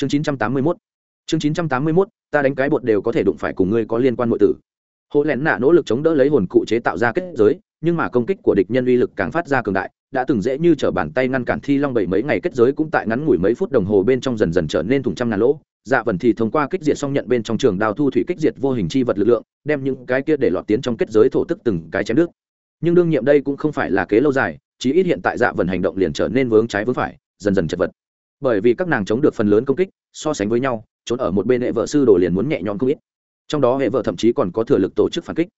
chương chín trăm tám mươi mốt. Chương chín trăm tám mươi mốt, ta đánh cái bột đều có thể đụng phải cùng ngươi có liên quan nội tử. Hộ lén nạ nỗ lực chống đỡ lấy hồn cụ chế tạo ra kết giới, nhưng mà công kích của địch nhân uy lực càng phát ra cường đại, đã từng dễ như t bàn tay ngăn cản thi long bảy mấy ngày kết giới cũng tại ngắn ngủi mấy phút đồng hồ bên trong dần dần trở nên thùng trăm ngàn lỗ. Dạ vần thì thông qua kích diệt xong nhận bên trong trường đào thu thủy kích diệt vô hình chi vật lực lượng, đem những cái kia để lọt tiến trong kết giới thổ tức từng cái chém nước nhưng đương nhiệm đây cũng không phải là kế lâu dài, chí ít hiện tại dạ vần hành động liền trở nên vướng trái vướng phải, dần dần chật vật bởi vì các nàng chống được phần lớn công kích, so sánh với nhau, trốn ở một bên hệ vợ sư đồ liền muốn nhẹ nhõm không ít. Trong đó hệ vợ thậm chí còn có thừa lực tổ chức phản kích.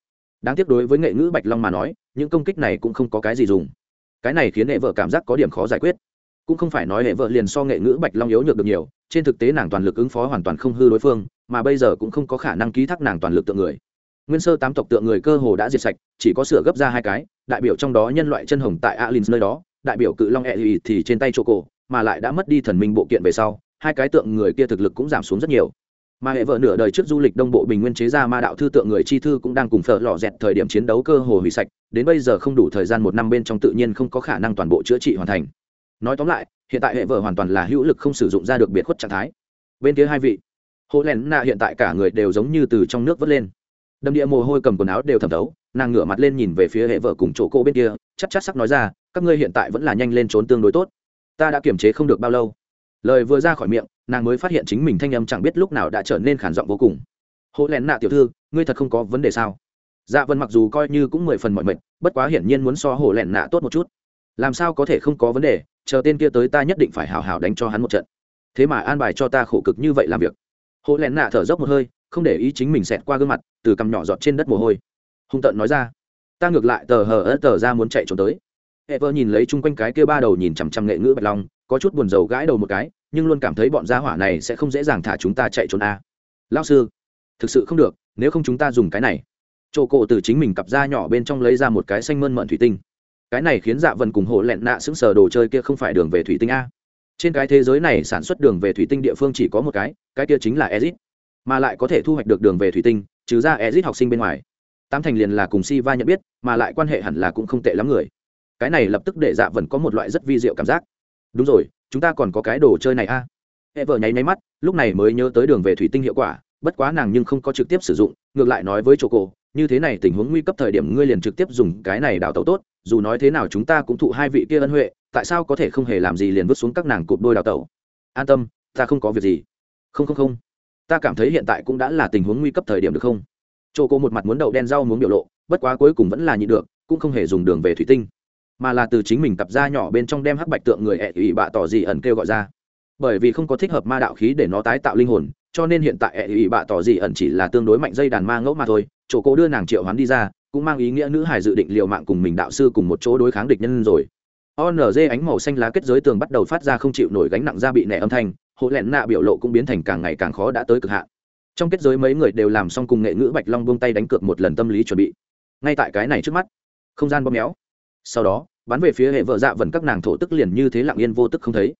Đáng tiếc đối với nghệ ngữ bạch long mà nói, những công kích này cũng không có cái gì dùng. Cái này khiến hệ vợ cảm giác có điểm khó giải quyết. Cũng không phải nói hệ vợ liền so nghệ ngữ bạch long yếu nhược được nhiều, trên thực tế nàng toàn lực ứng phó hoàn toàn không hư đối phương, mà bây giờ cũng không có khả năng ký thác nàng toàn lực tượng người. Nguyên sơ tám tộc tượng người cơ hồ đã diệt sạch, chỉ có sửa gấp ra hai cái, đại biểu trong đó nhân loại chân hồng tại alin nơi đó, đại biểu cự long e thì trên tay chỗ cổ mà lại đã mất đi thần minh bộ kiện về sau, hai cái tượng người kia thực lực cũng giảm xuống rất nhiều. Mà hệ vợ nửa đời trước du lịch đông bộ bình nguyên chế ra ma đạo thư tượng người chi thư cũng đang cùng phở lò dẹt thời điểm chiến đấu cơ hồ hủy sạch, đến bây giờ không đủ thời gian một năm bên trong tự nhiên không có khả năng toàn bộ chữa trị hoàn thành. Nói tóm lại, hiện tại hệ vợ hoàn toàn là hữu lực không sử dụng ra được biệt khuất trạng thái. Bên kia hai vị, hồ len nạ hiện tại cả người đều giống như từ trong nước vớt lên. Đầm địa mồ hôi cầm quần áo đều thẩm thấu, nàng ngửa mặt lên nhìn về phía hệ vợ cùng chỗ cô bên kia, chắc chắc sắc nói ra, các ngươi hiện tại vẫn là nhanh lên trốn tương đối tốt ta đã kiềm chế không được bao lâu. Lời vừa ra khỏi miệng, nàng mới phát hiện chính mình thanh âm chẳng biết lúc nào đã trở nên khản giọng vô cùng. Hộ lén nạ tiểu thư, ngươi thật không có vấn đề sao? Dạ vân mặc dù coi như cũng mười phần mọi mệnh, bất quá hiển nhiên muốn so hộ lén nạ tốt một chút. Làm sao có thể không có vấn đề, chờ tên kia tới ta nhất định phải hào hào đánh cho hắn một trận. Thế mà an bài cho ta khổ cực như vậy làm việc. Hộ lén nạ thở dốc một hơi, không để ý chính mình xẹt qua gương mặt, từ cằm nhỏ giọt trên đất mồ hôi. Hung tợn nói ra, ta ngược lại tờ hờ ớt tờ ra muốn chạy trốn tới hệ vợ nhìn lấy chung quanh cái kia ba đầu nhìn chằm chằm nghệ ngữ bạch long, có chút buồn rầu gãi đầu một cái, nhưng luôn cảm thấy bọn gia hỏa này sẽ không dễ dàng thả chúng ta chạy trốn a. À. lao sư, thực sự không được, nếu không chúng ta dùng cái này. Chỗ cổ từ chính mình cặp da nhỏ bên trong lấy ra một cái xanh mơn mận thủy tinh. Cái này khiến dạ vần cùng hộ lẹn nạ xứng sờ đồ chơi kia không phải đường về thủy tinh a. Trên cái thế giới này sản xuất đường về thủy tinh địa phương chỉ có một cái cái kia chính là ezit. Mà lại có thể thu hoạch được đường về thủy tinh, trừ ra ezit học sinh bên ngoài. Tám thành liền là cùng si va nhận biết, mà lại quan hệ hẳn là cũng không tệ lắm người cái này lập tức để dạ vần có một loại rất vi diệu cảm giác. Đúng rồi, chúng ta còn có cái đồ chơi này a à? hệ vợ nháy nháy mắt, lúc này mới nhớ tới đường về thủy tinh hiệu quả, bất quá nàng nhưng không có trực tiếp sử dụng, ngược lại nói với chỗ cổ như thế này tình huống nguy cấp thời điểm ngươi liền trực tiếp dùng cái này đào tẩu tốt, dù nói thế nào chúng ta cũng thụ hai vị kia ân huệ, tại sao có thể không hề làm gì liền vứt xuống các nàng cụp đôi đào tẩu? An tâm, ta không có việc gì. Không không không. Ta cảm thấy hiện tại cũng đã là tình huống nguy cấp thời điểm được không? Chỗ cô một mặt muốn đậu đen rau muốn biểu lộ, bất quá cuối cùng vẫn là nhịn được, cũng không hề dùng đường về thủy tinh mà là từ chính mình tập ra nhỏ bên trong đem hắc bạch tượng người ẹ ủy bạ tỏ dị ẩn kêu gọi ra. Bởi vì không có thích hợp ma đạo khí để nó tái tạo linh hồn, cho nên hiện tại ẹ ủy bạ tỏ dị ẩn chỉ là tương đối mạnh dây đàn ma ngẫu mà thôi. Chỗ cố đưa nàng triệu hoán đi ra, cũng mang ý nghĩa nữ hải dự định liều mạng cùng mình đạo sư cùng một chỗ đối kháng địch nhân rồi. Onz ánh màu xanh lá kết giới tường bắt đầu phát ra không chịu nổi gánh nặng ra bị nẻ âm thanh hộ lẹn nạ biểu lộ cũng biến thành càng ngày càng khó đã tới cực hạn. Trong kết giới mấy người đều làm xong cùng nghệ ngữ bạch long buông tay đánh cược một lần tâm lý chuẩn bị. Ngay tại cái này trước mắt, không gian bóp méo sau đó, bắn về phía hệ vợ dạ vần các nàng thổ tức liền như thế lặng yên vô tức không thấy.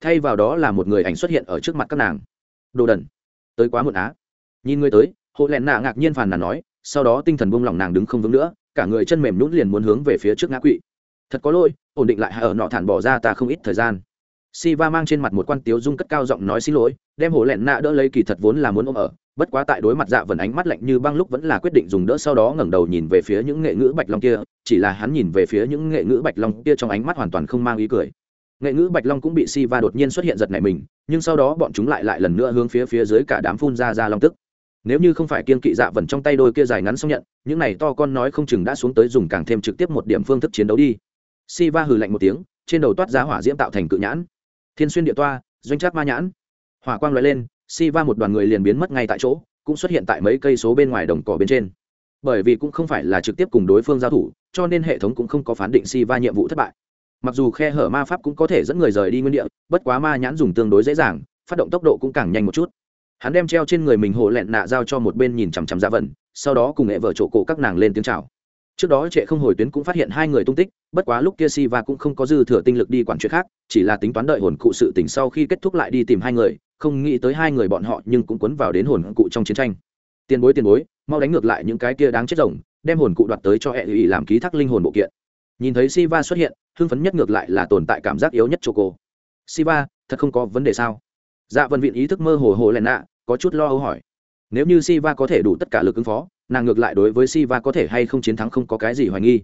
Thay vào đó là một người ảnh xuất hiện ở trước mặt các nàng. Đồ đần, tới quá muộn á. Nhìn người tới hộ lẹn nạ ngạc nhiên phàn nàn nói, sau đó tinh thần buông lỏng nàng đứng không vững nữa, cả người chân mềm nhún liền muốn hướng về phía trước ngã quỵ. Thật có lỗi, ổn định lại, ở nọ thản bỏ ra ta không ít thời gian si va mang trên mặt một quan tiếu dung cất cao giọng nói xin lỗi, đem hồ lẹn nạ đỡ lấy kỳ thật vốn là muốn ôm ở, bất quá tại đối mặt dạ vần ánh mắt lạnh như băng lúc vẫn là quyết định dùng đỡ sau đó ngẩng đầu nhìn về phía những nghệ ngữ bạch long kia, chỉ là hắn nhìn về phía những nghệ ngữ bạch long kia trong ánh mắt hoàn toàn không mang ý cười. Nghệ ngữ bạch long cũng bị si va đột nhiên xuất hiện giật nảy mình, nhưng sau đó bọn chúng lại lại lần nữa hướng phía phía dưới cả đám phun ra ra long tức. Nếu như không phải kiên kỵ dạ vần trong tay đôi kia dài ngắn xong nhận, những này to con nói không chừng đã xuống tới dùng càng thêm trực tiếp một điểm phương thức chiến đấu đi. Si va hừ lạnh một tiếng, trên đầu toát ra hỏa diễm tạo thành cự nhãn thiên xuyên địa toa, doanh trác ma nhãn. Hỏa quang loại lên, si va một đoàn người liền biến mất ngay tại chỗ, cũng xuất hiện tại mấy cây số bên ngoài đồng cỏ bên trên. Bởi vì cũng không phải là trực tiếp cùng đối phương giao thủ, cho nên hệ thống cũng không có phán định si va nhiệm vụ thất bại. Mặc dù khe hở ma pháp cũng có thể dẫn người rời đi nguyên địa, bất quá ma nhãn dùng tương đối dễ dàng, phát động tốc độ cũng càng nhanh một chút. Hắn đem treo trên người mình hồ lẹn nạ giao cho một bên nhìn chằm chằm dạ ra vần sau đó cùng hệ vợ chỗ cổ các nàng lên tiếng chào trước đó trệ không hồi tuyến cũng phát hiện hai người tung tích, bất quá lúc kia si va cũng không có dư thừa tinh lực đi quản chuyện khác, chỉ là tính toán đợi hồn cụ sự tỉnh sau khi kết thúc lại đi tìm hai người, không nghĩ tới hai người bọn họ nhưng cũng quấn vào đến hồn cụ trong chiến tranh. Tiền bối tiền bối, mau đánh ngược lại những cái kia đáng chết rồng, đem hồn cụ đoạt tới cho hệ ủy làm ký thác linh hồn bộ kiện. Nhìn thấy si va xuất hiện, hưng phấn nhất ngược lại là tồn tại cảm giác yếu nhất cho cô. Si va thật không có vấn đề sao? Dạ vân viện ý thức mơ hồ hồ lẹn nạ, có chút lo âu hỏi nếu như siva có thể đủ tất cả lực ứng phó, nàng ngược lại đối với siva có thể hay không chiến thắng không có cái gì hoài nghi.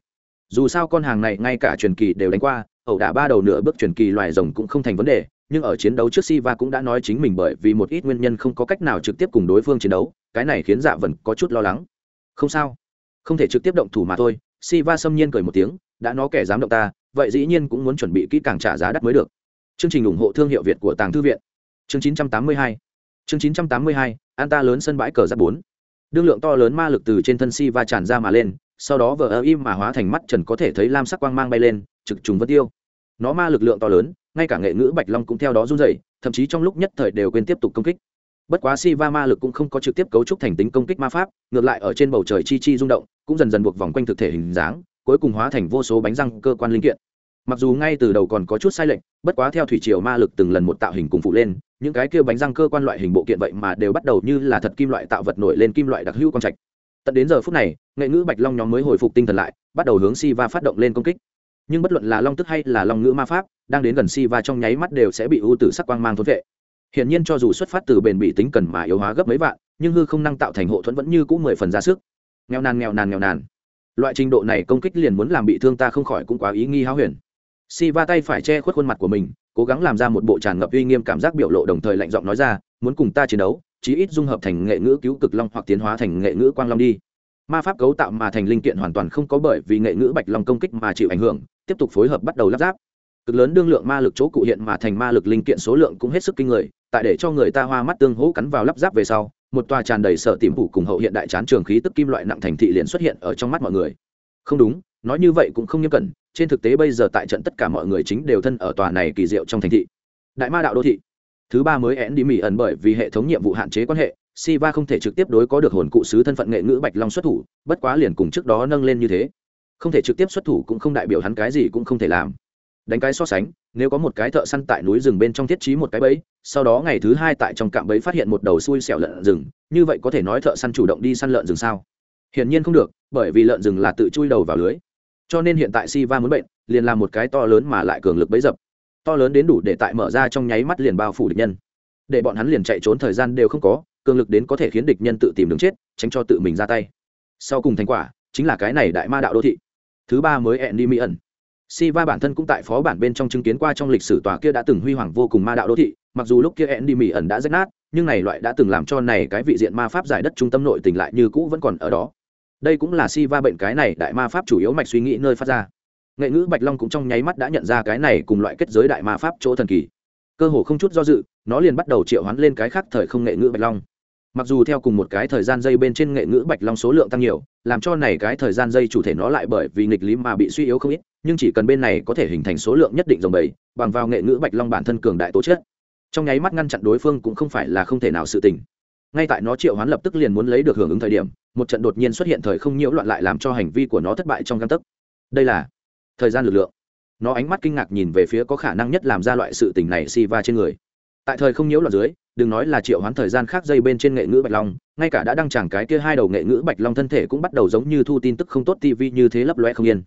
Dù sao con hàng này ngay cả truyền kỳ đều đánh qua, ẩu đả ba đầu nửa bước truyền kỳ loài rồng cũng không thành vấn đề, nhưng ở chiến đấu trước siva cũng đã nói chính mình bởi vì một ít nguyên nhân không có cách nào trực tiếp cùng đối phương chiến đấu, cái này khiến dạ vần có chút lo lắng. Không sao. Không thể trực tiếp động thủ mà thôi, siva xâm nhiên cười một tiếng, đã nó kẻ dám động ta, vậy dĩ nhiên cũng muốn chuẩn bị kỹ càng trả giá đắt mới được. Chương trình ủng hộ thương hiệu việt của tàng thư viện. Chương 982 chương 982 an ta lớn sân bãi cờ giáp bốn. Đương lượng to lớn ma lực từ trên thân si va tràn ra mà lên, sau đó vờ ơ im mà hóa thành mắt trần có thể thấy lam sắc quang mang bay lên, trực trùng vân tiêu. Nó ma lực lượng to lớn, ngay cả nghệ ngữ bạch long cũng theo đó run dày thậm chí trong lúc nhất thời đều quên tiếp tục công kích. Bất quá si va ma lực cũng không có trực tiếp cấu trúc thành tính công kích ma pháp, ngược lại ở trên bầu trời chi chi rung động, cũng dần dần buộc vòng quanh thực thể hình dáng, cuối cùng hóa thành vô số bánh răng cơ quan linh kiện mặc dù ngay từ đầu còn có chút sai lệch, bất quá theo thủy triều ma lực từng lần một tạo hình cùng phụ lên, những cái kia bánh răng cơ quan loại hình bộ kiện vậy mà đều bắt đầu như là thật kim loại tạo vật nổi lên kim loại đặc hữu quang trạch. Tận đến giờ phút này, nghệ ngữ bạch long nhóm mới hồi phục tinh thần lại, bắt đầu hướng si va phát động lên công kích. Nhưng bất luận là long tức hay là long ngữ ma pháp, đang đến gần si va trong nháy mắt đều sẽ bị ưu tử sắc quang mang thốn vệ. Hiển nhiên cho dù xuất phát từ bền bị tính cần mà yếu hóa gấp mấy vạn, nhưng hư không năng tạo thành hộ thuẫn vẫn như cũ mười phần ra sức. Nghèo nàn nghèo nàn nghèo nàn. Loại trình độ này công kích liền muốn làm bị thương ta không khỏi cũng quá ý nghi háo huyền si va tay phải che khuất khuôn mặt của mình, cố gắng làm ra một bộ tràn ngập uy nghiêm cảm giác biểu lộ đồng thời lạnh giọng nói ra, muốn cùng ta chiến đấu, chí ít dung hợp thành nghệ ngữ cứu cực long hoặc tiến hóa thành nghệ ngữ quang long đi. Ma pháp cấu tạo mà thành linh kiện hoàn toàn không có bởi vì nghệ ngữ bạch long công kích mà chịu ảnh hưởng, tiếp tục phối hợp bắt đầu lắp ráp. Cực lớn đương lượng ma lực chỗ cụ hiện mà thành ma lực linh kiện số lượng cũng hết sức kinh người, tại để cho người ta hoa mắt tương hỗ cắn vào lắp ráp về sau, một tòa tràn đầy sợ tìm phủ cùng hậu hiện đại chán trường khí tức kim loại nặng thành thị liền xuất hiện ở trong mắt mọi người. Không đúng, nói như vậy cũng không nghiêm cẩn trên thực tế bây giờ tại trận tất cả mọi người chính đều thân ở tòa này kỳ diệu trong thành thị. Đại ma đạo đô thị. Thứ ba mới én đi mỹ ẩn bởi vì hệ thống nhiệm vụ hạn chế quan hệ, siva không thể trực tiếp đối có được hồn cụ sứ thân phận nghệ ngữ bạch long xuất thủ, bất quá liền cùng trước đó nâng lên như thế. Không thể trực tiếp xuất thủ cũng không đại biểu hắn cái gì cũng không thể làm. Đánh cái so sánh, nếu có một cái thợ săn tại núi rừng bên trong thiết trí một cái bẫy, sau đó ngày thứ hai tại trong cạm bẫy phát hiện một đầu xui xẻo lợn rừng, như vậy có thể nói thợ săn chủ động đi săn lợn rừng sao? Hiển nhiên không được, bởi vì lợn rừng là tự chui đầu vào lưới cho nên hiện tại Siva muốn bệnh, liền làm một cái to lớn mà lại cường lực bấy dập. To lớn đến đủ để tại mở ra trong nháy mắt liền bao phủ địch nhân. Để bọn hắn liền chạy trốn thời gian đều không có, cường lực đến có thể khiến địch nhân tự tìm đường chết, tránh cho tự mình ra tay. Sau cùng thành quả, chính là cái này đại ma đạo đô thị. Thứ ba mới Endymion. Siva bản thân cũng tại phó bản bên trong chứng kiến qua trong lịch sử tòa kia đã từng huy hoàng vô cùng ma đạo đô thị, mặc dù lúc kia Endymion đã rách nát, nhưng này loại đã từng làm cho này cái vị diện ma pháp giải đất trung tâm nội tình lại như cũ vẫn còn ở đó đây cũng là si va bệnh cái này đại ma pháp chủ yếu mạch suy nghĩ nơi phát ra. Nghệ ngữ bạch long cũng trong nháy mắt đã nhận ra cái này cùng loại kết giới đại ma pháp chỗ thần kỳ. Cơ hồ không chút do dự, nó liền bắt đầu triệu hoán lên cái khác thời không nghệ ngữ bạch long. Mặc dù theo cùng một cái thời gian dây bên trên nghệ ngữ bạch long số lượng tăng nhiều, làm cho này cái thời gian dây chủ thể nó lại bởi vì nghịch lý mà bị suy yếu không ít, nhưng chỉ cần bên này có thể hình thành số lượng nhất định dòng bầy, bằng vào nghệ ngữ bạch long bản thân cường đại tố chất. Trong nháy mắt ngăn chặn đối phương cũng không phải là không thể nào sự tình ngay tại nó triệu hoán lập tức liền muốn lấy được hưởng ứng thời điểm, một trận đột nhiên xuất hiện thời không nhiễu loạn lại làm cho hành vi của nó thất bại trong găng tấc. Đây là thời gian lực lượng. Nó ánh mắt kinh ngạc nhìn về phía có khả năng nhất làm ra loại sự tình này si va trên người. Tại thời không nhiễu loạn dưới, đừng nói là triệu hoán thời gian khác dây bên trên nghệ ngữ bạch long, ngay cả đã đăng chẳng cái kia hai đầu nghệ ngữ bạch long thân thể cũng bắt đầu giống như thu tin tức không tốt tv như thế lấp loe không yên.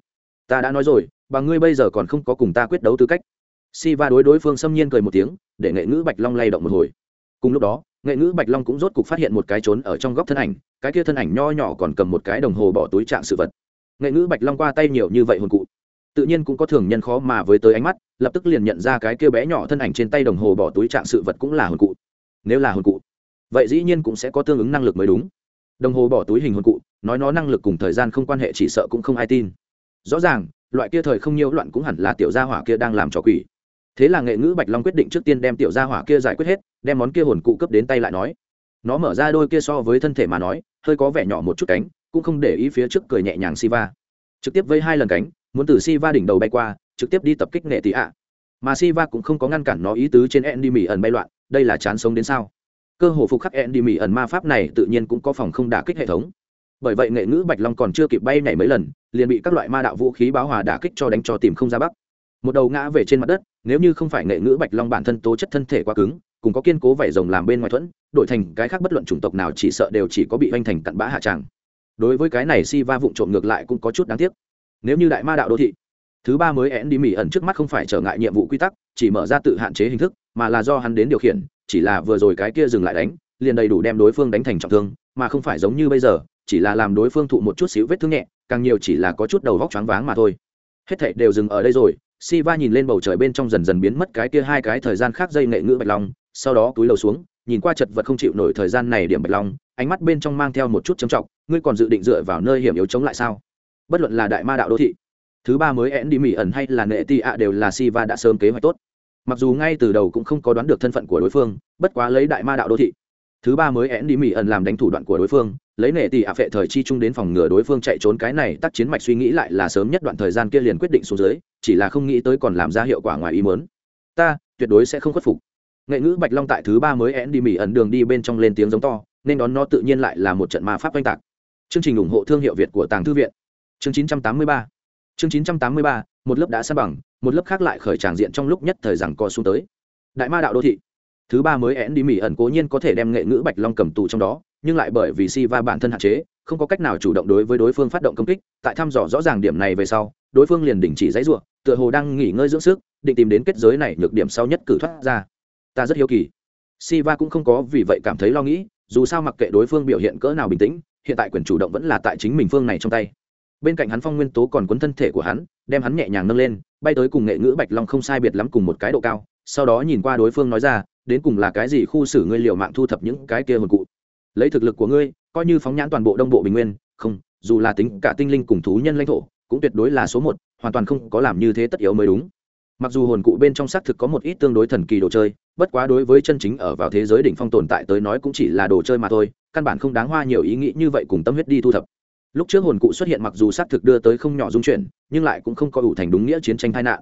Ta đã nói rồi bà ngươi bây giờ còn không có cùng ta quyết đấu tư cách. Si va đối đối phương xâm nhiên cười một tiếng, để nghệ ngữ bạch long lay động một hồi. Cùng lúc đó nghệ ngữ bạch long cũng rốt cục phát hiện một cái trốn ở trong góc thân ảnh, cái kia thân ảnh nho nhỏ còn cầm một cái đồng hồ bỏ túi trạng sự vật. Nghệ ngữ bạch long qua tay nhiều như vậy hồn cụ, tự nhiên cũng có thường nhân khó mà với tới ánh mắt, lập tức liền nhận ra cái kia bé nhỏ thân ảnh trên tay đồng hồ bỏ túi trạng sự vật cũng là hồn cụ. Nếu là hồn cụ, vậy dĩ nhiên cũng sẽ có tương ứng năng lực mới đúng. Đồng hồ bỏ túi hình hồn cụ, nói nó năng lực cùng thời gian không quan hệ, chỉ sợ cũng không ai tin. Rõ ràng, loại kia thời không nhiễu loạn cũng hẳn là tiểu gia hỏa kia đang làm trò quỷ thế là nghệ ngữ bạch long quyết định trước tiên đem tiểu gia hỏa kia giải quyết hết, đem món kia hồn cụ cấp đến tay lại nói. Nó mở ra đôi kia so với thân thể mà nói, hơi có vẻ nhỏ một chút cánh, cũng không để ý phía trước cười nhẹ nhàng siva. Trực tiếp với hai lần cánh, muốn từ siva đỉnh đầu bay qua, trực tiếp đi tập kích nghệ tị ạ. Mà siva cũng không có ngăn cản nó ý tứ trên endy mỹ ẩn bay loạn, đây là chán sống đến sao? Cơ hồ phục khắc endy mỹ ẩn ma pháp này tự nhiên cũng có phòng không đả kích hệ thống. Bởi vậy nghệ ngữ bạch long còn chưa kịp bay nhảy mấy lần, liền bị các loại ma đạo vũ khí báo hòa đả kích cho đánh cho tìm không ra bắc một đầu ngã về trên mặt đất, nếu như không phải nghệ ngữ bạch long bản thân tố chất thân thể quá cứng, cùng có kiên cố vảy rồng làm bên ngoài thuẫn, đổi thành cái khác bất luận chủng tộc nào chỉ sợ đều chỉ có bị oanh thành cặn bã hạ tràng. Đối với cái này si va vụng trộm ngược lại cũng có chút đáng tiếc. Nếu như đại ma đạo đô thị, thứ ba mới én đi mỹ ẩn trước mắt không phải trở ngại nhiệm vụ quy tắc, chỉ mở ra tự hạn chế hình thức, mà là do hắn đến điều khiển, chỉ là vừa rồi cái kia dừng lại đánh, liền đầy đủ đem đối phương đánh thành trọng thương, mà không phải giống như bây giờ, chỉ là làm đối phương thụ một chút xíu vết thương nhẹ, càng nhiều chỉ là có chút đầu vóc choáng váng mà thôi. Hết thảy đều dừng ở đây rồi Siva nhìn lên bầu trời bên trong dần dần biến mất cái kia hai cái thời gian khác dây nghệ ngữ bạch long, sau đó túi lầu xuống, nhìn qua chật vật không chịu nổi thời gian này điểm bạch long, ánh mắt bên trong mang theo một chút trầm trọng, ngươi còn dự định dựa vào nơi hiểm yếu chống lại sao? Bất luận là đại ma đạo đô thị, thứ ba mới én đi mỹ ẩn hay là nệ ti ạ đều là Siva đã sớm kế hoạch tốt. Mặc dù ngay từ đầu cũng không có đoán được thân phận của đối phương, bất quá lấy đại ma đạo đô thị thứ ba mới én đi mỹ ẩn làm đánh thủ đoạn của đối phương, lấy nệ tỷ ạ phệ thời chi chung đến phòng ngừa đối phương chạy trốn cái này, tác chiến mạch suy nghĩ lại là sớm nhất đoạn thời gian kia liền quyết định xuống dưới, chỉ là không nghĩ tới còn làm ra hiệu quả ngoài ý mớn ta, tuyệt đối sẽ không khuất phục. Nghệ ngữ bạch long tại thứ ba mới én đi mỹ ẩn đường đi bên trong lên tiếng giống to, nên đón nó tự nhiên lại là một trận ma pháp oanh tạc. Chương trình ủng hộ thương hiệu việt của tàng thư viện. Chương 983 chương 983 một lớp đã san bằng, một lớp khác lại khởi tràng diện trong lúc nhất thời rằng co xuống tới. Đại ma đạo đô thị thứ ba mới én đi mỹ ẩn cố nhiên có thể đem nghệ ngữ bạch long cầm tù trong đó, nhưng lại bởi vì si va bản thân hạn chế, không có cách nào chủ động đối với đối phương phát động công kích, tại thăm dò rõ ràng điểm này về sau, đối phương liền đình chỉ dãy ruộng tựa hồ đang nghỉ ngơi dưỡng sức, định tìm đến kết giới này nhược điểm sau nhất cử thoát ra. Ta rất hiếu kỳ. Si va cũng không có vì vậy cảm thấy lo nghĩ, dù sao mặc kệ đối phương biểu hiện cỡ nào bình tĩnh, hiện tại quyền chủ động vẫn là tại chính mình phương này trong tay. Bên cạnh hắn phong nguyên tố còn cuốn thân thể của hắn, đem hắn nhẹ nhàng nâng lên, bay tới cùng nghệ ngữ bạch long không sai biệt lắm cùng một cái độ cao, sau đó nhìn qua đối phương nói ra đến cùng là cái gì khu xử ngươi liều mạng thu thập những cái kia hồn cụ? Lấy thực lực của ngươi, coi như phóng nhãn toàn bộ đông bộ bình nguyên, không, dù là tính cả tinh linh cùng thú nhân lãnh thổ, cũng tuyệt đối là số một, hoàn toàn không có làm như thế tất yếu mới đúng. Mặc dù hồn cụ bên trong xác thực có một ít tương đối thần kỳ đồ chơi, bất quá đối với chân chính ở vào thế giới đỉnh phong tồn tại tới nói cũng chỉ là đồ chơi mà thôi, căn bản không đáng hoa nhiều ý nghĩ như vậy cùng tâm huyết đi thu thập. Lúc trước hồn cụ xuất hiện mặc dù xác thực đưa tới không nhỏ dung chuyển, nhưng lại cũng không có ủ thành đúng nghĩa chiến tranh tai nạn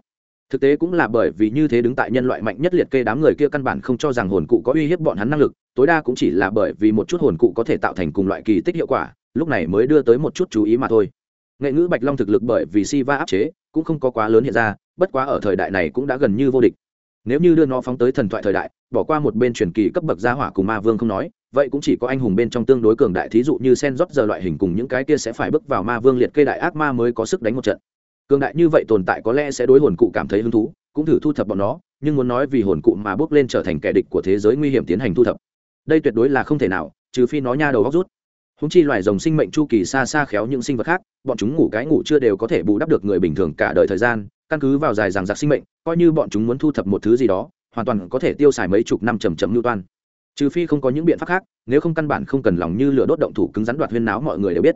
thực tế cũng là bởi vì như thế đứng tại nhân loại mạnh nhất liệt kê đám người kia căn bản không cho rằng hồn cụ có uy hiếp bọn hắn năng lực, tối đa cũng chỉ là bởi vì một chút hồn cụ có thể tạo thành cùng loại kỳ tích hiệu quả, lúc này mới đưa tới một chút chú ý mà thôi. Nghệ ngữ bạch long thực lực bởi vì si va áp chế, cũng không có quá lớn hiện ra, bất quá ở thời đại này cũng đã gần như vô địch. Nếu như đưa nó phóng tới thần thoại thời đại, bỏ qua một bên truyền kỳ cấp bậc gia hỏa cùng ma vương không nói, vậy cũng chỉ có anh hùng bên trong tương đối cường đại thí dụ như sen rót giờ loại hình cùng những cái kia sẽ phải bước vào ma vương liệt kê đại ác ma mới có sức đánh một trận cường đại như vậy tồn tại có lẽ sẽ đối hồn cụ cảm thấy hứng thú, cũng thử thu thập bọn nó, nhưng muốn nói vì hồn cụ mà bước lên trở thành kẻ địch của thế giới nguy hiểm tiến hành thu thập. Đây tuyệt đối là không thể nào, trừ phi nó nha đầu góc rút. Húng chi loài rồng sinh mệnh chu kỳ xa xa khéo những sinh vật khác, bọn chúng ngủ cái ngủ chưa đều có thể bù đắp được người bình thường cả đời thời gian, căn cứ vào dài rằng giặc sinh mệnh, coi như bọn chúng muốn thu thập một thứ gì đó, hoàn toàn có thể tiêu xài mấy chục năm chầm chậm lưu toan. Trừ phi không có những biện pháp khác, nếu không căn bản không cần lòng như lửa đốt động thủ cứng rắn đoạt huyên náo mọi người đều biết.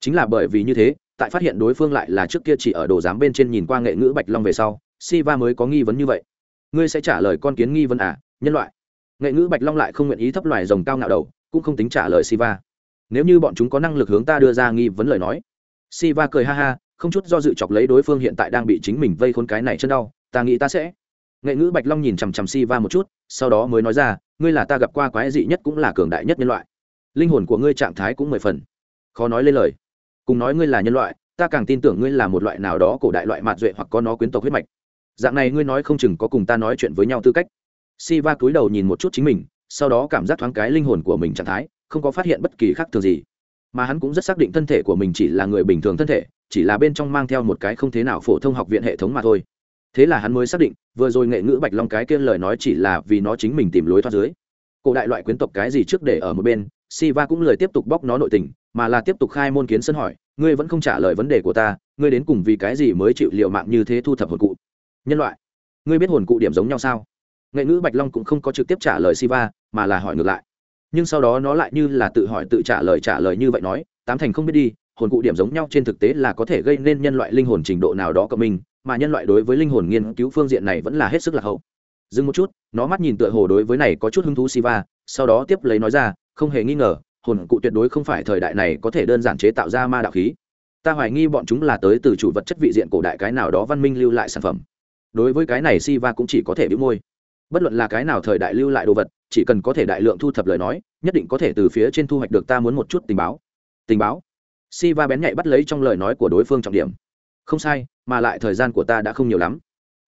Chính là bởi vì như thế tại phát hiện đối phương lại là trước kia chỉ ở đồ giám bên trên nhìn qua nghệ ngữ bạch long về sau, Siva mới có nghi vấn như vậy. Ngươi sẽ trả lời con kiến nghi vấn à nhân loại? Nghệ ngữ bạch long lại không nguyện ý thấp loài rồng cao ngạo đầu, cũng không tính trả lời Siva. Nếu như bọn chúng có năng lực hướng ta đưa ra nghi vấn lời nói. Siva cười ha ha, không chút do dự chọc lấy đối phương hiện tại đang bị chính mình vây khốn cái này chân đau, ta nghĩ ta sẽ. Nghệ ngữ bạch long nhìn chằm chằm Siva một chút, sau đó mới nói ra, ngươi là ta gặp qua quái dị nhất cũng là cường đại nhất nhân loại. Linh hồn của ngươi trạng thái cũng mười phần. Khó nói lên lời cùng nói ngươi là nhân loại ta càng tin tưởng ngươi là một loại nào đó cổ đại loại mạt duệ hoặc có nó quyến tộc huyết mạch. Dạng này ngươi nói không chừng có cùng ta nói chuyện với nhau tư cách. Si va cúi đầu nhìn một chút chính mình sau đó cảm giác thoáng cái linh hồn của mình trạng thái không có phát hiện bất kỳ khác thường gì. Mà hắn cũng rất xác định thân thể của mình chỉ là người bình thường thân thể chỉ là bên trong mang theo một cái không thế nào phổ thông học viện hệ thống mà thôi. Thế là hắn mới xác định vừa rồi nghệ ngữ bạch long cái kia lời nói chỉ là vì nó chính mình tìm lối thoát dưới cổ đại loại quyến tộc cái gì trước để ở một bên Siva cũng lời tiếp tục bóc nó nội tình, mà là tiếp tục khai môn kiến sân hỏi, ngươi vẫn không trả lời vấn đề của ta, ngươi đến cùng vì cái gì mới chịu liệu mạng như thế thu thập hồn cụ? Nhân loại, ngươi biết hồn cụ điểm giống nhau sao? Nghệ ngữ Bạch Long cũng không có trực tiếp trả lời Siva, mà là hỏi ngược lại. Nhưng sau đó nó lại như là tự hỏi tự trả lời trả lời như vậy nói, tám thành không biết đi, hồn cụ điểm giống nhau trên thực tế là có thể gây nên nhân loại linh hồn trình độ nào đó cộng mình, mà nhân loại đối với linh hồn nghiên cứu phương diện này vẫn là hết sức là hậu. Dừng một chút, nó mắt nhìn tựa hồ đối với này có chút hứng thú Siva, sau đó tiếp lấy nói ra, không hề nghi ngờ hồn cụ tuyệt đối không phải thời đại này có thể đơn giản chế tạo ra ma đạo khí. Ta hoài nghi bọn chúng là tới từ chủ vật chất vị diện cổ đại cái nào đó văn minh lưu lại sản phẩm. Đối với cái này si va cũng chỉ có thể bị môi. Bất luận là cái nào thời đại lưu lại đồ vật, chỉ cần có thể đại lượng thu thập lời nói, nhất định có thể từ phía trên thu hoạch được ta muốn một chút tình báo. Tình báo? Si va bén nhạy bắt lấy trong lời nói của đối phương trọng điểm. Không sai, mà lại thời gian của ta đã không nhiều lắm.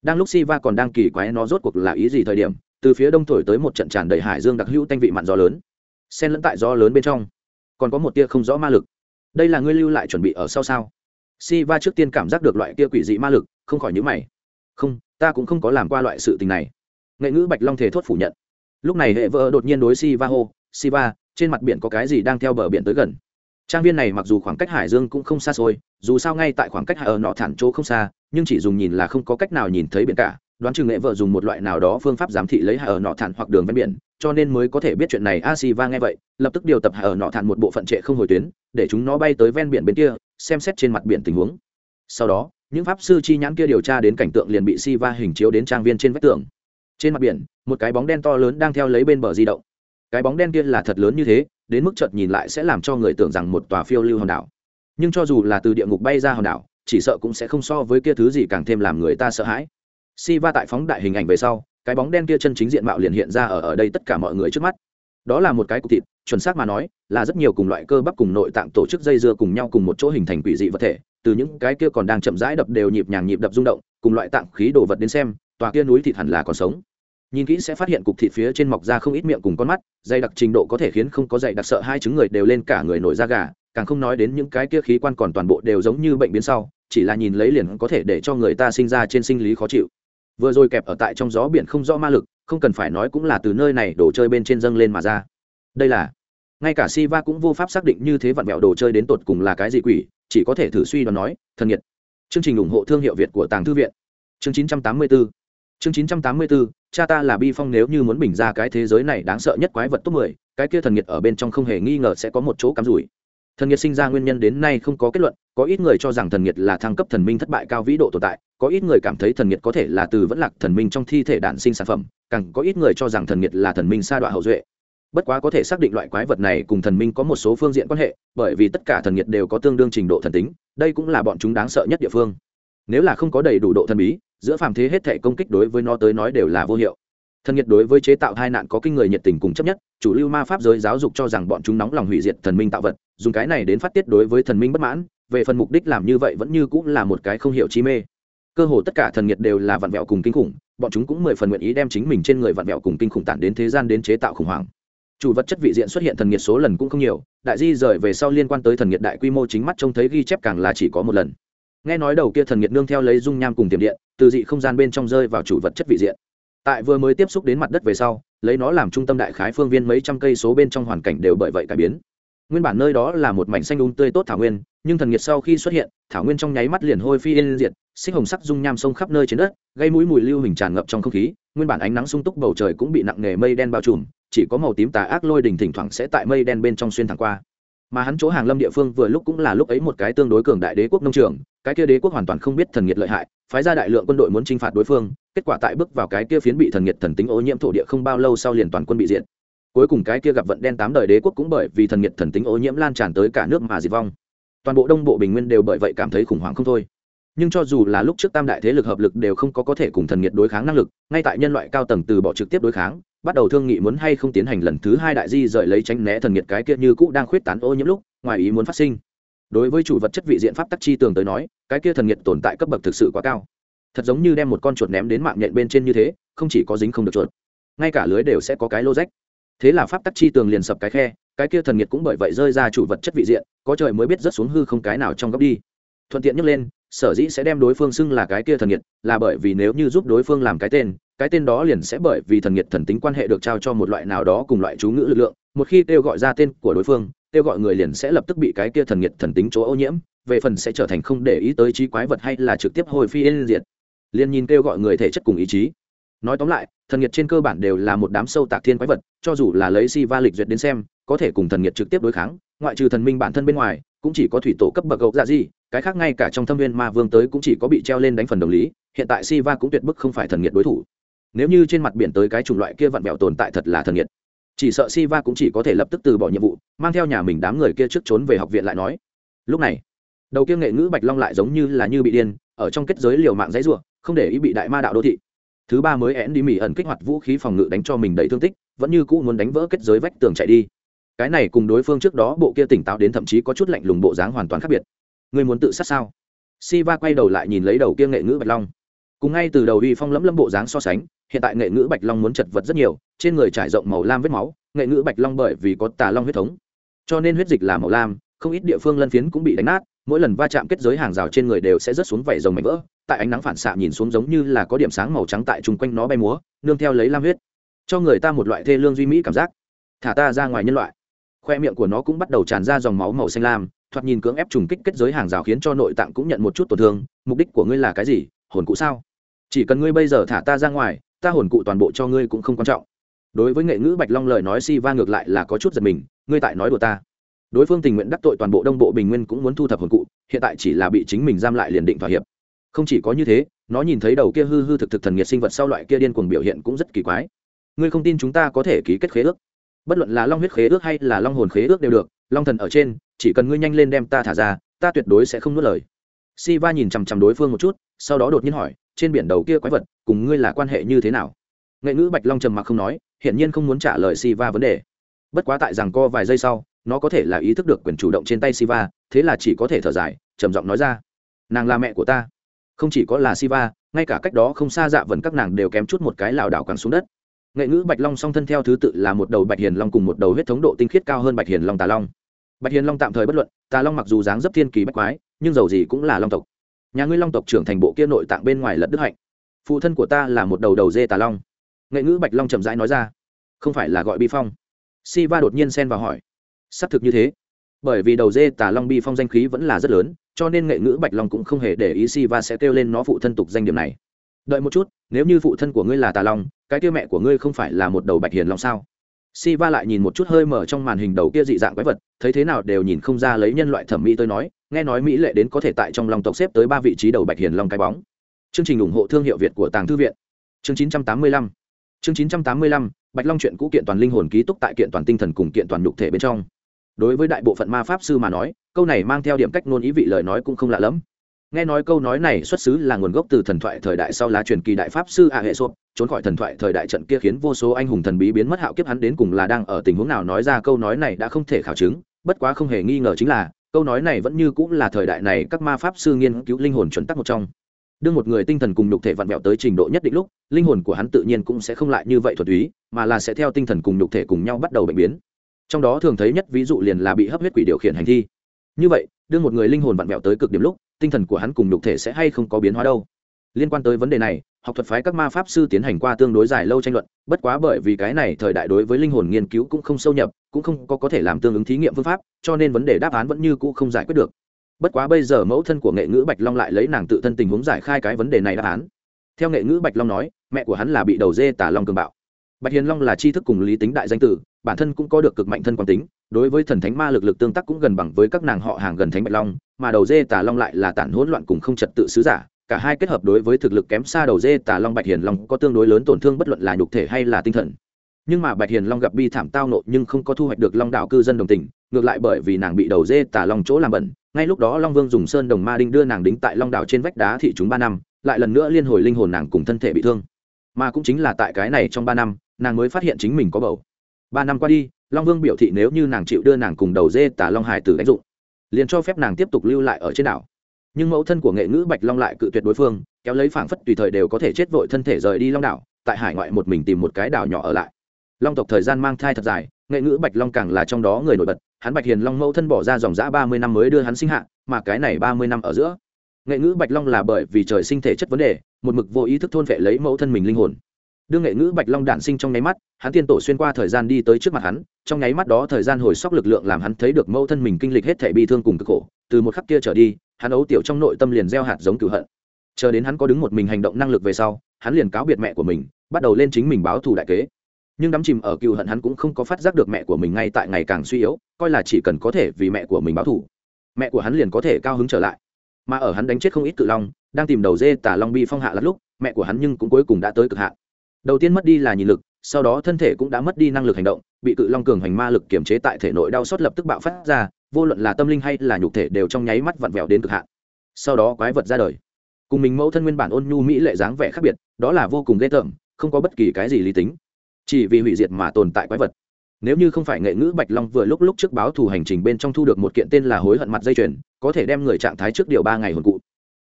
Đang lúc si va còn đang kỳ quái nó rốt cuộc là ý gì thời điểm, từ phía đông thổi tới một trận tràn đầy hải dương đặc hữu tanh vị mặn gió lớn xen lẫn tại gió lớn bên trong. Còn có một tia không rõ ma lực. Đây là ngươi lưu lại chuẩn bị ở sau sao? Si va trước tiên cảm giác được loại tia quỷ dị ma lực, không khỏi nhữ mày. Không, ta cũng không có làm qua loại sự tình này. Nghệ ngữ bạch long thể thốt phủ nhận. Lúc này hệ vợ đột nhiên đối siva hô, siva, trên mặt biển có cái gì đang theo bờ biển tới gần? Trang viên này mặc dù khoảng cách hải dương cũng không xa xôi, dù sao ngay tại khoảng cách hải ở nọ thản chỗ không xa, nhưng chỉ dùng nhìn là không có cách nào nhìn thấy biển cả đoán chừng nghệ vợ dùng một loại nào đó phương pháp giám thị lấy hải ở nọ thản hoặc đường ven biển, cho nên mới có thể biết chuyện này a si va nghe vậy, lập tức điều tập hải ở nọ thản một bộ phận trệ không hồi tuyến, để chúng nó bay tới ven biển bên kia, xem xét trên mặt biển tình huống. Sau đó, những pháp sư chi nhãn kia điều tra đến cảnh tượng liền bị si va hình chiếu đến trang viên trên vách tường. Trên mặt biển, một cái bóng đen to lớn đang theo lấy bên bờ di động. Cái bóng đen kia là thật lớn như thế, đến mức chợt nhìn lại sẽ làm cho người tưởng rằng một tòa phiêu lưu hòn đảo. Nhưng cho dù là từ địa ngục bay ra hòn đảo, chỉ sợ cũng sẽ không so với kia thứ gì càng thêm làm người ta sợ hãi si va tại phóng đại hình ảnh về sau, cái bóng đen kia chân chính diện mạo liền hiện ra ở ở đây tất cả mọi người trước mắt. Đó là một cái cục thịt, chuẩn xác mà nói, là rất nhiều cùng loại cơ bắp cùng nội tạng tổ chức dây dưa cùng nhau cùng một chỗ hình thành quỷ dị vật thể. Từ những cái kia còn đang chậm rãi đập đều nhịp nhàng nhịp đập rung động, cùng loại tạng khí đồ vật đến xem, tòa kia núi thịt hẳn là còn sống. Nhìn kỹ sẽ phát hiện cục thịt phía trên mọc ra không ít miệng cùng con mắt, dày đặc trình độ có thể khiến không có dày đặc sợ hai chứng người đều lên cả người nổi da gà, càng không nói đến những cái kia khí quan còn toàn bộ đều giống như bệnh biến sau, chỉ là nhìn lấy liền có thể để cho người ta sinh ra trên sinh lý khó chịu vừa rồi kẹp ở tại trong gió biển không rõ ma lực, không cần phải nói cũng là từ nơi này đổ chơi bên trên dâng lên mà ra. Đây là, ngay cả si va cũng vô pháp xác định như thế vặn vẹo đồ chơi đến tột cùng là cái gì quỷ, chỉ có thể thử suy đoán nói, thân nhiệt. Chương trình ủng hộ thương hiệu việt của tàng thư viện. Chương 984 chương 984 cha ta là bi phong nếu như muốn bình ra cái thế giới này đáng sợ nhất quái vật top mười, cái kia thần nhiệt ở bên trong không hề nghi ngờ sẽ có một chỗ cắm rủi thần nhiệt sinh ra nguyên nhân đến nay không có kết luận, có ít người cho rằng thần nhiệt là thăng cấp thần minh thất bại cao vĩ độ tồn tại, có ít người cảm thấy thần nhiệt có thể là từ vẫn lạc thần minh trong thi thể đản sinh sản phẩm, càng có ít người cho rằng thần nhiệt là thần minh sa đoạn hậu duệ. Bất quá có thể xác định loại quái vật này cùng thần minh có một số phương diện quan hệ, bởi vì tất cả thần nhiệt đều có tương đương trình độ thần tính, đây cũng là bọn chúng đáng sợ nhất địa phương. Nếu là không có đầy đủ độ thần bí, giữa phàm thế hết thể công kích đối với nó tới nói đều là vô hiệu thần nhiệt đối với chế tạo hai nạn có kinh người nhiệt tình cùng chấp nhất, chủ lưu ma pháp giới giáo dục cho rằng bọn chúng nóng lòng hủy diệt thần minh tạo vật, dùng cái này đến phát tiết đối với thần minh bất mãn, về phần mục đích làm như vậy vẫn như cũng là một cái không hiểu chi mê. Cơ hồ tất cả thần nhiệt đều là vặn vẹo cùng kinh khủng, bọn chúng cũng mười phần nguyện ý đem chính mình trên người vặn vẹo cùng kinh khủng tản đến thế gian đến chế tạo khủng hoảng. Chủ vật chất vị diện xuất hiện thần nhiệt số lần cũng không nhiều, đại di rời về sau liên quan tới thần nhiệt đại quy mô chính mắt trông thấy ghi chép càng là chỉ có một lần. Nghe nói đầu kia thần nhiệt nương theo lấy dung nham cùng tiềm điện, từ dị không gian bên trong rơi vào chủ vật chất vị diện tại vừa mới tiếp xúc đến mặt đất về sau, lấy nó làm trung tâm đại khái phương viên mấy trăm cây số bên trong hoàn cảnh đều bởi vậy cải biến. Nguyên bản nơi đó là một mảnh xanh đúng tươi tốt thảo nguyên, nhưng thần nhiệt sau khi xuất hiện, thảo nguyên trong nháy mắt liền hôi phi yên diệt, xích hồng sắc dung nham sông khắp nơi trên đất, gây mũi mùi lưu hình tràn ngập trong không khí, nguyên bản ánh nắng sung túc bầu trời cũng bị nặng nề mây đen bao trùm, chỉ có màu tím tà ác lôi đình thỉnh thoảng sẽ tại mây đen bên trong xuyên thẳng qua. Mà hắn chỗ hàng lâm địa phương vừa lúc cũng là lúc ấy một cái tương đối cường đại đế quốc nông trường cái kia đế quốc hoàn toàn không biết thần nhiệt lợi hại, phái ra đại lượng quân đội muốn chinh phạt đối phương, kết quả tại bước vào cái kia phiến bị thần nhiệt thần tính ô nhiễm thổ địa không bao lâu sau liền toàn quân bị diện cuối cùng cái kia gặp vận đen tám đời đế quốc cũng bởi vì thần nhiệt thần tính ô nhiễm lan tràn tới cả nước mà diệt vong. Toàn bộ đông bộ bình nguyên đều bởi vậy cảm thấy khủng hoảng không thôi. Nhưng cho dù là lúc trước tam đại thế lực hợp lực đều không có có thể cùng thần nhiệt đối kháng năng lực, ngay tại nhân loại cao tầng từ bỏ trực tiếp đối kháng, bắt đầu thương nghị muốn hay không tiến hành lần thứ hai đại di rời lấy tránh né thần nhiệt cái kia như cũ đang khuyết tán ô nhiễm lúc, ngoài ý muốn phát sinh đối với chủ vật chất vị diện pháp tắc chi tường tới nói, cái kia thần nhiệt tồn tại cấp bậc thực sự quá cao. Thật giống như đem một con chuột ném đến mạng nhện bên trên như thế, không chỉ có dính không được chuột, ngay cả lưới đều sẽ có cái lô rách thế là pháp tắc chi tường liền sập cái khe, cái kia thần nhiệt cũng bởi vậy rơi ra chủ vật chất vị diện, có trời mới biết rớt xuống hư không cái nào trong góc đi. Thuận tiện nhắc lên, sở dĩ sẽ đem đối phương xưng là cái kia thần nhiệt, là bởi vì nếu như giúp đối phương làm cái tên cái tên đó liền sẽ bởi vì thần nhiệt thần tính quan hệ được trao cho một loại nào đó cùng loại chú ngữ lực lượng, một khi kêu gọi ra tên của đối phương kêu gọi người liền sẽ lập tức bị cái kia thần nhiệt thần tính chỗ ô nhiễm, về phần sẽ trở thành không để ý tới trí quái vật hay là trực tiếp hồi phi yên diệt. Liền nhìn kêu gọi người thể chất cùng ý chí. Nói tóm lại, thần nhiệt trên cơ bản đều là một đám sâu tạc thiên quái vật, cho dù là lấy si va lịch duyệt đến xem, có thể cùng thần nhiệt trực tiếp đối kháng, ngoại trừ thần minh bản thân bên ngoài, cũng chỉ có thủy tổ cấp bậc gậu dạ gì, cái khác ngay cả trong thâm viên ma vương tới cũng chỉ có bị treo lên đánh phần đồng lý, hiện tại si va cũng tuyệt bức không phải thần nhiệt đối thủ. Nếu như trên mặt biển tới cái chủng loại kia vặn bẹo tồn tại thật là thần nhiệt chỉ sợ si va cũng chỉ có thể lập tức từ bỏ nhiệm vụ, mang theo nhà mình đám người kia trước trốn về học viện lại nói. Lúc này, đầu kia nghệ ngữ bạch long lại giống như là như bị điên, ở trong kết giới liều mạng dãy ruộng không để ý bị đại ma đạo đô thị. Thứ ba mới én đi mỹ ẩn kích hoạt vũ khí phòng ngự đánh cho mình đầy thương tích, vẫn như cũ muốn đánh vỡ kết giới vách tường chạy đi. Cái này cùng đối phương trước đó bộ kia tỉnh táo đến thậm chí có chút lạnh lùng bộ dáng hoàn toàn khác biệt. Người muốn tự sát sao? Si va quay đầu lại nhìn lấy đầu kia nghệ ngữ bạch long. Cùng ngay từ đầu uy phong lẫm lâm bộ dáng so sánh hiện tại nghệ ngữ bạch long muốn chật vật rất nhiều, trên người trải rộng màu lam vết máu, nghệ ngữ bạch long bởi vì có tà long huyết thống, cho nên huyết dịch là màu lam, không ít địa phương lân phiến cũng bị đánh nát, mỗi lần va chạm kết giới hàng rào trên người đều sẽ rớt xuống vảy rồng mảnh vỡ, tại ánh nắng phản xạ nhìn xuống giống như là có điểm sáng màu trắng tại chung quanh nó bay múa, nương theo lấy lam huyết, cho người ta một loại thê lương duy mỹ cảm giác. Thả ta ra ngoài nhân loại. Khoe miệng của nó cũng bắt đầu tràn ra dòng máu màu xanh lam, thoạt nhìn cưỡng ép trùng kích kết giới hàng rào khiến cho nội tạng cũng nhận một chút tổn thương, mục đích của ngươi là cái gì, hồn cụ sao? Chỉ cần ngươi bây giờ thả ta ra ngoài ta hồn cụ toàn bộ cho ngươi cũng không quan trọng. Đối với nghệ ngữ bạch long lời nói si va ngược lại là có chút giật mình, ngươi tại nói đùa ta. Đối phương tình nguyện đắc tội toàn bộ đông bộ bình nguyên cũng muốn thu thập hồn cụ, hiện tại chỉ là bị chính mình giam lại liền định thỏa hiệp. Không chỉ có như thế, nó nhìn thấy đầu kia hư hư thực thực thần nghiệt sinh vật sau loại kia điên cuồng biểu hiện cũng rất kỳ quái. Ngươi không tin chúng ta có thể ký kết khế ước. Bất luận là long huyết khế ước hay là long hồn khế ước đều được, long thần ở trên, chỉ cần ngươi nhanh lên đem ta thả ra, ta tuyệt đối sẽ không nuốt lời si va nhìn chằm chằm đối phương một chút, sau đó đột nhiên hỏi, trên biển đầu kia quái vật, cùng ngươi là quan hệ như thế nào? Nghệ ngữ bạch long trầm mặc không nói, hiển nhiên không muốn trả lời si va vấn đề. Bất quá tại rằng co vài giây sau, nó có thể là ý thức được quyền chủ động trên tay siva, thế là chỉ có thể thở dài, trầm giọng nói ra, nàng là mẹ của ta. Không chỉ có là siva, ngay cả cách đó không xa dạ vần các nàng đều kém chút một cái lảo đảo quẳng xuống đất. Nghệ ngữ bạch long song thân theo thứ tự là một đầu bạch hiền long cùng một đầu huyết thống độ tinh khiết cao hơn bạch hiền long tà long bạch hiền long tạm thời bất luận, tà long mặc dù dáng dấp thiên kỳ bách quái, nhưng dầu gì cũng là long tộc. Nhà ngươi long tộc trưởng thành bộ kia nội tạng bên ngoài lật đức hạnh. Phụ thân của ta là một đầu đầu dê tà long. Nghệ ngữ bạch long chậm rãi nói ra. Không phải là gọi bi phong. Si va đột nhiên xen vào hỏi. Xác thực như thế. Bởi vì đầu dê tà long bi phong danh khí vẫn là rất lớn, cho nên nghệ ngữ bạch long cũng không hề để ý si va sẽ kêu lên nó phụ thân tục danh điểm này. Đợi một chút, nếu như phụ thân của ngươi là tà long, cái kêu mẹ của ngươi không phải là một đầu bạch hiền long sao? Si va lại nhìn một chút hơi mở trong màn hình đầu kia dị dạng quái vật, thấy thế nào đều nhìn không ra lấy nhân loại thẩm mỹ tôi nói, nghe nói mỹ lệ đến có thể tại trong lòng tộc xếp tới ba vị trí đầu bạch hiền long cái bóng. Chương trình ủng hộ thương hiệu việt của tàng thư viện. Chương 985 chương 985 bạch long chuyện cũ kiện toàn linh hồn ký túc tại kiện toàn tinh thần cùng kiện toàn nhục thể bên trong. Đối với đại bộ phận ma pháp sư mà nói, câu này mang theo điểm cách ngôn ý vị lời nói cũng không lạ lẫm nghe nói câu nói này xuất xứ là nguồn gốc từ thần thoại thời đại sau lá truyền kỳ đại pháp sư a hệ sộp trốn khỏi thần thoại thời đại trận kia khiến vô số anh hùng thần bí biến mất hạo kiếp hắn đến cùng là đang ở tình huống nào nói ra câu nói này đã không thể khảo chứng bất quá không hề nghi ngờ chính là câu nói này vẫn như cũng là thời đại này các ma pháp sư nghiên cứu linh hồn chuẩn tắc một trong. Đương một người tinh thần cùng nhục thể vặn vẹo tới trình độ nhất định lúc linh hồn của hắn tự nhiên cũng sẽ không lại như vậy thuật ý, mà là sẽ theo tinh thần cùng nhục thể cùng nhau bắt đầu bệnh biến. Trong đó thường thấy nhất ví dụ liền là bị hấp huyết quỷ điều khiển hành thi. Như vậy đương một người linh hồn vặn vẹo tới cực điểm lúc tinh thần của hắn cùng nhục thể sẽ hay không có biến hóa đâu. Liên quan tới vấn đề này, học thuật phái các ma pháp sư tiến hành qua tương đối dài lâu tranh luận, bất quá bởi vì cái này thời đại đối với linh hồn nghiên cứu cũng không sâu nhập, cũng không có có thể làm tương ứng thí nghiệm phương pháp, cho nên vấn đề đáp án vẫn như cũ không giải quyết được. Bất quá bây giờ mẫu thân của nghệ ngữ bạch long lại lấy nàng tự thân tình huống giải khai cái vấn đề này đáp án. Theo nghệ ngữ bạch long nói, mẹ của hắn là bị đầu dê tả long cường bạo. Bạch hiền long là tri thức cùng lý tính đại danh tử, bản thân cũng có được cực mạnh thân quan tính, đối với thần thánh ma lực lực tương tác cũng gần bằng với các nàng họ hàng gần thánh bạch long mà đầu dê tà long lại là tản hỗn loạn cùng không trật tự sứ giả, cả hai kết hợp đối với thực lực kém xa đầu dê tà long bạch hiền long có tương đối lớn tổn thương bất luận là nhục thể hay là tinh thần. Nhưng mà bạch hiền long gặp bi thảm tao nộ nhưng không có thu hoạch được long đạo cư dân đồng tình, ngược lại bởi vì nàng bị đầu dê tà long chỗ làm bẩn, ngay lúc đó long vương dùng sơn đồng ma đinh đưa nàng đính tại long đảo trên vách đá thị chúng ba năm, lại lần nữa liên hồi linh hồn nàng cùng thân thể bị thương. Mà cũng chính là tại cái này trong ba năm, nàng mới phát hiện chính mình có bầu. Ba năm qua đi, long vương biểu thị nếu như nàng chịu đưa nàng cùng đầu dê tả long hải tử đánh dụng liền cho phép nàng tiếp tục lưu lại ở trên đảo. Nhưng mẫu thân của nghệ ngữ bạch long lại cự tuyệt đối phương, kéo lấy phảng phất tùy thời đều có thể chết vội thân thể rời đi long đảo, tại hải ngoại một mình tìm một cái đảo nhỏ ở lại. Long tộc thời gian mang thai thật dài, nghệ ngữ bạch long càng là trong đó người nổi bật, hắn bạch hiền long mẫu thân bỏ ra dòng giã ba mươi năm mới đưa hắn sinh hạ, mà cái này ba mươi năm ở giữa, nghệ ngữ bạch long là bởi vì trời sinh thể chất vấn đề, một mực vô ý thức thôn vệ lấy mẫu thân mình linh hồn đương nghệ ngữ bạch long đản sinh trong nháy mắt, hắn tiên tổ xuyên qua thời gian đi tới trước mặt hắn, trong nháy mắt đó thời gian hồi sóc lực lượng làm hắn thấy được mẫu thân mình kinh lịch hết thể bi thương cùng cực khổ. Từ một khắc kia trở đi, hắn ấu tiểu trong nội tâm liền gieo hạt giống cửu hận. Chờ đến hắn có đứng một mình hành động năng lực về sau, hắn liền cáo biệt mẹ của mình, bắt đầu lên chính mình báo thù đại kế. Nhưng đắm chìm ở cựu hận hắn cũng không có phát giác được mẹ của mình ngay tại ngày càng suy yếu, coi là chỉ cần có thể vì mẹ của mình báo thù, mẹ của hắn liền có thể cao hứng trở lại. Mà ở hắn đánh chết không ít cự long, đang tìm đầu dê tả long bi phong hạ lắm lúc, mẹ của hắn nhưng cũng cuối cùng đã tới cực hạn đầu tiên mất đi là nhìn lực, sau đó thân thể cũng đã mất đi năng lực hành động, bị cự long cường hành ma lực kiềm chế tại thể nội đau xót lập tức bạo phát ra, vô luận là tâm linh hay là nhục thể đều trong nháy mắt vặn vẹo đến cực hạn. Sau đó quái vật ra đời. Cùng mình mẫu thân nguyên bản ôn nhu mỹ lệ dáng vẻ khác biệt, đó là vô cùng ghê tởm, không có bất kỳ cái gì lý tính. Chỉ vì hủy diệt mà tồn tại quái vật. Nếu như không phải nghệ ngữ bạch long vừa lúc lúc trước báo thù hành trình bên trong thu được một kiện tên là hối hận mặt dây chuyền, có thể đem người trạng thái trước điều ba ngày hồn cụ.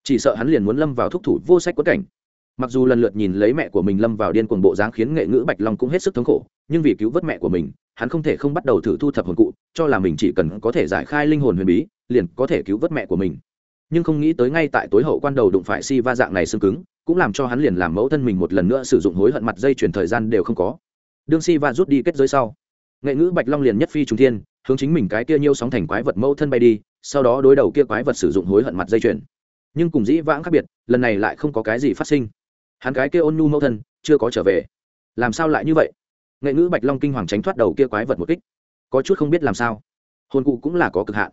Chỉ sợ hắn liền muốn lâm vào thúc thủ vô sách quất cảnh mặc dù lần lượt nhìn lấy mẹ của mình lâm vào điên cuồng bộ dáng khiến nghệ ngữ bạch long cũng hết sức thống khổ, nhưng vì cứu vớt mẹ của mình, hắn không thể không bắt đầu thử thu thập hồn cụ, cho là mình chỉ cần có thể giải khai linh hồn huyền bí, liền có thể cứu vớt mẹ của mình. Nhưng không nghĩ tới ngay tại tối hậu quan đầu đụng phải si va dạng này xương cứng, cũng làm cho hắn liền làm mẫu thân mình một lần nữa sử dụng hối hận mặt dây chuyển thời gian đều không có. Đương si va rút đi kết giới sau, nghệ ngữ bạch long liền nhất phi trung thiên, hướng chính mình cái kia nhiêu sóng thành quái vật mẫu thân bay đi, sau đó đối đầu kia quái vật sử dụng hối hận mặt dây chuyển nhưng cùng dĩ vãng khác biệt, lần này lại không có cái gì phát sinh hắn cái kia ôn nhu mẫu thân chưa có trở về. Làm sao lại như vậy? Nghệ ngữ bạch long kinh hoàng tránh thoát đầu kia quái vật một kích. Có chút không biết làm sao. Hồn cụ cũng là có cực hạn.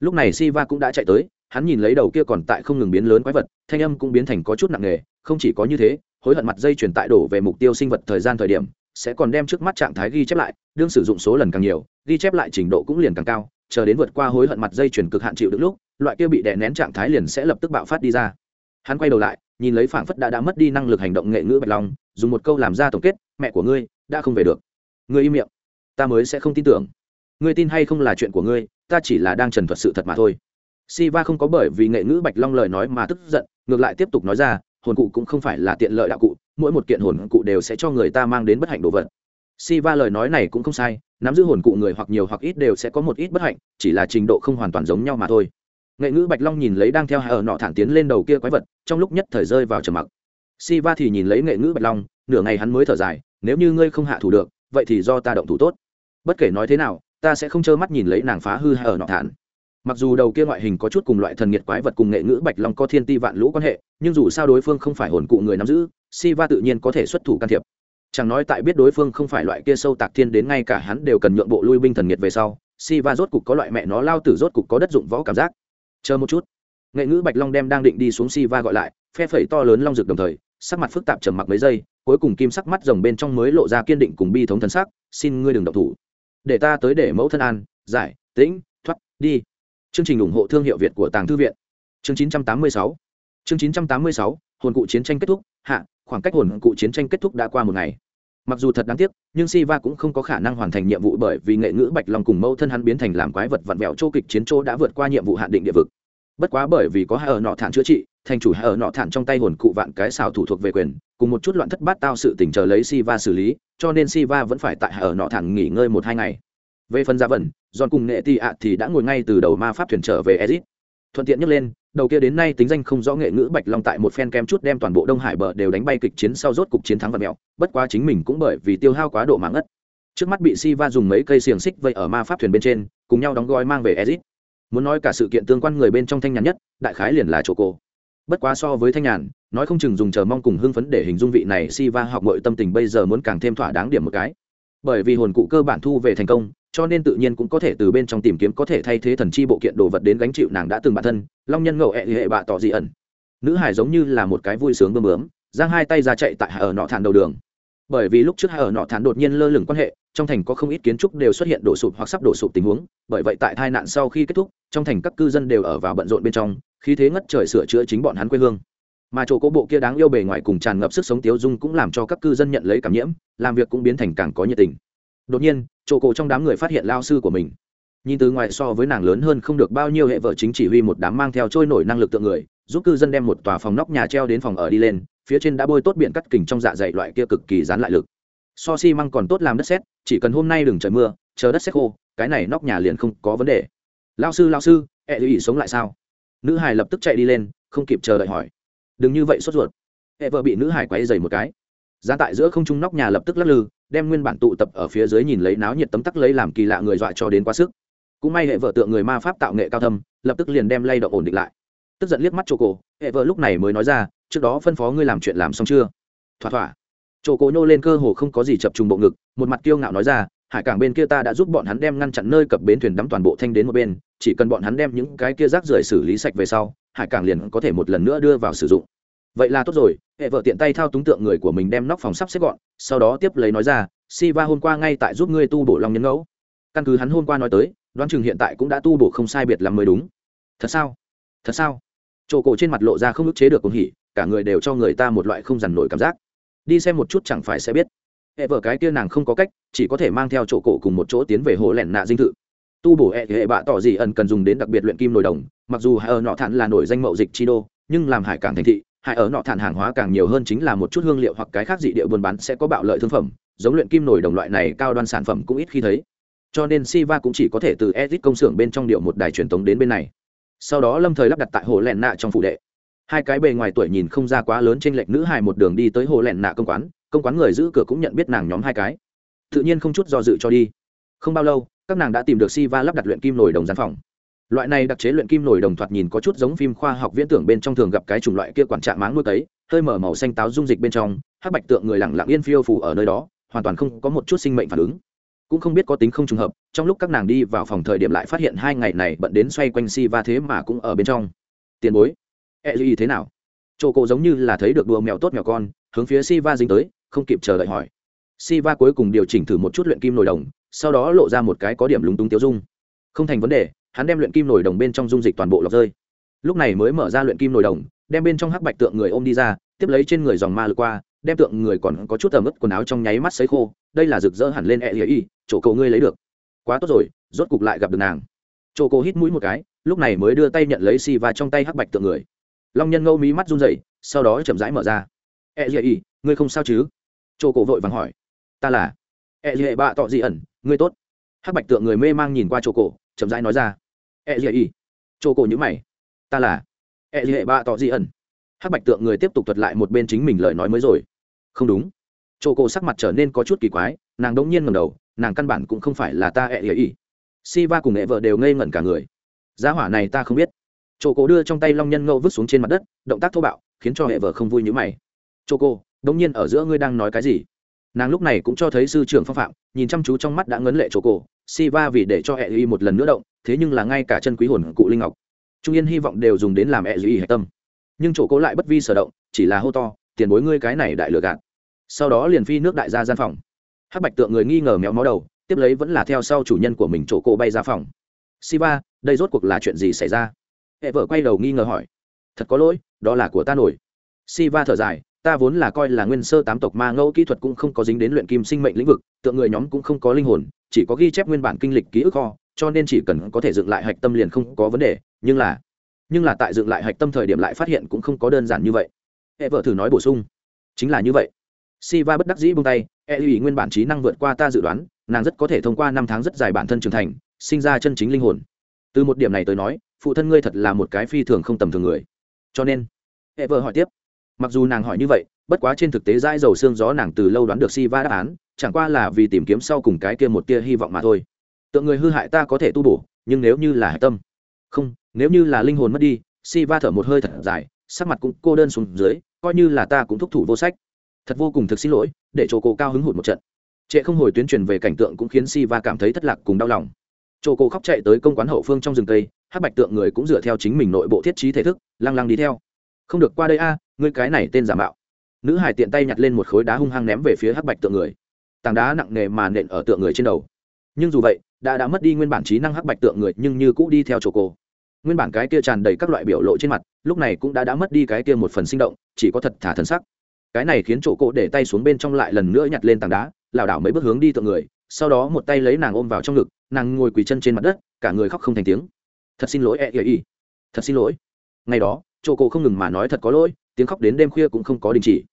Lúc này si va cũng đã chạy tới, hắn nhìn lấy đầu kia còn tại không ngừng biến lớn quái vật, thanh âm cũng biến thành có chút nặng nề, không chỉ có như thế, hối hận mặt dây chuyển tại đổ về mục tiêu sinh vật thời gian thời điểm, sẽ còn đem trước mắt trạng thái ghi chép lại, đương sử dụng số lần càng nhiều, ghi chép lại trình độ cũng liền càng cao, chờ đến vượt qua hối hận mặt dây chuyển cực hạn chịu được lúc, loại kia bị đè nén trạng thái liền sẽ lập tức bạo phát đi ra. Hắn quay đầu lại nhìn lấy phảng phất đã đã mất đi năng lực hành động nghệ ngữ bạch long dùng một câu làm ra tổng kết mẹ của ngươi đã không về được ngươi im miệng ta mới sẽ không tin tưởng ngươi tin hay không là chuyện của ngươi ta chỉ là đang trần thuật sự thật mà thôi Siva không có bởi vì nghệ ngữ Bạch Long lời nói mà tức giận, ngược lại tiếp tục nói ra, hồn cụ cũng không phải là tiện lợi đạo cụ, mỗi một kiện hồn cụ đều sẽ cho người ta mang đến bất hạnh đồ vật. Siva lời nói này cũng không sai, nắm giữ hồn cụ người hoặc nhiều hoặc ít đều sẽ có một ít bất hạnh, chỉ là trình độ không hoàn toàn giống nhau mà thôi. Nghệ ngữ Bạch Long nhìn lấy đang theo ở nọ thản tiến lên đầu kia quái vật, trong lúc nhất thời rơi vào trầm mặc. Siva thì nhìn lấy nghệ ngữ Bạch Long, nửa ngày hắn mới thở dài, nếu như ngươi không hạ thủ được, vậy thì do ta động thủ tốt. Bất kể nói thế nào, ta sẽ không trơ mắt nhìn lấy nàng phá hư ở nọ thản mặc dù đầu kia ngoại hình có chút cùng loại thần nghiệt quái vật cùng nghệ ngữ bạch long có thiên ti vạn lũ quan hệ nhưng dù sao đối phương không phải hồn cụ người nắm giữ si va tự nhiên có thể xuất thủ can thiệp chẳng nói tại biết đối phương không phải loại kia sâu tạc thiên đến ngay cả hắn đều cần nhượng bộ lui binh thần nghiệt về sau si va rốt cục có loại mẹ nó lao tử rốt cục có đất dụng võ cảm giác chờ một chút nghệ ngữ bạch long đem đang định đi xuống si va gọi lại phe phẩy to lớn long rực đồng thời sắc mặt phức tạp trầm mặc mấy giây cuối cùng kim sắc mắt rồng bên trong mới lộ ra kiên định cùng bi thống thân sắc xin ngươi đừng độc thủ để ta tới để mẫu thân an giải tĩnh thoát đi Chương trình ủng hộ thương hiệu Việt của Tàng Thư viện. Chương 986. Chương 986, hồn cụ chiến tranh kết thúc, hạ, khoảng cách hồn cụ chiến tranh kết thúc đã qua một ngày. Mặc dù thật đáng tiếc, nhưng Siva cũng không có khả năng hoàn thành nhiệm vụ bởi vì nghệ ngữ Bạch Long cùng mâu thân hắn biến thành làm quái vật vặn vẹo châu kịch chiến châu đã vượt qua nhiệm vụ hạn định địa vực. Bất quá bởi vì có hai ở nọ thản chữa trị, thành chủ hai ở nọ thản trong tay hồn cụ vạn cái xào thủ thuộc về quyền, cùng một chút loạn thất bát tao sự tình chờ lấy Siva xử lý, cho nên Siva vẫn phải tại hai ở nọ thản nghỉ ngơi một hai ngày về phần dạ gia vần giòn cùng nghệ ti ạ thì đã ngồi ngay từ đầu ma pháp thuyền trở về ezit thuận tiện nhắc lên, đầu kia đến nay tính danh không rõ nghệ ngữ bạch long tại một phen kem chút đem toàn bộ đông hải bờ đều đánh bay kịch chiến sau rốt cục chiến thắng vật mẹo, bất quá chính mình cũng bởi vì tiêu hao quá độ mạng ất trước mắt bị si va dùng mấy cây xiềng xích vây ở ma pháp thuyền bên trên, cùng nhau đóng gói mang về ezit muốn nói cả sự kiện tương quan người bên trong thanh nhàn nhất, đại khái liền là chỗ cô. Bất quá so với thanh nhàn, nói không chừng dùng chờ mong cùng hưng phấn để hình dung vị này si va học mọi tâm tình bây giờ muốn càng thêm thỏa đáng điểm một cái. Bởi vì hồn cụ cơ bản thu về thành công cho nên tự nhiên cũng có thể từ bên trong tìm kiếm có thể thay thế thần chi bộ kiện đồ vật đến gánh chịu nàng đã từng bản thân, long nhân ngậu ẹ hệ bạ tỏ dị ẩn. Nữ hải giống như là một cái vui sướng bơm bướm, giang hai tay ra chạy tại hải ở nọ thản đầu đường. Bởi vì lúc trước hải ở nọ thản đột nhiên lơ lửng quan hệ, trong thành có không ít kiến trúc đều xuất hiện đổ sụp hoặc sắp đổ sụp tình huống, bởi vậy tại tai nạn sau khi kết thúc, trong thành các cư dân đều ở vào bận rộn bên trong khi thế ngất trời sửa chữa chính bọn hắn quê hương. Mà chỗ cố bộ kia đáng yêu bề ngoài cùng tràn ngập sức sống tiếu dung cũng làm cho các cư dân nhận lấy cảm nhiễm, làm việc cũng biến thành càng có nhiệt tình đột nhiên, chỗ cổ trong đám người phát hiện lao sư của mình. Nhìn từ ngoài so với nàng lớn hơn không được bao nhiêu hệ vợ chính chỉ huy một đám mang theo trôi nổi năng lực tượng người, giúp cư dân đem một tòa phòng nóc nhà treo đến phòng ở đi lên, phía trên đã bôi tốt biển cắt kình trong dạ dày loại kia cực kỳ dán lại lực. So xi măng còn tốt làm đất xét chỉ cần hôm nay đừng trời mưa, chờ đất xét khô, cái này nóc nhà liền không có vấn đề. Lao sư lao sư, ẹ e sống lại sao? Nữ hải lập tức chạy đi lên, không kịp chờ đợi hỏi. Đừng như vậy sốt ruột. Ẹ vợ bị nữ hải quay dày một cái. Giá tại giữa không trung nóc nhà lập tức lắc lư đem nguyên bản tụ tập ở phía dưới nhìn lấy náo nhiệt tấm tắc lấy làm kỳ lạ người dọa cho đến quá sức. Cũng may hệ vợ tượng người ma pháp tạo nghệ cao thâm, lập tức liền đem lay động ổn định lại. Tức giận liếc mắt chỗ cổ, hệ vợ lúc này mới nói ra, trước đó phân phó ngươi làm chuyện làm xong chưa? Thỏa thỏa. Chỗ cổ nhô lên cơ hồ không có gì chập trùng bộ ngực, một mặt kiêu ngạo nói ra, hải cảng bên kia ta đã giúp bọn hắn đem ngăn chặn nơi cập bến thuyền đắm toàn bộ thanh đến một bên, chỉ cần bọn hắn đem những cái kia rác rưởi xử lý sạch về sau, hải cảng liền có thể một lần nữa đưa vào sử dụng vậy là tốt rồi, hệ vợ tiện tay thao túng tượng người của mình đem nóc phòng sắp xếp gọn, sau đó tiếp lấy nói ra si va hôm qua ngay tại giúp ngươi tu bổ long nhân ngẫu. Căn cứ hắn hôm qua nói tới, đoán chừng hiện tại cũng đã tu bổ không sai biệt làm mới đúng. Thật sao? Thật sao? Chỗ cổ trên mặt lộ ra không ức chế được cùng hỉ, cả người đều cho người ta một loại không dằn nổi cảm giác. Đi xem một chút chẳng phải sẽ biết. Hệ vợ cái kia nàng không có cách, chỉ có thể mang theo chỗ cổ cùng một chỗ tiến về hồ lẻn nạ dinh thự. Tu bổ hệ hệ bạ tỏ gì ẩn cần dùng đến đặc biệt luyện kim nổi đồng, mặc dù hải ở nọ thản là nổi danh mậu dịch chi đô, nhưng làm hải cảng thành thị hải ở nọ thản hàng hóa càng nhiều hơn chính là một chút hương liệu hoặc cái khác dị địa buôn bán sẽ có bạo lợi thương phẩm giống luyện kim nổi đồng loại này cao đoan sản phẩm cũng ít khi thấy cho nên Siva cũng chỉ có thể từ edit công xưởng bên trong điệu một đài truyền thống đến bên này. Sau đó Lâm Thời lắp đặt tại hồ lẹn nạ trong phụ đệ. Hai cái bề ngoài tuổi nhìn không ra quá lớn trên lệch nữ hài một đường đi tới hồ lẹn nạ công quán, công quán người giữ cửa cũng nhận biết nàng nhóm hai cái. tự nhiên không chút do dự cho đi không bao lâu các nàng đã tìm được si va lắp đặt luyện kim nổi đồng gian phòng loại này đặc chế luyện kim nổi đồng thoạt nhìn có chút giống phim khoa học viễn tưởng bên trong thường gặp cái chủng loại kia quản trạng máng nuôi tấy, hơi mở màu xanh táo dung dịch bên trong, hắc bạch tượng người lặng lặng yên phiêu phủ ở nơi đó, hoàn toàn không có một chút sinh mệnh phản ứng. Cũng không biết có tính không trùng hợp, trong lúc các nàng đi vào phòng thời điểm lại phát hiện hai ngày này bận đến xoay quanh si va thế mà cũng ở bên trong. Tiền bối e gì thế nào? Chỗ cô giống như là thấy được đùa mèo tốt mèo con, hướng phía si va dính tới, không kịp chờ đợi hỏi. Si va cuối cùng điều chỉnh thử một chút luyện kim nổi đồng, sau đó lộ ra một cái có điểm lúng túng tiêu dung. Không thành vấn đề hắn đem luyện kim nổi đồng bên trong dung dịch toàn bộ lọc rơi. Lúc này mới mở ra luyện kim nổi đồng, đem bên trong hắc bạch tượng người ôm đi ra, tiếp lấy trên người dòng ma lượt qua, đem tượng người còn có chút tầm ướt quần áo trong nháy mắt sấy khô, đây là rực rỡ hẳn lên e y chỗ cầu ngươi lấy được. Quá tốt rồi, rốt cục lại gặp được nàng. Chỗ cô hít mũi một cái, lúc này mới đưa tay nhận lấy xì và trong tay hắc bạch tượng người. Long nhân ngâu mí mắt run rẩy, sau đó chậm rãi mở ra. E y ngươi không sao chứ? Chỗ cổ vội vàng hỏi. Ta là e y bạ tọ dị ẩn, ngươi tốt. Hắc bạch tượng người mê mang nhìn qua chỗ cổ, chậm rãi nói ra e y chỗ cổ nhữ mày. Ta là e y ba tỏ dị ẩn hắc bạch tượng người tiếp tục thuật lại một bên chính mình lời nói mới rồi. Không đúng. Chỗ cổ sắc mặt trở nên có chút kỳ quái, nàng đống nhiên ngầm đầu, nàng căn bản cũng không phải là ta e ỉa ỉ si va cùng nghệ vợ đều ngây ngẩn cả người. Giá hỏa này ta không biết. Chỗ cổ đưa trong tay long nhân ngâu vứt xuống trên mặt đất, động tác thô bạo, khiến cho hệ vợ không vui như mày. Chỗ cô đống nhiên ở giữa ngươi đang nói cái gì? Nàng lúc này cũng cho thấy sư trưởng phong phạm, nhìn chăm chú trong mắt đã ngấn lệ chỗ cổ. Si va vì để cho hệ y một lần nữa động thế nhưng là ngay cả chân quý hồn cụ linh ngọc, trung yên hy vọng đều dùng đến làm hệ y hạch tâm. Nhưng chỗ cố lại bất vi sở động, chỉ là hô to, tiền bối ngươi cái này đại lừa gạt. Sau đó liền phi nước đại ra gian phòng. Hắc bạch tượng người nghi ngờ méo mó đầu, tiếp lấy vẫn là theo sau chủ nhân của mình chỗ cổ bay ra phòng. Siva, đây rốt cuộc là chuyện gì xảy ra? Hệ vợ quay đầu nghi ngờ hỏi. Thật có lỗi, đó là của ta nổi. Siva thở dài, ta vốn là coi là nguyên sơ tám tộc ma ngẫu kỹ thuật cũng không có dính đến luyện kim sinh mệnh lĩnh vực, tượng người nhóm cũng không có linh hồn, chỉ có ghi chép nguyên bản kinh lịch ký ức kho cho nên chỉ cần có thể dựng lại hạch tâm liền không có vấn đề nhưng là nhưng là tại dựng lại hạch tâm thời điểm lại phát hiện cũng không có đơn giản như vậy hệ vợ thử nói bổ sung chính là như vậy Siva bất đắc dĩ buông tay, e ý nguyên bản trí năng vượt qua ta dự đoán, nàng rất có thể thông qua năm tháng rất dài bản thân trưởng thành, sinh ra chân chính linh hồn. Từ một điểm này tới nói, phụ thân ngươi thật là một cái phi thường không tầm thường người. Cho nên, Ever hỏi tiếp, mặc dù nàng hỏi như vậy, bất quá trên thực tế dãi dầu xương gió nàng từ lâu đoán được Siva đáp án, chẳng qua là vì tìm kiếm sau cùng cái kia một tia hy vọng mà thôi. Tượng người hư hại ta có thể tu bổ, nhưng nếu như là hải tâm, không, nếu như là linh hồn mất đi, si va thở một hơi thật dài, sắc mặt cũng cô đơn xuống dưới, coi như là ta cũng thúc thủ vô sách. Thật vô cùng thực xin lỗi để chỗ cổ cao hứng hụt một trận. Trệ không hồi tuyến truyền về cảnh tượng cũng khiến si va cảm thấy thất lạc cùng đau lòng. Chỗ cổ khóc chạy tới công quán hậu phương trong rừng cây hát bạch tượng người cũng dựa theo chính mình nội bộ thiết trí thể thức lăng lăng đi theo. Không được qua đây a ngươi cái này tên giả mạo. Nữ hải tiện tay nhặt lên một khối đá hung hăng ném về phía hát bạch tượng người. Tảng đá nặng nề mà nện ở tượng người trên đầu. Nhưng dù vậy đã đã mất đi nguyên bản trí năng hắc bạch tượng người nhưng như cũ đi theo chỗ cô. Nguyên bản cái kia tràn đầy các loại biểu lộ trên mặt, lúc này cũng đã đã mất đi cái kia một phần sinh động, chỉ có thật thả thần sắc. Cái này khiến chỗ cô để tay xuống bên trong lại lần nữa nhặt lên tảng đá, lảo đảo mấy bước hướng đi tượng người, sau đó một tay lấy nàng ôm vào trong ngực, nàng ngồi quỳ chân trên mặt đất, cả người khóc không thành tiếng. Thật xin lỗi e ỉ ỉ thật xin lỗi. Ngày đó, chỗ cô không ngừng mà nói thật có lỗi, tiếng khóc đến đêm khuya cũng không có đình chỉ.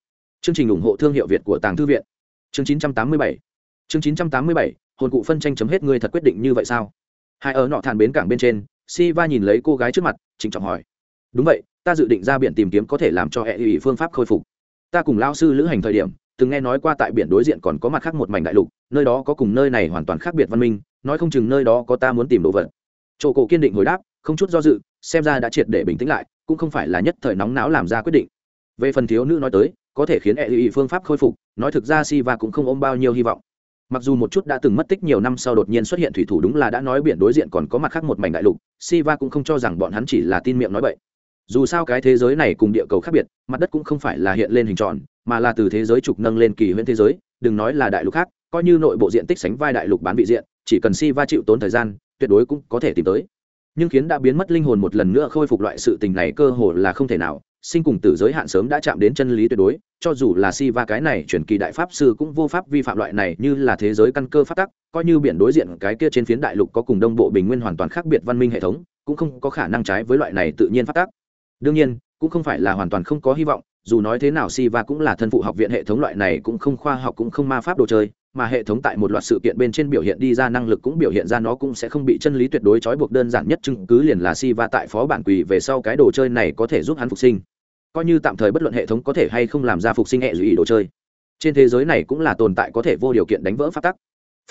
Chương trình ủng hộ thương hiệu việt của tàng thư viện. Chương 987 chương 987 hồn cụ phân tranh chấm hết ngươi thật quyết định như vậy sao? Hai ở nọ thản bến cảng bên trên si va nhìn lấy cô gái trước mặt, trịnh trọng hỏi. Đúng vậy, ta dự định ra biển tìm kiếm có thể làm cho hệ ủy phương pháp khôi phục. Ta cùng lao sư lữ hành thời điểm, từng nghe nói qua tại biển đối diện còn có mặt khác một mảnh đại lục, nơi đó có cùng nơi này hoàn toàn khác biệt văn minh, nói không chừng nơi đó có ta muốn tìm đồ vật. Chỗ cổ kiên định hồi đáp, không chút do dự, xem ra đã triệt để bình tĩnh lại, cũng không phải là nhất thời nóng não làm ra quyết định. Về phần thiếu nữ nói tới, có thể khiến hệ ủy phương pháp khôi phục, nói thực ra si Va cũng không ôm bao nhiêu hy vọng mặc dù một chút đã từng mất tích nhiều năm sau đột nhiên xuất hiện thủy thủ đúng là đã nói biển đối diện còn có mặt khác một mảnh đại lục, Siva cũng không cho rằng bọn hắn chỉ là tin miệng nói vậy dù sao cái thế giới này cùng địa cầu khác biệt, mặt đất cũng không phải là hiện lên hình tròn, mà là từ thế giới trục nâng lên kỳ huyễn thế giới, đừng nói là đại lục khác, coi như nội bộ diện tích sánh vai đại lục bán vị diện, chỉ cần si va chịu tốn thời gian, tuyệt đối cũng có thể tìm tới. Nhưng khiến đã biến mất linh hồn một lần nữa khôi phục loại sự tình này cơ hồ là không thể nào sinh cùng tử giới hạn sớm đã chạm đến chân lý tuyệt đối, cho dù là si va cái này chuyển kỳ đại pháp sư cũng vô pháp vi phạm loại này như là thế giới căn cơ phát tắc, coi như biển đối diện cái kia trên phiến đại lục có cùng đông bộ bình nguyên hoàn toàn khác biệt văn minh hệ thống, cũng không có khả năng trái với loại này tự nhiên phát tắc. Đương nhiên, cũng không phải là hoàn toàn không có hy vọng, dù nói thế nào si va cũng là thân phụ học viện hệ thống loại này cũng không khoa học cũng không ma pháp đồ chơi mà hệ thống tại một loạt sự kiện bên trên biểu hiện đi ra năng lực cũng biểu hiện ra nó cũng sẽ không bị chân lý tuyệt đối trói buộc đơn giản nhất chứng cứ liền là si va tại phó bản quỳ về sau cái đồ chơi này có thể giúp hắn phục sinh. Coi như tạm thời bất luận hệ thống có thể hay không làm ra phục sinh hệ dù ý đồ chơi. Trên thế giới này cũng là tồn tại có thể vô điều kiện đánh vỡ phát tắc.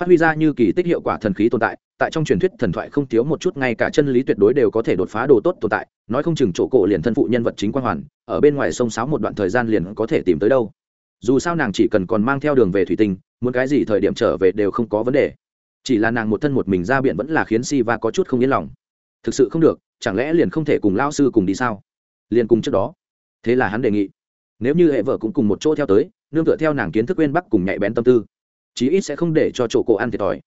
Phát huy ra như kỳ tích hiệu quả thần khí tồn tại tại trong truyền thuyết thần thoại không thiếu một chút ngay cả chân lý tuyệt đối đều có thể đột phá đồ tốt tồn tại, nói không chừng chỗ cổ liền thân phụ nhân vật chính quang hoàn, ở bên ngoài sông sáo một đoạn thời gian liền có thể tìm tới đâu. Dù sao nàng chỉ cần còn mang theo đường về thủy tinh muốn cái gì thời điểm trở về đều không có vấn đề. Chỉ là nàng một thân một mình ra biển vẫn là khiến si va có chút không yên lòng. Thực sự không được, chẳng lẽ liền không thể cùng lao sư cùng đi sao? Liền cùng trước đó. Thế là hắn đề nghị. Nếu như hệ vợ cũng cùng một chỗ theo tới, nương tựa theo nàng kiến thức quên bắc cùng nhạy bén tâm tư, chí ít sẽ không để cho chỗ cô ăn thiệt thòi.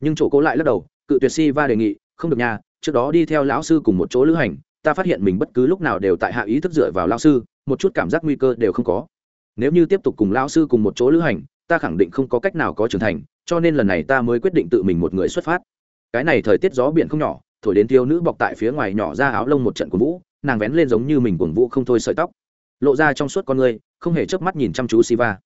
Nhưng chỗ cô lại lắc đầu, cự tuyệt si va đề nghị, không được nhà trước đó đi theo lão sư cùng một chỗ lữ hành, ta phát hiện mình bất cứ lúc nào đều tại hạ ý thức dựa vào lão sư, một chút cảm giác nguy cơ đều không có. Nếu như tiếp tục cùng lão sư cùng một chỗ lữ hành ta khẳng định không có cách nào có trưởng thành, cho nên lần này ta mới quyết định tự mình một người xuất phát. Cái này thời tiết gió biển không nhỏ, thổi đến thiếu nữ bọc tại phía ngoài nhỏ ra áo lông một trận của vũ, nàng vén lên giống như mình cuồng vũ không thôi sợi tóc. Lộ ra trong suốt con người, không hề chớp mắt nhìn chăm chú siva.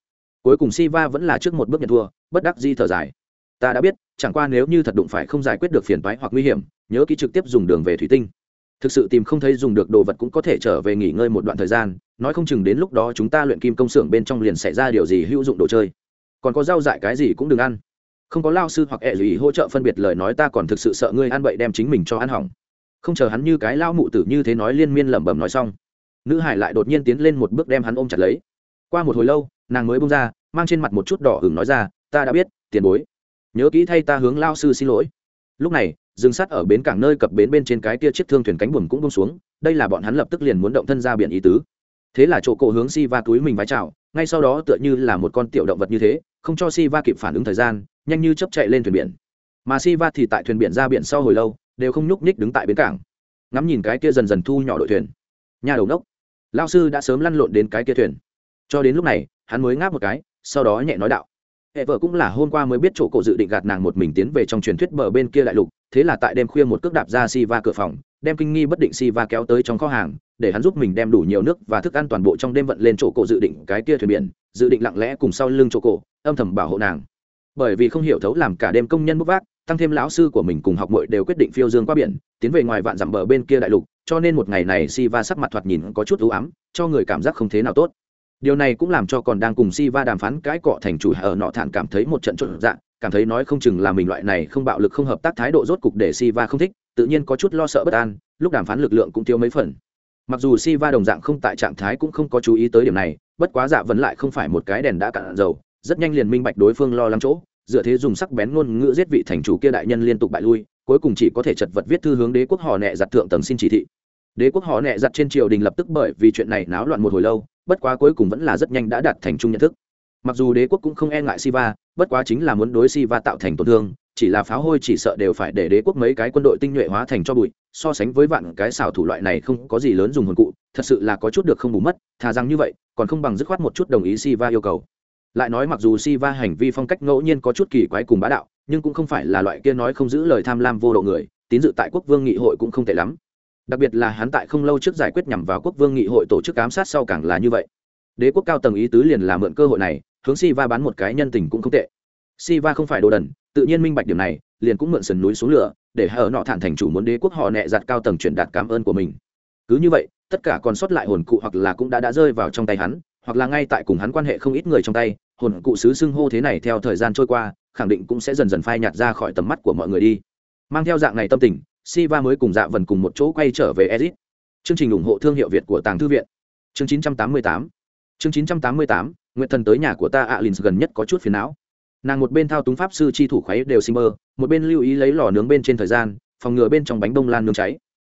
Cuối cùng siva vẫn là trước một bước nhận thua, bất đắc di thở dài. Ta đã biết, chẳng qua nếu như thật đụng phải không giải quyết được phiền toái hoặc nguy hiểm, nhớ kỹ trực tiếp dùng đường về thủy tinh. Thực sự tìm không thấy dùng được đồ vật cũng có thể trở về nghỉ ngơi một đoạn thời gian, nói không chừng đến lúc đó chúng ta luyện kim công xưởng bên trong liền xảy ra điều gì hữu dụng đồ chơi còn có rau dại cái gì cũng đừng ăn. Không có lao sư hoặc ẹ gì hỗ trợ phân biệt lời nói ta còn thực sự sợ ngươi ăn bậy đem chính mình cho ăn hỏng. Không chờ hắn như cái lao mụ tử như thế nói liên miên lẩm bẩm nói xong, nữ hải lại đột nhiên tiến lên một bước đem hắn ôm chặt lấy. Qua một hồi lâu, nàng mới bông ra, mang trên mặt một chút đỏ hừng nói ra, ta đã biết, tiền bối. Nhớ kỹ thay ta hướng lao sư xin lỗi. Lúc này, rừng sắt ở bến cảng nơi cập bến bên trên cái tia chiếc thương thuyền cánh buồm cũng bông xuống, đây là bọn hắn lập tức liền muốn động thân ra biển ý tứ. Thế là chỗ cổ hướng si va túi mình vái chào, ngay sau đó tựa như là một con tiểu động vật như thế không cho si va kịp phản ứng thời gian, nhanh như chấp chạy lên thuyền biển. Mà si va thì tại thuyền biển ra biển sau hồi lâu, đều không nhúc nhích đứng tại bến cảng. Ngắm nhìn cái kia dần dần thu nhỏ đội thuyền. Nhà đầu nốc lao sư đã sớm lăn lộn đến cái kia thuyền. Cho đến lúc này, hắn mới ngáp một cái, sau đó nhẹ nói đạo. Hệ vợ cũng là hôm qua mới biết chỗ cổ dự định gạt nàng một mình tiến về trong truyền thuyết bờ bên kia đại lục, thế là tại đêm khuya một cước đạp ra si va cửa phòng đem kinh nghi bất định si va kéo tới trong kho hàng, để hắn giúp mình đem đủ nhiều nước và thức ăn toàn bộ trong đêm vận lên chỗ cổ dự định cái kia thuyền biển, dự định lặng lẽ cùng sau lưng chỗ cổ, âm thầm bảo hộ nàng. Bởi vì không hiểu thấu làm cả đêm công nhân bốc vác, tăng thêm lão sư của mình cùng học mội đều quyết định phiêu dương qua biển, tiến về ngoài vạn dặm bờ bên kia đại lục, cho nên một ngày này si va sắc mặt thoạt nhìn có chút ưu ám, cho người cảm giác không thế nào tốt. Điều này cũng làm cho còn đang cùng si va đàm phán cãi cọ thành chủ ở nọ thản cảm thấy một trận trộn dạng cảm thấy nói không chừng là mình loại này không bạo lực không hợp tác thái độ rốt cục để si va không thích tự nhiên có chút lo sợ bất an, lúc đàm phán lực lượng cũng thiếu mấy phần. Mặc dù si va đồng dạng không tại trạng thái cũng không có chú ý tới điểm này, bất quá dạ vẫn lại không phải một cái đèn đã cạn dầu, rất nhanh liền minh bạch đối phương lo lắng chỗ, dựa thế dùng sắc bén ngôn ngữ giết vị thành chủ kia đại nhân liên tục bại lui, cuối cùng chỉ có thể chật vật viết thư hướng đế quốc họ nẹ giặt thượng tầng xin chỉ thị. Đế quốc họ nẹ giặt trên triều đình lập tức bởi vì chuyện này náo loạn một hồi lâu, bất quá cuối cùng vẫn là rất nhanh đã đạt thành chung nhận thức. Mặc dù đế quốc cũng không e ngại siva, bất quá chính là muốn đối siva tạo thành tổn thương chỉ là pháo hôi chỉ sợ đều phải để đế quốc mấy cái quân đội tinh nhuệ hóa thành cho bụi, so sánh với vạn cái xảo thủ loại này không có gì lớn dùng hồn cụ, thật sự là có chút được không bù mất, thà rằng như vậy, còn không bằng dứt khoát một chút đồng ý si va yêu cầu. Lại nói mặc dù si va hành vi phong cách ngẫu nhiên có chút kỳ quái cùng bá đạo, nhưng cũng không phải là loại kia nói không giữ lời tham lam vô độ người, tín dự tại quốc vương nghị hội cũng không tệ lắm. Đặc biệt là hắn tại không lâu trước giải quyết nhằm vào quốc vương nghị hội tổ chức ám sát sau càng là như vậy. Đế quốc cao tầng ý tứ liền là mượn cơ hội này, hướng si va bán một cái nhân tình cũng không tệ. Siva không phải đồ đần tự nhiên minh bạch điểm này liền cũng mượn sườn núi xuống lửa để hở nọ thản thành chủ muốn đế quốc họ nệ giặt cao tầng truyền đạt cảm ơn của mình cứ như vậy tất cả còn sót lại hồn cụ hoặc là cũng đã đã rơi vào trong tay hắn hoặc là ngay tại cùng hắn quan hệ không ít người trong tay hồn cụ sứ xưng hô thế này theo thời gian trôi qua khẳng định cũng sẽ dần dần phai nhạt ra khỏi tầm mắt của mọi người đi mang theo dạng này tâm tình Siva mới cùng Dạ Vân cùng một chỗ quay trở về Ezic. Chương trình ủng hộ thương hiệu Việt của Tàng Thư viện. Chương 988. Chương 988, Nguyệt thần tới nhà của ta Alins gần nhất có chút phiền não. Nàng một bên thao túng pháp sư chi thủ khuấy đều sinh mơ, một bên lưu ý lấy lò nướng bên trên thời gian, phòng ngừa bên trong bánh bông lan nướng cháy.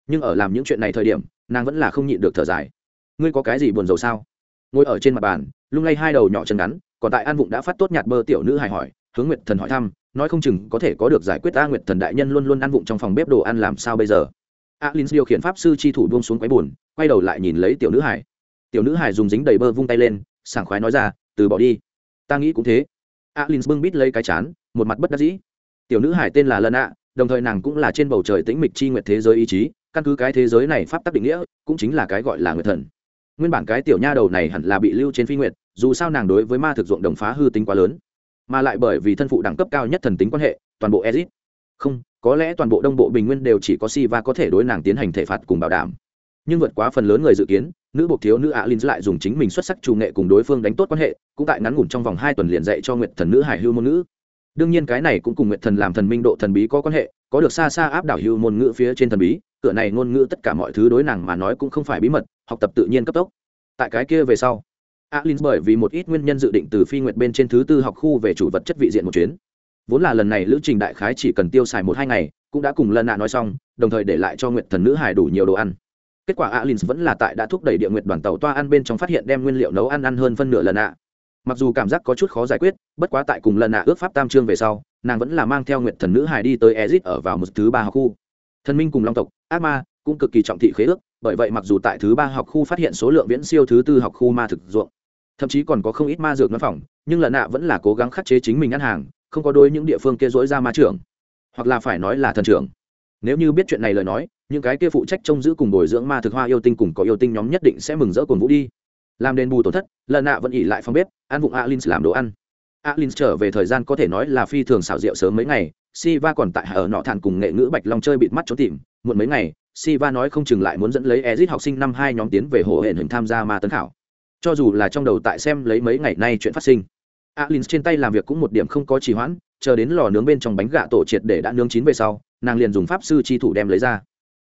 Nhưng ở làm những chuyện này thời điểm, nàng vẫn là không nhịn được thở dài. Ngươi có cái gì buồn rầu sao? Ngồi ở trên mặt bàn, lung lay hai đầu nhỏ chân ngắn, còn tại an vụng đã phát tốt nhạt bơ tiểu nữ hài hỏi hướng nguyệt thần hỏi thăm nói không chừng có thể có được giải quyết ta nguyệt thần đại nhân luôn luôn ăn vụng trong phòng bếp đồ ăn làm sao bây giờ alin điều khiển pháp sư chi thủ buông xuống quái buồn quay đầu lại nhìn lấy tiểu nữ hải tiểu nữ hải dùng dính đầy bơ vung tay lên sảng khoái nói ra từ bỏ đi ta nghĩ cũng thế alin bưng bít lấy cái chán, một mặt bất đắc dĩ. Tiểu nữ hải tên là lân ạ, đồng thời nàng cũng là trên bầu trời tĩnh mịch chi nguyệt thế giới ý chí, căn cứ cái thế giới này pháp tắc định nghĩa, cũng chính là cái gọi là nguyệt thần. Nguyên bản cái tiểu nha đầu này hẳn là bị lưu trên phi nguyệt, dù sao nàng đối với ma thực dụng đồng phá hư tính quá lớn, mà lại bởi vì thân phụ đẳng cấp cao nhất thần tính quan hệ, toàn bộ ezit không, có lẽ toàn bộ đông bộ bình nguyên đều chỉ có si va có thể đối nàng tiến hành thể phạt cùng bảo đảm nhưng vượt quá phần lớn người dự kiến, nữ bộ thiếu nữ alin lại dùng chính mình xuất sắc chủ nghệ cùng đối phương đánh tốt quan hệ, cũng tại ngắn ngủn trong vòng hai tuần liền dạy cho nguyệt thần nữ hải hưu môn nữ đương nhiên cái này cũng cùng nguyệt thần làm thần minh độ thần bí có quan hệ, có được xa xa áp đảo hưu ngôn ngữ phía trên thần bí, cửa này ngôn ngữ tất cả mọi thứ đối nàng mà nói cũng không phải bí mật, học tập tự nhiên cấp tốc. Tại cái kia về sau alin bởi vì một ít nguyên nhân dự định từ phi nguyệt bên trên thứ tư học khu về chủ vật chất vị diện một chuyến. Vốn là lần này lữ trình đại khái chỉ cần tiêu xài một hai ngày, cũng đã cùng lần nạ nói xong, đồng thời để lại cho nguyệt thần nữ hải đủ nhiều đồ ăn kết quả alin vẫn là tại đã thúc đẩy địa nguyện đoàn tàu toa ăn bên trong phát hiện đem nguyên liệu nấu ăn ăn hơn phân nửa lần nạ mặc dù cảm giác có chút khó giải quyết, bất quá tại cùng lần nạ ước pháp tam trương về sau, nàng vẫn là mang theo nguyện thần nữ hài đi tới ezit ở vào một thứ ba học khu. Thần minh cùng long tộc, ác ma, cũng cực kỳ trọng thị khế ước, bởi vậy mặc dù tại thứ ba học khu phát hiện số lượng viễn siêu thứ tư học khu ma thực ruộng, thậm chí còn có không ít ma dược văn phòng, nhưng lần nạ vẫn là cố gắng khắc chế chính mình ăn hàng, không có đôi những địa phương kia dỗi ra ma trưởng, hoặc là phải nói là thần trưởng nếu như biết chuyện này lời nói, những cái kia phụ trách trông giữ cùng bồi dưỡng ma thực hoa yêu tinh cùng có yêu tinh nhóm nhất định sẽ mừng rỡ cồn vũ đi. Làm đền bù tổn thất, lần nạ vẫn ỉ lại phòng bếp, ăn vụng alin làm đồ ăn. Alin trở về thời gian có thể nói là phi thường xảo diệu sớm mấy ngày, siva còn tại ở nọ thản cùng nghệ ngữ bạch long chơi bịt mắt trốn tìm, muộn mấy ngày, siva nói không chừng lại muốn dẫn lấy ezit học sinh năm hai nhóm tiến về hồ hển hình tham gia ma tấn khảo. Cho dù là trong đầu tại xem lấy mấy ngày nay chuyện phát sinh alin trên tay làm việc cũng một điểm không có trì hoãn, chờ đến lò nướng bên trong bánh gạ tổ triệt để đã nướng chín về sau nàng liền dùng pháp sư chi thủ đem lấy ra.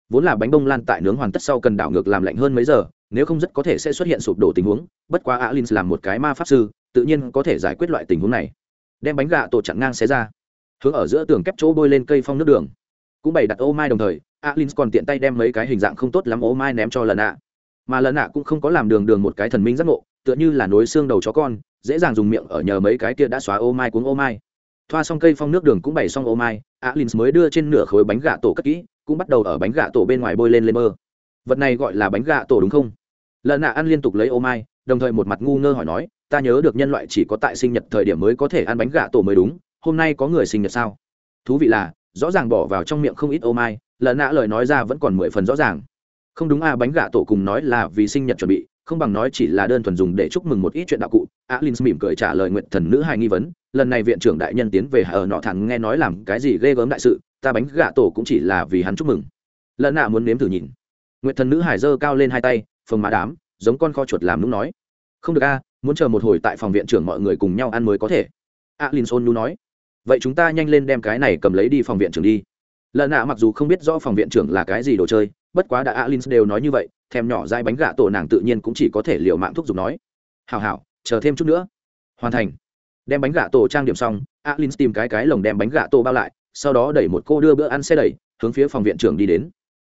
Vốn là bánh bông lan tại nướng hoàn tất sau cần đảo ngược làm lạnh hơn mấy giờ, nếu không rất có thể sẽ xuất hiện sụp đổ tình huống, bất quá alin làm một cái ma pháp sư, tự nhiên có thể giải quyết loại tình huống này. Đem bánh gà tổ chặn ngang xé ra. Hướng ở giữa tường kép chỗ bôi lên cây phong nước đường. Cũng bày đặt ô mai đồng thời, alin còn tiện tay đem mấy cái hình dạng không tốt lắm ô mai ném cho lần ạ mà lần ạ cũng không có làm đường đường một cái thần minh giác ngộ, tựa như là nối xương đầu chó con, dễ dàng dùng miệng ở nhờ mấy cái kia đã xóa ô mai cuống ô mai thoa xong cây phong nước đường cũng bày xong ô mai alin mới đưa trên nửa khối bánh gạ tổ cất kỹ, cũng bắt đầu ở bánh gạ tổ bên ngoài bôi lên lên mơ vật này gọi là bánh gạ tổ đúng không? Lần nạ ăn liên tục lấy ô mai, đồng thời một mặt ngu ngơ hỏi nói, ta nhớ được nhân loại chỉ có tại sinh nhật thời điểm mới có thể ăn bánh gạ tổ mới đúng, hôm nay có người sinh nhật sao? Thú vị là, rõ ràng bỏ vào trong miệng không ít ô mai, lần nạ lời nói ra vẫn còn mười phần rõ ràng. Không đúng à bánh gạ tổ cùng nói là vì sinh nhật chuẩn bị không bằng nói chỉ là đơn thuần dùng để chúc mừng một ít chuyện đạo cụ, alin mỉm cười trả lời nguyện thần nữ hai nghi vấn, lần này viện trưởng đại nhân tiến về ở nọ thẳng nghe nói làm cái gì ghê gớm đại sự, ta bánh gạ tổ cũng chỉ là vì hắn chúc mừng. Lần nạ muốn nếm thử nhìn. Nguyện thần nữ hải dơ cao lên hai tay, phồng má đám, giống con kho chuột làm nũng nói. Không được a, muốn chờ một hồi tại phòng viện trưởng mọi người cùng nhau ăn mới có thể. Alin son nu nói. Vậy chúng ta nhanh lên đem cái này cầm lấy đi phòng viện trưởng đi. Lần nạ mặc dù không biết rõ phòng viện trưởng là cái gì đồ chơi, bất quá đã alin đều nói như vậy thèm nhỏ dai bánh gạ tổ nàng tự nhiên cũng chỉ có thể liều mạng thúc giục nói. Hào hào chờ thêm chút nữa. Hoàn thành. Đem bánh gạ tổ trang điểm xong, alin tìm cái cái lồng đem bánh gạ tổ bao lại, sau đó đẩy một cô đưa bữa ăn xe đẩy, hướng phía phòng viện trưởng đi đến.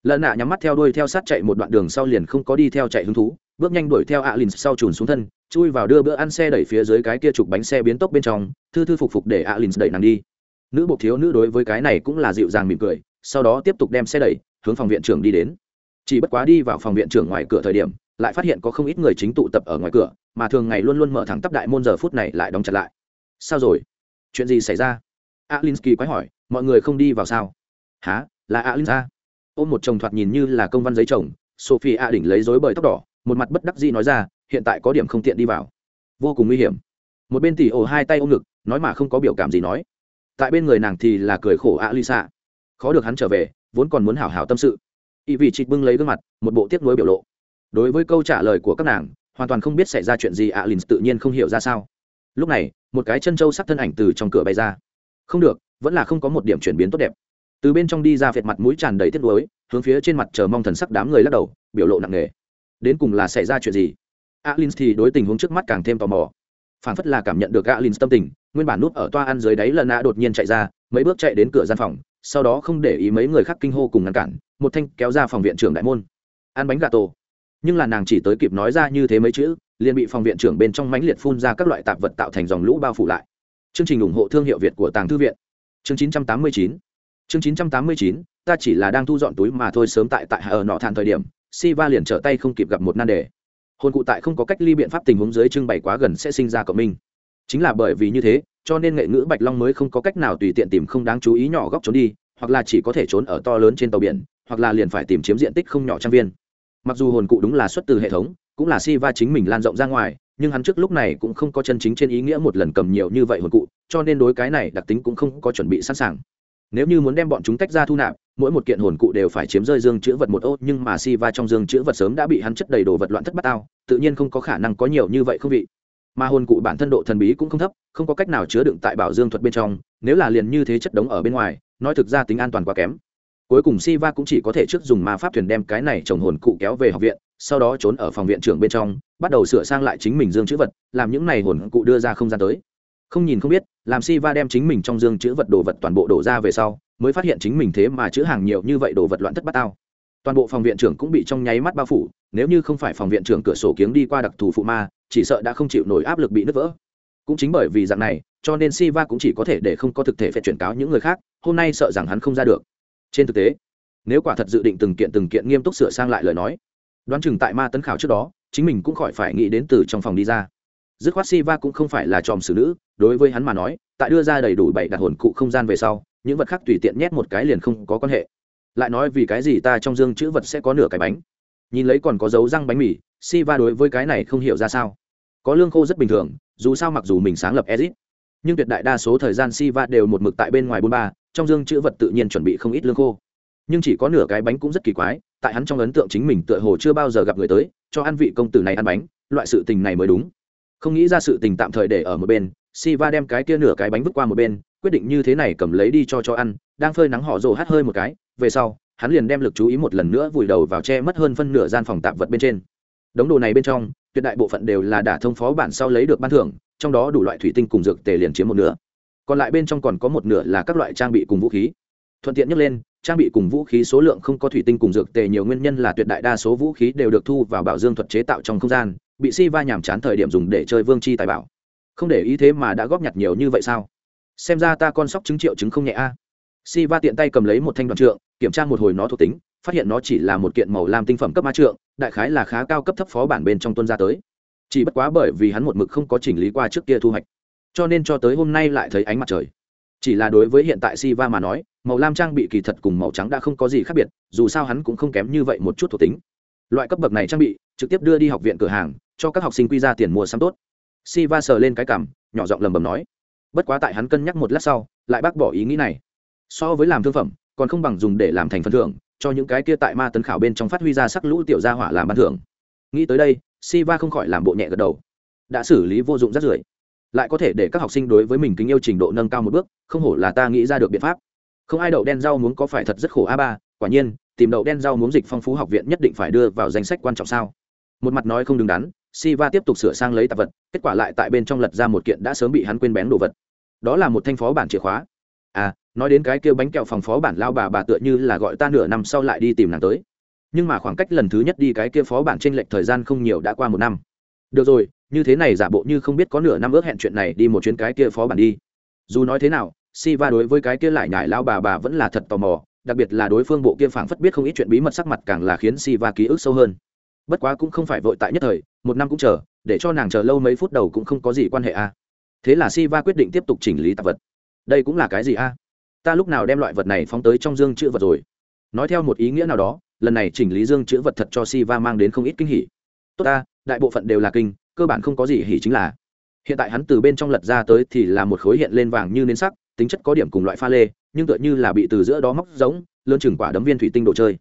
Lần nạ nhắm mắt theo đuôi theo sát chạy một đoạn đường sau liền không có đi theo chạy hứng thú, bước nhanh đuổi theo alin sau trùn xuống thân, chui vào đưa bữa ăn xe đẩy phía dưới cái kia chụp bánh xe biến tốc bên trong, thư thư phục phục để alin đẩy nàng đi. Nữ bộ thiếu nữ đối với cái này cũng là dịu dàng mỉm cười, sau đó tiếp tục đem xe đẩy, hướng phòng viện trưởng đi đến chỉ bất quá đi vào phòng viện trưởng ngoài cửa thời điểm, lại phát hiện có không ít người chính tụ tập ở ngoài cửa, mà thường ngày luôn luôn mở thẳng tắp đại môn giờ phút này lại đóng chặt lại. Sao rồi? Chuyện gì xảy ra? Alinsky quái hỏi, mọi người không đi vào sao? Há là alinsa ôm một chồng thoạt nhìn như là công văn giấy chồng, sophie a đỉnh lấy dối bời tóc đỏ, một mặt bất đắc dĩ nói ra, hiện tại có điểm không tiện đi vào. Vô cùng nguy hiểm. Một bên tỷ ổ hai tay ôm ngực, nói mà không có biểu cảm gì nói. Tại bên người nàng thì là cười khổ a lisa khó được hắn trở về, vốn còn muốn hảo hảo tâm sự y vị trịch bưng lấy gương mặt, một bộ tiếc nuối biểu lộ. Đối với câu trả lời của các nàng, hoàn toàn không biết xảy ra chuyện gì a lin tự nhiên không hiểu ra sao. Lúc này, một cái chân trâu sắc thân ảnh từ trong cửa bay ra. Không được, vẫn là không có một điểm chuyển biến tốt đẹp. Từ bên trong đi ra vệt mặt mũi tràn đầy tiếc nuối, hướng phía trên mặt chờ mong thần sắc đám người lắc đầu, biểu lộ nặng nề. Đến cùng là xảy ra chuyện gì? Alin thì đối tình huống trước mắt càng thêm tò mò. Phản phất là cảm nhận được alin tâm tình, nguyên bản nút ở toa ăn dưới đáy lần nạ đột nhiên chạy ra, mấy bước chạy đến cửa gian phòng sau đó không để ý mấy người khác kinh hô cùng ngăn cản một thanh kéo ra phòng viện trưởng đại môn. Ăn bánh gà tổ. Nhưng là nàng chỉ tới kịp nói ra như thế mấy chữ liền bị phòng viện trưởng bên trong mãnh liệt phun ra các loại tạp vật tạo thành dòng lũ bao phủ lại. Chương trình ủng hộ thương hiệu việt của tàng thư viện. Chương 989 chương 989 ta chỉ là đang thu dọn túi mà thôi sớm tại tại ở nọ thàn thời điểm Siva liền trở tay không kịp gặp một nan đề. Hồn cụ tại không có cách ly biện pháp tình huống dưới trưng bày quá gần sẽ sinh ra cộng minh. Chính là bởi vì như thế, cho nên nghệ ngữ Bạch Long mới không có cách nào tùy tiện tìm không đáng chú ý nhỏ góc trốn đi, hoặc là chỉ có thể trốn ở to lớn trên tàu biển, hoặc là liền phải tìm chiếm diện tích không nhỏ trang viên. Mặc dù hồn cụ đúng là xuất từ hệ thống, cũng là Si Va chính mình lan rộng ra ngoài, nhưng hắn trước lúc này cũng không có chân chính trên ý nghĩa một lần cầm nhiều như vậy hồn cụ, cho nên đối cái này đặc tính cũng không có chuẩn bị sẵn sàng nếu như muốn đem bọn chúng tách ra thu nạp mỗi một kiện hồn cụ đều phải chiếm rơi dương chữ vật một ô nhưng mà si va trong dương chữ vật sớm đã bị hắn chất đầy đồ vật loạn thất bát ao tự nhiên không có khả năng có nhiều như vậy không vị mà hồn cụ bản thân độ thần bí cũng không thấp, không có cách nào chứa đựng tại bảo dương thuật bên trong, nếu là liền như thế chất đống ở bên ngoài, nói thực ra tính an toàn quá kém. Cuối cùng Si Va cũng chỉ có thể trước dùng ma pháp thuyền đem cái này trồng hồn cụ kéo về học viện, sau đó trốn ở phòng viện trưởng bên trong, bắt đầu sửa sang lại chính mình dương chữ vật, làm những này hồn cụ đưa ra không gian tới. Không nhìn không biết, làm Si Va đem chính mình trong dương chữ vật đồ vật toàn bộ đổ ra về sau, mới phát hiện chính mình thế mà chữ hàng nhiều như vậy đồ vật loạn thất bát ao toàn bộ phòng viện trưởng cũng bị trong nháy mắt bao phủ, nếu như không phải phòng viện trưởng cửa sổ kiếng đi qua đặc thù phụ ma chỉ sợ đã không chịu nổi áp lực bị nứt vỡ. Cũng chính bởi vì dạng này, cho nên Siva cũng chỉ có thể để không có thực thể phải chuyển cáo những người khác, hôm nay sợ rằng hắn không ra được. Trên thực tế, nếu quả thật dự định từng kiện từng kiện nghiêm túc sửa sang lại lời nói, đoán chừng tại ma tấn khảo trước đó, chính mình cũng khỏi phải nghĩ đến từ trong phòng đi ra. Dứt khoát Siva cũng không phải là tròm xử nữ, đối với hắn mà nói, tại đưa ra đầy đủ bảy đặt hồn cụ không gian về sau, những vật khác tùy tiện nhét một cái liền không có quan hệ. Lại nói vì cái gì ta trong dương chữ vật sẽ có nửa cái bánh? Nhìn lấy còn có dấu răng bánh mì, Siva đối với cái này không hiểu ra sao có lương khô rất bình thường, dù sao mặc dù mình sáng lập exit nhưng tuyệt đại đa số thời gian Siva đều một mực tại bên ngoài bôn ba, trong dương chữ vật tự nhiên chuẩn bị không ít lương khô. Nhưng chỉ có nửa cái bánh cũng rất kỳ quái, tại hắn trong ấn tượng chính mình tựa hồ chưa bao giờ gặp người tới, cho ăn vị công tử này ăn bánh, loại sự tình này mới đúng. Không nghĩ ra sự tình tạm thời để ở một bên, Siva đem cái kia nửa cái bánh vứt qua một bên, quyết định như thế này cầm lấy đi cho cho ăn, đang phơi nắng họ rồ hát hơi một cái, về sau, hắn liền đem lực chú ý một lần nữa vùi đầu vào che mất hơn phân nửa gian phòng tạp vật bên trên. Đống đồ này bên trong tuyệt đại bộ phận đều là đả thông phó bản sau lấy được ban thưởng, trong đó đủ loại thủy tinh cùng dược tề liền chiếm một nửa. Còn lại bên trong còn có một nửa là các loại trang bị cùng vũ khí. Thuận tiện nhất lên, trang bị cùng vũ khí số lượng không có thủy tinh cùng dược tề nhiều nguyên nhân là tuyệt đại đa số vũ khí đều được thu vào bảo dương thuật chế tạo trong không gian, bị si va nhàm chán thời điểm dùng để chơi vương chi tài bảo. Không để ý thế mà đã góp nhặt nhiều như vậy sao? Xem ra ta con sóc chứng triệu chứng không nhẹ a. Si va tiện tay cầm lấy một thanh đoạn trượng, kiểm tra một hồi nó thuộc tính, phát hiện nó chỉ là một kiện màu làm tinh phẩm cấp ma trượng đại khái là khá cao cấp thấp phó bản bên trong tuân ra tới. Chỉ bất quá bởi vì hắn một mực không có chỉnh lý qua trước kia thu hoạch, cho nên cho tới hôm nay lại thấy ánh mặt trời. Chỉ là đối với hiện tại si va mà nói, màu lam trang bị kỳ thật cùng màu trắng đã không có gì khác biệt, dù sao hắn cũng không kém như vậy một chút thuộc tính. Loại cấp bậc này trang bị, trực tiếp đưa đi học viện cửa hàng, cho các học sinh quy ra tiền mua sắm tốt. Si va sờ lên cái cảm nhỏ giọng lầm bầm nói, bất quá tại hắn cân nhắc một lát sau, lại bác bỏ ý nghĩ này. So với làm thương phẩm, còn không bằng dùng để làm thành phần thưởng cho những cái kia tại ma tấn khảo bên trong phát huy ra sắc lũ tiểu gia hỏa làm ban thưởng. Nghĩ tới đây si va không khỏi làm bộ nhẹ gật đầu. Đã xử lý vô dụng rất rưởi lại có thể để các học sinh đối với mình kính yêu trình độ nâng cao một bước không hổ là ta nghĩ ra được biện pháp. Không ai đậu đen rau muốn có phải thật rất khổ a ba quả nhiên tìm đậu đen rau muốn dịch phong phú học viện nhất định phải đưa vào danh sách quan trọng sao? Một mặt nói không đứng đắn Siva tiếp tục sửa sang lấy tạp vật, kết quả lại tại bên trong lật ra một kiện đã sớm bị hắn quên bén đồ vật. Đó là một thanh phó bản chìa khóa. À, nói đến cái kia bánh kẹo phòng phó bản lao bà bà tựa như là gọi ta nửa năm sau lại đi tìm nàng tới. Nhưng mà khoảng cách lần thứ nhất đi cái kia phó bản trên lệch thời gian không nhiều đã qua một năm. Được rồi, như thế này giả bộ như không biết có nửa năm ước hẹn chuyện này đi một chuyến cái kia phó bản đi. Dù nói thế nào, Siva đối với cái kia lại nhải lao bà bà vẫn là thật tò mò, đặc biệt là đối phương bộ kia phảng phất biết không ít chuyện bí mật sắc mặt càng là khiến Siva ký ức sâu hơn bất quá cũng không phải vội tại nhất thời một năm cũng chờ để cho nàng chờ lâu mấy phút đầu cũng không có gì quan hệ a thế là si va quyết định tiếp tục chỉnh lý tạp vật đây cũng là cái gì a? Ta lúc nào đem loại vật này phóng tới trong dương chữ vật rồi? Nói theo một ý nghĩa nào đó, lần này chỉnh lý dương chữ vật thật cho si va mang đến không ít kinh hỉ. Tốt ta, đại bộ phận đều là kinh, cơ bản không có gì hỉ chính là. Hiện tại hắn từ bên trong lật ra tới thì là một khối hiện lên vàng như nến sắc, tính chất có điểm cùng loại pha lê, nhưng tựa như là bị từ giữa đó móc giống, lớn chừng quả đấm viên thủy tinh đồ chơi.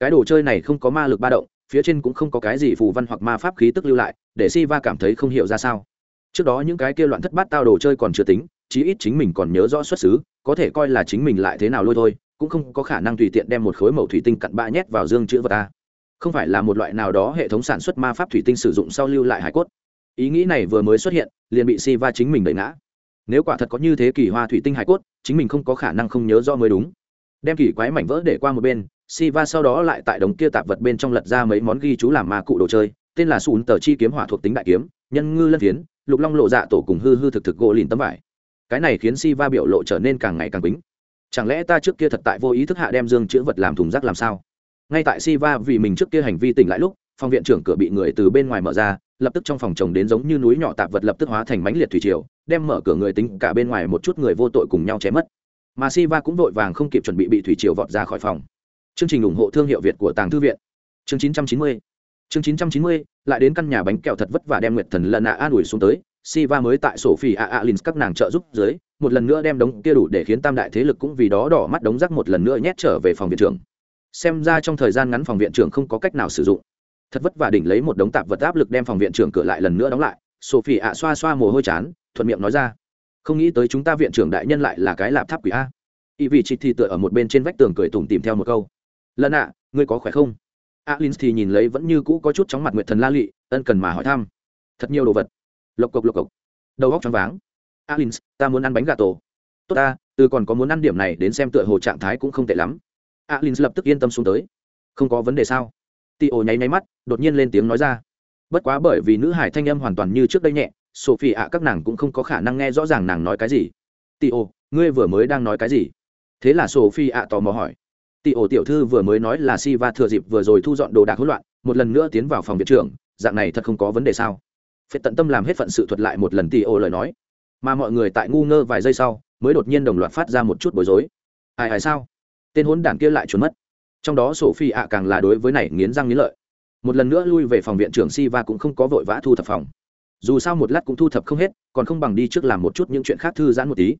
Cái đồ chơi này không có ma lực ba động, phía trên cũng không có cái gì phù văn hoặc ma pháp khí tức lưu lại, để si va cảm thấy không hiểu ra sao. Trước đó những cái kia loạn thất bát tao đồ chơi còn chưa tính chí ít chính mình còn nhớ rõ xuất xứ có thể coi là chính mình lại thế nào lôi thôi cũng không có khả năng tùy tiện đem một khối mẫu thủy tinh cặn bã nhét vào dương chữ vật ta. Không phải là một loại nào đó hệ thống sản xuất ma pháp thủy tinh sử dụng sau lưu lại hải cốt. Ý nghĩ này vừa mới xuất hiện liền bị si va chính mình đẩy ngã. Nếu quả thật có như thế kỳ hoa thủy tinh hải cốt chính mình không có khả năng không nhớ rõ mới đúng. Đem kỳ quái mảnh vỡ để qua một bên Siva sau đó lại tại đống kia tạp vật bên trong lật ra mấy món ghi chú làm ma cụ đồ chơi, tên là Sùn tờ chi kiếm hỏa thuộc tính đại kiếm, nhân ngư lân phiến, lục long lộ dạ tổ cùng hư hư thực thực gỗ lìn tấm vải. Cái này khiến Siva biểu lộ trở nên càng ngày càng bính. Chẳng lẽ ta trước kia thật tại vô ý thức hạ đem dương chữ vật làm thùng rác làm sao? Ngay tại Siva vì mình trước kia hành vi tỉnh lại lúc, phòng viện trưởng cửa bị người từ bên ngoài mở ra, lập tức trong phòng chồng đến giống như núi nhỏ tạp vật lập tức hóa thành mãnh liệt thủy triều, đem mở cửa người tính cả bên ngoài một chút người vô tội cùng nhau chém mất. Mà Siva cũng vội vàng không kịp chuẩn bị bị thủy triều vọt ra khỏi phòng chương trình ủng hộ thương hiệu việt của tàng thư viện chương 990 chương 990 lại đến căn nhà bánh kẹo thật vất vả đem nguyệt thần lần nạ an ủi xuống tới Siva mới tại sổ Alins các nàng trợ giúp dưới, một lần nữa đem đống kia đủ để khiến tam đại thế lực cũng vì đó đỏ mắt đống rác một lần nữa nhét trở về phòng viện trưởng. Xem ra trong thời gian ngắn phòng viện trưởng không có cách nào sử dụng. Thật vất vả đỉnh lấy một đống tạp vật áp lực đem phòng viện trưởng cửa lại lần nữa đóng lại, sophie ạ xoa xoa mồ hôi chán thuận miệng nói ra. Không nghĩ tới chúng ta viện trưởng đại nhân lại là cái lạp tháp quỷ a. Y vị chị thì tựa ở một bên trên vách tường cười tủm tìm theo một câu. Lần ạ ngươi có khỏe không? Alins thì nhìn lấy vẫn như cũ có chút chóng mặt nguyệt thần la Lệ, ân cần mà hỏi thăm. Thật nhiều đồ vật lộc cộc lộc cộc. Đầu góc choáng váng. Alins, ta muốn ăn bánh gà tổ. Tốt ta, từ còn có muốn ăn điểm này đến xem tựa hồ trạng thái cũng không tệ lắm. Alins lập tức yên tâm xuống tới. Không có vấn đề sao? Tị ổ nháy nháy mắt, đột nhiên lên tiếng nói ra. Bất quá bởi vì nữ hải thanh âm hoàn toàn như trước đây nhẹ, sophie ạ, các nàng cũng không có khả năng nghe rõ ràng nàng nói cái gì. Tị ổ ngươi vừa mới đang nói cái gì? Thế là sophie ạ tò mò hỏi. Tị ổ tiểu thư vừa mới nói là si va thừa dịp vừa rồi thu dọn đồ đạc hỗn loạn, một lần nữa tiến vào phòng viện trưởng, dạng này thật không có vấn đề sao? Phải tận tâm làm hết phận sự thuật lại một lần tị ô lời nói. Mà mọi người tại ngu ngơ vài giây sau, mới đột nhiên đồng loạt phát ra một chút bối rối. Ai ai sao? Tên hốn đảng kia lại trốn mất. Trong đó sophie ạ càng là đối với này nghiến răng nghiến lợi. Một lần nữa lui về phòng viện trưởng si va cũng không có vội vã thu thập phòng. Dù sao một lát cũng thu thập không hết, còn không bằng đi trước làm một chút những chuyện khác thư giãn một tí.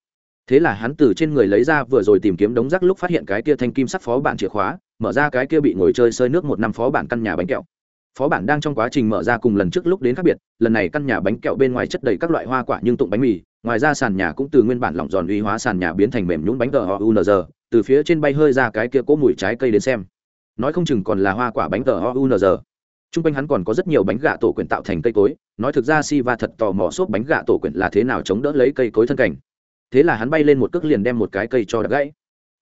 Thế là hắn từ trên người lấy ra vừa rồi tìm kiếm đống rác lúc phát hiện cái kia thanh kim sắc phó bản chìa khóa, mở ra cái kia bị ngồi chơi sơi nước một năm phó bản căn nhà bánh kẹo phó bản đang trong quá trình mở ra cùng lần trước lúc đến khác biệt, lần này căn nhà bánh kẹo bên ngoài chất đầy các loại hoa quả nhưng tụng bánh mì, ngoài ra sàn nhà cũng từ nguyên bản lỏng giòn uy hóa sàn nhà biến thành mềm nhún bánh tờ họ unz từ phía trên bay hơi ra cái kia cỗ mùi trái cây đến xem. Nói không chừng còn là hoa quả bánh tờ họ unz t r u n g quanh hắn còn có rất nhiều bánh gà tổ quyển tạo thành cây cối, nói thực ra si va thật tò mò xốp bánh gà tổ quyển là thế nào chống đỡ lấy cây cối thân cảnh. Thế là hắn bay lên một cước liền đem một cái cây cho đập gãy.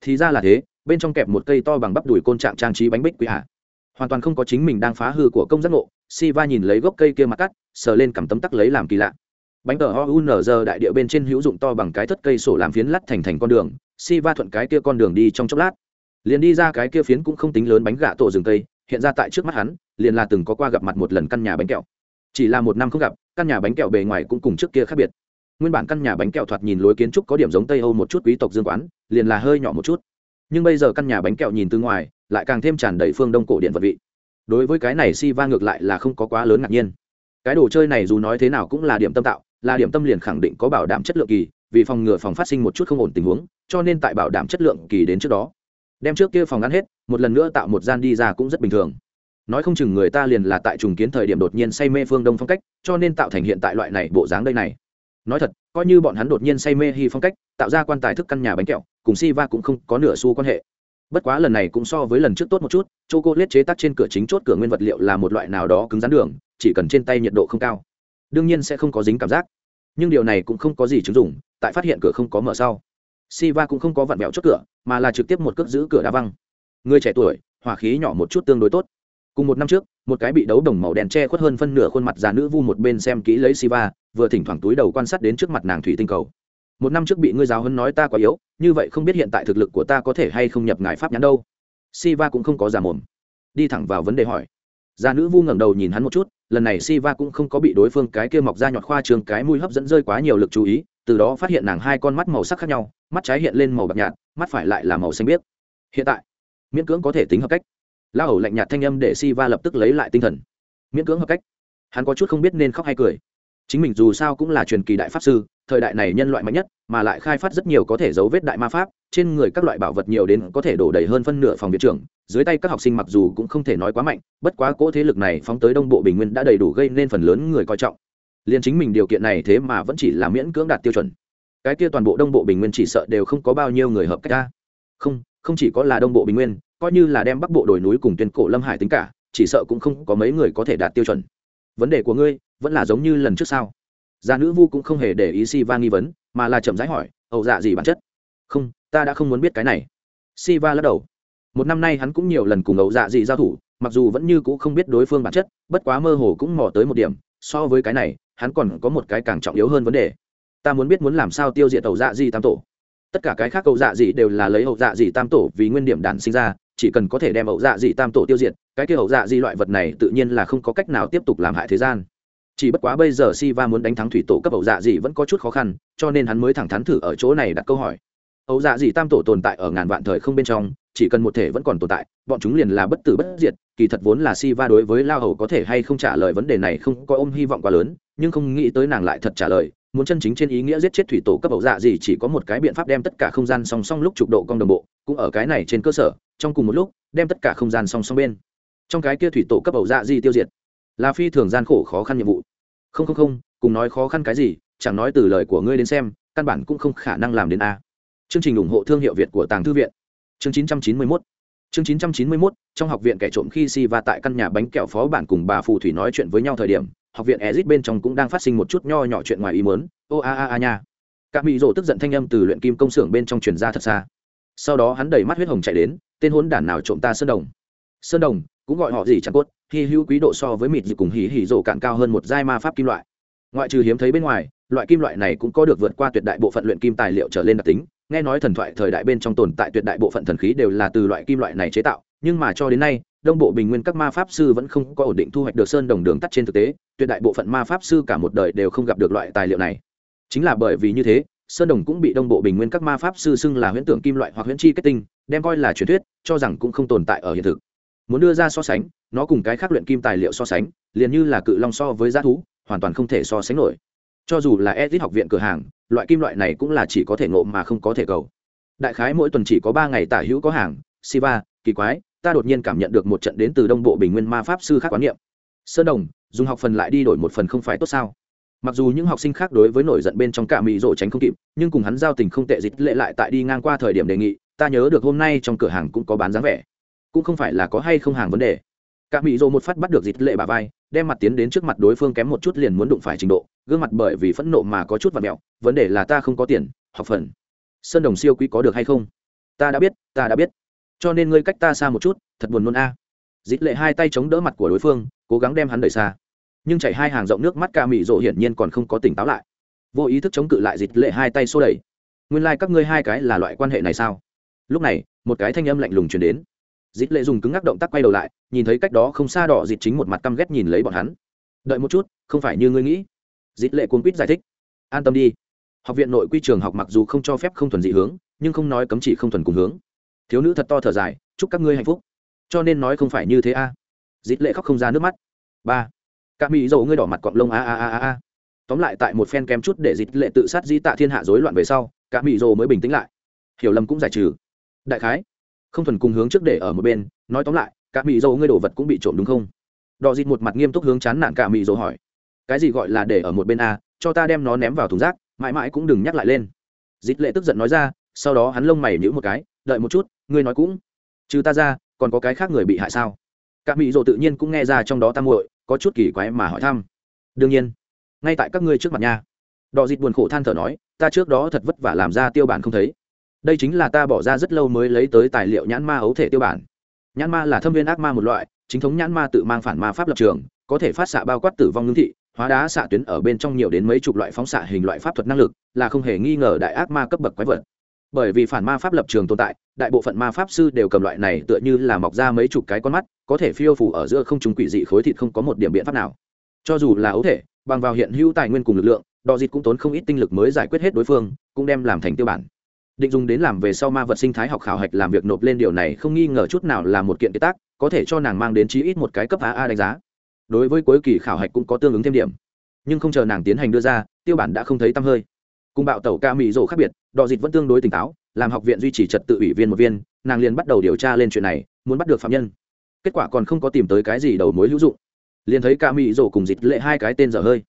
Thì ra là thế, bên trong kẹp một cây to bằng bắp đùi côn trạng trang trí bánh bích quý hạ hoàn toàn không có chính mình đang phá hư của công giác ngộ si va nhìn lấy gốc cây kia mặt cắt, sờ lên cảm tấm tắc lấy làm kỳ lạ. Bánh tờ ho giờ đại địa bên trên hữu dụng to bằng cái thất cây sổ làm phiến lắt thành thành con đường si va thuận cái kia con đường đi trong chốc lát. Liền đi ra cái kia phiến cũng không tính lớn bánh gà tổ rừng cây, hiện ra tại trước mắt hắn, liền là từng có qua gặp mặt một lần căn nhà bánh kẹo. Chỉ là một năm không gặp, căn nhà bánh kẹo bề ngoài cũng cùng trước kia khác biệt. Nguyên bản căn nhà bánh kẹo thoạt nhìn lối kiến trúc có điểm giống tây âu một chút quý tộc dương quán, liền là hơi nhỏ một chút nhưng bây giờ căn nhà bánh kẹo nhìn từ ngoài, lại càng thêm tràn đầy phương đông cổ điện vật vị. Đối với cái này si va ngược lại là không có quá lớn ngạc nhiên. Cái đồ chơi này dù nói thế nào cũng là điểm tâm tạo, là điểm tâm liền khẳng định có bảo đảm chất lượng kỳ, vì phòng ngừa phòng phát sinh một chút không ổn tình huống, cho nên tại bảo đảm chất lượng kỳ đến trước đó, đem trước kia phòng ăn hết, một lần nữa tạo một gian đi ra cũng rất bình thường. Nói không chừng người ta liền là tại trùng kiến thời điểm đột nhiên say mê phương đông phong cách, cho nên tạo thành hiện tại loại này bộ dáng đây này. Nói thật, coi như bọn hắn đột nhiên say mê hy phong cách, tạo ra quan tài thức căn nhà bánh kẹo cùng si va cũng không có nửa xu quan hệ. Bất quá lần này cũng so với lần trước tốt một chút c h o cô lết chế tác trên cửa chính chốt cửa nguyên vật liệu là một loại nào đó cứng rắn đường, chỉ cần trên tay nhiệt độ không cao, đương nhiên sẽ không có dính cảm giác. Nhưng điều này cũng không có gì chứng dụng, tại phát hiện cửa không có mở sau si va cũng không có vặn vẹo chốt cửa, mà là trực tiếp một cước giữ cửa đá văng. Người trẻ tuổi, hỏa khí nhỏ một chút tương đối tốt. Cùng một năm trước, một cái bị đấu đồng màu đen che khuất hơn phân nửa khuôn mặt già nữ vu một bên xem kỹ lấy siva, vừa thỉnh thoảng túi đầu quan sát đến trước mặt nàng thủy tinh cầu một năm trước bị ngươi giáo hấn nói ta quá yếu, như vậy không biết hiện tại thực lực của ta có thể hay không nhập ngài pháp nhãn đâu. Siva cũng không có giả mồm. Đi thẳng vào vấn đề hỏi. Già nữ vu ngẩng đầu nhìn hắn một chút, lần này siva cũng không có bị đối phương cái kia mọc ra nhọt khoa trường cái mũi hấp dẫn rơi quá nhiều lực chú ý, từ đó phát hiện nàng hai con mắt màu sắc khác nhau, mắt trái hiện lên màu bạc nhạt, mắt phải lại là màu xanh biếc. Hiện tại, miễn cưỡng có thể tính hợp cách. La hầu lạnh nhạt thanh âm để si va lập tức lấy lại tinh thần. Miễn cưỡng hợp cách. Hắn có chút không biết nên khóc hay cười. Chính mình dù sao cũng là truyền kỳ đại pháp sư thời đại này nhân loại mạnh nhất, mà lại khai phát rất nhiều có thể giấu vết đại ma pháp, trên người các loại bảo vật nhiều đến có thể đổ đầy hơn phân nửa phòng viện trưởng, dưới tay các học sinh mặc dù cũng không thể nói quá mạnh, bất quá cỗ thế lực này phóng tới đông bộ bình nguyên đã đầy đủ gây nên phần lớn người coi trọng. Liền chính mình điều kiện này thế mà vẫn chỉ là miễn cưỡng đạt tiêu chuẩn. Cái kia toàn bộ đông bộ bình nguyên chỉ sợ đều không có bao nhiêu người hợp cách ta không không chỉ có là đông bộ bình nguyên, coi như là đem bắc bộ đồi núi cùng tuyên cổ lâm hải tính cả, chỉ sợ cũng không có mấy người có thể đạt tiêu chuẩn. Vấn đề của ngươi vẫn là giống như lần trước sao? Gia nữ vu cũng không hề để ý si va nghi vấn, mà là chậm rãi hỏi, ẩu dạ gì bản chất? Không, ta đã không muốn biết cái này. Si va lắc đầu. Một năm nay hắn cũng nhiều lần cùng ẩu dạ gì giao thủ, mặc dù vẫn như c ũ không biết đối phương bản chất, bất quá mơ hồ cũng mò tới một điểm, so với cái này, hắn còn có một cái càng trọng yếu hơn vấn đề. Ta muốn biết muốn làm sao tiêu diệt ẩu dạ gì tam tổ. Tất cả cái khác ẩu dạ gì đều là lấy ẩu dạ gì tam tổ vì nguyên điểm đản sinh ra, chỉ cần có thể đem ẩu dạ dị tam tổ tiêu diệt, cái kia ẩu dạ dị loại vật này tự nhiên là không có cách nào tiếp tục làm hại thế gian chỉ bất quá bây giờ si va muốn đánh thắng thủy tổ cấp ẩu dạ dị vẫn có chút khó khăn, cho nên hắn mới thẳng thắn thử ở chỗ này đặt câu hỏi. Ẩu dạ dị tam tổ tồn tại ở ngàn vạn thời không bên trong, chỉ cần một thể vẫn còn tồn tại, bọn chúng liền là bất tử bất diệt, kỳ thật vốn là si va đối với lao hầu có thể hay không trả lời vấn đề này không có ôm hy vọng quá lớn, nhưng không nghĩ tới nàng lại thật trả lời, muốn chân chính trên ý nghĩa giết chết thủy tổ cấp ẩu dạ gì chỉ có một cái biện pháp đem tất cả không gian song song lúc trục độ con đồng bộ, cũng ở cái này trên cơ sở, trong cùng một lúc, đem tất cả không gian song song bên. Trong cái kia thủy tổ cấp ẩu dạ gì tiêu diệt, là phi thường gian khổ khó khăn nhiệm vụ không không không, cùng nói khó khăn cái gì, chẳng nói từ lời của ngươi đến xem, căn bản cũng không khả năng làm đến a. Chương trình ủng hộ thương hiệu việt của tàng thư viện. Chương 991 chương 991 trong học viện kẻ trộm khi si va tại căn nhà bánh kẹo phó bản cùng bà phù thủy nói chuyện với nhau thời điểm, học viện ezit bên trong cũng đang phát sinh một chút nho nhỏ chuyện ngoài ý muốn. Ô a a a nha. Các mỹ rỗ tức giận thanh âm từ luyện kim công xưởng bên trong truyền ra thật xa. Sau đó hắn đẩy mắt huyết hồng chạy đến, tên hốn đản nào trộm ta sơn đồng? Sơn đồng cũng gọi họ gì chẳng cốt, hy hữu quý độ so với mịt dị cùng hỉ hỉ rổ cạn cao hơn một giai ma pháp kim loại. Ngoại trừ hiếm thấy bên ngoài, loại kim loại này cũng có được vượt qua tuyệt đại bộ phận luyện kim tài liệu trở lên đặc tính. Nghe nói thần thoại thời đại bên trong tồn tại tuyệt đại bộ phận thần khí đều là từ loại kim loại này chế tạo, nhưng mà cho đến nay, đông bộ bình nguyên các ma pháp sư vẫn không có ổn định thu hoạch được sơn đồng đường tắt trên thực tế, tuyệt đại bộ phận ma pháp sư cả một đời đều không gặp được loại tài liệu này. Chính là bởi vì như thế, sơn đồng cũng bị đông bộ bình nguyên các ma pháp sư xưng là huyễn tưởng kim loại hoặc huyễn chi kết tinh, đem coi là truyền thuyết, cho rằng cũng không tồn tại ở hiện thực muốn đưa ra so sánh, nó cùng cái khác luyện kim tài liệu so sánh, liền như là cự long so với g thú, hoàn toàn không thể so sánh nổi. Cho dù là edit học viện cửa hàng, loại kim loại này cũng là chỉ có thể ngộ mà không có thể cầu. Đại khái mỗi tuần chỉ có ba ngày tả hữu có hàng, siva, kỳ quái, ta đột nhiên cảm nhận được một trận đến từ đông bộ bình nguyên ma pháp sư khác quán niệm. Sơn đồng, dùng học phần lại đi đổi một phần không phải tốt sao? Mặc dù những học sinh khác đối với nổi giận bên trong cả mỹ rộ tránh không kịp, nhưng cùng hắn giao tình không tệ dịch lệ lại tại đi ngang qua thời điểm đề nghị, ta nhớ được hôm nay trong cửa hàng cũng có bán dáng vẻ cũng không phải là có hay không hàng vấn đề. Cả mỹ rộ một phát bắt được dịch lệ bà vai, đem mặt tiến đến trước mặt đối phương kém một chút liền muốn đụng phải trình độ, gương mặt bởi vì phẫn nộ mà có chút và mẹo, vấn đề là ta không có tiền, học phần. Sơn đồng siêu quý có được hay không? Ta đã biết, ta đã biết. Cho nên ngươi cách ta xa một chút, thật buồn nôn a. À. lệ hai tay chống đỡ mặt của đối phương, cố gắng đem hắn đẩy xa. Nhưng chảy hai hàng rộng nước mắt ca mỹ rộ hiển nhiên còn không có tỉnh táo lại. Vô ý thức chống cự lại dịt lệ hai tay xô đẩy. Nguyên lai、like、các ngươi hai cái là loại quan hệ này sao? Lúc này, một cái thanh âm lạnh lùng chuyển đến dịt lệ dùng cứng ngắc động tác quay đầu lại, nhìn thấy cách đó không xa đỏ dịt chính một mặt căm ghét nhìn lấy bọn hắn. Đợi một chút, không phải như ngươi nghĩ. Dịt lệ cuốn quýt giải thích. An tâm đi. Học viện nội quy trường học mặc dù không cho phép không thuần dị hướng, nhưng không nói cấm chỉ không thuần cùng hướng. Thiếu nữ thật to thở dài, chúc các ngươi hạnh phúc. Cho nên nói không phải như thế a. À. lệ khóc không ra nước mắt. Ba. Cả mỹ dầu ngươi đỏ mặt cọng lông a a a a a. Tóm lại tại một phen kém chút để dịch lệ tự sát di tạ thiên hạ rối loạn về sau, cả mỹ dầu mới bình tĩnh lại. Hiểu lầm cũng giải trừ. Đại khái không thuần cùng hướng trước để ở một bên, nói tóm lại, cả mỹ dầu ngươi đổ vật cũng bị trộm đúng không? Đò dịt một mặt nghiêm túc hướng chán nản cả mỹ dầu hỏi. Cái gì gọi là để ở một bên a, cho ta đem nó ném vào thùng rác, mãi mãi cũng đừng nhắc lại lên. Dịt lệ tức giận nói ra, sau đó hắn lông mày nhữ một cái, đợi một chút, ngươi nói cũng. Trừ ta ra, còn có cái khác người bị hại sao? Cả mỹ dầu tự nhiên cũng nghe ra trong đó tam muội, có chút kỳ quái mà hỏi thăm. Đương nhiên, ngay tại các ngươi trước mặt nha. Đò dịt buồn khổ than thở nói, ta trước đó thật vất vả làm ra tiêu bản không thấy đây chính là ta bỏ ra rất lâu mới lấy tới tài liệu nhãn ma ấu thể tiêu bản. Nhãn ma là thâm viên ác ma một loại, chính thống nhãn ma tự mang phản ma pháp lập trường, có thể phát xạ bao quát tử vong ngưng thị, hóa đá xạ tuyến ở bên trong nhiều đến mấy chục loại phóng xạ hình loại pháp thuật năng lực, là không hề nghi ngờ đại ác ma cấp bậc quái vật. Bởi vì phản ma pháp lập trường tồn tại, đại bộ phận ma pháp sư đều cầm loại này tựa như là mọc ra mấy chục cái con mắt, có thể phiêu phủ ở giữa không trung quỷ dị khối thịt không có một điểm biện pháp nào. Cho dù là ấu thể, bằng vào hiện hữu tài nguyên cùng lực lượng đò dịt cũng tốn không ít tinh lực mới giải quyết hết đối phương, cũng đem làm thành tiêu bản định dùng đến làm về sau ma vật sinh thái học khảo hạch làm việc nộp lên điều này không nghi ngờ chút nào là một kiện kế tác, có thể cho nàng mang đến chí ít một cái cấp aa đánh giá. Đối với cuối kỳ khảo hạch cũng có tương ứng thêm điểm. Nhưng không chờ nàng tiến hành đưa ra, tiêu bản đã không thấy tăm hơi. Cùng bạo tẩu ca mỹ rổ khác biệt đò dịt vẫn tương đối tỉnh táo, làm học viện duy trì trật tự ủy viên một viên, nàng liền bắt đầu điều tra lên chuyện này, muốn bắt được phạm nhân. Kết quả còn không có tìm tới cái gì đầu mối hữu dụng. Liền thấy ca mỹ rổ cùng dịt lệ hai cái tên dở hơi.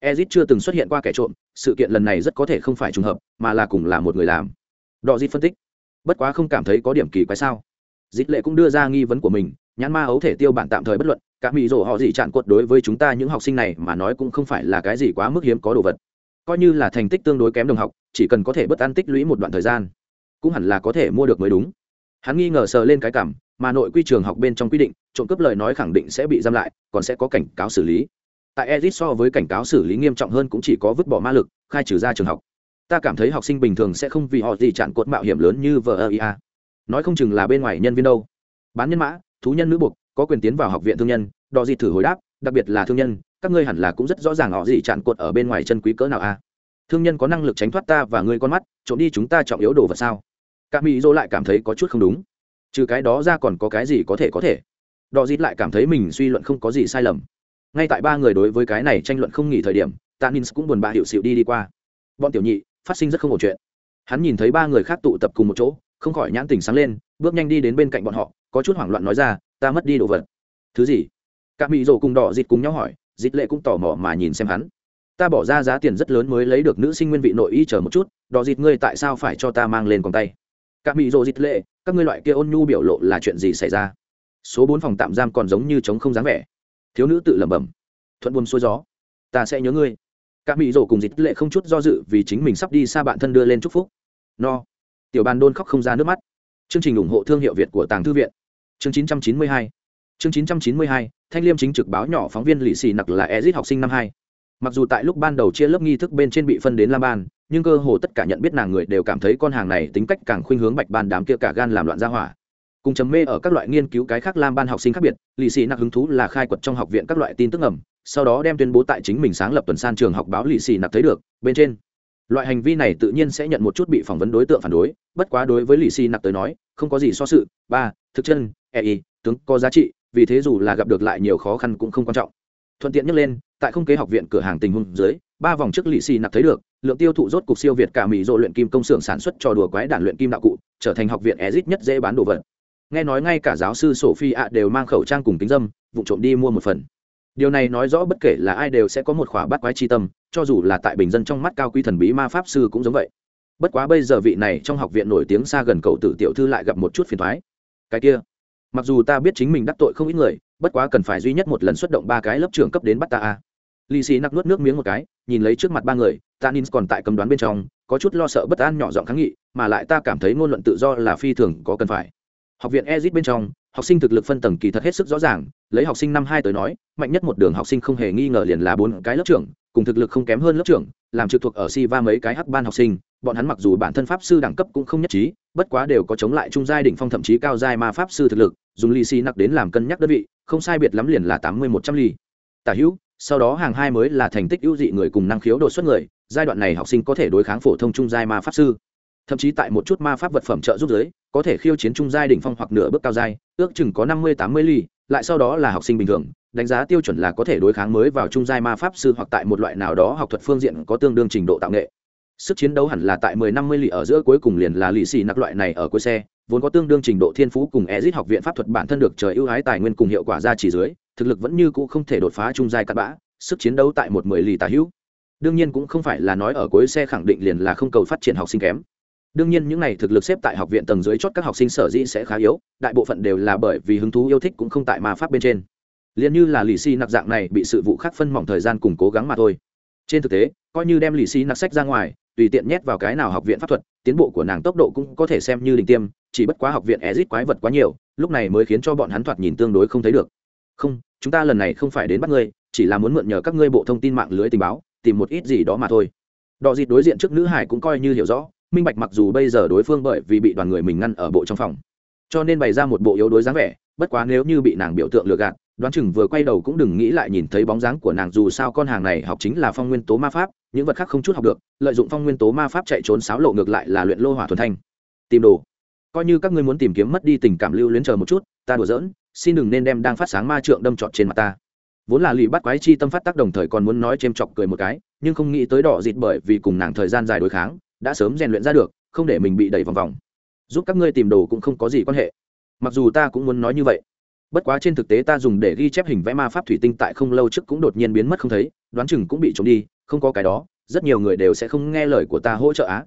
Ezit chưa từng xuất hiện qua kẻ trộm, sự kiện lần này rất có thể không phải trùng hợp, mà là cùng là một người làm đọ dịt phân tích. Bất quá không cảm thấy có điểm kỳ quái sao? Dịt lệ cũng đưa ra nghi vấn của mình, nhãn ma ấu thể tiêu bản tạm thời bất luận các mỹ rổ họ gì chặn cột đối với chúng ta những học sinh này mà nói cũng không phải là cái gì quá mức hiếm có đồ vật. Coi như là thành tích tương đối kém đồng học, chỉ cần có thể bất an tích lũy một đoạn thời gian, cũng hẳn là có thể mua được mới đúng. Hắn nghi ngờ sờ lên cái cảm, mà nội quy trường học bên trong quy định, trộm cướp lời nói khẳng định sẽ bị giam lại, còn sẽ có cảnh cáo xử lý. Tại edit so với cảnh cáo xử lý nghiêm trọng hơn cũng chỉ có vứt bỏ ma lực, khai trừ ra trường học ta cảm thấy học sinh bình thường sẽ không vì họ gì chặn cột mạo hiểm lớn như vờ ia nói không chừng là bên ngoài nhân viên đâu. Bán nhân mã, thú nhân nữ buộc, có quyền tiến vào học viện thương nhân, đò gì thử hồi đáp, đặc biệt là thương nhân, các ngươi hẳn là cũng rất rõ ràng họ gì chặn cột ở bên ngoài chân quý cỡ nào a. Thương nhân có năng lực tránh thoát ta và ngươi con mắt, trộm đi chúng ta trọng yếu đồ vật sao? Các mỹ dô lại cảm thấy có chút không đúng. Trừ cái đó ra còn có cái gì có thể có thể? Đò dít lại cảm thấy mình suy luận không có gì sai lầm. Ngay tại ba người đối với cái này tranh luận không nghỉ thời điểm tạ nins cũng buồn bã hiệu xịu đi đi qua. Bọn tiểu nhị phát sinh rất không ổn chuyện. Hắn nhìn thấy ba người khác tụ tập cùng một chỗ, không khỏi nhãn tình sáng lên, bước nhanh đi đến bên cạnh bọn họ, có chút hoảng loạn nói ra, ta mất đi đồ vật. Thứ gì? Các mỹ rổ cùng đỏ dịt cùng nhau hỏi, dịt lệ cũng tò mò mà nhìn xem hắn. Ta bỏ ra giá tiền rất lớn mới lấy được nữ sinh nguyên vị nội y chờ một chút, đỏ dịt ngươi tại sao phải cho ta mang lên còn tay? Các mỹ rộ dịt lệ, các ngươi loại kia ôn nhu biểu lộ là chuyện gì xảy ra? Số bốn phòng tạm giam còn giống như trống không dáng vẻ. Thiếu nữ tự lẩm bẩm, thuận buồm xuôi gió, ta sẽ nhớ ngươi cả mỹ rổ cùng dịch lệ không chút do dự vì chính mình sắp đi xa bạn thân đưa lên chúc phúc. No. Tiểu bàn đôn khóc không ra nước mắt. Chương trình ủng hộ thương hiệu việt của tàng thư viện. Chương 992 chương 992 thanh liêm chính trực báo nhỏ phóng viên lì xì nặc là ezit học sinh năm hai. Mặc dù tại lúc ban đầu chia lớp nghi thức bên trên bị phân đến lam ban, nhưng cơ hồ tất cả nhận biết nàng người đều cảm thấy con hàng này tính cách càng khuynh hướng bạch ban đám kia cả gan làm loạn ra hỏa. Cùng chấm mê ở các loại nghiên cứu cái khác lam ban học sinh khác biệt, lì xì nặc hứng thú là khai quật trong học viện các loại tin tức ẩm sau đó đem tuyên bố tại chính mình sáng lập tuần san trường học báo lì xì nạp thấy được, bên trên. Loại hành vi này tự nhiên sẽ nhận một chút bị phỏng vấn đối tượng phản đối, bất quá đối với lì xì nạp tới nói, không có gì so sự. Ba, thực chân e y, tướng có giá trị, vì thế dù là gặp được lại nhiều khó khăn cũng không quan trọng. Thuận tiện nhắc lên, tại không kế học viện cửa hàng tình huống dưới, ba vòng trước lì xì nạp thấy được, lượng tiêu thụ rốt cục siêu việt cả mỹ dỗ luyện kim công xưởng sản xuất cho đùa quái đản luyện kim đạo cụ, trở thành học viện ezit nhất dễ bán đồ vật. Nghe nói ngay cả giáo sư sophie ạ đều mang khẩu trang cùng kính dâm, vụ trộm đi mua một phần điều này nói rõ bất kể là ai đều sẽ có một khỏa bắt quái chi tâm, cho dù là tại bình dân trong mắt cao quý thần bí ma pháp sư cũng giống vậy. Bất quá bây giờ vị này trong học viện nổi tiếng xa gần cậu tử tiểu thư lại gặp một chút phiền thoái cái kia, mặc dù ta biết chính mình đắc tội không ít người, bất quá cần phải duy nhất một lần xuất động ba cái lớp trưởng cấp đến bắt ta a. Lì xì nặc nuốt nước miếng một cái, nhìn lấy trước mặt ba người, ta nín còn tại cầm đoán bên trong, có chút lo sợ bất an nhỏ giọng kháng nghị, mà lại ta cảm thấy ngôn luận tự do là phi thường có cần phải. Học viện ezit bên trong, học sinh thực lực phân tầng kỳ thật hết sức rõ ràng lấy học sinh năm hai tới nói, mạnh nhất một đường học sinh không hề nghi ngờ liền là bốn cái lớp trưởng, cùng thực lực không kém hơn lớp trưởng, làm trực thuộc ở si va mấy cái hắc ban học sinh, bọn hắn mặc dù bản thân pháp sư đẳng cấp cũng không nhất trí, bất quá đều có chống lại trung giai đỉnh phong thậm chí cao giai ma pháp sư thực lực, dùng lì xì nặc đến làm cân nhắc đơn vị, không sai biệt lắm liền là tám mươi một trăm ly. Tả hữu, sau đó hàng hai mới là thành tích ưu dị người cùng năng khiếu đột xuất người, giai đoạn này học sinh có thể đối kháng phổ thông trung giai ma pháp sư. Thậm chí tại một chút ma pháp vật phẩm trợ giúp giới, có thể khiêu chiến trung giai đỉnh phong hoặc nửa bước cao giai, ước chừng có năm mươi tám mươi ly lại sau đó là học sinh bình thường, đánh giá tiêu chuẩn là có thể đối kháng mới vào trung giai ma pháp sư hoặc tại một loại nào đó học thuật phương diện có tương đương trình độ tạo nghệ. Sức chiến đấu hẳn là tại mười năm mươi lì ở giữa cuối cùng liền là lì xì nặc loại này ở cuối xe, vốn có tương đương trình độ thiên phú cùng ezit học viện pháp thuật bản thân được trời ưu ái tài nguyên cùng hiệu quả ra chỉ dưới, thực lực vẫn như cũ không thể đột phá trung giai cắt bã, sức chiến đấu tại một mười lì tà hữu. Đương nhiên cũng không phải là nói ở cuối xe khẳng định liền là không cầu phát triển học sinh kém đương nhiên những này thực lực xếp tại học viện tầng dưới chót các học sinh sở dĩ sẽ khá yếu, đại bộ phận đều là bởi vì hứng thú yêu thích cũng không tại ma pháp bên trên. Liền như là lì xì nặc dạng này bị sự vụ khác phân mỏng thời gian cùng cố gắng mà thôi. Trên thực tế, coi như đem lì xì nặc sách ra ngoài, tùy tiện nhét vào cái nào học viện pháp thuật, tiến bộ của nàng tốc độ cũng có thể xem như đỉnh tiêm, chỉ bất quá học viện ezit quái vật quá nhiều, lúc này mới khiến cho bọn hắn thoạt nhìn tương đối không thấy được. Không, chúng ta lần này không phải đến bắt ngươi, chỉ là muốn mượn nhờ các ngươi bộ thông tin mạng lưới tình báo, tìm một ít gì đó mà thôi. Đò dịt đối diện trước nữ hải cũng coi như hiểu rõ minh bạch mặc dù bây giờ đối phương bởi vì bị đoàn người mình ngăn ở bộ trong phòng. Cho nên bày ra một bộ yếu đối dáng vẻ, bất quá nếu như bị nàng biểu tượng lừa gạt, đoán chừng vừa quay đầu cũng đừng nghĩ lại nhìn thấy bóng dáng của nàng, dù sao con hàng này học chính là phong nguyên tố ma pháp, những vật khác không chút học được, lợi dụng phong nguyên tố ma pháp chạy trốn sáo lộ ngược lại là luyện lô hỏa thuần thanh. Tìm đồ. Coi như các ngươi muốn tìm kiếm mất đi tình cảm lưu luyến chờ một chút, ta đùa giỡn, xin đừng nên đem đang phát sáng ma trượng đâm trọt trên mặt ta. Vốn là lì bắt quái chi tâm phát tác đồng thời còn muốn nói chêm chọc cười một cái, nhưng không nghĩ tới đỏ dịt bởi vì cùng nàng thời gian dài đối kháng đã sớm rèn luyện ra được, không để mình bị đẩy vòng vòng. Giúp các ngươi tìm đồ cũng không có gì quan hệ. Mặc dù ta cũng muốn nói như vậy, bất quá trên thực tế ta dùng để ghi chép hình vẽ ma pháp thủy tinh tại không lâu trước cũng đột nhiên biến mất không thấy, đoán chừng cũng bị trốn đi, không có cái đó, rất nhiều người đều sẽ không nghe lời của ta hỗ trợ á.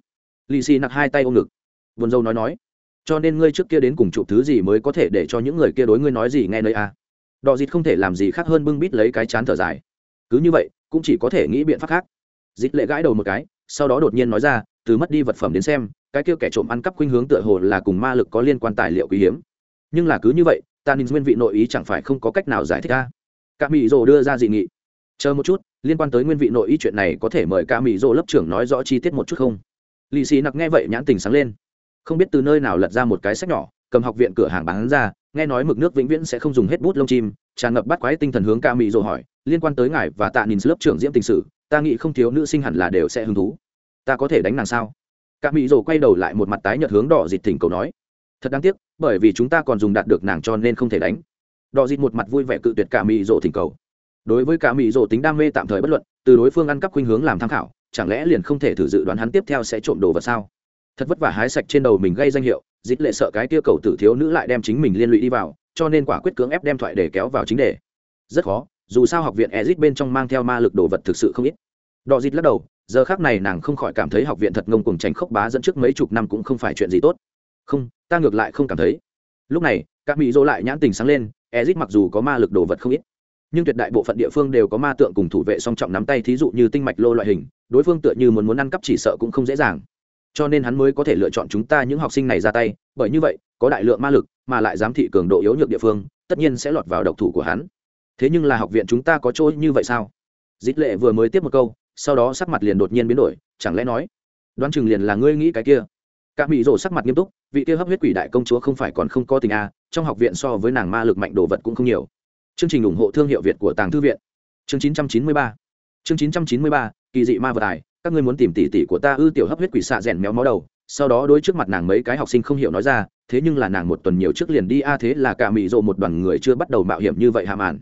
Lì xì nặc hai tay ôm ngực vườn dâu nói nói, cho nên ngươi trước kia đến cùng chụp thứ gì mới có thể để cho những người kia đối ngươi nói gì nghe nơi a? Đò dịt không thể làm gì khác hơn bưng bít lấy cái chán thở dài. Cứ như vậy, cũng chỉ có thể nghĩ biện pháp khác. Dịt lệ gãi đầu một cái, sau đó đột nhiên nói ra từ mất đi vật phẩm đến xem, cái kia kẻ trộm ăn cắp khuynh hướng tựa hồ là cùng ma lực có liên quan tài liệu quý hiếm. Nhưng là cứ như vậy ta ninh nguyên vị nội ý chẳng phải không có cách nào giải thích ra cả mỹ rồ đưa ra dị nghị. Chờ một chút, liên quan tới nguyên vị nội ý chuyện này có thể mời cả mỹ rồ lớp trưởng nói rõ chi tiết một chút không? Lì xì nặc nghe vậy nhãn tình sáng lên. Không biết từ nơi nào lật ra một cái sách nhỏ, cầm học viện cửa hàng bán ra, nghe nói mực nước vĩnh viễn sẽ không dùng hết bút lông chim, tràn ngập bắt quái tinh thần hướng ca mỹ rồ hỏi, liên quan tới ngài và tạ nhìn lớp trưởng diễm tình sử, ta nghĩ không thiếu nữ sinh hẳn là đều sẽ hứng thú ta có thể đánh nàng sao? Cả mỹ rồ quay đầu lại một mặt tái nhợt hướng đỏ dịt thỉnh cầu nói. Thật đáng tiếc, bởi vì chúng ta còn dùng đạt được nàng cho nên không thể đánh. Đỏ dịt một mặt vui vẻ cự tuyệt cả mỹ rồ thỉnh cầu. Đối với cả mỹ rồ tính đam mê tạm thời bất luận, từ đối phương ăn cắp khuynh hướng làm tham khảo, chẳng lẽ liền không thể thử dự đoán hắn tiếp theo sẽ trộm đồ vật sao? Thật vất vả hái sạch trên đầu mình gây danh hiệu, dịt lệ sợ cái tia cầu tử thiếu nữ lại đem chính mình liên lụy đi vào, cho nên quả quyết cưỡng ép đem thoại để kéo vào chính đề. Rất khó, dù sao học viện ezit bên trong mang theo ma lực đồ vật thực sự không ít. Đò dịt lắc đầu giờ khác này nàng không khỏi cảm thấy học viện thật ngông cùng tránh khốc bá dẫn trước mấy chục năm cũng không phải chuyện gì tốt. Không, ta ngược lại không cảm thấy. Lúc này, các mỹ dỗ lại nhãn tình sáng lên ezit mặc dù có ma lực đồ vật không ít, nhưng tuyệt đại bộ phận địa phương đều có ma tượng cùng thủ vệ song trọng nắm tay thí dụ như tinh mạch lô loại hình, đối phương tựa như muốn muốn ăn cắp chỉ sợ cũng không dễ dàng. Cho nên hắn mới có thể lựa chọn chúng ta những học sinh này ra tay, bởi như vậy, có đại lượng ma lực, mà lại giám thị cường độ yếu nhược địa phương, tất nhiên sẽ lọt vào độc thủ của hắn. Thế nhưng là học viện chúng ta có chỗ như vậy sao? Dít lệ vừa mới tiếp một câu sau đó sắc mặt liền đột nhiên biến đổi, chẳng lẽ nói, đoán chừng liền là ngươi nghĩ cái kia. Cả mỹ rổ sắc mặt nghiêm túc, vị kia hấp huyết quỷ đại công chúa không phải còn không có tình a, trong học viện so với nàng ma lực mạnh đồ vật cũng không nhiều. Chương trình ủng hộ thương hiệu việt của tàng thư viện. Chương 993 chương 993 kỳ dị ma vật tài các ngươi muốn tìm tỷ tỷ của ta ư tiểu hấp huyết quỷ xạ rèn méo máu đầu. Sau đó đối trước mặt nàng mấy cái học sinh không hiểu nói ra, thế nhưng là nàng một tuần nhiều trước liền đi a, thế là cả mỹ rộ một đoàn người chưa bắt đầu mạo hiểm như vậy hàm ản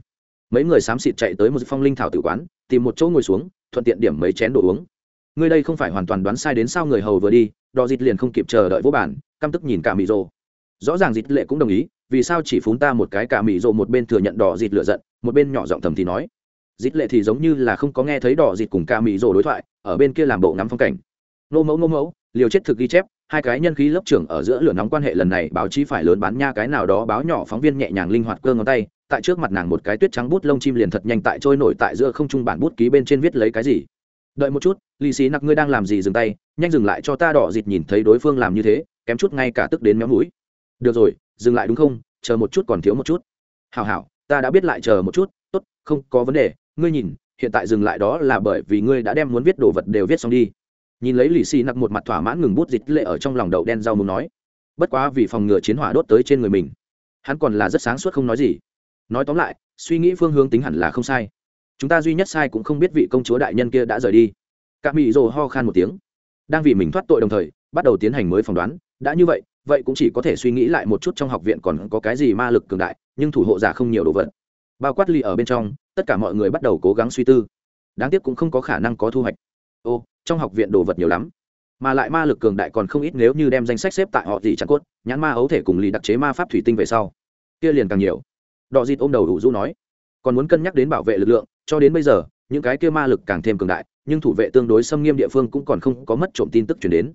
mấy người xám xịt chạy tới một phong linh thảo tử quán, tìm một chỗ ngồi xuống, thuận tiện điểm mấy chén đồ uống. Ngươi đây không phải hoàn toàn đoán sai đến sao người hầu vừa đi, đò dịt liền không kịp chờ đợi vô bản, căm tức nhìn cả mỹ rô. rõ ràng dịt lệ cũng đồng ý, vì sao chỉ phún ta một cái cả mỹ rô một bên thừa nhận đỏ dịt lựa giận, một bên nhỏ giọng thầm thì nói. Dịt lệ thì giống như là không có nghe thấy đỏ dịt cùng cả mỹ rô đối thoại, ở bên kia làm bộ ngắm phong cảnh. Nô mẫu nô mẫu, liều chết thực ghi chép hai cái nhân khí lớp trưởng ở giữa lửa nóng quan hệ lần này báo chí phải lớn bán nha cái nào đó báo nhỏ phóng viên nhẹ nhàng linh hoạt cơ ngón tay, tại trước mặt nàng một cái tuyết trắng bút lông chim liền thật nhanh tại trôi nổi tại giữa không trung bản bút ký bên trên viết lấy cái gì. Đợi một chút lì xì nặc ngươi đang làm gì dừng tay, nhanh dừng lại cho ta đỏ dịt nhìn thấy đối phương làm như thế, kém chút ngay cả tức đến méo mũi. Được rồi, dừng lại đúng không? Chờ một chút còn thiếu một chút. Hào hào ta đã biết lại chờ một chút, tốt, không có vấn đề. Ngươi nhìn, hiện tại dừng lại đó là bởi vì ngươi đã đem muốn viết đồ vật đều viết xong đi nhìn lấy lì xì nặc một mặt thỏa mãn ngừng bút dịch lệ ở trong lòng đậu đen rau muốn nói, bất quá vì phòng ngừa chiến hỏa đốt tới trên người mình, hắn còn là rất sáng suốt không nói gì. Nói tóm lại, suy nghĩ phương hướng tính hẳn là không sai. Chúng ta duy nhất sai cũng không biết vị công chúa đại nhân kia đã rời đi. Các mỹ rồ ho khan một tiếng. Đang vì mình thoát tội đồng thời, bắt đầu tiến hành mới phỏng đoán. Đã như vậy vậy cũng chỉ có thể suy nghĩ lại một chút trong học viện còn có cái gì ma lực cường đại, nhưng thủ hộ giả không nhiều đồ vật. Bao quát ly ở bên trong, tất cả mọi người bắt đầu cố gắng suy tư. Đáng tiếc cũng không có khả năng có thu hoạch ô, trong học viện đồ vật nhiều lắm. Mà lại ma lực cường đại còn không ít nếu như đem danh sách xếp tại họ gì chẳng cốt, nhãn ma ấu thể cùng lì đặc chế ma pháp thủy tinh về sau. Kia liền càng nhiều. Đọ dịt ôm đầu đủ du nói, còn muốn cân nhắc đến bảo vệ lực lượng, cho đến bây giờ, những cái kia ma lực càng thêm cường đại, nhưng thủ vệ tương đối xâm nghiêm địa phương cũng còn không có mất trộm tin tức chuyển đến.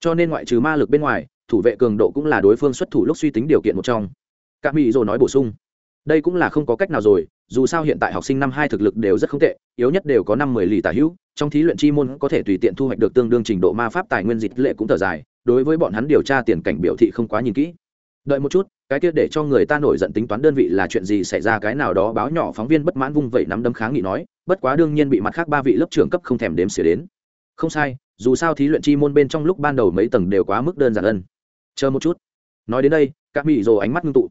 Cho nên ngoại trừ ma lực bên ngoài, thủ vệ cường độ cũng là đối phương xuất thủ lúc suy tính điều kiện một trong. Các mỹ rồi nói bổ sung, đây cũng là không có cách nào rồi dù sao hiện tại học sinh năm hai thực lực đều rất không tệ, yếu nhất đều có năm mười lì tả hữu, trong thí luyện chi môn có thể tùy tiện thu hoạch được tương đương trình độ ma pháp tài nguyên dịch lệ cũng thở dài, đối với bọn hắn điều tra tiền cảnh biểu thị không quá nhìn kỹ. Đợi một chút, cái kia để cho người ta nổi giận tính toán đơn vị là chuyện gì xảy ra cái nào đó báo nhỏ phóng viên bất mãn vung vẩy nắm đấm kháng nghị nói, bất quá đương nhiên bị mặt khác ba vị lớp trưởng cấp không thèm đếm xỉa đến. Không sai, dù sao thí luyện chi môn bên trong lúc ban đầu mấy tầng đều quá mức đơn giản ân. Chờ một chút. Nói đến đây, các mỹ rồ ánh mắt ngưng tụ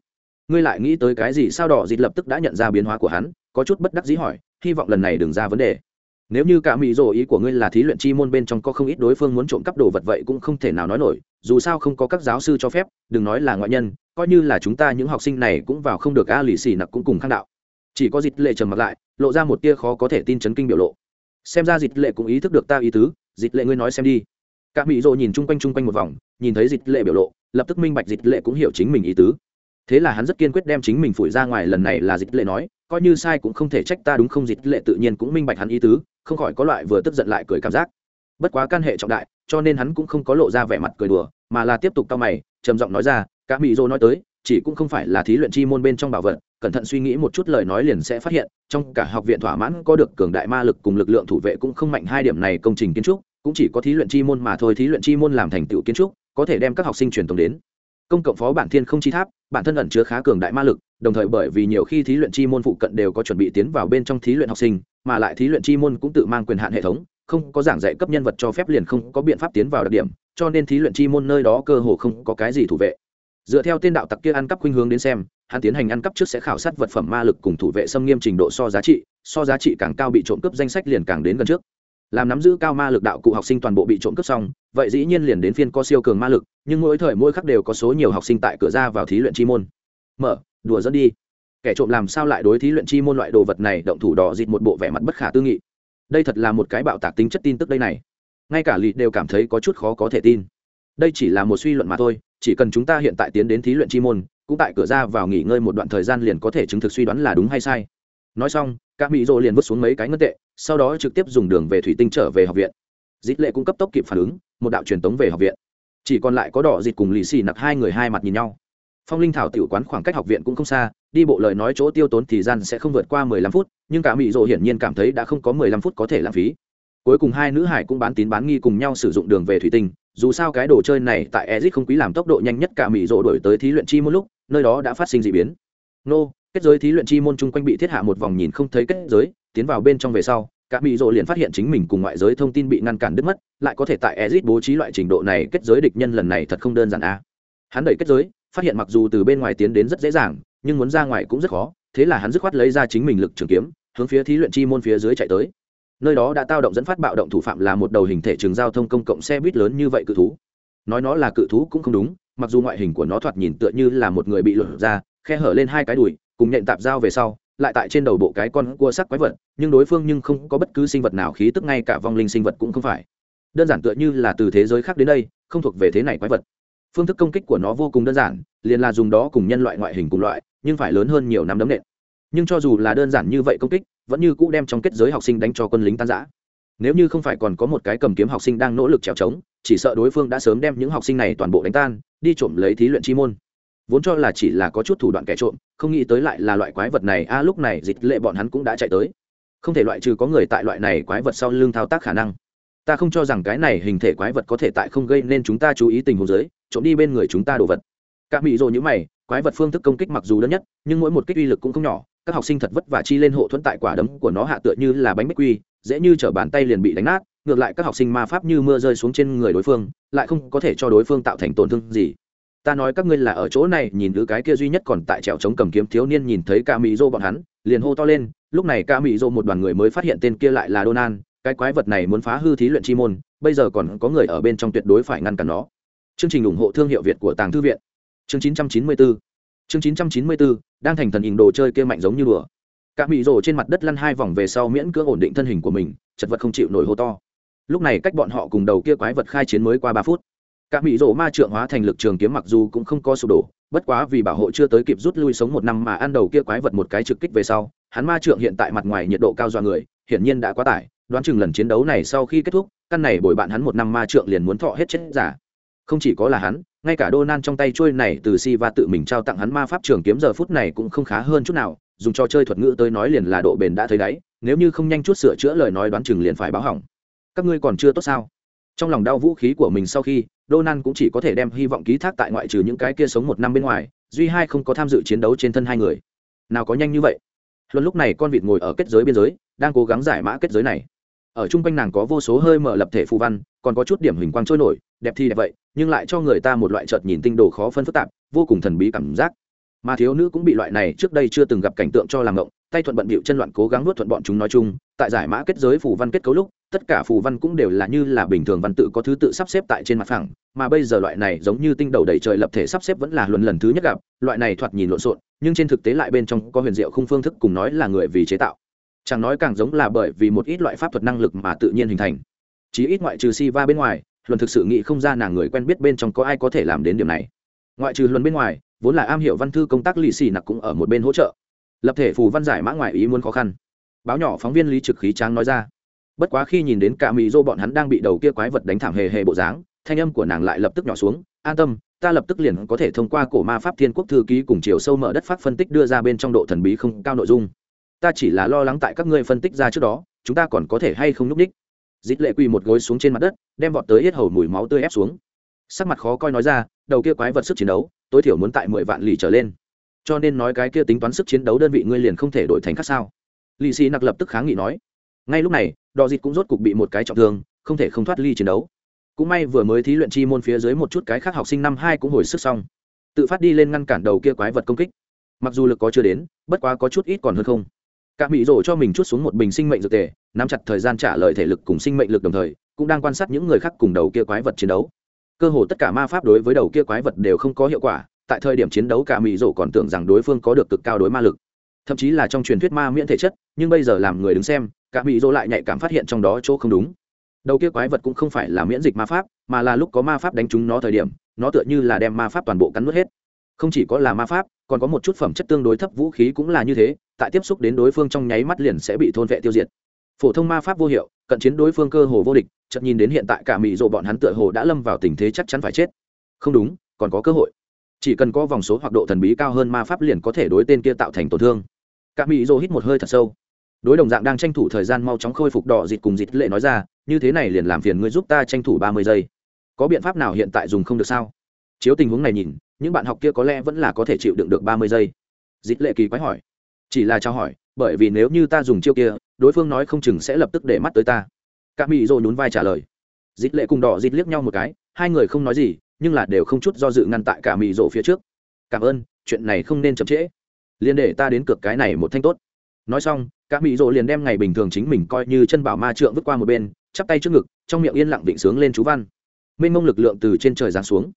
ngươi lại nghĩ tới cái gì? Sao đỏ dịt lập tức đã nhận ra biến hóa của hắn, có chút bất đắc dĩ hỏi, hy vọng lần này đừng ra vấn đề. Nếu như cả mỹ rồ ý của ngươi là thí luyện chi môn bên trong có không ít đối phương muốn trộm cắp đồ vật vậy cũng không thể nào nói nổi, dù sao không có các giáo sư cho phép, đừng nói là ngoại nhân, coi như là chúng ta những học sinh này cũng vào không được a lì xì nặc cũng cùng khang đạo. Chỉ có dịt lệ trầm mặt lại, lộ ra một tia khó có thể tin chấn kinh biểu lộ. Xem ra dịt lệ cũng ý thức được ta ý tứ dịt lệ ngươi nói xem đi. Cả mỹ rồ nhìn chung quanh chung quanh một vòng, nhìn thấy dịt lệ biểu lộ, lập tức minh bạch dịt lệ cũng hiểu chính mình ý tứ thế là hắn rất kiên quyết đem chính mình phủi ra ngoài, lần này là dịch lệ nói, coi như sai cũng không thể trách ta đúng không? Dịch lệ tự nhiên cũng minh bạch hắn ý tứ, không khỏi có loại vừa tức giận lại cười cảm giác. Bất quá căn hệ trọng đại, cho nên hắn cũng không có lộ ra vẻ mặt cười đùa, mà là tiếp tục tao mày, trầm giọng nói ra, cả mỹ dô nói tới, chỉ cũng không phải là thí luyện chi môn bên trong bảo vật, cẩn thận suy nghĩ một chút lời nói liền sẽ phát hiện, trong cả học viện thỏa mãn có được cường đại ma lực cùng lực lượng thủ vệ cũng không mạnh, hai điểm này công trình kiến trúc cũng chỉ có thí luyện chi môn mà thôi, thí luyện chi môn làm thành tựu kiến trúc, có thể đem các học sinh truyền thống đến công cộng phó bản thiên không chi tháp, bản thân ẩn chứa khá cường đại ma lực, đồng thời bởi vì nhiều khi thí luyện chi môn phụ cận đều có chuẩn bị tiến vào bên trong thí luyện học sinh, mà lại thí luyện chi môn cũng tự mang quyền hạn hệ thống, không có giảng dạy cấp nhân vật cho phép liền không có biện pháp tiến vào đặc điểm, cho nên thí luyện chi môn nơi đó cơ hồ không có cái gì thủ vệ. Dựa theo tên đạo tặc kia ăn cắp khuynh hướng đến xem, hắn tiến hành ăn cắp trước sẽ khảo sát vật phẩm ma lực cùng thủ vệ xâm nghiêm trình độ so giá trị, so giá trị càng cao bị trộm cướp danh sách liền càng đến gần trước làm nắm giữ cao ma lực đạo cụ học sinh toàn bộ bị trộm cướp xong, vậy dĩ nhiên liền đến phiên có siêu cường ma lực, nhưng mỗi thời mỗi khắc đều có số nhiều học sinh tại cửa ra vào thí luyện chi môn. Mở, đùa dẫn đi. Kẻ trộm làm sao lại đối thí luyện chi môn loại đồ vật này động thủ đỏ dịt một bộ vẻ mặt bất khả tư nghị. Đây thật là một cái bạo tạc tính chất tin tức đây này. Ngay cả lì đều cảm thấy có chút khó có thể tin. Đây chỉ là một suy luận mà thôi, chỉ cần chúng ta hiện tại tiến đến thí luyện chi môn, cũng tại cửa ra vào nghỉ ngơi một đoạn thời gian liền có thể chứng thực suy đoán là đúng hay sai. Nói xong cả mỹ rô liền vứt xuống mấy cái ngân tệ, sau đó trực tiếp dùng đường về thủy tinh trở về học viện. Dít lệ cũng cấp tốc kịp phản ứng, một đạo truyền tống về học viện. Chỉ còn lại có đỏ dịt cùng lì xì nặc hai người hai mặt nhìn nhau. Phong linh thảo tiểu quán khoảng cách học viện cũng không xa, đi bộ lời nói chỗ tiêu tốn thì gian sẽ không vượt qua mười lăm phút, nhưng cả mỹ rộ hiển nhiên cảm thấy đã không có mười lăm phút có thể lãng phí. Cuối cùng hai nữ hải cũng bán tín bán nghi cùng nhau sử dụng đường về thủy tinh, dù sao cái đồ chơi này tại ezit không quý làm tốc độ nhanh nhất cả mỹ rộ đổi tới thí luyện chi một lúc, nơi đó đã phát sinh d ị biến. Nô kết giới thí luyện chi môn chung quanh bị thiết hạ một vòng nhìn không thấy kết giới, tiến vào bên trong về sau, cả mỹ rộ liền phát hiện chính mình cùng ngoại giới thông tin bị ngăn cản đứt mất, lại có thể tại exit bố trí loại trình độ này, kết giới địch nhân lần này thật không đơn giản a hắn đẩy kết giới, phát hiện mặc dù từ bên ngoài tiến đến rất dễ dàng, nhưng muốn ra ngoài cũng rất khó, thế là hắn dứt khoát lấy ra chính mình lực trường kiếm, hướng phía thí luyện chi môn phía dưới chạy tới. Nơi đó đã tao động dẫn phát bạo động thủ phạm là một đầu hình thể trường giao thông công cộng xe buýt lớn như vậy cự thú. Nói nó là cự thú cũng không đúng, mặc dù ngoại hình của nó thoạt nhìn tựa như là một người bị lột ra khe hở lên hai cái đùi cùng nhện tạp dao về sau, lại tại trên đầu bộ cái con cua sắc quái vật, nhưng đối phương nhưng không có bất cứ sinh vật nào khí tức, ngay cả vong linh sinh vật cũng không phải. Đơn giản tựa như là từ thế giới khác đến đây, không thuộc về thế này quái vật. Phương thức công kích của nó vô cùng đơn giản, liền là dùng đó cùng nhân loại ngoại hình cùng loại, nhưng phải lớn hơn nhiều năm đấm nện. Nhưng cho dù là đơn giản như vậy công kích, vẫn như cũ đem trong kết giới học sinh đánh cho quân lính tan giã nếu như không phải còn có một cái cầm kiếm học sinh đang nỗ lực trèo trống, chỉ sợ đối phương đã sớm đem những học sinh này toàn bộ đánh tan, đi trộm lấy thí luyện chi môn vốn cho là chỉ là có chút thủ đoạn kẻ trộm, không nghĩ tới lại là loại quái vật này. A, lúc này dịch lệ bọn hắn cũng đã chạy tới. Không thể loại trừ có người tại loại này quái vật sau lưng thao tác khả năng. Ta không cho rằng cái này hình thể quái vật có thể tại không gây nên chúng ta chú ý tình huống giới trộm đi bên người chúng ta đồ vật. Các mỹ rồ như mày, quái vật phương thức công kích mặc dù đơn nhất, nhưng mỗi một kích uy lực cũng không nhỏ, các học sinh thật vất vả chi lên hộ thuẫn tại quả đấm của nó hạ tựa như là bánh bích quy, dễ như chở bàn tay liền bị đánh nát, ngược lại các học sinh ma pháp như mưa rơi xuống trên người đối phương, lại không có thể cho đối phương tạo thành tổn thương gì ta nói các ngươi là ở chỗ này, nhìn đứa cái kia duy nhất còn tại trèo chống cầm kiếm thiếu niên nhìn thấy ca mỹ dô bọn hắn, liền hô to lên, lúc này ca mỹ dô một đoàn người mới phát hiện tên kia lại là donan, cái quái vật này muốn phá hư thí luyện chi môn, bây giờ còn có người ở bên trong tuyệt đối phải ngăn cản nó. Chương trình ủng hộ thương hiệu việt của tàng thư viện. Chương 994 chương 994 đang thành thần hình đồ chơi kia mạnh giống như đùa. Cả mỹ rồ trên mặt đất lăn hai vòng về sau miễn cưỡng ổn định thân hình của mình, chật vật không chịu nổi hô to. Lúc này cách bọn họ cùng đầu kia quái vật khai chiến mới qua ba phút các mỹ rỗ ma trượng hóa thành lực trường kiếm mặc dù cũng không có sụp đổ, bất quá vì bảo hộ chưa tới kịp rút lui sống một năm mà ăn đầu kia quái vật một cái trực kích về sau, hắn ma trượng hiện tại mặt ngoài nhiệt độ cao do người, hiển nhiên đã quá tải, đoán chừng lần chiến đấu này sau khi kết thúc, căn này bồi bạn hắn một năm ma trượng liền muốn thọ hết chết giả. Không chỉ có là hắn, ngay cả đô nan trong tay trôi này từ si và tự mình trao tặng hắn ma pháp trường kiếm giờ phút này cũng không khá hơn chút nào, dùng cho chơi thuật ngữ tới nói liền là độ bền đã thấy đáy, nếu như không nhanh chút sửa chữa lời nói đoán chừng liền phải báo hỏng. Các ngươi còn chưa tốt sao? Trong lòng đau vũ khí của mình sau khi Donan cũng chỉ có thể đem hy vọng ký thác tại ngoại trừ những cái kia sống một năm bên ngoài, duy hai không có tham dự chiến đấu trên thân hai người. Nào có nhanh như vậy? Luôn lúc này con vịt ngồi ở kết giới biên giới, đang cố gắng giải mã kết giới này. Ở trung quanh nàng có vô số hơi mở lập thể phù văn, còn có chút điểm hình quang trôi nổi, đẹp thì đẹp vậy, nhưng lại cho người ta một loại chợt nhìn tinh đồ khó phân phức tạp, vô cùng thần bí cảm giác. Mà thiếu nữ cũng bị loại này trước đây chưa từng gặp cảnh tượng cho làm ngộng, tay thuận bận bịu chân loạn cố gắng nuốt thuận bọn chúng nói chung, tại giải mã kết giới phù văn kết cấu lúc, tất cả phù văn cũng đều là như là bình thường văn tự có thứ tự sắp xếp tại trên mặt phẳng, mà bây giờ loại này giống như tinh đầu đầy trời lập thể sắp xếp vẫn là luận lần thứ nhất gặp, loại này thoạt nhìn lộn xộn, nhưng trên thực tế lại bên trong có huyền diệu không phương thức cùng nói là người vì chế tạo. Chẳng nói càng giống là bởi vì một ít loại pháp thuật năng lực mà tự nhiên hình thành. Chí ít ngoại trừ si va bên ngoài, luận thực sự nghĩ không ra nàng người quen biết bên trong có ai có thể làm đến điểm này. Ngoại trừ luận bên ngoài, vốn là am hiểu văn thư công tác lì xì nặc cũng ở một bên hỗ trợ. Lập thể phù văn giải mã ngoài ý muốn khó khăn. Báo nhỏ phóng viên lý trực khí tráng nói ra bất quá khi nhìn đến cả mỹ dô bọn hắn đang bị đầu kia quái vật đánh thảm hề hề bộ dáng, thanh âm của nàng lại lập tức nhỏ xuống, an tâm, ta lập tức liền có thể thông qua cổ ma pháp thiên quốc thư ký cùng chiều sâu mở đất pháp phân tích đưa ra bên trong độ thần bí không cao nội dung. Ta chỉ là lo lắng tại các ngươi phân tích ra trước đó, chúng ta còn có thể hay không núp đích dít lệ quỳ một gối xuống trên mặt đất, đem vọt tới hết hầu mùi máu tươi ép xuống. Sắc mặt khó coi nói ra, đầu kia quái vật sức chiến đấu, tối thiểu muốn tại mười vạn lì trở lên. Cho nên nói cái kia tính toán sức chiến đấu đơn vị ngươi liền không thể đổi thành khác sao? Lì xì nặc lập tức kháng nghị nói. Ngay lúc này đò dịt cũng rốt cục bị một cái trọng thương, không thể không thoát ly chiến đấu. Cũng may vừa mới thí luyện chi môn phía dưới một chút cái khác học sinh năm hai cũng hồi sức xong. Tự phát đi lên ngăn cản đầu kia quái vật công kích. Mặc dù lực có chưa đến, bất quá có chút ít còn hơn không. Cả mỹ rổ cho mình chút xuống một bình sinh mệnh dược tề, nắm chặt thời gian trả lời thể lực cùng sinh mệnh lực đồng thời, cũng đang quan sát những người khác cùng đầu kia quái vật chiến đấu. Cơ hồ tất cả ma pháp đối với đầu kia quái vật đều không có hiệu quả, tại thời điểm chiến đấu cả mỹ rổ còn tưởng rằng đối phương có được cực cao đối ma lực thậm chí là trong truyền thuyết ma miễn thể chất, nhưng bây giờ làm người đứng xem, cả mỹ dỗ lại nhạy cảm phát hiện trong đó chỗ không đúng. Đầu kia quái vật cũng không phải là miễn dịch ma pháp, mà là lúc có ma pháp đánh trúng nó thời điểm, nó tựa như là đem ma pháp toàn bộ cắn nuốt hết. Không chỉ có là ma pháp, còn có một chút phẩm chất tương đối thấp vũ khí cũng là như thế, tại tiếp xúc đến đối phương trong nháy mắt liền sẽ bị thôn vệ tiêu diệt. Phổ thông ma pháp vô hiệu, cận chiến đối phương cơ hồ vô địch, chợt nhìn đến hiện tại cả mỹ rộ bọn hắn tựa hồ đã lâm vào tình thế chắc chắn phải chết. Không đúng, còn có cơ hội. Chỉ cần có vòng số hoặc độ thần bí cao hơn ma pháp liền có thể đối tên kia tạo thành tổn thương cả mỹ rộ hít một hơi thật sâu. Đối đồng dạng đang tranh thủ thời gian mau chóng khôi phục đỏ dịt cùng dịt lệ nói ra, như thế này liền làm phiền ngươi giúp ta tranh thủ ba mươi giây. Có biện pháp nào hiện tại dùng không được sao? Chiếu tình huống này nhìn, những bạn học kia có lẽ vẫn là có thể chịu đựng được ba mươi giây. Dịt lệ kỳ quái hỏi. Chỉ là trao hỏi, bởi vì nếu như ta dùng chiêu kia, đối phương nói không chừng sẽ lập tức để mắt tới ta. Cả mỹ rồ nhún vai trả lời. Dịt lệ cùng đỏ dịt liếc nhau một cái, hai người không nói gì, nhưng là đều không chút do dự ngăn tại cả mỹ rồ phía trước. Cảm ơn, chuyện này không nên chậm trễ liền để ta đến cược cái này một thanh tốt. Nói xong các mỹ rồ liền đem ngày bình thường chính mình coi như chân bảo ma trượng vứt qua một bên, chắp tay trước ngực, trong miệng yên lặng định sướng lên chú văn. Mênh mông lực lượng từ trên trời giáng xuống.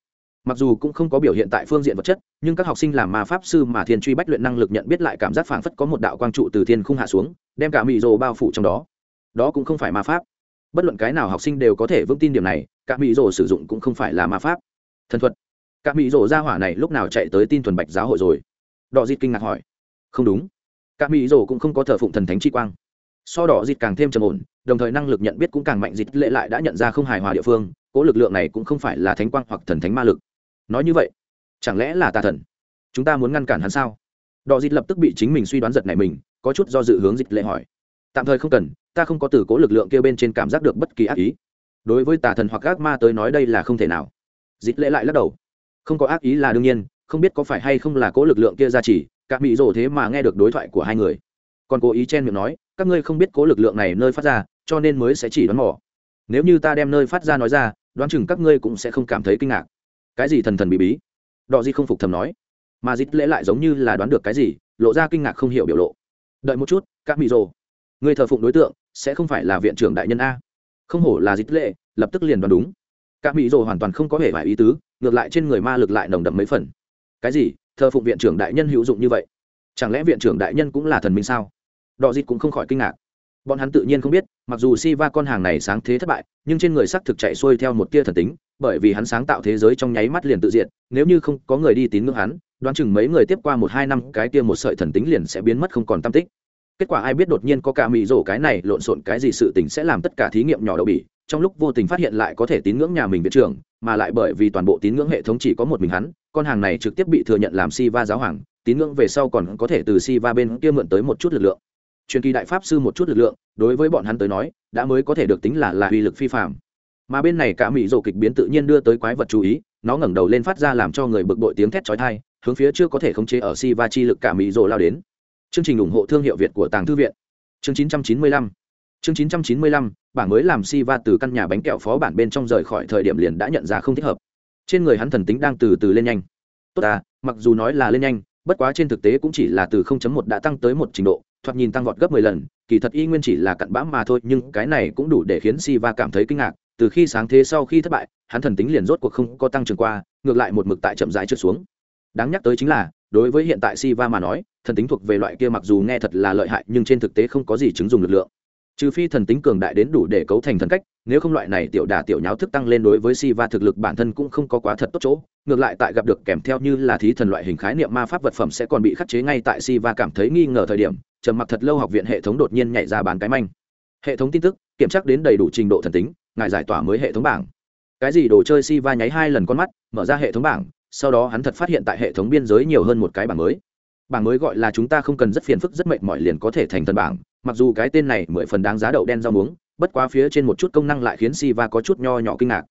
Mặc dù cũng không có biểu hiện tại phương diện vật chất, nhưng các học sinh làm ma pháp sư mà thiên truy bách luyện năng lực nhận biết lại cảm giác phảng phất có một đạo quang trụ từ thiên không hạ xuống, đem cả mỹ rồ bao phủ trong đó. Đó cũng không phải ma pháp. Bất luận cái nào học sinh đều có thể vững tin điểm này, cả mỹ rồ sử dụng cũng không phải là ma pháp. Thần thuật. Cả mỹ rồ ra hỏa này lúc nào chạy tới tin thuần bạch giáo hội rồi? Đỏ dịt kinh ngạc hỏi. Không đúng. Cả mỹ rồ cũng không có thờ phụng thần thánh chi quang. So đỏ dịt càng thêm trầm ổn, đồng thời năng lực nhận biết cũng càng mạnh, dịt lệ lại đã nhận ra không hài hòa địa phương, cố lực lượng này cũng không phải là thánh quang hoặc thần thánh ma lực. Nói như vậy, chẳng lẽ là tà thần? Chúng ta muốn ngăn cản hắn sao? Đỏ dịt lập tức bị chính mình suy đoán giật này mình, có chút do dự hướng dịt lệ hỏi. Tạm thời không cần, ta không có từ cố lực lượng kia bên trên cảm giác được bất kỳ ác ý. Đối với tà thần hoặc ác ma tới nói đây là không thể nào. Dịt lệ lại lắc đầu. Không có ác ý là đương nhiên không biết có phải hay không là cố lực lượng kia ra chỉ, cả bị rồ thế mà nghe được đối thoại của hai người. Còn cố ý chen miệng nói, các ngươi không biết cố lực lượng này nơi phát ra, cho nên mới sẽ chỉ đoán mò. Nếu như ta đem nơi phát ra nói ra, đoán chừng các ngươi cũng sẽ không cảm thấy kinh ngạc. Cái gì thần thần bí bí? Đọ di không phục thầm nói. Mà dít lễ lại giống như là đoán được cái gì, lộ ra kinh ngạc không hiểu biểu lộ. Đợi một chút, các mỹ rồ. Người thờ phụng đối tượng, sẽ không phải là viện trưởng đại nhân a. Không hổ là dít lễ, lập tức liền đoán đúng. Các mỹ rồ hoàn toàn không có hề vài ý tứ, ngược lại trên người ma lực lại nồng đậm mấy phần cái gì? Thờ phụng viện trưởng đại nhân hữu dụng như vậy. Chẳng lẽ viện trưởng đại nhân cũng là thần minh sao? Đò dịt cũng không khỏi kinh ngạc. Bọn hắn tự nhiên không biết, mặc dù si va con hàng này sáng thế thất bại, nhưng trên người xác thực chạy xuôi theo một tia thần tính, bởi vì hắn sáng tạo thế giới trong nháy mắt liền tự diện nếu như không có người đi tín ngưỡng hắn, đoán chừng mấy người tiếp qua một hai năm, cái tia một sợi thần tính liền sẽ biến mất không còn tam tích. Kết quả ai biết đột nhiên có cả mị rổ cái này lộn xộn cái gì sự tình sẽ làm tất cả thí nghiệm nhỏ đậu bỉ, trong lúc vô tình phát hiện lại có thể tín ngưỡng nhà mình viện trưởng mà lại bởi vì toàn bộ tín ngưỡng hệ thống chỉ có một mình hắn, con hàng này trực tiếp bị thừa nhận làm si va giáo hoàng, tín ngưỡng về sau còn có thể từ si va bên kia mượn tới một chút lực lượng. Truyền kỳ đại pháp sư một chút lực lượng, đối với bọn hắn tới nói, đã mới có thể được tính là là uy lực phi phạm mà bên này cả mỹ rồ kịch biến tự nhiên đưa tới quái vật chú ý, nó ngẩng đầu lên phát ra làm cho người bực bội tiếng thét chói tai, hướng phía chưa có thể khống chế ở si va chi lực cả mỹ rồ lao đến. Chương trình ủng hộ thương hiệu việt của tàng thư viện. Chương 995 chương 995 bảng mới làm si va từ căn nhà bánh kẹo phó bản bên trong rời khỏi thời điểm liền đã nhận ra không thích hợp. Trên người hắn thần tính đang từ từ lên nhanh. Tốt à mặc dù nói là lên nhanh, bất quá trên thực tế cũng chỉ là từ 0.1 đã tăng tới một trình độ, thoạt nhìn tăng vọt gấp 10 lần, kỳ thật y nguyên chỉ là cặn bã mà thôi, nhưng cái này cũng đủ để khiến si va cảm thấy kinh ngạc, từ khi sáng thế sau khi thất bại, hắn thần tính liền rốt cuộc không có tăng trưởng qua, ngược lại một mực tại chậm rãi trượt xuống. Đáng nhắc tới chính là, đối với hiện tại si va mà nói, thần tính thuộc về loại kia mặc dù nghe thật là lợi hại, nhưng trên thực tế không có gì chứng dùng lực lượng trừ phi thần tính cường đại đến đủ để cấu thành thần cách, nếu không loại này tiểu đà tiểu nháo thức tăng lên đối với si va thực lực bản thân cũng không có quá thật tốt chỗ, ngược lại tại gặp được kèm theo như là thí thần loại hình khái niệm ma pháp vật phẩm sẽ còn bị khắc chế ngay tại si va cảm thấy nghi ngờ thời điểm, trầm mặc thật lâu học viện hệ thống đột nhiên nhảy ra bán cái manh. Hệ thống tin tức, kiểm tra đến đầy đủ trình độ thần tính, ngài giải tỏa mới hệ thống bảng. Cái gì đồ chơi si va nháy hai lần con mắt, mở ra hệ thống bảng, sau đó hắn thật phát hiện tại hệ thống biên giới nhiều hơn một cái bảng mới. Bảng mới gọi là chúng ta không cần rất phiền phức rất mệt mỏi liền có thể thành thần bảng mặc dù cái tên này mười phần đáng giá đậu đen rau muống, bất quá phía trên một chút công năng lại khiến si va có chút nho nhỏ kinh ngạc.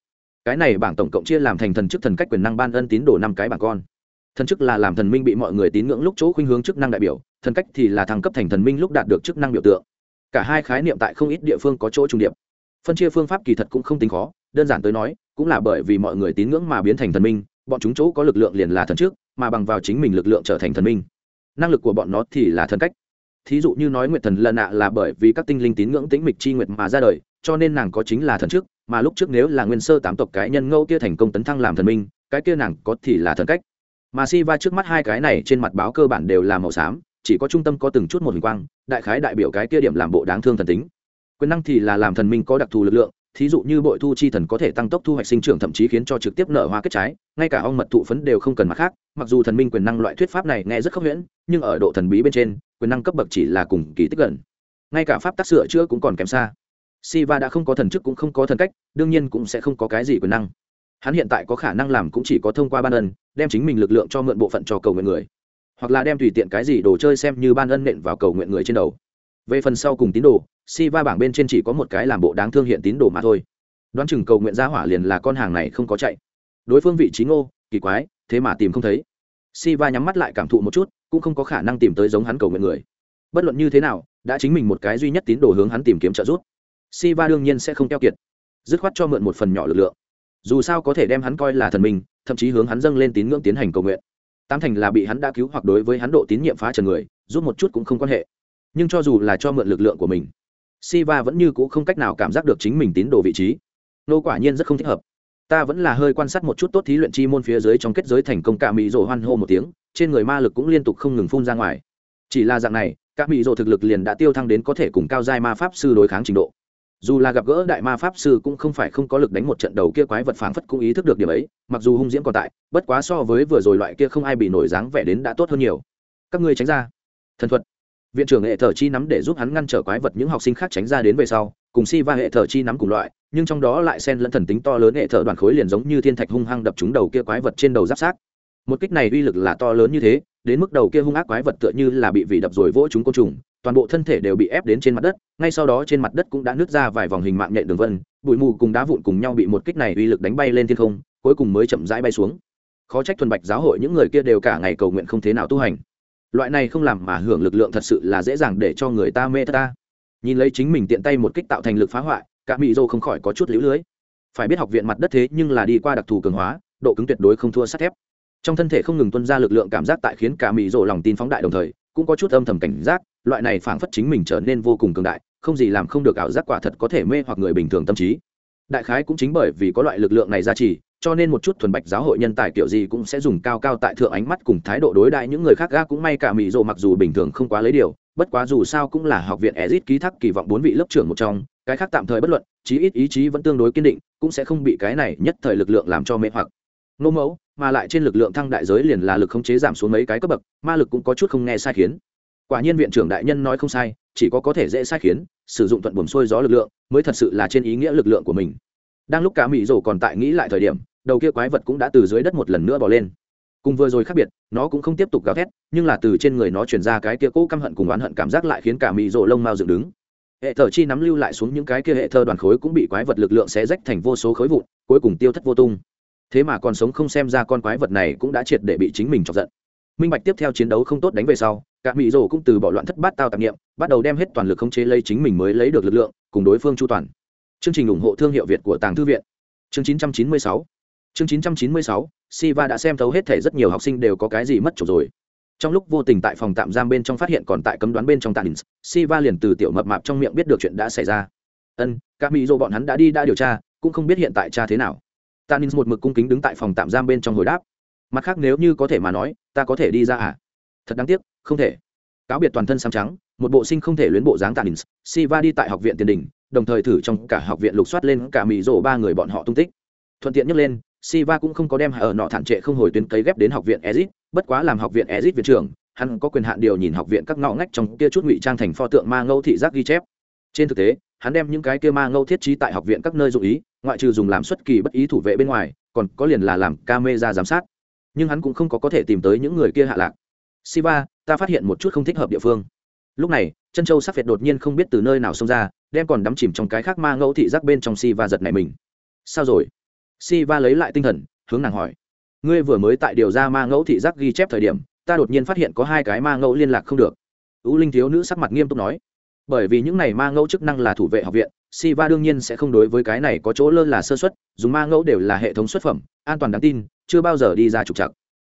Cái này bảng tổng cộng chia làm thành thần chức thần cách quyền năng ban ân tín đồ năm cái bảng con. Thần chức là làm thần minh bị mọi người tín ngưỡng lúc chỗ khuynh hướng chức năng đại biểu, thần cách thì là thăng cấp thành thần minh lúc đạt được chức năng biểu tượng. Cả hai khái niệm tại không ít địa phương có chỗ trùng điệp. Phân chia phương pháp kỳ thật cũng không tính khó, đơn giản tới nói, cũng là bởi vì mọi người tín ngưỡng mà biến thành thần minh, bọn chúng chỗ có lực lượng liền là thần trước, mà bằng vào chính mình lực lượng trở thành thần minh. Năng lực của bọn nó thì là thần cách thí dụ như nói nguyệt thần lần nạ là bởi vì các tinh linh tín ngưỡng tĩnh mịch chi nguyệt mà ra đời, cho nên nàng có chính là thần trước, mà lúc trước nếu là nguyên sơ tám tộc cái nhân ngẫu kia thành công tấn thăng làm thần minh, cái kia nàng có thì là thần cách. Mà si va trước mắt hai cái này trên mặt báo cơ bản đều là màu xám, chỉ có trung tâm có từng chút một hình quang, đại khái đại biểu cái kia điểm làm bộ đáng thương thần tính. Quyền năng thì là làm thần minh có đặc thù lực lượng, thí dụ như bội thu chi thần có thể tăng tốc thu hoạch sinh trưởng thậm chí khiến cho trực tiếp nở hoa kết trái, ngay cả ong mật thụ phấn đều không cần mặt khác, mặc dù thần minh quyền năng loại thuyết pháp này nghe rất khốc huyễn nhưng ở độ thần bí bên trên quyền năng cấp bậc chỉ là cùng kỳ tích gần. Ngay cả pháp tác sửa chữa cũng còn kém xa. Siva đã không có thần chức cũng không có thần cách, đương nhiên cũng sẽ không có cái gì quyền năng. Hắn hiện tại có khả năng làm cũng chỉ có thông qua ban ân, đem chính mình lực lượng cho mượn bộ phận cho cầu nguyện người. Hoặc là đem tùy tiện cái gì đồ chơi xem như ban ân nện vào cầu nguyện người trên đầu. Về phần sau cùng tín đồ si va bảng bên trên chỉ có một cái làm bộ đáng thương hiện tín đồ mà thôi. Đoán chừng cầu nguyện gia hỏa liền là con hàng này không có chạy. Đối phương vị trí ngô, kỳ quái, thế mà tìm không thấy. Si va nhắm mắt lại cảm thụ một chút cũng không có khả năng tìm tới giống hắn cầu nguyện người. Bất luận như thế nào, đã chính mình một cái duy nhất tín đồ hướng hắn tìm kiếm trợ giúp. Si va đương nhiên sẽ không keo kiệt, dứt khoát cho mượn một phần nhỏ lực lượng. Dù sao có thể đem hắn coi là thần mình thậm chí hướng hắn dâng lên tín ngưỡng tiến hành cầu nguyện. Tam thành là bị hắn đã cứu hoặc đối với hắn độ tín nhiệm phá trần người, giúp một chút cũng không quan hệ. Nhưng cho dù là cho mượn lực lượng của mình, Siva vẫn như cũ không cách nào cảm giác được chính mình tín đồ vị trí. Nô quả nhiên rất không thích hợp. Ta vẫn là hơi quan sát một chút tốt thí luyện chi môn phía dưới trong kết giới thành công cả mỹ rồ hoan hô một tiếng, trên người ma lực cũng liên tục không ngừng phun ra ngoài. Chỉ là dạng này, cả mỹ rồ thực lực liền đã tiêu thăng đến có thể cùng cao giai ma pháp sư đối kháng trình độ. Dù là gặp gỡ đại ma pháp sư cũng không phải không có lực đánh một trận đầu kia quái vật phảng phất cũng ý thức được điểm ấy, mặc dù hung diễm còn tại, bất quá so với vừa rồi loại kia không ai bị nổi dáng vẻ đến đã tốt hơn nhiều. Các ngươi tránh ra. Thần thuật viện trưởng hệ thờ chi nắm để giúp hắn ngăn trở quái vật những học sinh khác tránh ra đến về sau cùng si va hệ thờ chi nắm cùng loại, nhưng trong đó lại xen lẫn thần tính to lớn hệ thờ đoàn khối liền giống như thiên thạch hung hăng đập trúng đầu kia quái vật trên đầu giáp sát một kích này uy lực là to lớn như thế, đến mức đầu kia hung ác quái vật tựa như là bị vị đập rồi vỗ chúng côn trùng, toàn bộ thân thể đều bị ép đến trên mặt đất, ngay sau đó trên mặt đất cũng đã nứt ra vài vòng hình mạng nhện đường vân, bụi mù cùng đá vụn cùng nhau bị một kích này uy lực đánh bay lên thiên không, cuối cùng mới chậm rãi bay xuống. Khó trách thuần bạch giáo hội những người kia đều cả ngày cầu nguyện không thế nào tu hành. Loại này không làm mà hưởng lực lượng thật sự là dễ dàng để cho người ta mê ta nhìn lấy chính mình tiện tay một kích tạo thành lực phá hoại, cả mỹ dô không khỏi có chút lũ lưới. Phải biết học viện mặt đất thế nhưng là đi qua đặc thù cường hóa, độ cứng tuyệt đối không thua sắt thép. Trong thân thể không ngừng tuân ra lực lượng cảm giác tại khiến cả mỹ dô lòng tin phóng đại đồng thời, cũng có chút âm thầm cảnh giác, loại này phảng phất chính mình trở nên vô cùng cường đại, không gì làm không được ảo giác quả thật có thể mê hoặc người bình thường tâm trí. Đại khái cũng chính bởi vì có loại lực lượng này ra trì, cho nên một chút thuần bạch giáo hội nhân tài kiểu gì cũng sẽ dùng cao cao tại thượng ánh mắt cùng thái độ đối đại những người khác ga cũng may cả mỹ rộ mặc dù bình thường không quá lấy điều bất quá dù sao cũng là học viện Ezic ký thác kỳ vọng bốn vị lớp trưởng một trong, cái khác tạm thời bất luận, chí ít ý chí vẫn tương đối kiên định, cũng sẽ không bị cái này nhất thời lực lượng làm cho mê hoặc. Nô mẫu, mà lại trên lực lượng thăng đại giới liền là lực khống chế giảm xuống mấy cái cấp bậc, ma lực cũng có chút không nghe sai khiến. Quả nhiên viện trưởng đại nhân nói không sai, chỉ có có thể dễ sai khiến, sử dụng thuận buồm xuôi gió lực lượng, mới thật sự là trên ý nghĩa lực lượng của mình. Đang lúc cả mỹ rồ còn tại nghĩ lại thời điểm, đầu kia quái vật cũng đã từ dưới đất một lần nữa bò lên cùng vừa rồi khác biệt, nó cũng không tiếp tục gào thét, nhưng là từ trên người nó chuyển ra cái kia cỗ căm hận cùng oán hận cảm giác lại khiến cả mỹ rộ lông mao dựng đứng. Hệ thờ chi nắm lưu lại xuống những cái kia hệ thơ đoàn khối cũng bị quái vật lực lượng xé rách thành vô số khối vụn, cuối cùng tiêu thất vô tung. Thế mà còn sống không xem ra con quái vật này cũng đã triệt để bị chính mình chọc giận. Minh bạch tiếp theo chiến đấu không tốt đánh về sau, cả mỹ rổ cũng từ bỏ loạn thất bát tao tạp nghiệm bắt đầu đem hết toàn lực khống chế lấy chính mình mới lấy được lực lượng, cùng đối phương chu toàn. Chương trình ủng hộ thương hiệu việt của tàng thư viện. Chương 996 chương 996 siva đã xem thấu hết thể rất nhiều học sinh đều có cái gì mất chỗ rồi. Trong lúc vô tình tại phòng tạm giam bên trong phát hiện còn tại cấm đoán bên trong tàn siva liền từ tiểu mập mạp trong miệng biết được chuyện đã xảy ra. Ân, các mỹ dô bọn hắn đã đi đã điều tra, cũng không biết hiện tại cha thế nào. Tanins một mực cung kính đứng tại phòng tạm giam bên trong hồi đáp. Mặt khác nếu như có thể mà nói, ta có thể đi ra à? Thật đáng tiếc, không thể. Cáo biệt toàn thân xám trắng, một bộ sinh không thể luyến bộ dáng tanins siva đi tại học viện tiền đình, đồng thời thử trong cả học viện lục soát lên cả mỹ Dô ba người bọn họ tung tích. Thuận tiện nhắc lên siva cũng không có đem ở nọ thản trệ không hồi tuyến cấy ghép đến học viện Ezic, bất quá làm học viện Ezic viện trưởng hắn có quyền hạn điều nhìn học viện các ngõ ngách trong kia chút ngụy trang thành pho tượng ma ngâu thị giác ghi chép. Trên thực tế hắn đem những cái kia ma ngâu thiết trí tại học viện các nơi dụng ý ngoại trừ dùng làm xuất kỳ bất ý thủ vệ bên ngoài còn có liền là làm camera giám sát. Nhưng hắn cũng không có có thể tìm tới những người kia hạ lạc. Siva ta phát hiện một chút không thích hợp địa phương. Lúc này chân châu sắc việt đột nhiên không biết từ nơi nào xông ra đem còn đắm chìm trong cái khác ma ngẫu thị giác bên trong Siva giật này mình. Sao rồi? Si va lấy lại tinh thần, hướng nàng hỏi. Ngươi vừa mới tại điều ra ma ngẫu thị giác ghi chép thời điểm, ta đột nhiên phát hiện có hai cái ma ngẫu liên lạc không được. Ưu linh thiếu nữ sắc mặt nghiêm túc nói. Bởi vì những này ma ngẫu chức năng là thủ vệ học viện si va đương nhiên sẽ không đối với cái này có chỗ lơ là sơ xuất dùng ma ngẫu đều là hệ thống xuất phẩm, an toàn đáng tin, chưa bao giờ đi ra trục chặt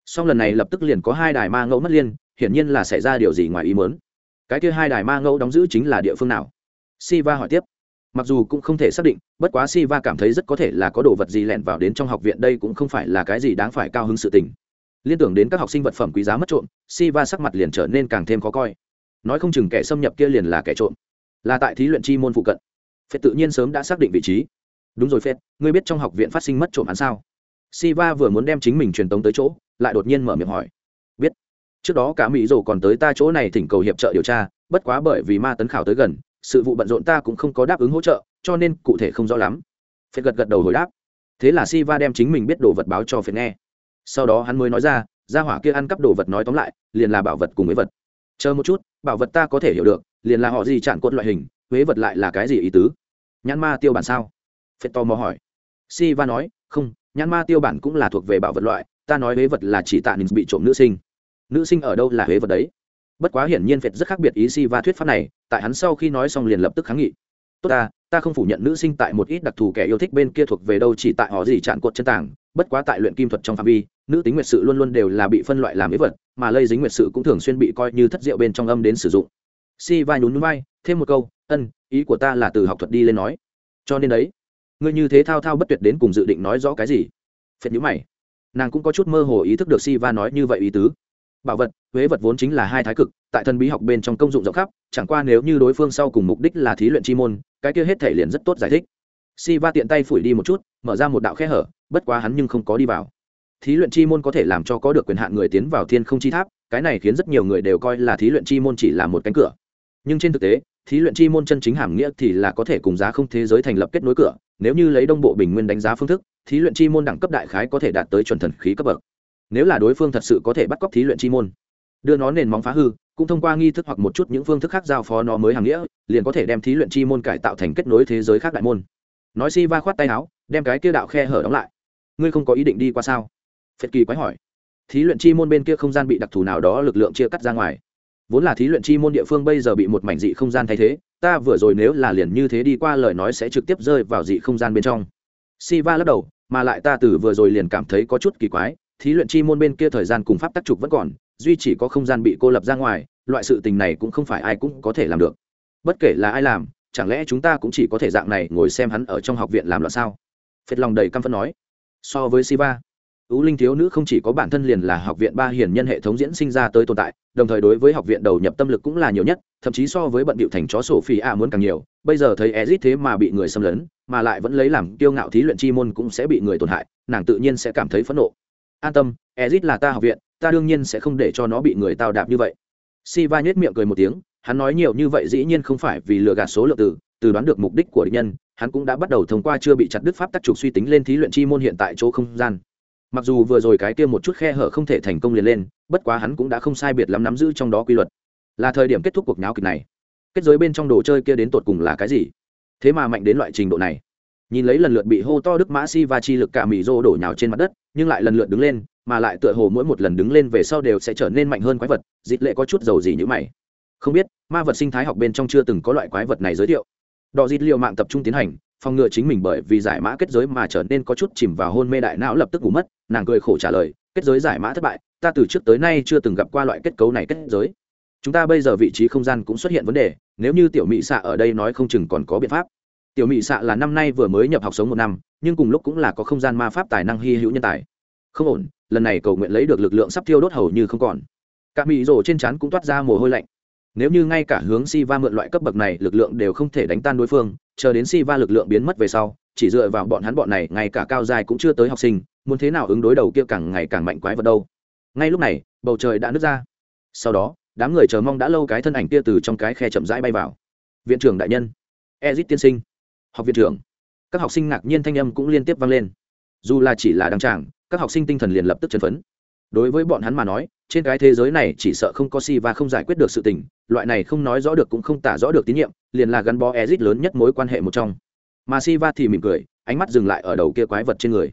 song lần này lập tức liền có hai đài ma ngẫu mất liên, hiển nhiên là xảy ra điều gì ngoài ý mớn cái kia hai đài ma ngẫu đóng giữ chính là địa phương nào? Siva hỏi tiếp mặc dù cũng không thể xác định, bất quá siva cảm thấy rất có thể là có đồ vật gì lẻn vào đến trong học viện đây cũng không phải là cái gì đáng phải cao hứng sự tình. Liên tưởng đến các học sinh vật phẩm quý giá mất trộm, siva sắc mặt liền trở nên càng thêm khó coi. Nói không chừng kẻ xâm nhập kia liền là kẻ trộm. Là tại thí luyện chi môn phụ cận. Phết tự nhiên sớm đã xác định vị trí. Đúng rồi phết, ngươi biết trong học viện phát sinh mất trộm án sao? Siva vừa muốn đem chính mình truyền tống tới chỗ, lại đột nhiên mở miệng hỏi. Biết. Trước đó cả mỹ rồ còn tới ta chỗ này thỉnh cầu hiệp trợ điều tra, bất quá bởi vì ma tấn khảo tới gần sự vụ bận rộn ta cũng không có đáp ứng hỗ trợ, cho nên cụ thể không rõ lắm. Phết gật gật đầu hồi đáp. Thế là Si Va đem chính mình biết đồ vật báo cho phết nghe. Sau đó hắn mới nói ra, gia hỏa kia ăn cắp đồ vật nói tóm lại, liền là bảo vật cùng với vật. Chờ một chút, bảo vật ta có thể hiểu được, liền là họ gì chặn cốt loại hình, huế vật lại là cái gì ý tứ? Nhãn ma tiêu bản sao? Phết to mò hỏi. Si va nói, không, nhãn ma tiêu bản cũng là thuộc về bảo vật loại, ta nói huế vật là chỉ tạ ninh bị trộm nữ sinh. Nữ sinh ở đâu là huế vật đấy? Bất quá hiển nhiên phệt rất khác biệt ý si va thuyết pháp này, tại hắn sau khi nói xong liền lập tức kháng nghị. Tốt ta ta không phủ nhận nữ sinh tại một ít đặc thù kẻ yêu thích bên kia thuộc về đâu chỉ tại họ gì chặn cột chân tảng, bất quá tại luyện kim thuật trong phạm vi, nữ tính nguyệt sự luôn luôn đều là bị phân loại làm ế vật, mà lây dính nguyệt sự cũng thường xuyên bị coi như thất diệu bên trong âm đến sử dụng. Si va nhún vai, thêm một câu, ân, ý của ta là từ học thuật đi lên nói. Cho nên đấy, ngươi như thế thao thao bất tuyệt đến cùng dự định nói rõ cái gì? Phết nhữ mày. Nàng cũng có chút mơ hồ ý thức được si va nói như vậy ý tứ bảo vật, huế vật vốn chính là hai thái cực, tại thần bí học bên trong công dụng rộng khắp, chẳng qua nếu như đối phương sau cùng mục đích là thí luyện chi môn, cái kia hết thể liền rất tốt giải thích. Si va tiện tay phủi đi một chút, mở ra một đạo khe hở, bất quá hắn nhưng không có đi vào. Thí luyện chi môn có thể làm cho có được quyền hạn người tiến vào thiên không chi tháp, cái này khiến rất nhiều người đều coi là thí luyện chi môn chỉ là một cánh cửa. Nhưng trên thực tế, thí luyện chi môn chân chính hàm nghĩa thì là có thể cùng giá không thế giới thành lập kết nối cửa, nếu như lấy đông bộ bình nguyên đánh giá phương thức, thí luyện chi môn đẳng cấp đại khái có thể đạt tới chuẩn thần khí cấp bậc nếu là đối phương thật sự có thể bắt cóc thí luyện chi môn, đưa nó nền móng phá hư, cũng thông qua nghi thức hoặc một chút những phương thức khác giao phó nó mới hàng nghĩa, liền có thể đem thí luyện chi môn cải tạo thành kết nối thế giới khác đại môn. Nói si va khoát tay áo, đem cái kia đạo khe hở đóng lại. Ngươi không có ý định đi qua sao? Phật kỳ quái hỏi. Thí luyện chi môn bên kia không gian bị đặc thù nào đó lực lượng chia cắt ra ngoài. Vốn là thí luyện chi môn địa phương bây giờ bị một mảnh dị không gian thay thế, ta vừa rồi nếu là liền như thế đi qua lời nói sẽ trực tiếp rơi vào dị không gian bên trong. Si va lắc đầu, mà lại ta từ vừa rồi liền cảm thấy có chút kỳ quái thí luyện chi môn bên kia thời gian cùng pháp tác trục vẫn còn, duy chỉ có không gian bị cô lập ra ngoài, loại sự tình này cũng không phải ai cũng có thể làm được. Bất kể là ai làm, chẳng lẽ chúng ta cũng chỉ có thể dạng này ngồi xem hắn ở trong học viện làm loạn sao? Phết lòng đầy căm phẫn nói. So với siva ú linh thiếu nữ không chỉ có bản thân liền là học viện ba hiền nhân hệ thống diễn sinh ra tới tồn tại, đồng thời đối với học viện đầu nhập tâm lực cũng là nhiều nhất, thậm chí so với bận điệu thành chó sổ phi a muốn càng nhiều. Bây giờ thấy ezit thế mà bị người xâm lấn, mà lại vẫn lấy làm kiêu ngạo thí luyện chi môn cũng sẽ bị người tổn hại, nàng tự nhiên sẽ cảm thấy phẫn nộ an tâm, ezit là ta học viện, ta đương nhiên sẽ không để cho nó bị người tao đạp như vậy. Si va nhếch miệng cười một tiếng, hắn nói nhiều như vậy dĩ nhiên không phải vì lừa gạt số lượng từ từ đoán được mục đích của địch nhân, hắn cũng đã bắt đầu thông qua chưa bị chặt đứt pháp tác trục suy tính lên thí luyện chi môn hiện tại chỗ không gian. Mặc dù vừa rồi cái kia một chút khe hở không thể thành công liền lên, bất quá hắn cũng đã không sai biệt lắm nắm giữ trong đó quy luật. Là thời điểm kết thúc cuộc nháo kịch này. Kết giới bên trong đồ chơi kia đến tột cùng là cái gì? Thế mà mạnh đến loại trình độ này nhìn lấy lần lượt bị hô to đức mã si và chi lực cả mỹ rô đổ nhào trên mặt đất, nhưng lại lần lượt đứng lên, mà lại tựa hồ mỗi một lần đứng lên về sau đều sẽ trở nên mạnh hơn quái vật dịp lệ có chút dầu gì như mày. Không biết, ma vật sinh thái học bên trong chưa từng có loại quái vật này giới thiệu. Đò dịt liệu mạng tập trung tiến hành, phòng ngừa chính mình bởi vì giải mã kết giới mà trở nên có chút chìm vào hôn mê đại não lập tức ngủ mất, nàng cười khổ trả lời, kết giới giải mã thất bại, ta từ trước tới nay chưa từng gặp qua loại kết cấu này kết giới. Chúng ta bây giờ vị trí không gian cũng xuất hiện vấn đề, nếu như tiểu mỹ xạ ở đây nói không chừng còn có biện pháp tiểu mỹ xạ là năm nay vừa mới nhập học sống một năm, nhưng cùng lúc cũng là có không gian ma pháp tài năng hy hữu nhân tài. Không ổn, lần này cầu nguyện lấy được lực lượng sắp thiêu đốt hầu như không còn. Các mỹ rổ trên trán cũng toát ra mồ hôi lạnh. Nếu như ngay cả hướng si va mượn loại cấp bậc này, lực lượng đều không thể đánh tan đối phương, chờ đến si va lực lượng biến mất về sau, chỉ dựa vào bọn hắn bọn này, ngay cả cao dài cũng chưa tới học sinh, muốn thế nào ứng đối đầu kia càng ngày càng mạnh quái vật đâu. Ngay lúc này, bầu trời đã nứt ra. Sau đó, đám người chờ mong đã lâu cái thân ảnh kia từ trong cái khe chậm rãi bay vào. Viện trưởng đại nhân. Ezit tiên sinh học viện trưởng. Các học sinh ngạc nhiên thanh âm cũng liên tiếp vang lên. Dù là chỉ là đăng tràng, các học sinh tinh thần liền lập tức chấn phấn. Đối với bọn hắn mà nói, trên cái thế giới này chỉ sợ không có si và không giải quyết được sự tình, loại này không nói rõ được cũng không tả rõ được tín nhiệm, liền là gắn bó ezit lớn nhất mối quan hệ một trong. Mà si va thì mỉm cười, ánh mắt dừng lại ở đầu kia quái vật trên người.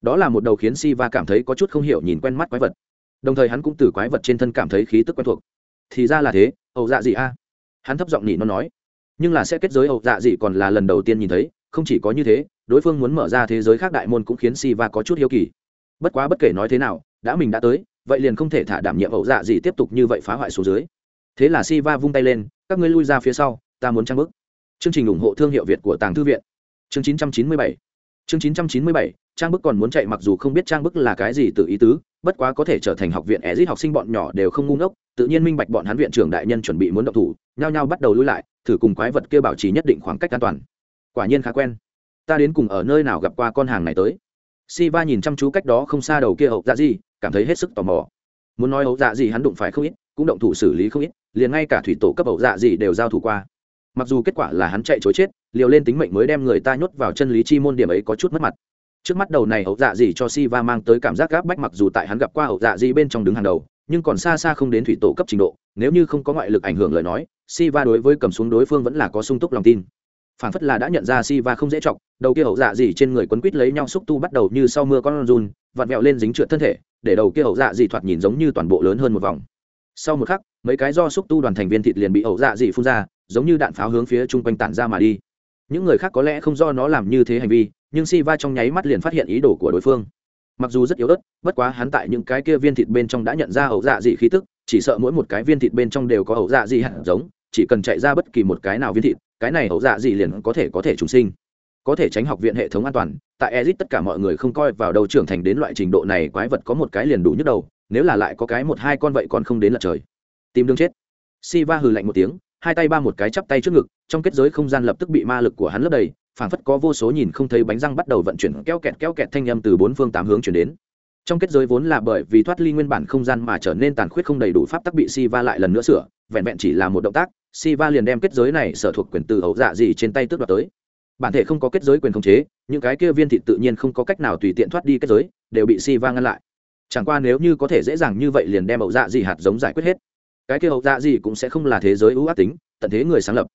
Đó là một đầu khiến si va cảm thấy có chút không hiểu nhìn quen mắt quái vật. Đồng thời hắn cũng từ quái vật trên thân cảm thấy khí tức quen thuộc. Thì ra là thế, ẩu dạ gì a? Hắn thấp giọng nhị nó nói nhưng là sẽ kết giới ẩu dạ gì còn là lần đầu tiên nhìn thấy, không chỉ có như thế, đối phương muốn mở ra thế giới khác đại môn cũng khiến si va có chút hiếu kỳ. Bất quá bất kể nói thế nào, đã mình đã tới, vậy liền không thể thả đảm nhiệm ẩu dạ gì tiếp tục như vậy phá hoại số dưới. Thế là si va vung tay lên, các ngươi lui ra phía sau, ta muốn trang bức chương trình ủng hộ thương hiệu việt của tàng thư viện. Chương 997 chương 997 trang bức còn muốn chạy mặc dù không biết trang bức là cái gì từ ý tứ, bất quá có thể trở thành học viện ezit học sinh bọn nhỏ đều không ngu ngốc, tự nhiên minh bạch bọn hắn viện trưởng đại nhân chuẩn bị muốn động thủ, nhao nhao bắt đầu lui lại thử cùng quái vật kia bảo trì nhất định khoảng cách an toàn. Quả nhiên khá quen. Ta đến cùng ở nơi nào gặp qua con hàng này tới? Siva nhìn chăm chú cách đó không xa đầu kia hậu dạ gì cảm thấy hết sức tò mò. Muốn nói hậu dạ gì hắn đụng phải không ít, cũng động thủ xử lý không ít, liền ngay cả thủy tổ cấp hậu dạ gì đều giao thủ qua. Mặc dù kết quả là hắn chạy chối chết, liều lên tính mệnh mới đem người ta nhốt vào chân lý chi môn điểm ấy có chút mất mặt. Trước mắt đầu này hậu dạ gì cho Siva mang tới cảm giác gáp bách mặc dù tại hắn gặp qua hậu dạ gì bên trong đứng hàng đầu, nhưng còn xa xa không đến thủy tổ cấp trình độ, nếu như không có ngoại lực ảnh hưởng lời nói Siva đối với cầm xuống đối phương vẫn là có sung túc lòng tin. Phản phất là đã nhận ra Siva không dễ chọc, đầu kia hậu dạ gì trên người quấn quít lấy nhau xúc tu bắt đầu như sau mưa con run, vặn vẹo lên dính trượt thân thể, để đầu kia hậu dạ gì thoạt nhìn giống như toàn bộ lớn hơn một vòng. Sau một khắc, mấy cái do xúc tu đoàn thành viên thịt liền bị hậu dạ gì phun ra, giống như đạn pháo hướng phía chung quanh tản ra mà đi. Những người khác có lẽ không do nó làm như thế hành vi, nhưng Siva trong nháy mắt liền phát hiện ý đồ của đối phương. Mặc dù rất yếu ớt, bất quá hắn tại những cái kia viên thịt bên trong đã nhận ra ẩu dạ dị khí tức, chỉ sợ mỗi một cái viên thịt bên trong đều có ẩu dạ dị hạt giống chỉ cần chạy ra bất kỳ một cái nào viên thịt, cái này hậu dạ gì liền có thể có thể trùng sinh. Có thể tránh học viện hệ thống an toàn, tại ezit tất cả mọi người không coi vào đầu trưởng thành đến loại trình độ này quái vật có một cái liền đủ nhức đầu, nếu là lại có cái một hai con vậy còn không đến là trời. Tìm đường chết. Si va hừ lạnh một tiếng, hai tay ba một cái chắp tay trước ngực, trong kết giới không gian lập tức bị ma lực của hắn lấp đầy, phảng phất có vô số nhìn không thấy bánh răng bắt đầu vận chuyển keo kẹt keo kẹt thanh âm từ bốn phương tám hướng chuyển đến. Trong kết giới vốn là bởi vì thoát ly nguyên bản không gian mà trở nên tàn khuyết không đầy đủ pháp tắc bị si va lại lần nữa sửa, vẹn vẹn chỉ là một động tác si va liền đem kết giới này sở thuộc quyền từ hậu dạ gì trên tay tước đoạt tới. Bản thể không có kết giới quyền khống chế, những cái kia viên thị tự nhiên không có cách nào tùy tiện thoát đi kết giới, đều bị si va ngăn lại. Chẳng qua nếu như có thể dễ dàng như vậy liền đem hậu dạ gì hạt giống giải quyết hết. Cái kia hậu dạ gì cũng sẽ không là thế giới ưu ác tính, tận thế người sáng lập.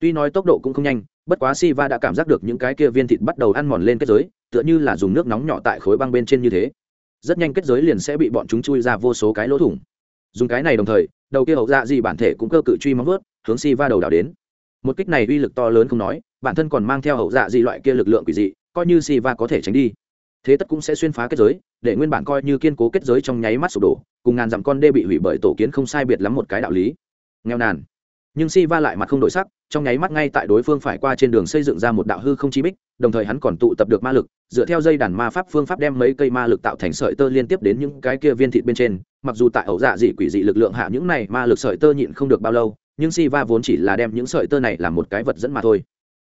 Tuy nói tốc độ cũng không nhanh, bất quá si va đã cảm giác được những cái kia viên thịt bắt đầu ăn mòn lên kết giới, tựa như là dùng nước nóng nhỏ tại khối băng bên trên như thế. Rất nhanh kết giới liền sẽ bị bọn chúng chui ra vô số cái lỗ thủng. Dùng cái này đồng thời, đầu kia hậu dạ gì bản thể cũng cơ cự truy móng vớt hướng si va đầu đảo đến. Một kích này uy lực to lớn không nói, bản thân còn mang theo hậu dạ gì loại kia lực lượng quỷ dị, coi như si va có thể tránh đi. Thế tất cũng sẽ xuyên phá kết giới, để nguyên bản coi như kiên cố kết giới trong nháy mắt sụp đổ, cùng ngàn dặm con đê bị hủy bởi tổ kiến không sai biệt lắm một cái đạo lý. Nghèo nàn. Nhưng si va lại mặt không đổi sắc, trong nháy mắt ngay tại đối phương phải qua trên đường xây dựng ra một đạo hư không chi bích, đồng thời hắn còn tụ tập được ma lực, dựa theo dây đàn ma pháp phương pháp đem mấy cây ma lực tạo thành sợi tơ liên tiếp đến những cái kia viên thịt bên trên, mặc dù tại ẩu dạ dị quỷ dị lực lượng hạ những này ma lực sợi tơ nhịn không được bao lâu nhưng si va vốn chỉ là đem những sợi tơ này làm một cái vật dẫn mà thôi.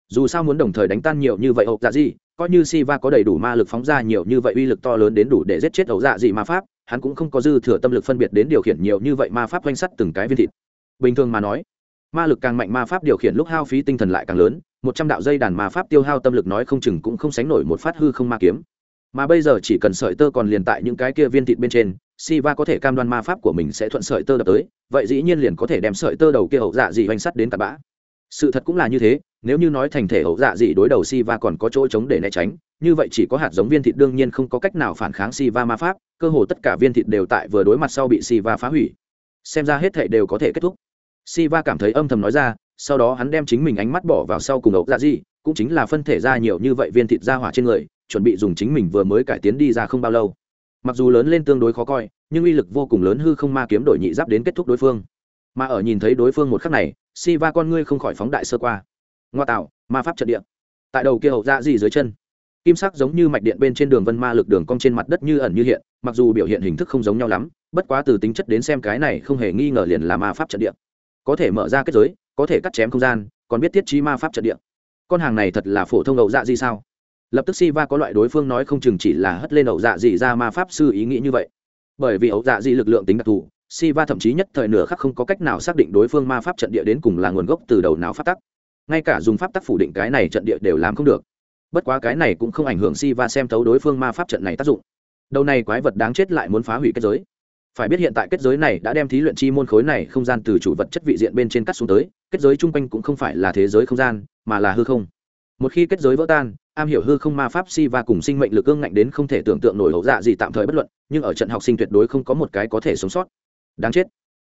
Dù sao muốn đồng thời đánh tan nhiều như vậy, ẩu dạ dị coi như si va có đầy đủ ma lực phóng ra nhiều như vậy uy lực to lớn đến đủ để giết chết ẩu dạ dị ma pháp, hắn cũng không có dư thừa tâm lực phân biệt đến điều khiển nhiều như vậy ma pháp quanh sắt từng cái viên thịt. Bình thường mà nói, ma lực càng mạnh ma pháp điều khiển lúc hao phí tinh thần lại càng lớn, một trăm đạo dây đàn ma pháp tiêu hao tâm lực nói không chừng cũng không sánh nổi một phát hư không ma kiếm mà bây giờ chỉ cần sợi tơ còn liền tại những cái kia viên thịt bên trên si va có thể cam đoan ma pháp của mình sẽ thuận sợi tơ đập tới vậy dĩ nhiên liền có thể đem sợi tơ đầu kia hậu dạ dị oanh sắt đến tạt bã. Sự thật cũng là như thế nếu như nói thành thể hậu dạ dị đối đầu si va còn có chỗ trống để né tránh như vậy chỉ có hạt giống viên thịt đương nhiên không có cách nào phản kháng si va ma pháp cơ hồ tất cả viên thịt đều tại vừa đối mặt sau bị si va phá hủy. Xem ra hết thệ đều có thể kết thúc. Siva cảm thấy âm thầm nói ra, sau đó hắn đem chính mình ánh mắt bỏ vào sau cùng hậu dạ dị, cũng chính là phân thể ra nhiều như vậy viên thịt ra hỏa trên người, chuẩn bị dùng chính mình vừa mới cải tiến đi ra không bao lâu. Mặc dù lớn lên tương đối khó coi, nhưng uy lực vô cùng lớn hư không ma kiếm đổi nhị giáp đến kết thúc đối phương. Mà ở nhìn thấy đối phương một khắc này, Siva con ngươi không khỏi phóng đại sơ qua. Ngoa tạo, ma pháp trận địa. Tại đầu kia hậu ra gì dưới chân. Kim sắc giống như mạch điện bên trên đường vân ma lực đường cong trên mặt đất như ẩn như hiện, mặc dù biểu hiện hình thức không giống nhau lắm, bất quá từ tính chất đến xem cái này không hề nghi ngờ liền là ma pháp trận địa có thể mở ra kết giới có thể cắt chém không gian còn biết thiết trí ma pháp trận địa con hàng này thật là phổ thông hậu dạ gì sao lập tức si va có loại đối phương nói không chừng chỉ là hất lên ẩu dạ dị ra ma pháp sư ý nghĩ như vậy. Bởi vì ẩu dạ dị lực lượng tính đặc thù si va thậm chí nhất thời nửa khắc không có cách nào xác định đối phương ma pháp trận địa đến cùng là nguồn gốc từ đầu nào pháp tắc. Ngay cả dùng pháp tắc phủ định cái này trận địa đều làm không được. Bất quá cái này cũng không ảnh hưởng si va xem thấu đối phương ma pháp trận này tác dụng. Đầu này quái vật đáng chết lại muốn phá hủy kết giới. Phải biết hiện tại kết giới này đã đem thí luyện chi môn khối này không gian từ chủ vật chất vị diện bên trên cắt xuống tới, kết giới chung quanh cũng không phải là thế giới không gian, mà là hư không một khi kết giới vỡ tan, am hiểu hư không ma pháp si và cùng sinh mệnh lực ương ngạnh đến không thể tưởng tượng nổi hậu dạ gì tạm thời bất luận, nhưng ở trận học sinh tuyệt đối không có một cái có thể sống sót. Đáng chết.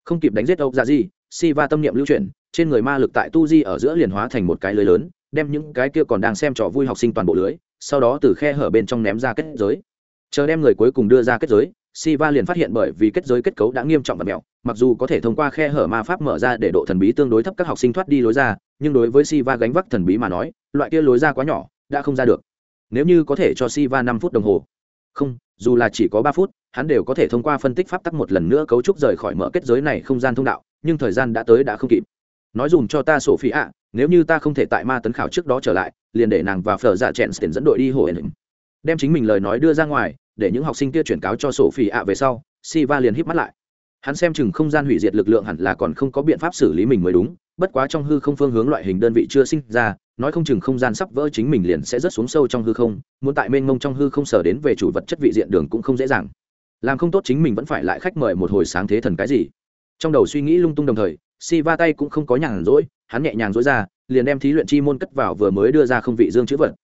Không kịp đánh giết hậu dạ gì, si va tâm niệm lưu chuyển, trên người ma lực tại tu di ở giữa liền hóa thành một cái lưới lớn, đem những cái kia còn đang xem trò vui học sinh toàn bộ lưới, sau đó từ khe hở bên trong ném ra kết giới. Chờ đem người cuối cùng đưa ra kết giới Siva liền phát hiện bởi vì kết giới kết cấu đã nghiêm trọng và mèo, mặc dù có thể thông qua khe hở ma pháp mở ra để độ thần bí tương đối thấp các học sinh thoát đi lối ra, nhưng đối với Siva gánh vác thần bí mà nói, loại kia lối ra quá nhỏ, đã không ra được. Nếu như có thể cho Siva năm phút đồng hồ, không, dù là chỉ có ba phút, hắn đều có thể thông qua phân tích pháp tắc một lần nữa cấu trúc rời khỏi mở kết giới này không gian thông đạo, nhưng thời gian đã tới đã không kịp. nói dùm cho ta sổ phí ạ nếu như ta không thể tại ma tấn khảo trước đó trở lại liền để nàng và phở dạ chèn tiền dẫn đội đi hồ ẩn đem chính mình lời nói đưa ra ngoài để những học sinh kia chuyển cáo cho sổ phi ạ về sau si va liền híp mắt lại. Hắn xem chừng không gian hủy diệt lực lượng hẳn là còn không có biện pháp xử lý mình mới đúng, bất quá trong hư không phương hướng loại hình đơn vị chưa sinh ra, nói không chừng không gian sắp vỡ chính mình liền sẽ rớt xuống sâu trong hư không, muốn tại mênh mông trong hư không sở đến về chủ vật chất vị diện đường cũng không dễ dàng. Làm không tốt chính mình vẫn phải lại khách mời một hồi sáng thế thần cái gì. Trong đầu suy nghĩ lung tung đồng thời si va tay cũng không có nhàn rỗi, hắn nhẹ nhàng rỗi ra, liền đem thí luyện chi môn cất vào vừa mới đưa ra không vị dương chữ vật.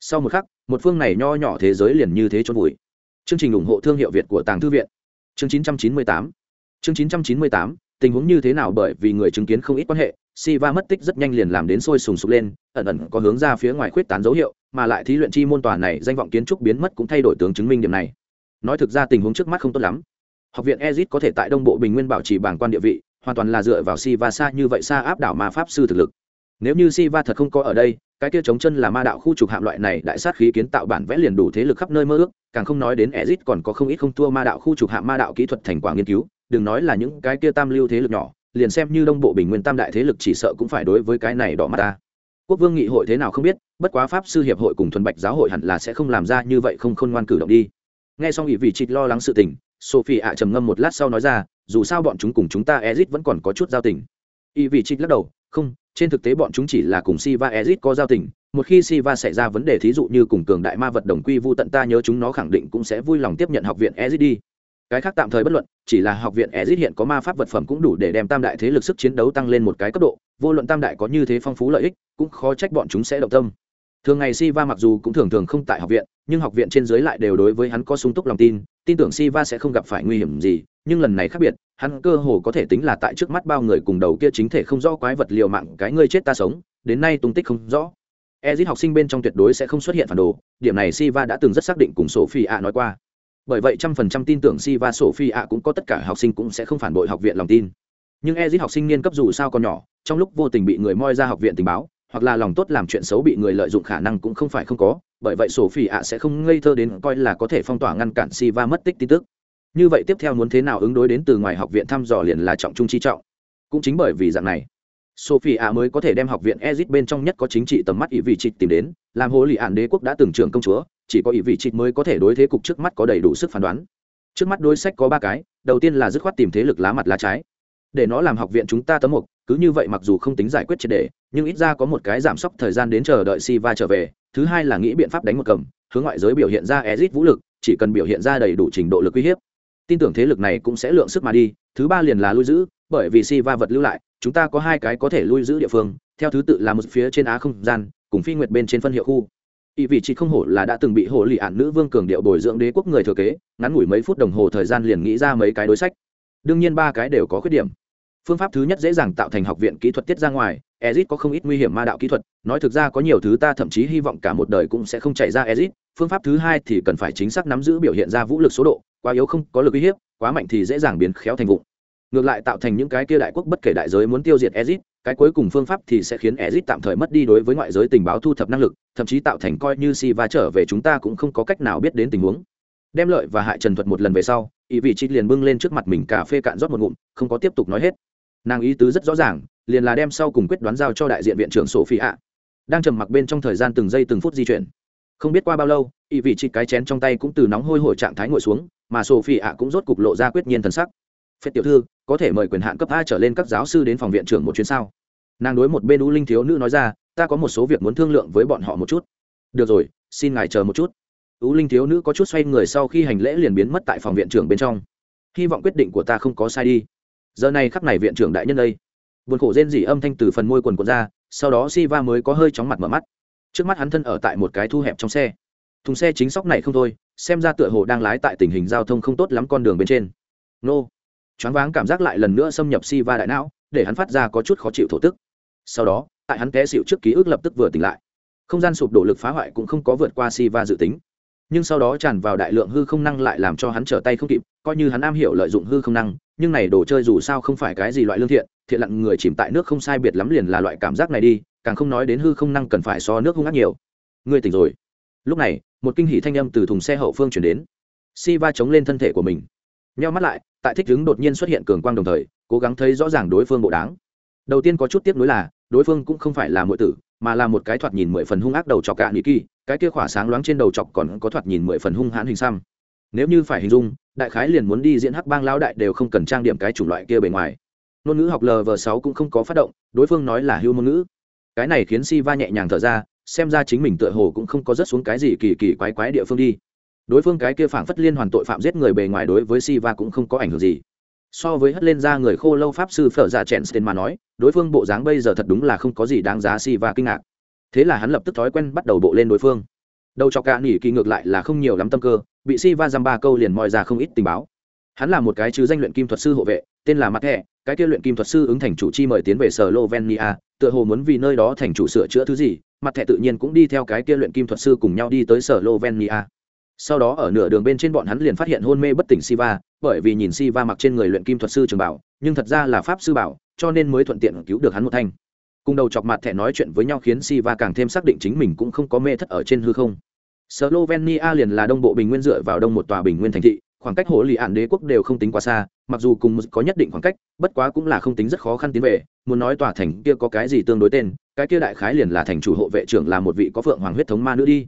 Sau một khắc, một phương này nho nhỏ thế giới liền như thế trôn vùi chương trình ủng hộ thương hiệu việt của tàng thư viện chương 998 chương 998 tình huống như thế nào bởi vì người chứng kiến không ít quan hệ Siva mất tích rất nhanh liền làm đến sôi sùng sục lên, ẩn ẩn có hướng ra phía ngoài khuyết tán dấu hiệu, mà lại thí luyện chi môn tòa này danh vọng kiến trúc biến mất cũng thay đổi tướng chứng minh điểm này. Nói thực ra tình huống trước mắt không tốt lắm. Học viện ezit có thể tại Đông Bộ Bình Nguyên bảo trì bảng quan địa vị, hoàn toàn là dựa vào Siva xa như vậy xa áp đảo ma pháp sư thực lực. Nếu như Si Va thật không có ở đây, cái kia chống chân là ma đạo khu trục hạm loại này đại sát khí kiến tạo bản vẽ liền đủ thế lực khắp nơi mơ ước, càng không nói đến Ezic còn có không ít không thua ma đạo khu trục hạm ma đạo kỹ thuật thành quả nghiên cứu, đừng nói là những cái kia tam lưu thế lực nhỏ, liền xem như đông bộ bình nguyên tam đại thế lực chỉ sợ cũng phải đối với cái này đỏ mặt ta. Quốc vương nghị hội thế nào không biết bất quá pháp sư hiệp hội cùng thuần bạch giáo hội hẳn là sẽ không làm ra như vậy không khôn ngoan cử động đi. Nghe xong ý vị trịt lo lắng sự tình sophie ạ trầm ngâm một lát sau nói ra dù sao bọn chúng cùng chúng ta ezit vẫn còn có chút giao tình. Ý vị trịt lắc đầu không trên thực tế bọn chúng chỉ là cùng si va ezit có giao tình, một khi si va xảy ra vấn đề thí dụ như cùng cường đại ma vật đồng quy vu tận ta nhớ chúng nó khẳng định cũng sẽ vui lòng tiếp nhận học viện ezit đi. Cái khác tạm thời bất luận, chỉ là học viện ezit hiện có ma pháp vật phẩm cũng đủ để đem tam đại thế lực sức chiến đấu tăng lên một cái cấp độ, vô luận tam đại có như thế phong phú lợi ích, cũng khó trách bọn chúng sẽ động tâm. Thường ngày si va mặc dù cũng thường thường không tại học viện, nhưng học viện trên dưới lại đều đối với hắn có sung túc lòng tin tin tưởng si va sẽ không gặp phải nguy hiểm gì, nhưng lần này khác biệt hắn cơ hồ có thể tính là tại trước mắt bao người cùng đầu kia chính thể không rõ quái vật liều mạng cái ngươi chết ta sống, đến nay tung tích không rõ. Ezit học sinh bên trong tuyệt đối sẽ không xuất hiện phản đồ, điểm này si va đã từng rất xác định cùng sophie ạ nói qua. Bởi vậy trăm phần trăm tin tưởng si và sophie ạ cũng có tất cả học sinh cũng sẽ không phản bội học viện lòng tin. Nhưng ezit học sinh niên cấp dù sao còn nhỏ, trong lúc vô tình bị người moi ra học viện tình báo, hoặc là lòng tốt làm chuyện xấu bị người lợi dụng khả năng cũng không phải không có, bởi vậy sophie ạ sẽ không ngây thơ đến coi là có thể phong tỏa ngăn cản si Va mất tích tin tức như vậy tiếp theo muốn thế nào ứng đối đến từ ngoài học viện thăm dò liền là trọng trung chi trọng. Cũng chính bởi vì dạng này sophie mới có thể đem học viện ezit bên trong nhất có chính trị tầm mắt ý vị trịch tìm đến, làm hồ lì ạn đế quốc đã từng trưởng công chúa, chỉ có ý vị trịch mới có thể đối thế cục trước mắt có đầy đủ sức phán đoán. Trước mắt đối sách có ba cái, đầu tiên là dứt khoát tìm thế lực lá mặt lá trái. Để nó làm học viện chúng ta tấm mục, cứ như vậy mặc dù không tính giải quyết triệt đề nhưng ít ra có một cái giảm sốc thời gian đến chờ đợi si va trở về, thứ hai là nghĩ biện pháp đánh một cầm, hướng ngoại giới biểu hiện ra ezit vũ lực, chỉ cần biểu hiện ra đầy đủ trình độ lực uy hiếp tin tưởng thế lực này cũng sẽ lượng sức mà đi, thứ ba liền là lui giữ, bởi vì si va vật lưu lại, chúng ta có hai cái có thể lui giữ địa phương, theo thứ tự là một phía trên á không gian, cùng phi nguyệt bên trên phân hiệu khu. Ý vị chỉ không hổ là đã từng bị hồ lì ạn nữ vương cường điệu bồi dưỡng đế quốc người thừa kế, ngắn ngủi mấy phút đồng hồ thời gian liền nghĩ ra mấy cái đối sách. Đương nhiên ba cái đều có khuyết điểm. Phương pháp thứ nhất dễ dàng tạo thành học viện kỹ thuật tiết ra ngoài, ezit có không ít nguy hiểm ma đạo kỹ thuật, nói thực ra có nhiều thứ ta thậm chí hy vọng cả một đời cũng sẽ không chạy ra ezit. Phương pháp thứ hai thì cần phải chính xác nắm giữ biểu hiện ra vũ lực số độ quá yếu không có lực uy hiếp, quá mạnh thì dễ dàng biến khéo thành vụng. Ngược lại tạo thành những cái kia đại quốc bất kể đại giới muốn tiêu diệt ezit cái cuối cùng phương pháp thì sẽ khiến ezit tạm thời mất đi đối với ngoại giới tình báo thu thập năng lực, thậm chí tạo thành coi như si va trở về chúng ta cũng không có cách nào biết đến tình huống. Đem lợi và hại trần thuật một lần về sau, ý vị chị liền bưng lên trước mặt mình cà phê cạn rót một ngụm, không có tiếp tục nói hết. Nàng ý tứ rất rõ ràng, liền là đem sau cùng quyết đoán giao cho đại diện viện trưởng sổ phi ạ đang trầm mặc bên trong thời gian từng giây từng phút di chuyển không biết qua bao lâu ỵ vị chị cái chén trong tay cũng từ nóng hôi hổi trạng thái ngồi xuống, mà sophie ạ cũng rốt cục lộ ra quyết nhiên thần sắc. Phết tiểu thư, có thể mời quyền hạn cấp a trở lên các giáo sư đến phòng viện trưởng một chuyến sao? Nàng đối một bên u linh thiếu nữ nói ra, ta có một số việc muốn thương lượng với bọn họ một chút. Được rồi, xin ngài chờ một chút. U linh thiếu nữ có chút xoay người sau khi hành lễ liền biến mất tại phòng viện trưởng bên trong. Hy vọng quyết định của ta không có sai đi. Giờ này khắc này viện trưởng đại nhân đây. Buồn khổ rên dỉ âm thanh từ phần môi quần quần ra, sau đó si va mới có hơi chóng mặt mở mắt trước mắt hắn thân ở tại một cái thu hẹp trong xe. Thùng xe chính sóc này không thôi, xem ra tựa hồ đang lái tại tình hình giao thông không tốt lắm con đường bên trên. Nô. Choáng váng cảm giác lại lần nữa xâm nhập si va đại não, để hắn phát ra có chút khó chịu thổ tức. Sau đó, tại hắn té xịu trước ký ức lập tức vừa tỉnh lại. Không gian sụp đổ lực phá hoại cũng không có vượt qua si va dự tính. Nhưng sau đó tràn vào đại lượng hư không năng lại làm cho hắn trở tay không kịp, coi như hắn am hiểu lợi dụng hư không năng, nhưng này đồ chơi dù sao không phải cái gì loại lương thiện thiện lặng người chìm tại nước không sai biệt lắm liền là loại cảm giác này đi càng không nói đến hư không năng cần phải so nước hung ác nhiều. Ngươi tỉnh rồi. Lúc này, một kinh hỉ thanh âm từ thùng xe hậu phương chuyển đến. Si va chống lên thân thể của mình. Nheo mắt lại, tại thích đứng đột nhiên xuất hiện cường quang đồng thời, cố gắng thấy rõ ràng đối phương bộ đáng đầu tiên có chút tiếc nuối là, đối phương cũng không phải là mọi tử, mà là một cái thoạt nhìn mười phần hung ác đầu chọc cạn nghị kỳ, cái kia khỏa sáng loáng trên đầu chọc còn có thoạt nhìn mười phần hung hãn hình xăm. Nếu như phải hình dung, đại khái liền muốn đi diễn hắc bang lão đại đều không cần trang điểm cái chủng loại kia bề ngoài. Ngôn ngữ học lv sáu cũng không có phát động, đối phương nói là hưu ngôn ngữ cái này khiến si va nhẹ nhàng thở ra, xem ra chính mình tựa hồ cũng không có rớt xuống cái gì kỳ kỳ quái quái địa phương đi. Đối phương cái kia phảng phất liên hoàn tội phạm giết người bề ngoài đối với si va cũng không có ảnh hưởng gì. So với hất lên ra người khô lâu pháp sư phở dạ chèn sten mà nói, đối phương bộ dáng bây giờ thật đúng là không có gì đáng giá si va kinh ngạc. Thế là hắn lập tức thói quen bắt đầu bộ lên đối phương. Đầu cho cả nỉ kỳ ngược lại là không nhiều lắm tâm cơ, bị si va dăm ba câu liền moi ra không ít tình báo hắn là một cái chứ danh luyện kim thuật sư hộ vệ, tên là mặt thẻ cái kia luyện kim thuật sư ứng thành chủ chi mời tiến về sở lovenia tựa hồ muốn vì nơi đó thành chủ sửa chữa thứ gì mặt thẻ tự nhiên cũng đi theo cái kia luyện kim thuật sư cùng nhau đi tới sở lovenia sau đó ở nửa đường bên trên bọn hắn liền phát hiện hôn mê bất tỉnh siva, bởi vì nhìn siva mặc trên người luyện kim thuật sư trường bảo, nhưng thật ra là pháp sư bảo, cho nên mới thuận tiện cứu được hắn một thanh. Cùng đầu chọc mặt thẻ nói chuyện với nhau khiến siva càng thêm xác định chính mình cũng không có mê thất ở trên hư không. Slovenia liền là đông bộ bình nguyên dựa vào đông một tòa bình nguyên thành thị khoảng cách hồ lì ạn đế quốc đều không tính quá xa, mặc dù cùng có nhất định khoảng cách, bất quá cũng là không tính rất khó khăn tiến về. Muốn nói tòa thành kia có cái gì tương đối tên, cái kia đại khái liền là thành chủ hộ vệ trưởng là một vị có phượng hoàng huyết thống ma nữ đi.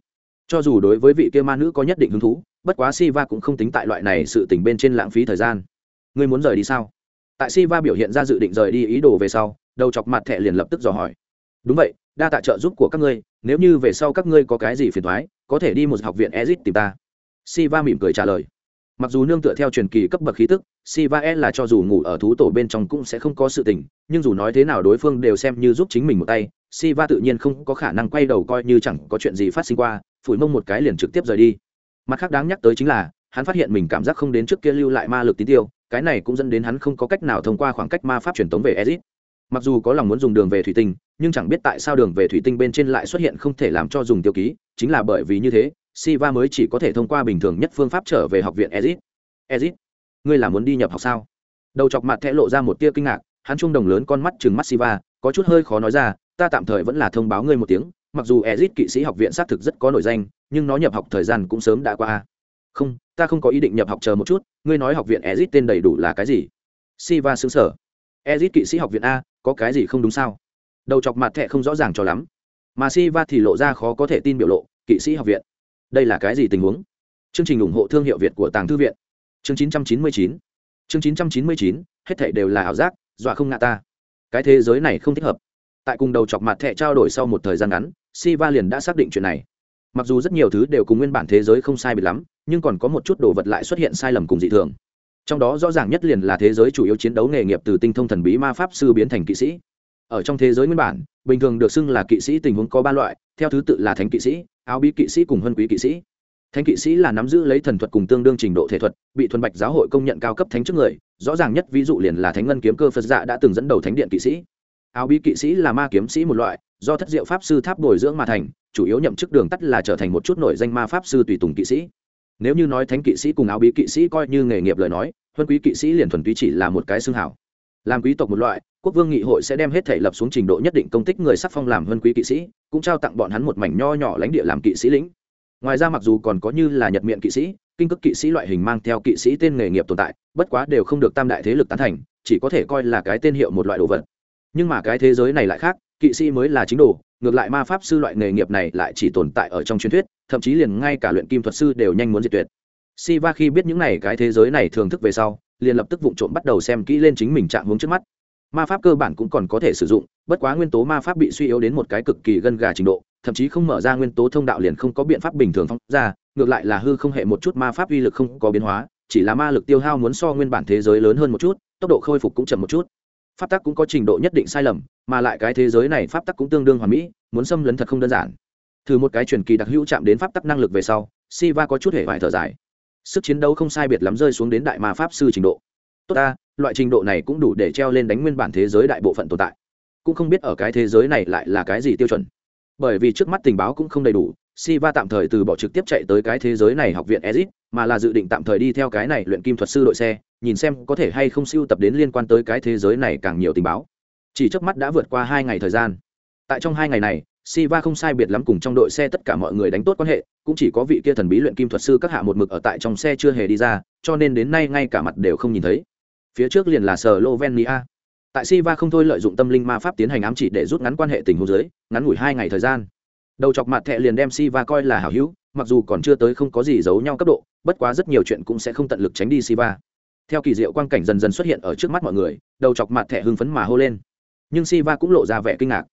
Cho dù đối với vị kia ma nữ có nhất định hứng thú, bất quá Siva cũng không tính tại loại này sự tình bên trên lãng phí thời gian. Ngươi muốn rời đi sao? Tại Siva biểu hiện ra dự định rời đi ý đồ về sau, đầu chọc mặt thẹ liền lập tức dò hỏi. Đúng vậy, đa tạ trợ giúp của các ngươi, nếu như về sau các ngươi có cái gì phiền thoái, có thể đi một học viện ezit tìm ta. Siva mỉm cười trả lời mặc dù nương tựa theo truyền kỳ cấp bậc khí tức Siva e là cho dù ngủ ở thú tổ bên trong cũng sẽ không có sự tình, nhưng dù nói thế nào đối phương đều xem như giúp chính mình một tay, Siva tự nhiên không có khả năng quay đầu coi như chẳng có chuyện gì phát sinh qua, phủi mông một cái liền trực tiếp rời đi. Mặt khác đáng nhắc tới chính là, hắn phát hiện mình cảm giác không đến trước kia lưu lại ma lực tín tiêu, cái này cũng dẫn đến hắn không có cách nào thông qua khoảng cách ma pháp truyền tống về exit mặc dù có lòng muốn dùng đường về thủy tinh, nhưng chẳng biết tại sao đường về thủy tinh bên trên lại xuất hiện không thể làm cho dùng tiêu ký, chính là bởi vì như thế siva mới chỉ có thể thông qua bình thường nhất phương pháp trở về học viện ezit. Ezit, ngươi là muốn đi nhập học sao? Đầu chọc mặt thẽ lộ ra một tia kinh ngạc, hắn trung đồng lớn con mắt trừng mắt siva, có chút hơi khó nói ra, ta tạm thời vẫn là thông báo ngươi một tiếng, mặc dù ezit kỵ sĩ học viện xác thực rất có nổi danh, nhưng nó nhập học thời gian cũng sớm đã qua. Không, ta không có ý định nhập học chờ một chút, ngươi nói học viện ezit tên đầy đủ là cái gì? Siva sững sở ezit kỵ sĩ học viện a, có cái gì không đúng sao? Đầu chọc mặt thẹ không rõ ràng cho lắm. Mà siva thì lộ ra khó có thể tin biểu lộ, kỵ sĩ học viện đây là cái gì tình huống chương trình ủng hộ thương hiệu việt của tàng thư viện chương 999 chương 999 hết thảy đều là ảo giác dọa không ngã ta cái thế giới này không thích hợp tại cùng đầu chọc mặt thẹ trao đổi sau một thời gian ngắn Siva liền đã xác định chuyện này. Mặc dù rất nhiều thứ đều cùng nguyên bản thế giới không sai biệt lắm, nhưng còn có một chút đồ vật lại xuất hiện sai lầm cùng dị thường. Trong đó rõ ràng nhất liền là thế giới chủ yếu chiến đấu nghề nghiệp từ tinh thông thần bí ma pháp sư biến thành kỵ sĩ. Ở trong thế giới nguyên bản, bình thường được xưng là kỵ sĩ tình huống có ba loại, theo thứ tự là thánh kỵ sĩ, áo bí kỵ sĩ cùng hân quý kỵ sĩ. Thánh kỵ sĩ là nắm giữ lấy thần thuật cùng tương đương trình độ thể thuật, bị thuần bạch giáo hội công nhận cao cấp thánh trước người, rõ ràng nhất ví dụ liền là thánh ngân kiếm cơ Phật dạ đã từng dẫn đầu thánh điện kỵ sĩ. Áo bí kỵ sĩ là ma kiếm sĩ một loại, do thất diệu pháp sư tháp bồi dưỡng mà thành chủ yếu nhậm chức đường tắt là trở thành một chút nổi danh ma pháp sư tùy tùng kỵ sĩ nếu như nói thánh kỵ sĩ cùng áo bí kỵ sĩ coi như nghề nghiệp lời nói huân quý kỵ sĩ liền thuần túy chỉ là một cái xương hảo làm quý tộc một loại quốc vương nghị hội sẽ đem hết thể lập xuống trình độ nhất định công tích người sắc phong làm hơn quý kỵ sĩ, cũng trao tặng bọn hắn một mảnh nho nhỏ lãnh địa làm kỵ sĩ lĩnh. Ngoài ra mặc dù còn có như là nhật miệng kỵ sĩ, kinh cước kỵ sĩ loại hình mang theo kỵ sĩ tên nghề nghiệp tồn tại, bất quá đều không được tam đại thế lực tán thành, chỉ có thể coi là cái tên hiệu một loại đồ vật. Nhưng mà cái thế giới này lại khác, kỵ sĩ mới là chính đồ, ngược lại ma pháp sư loại nghề nghiệp này lại chỉ tồn tại ở trong truyền thuyết, thậm chí liền ngay cả luyện kim thuật sư đều nhanh muốn diệt tuyệt. Siva khi biết những này cái thế giới này thường thức về sau, liền lập tức vụng trộm bắt đầu xem kỹ lên chính mình trạng hướng trước mắt ma pháp cơ bản cũng còn có thể sử dụng, bất quá nguyên tố ma pháp bị suy yếu đến một cái cực kỳ gân gà trình độ, thậm chí không mở ra nguyên tố thông đạo liền không có biện pháp bình thường phong ra, ngược lại là hư không hệ một chút ma pháp uy lực không có biến hóa, chỉ là ma lực tiêu hao muốn so nguyên bản thế giới lớn hơn một chút, tốc độ khôi phục cũng chậm một chút. Pháp tắc cũng có trình độ nhất định sai lầm, mà lại cái thế giới này pháp tắc cũng tương đương hoàn mỹ, muốn xâm lấn thật không đơn giản. Thử một cái truyền kỳ đặc hữu chạm đến pháp tắc năng lực về sau, siva có chút hệ vải thở dài. Sức chiến đấu không sai biệt lắm rơi xuống đến đại ma pháp sư trình độ. Tốt ta loại trình độ này cũng đủ để treo lên đánh nguyên bản thế giới đại bộ phận tồn tại cũng không biết ở cái thế giới này lại là cái gì tiêu chuẩn bởi vì trước mắt tình báo cũng không đầy đủ Siva tạm thời từ bỏ trực tiếp chạy tới cái thế giới này học viện ezit mà là dự định tạm thời đi theo cái này luyện kim thuật sư đội xe, nhìn xem có thể hay không siêu tập đến liên quan tới cái thế giới này càng nhiều tình báo. Chỉ trước mắt đã vượt qua hai ngày thời gian. Tại trong hai ngày này, Siva không sai biệt lắm cùng trong đội xe tất cả mọi người đánh tốt quan hệ, cũng chỉ có vị kia thần bí luyện kim thuật sư các hạ một mực ở tại trong xe chưa hề đi ra, cho nên đến nay ngay cả mặt đều không nhìn thấy. Phía trước liền là Slovenia. tại Siva không thôi lợi dụng tâm linh ma pháp tiến hành ám chỉ để rút ngắn quan hệ tình huống dưới, ngắn ngủi hai ngày thời gian. Đầu chọc mặt thẹ liền đem Siva coi là hảo hữu, mặc dù còn chưa tới không có gì giấu nhau cấp độ, bất quá rất nhiều chuyện cũng sẽ không tận lực tránh đi Siva. Theo kỳ diệu quang cảnh dần dần xuất hiện ở trước mắt mọi người, đầu chọc mặt thẹ hưng phấn mà hô lên. Nhưng Siva cũng lộ ra vẻ kinh ngạc.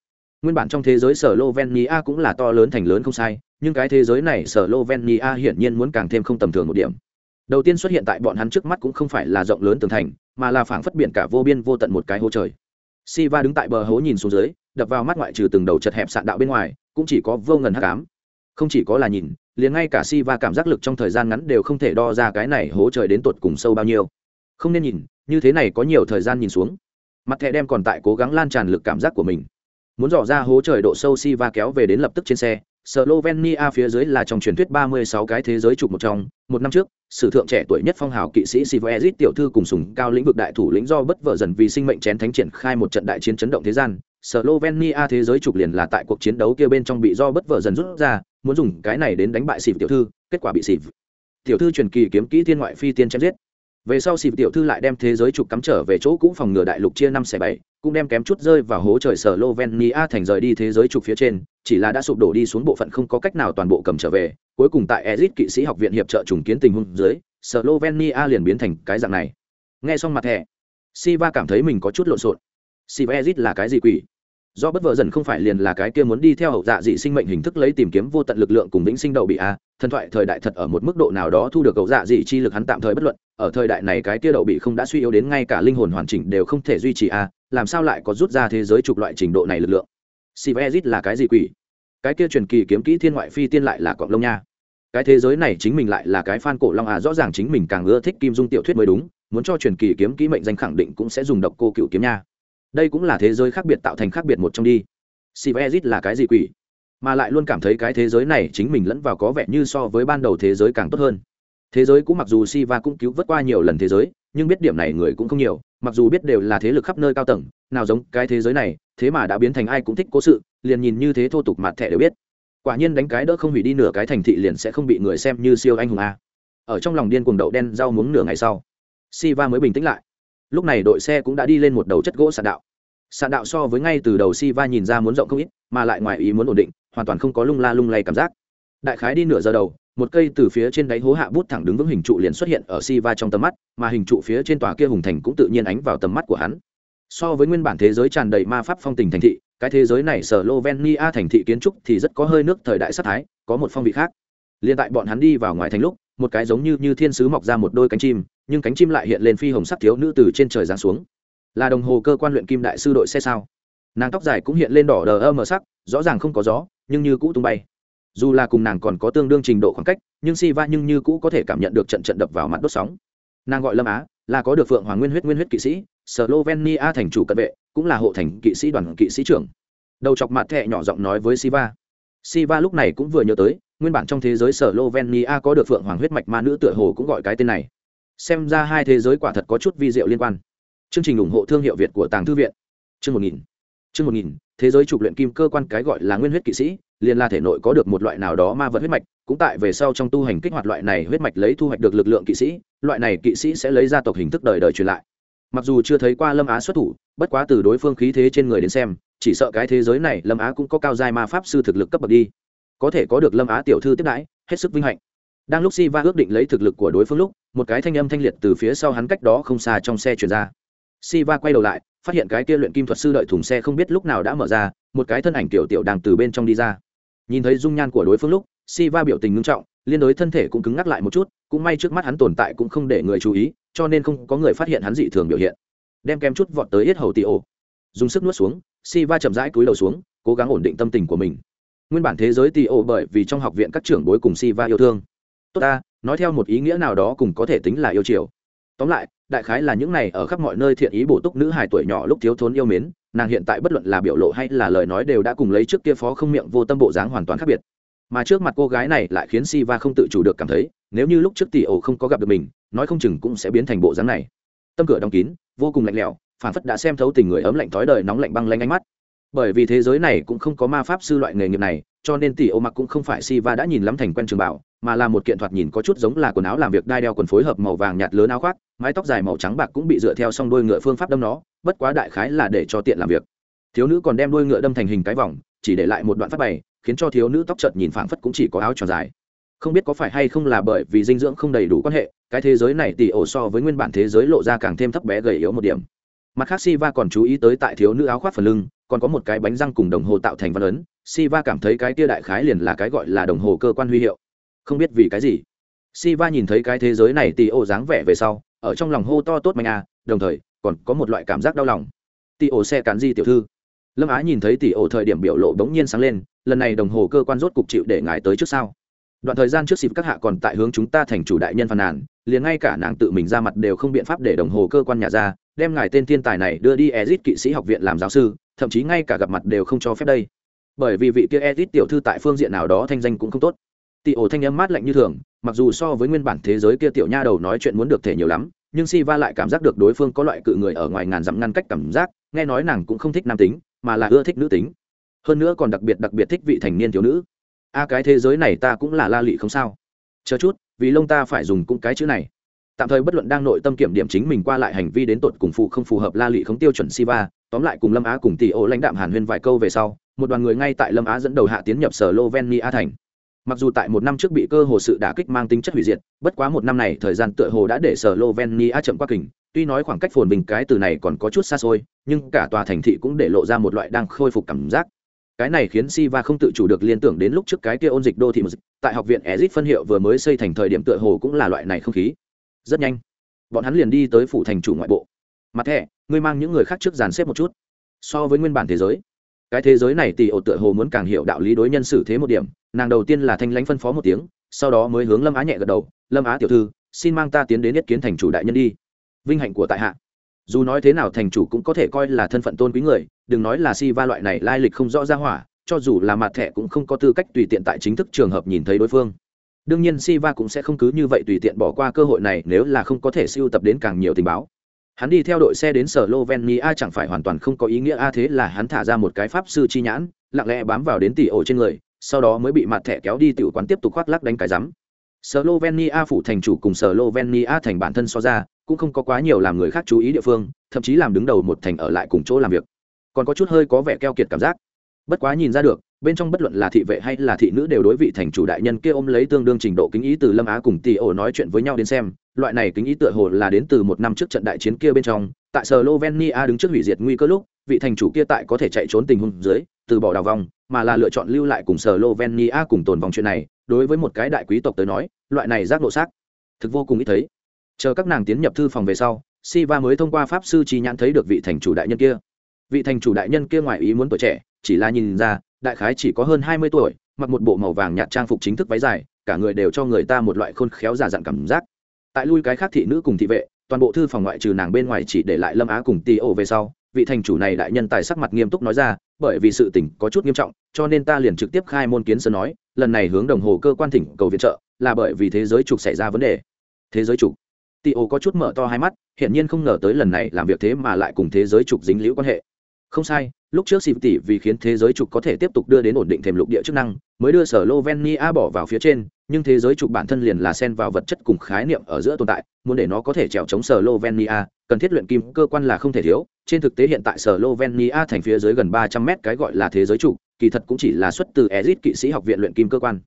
Nguyên bản trong thế giới sở Lovenia cũng là to lớn thành lớn không sai, nhưng cái thế giới này sở Lovenia hiển nhiên muốn càng thêm không tầm thường một điểm đầu tiên xuất hiện tại bọn hắn trước mắt cũng không phải là rộng lớn tường thành, mà là phảng phất biển cả vô biên vô tận một cái hố trời. Siva đứng tại bờ hố nhìn xuống dưới, đập vào mắt ngoại trừ từng đầu chật hẹp sạn đạo bên ngoài, cũng chỉ có vô ngần hắc ám. Không chỉ có là nhìn, liền ngay cả Siva cảm giác lực trong thời gian ngắn đều không thể đo ra cái này hố trời đến tột cùng sâu bao nhiêu. Không nên nhìn, như thế này có nhiều thời gian nhìn xuống. Mặt thẻ đem còn tại cố gắng lan tràn lực cảm giác của mình. Muốn dò ra hố trời độ sâu Siva kéo về đến lập tức trên xe Slovenia phía dưới là trong truyền thuyết 36 cái thế giới trục một trong, một năm trước, sử thượng trẻ tuổi nhất phong hào kỵ sĩ Sivoezit tiểu thư cùng sùng cao lĩnh vực đại thủ lĩnh do bất vợ dần vì sinh mệnh chén thánh triển khai một trận đại chiến chấn động thế gian. Slovenia thế giới trục liền là tại cuộc chiến đấu kia bên trong bị do bất vợ dần rút ra, muốn dùng cái này đến đánh bại Siv tiểu thư, kết quả bị Siv Tiểu thư truyền kỳ kiếm kỹ thiên ngoại phi tiên chém giết. Về sau xịp tiểu thư lại đem thế giới trục cắm trở về chỗ cũ phòng ngừa đại lục chia năm xẻ bảy, cũng đem kém chút rơi vào hố trời sở Slovenia thành rời đi thế giới trục phía trên, chỉ là đã sụp đổ đi xuống bộ phận không có cách nào toàn bộ cầm trở về, cuối cùng tại Ezit kỵ sĩ học viện hiệp trợ trùng kiến tình huống dưới, Slovenia liền biến thành cái dạng này. Nghe xong mặt thẻ, Siva cảm thấy mình có chút lộn xộn. Siva Ezit là cái gì quỷ? Do bất vợ dần không phải liền là cái kia muốn đi theo hậu dạ dị sinh mệnh hình thức lấy tìm kiếm vô tận lực lượng cùng vĩnh sinh đậu bị a, thần thoại thời đại thật ở một mức độ nào đó thu được hậu dạ dị chi lực hắn tạm thời bất luận, ở thời đại này cái kia đậu bị không đã suy yếu đến ngay cả linh hồn hoàn chỉnh đều không thể duy trì a, làm sao lại có rút ra thế giới trục loại trình độ này lực lượng? Siva là cái gì quỷ? Cái kia truyền kỳ kiếm kỹ thiên ngoại phi tiên lại là cọng lông nha. Cái thế giới này chính mình lại là cái fan cổ long à rõ ràng chính mình càng ưa thích kim dung tiểu thuyết mới đúng muốn cho truyền kỳ kiếm kỹ mệnh danh khẳng định cũng sẽ dùng độc cô cựu kiếm nha. Đây cũng là thế giới khác biệt tạo thành khác biệt một trong đi. Sivezit là cái gì quỷ? Mà lại luôn cảm thấy cái thế giới này chính mình lẫn vào có vẻ như so với ban đầu thế giới càng tốt hơn. Thế giới cũng mặc dù Siva cũng cứu vớt qua nhiều lần thế giới, nhưng biết điểm này người cũng không nhiều, mặc dù biết đều là thế lực khắp nơi cao tầng, nào giống cái thế giới này, thế mà đã biến thành ai cũng thích cố sự, liền nhìn như thế thô tục mặt thẻ đều biết. Quả nhiên đánh cái đỡ không hủy đi nửa cái thành thị liền sẽ không bị người xem như siêu anh hùng a. Ở trong lòng điên cuồng đậu đen rau muống nửa ngày sau Siva mới bình tĩnh lại. Lúc này đội xe cũng đã đi lên một đầu chất gỗ sạt đạo sạn đạo so với ngay từ đầu Siva nhìn ra muốn rộng không ít mà lại ngoài ý muốn ổn định hoàn toàn không có lung la lung lay cảm giác đại khái đi nửa giờ đầu một cây từ phía trên đáy hố hạ bút thẳng đứng vững hình trụ liền xuất hiện ở Siva trong tầm mắt mà hình trụ phía trên tòa kia hùng thành cũng tự nhiên ánh vào tầm mắt của hắn so với nguyên bản thế giới tràn đầy ma pháp phong tình thành thị cái thế giới này sở Lovenia thành thị kiến trúc thì rất có hơi nước thời đại sắc thái, có một phong vị khác. Liên tại bọn hắn đi vào ngoài thành lúc, một cái giống như như thiên sứ mọc ra một đôi cánh chim, nhưng cánh chim lại hiện lên phi hồng sắc thiếu nữ từ trên trời giáng xuống. Là đồng hồ cơ quan luyện kim đại sư đội xe sao? Nàng tóc dài cũng hiện lên đỏ đờ ơ mờ sắc, rõ ràng không có gió, nhưng như cũ tung bay. Dù là cùng nàng còn có tương đương trình độ khoảng cách, nhưng Siva nhưng như cũ có thể cảm nhận được trận trận đập vào mặt đốt sóng. Nàng gọi Lâm Á, là có được Phượng Hoàng Nguyên huyết nguyên huyết kỵ sĩ, Slovenia thành chủ cận vệ, cũng là hộ thành kỵ sĩ đoàn kỵ sĩ trưởng đầu chọc mặt thẹ nhỏ giọng nói với siva siva lúc này cũng vừa nhớ tới nguyên bản trong thế giới slovenia có được phượng hoàng huyết mạch ma nữ tựa hồ cũng gọi cái tên này xem ra hai thế giới quả thật có chút vi diệu liên quan chương trình ủng hộ thương hiệu việt của tàng thư viện. Chương một nghìn. Chương một nghìn, thế giới trục luyện kim cơ quan cái gọi là nguyên huyết kỵ sĩ, liền là thể nội có được một loại nào đó ma vật huyết mạch, cũng tại về sau trong tu hành kích hoạt loại này huyết mạch lấy thu hoạch được lực lượng kỵ sĩ, loại này kỵ sĩ sẽ lấy ra tộc hình thức đời đời truyền lại. Mặc dù chưa thấy qua lâm á xuất thủ, bất quá từ đối phương khí thế trên người đến xem, chỉ sợ cái thế giới này lâm á cũng có cao giai ma pháp sư thực lực cấp bậc đi. Có thể có được lâm á tiểu thư tiếp đãi, hết sức vinh hạnh. Đang lúc si va ước định lấy thực lực của đối phương lúc, một cái thanh âm thanh liệt từ phía sau hắn cách đó không xa trong xe chuyển ra. Siva quay đầu lại, phát hiện cái kia luyện kim thuật sư đợi thùng xe không biết lúc nào đã mở ra, một cái thân ảnh tiểu tiểu đang từ bên trong đi ra. Nhìn thấy dung nhan của đối phương lúc, Siva biểu tình nghiêm trọng, liên đối thân thể cũng cứng ngắc lại một chút, cũng may trước mắt hắn tồn tại cũng không để người chú ý, cho nên không có người phát hiện hắn dị thường biểu hiện. Đem kem chút vọt tới yết hầu tì ổ. Dùng sức nuốt xuống, Siva chậm rãi cúi đầu xuống, cố gắng ổn định tâm tình của mình. Nguyên bản thế giới tì ổ bởi vì trong học viện các trưởng bối cùng Siva yêu thương. Tốt ta, nói theo một ý nghĩa nào đó cũng có thể tính là yêu chiều. Tóm lại đại khái là những này ở khắp mọi nơi thiện ý bổ túc nữ hài tuổi nhỏ lúc thiếu thốn yêu mến, nàng hiện tại bất luận là biểu lộ hay là lời nói đều đã cùng lấy trước kia phó không miệng vô tâm bộ dáng hoàn toàn khác biệt. Mà trước mặt cô gái này lại khiến si va không tự chủ được cảm thấy, nếu như lúc trước tỷ ổ không có gặp được mình, nói không chừng cũng sẽ biến thành bộ dáng này. Tâm cửa đóng kín, vô cùng lạnh lẽo, phản phất đã xem thấu tình người ấm lạnh thói đời nóng lạnh băng lanh ánh mắt bởi vì thế giới này cũng không có ma pháp sư loại nghề nghiệp này, cho nên tỷ ô mặc cũng không phải si va đã nhìn lắm thành quen trường bảo, mà là một kiện thoạt nhìn có chút giống là quần áo làm việc đai đeo quần phối hợp màu vàng nhạt lớn áo khoác, mái tóc dài màu trắng bạc cũng bị dựa theo song đuôi ngựa phương pháp đâm nó, bất quá đại khái là để cho tiện làm việc. Thiếu nữ còn đem đuôi ngựa đâm thành hình cái vòng, chỉ để lại một đoạn phát bày, khiến cho thiếu nữ tóc trợt nhìn phảng phất cũng chỉ có áo tròn dài. Không biết có phải hay không là bởi vì dinh dưỡng không đầy đủ quan hệ, cái thế giới này tỷ ổ so với nguyên bản thế giới lộ ra càng thêm thấp bé gầy yếu một điểm. Mặt khác siva còn chú ý tới tại thiếu nữ áo khoác phần lưng còn có một cái bánh răng cùng đồng hồ tạo thành văn ấn, siva cảm thấy cái tia đại khái liền là cái gọi là đồng hồ cơ quan huy hiệu. Không biết vì cái gì, siva nhìn thấy cái thế giới này tỷ ổ dáng vẻ về sau, ở trong lòng hô to tốt mạnh à đồng thời, còn có một loại cảm giác đau lòng. Tỷ ổ xe cán di tiểu thư. Lâm á nhìn thấy tỷ ổ thời điểm biểu lộ bỗng nhiên sáng lên, lần này đồng hồ cơ quan rốt cục chịu để ngài tới trước sau đoạn thời gian trước xịp các hạ còn tại hướng chúng ta thành chủ đại nhân phàn nàn, liền ngay cả nàng tự mình ra mặt đều không biện pháp để đồng hồ cơ quan nhà ra, đem ngài tên thiên tài này đưa đi ezit kỵ sĩ học viện làm giáo sư, thậm chí ngay cả gặp mặt đều không cho phép đây. Bởi vì vị kia ezit tiểu thư tại phương diện nào đó thanh danh cũng không tốt. Tị ổ thanh âm mát lạnh như thường, mặc dù so với nguyên bản thế giới kia tiểu nha đầu nói chuyện muốn được thể nhiều lắm, nhưng si va lại cảm giác được đối phương có loại cự người ở ngoài ngàn dặm ngăn cách cảm giác, nghe nói nàng cũng không thích nam tính, mà là ưa thích nữ tính. Hơn nữa còn đặc biệt đặc biệt thích vị thành niên thiếu nữ a, cái thế giới này ta cũng là la lị không sao. Chờ chút, vì lông ta phải dùng cũng cái chữ này. Tạm thời bất luận đang nội tâm kiểm điểm chính mình qua lại hành vi đến tột cùng phụ không phù hợp la lị không tiêu chuẩn siva, tóm lại cùng lâm á cùng tỷ ô lãnh đạm hàn huyên vài câu về sau, một đoàn người ngay tại lâm á dẫn đầu hạ tiến nhập sở lovenia thành. Mặc dù tại một năm trước bị cơ hồ sự đả kích mang tính chất hủy diệt, bất quá một năm này thời gian tựa hồ đã để sở lovenia chậm qua kình, tuy nói khoảng cách phồn bình cái từ này còn có chút xa xôi, nhưng cả tòa thành thị cũng để lộ ra một loại đang khôi phục cảm giác cái này khiến Siva không tự chủ được liên tưởng đến lúc trước cái kia ôn dịch đô thị dịch, tại học viện ezit phân hiệu vừa mới xây thành thời điểm tựa hồ cũng là loại này không khí. Rất nhanh, bọn hắn liền đi tới phủ thành chủ ngoại bộ. Mặt thẻ, ngươi mang những người khác trước dàn xếp một chút. So với nguyên bản thế giới, cái thế giới này tỷ ổ tựa hồ muốn càng hiểu đạo lý đối nhân xử thế một điểm, nàng đầu tiên là thanh lãnh phân phó một tiếng, sau đó mới hướng Lâm Á nhẹ gật đầu, "Lâm Á tiểu thư, xin mang ta tiến đến yết kiến thành chủ đại nhân đi." Vinh hạnh của tại hạ dù nói thế nào thành chủ cũng có thể coi là thân phận tôn quý người đừng nói là si va loại này lai lịch không rõ ra hỏa cho dù là mặt thẻ cũng không có tư cách tùy tiện tại chính thức trường hợp nhìn thấy đối phương. Đương nhiên si va cũng sẽ không cứ như vậy tùy tiện bỏ qua cơ hội này nếu là không có thể siêu tập đến càng nhiều tình báo. Hắn đi theo đội xe đến sở Slovenia chẳng phải hoàn toàn không có ý nghĩa a thế là hắn thả ra một cái pháp sư chi nhãn lặng lẽ bám vào đến tỷ ổ trên người sau đó mới bị mặt thẻ kéo đi tiểu quán tiếp tục khoác lắc đánh cái rắm. Slovenia phủ thành chủ cùng Slovenia thành bản thân so ra, cũng không có quá nhiều làm người khác chú ý địa phương, thậm chí làm đứng đầu một thành ở lại cùng chỗ làm việc. Còn có chút hơi có vẻ keo kiệt cảm giác. Bất quá nhìn ra được, bên trong bất luận là thị vệ hay là thị nữ đều đối vị thành chủ đại nhân kia ôm lấy tương đương trình độ kính ý từ Lâm Á cùng Tỷ ổ nói chuyện với nhau đến xem, loại này kính ý tựa hồ là đến từ một năm trước trận đại chiến kia bên trong, tại Slovenia đứng trước hủy diệt nguy cơ lúc, vị thành chủ kia tại có thể chạy trốn tình huống dưới, từ bỏ đào vòng, mà là lựa chọn lưu lại cùng Slovenia cùng tồn vòng chuyện này, đối với một cái đại quý tộc tới nói loại này giác độ xác thực vô cùng ít thấy chờ các nàng tiến nhập thư phòng về sau Siva mới thông qua pháp sư chi nhãn thấy được vị thành chủ đại nhân kia vị thành chủ đại nhân kia ngoài ý muốn tuổi trẻ, chỉ là nhìn ra, đại khái chỉ có hơn hai mươi tuổi, mặc một bộ màu vàng nhạt trang phục chính thức váy dài, cả người đều cho người ta một loại khôn khéo giả dặn cảm giác. Tại lui cái khác thị nữ cùng thị vệ, toàn bộ thư phòng ngoại trừ nàng bên ngoài chỉ để lại lâm á cùng ti ô về sau, vị thành chủ này đại nhân tài sắc mặt nghiêm túc nói ra, bởi vì sự tình có chút nghiêm trọng, cho nên ta liền trực tiếp khai môn kiến sơn nói, lần này hướng đồng hồ cơ quan thỉnh cầu viện trợ, là bởi vì thế giới trục xảy ra vấn đề. Thế giới trục? Ti ô có chút mở to hai mắt, hiển nhiên không ngờ tới lần này làm việc thế mà lại cùng thế giới trục dính liễu quan hệ không sai, lúc trước xịp tỷ vì khiến thế giới trục có thể tiếp tục đưa đến ổn định thềm lục địa chức năng, mới đưa sở lovenia bỏ vào phía trên, nhưng thế giới trục bản thân liền là xen vào vật chất cùng khái niệm ở giữa tồn tại, muốn để nó có thể trèo chống sở lovenia cần thiết luyện kim, cơ quan là không thể thiếu. Trên thực tế hiện tại sở lovenia thành phía dưới gần ba trăm mét, cái gọi là thế giới trục, kỳ thật cũng chỉ là xuất từ ezit kỵ sĩ học viện luyện kim cơ quan.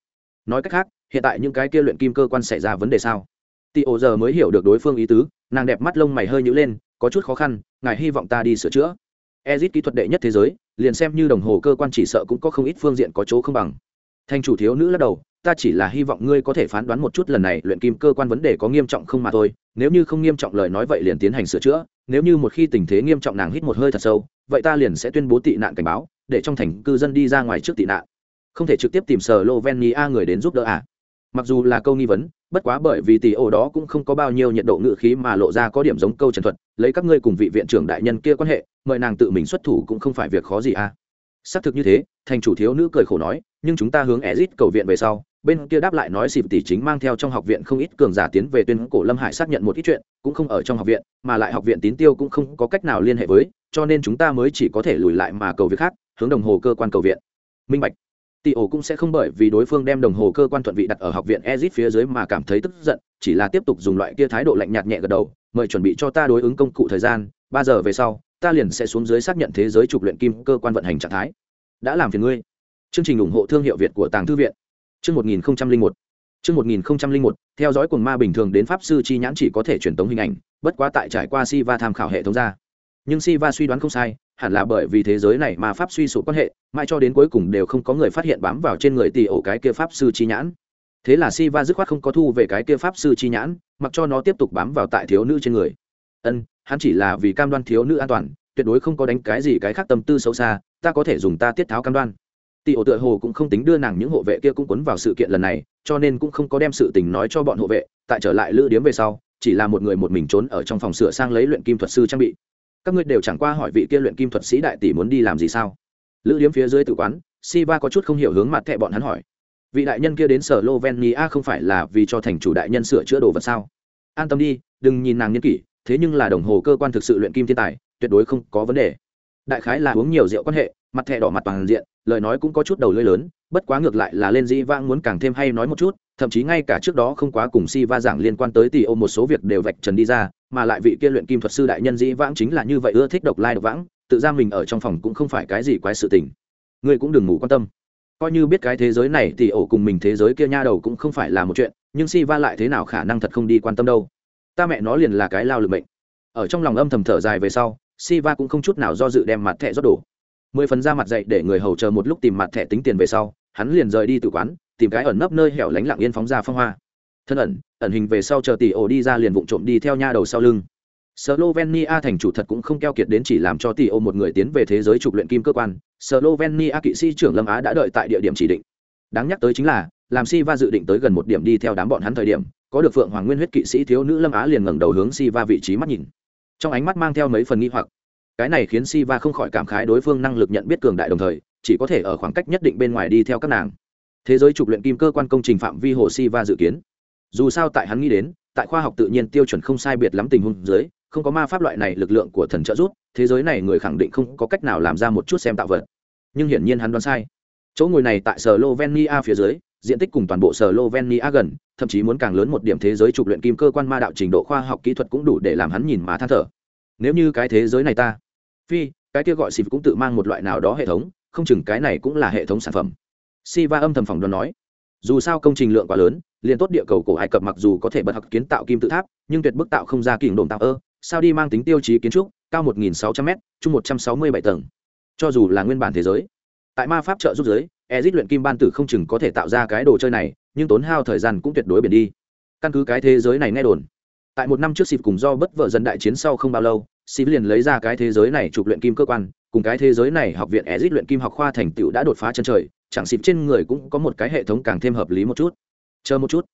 Nói cách khác, hiện tại những cái kia luyện kim cơ quan xảy ra vấn đề sao? Tị ổ giờ mới hiểu được đối phương ý tứ, nàng đẹp mắt lông mày hơi nhữ lên, có chút khó khăn, ngài hy vọng ta đi sửa chữa ezit kỹ thuật đệ nhất thế giới, liền xem như đồng hồ cơ quan chỉ sợ cũng có không ít phương diện có chỗ không bằng. Thành chủ thiếu nữ lắc đầu, ta chỉ là hy vọng ngươi có thể phán đoán một chút lần này luyện kim cơ quan vấn đề có nghiêm trọng không mà thôi, nếu như không nghiêm trọng lời nói vậy liền tiến hành sửa chữa, nếu như một khi tình thế nghiêm trọng nàng hít một hơi thật sâu, vậy ta liền sẽ tuyên bố tị nạn cảnh báo, để trong thành cư dân đi ra ngoài trước tị nạn. Không thể trực tiếp tìm sở lovenia người đến giúp đỡ à? Mặc dù là câu nghi vấn bất quá bởi vì tỷ ổ đó cũng không có bao nhiêu nhiệt độ ngự khí mà lộ ra có điểm giống câu trần thuật, lấy các ngươi cùng vị viện trưởng đại nhân kia quan hệ, mời nàng tự mình xuất thủ cũng không phải việc khó gì à. Xác thực như thế, thành chủ thiếu nữ cười khổ nói, nhưng chúng ta hướng ezit cầu viện về sau, bên kia đáp lại nói xịp tỷ chính mang theo trong học viện không ít cường giả tiến về tuyên cổ lâm hải xác nhận một ít chuyện, cũng không ở trong học viện, mà lại học viện tín tiêu cũng không có cách nào liên hệ với, cho nên chúng ta mới chỉ có thể lùi lại mà cầu việc khác, hướng đồng hồ cơ quan cầu viện. Minh bạch tỷ ổ cũng sẽ không bởi vì đối phương đem đồng hồ cơ quan thuận vị đặt ở học viện ezit phía dưới mà cảm thấy tức giận, chỉ là tiếp tục dùng loại kia thái độ lạnh nhạt nhẹ gật đầu, mời chuẩn bị cho ta đối ứng công cụ thời gian, ba giờ về sau, ta liền sẽ xuống dưới xác nhận thế giới trục luyện kim cơ quan vận hành trạng thái. Đã làm phiền ngươi. Chương trình ủng hộ thương hiệu việt của tàng thư viện. Chương một nghìn một. Chương một nghìn một, theo dõi cuồng ma bình thường đến pháp sư chi nhãn chỉ có thể truyền tống hình ảnh, bất quá tại trải qua siva tham khảo hệ thống ra. Nhưng siva suy đoán không sai hẳn là bởi vì thế giới này mà pháp suy sụp quan hệ, mãi cho đến cuối cùng đều không có người phát hiện bám vào trên người tỷ ổ cái kia pháp sư chi nhãn. Thế là siva dứt khoát không có thu về cái kia pháp sư chi nhãn, mặc cho nó tiếp tục bám vào tại thiếu nữ trên người. Ân, hắn chỉ là vì cam đoan thiếu nữ an toàn, tuyệt đối không có đánh cái gì cái khác tâm tư xấu xa, ta có thể dùng ta tiết tháo cam đoan. Tỷ ổ tựa hồ cũng không tính đưa nàng những hộ vệ kia cũng cuốn vào sự kiện lần này, cho nên cũng không có đem sự tình nói cho bọn hộ vệ, tại trở lại lữ điếm về sau, chỉ là một người một mình trốn ở trong phòng sửa sang lấy luyện kim thuật sư trang bị các ngươi đều chẳng qua hỏi vị kia luyện kim thuật sĩ đại tỷ muốn đi làm gì sao? Lữ điếm phía dưới tự quán, siva có chút không hiểu hướng mặt thẹ bọn hắn hỏi. Vị đại nhân kia đến sở lovenia không phải là vì cho thành chủ đại nhân sửa chữa đồ vật sao? An tâm đi, đừng nhìn nàng n kỷ, thế nhưng là đồng hồ cơ quan thực sự luyện kim thiên tài, tuyệt đối không có vấn đề. Đại khái là uống nhiều rượu quan hệ, mặt thẹ đỏ mặt toàn diện, lời nói cũng có chút đầu lưỡi lớn, bất quá ngược lại là lên dĩ vãng muốn càng thêm hay nói một chút, thậm chí ngay cả trước đó không quá cùng si va giảng liên quan tới tỷ ô một số việc đều vạch trần đi ra mà lại vị kia luyện kim thuật sư đại nhân dĩ vãng chính là như vậy ưa thích độc lai độc vãng, tự ra mình ở trong phòng cũng không phải cái gì quái sự tình. Ngươi cũng đừng ngủ quan tâm. Coi như biết cái thế giới này thì ổ cùng mình thế giới kia nha đầu cũng không phải là một chuyện, nhưng si va lại thế nào khả năng thật không đi quan tâm đâu. Ta mẹ nó liền là cái lao lực mệnh. Ở trong lòng âm thầm thở dài về sau, si va cũng không chút nào do dự đem mặt thẻ rót đổ. Mười phần ra mặt dậy để người hầu chờ một lúc tìm mặt thẻ tính tiền về sau, hắn liền rời đi từ quán, tìm cái ẩn nấp nơi hẻo lánh lặng yên phóng ra phong hoa thân ẩn ẩn hình về sau chờ tỷ ổ đi ra liền vụng trộm đi theo nha đầu sau lưng Slovenia thành chủ thật cũng không keo kiệt đến chỉ làm cho tỷ ô một người tiến về thế giới trục luyện kim cơ quan. Slovenia kỵ sĩ trưởng Lâm Á đã đợi tại địa điểm chỉ định. Đáng nhắc tới chính là, làm Siva dự định tới gần một điểm đi theo đám bọn hắn thời điểm, có được Phượng Hoàng Nguyên huyết kỵ sĩ thiếu nữ Lâm Á liền ngẩng đầu hướng Siva vị trí mắt nhìn. Trong ánh mắt mang theo mấy phần nghi hoặc. Cái này khiến Siva không khỏi cảm khái đối phương năng lực nhận biết cường đại đồng thời, chỉ có thể ở khoảng cách nhất định bên ngoài đi theo các nàng thế giới trục luyện kim cơ quan công trình phạm vi hồ si va dự kiến dù sao tại hắn nghĩ đến tại khoa học tự nhiên tiêu chuẩn không sai biệt lắm tình huống dưới không có ma pháp loại này lực lượng của thần trợ giúp thế giới này người khẳng định không có cách nào làm ra một chút xem tạo vật. Nhưng hiển nhiên hắn đoán sai. Chỗ ngồi này tại slovenia phía dưới diện tích cùng toàn bộ slovenia gần thậm chí muốn càng lớn một điểm thế giới trục luyện kim cơ quan ma đạo trình độ khoa học kỹ thuật cũng đủ để làm hắn nhìn mà than thở. Nếu như cái thế giới này ta phi cái kia gọi xịp cũng tự mang một loại nào đó hệ thống không chừng cái này cũng là hệ thống sản phẩm. Siva âm thầm phòng đoán nói, dù sao công trình lượng quá lớn, liền tốt địa cầu cổ Ai Cập mặc dù có thể bật học kiến tạo kim tự tháp, nhưng tuyệt bức tạo không ra kình đồn tạo ơ, sao đi mang tính tiêu chí kiến trúc, cao 1600m, mươi 167 tầng. Cho dù là nguyên bản thế giới, tại ma pháp trợ giúp giới, Ezic luyện kim ban tử không chừng có thể tạo ra cái đồ chơi này, nhưng tốn hao thời gian cũng tuyệt đối biển đi. Căn cứ cái thế giới này nghe đồn, tại một năm trước xịp cùng do bất vợ dân đại chiến sau không bao lâu, xịp liền lấy ra cái thế giới này chụp luyện kim cơ quan, cùng cái thế giới này học viện Ezic luyện kim học khoa thành tựu đã đột phá chân trời, chẳng xịp trên người cũng có một cái hệ thống càng thêm hợp lý một chút. Chờ một chút.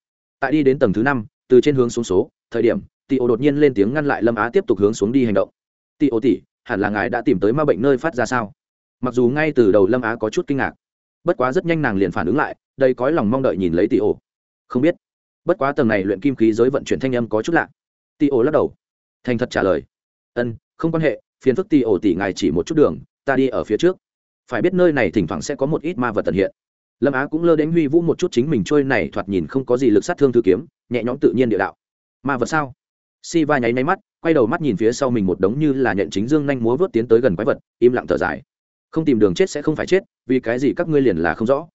Tại đi đến tầng thứ năm, từ trên hướng xuống số, thời điểm tị ô đột nhiên lên tiếng ngăn lại lâm á tiếp tục hướng xuống đi hành động. Tị ô tỉ hẳn là ngài đã tìm tới ma bệnh nơi phát ra sao? Mặc dù ngay từ đầu lâm á có chút kinh ngạc, bất quá rất nhanh nàng liền phản ứng lại đây có lòng mong đợi nhìn lấy tị ô không biết. Bất quá tầng này luyện kim khí giới vận chuyển thanh âm có chút lạ. Tị ô lắc đầu. Thành thật trả lời. Ân, không quan hệ, phiền phức tị ô tỉ ngài chỉ một chút đường, ta đi ở phía trước phải biết nơi này thỉnh thoảng sẽ có một ít ma vật tận hiện. Lâm á cũng lơ đến huy vũ một chút chính mình trôi này thoạt nhìn không có gì lực sát thương thư kiếm, nhẹ nhõm tự nhiên địa đạo. Ma vật sao? Si va nháy nháy mắt, quay đầu mắt nhìn phía sau mình một đống như là nhận chính dương nhanh múa vớt tiến tới gần quái vật, im lặng thở dài. Không tìm đường chết sẽ không phải chết, vì cái gì các ngươi liền là không rõ.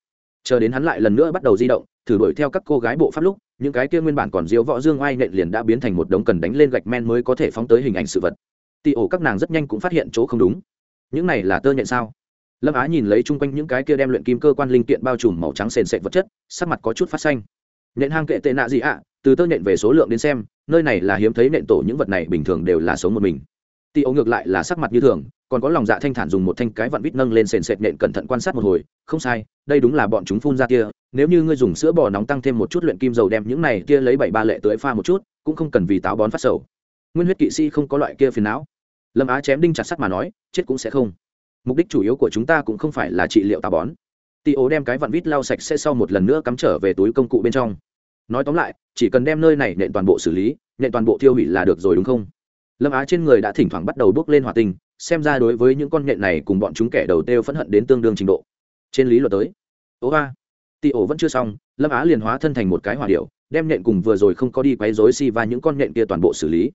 Chờ đến hắn lại lần nữa bắt đầu di động, thử đuổi theo các cô gái bộ pháp lúc, những cái kia nguyên bản còn diếu võ dương oai nện liền đã biến thành một đống cần đánh lên gạch men mới có thể phóng tới hình ảnh sự vật. Tị ổ các nàng rất nhanh cũng phát hiện chỗ không đúng. Những này là tơ nhện sao? Lâm á nhìn lấy chung quanh những cái kia đem luyện kim cơ quan linh kiện bao trùm màu trắng sền sệt vật chất, sắc mặt có chút phát xanh. Nện hang kệ tệ nạ gì ạ? Từ tơ nện về số lượng đến xem, nơi này là hiếm thấy nện tổ, những vật này bình thường đều là sống một mình. Tị ấu ngược lại là sắc mặt như thường, còn có lòng dạ thanh thản dùng một thanh cái vặn vít nâng lên sền sệt nện cẩn thận quan sát một hồi, không sai, đây đúng là bọn chúng phun ra tia nếu như ngươi dùng sữa bò nóng tăng thêm một chút luyện kim dầu đem những này tia lấy bảy ba lệ tưới pha một chút, cũng không cần vì táo bón phát sầu. Nguyên huyết kỵ sĩ không có loại kia phiền não. Lâm á chém đinh chặt sắt mà nói, chết cũng sẽ không mục đích chủ yếu của chúng ta cũng không phải là trị liệu tà bón. Tị ố đem cái vặn vít lau sạch sẽ sau một lần nữa cắm trở về túi công cụ bên trong. Nói tóm lại, chỉ cần đem nơi này nện toàn bộ xử lý, nện toàn bộ tiêu hủy là được rồi đúng không? Lâm á trên người đã thỉnh thoảng bắt đầu bước lên hòa tình xem ra đối với những con nện này cùng bọn chúng kẻ đầu têu phẫn hận đến tương đương trình độ. Trên lý luật tới, ố ba tị ổ vẫn chưa xong, lâm á liền hóa thân thành một cái hòa điệu đem nện cùng vừa rồi không có đi quấy rối si và những con nện kia toàn bộ xử lý.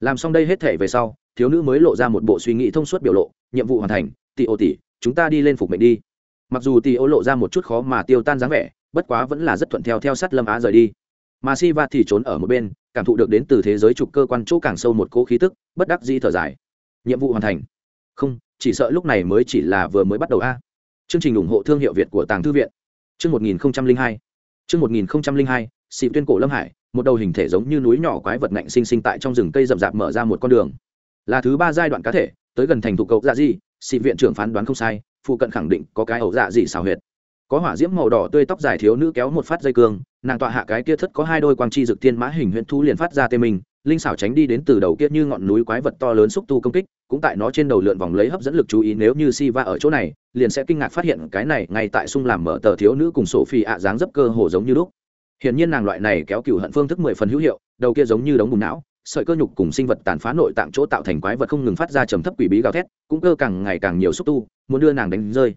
Làm xong đây hết thể về sau, thiếu nữ mới lộ ra một bộ suy nghĩ thông suốt biểu lộ, nhiệm vụ hoàn thành tị ô tỉ chúng ta đi lên phục mệnh đi. Mặc dù tị ô lộ ra một chút khó mà tiêu tan dáng vẻ, bất quá vẫn là rất thuận theo theo sát lâm á rời đi. Mà si va thì trốn ở một bên, cảm thụ được đến từ thế giới trục cơ quan chỗ càng sâu một cỗ khí tức, bất đắc di thở dài. Nhiệm vụ hoàn thành. Không, chỉ sợ lúc này mới chỉ là vừa mới bắt đầu a. Chương trình ủng hộ thương hiệu việt của tàng thư viện. Chương một nghìn hai. Chương một nghìn hai xị tuyên cổ lâm hải, một đầu hình thể giống như núi nhỏ quái vật ngạnh sinh sinh tại trong rừng cây rậm rạp mở ra một con đường. Là thứ ba giai đoạn cá thể, tới gần thành thủ cậu dạ gì xị viện trưởng phán đoán không sai, phụ cận khẳng định có cái ẩu dạ gì xào huyệt. Có hỏa diễm màu đỏ tươi tóc dài thiếu nữ kéo một phát dây cương, nàng tọa hạ cái kia thất có hai đôi quang chi dực tiên mã hình huyễn thu liền phát ra tê mình linh xảo tránh đi đến từ đầu kia như ngọn núi quái vật to lớn xúc tu công kích, cũng tại nó trên đầu lượn vòng lấy hấp dẫn lực chú ý nếu như si va ở chỗ này, liền sẽ kinh ngạc phát hiện cái này ngay tại sung làm mở tờ thiếu nữ cùng sổ phi ạ dáng dấp cơ hồ giống như lúc. Hiển nhiên nàng loại này kéo cựu hận phương thức mười phần hữu hiệu, đầu kia giống như đống bùn não sợi cơ nhục cùng sinh vật tàn phá nội tạng chỗ tạo thành quái vật không ngừng phát ra trầm thấp quỷ bí gào thét, cũng cơ càng ngày càng nhiều xúc tu, muốn đưa nàng đánh rơi.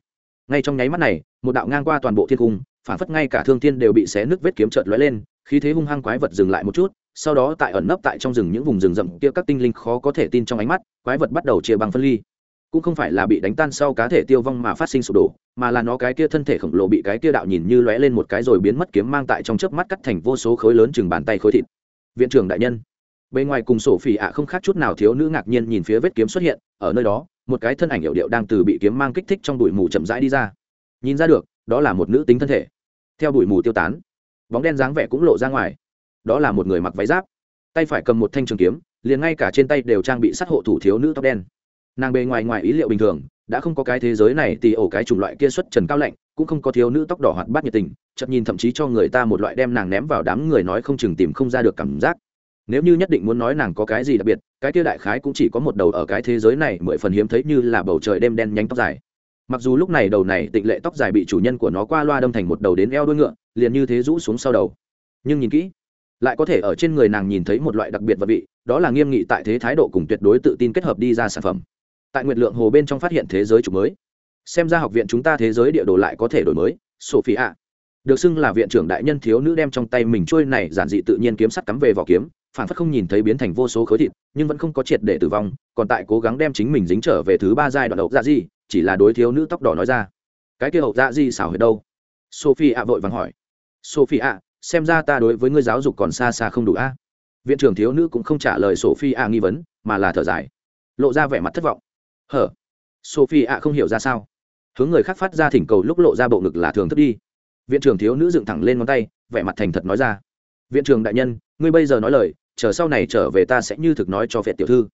Ngay trong nháy mắt này, một đạo ngang qua toàn bộ thiên cung, phản phất ngay cả thương thiên đều bị xé nứt vết kiếm trợt lóe lên, khí thế hung hăng quái vật dừng lại một chút, sau đó tại ẩn nấp tại trong rừng những vùng rừng rậm kia các tinh linh khó có thể tin trong ánh mắt, quái vật bắt đầu chia bằng phân ly. Cũng không phải là bị đánh tan sau cá thể tiêu vong mà phát sinh sụp đổ, mà là nó cái kia thân thể khổng lồ bị cái kia đạo nhìn như lóe lên một cái rồi biến mất kiếm mang tại trong chớp mắt cắt thành vô số khối lớn chừng bàn tay khối thịt. Viện trưởng đại nhân bên ngoài cùng sổ phỉ ạ không khác chút nào thiếu nữ ngạc nhiên nhìn phía vết kiếm xuất hiện, ở nơi đó, một cái thân ảnh hiệu điệu đang từ bị kiếm mang kích thích trong bụi mù chậm rãi đi ra. Nhìn ra được, đó là một nữ tính thân thể. Theo bụi mù tiêu tán, bóng đen dáng vẻ cũng lộ ra ngoài. Đó là một người mặc váy giáp. Tay phải cầm một thanh trường kiếm, liền ngay cả trên tay đều trang bị sát hộ thủ thiếu nữ tóc đen. Nàng bề ngoài ngoài ý liệu bình thường, đã không có cái thế giới này thì ổ cái chủng loại kia xuất trần cao lạnh, cũng không có thiếu nữ tóc đỏ hoạt bát nhiệt tình chậm nhìn thậm chí cho người ta một loại đem nàng ném vào đám người nói không chừng tìm không ra được cảm giác nếu như nhất định muốn nói nàng có cái gì đặc biệt, cái kia đại khái cũng chỉ có một đầu ở cái thế giới này mười phần hiếm thấy như là bầu trời đêm đen nhánh tóc dài. Mặc dù lúc này đầu này tịnh lệ tóc dài bị chủ nhân của nó qua loa đâm thành một đầu đến eo đuôi ngựa, liền như thế rũ xuống sau đầu. Nhưng nhìn kỹ, lại có thể ở trên người nàng nhìn thấy một loại đặc biệt vật vị, đó là nghiêm nghị tại thế thái độ cùng tuyệt đối tự tin kết hợp đi ra sản phẩm. Tại nguyệt lượng hồ bên trong phát hiện thế giới chủ mới. Xem ra học viện chúng ta thế giới địa đồ lại có thể đổi mới sophie được xưng là viện trưởng đại nhân thiếu nữ đem trong tay mình trôi này giản dị tự nhiên kiếm sắt cắm về vỏ kiếm phản phất không nhìn thấy biến thành vô số khối thịt, nhưng vẫn không có triệt để tử vong, còn tại cố gắng đem chính mình dính trở về thứ ba giai đoạn hậu dạ gì chỉ là đối thiếu nữ tóc đỏ nói ra. Cái kia hậu dạ gì xảo huyệt đâu? Sophie ạ vội vàng hỏi. Sophie ạ xem ra ta đối với ngươi giáo dục còn xa xa không đủ a. Viện trưởng thiếu nữ cũng không trả lời sophie ạ nghi vấn, mà là thở dài. Lộ ra vẻ mặt thất vọng. Hở? Sophie ạ không hiểu ra sao. Hướng người khác phát ra thỉnh cầu lúc lộ ra bộ ngực là thường thức đi. Viện trưởng thiếu nữ dựng thẳng lên ngón tay, vẻ mặt thành thật nói ra. Viện trưởng đại nhân ngươi bây giờ nói lời, chờ sau này trở về ta sẽ như thực nói cho vệ tiểu thư.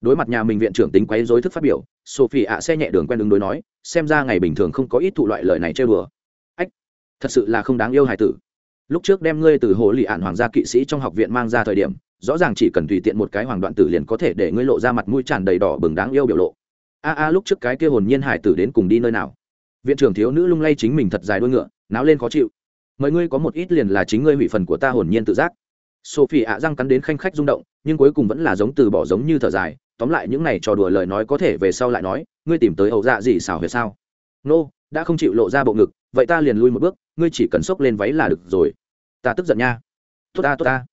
Đối mặt nhà mình viện trưởng tính quấy dối thức phát biểu, sophie ạ xe nhẹ đường quen ứng đối nói, xem ra ngày bình thường không có ít thụ loại lời này chơi bừa ách, thật sự là không đáng yêu hài tử. Lúc trước đem ngươi từ hồ lì ạn hoàng gia kỵ sĩ trong học viện mang ra thời điểm, rõ ràng chỉ cần tùy tiện một cái hoàng đoạn tử liền có thể để ngươi lộ ra mặt mũi tràn đầy đỏ bừng đáng yêu biểu lộ. A a, lúc trước cái kia hồn nhiên hải tử đến cùng đi nơi nào? Viện trưởng thiếu nữ lung lay chính mình thật dài đuôi ngựa, náo lên khó chịu. Mời ngươi có một ít liền là chính ngươi hủy phần của ta hồn nhiên tự giác sophie ạ răng cắn đến khanh khách rung động nhưng cuối cùng vẫn là giống từ bỏ giống như thở dài tóm lại những này trò đùa lời nói có thể về sau lại nói ngươi tìm tới ẩu dạ gì xảo huyệt sao? Nô、no, đã không chịu lộ ra bộ ngực vậy ta liền lui một bước ngươi chỉ cần xốc lên váy là được rồi. Ta tức giận nha. Tốt ta tốt ta.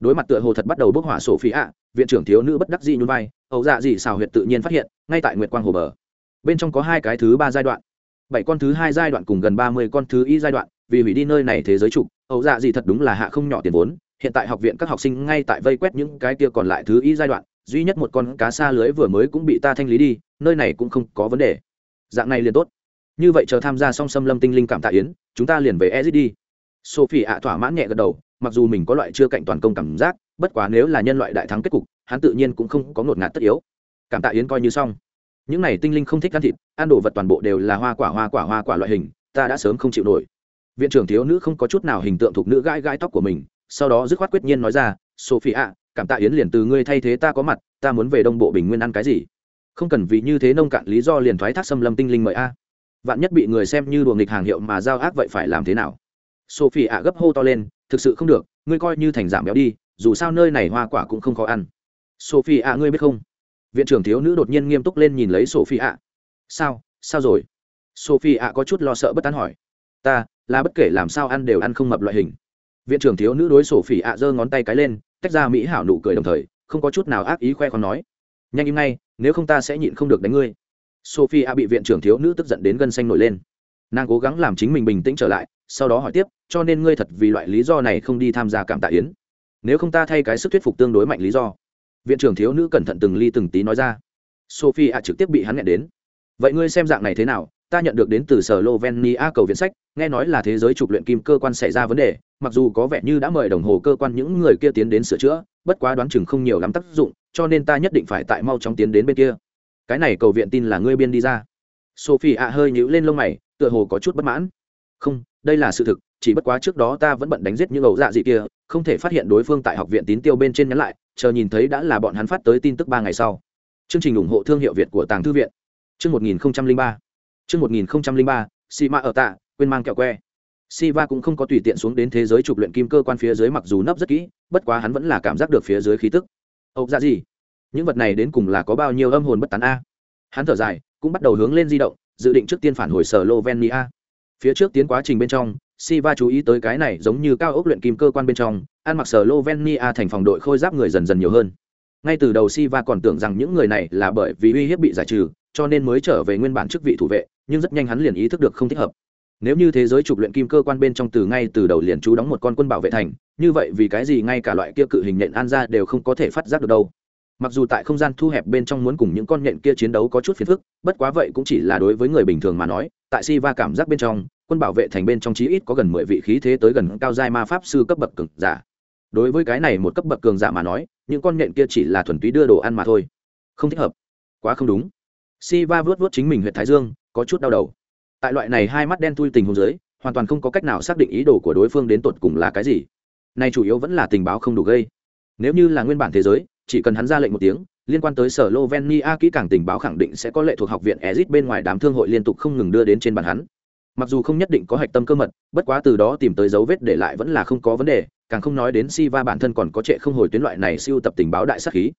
Đối mặt tựa hồ thật bắt đầu bốc hỏa sổ phí ạ viện trưởng thiếu nữ bất đắc dị nhún vai ẩu dạ gì xào huyệt tự nhiên phát hiện ngay tại nguyệt quang hồ bờ. Bên trong có hai cái thứ ba giai đoạn. Bảy con thứ hai giai đoạn cùng gần ba mươi con thứ y giai đoạn vì hủy đi nơi này thế giới trục ẩu dạ gì thật đúng là hạ không nhỏ tiền vốn hiện tại học viện các học sinh ngay tại vây quét những cái kia còn lại thứ y giai đoạn, duy nhất một con cá xa lưới vừa mới cũng bị ta thanh lý đi, nơi này cũng không có vấn đề. Dạng này liền tốt. Như vậy chờ tham gia song xâm lâm tinh linh cảm tạ yến, chúng ta liền về ezit đi. Sophie ạ thỏa mãn nhẹ gật đầu, mặc dù mình có loại chưa cạnh toàn công cảm giác, bất quá nếu là nhân loại đại thắng kết cục, hắn tự nhiên cũng không có ngột ngạt tất yếu. Cảm tạ yến coi như xong. Những này tinh linh không thích ăn thịt, ăn đồ vật toàn bộ đều là hoa quả hoa quả hoa quả loại hình, ta đã sớm không chịu nổi. Viện trưởng thiếu nữ không có chút nào hình tượng thuộc nữ gãi gãi tóc của mình sau đó dứt khoát quyết nhiên nói ra sophie ạ cảm tạ yến liền từ ngươi thay thế ta có mặt, ta muốn về đông bộ bình nguyên ăn cái gì? Không cần vì như thế nông cạn lý do liền thoái thác xâm lâm tinh linh mời a. Vạn nhất bị người xem như đùa nghịch hàng hiệu mà giao ác vậy phải làm thế nào? Sophie ạ gấp hô to lên, thực sự không được, ngươi coi như thành giảm béo đi, dù sao nơi này hoa quả cũng không khó ăn. Sophie ạ ngươi biết không? Viện trưởng thiếu nữ đột nhiên nghiêm túc lên nhìn lấy sophie ạ sao sao rồi? Sophie ạ có chút lo sợ bất tán hỏi. Ta, là bất kể làm sao ăn đều ăn không mập loại hình viện trưởng thiếu nữ đối sổ phỉ ạ giơ ngón tay cái lên, tách ra mỹ hảo nụ cười đồng thời, không có chút nào ác ý khoe con nói, nhanh im ngay, nếu không ta sẽ nhịn không được đánh ngươi. Sophie a bị viện trưởng thiếu nữ tức giận đến gân xanh nổi lên. Nàng cố gắng làm chính mình bình tĩnh trở lại, sau đó hỏi tiếp, cho nên ngươi thật vì loại lý do này không đi tham gia cảm tạ yến? Nếu không ta thay cái sức thuyết phục tương đối mạnh lý do. Viện trưởng thiếu nữ cẩn thận từng ly từng tí nói ra. Sophie a trực tiếp bị hắn nghẹn đến. Vậy ngươi xem dạng này thế nào? Ta nhận được đến từ sở slovenia cầu viện sách, nghe nói là thế giới trục luyện kim cơ quan xảy ra vấn đề, mặc dù có vẻ như đã mời đồng hồ cơ quan những người kia tiến đến sửa chữa, bất quá đoán chừng không nhiều lắm tác dụng, cho nên ta nhất định phải tại mau chóng tiến đến bên kia. Cái này cầu viện tin là ngươi biên đi ra. Sophie ạ hơi nhíu lên lông mày, tựa hồ có chút bất mãn. Không, đây là sự thực, chỉ bất quá trước đó ta vẫn bận đánh giết những ẩu dạ gì kia, không thể phát hiện đối phương tại học viện tín tiêu bên trên nhắn lại, chờ nhìn thấy đã là bọn hắn phát tới tin tức ba ngày sau. Chương trình ủng hộ thương hiệu việt của tàng thư viện. Chương một nghìn ba. Trước 1003, Sima ở tạ quên mang kẹo que Siva cũng không có tùy tiện xuống đến thế giới trục luyện kim cơ quan phía dưới mặc dù nấp rất kỹ, bất quá hắn vẫn là cảm giác được phía dưới khí tức. Ốc ra dạ gì? Những vật này đến cùng là có bao nhiêu âm hồn bất tán a? Hắn thở dài, cũng bắt đầu hướng lên di động, dự định trước tiên phản hồi sở Slovenia. Phía trước tiến quá trình bên trong, Siva chú ý tới cái này giống như cao ốc luyện kim cơ quan bên trong, ăn mặc sở Slovenia thành phòng đội khôi giáp người dần dần nhiều hơn. Ngay từ đầu Siva còn tưởng rằng những người này là bởi vì uy hiếp bị giải trừ, cho nên mới trở về nguyên bản chức vị thủ vệ, nhưng rất nhanh hắn liền ý thức được không thích hợp. Nếu như thế giới trục luyện kim cơ quan bên trong từ ngay từ đầu liền chú đóng một con quân bảo vệ thành, như vậy vì cái gì ngay cả loại kia cự hình nện an ra đều không có thể phát giác được đâu? Mặc dù tại không gian thu hẹp bên trong muốn cùng những con nhện kia chiến đấu có chút phiền phức, bất quá vậy cũng chỉ là đối với người bình thường mà nói, tại si va cảm giác bên trong, quân bảo vệ thành bên trong chí ít có gần mười vị khí thế tới gần cao giai ma pháp sư cấp bậc cường giả. Đối với cái này một cấp bậc cường giả mà nói, những con nhện kia chỉ là thuần túy đưa đồ ăn mà thôi. Không thích hợp. Quá không đúng. Si va vuốt vuốt chính mình huyện thái dương có chút đau đầu. Tại loại này hai mắt đen thui tình huống dưới, hoàn toàn không có cách nào xác định ý đồ của đối phương đến tột cùng là cái gì. Này chủ yếu vẫn là tình báo không đủ gây. Nếu như là nguyên bản thế giới, chỉ cần hắn ra lệnh một tiếng, liên quan tới sở lovenia kỹ càng tình báo khẳng định sẽ có lệ thuộc học viện ezit bên ngoài đám thương hội liên tục không ngừng đưa đến trên bàn hắn. Mặc dù không nhất định có hạch tâm cơ mật, bất quá từ đó tìm tới dấu vết để lại vẫn là không có vấn đề, càng không nói đến si va bản thân còn có trệ không hồi tuyến loại này siêu tập tình báo đại sắc khí.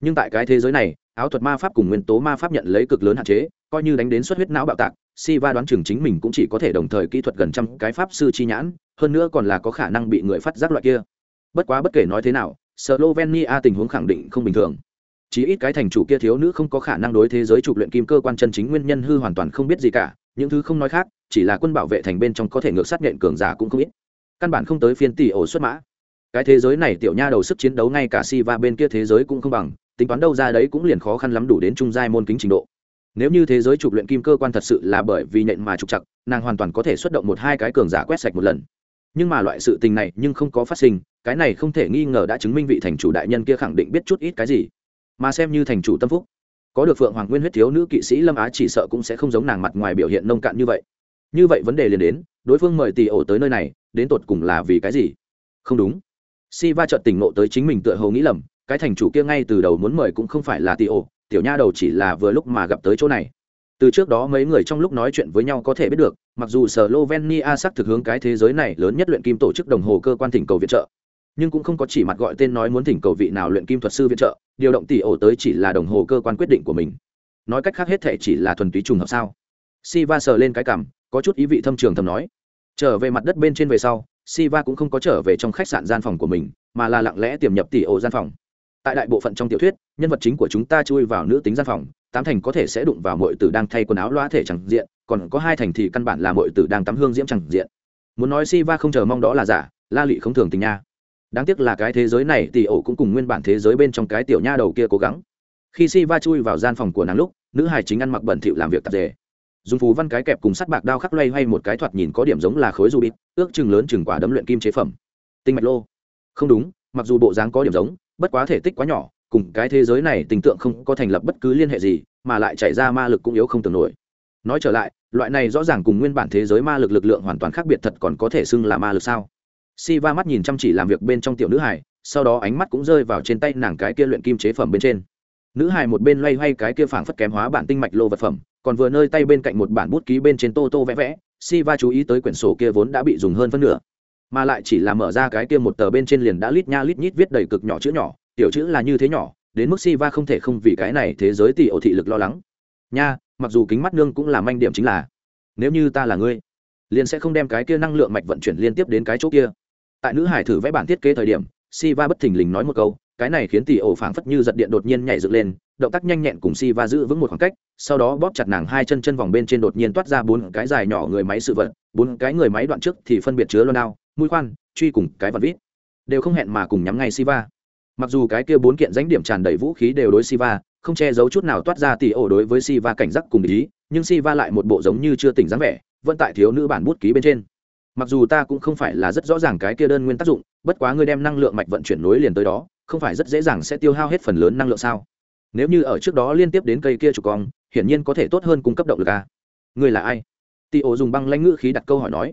Nhưng tại cái thế giới này, áo thuật ma pháp cùng nguyên tố ma pháp nhận lấy cực lớn hạn chế coi như đánh đến suất huyết não bạo tạc si va đoán chừng chính mình cũng chỉ có thể đồng thời kỹ thuật gần trăm cái pháp sư chi nhãn, hơn nữa còn là có khả năng bị người phát giác loại kia. Bất quá bất kể nói thế nào, slovenia tình huống khẳng định không bình thường. Chỉ ít cái thành chủ kia thiếu nữ không có khả năng đối thế giới trục luyện kim cơ quan chân chính nguyên nhân hư hoàn toàn không biết gì cả, những thứ không nói khác, chỉ là quân bảo vệ thành bên trong có thể ngược sát nhện cường giả cũng không ít. Căn bản không tới phiên tỷ ổ xuất mã. Cái thế giới này tiểu nha đầu sức chiến đấu ngay cả si va bên kia thế giới cũng không bằng, tính toán đâu ra đấy cũng liền khó khăn lắm đủ đến trung giai môn kính trình độ nếu như thế giới trục luyện kim cơ quan thật sự là bởi vì nhện mà trục chặt nàng hoàn toàn có thể xuất động một hai cái cường giả quét sạch một lần. Nhưng mà loại sự tình này nhưng không có phát sinh, cái này không thể nghi ngờ đã chứng minh vị thành chủ đại nhân kia khẳng định biết chút ít cái gì. Mà xem như thành chủ tâm phúc, có được phượng hoàng nguyên huyết thiếu nữ kỵ sĩ lâm á chỉ sợ cũng sẽ không giống nàng mặt ngoài biểu hiện nông cạn như vậy. Như vậy vấn đề liền đến, đối phương mời tỷ ổ tới nơi này, đến tột cùng là vì cái gì? Không đúng. Si va trợt tỉnh nộ tới chính mình tựa hồ nghĩ lầm, cái thành chủ kia ngay từ đầu muốn mời cũng không phải là tỷ ổ tiểu nha đầu chỉ là vừa lúc mà gặp tới chỗ này. Từ trước đó mấy người trong lúc nói chuyện với nhau có thể biết được mặc dù sở xác thực hướng cái thế giới này lớn nhất luyện kim tổ chức đồng hồ cơ quan thỉnh cầu viện trợ nhưng cũng không có chỉ mặt gọi tên nói muốn thỉnh cầu vị nào luyện kim thuật sư viện trợ điều động tỷ ổ tới chỉ là đồng hồ cơ quan quyết định của mình. Nói cách khác hết thể chỉ là thuần túy trùng hợp sao? Siva sờ lên cái cằm, có chút ý vị thâm trường thầm nói. Trở về mặt đất bên trên về sau, Siva cũng không có trở về trong khách sạn gian phòng của mình, mà là lặng lẽ tiềm nhập tỷ ổ gian phòng. Tại đại bộ phận trong tiểu thuyết nhân vật chính của chúng ta chui vào nữ tính gian phòng, tám thành có thể sẽ đụng vào mọi tử đang thay quần áo loa thể chẳng diện, còn có hai thành thì căn bản là mọi tử đang tắm hương diễm chẳng diện. Muốn nói si va không chờ mong đó là giả, la lị không thường tình nha. Đáng tiếc là cái thế giới này thì ổ cũng cùng nguyên bản thế giới bên trong cái tiểu nha đầu kia cố gắng. Khi si va chui vào gian phòng của nàng lúc, nữ hài chính ăn mặc bẩn thỉu làm việc tạp dề. Dùng phú văn cái kẹp cùng sắt bạc đao khắc loay hoay một cái thoạt nhìn có điểm giống là khối du bịt ước chừng lớn chừng quả đấm luyện kim chế phẩm. Tinh mạch lô. Không đúng, mặc dù bộ dáng có điểm giống, bất quá thể tích quá nhỏ cùng cái thế giới này tình tượng không có thành lập bất cứ liên hệ gì, mà lại chạy ra ma lực cũng yếu không tưởng nổi. Nói trở lại, loại này rõ ràng cùng nguyên bản thế giới ma lực lực lượng hoàn toàn khác biệt thật còn có thể xưng là ma lực sao? Si va mắt nhìn chăm chỉ làm việc bên trong tiểu nữ hải sau đó ánh mắt cũng rơi vào trên tay nàng cái kia luyện kim chế phẩm bên trên. Nữ hài một bên loay hoay cái kia phảng phất kém hóa bản tinh mạch lô vật phẩm, còn vừa nơi tay bên cạnh một bản bút ký bên trên tô tô vẽ vẽ si va chú ý tới quyển sổ kia vốn đã bị dùng hơn phân nửa, mà lại chỉ là mở ra cái kia một tờ bên trên liền đã lít nha lít nhít viết đầy cực nhỏ chữ nhỏ tiểu chữ là như thế nhỏ, đến mức si va không thể không vì cái này thế giới tỷ ổ thị lực lo lắng. Nha, mặc dù kính mắt nương cũng là manh điểm chính là, nếu như ta là ngươi, liền sẽ không đem cái kia năng lượng mạch vận chuyển liên tiếp đến cái chỗ kia. Tại nữ hải thử vẽ bản thiết kế thời điểm si va bất thình lình nói một câu, cái này khiến tỷ ổ phảng phất như giật điện đột nhiên nhảy dựng lên, động tác nhanh nhẹn cùng si va giữ vững một khoảng cách, sau đó bóp chặt nàng hai chân chân vòng bên trên đột nhiên toát ra bốn cái dài nhỏ người máy sự vật, bốn cái người máy đoạn trước thì phân biệt chứa loan đao, mũi khoan, truy cùng cái vật vít. Đều không hẹn mà cùng nhắm ngay si va mặc dù cái kia bốn kiện danh điểm tràn đầy vũ khí đều đối si va không che giấu chút nào toát ra tỷ ổ đối với si va cảnh giác cùng ý, nhưng si va lại một bộ giống như chưa tỉnh dáng vẻ, vẫn tại thiếu nữ bản bút ký bên trên. Mặc dù ta cũng không phải là rất rõ ràng cái kia đơn nguyên tác dụng, bất quá ngươi đem năng lượng mạch vận chuyển nối liền tới đó, không phải rất dễ dàng sẽ tiêu hao hết phần lớn năng lượng sao? Nếu như ở trước đó liên tiếp đến cây kia trục cong, hiển nhiên có thể tốt hơn cung cấp động lực a ngươi là ai? Tị ổ dùng băng lãnh ngữ khí đặt câu hỏi nói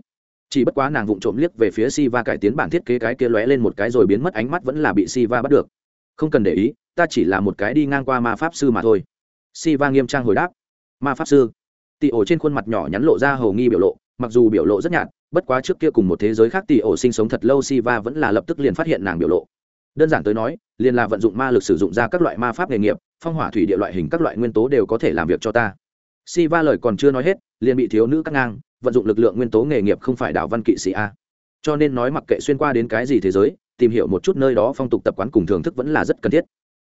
chỉ bất quá nàng vụng trộm liếc về phía si va cải tiến bản thiết kế cái kia lóe lên một cái rồi biến mất ánh mắt vẫn là bị si va bắt được. Không cần để ý, ta chỉ là một cái đi ngang qua ma pháp sư mà thôi. Si va nghiêm trang hồi đáp. Ma pháp sư? Tị ổ trên khuôn mặt nhỏ nhắn lộ ra hầu nghi biểu lộ, mặc dù biểu lộ rất nhạt, bất quá trước kia cùng một thế giới khác tị ổ sinh sống thật lâu si va vẫn là lập tức liền phát hiện nàng biểu lộ. Đơn giản tới nói, liền là vận dụng ma lực sử dụng ra các loại ma pháp nghề nghiệp, phong hỏa thủy địa loại hình các loại nguyên tố đều có thể làm việc cho ta. Si va lời còn chưa nói hết, liền bị thiếu nữ cắt ngang vận dụng lực lượng nguyên tố nghề nghiệp không phải đảo văn kỵ sĩ a. Cho nên nói mặc kệ xuyên qua đến cái gì thế giới, tìm hiểu một chút nơi đó phong tục tập quán cùng thưởng thức vẫn là rất cần thiết.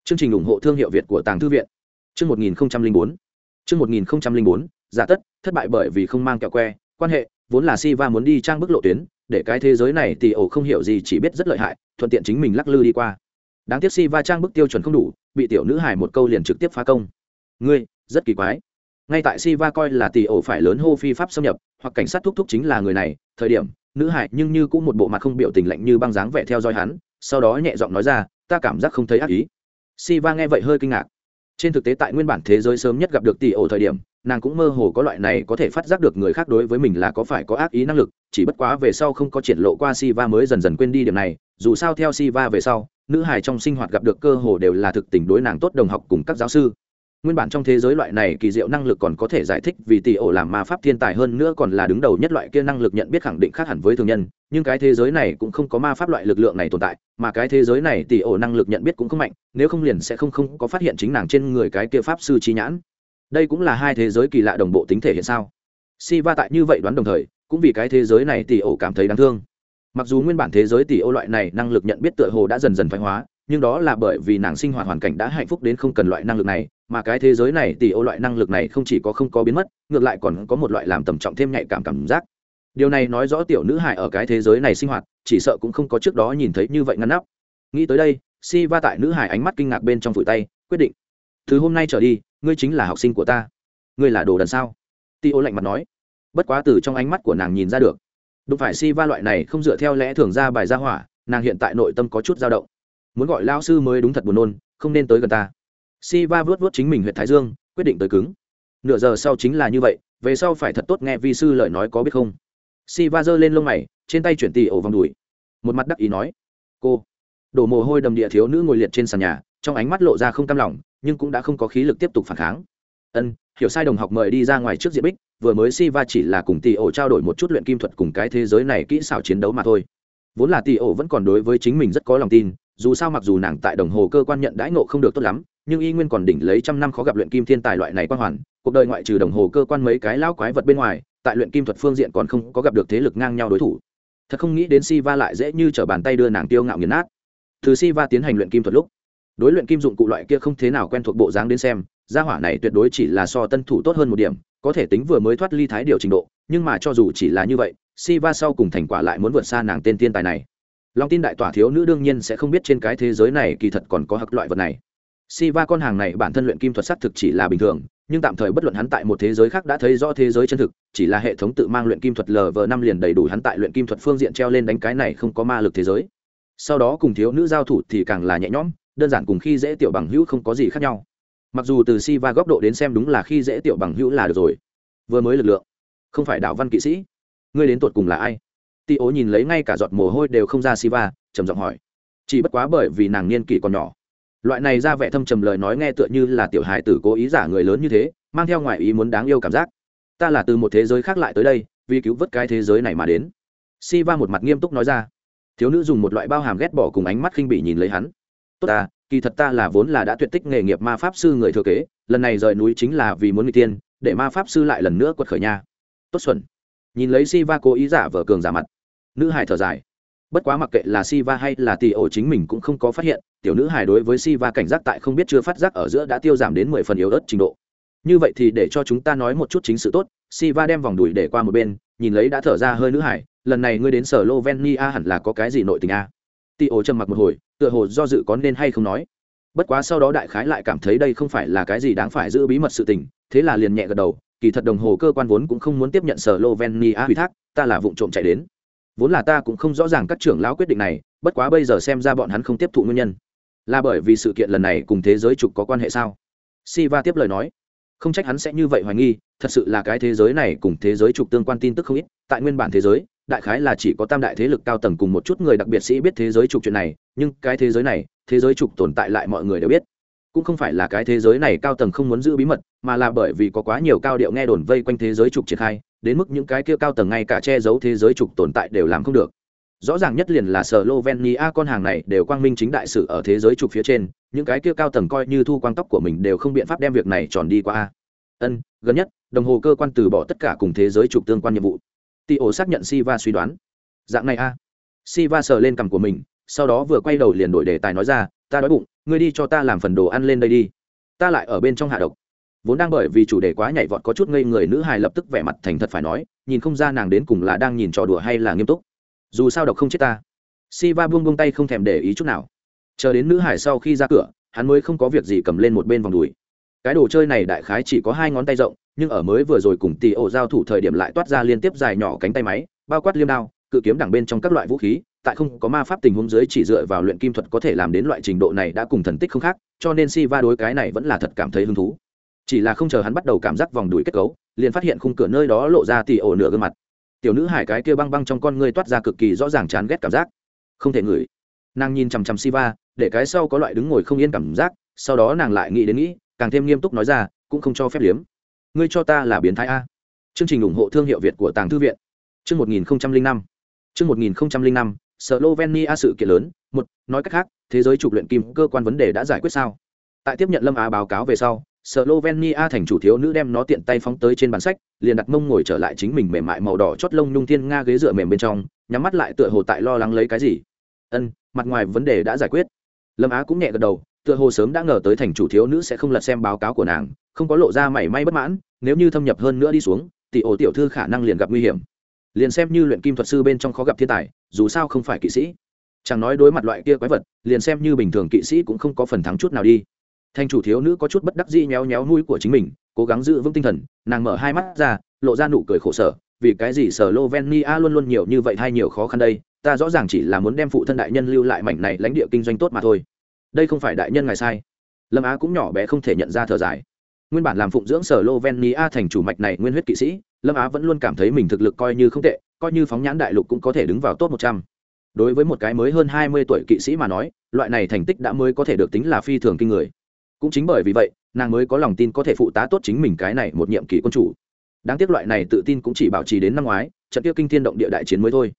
Chương trình ủng hộ thương hiệu việt của tàng thư viện. Chương một nghìn bốn. Chương một nghìn bốn, giả tất, thất bại bởi vì không mang kẹo que, quan hệ, vốn là si va muốn đi trang bức lộ tuyến, để cái thế giới này thì ổ không hiểu gì chỉ biết rất lợi hại, thuận tiện chính mình lắc lư đi qua. Đáng tiếc si va trang bức tiêu chuẩn không đủ, bị tiểu nữ hải một câu liền trực tiếp phá công. Ngươi, rất kỳ quái ngay tại si va coi là tỷ ổ phải lớn hô phi pháp xâm nhập, hoặc cảnh sát thúc thúc chính là người này, thời điểm, nữ hải nhưng như cũng một bộ mặt không biểu tình lạnh như băng dáng vẻ theo dõi hắn, sau đó nhẹ giọng nói ra, ta cảm giác không thấy ác ý. Si va nghe vậy hơi kinh ngạc. Trên thực tế tại nguyên bản thế giới sớm nhất gặp được tỷ ổ thời điểm, nàng cũng mơ hồ có loại này có thể phát giác được người khác đối với mình là có phải có ác ý năng lực, chỉ bất quá về sau không có triển lộ qua si va mới dần dần quên đi điểm này, dù sao theo si va về sau, nữ hài trong sinh hoạt gặp được cơ hồ đều là thực tình đối nàng tốt đồng học cùng các giáo sư nguyên bản trong thế giới loại này kỳ diệu năng lực còn có thể giải thích vì tỷ ổ làm ma pháp thiên tài hơn nữa còn là đứng đầu nhất loại kia năng lực nhận biết khẳng định khác hẳn với thường nhân, nhưng cái thế giới này cũng không có ma pháp loại lực lượng này tồn tại, mà cái thế giới này tỷ ổ năng lực nhận biết cũng không mạnh, nếu không liền sẽ không không có phát hiện chính nàng trên người cái kia pháp sư chi nhãn. Đây cũng là hai thế giới kỳ lạ đồng bộ tính thể hiện sao? Si va tại như vậy đoán đồng thời, cũng vì cái thế giới này tỷ ổ cảm thấy đáng thương. Mặc dù nguyên bản thế giới tỷ ô loại này năng lực nhận biết tựa hồ đã dần dần thoái hóa nhưng đó là bởi vì nàng sinh hoạt hoàn cảnh đã hạnh phúc đến không cần loại năng lực này, mà cái thế giới này tỷ ô loại năng lực này không chỉ có không có biến mất, ngược lại còn có một loại làm tầm trọng thêm nhạy cảm cảm giác. Điều này nói rõ tiểu nữ hải ở cái thế giới này sinh hoạt, chỉ sợ cũng không có trước đó nhìn thấy như vậy ngăn nắp. Nghĩ tới đây, si va tại nữ hải ánh mắt kinh ngạc bên trong vùi tay, quyết định, từ hôm nay trở đi, ngươi chính là học sinh của ta. Ngươi là đồ đần sao? Ti ô lạnh mặt nói. Bất quá từ trong ánh mắt của nàng nhìn ra được. Đụng phải si va loại này không dựa theo lẽ thường ra bài ra hỏa, nàng hiện tại nội tâm có chút dao động muốn gọi lao sư mới đúng thật buồn nôn, không nên tới gần ta. Si va vớt vớt chính mình huyện thái dương, quyết định tới cứng. Nửa giờ sau chính là như vậy, về sau phải thật tốt nghe vi sư lời nói có biết không? Si va giơ lên lông mày, trên tay chuyển tì ổ vòng đùi. Một mặt đắc ý nói, cô. Đổ mồ hôi đầm địa thiếu nữ ngồi liệt trên sàn nhà, trong ánh mắt lộ ra không cam lòng, nhưng cũng đã không có khí lực tiếp tục phản kháng. Ân, hiểu sai đồng học mời đi ra ngoài trước diện bích, vừa mới si va chỉ là cùng tì ổ trao đổi một chút luyện kim thuật cùng cái thế giới này kỹ xảo chiến đấu mà thôi. Vốn là tì ổ vẫn còn đối với chính mình rất có lòng tin dù sao mặc dù nàng tại đồng hồ cơ quan nhận đãi ngộ không được tốt lắm, nhưng y nguyên còn đỉnh lấy trăm năm khó gặp luyện kim thiên tài loại này quan hoàn, cuộc đời ngoại trừ đồng hồ cơ quan mấy cái lão quái vật bên ngoài, tại luyện kim thuật phương diện còn không có gặp được thế lực ngang nhau đối thủ. Thật không nghĩ đến si va lại dễ như t bàn tay đưa nàng tiêu ngạo nghiền nát. Từ si va tiến hành luyện kim thuật lúc, đối luyện kim dụng cụ loại kia không thế nào quen thuộc bộ dáng đến xem, gia hỏa này tuyệt đối chỉ là so tân thủ tốt hơn một điểm, có thể tính vừa mới thoát ly thái điều trình độ, nhưng mà cho dù chỉ là như vậy si va sau cùng thành quả lại muốn vượt xa nàng tên thiên tài này lòng tin đại tỏa thiếu nữ đương nhiên sẽ không biết trên cái thế giới này kỳ thật còn có hặc loại vật này. Si va con hàng này bản thân luyện kim thuật sắc thực chỉ là bình thường, nhưng tạm thời bất luận hắn tại một thế giới khác đã thấy rõ thế giới chân thực, chỉ là hệ thống tự mang luyện kim thuật lv năm liền đầy đủ hắn tại luyện kim thuật phương diện treo lên đánh cái này không có ma lực thế giới. Sau đó cùng thiếu nữ giao thủ thì càng là nhẹ nhõm, đơn giản cùng khi dễ tiểu bằng hữu không có gì khác nhau. Mặc dù từ si va góc độ đến xem đúng là khi dễ tiểu bằng hữu là được rồi. Vừa mới lực lượng, không phải đạo văn kỵ sĩ. Ngươi đến tuột cùng là ai? Ti ố nhìn lấy ngay cả giọt mồ hôi đều không ra si va trầm giọng hỏi. Chỉ bất quá bởi vì nàng niên kỷ còn nhỏ. Loại này ra vẻ thâm trầm lời nói nghe tựa như là tiểu hài tử cố ý giả người lớn như thế, mang theo ngoại ý muốn đáng yêu cảm giác. Ta là từ một thế giới khác lại tới đây, vì cứu vớt cái thế giới này mà đến. Si va một mặt nghiêm túc nói ra. Thiếu nữ dùng một loại bao hàm ghét bỏ cùng ánh mắt khinh bỉ nhìn lấy hắn. Tốt ta, kỳ thật ta là vốn là đã tuyệt tích nghề nghiệp ma pháp sư người thừa kế, lần này rời núi chính là vì muốn người tiên, để ma pháp sư lại lần nữa quật khởi nha. Tốt xuẩn nhìn lấy si va cố ý giả vờ cường giả mặt. Nữ hải thở dài. Bất quá mặc kệ là si va hay là tì ổ chính mình cũng không có phát hiện, tiểu nữ hải đối với si va cảnh giác tại không biết chưa phát giác ở giữa đã tiêu giảm đến mười phần yếu ớt trình độ. Như vậy thì để cho chúng ta nói một chút chính sự tốt si va đem vòng đùi để qua một bên, nhìn lấy đã thở ra hơi nữ hải, lần này ngươi đến sở lovenia hẳn là có cái gì nội tình a? Tì ổ trầm mặc một hồi, tựa hồ do dự có nên hay không nói. Bất quá sau đó đại khái lại cảm thấy đây không phải là cái gì đáng phải giữ bí mật sự tình, thế là liền nhẹ gật đầu kỳ thật đồng hồ cơ quan vốn cũng không muốn tiếp nhận sở lovenia ủy thác, ta là vụ trộm chạy đến. Vốn là ta cũng không rõ ràng các trưởng lão quyết định này, bất quá bây giờ xem ra bọn hắn không tiếp thụ nguyên nhân. Là bởi vì sự kiện lần này cùng thế giới trục có quan hệ sao? Siva tiếp lời nói. Không trách hắn sẽ như vậy hoài nghi, thật sự là cái thế giới này cùng thế giới trục tương quan tin tức không ít, tại nguyên bản thế giới, đại khái là chỉ có tam đại thế lực cao tầng cùng một chút người đặc biệt sĩ biết thế giới trục chuyện này, nhưng cái thế giới này, thế giới trục tồn tại lại mọi người đều biết cũng không phải là cái thế giới này cao tầng không muốn giữ bí mật, mà là bởi vì có quá nhiều cao điệu nghe đồn vây quanh thế giới trục triển khai, đến mức những cái kia cao tầng ngay cả che giấu thế giới trục tồn tại đều làm không được. Rõ ràng nhất liền là sở lovenia con hàng này đều quang minh chính đại sự ở thế giới trục phía trên, những cái kia cao tầng coi như thu quang tóc của mình đều không biện pháp đem việc này tròn đi qua ân, gần nhất, đồng hồ cơ quan từ bỏ tất cả cùng thế giới trục tương quan nhiệm vụ. Tị ổ xác nhận siva suy đoán. Dạng này a. Siva sờ lên cằm của mình, sau đó vừa quay đầu liền đổi đề tài nói ra ta đói bụng, ngươi đi cho ta làm phần đồ ăn lên đây đi. Ta lại ở bên trong hạ độc. Vốn đang bởi vì chủ đề quá nhảy vọt có chút ngây người nữ hài lập tức vẻ mặt thành thật phải nói, nhìn không ra nàng đến cùng là đang nhìn trò đùa hay là nghiêm túc. Dù sao độc không chết ta. Si va buông buông tay không thèm để ý chút nào. Chờ đến nữ hải sau khi ra cửa, hắn mới không có việc gì cầm lên một bên vòng đùi. Cái đồ chơi này đại khái chỉ có hai ngón tay rộng, nhưng ở mới vừa rồi cùng tì ổ giao thủ thời điểm lại toát ra liên tiếp dài nhỏ cánh tay máy, bao quát liêm đao, cự kiếm đằng bên trong các loại vũ khí tại không có ma pháp tình huống dưới chỉ dựa vào luyện kim thuật có thể làm đến loại trình độ này đã cùng thần tích không khác, cho nên si va đối cái này vẫn là thật cảm thấy hứng thú. Chỉ là không chờ hắn bắt đầu cảm giác vòng đùi kết cấu, liền phát hiện khung cửa nơi đó lộ ra tỉ ổ nửa gương mặt. Tiểu nữ hải cái kia băng băng trong con ngươi toát ra cực kỳ rõ ràng chán ghét cảm giác. Không thể ngửi. Nàng nhìn chằm chằm si va để cái sau có loại đứng ngồi không yên cảm giác, sau đó nàng lại nghĩ đến nghĩ, càng thêm nghiêm túc nói ra, cũng không cho phép liếm. Ngươi cho ta là biến thái a. Chương trình ủng hộ thương hiệu việt của tàng thư viện. Chương một nghìn năm. Chương một nghìn năm slovenia sự kiện lớn. Một, nói cách khác, thế giới trục luyện kim cơ quan vấn đề đã giải quyết sao? Tại tiếp nhận lâm á báo cáo về sau, slovenia thành chủ thiếu nữ đem nó tiện tay phóng tới trên bàn sách, liền đặt mông ngồi trở lại chính mình mềm mại màu đỏ chót lông nhung thiên nga ghế dựa mềm bên trong, nhắm mắt lại tựa hồ tại lo lắng lấy cái gì. Ân, mặt ngoài vấn đề đã giải quyết. Lâm á cũng nhẹ gật đầu, tựa hồ sớm đã ngờ tới thành chủ thiếu nữ sẽ không lật xem báo cáo của nàng, không có lộ ra mảy may bất mãn, nếu như thâm nhập hơn nữa đi xuống, tỷ ổ tiểu thư khả năng liền gặp nguy hiểm. Liền xem như luyện kim thuật sư bên trong khó gặp thiên tài dù sao không phải kỵ sĩ. Chẳng nói đối mặt loại kia quái vật, liền xem như bình thường kỵ sĩ cũng không có phần thắng chút nào đi. Thanh chủ thiếu nữ có chút bất đắc dĩ nhéo nhéo mũi của chính mình, cố gắng giữ vững tinh thần, nàng mở hai mắt ra, lộ ra nụ cười khổ sở, vì cái gì sở lovenia luôn luôn nhiều như vậy hay nhiều khó khăn đây, ta rõ ràng chỉ là muốn đem phụ thân đại nhân lưu lại mảnh này lãnh địa kinh doanh tốt mà thôi. Đây không phải đại nhân ngài sai. Lâm á cũng nhỏ bé không thể nhận ra thở dài. Nguyên bản làm phụng dưỡng sở lovenia thành chủ mạch này nguyên huyết kỵ sĩ, lâm á vẫn luôn cảm thấy mình thực lực coi như không tệ coi như phóng nhãn đại lục cũng có thể đứng vào top một trăm. Đối với một cái mới hơn hai mươi tuổi kỵ sĩ mà nói, loại này thành tích đã mới có thể được tính là phi thường kinh người. Cũng chính bởi vì vậy, nàng mới có lòng tin có thể phụ tá tốt chính mình cái này một nhiệm kỳ quân chủ. Đáng tiếc loại này tự tin cũng chỉ bảo trì đến năm ngoái, trận kia kinh thiên động địa đại chiến mới thôi.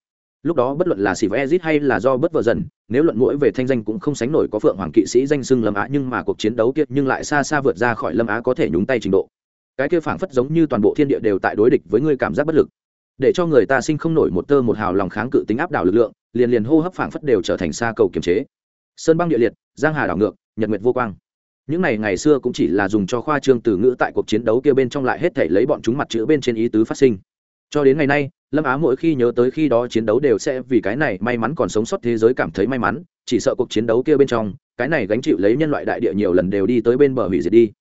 Lúc đó bất luận là xì ezit hay là do bất vợ dần, nếu luận mỗi về thanh danh cũng không sánh nổi có phượng hoàng kỵ sĩ danh xưng lâm á, nhưng mà cuộc chiến đấu kia nhưng lại xa xa vượt ra khỏi lâm á có thể nhúng tay trình độ. Cái kia phảng phất giống như toàn bộ thiên địa đều tại đối địch với ngươi cảm giác bất lực để cho người ta sinh không nổi một tơ một hào lòng kháng cự tính áp đảo lực lượng, liền liền hô hấp phảng phất đều trở thành xa cầu kiềm chế. Sơn băng địa liệt, giang hà đảo ngược, nhật nguyệt vô quang. Những này ngày xưa cũng chỉ là dùng cho khoa trương từ ngữ tại cuộc chiến đấu kia bên trong lại hết thể lấy bọn chúng mặt chữ bên trên ý tứ phát sinh. Cho đến ngày nay, lâm á mỗi khi nhớ tới khi đó chiến đấu đều sẽ vì cái này may mắn còn sống sót thế giới cảm thấy may mắn, chỉ sợ cuộc chiến đấu kia bên trong, cái này gánh chịu lấy nhân loại đại địa nhiều lần đều đi tới bên bờ hủy diệt đi.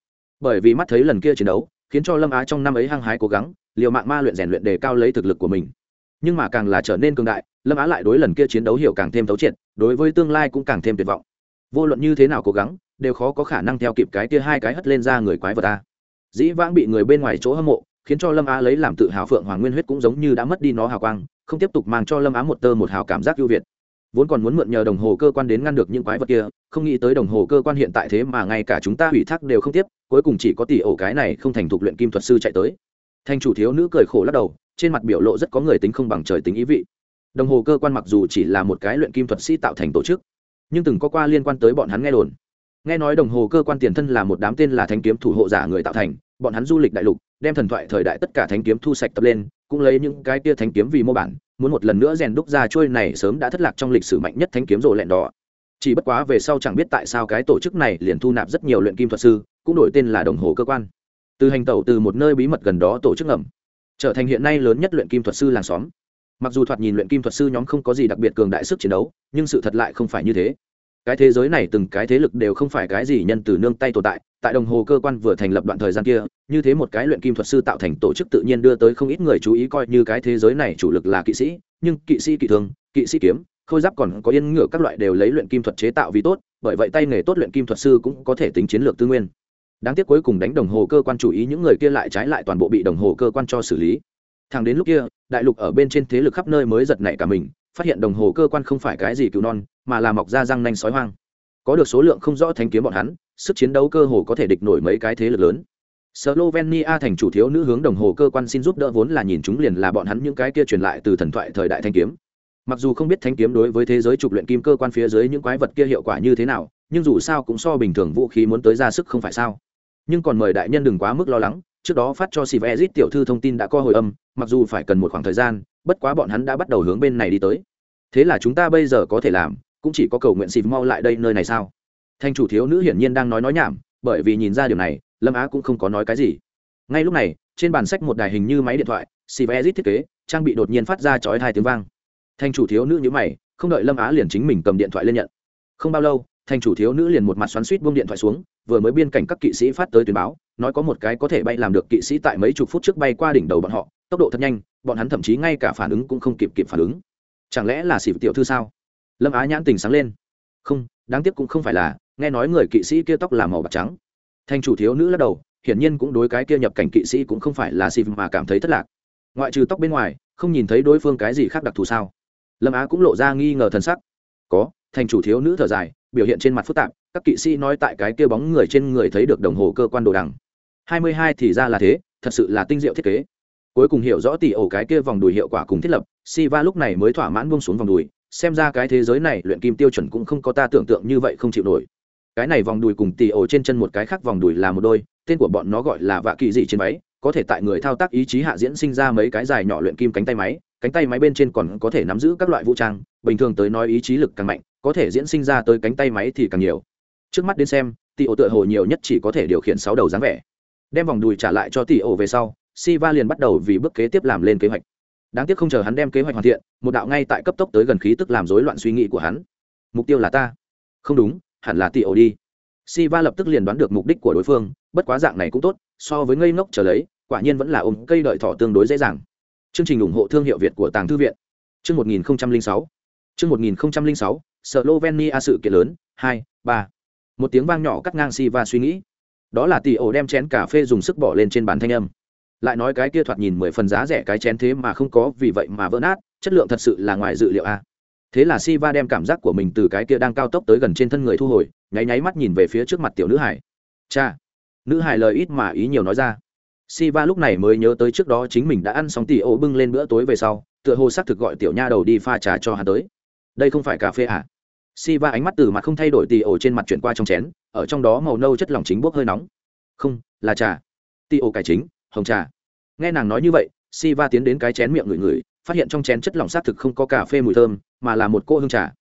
Bởi vì mắt thấy lần kia chiến đấu, khiến cho lâm á trong năm ấy hăng hái cố gắng liều mạng ma luyện rèn luyện đề cao lấy thực lực của mình. Nhưng mà càng là trở nên cường đại, lâm á lại đối lần kia chiến đấu hiểu càng thêm thấu triệt, đối với tương lai cũng càng thêm tuyệt vọng. Vô luận như thế nào cố gắng, đều khó có khả năng theo kịp cái kia hai cái hất lên ra người quái vật ta. Dĩ vãng bị người bên ngoài chỗ hâm mộ, khiến cho lâm á lấy làm tự hào phượng hoàng nguyên huyết cũng giống như đã mất đi nó hào quang, không tiếp tục mang cho lâm á một tơ một hào cảm giác ưu việt. Vốn còn muốn mượn nhờ đồng hồ cơ quan đến ngăn được những quái vật kia, không nghĩ tới đồng hồ cơ quan hiện tại thế mà ngay cả chúng ta ủy thác đều không tiếp, cuối cùng chỉ có tỷ ổ cái này không thành thục luyện kim thuật sư chạy tới thành chủ thiếu nữ cười khổ lắc đầu, trên mặt biểu lộ rất có người tính không bằng trời tính ý vị. Đồng hồ cơ quan mặc dù chỉ là một cái luyện kim thuật sĩ tạo thành tổ chức, nhưng từng có qua liên quan tới bọn hắn nghe đồn. Nghe nói đồng hồ cơ quan tiền thân là một đám tên là thanh kiếm thủ hộ giả người tạo thành, bọn hắn du lịch đại lục, đem thần thoại thời đại tất cả thanh kiếm thu sạch tập lên, cũng lấy những cái tia thanh kiếm vì mô bản, muốn một lần nữa rèn đúc ra trôi này sớm đã thất lạc trong lịch sử mạnh nhất thanh kiếm rồ lẹn đỏ. Chỉ bất quá về sau chẳng biết tại sao cái tổ chức này liền thu nạp rất nhiều luyện kim thuật sư, cũng đổi tên là đồng hồ cơ quan từ hành tẩu từ một nơi bí mật gần đó tổ chức ngầm. Trở thành hiện nay lớn nhất luyện kim thuật sư làng xóm. Mặc dù thoạt nhìn luyện kim thuật sư nhóm không có gì đặc biệt cường đại sức chiến đấu, nhưng sự thật lại không phải như thế. Cái thế giới này từng cái thế lực đều không phải cái gì nhân từ nương tay tồn tại tại đồng hồ cơ quan vừa thành lập đoạn thời gian kia, như thế một cái luyện kim thuật sư tạo thành tổ chức tự nhiên đưa tới không ít người chú ý coi như cái thế giới này chủ lực là kỵ sĩ, nhưng kỵ sĩ kỵ thương, kỵ sĩ kiếm, khôi giáp còn có yên ngựa các loại đều lấy luyện kim thuật chế tạo vì tốt, bởi vậy tay nghề tốt luyện kim thuật sư cũng có thể tính chiến lược tư nguyên đáng tiếc cuối cùng đánh đồng hồ cơ quan chủ ý những người kia lại trái lại toàn bộ bị đồng hồ cơ quan cho xử lý thằng đến lúc kia đại lục ở bên trên thế lực khắp nơi mới giật nảy cả mình phát hiện đồng hồ cơ quan không phải cái gì cứu non mà là mọc ra răng nanh sói hoang có được số lượng không rõ thanh kiếm bọn hắn sức chiến đấu cơ hồ có thể địch nổi mấy cái thế lực lớn Slovenia thành chủ thiếu nữ hướng đồng hồ cơ quan xin giúp đỡ vốn là nhìn chúng liền là bọn hắn những cái kia truyền lại từ thần thoại thời đại thanh kiếm. Mặc dù không biết thanh kiếm đối với thế giới trục luyện kim cơ quan phía dưới những quái vật kia hiệu quả như thế nào, nhưng dù sao cũng so bình thường vũ khí muốn tới ra sức không phải sao. Nhưng còn mời đại nhân đừng quá mức lo lắng, trước đó phát cho Sivezit tiểu thư thông tin đã co hồi âm, mặc dù phải cần một khoảng thời gian, bất quá bọn hắn đã bắt đầu hướng bên này đi tới. Thế là chúng ta bây giờ có thể làm, cũng chỉ có cầu nguyện Siv mau lại đây nơi này sao? Thanh chủ thiếu nữ hiển nhiên đang nói nói nhảm, bởi vì nhìn ra điều này, lâm á cũng không có nói cái gì ngay lúc này trên bàn sách một đài hình như máy điện thoại cvzit thiết kế trang bị đột nhiên phát ra chói hai tiếng vang thanh chủ thiếu nữ nhữ mày không đợi lâm á liền chính mình cầm điện thoại lên nhận không bao lâu thành chủ thiếu nữ liền một mặt xoắn suýt buông điện thoại xuống, vừa mới biên cảnh các kỵ sĩ phát tới tuyên báo, nói có một cái có thể bay làm được kỵ sĩ tại mấy chục phút trước bay qua đỉnh đầu bọn họ, tốc độ thật nhanh, bọn hắn thậm chí ngay cả phản ứng cũng không kịp kịp phản ứng. Chẳng lẽ là xịp tiểu thư sao? Lâm á nhãn tình sáng lên. Không, đáng tiếc cũng không phải là, nghe nói người kỵ sĩ kia tóc là màu bạc trắng. Thành chủ thiếu nữ lắc đầu, hiển nhiên cũng đối cái kia nhập cảnh kỵ sĩ cũng không phải là xịp mà cảm thấy thất lạc. Ngoại trừ tóc bên ngoài, không nhìn thấy đối phương cái gì khác đặc thù sao? Lâm á cũng lộ ra nghi ngờ thần sắc. Có, thành chủ thiếu nữ thở dài biểu hiện trên mặt phức tạp, các kỵ sĩ nói tại cái kia bóng người trên người thấy được đồng hồ cơ quan đồ đằng. Hai mươi hai thì ra là thế, thật sự là tinh diệu thiết kế. Cuối cùng hiểu rõ tỷ ổ cái kia vòng đùi hiệu quả cùng thiết lập, Siva lúc này mới thỏa mãn buông xuống vòng đùi, xem ra cái thế giới này luyện kim tiêu chuẩn cũng không có ta tưởng tượng như vậy không chịu nổi. Cái này vòng đùi cùng tỷ ổ trên chân một cái khác vòng đùi là một đôi, tên của bọn nó gọi là vạ kỳ dị trên máy có thể tại người thao tác ý chí hạ diễn sinh ra mấy cái dài nhỏ luyện kim cánh tay máy, cánh tay máy bên trên còn có thể nắm giữ các loại vũ trang, bình thường tới nói ý chí lực càng mạnh có thể diễn sinh ra tới cánh tay máy thì càng nhiều trước mắt đến xem tỷ ổ tựa hồ nhiều nhất chỉ có thể điều khiển sáu đầu dáng vẻ đem vòng đùi trả lại cho tỷ ổ về sau Siva liền bắt đầu vì bước kế tiếp làm lên kế hoạch đáng tiếc không chờ hắn đem kế hoạch hoàn thiện một đạo ngay tại cấp tốc tới gần khí tức làm rối loạn suy nghĩ của hắn mục tiêu là ta không đúng hẳn là tỷ ổ đi Siva lập tức liền đoán được mục đích của đối phương, bất quá dạng này cũng tốt, so với ngây ngốc trở lấy, quả nhiên vẫn là ôm cây đợi thỏ tương đối dễ dàng. Chương trình ủng hộ thương hiệu Việt của Tàng Thư viện. Chương 1006. Chương 1006, Slovenia sự kiện lớn, 2, 3. Một tiếng vang nhỏ cắt ngang Siva suy nghĩ. Đó là tỷ ổ đem chén cà phê dùng sức bỏ lên trên bàn thanh âm. Lại nói cái kia thoạt nhìn mười phần giá rẻ cái chén thế mà không có vì vậy mà vỡ nát, chất lượng thật sự là ngoài dự liệu a thế là Siva đem cảm giác của mình từ cái kia đang cao tốc tới gần trên thân người thu hồi nháy nháy mắt nhìn về phía trước mặt tiểu nữ hải cha nữ hải lời ít mà ý nhiều nói ra Siva lúc này mới nhớ tới trước đó chính mình đã ăn xong tỷ ổ bưng lên bữa tối về sau tựa hồ xác thực gọi tiểu nha đầu đi pha trà cho hắn tới đây không phải cà phê à? Si va ánh mắt từ mặt không thay đổi tì ổ trên mặt chuyển qua trong chén, ở trong đó màu nâu chất lỏng chính bốc hơi nóng. Không, là trà. Tì ổ cải chính, hồng trà. Nghe nàng nói như vậy si va tiến đến cái chén miệng ngửi ngửi, phát hiện trong chén chất lỏng xác thực không có cà phê mùi thơm, mà là một cô hương trà.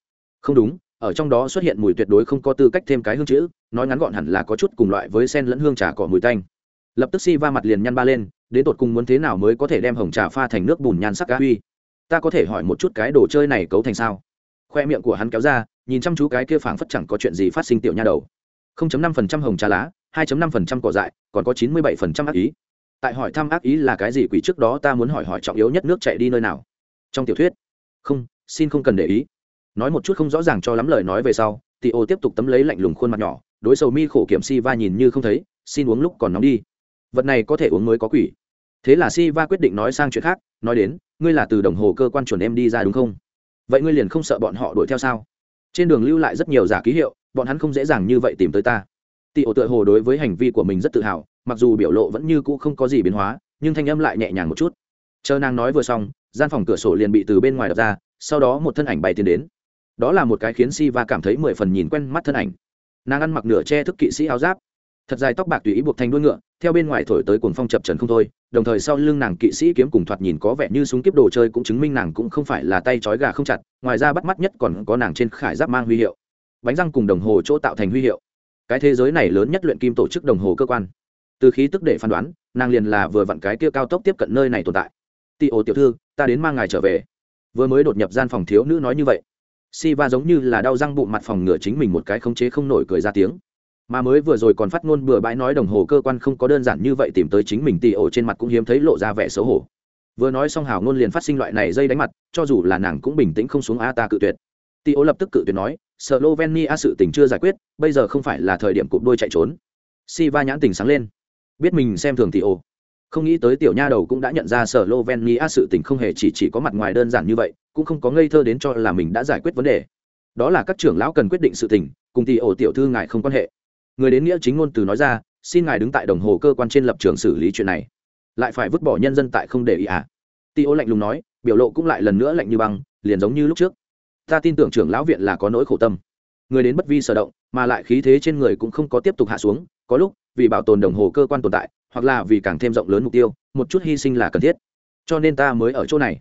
Không đúng, ở trong đó xuất hiện mùi tuyệt đối không có tư cách thêm cái hương chữ, nói ngắn gọn hẳn là có chút cùng loại với sen lẫn hương trà cỏ mùi tanh. Lập tức si va mặt liền nhăn ba lên, đến tột cùng muốn thế nào mới có thể đem hồng trà pha thành nước bùn nhan sắc cá huy? Ta có thể hỏi một chút cái đồ chơi này cấu thành sao? Khoe miệng của hắn kéo ra, nhìn chăm chú cái kia phảng phất chẳng có chuyện gì phát sinh tiểu nha đầu. 0.5% hồng trà lá 2.5% cỏ dại, còn có 97% ác ý. Tại hỏi thăm ác ý là cái gì quỷ trước đó ta muốn hỏi hỏi trọng yếu nhất nước chạy đi nơi nào. Trong tiểu thuyết, không, xin không cần để ý. Nói một chút không rõ ràng cho lắm lời nói về sau, tị ô tiếp tục tấm lấy lạnh lùng khuôn mặt nhỏ, đối sầu mi khổ kiểm si va nhìn như không thấy, xin uống lúc còn nóng đi. Vật này có thể uống mới có quỷ. Thế là si va quyết định nói sang chuyện khác, nói đến, ngươi là từ đồng hồ cơ quan chuẩn em đi ra đúng không? Vậy ngươi liền không sợ bọn họ đuổi theo sao? Trên đường lưu lại rất nhiều giả ký hiệu, bọn hắn không dễ dàng như vậy tìm tới ta. Tị ổ tựa hồ đối với hành vi của mình rất tự hào, mặc dù biểu lộ vẫn như cũ không có gì biến hóa, nhưng thanh âm lại nhẹ nhàng một chút. Chờ nàng nói vừa xong, gian phòng cửa sổ liền bị từ bên ngoài đập ra, sau đó một thân ảnh bay tiến đến. Đó là một cái khiến si va cảm thấy mười phần nhìn quen mắt thân ảnh. Nàng ăn mặc nửa che thức kỵ sĩ áo giáp, thật dài tóc bạc tùy ý buộc thành đuôi ngựa, theo bên ngoài thổi tới cuồng phong chập trần không thôi đồng thời sau lưng nàng kỵ sĩ kiếm cùng thoạt nhìn có vẻ như súng kiếp đồ chơi cũng chứng minh nàng cũng không phải là tay trói gà không chặt, ngoài ra bắt mắt nhất còn có nàng trên khải giáp mang huy hiệu. Bánh răng cùng đồng hồ chỗ tạo thành huy hiệu. Cái thế giới này lớn nhất luyện kim tổ chức đồng hồ cơ quan. Từ khí tức để phán đoán, nàng liền là vừa vặn cái kia cao tốc tiếp cận nơi này tồn tại. Ti ô tiểu thư, ta đến mang ngài trở về. Vừa mới đột nhập gian phòng thiếu nữ nói như vậy. Si va giống như là đau răng bụng mặt phòng ngửa chính mình một cái khống chế không nổi cười ra tiếng mà mới vừa rồi còn phát ngôn bừa bãi nói đồng hồ cơ quan không có đơn giản như vậy tìm tới chính mình tì ổ trên mặt cũng hiếm thấy lộ ra vẻ xấu hổ. Vừa nói xong hào ngôn liền phát sinh loại này dây đánh mặt, cho dù là nàng cũng bình tĩnh không xuống a ta cự tuyệt. Tì ổ lập tức cự tuyệt nói, slovenia sự tình chưa giải quyết, bây giờ không phải là thời điểm cụp đôi chạy trốn. Si va nhãn tình sáng lên. Biết mình xem thường tì ổ. Không nghĩ tới tiểu nha đầu cũng đã nhận ra sở lovenia sự tình không hề chỉ chỉ có mặt ngoài đơn giản như vậy, cũng không có ngây thơ đến cho là mình đã giải quyết vấn đề. Đó là các trưởng lão cần quyết định sự tình, cùng tỷ ổ tiểu thư ngại không quan hệ người đến nghĩa chính ngôn từ nói ra, xin ngài đứng tại đồng hồ cơ quan trên lập trường xử lý chuyện này. Lại phải vứt bỏ nhân dân tại không để ý à? Ti ô lạnh lùng nói, biểu lộ cũng lại lần nữa lạnh như băng, liền giống như lúc trước. Ta tin tưởng trưởng lão viện là có nỗi khổ tâm. Người đến bất vi sở động, mà lại khí thế trên người cũng không có tiếp tục hạ xuống, có lúc, vì bảo tồn đồng hồ cơ quan tồn tại, hoặc là vì càng thêm rộng lớn mục tiêu, một chút hy sinh là cần thiết. Cho nên ta mới ở chỗ này.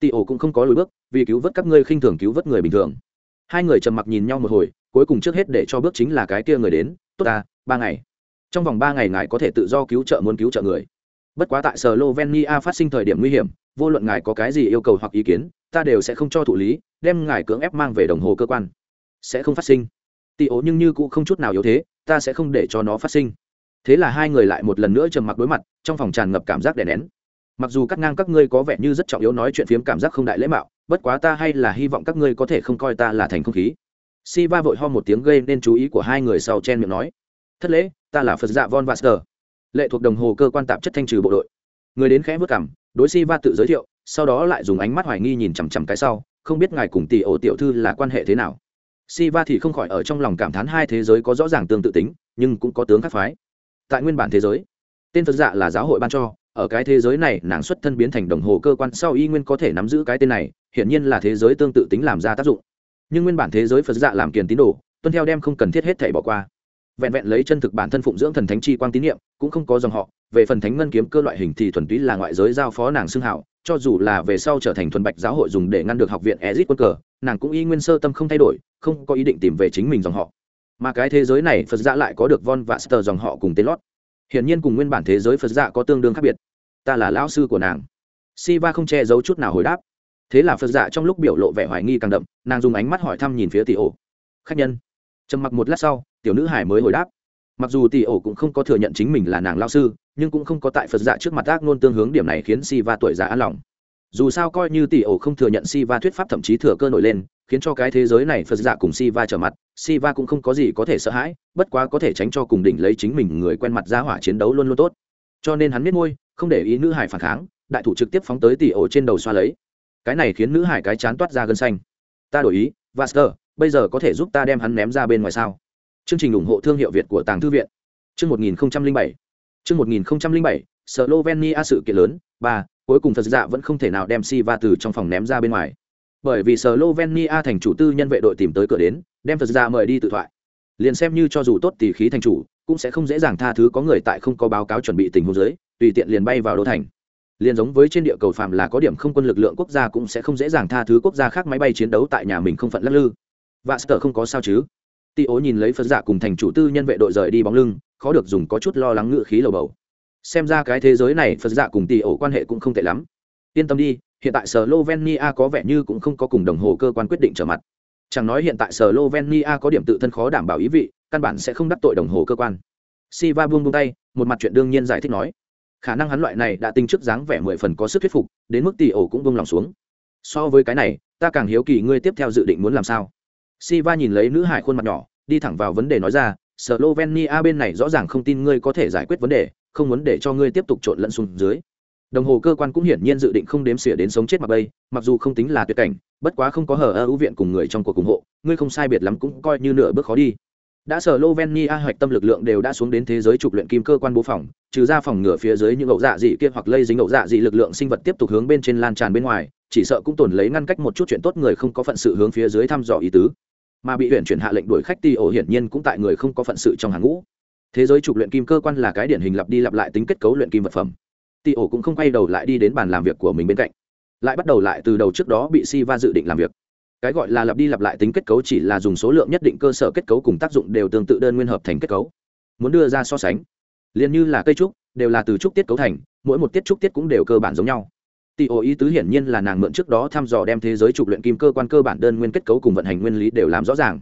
Tị ổ cũng không có lùi bước, vì cứu vớt các ngươi khinh thường cứu vớt người bình thường. Hai người trầm mặc nhìn nhau một hồi, cuối cùng trước hết để cho bước chính là cái kia người đến tốt ta, ba ngày. Trong vòng ba ngày ngài có thể tự do cứu trợ muốn cứu trợ người. Bất quá tại slovenia phát sinh thời điểm nguy hiểm, vô luận ngài có cái gì yêu cầu hoặc ý kiến, ta đều sẽ không cho thụ lý, đem ngài cưỡng ép mang về đồng hồ cơ quan. Sẽ không phát sinh. Tị ố nhưng như cũng không chút nào yếu thế, ta sẽ không để cho nó phát sinh. Thế là hai người lại một lần nữa trầm mặc đối mặt, trong phòng tràn ngập cảm giác đè nén. Mặc dù cắt ngang các ngươi có vẻ như rất trọng yếu nói chuyện phiếm cảm giác không đại lễ mạo, bất quá ta hay là hy vọng các ngươi có thể không coi ta là thành không khí si va vội ho một tiếng gây nên chú ý của hai người sau chen miệng nói, thất lễ, ta là phật dạ von vaster lệ thuộc đồng hồ cơ quan tạp chất thanh trừ bộ đội. Người đến khẽ vất cảm đối si va tự giới thiệu, sau đó lại dùng ánh mắt hoài nghi nhìn chằm chằm cái sau, không biết ngài cùng tỷ ổ tiểu thư là quan hệ thế nào. Si va thì không khỏi ở trong lòng cảm thán hai thế giới có rõ ràng tương tự tính, nhưng cũng có tướng khác phái. Tại nguyên bản thế giới, tên phật dạ là giáo hội ban cho, ở cái thế giới này nàng xuất thân biến thành đồng hồ cơ quan sau y nguyên có thể nắm giữ cái tên này, hiển nhiên là thế giới tương tự tính làm ra tác dụng nhưng nguyên bản thế giới phật dạ làm kiền tín đồ, tuân theo đem không cần thiết hết thể bỏ qua. Vẹn vẹn lấy chân thực bản thân phụng dưỡng thần thánh chi quang tín nhiệm cũng không có dòng họ. Về phần thánh ngân kiếm cơ loại hình thì thuần túy là ngoại giới giao phó nàng xưng hảo, cho dù là về sau trở thành thuần bạch giáo hội dùng để ngăn được học viện ezit quân cờ, nàng cũng y nguyên sơ tâm không thay đổi, không có ý định tìm về chính mình dòng họ. Mà cái thế giới này phật dạ lại có được von và sờ dòng họ cùng tên lót. Hiển nhiên cùng nguyên bản thế giới phật dạ có tương đương khác biệt. Ta là lão sư của nàng. Siva không che giấu chút nào hồi đáp thế là phật dạ trong lúc biểu lộ vẻ hoài nghi càng đậm, nàng dùng ánh mắt hỏi thăm nhìn phía tỷ ổ. Khách nhân. Trầm mặc một lát sau, tiểu nữ hải mới hồi đáp. Mặc dù tỷ ổ cũng không có thừa nhận chính mình là nàng lao sư, nhưng cũng không có tại phật dạ trước mặt ác nôn tương hướng điểm này khiến siva tuổi già an lòng. Dù sao coi như tỷ ổ không thừa nhận siva thuyết pháp thậm chí thừa cơ nổi lên, khiến cho cái thế giới này phật dạ cùng siva trở mặt, siva cũng không có gì có thể sợ hãi, bất quá có thể tránh cho cùng đỉnh lấy chính mình người quen mặt ra hỏa chiến đấu luôn luôn tốt. Cho nên hắn biết môi, không để ý nữ hải phản kháng, đại thủ trực tiếp phóng tới tỷ ổ trên đầu xoa lấy cái này khiến nữ hải cái chán toát ra gân xanh. Ta đổi ý, vaster, bây giờ có thể giúp ta đem hắn ném ra bên ngoài sao? Chương trình ủng hộ thương hiệu việt của tàng thư viện. Chương một nghìn bảy. Chương một nghìn bảy, slovenia sự kiện lớn, ba, cuối cùng thật dạ vẫn không thể nào đem si va từ trong phòng ném ra bên ngoài. Bởi vì slovenia thành chủ tư nhân vệ đội tìm tới cửa đến, đem thật dạ mời đi tự thoại. Liền xem như cho dù tốt tỷ khí thành chủ, cũng sẽ không dễ dàng tha thứ có người tại không có báo cáo chuẩn bị tình huống dưới, tùy tiện liền bay vào đô thành liền giống với trên địa cầu phàm là có điểm không quân lực lượng quốc gia cũng sẽ không dễ dàng tha thứ quốc gia khác máy bay chiến đấu tại nhà mình không phận lắc lư. Vạ sở không có sao chứ. Ti ố nhìn lấy phật giả cùng thành chủ tư nhân vệ đội rời đi bóng lưng khó được dùng có chút lo lắng ngự khí lầu bầu. Xem ra cái thế giới này phật giả cùng ti ổ quan hệ cũng không tệ lắm. Yên tâm đi hiện tại slovenia có vẻ như cũng không có cùng đồng hồ cơ quan quyết định trở mặt. Chẳng nói hiện tại slovenia có điểm tự thân khó đảm bảo ý vị căn bản sẽ không đắc tội đồng hồ cơ quan. Siva buông buông tay, một mặt chuyện đương nhiên giải thích nói, khả năng hắn loại này đã tinh trước dáng vẻ mười phần có sức thuyết phục, đến mức tỷ ổ cũng buông lòng xuống. So với cái này, ta càng hiếu kỳ ngươi tiếp theo dự định muốn làm sao. Siva nhìn lấy nữ hải khuôn mặt nhỏ, đi thẳng vào vấn đề nói ra, Slovenia bên này rõ ràng không tin ngươi có thể giải quyết vấn đề, không muốn để cho ngươi tiếp tục trộn lẫn xuống dưới. đồng hồ cơ quan cũng hiển nhiên dự định không đếm xỉa đến sống chết mà bây mặc dù không tính là tuyệt cảnh bất quá không có hở ơ ưu viện cùng người trong cuộc ủng hộ ngươi không sai biệt lắm cũng coi như nửa bước khó đi đã sở lovenia hoạch tâm lực lượng đều đã xuống đến thế giới trục luyện kim cơ quan bố phòng, trừ ra phòng ngửa phía dưới những ẩu dạ dị kia hoặc lây dính ẩu dạ dị lực lượng sinh vật tiếp tục hướng bên trên lan tràn bên ngoài, chỉ sợ cũng tồn lấy ngăn cách một chút chuyện tốt người không có phận sự hướng phía dưới thăm dò ý tứ. Mà bị huyện chuyển hạ lệnh đuổi khách ti ổ hiển nhiên cũng tại người không có phận sự trong hàng ngũ. Thế giới trục luyện kim cơ quan là cái điển hình lặp đi lặp lại tính kết cấu luyện kim vật phẩm. Ti ổ cũng không quay đầu lại đi đến bàn làm việc của mình bên cạnh. Lại bắt đầu lại từ đầu trước đó bị si va dự định làm việc cái gọi là lặp đi lặp lại tính kết cấu chỉ là dùng số lượng nhất định cơ sở kết cấu cùng tác dụng đều tương tự đơn nguyên hợp thành kết cấu. Muốn đưa ra so sánh, liền như là cây trúc, đều là từ trúc tiết cấu thành, mỗi một tiết trúc tiết cũng đều cơ bản giống nhau. Tỷ ô ý tứ hiển nhiên là nàng mượn trước đó thăm dò đem thế giới trục luyện kim cơ quan cơ bản đơn nguyên kết cấu cùng vận hành nguyên lý đều làm rõ ràng.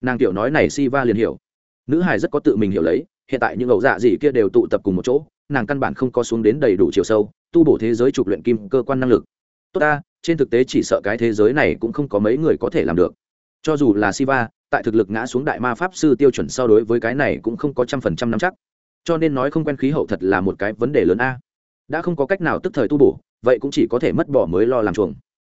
Nàng tiểu nói này si va liền hiểu. Nữ hài rất có tự mình hiểu lấy, hiện tại những ẩu dạ gì kia đều tụ tập cùng một chỗ, nàng căn bản không có xuống đến đầy đủ chiều sâu, tu bổ thế giới trục luyện kim cơ quan năng lực. Tốt ta trên thực tế chỉ sợ cái thế giới này cũng không có mấy người có thể làm được. Cho dù là siva, tại thực lực ngã xuống đại ma pháp sư tiêu chuẩn so đối với cái này cũng không có trăm phần trăm năm chắc. Cho nên nói không quen khí hậu thật là một cái vấn đề lớn a. Đã không có cách nào tức thời tu bổ, vậy cũng chỉ có thể mất bỏ mới lo làm chuồng.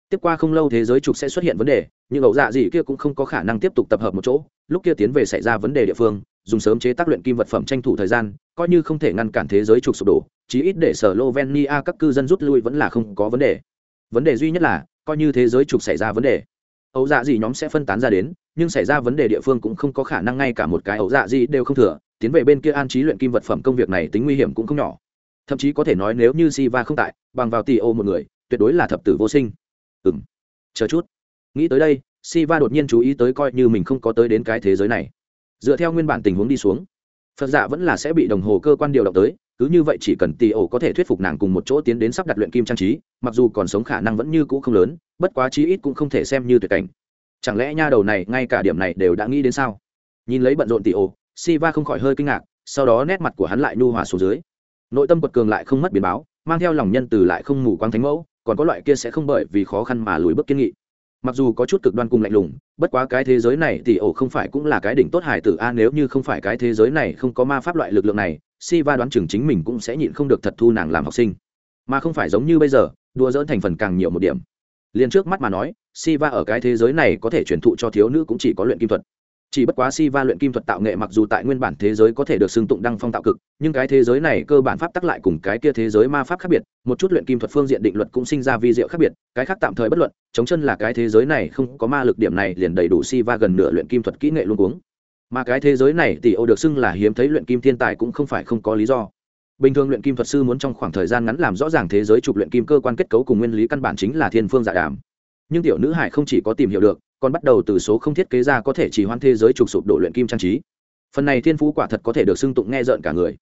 Tiếp qua không lâu thế giới trục sẽ xuất hiện vấn đề, nhưng ẩu dạ gì kia cũng không có khả năng tiếp tục tập hợp một chỗ, lúc kia tiến về xảy ra vấn đề địa phương, dùng sớm chế tác luyện kim vật phẩm tranh thủ thời gian, coi như không thể ngăn cản thế giới trục sụp đổ, chí ít để sở lovenia các cư dân rút lui vẫn là không có vấn đề vấn đề duy nhất là, coi như thế giới trục xảy ra vấn đề. Ấu dạ gì nhóm sẽ phân tán ra đến, nhưng xảy ra vấn đề địa phương cũng không có khả năng ngay cả một cái ấu dạ gì đều không thừa, tiến về bên kia an trí luyện kim vật phẩm công việc này tính nguy hiểm cũng không nhỏ. Thậm chí có thể nói nếu như Siva không tại, bằng vào tỷ ô một người, tuyệt đối là thập tử vô sinh. Ừng chờ chút. Nghĩ tới đây Siva đột nhiên chú ý tới coi như mình không có tới đến cái thế giới này. Dựa theo nguyên bản tình huống đi xuống phật dạ vẫn là sẽ bị đồng hồ cơ quan điều động tới, cứ như vậy chỉ cần tỷ ổ có thể thuyết phục nàng cùng một chỗ tiến đến sắp đặt luyện kim trang trí, mặc dù còn sống khả năng vẫn như cũ không lớn, bất quá chí ít cũng không thể xem như tuyệt cảnh. Chẳng lẽ nha đầu này ngay cả điểm này đều đã nghĩ đến sao? Nhìn lấy bận rộn tỷ ổ, Siva không khỏi hơi kinh ngạc, sau đó nét mặt của hắn lại nhu hòa xuống dưới. Nội tâm quật cường lại không mất biến báo, mang theo lòng nhân từ lại không mù quáng thánh mẫu, còn có loại kia sẽ không bởi vì khó khăn mà lùi bước kiên nghị mặc dù có chút cực đoan cùng lạnh lùng, bất quá cái thế giới này thì ổ không phải cũng là cái đỉnh tốt hải tử a, nếu như không phải cái thế giới này không có ma pháp loại lực lượng này si va đoán chừng chính mình cũng sẽ nhịn không được thật thu nàng làm học sinh. Mà không phải giống như bây giờ đua dỡn thành phần càng nhiều một điểm. Liền trước mắt mà nói si va ở cái thế giới này có thể truyền thụ cho thiếu nữ cũng chỉ có luyện kim thuật chỉ bất quá si va luyện kim thuật tạo nghệ mặc dù tại nguyên bản thế giới có thể được xưng tụng đăng phong tạo cực, nhưng cái thế giới này cơ bản pháp tắc lại cùng cái kia thế giới ma pháp khác biệt, một chút luyện kim thuật phương diện định luật cũng sinh ra vi diệu khác biệt, cái khác tạm thời bất luận, chống chân là cái thế giới này không có ma lực điểm này liền đầy đủ si va gần nửa luyện kim thuật kỹ nghệ luôn uống mà cái thế giới này tỷ ô được xưng là hiếm thấy luyện kim thiên tài cũng không phải không có lý do. Bình thường luyện kim thuật sư muốn trong khoảng thời gian ngắn làm rõ ràng thế giới chụp luyện kim cơ quan kết cấu cùng nguyên lý căn bản chính là thiên phương dạ đàm. Nhưng tiểu nữ hải không chỉ có tìm hiểu được còn bắt đầu từ số không thiết kế ra có thể chỉ hoan thế giới trục sụp đổ luyện kim trang trí. Phần này thiên phú quả thật có thể được xưng tụng nghe rợn cả người.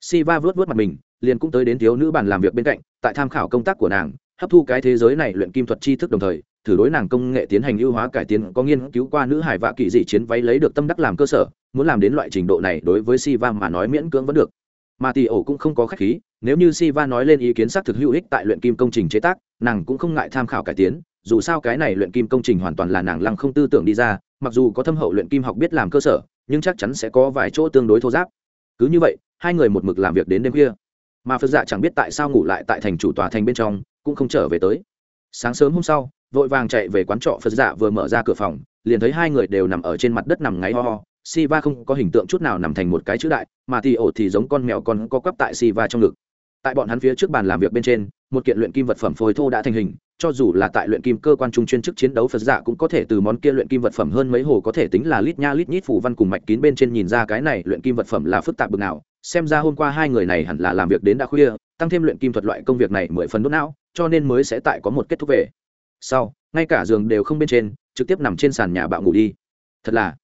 Si va vớt vớt mặt mình, liền cũng tới đến thiếu nữ bàn làm việc bên cạnh, tại tham khảo công tác của nàng, hấp thu cái thế giới này luyện kim thuật tri thức đồng thời, thử đối nàng công nghệ tiến hành ưu hóa cải tiến, có nghiên cứu qua nữ hải vạ kỳ dị chiến váy lấy được tâm đắc làm cơ sở, muốn làm đến loại trình độ này đối với si va mà nói miễn cưỡng vẫn được. Mà tỷ ổ cũng không có khách khí, nếu như si va nói lên ý kiến xác thực hữu ích tại luyện kim công trình chế tác, nàng cũng không ngại tham khảo cải tiến dù sao cái này luyện kim công trình hoàn toàn là nàng lăng không tư tưởng đi ra, mặc dù có thâm hậu luyện kim học biết làm cơ sở, nhưng chắc chắn sẽ có vài chỗ tương đối thô giáp. Cứ như vậy, hai người một mực làm việc đến đêm khuya. Mà phật dạ chẳng biết tại sao ngủ lại tại thành chủ tòa thành bên trong, cũng không trở về tới. Sáng sớm hôm sau, vội vàng chạy về quán trọ phật dạ vừa mở ra cửa phòng, liền thấy hai người đều nằm ở trên mặt đất nằm ngáy ho ho. Si va không có hình tượng chút nào nằm thành một cái chữ đại, mà thì ổ thì giống con mèo con có quắp tại si va trong ngực. Tại bọn hắn phía trước bàn làm việc bên trên, một kiện luyện kim vật phẩm phôi thô đã thành hình cho dù là tại luyện kim cơ quan trung chuyên chức chiến đấu, phật dạ cũng có thể từ món kia luyện kim vật phẩm hơn mấy hồ có thể tính là lít nha lít nhít phủ văn cùng mạch kín bên trên nhìn ra cái này luyện kim vật phẩm là phức tạp bực nào. Xem ra hôm qua hai người này hẳn là làm việc đến đã khuya, tăng thêm luyện kim thuật loại công việc này mười phần đốt não, cho nên mới sẽ tại có một kết thúc về. Sau, ngay cả giường đều không bên trên, trực tiếp nằm trên sàn nhà bạo ngủ đi. Thật là.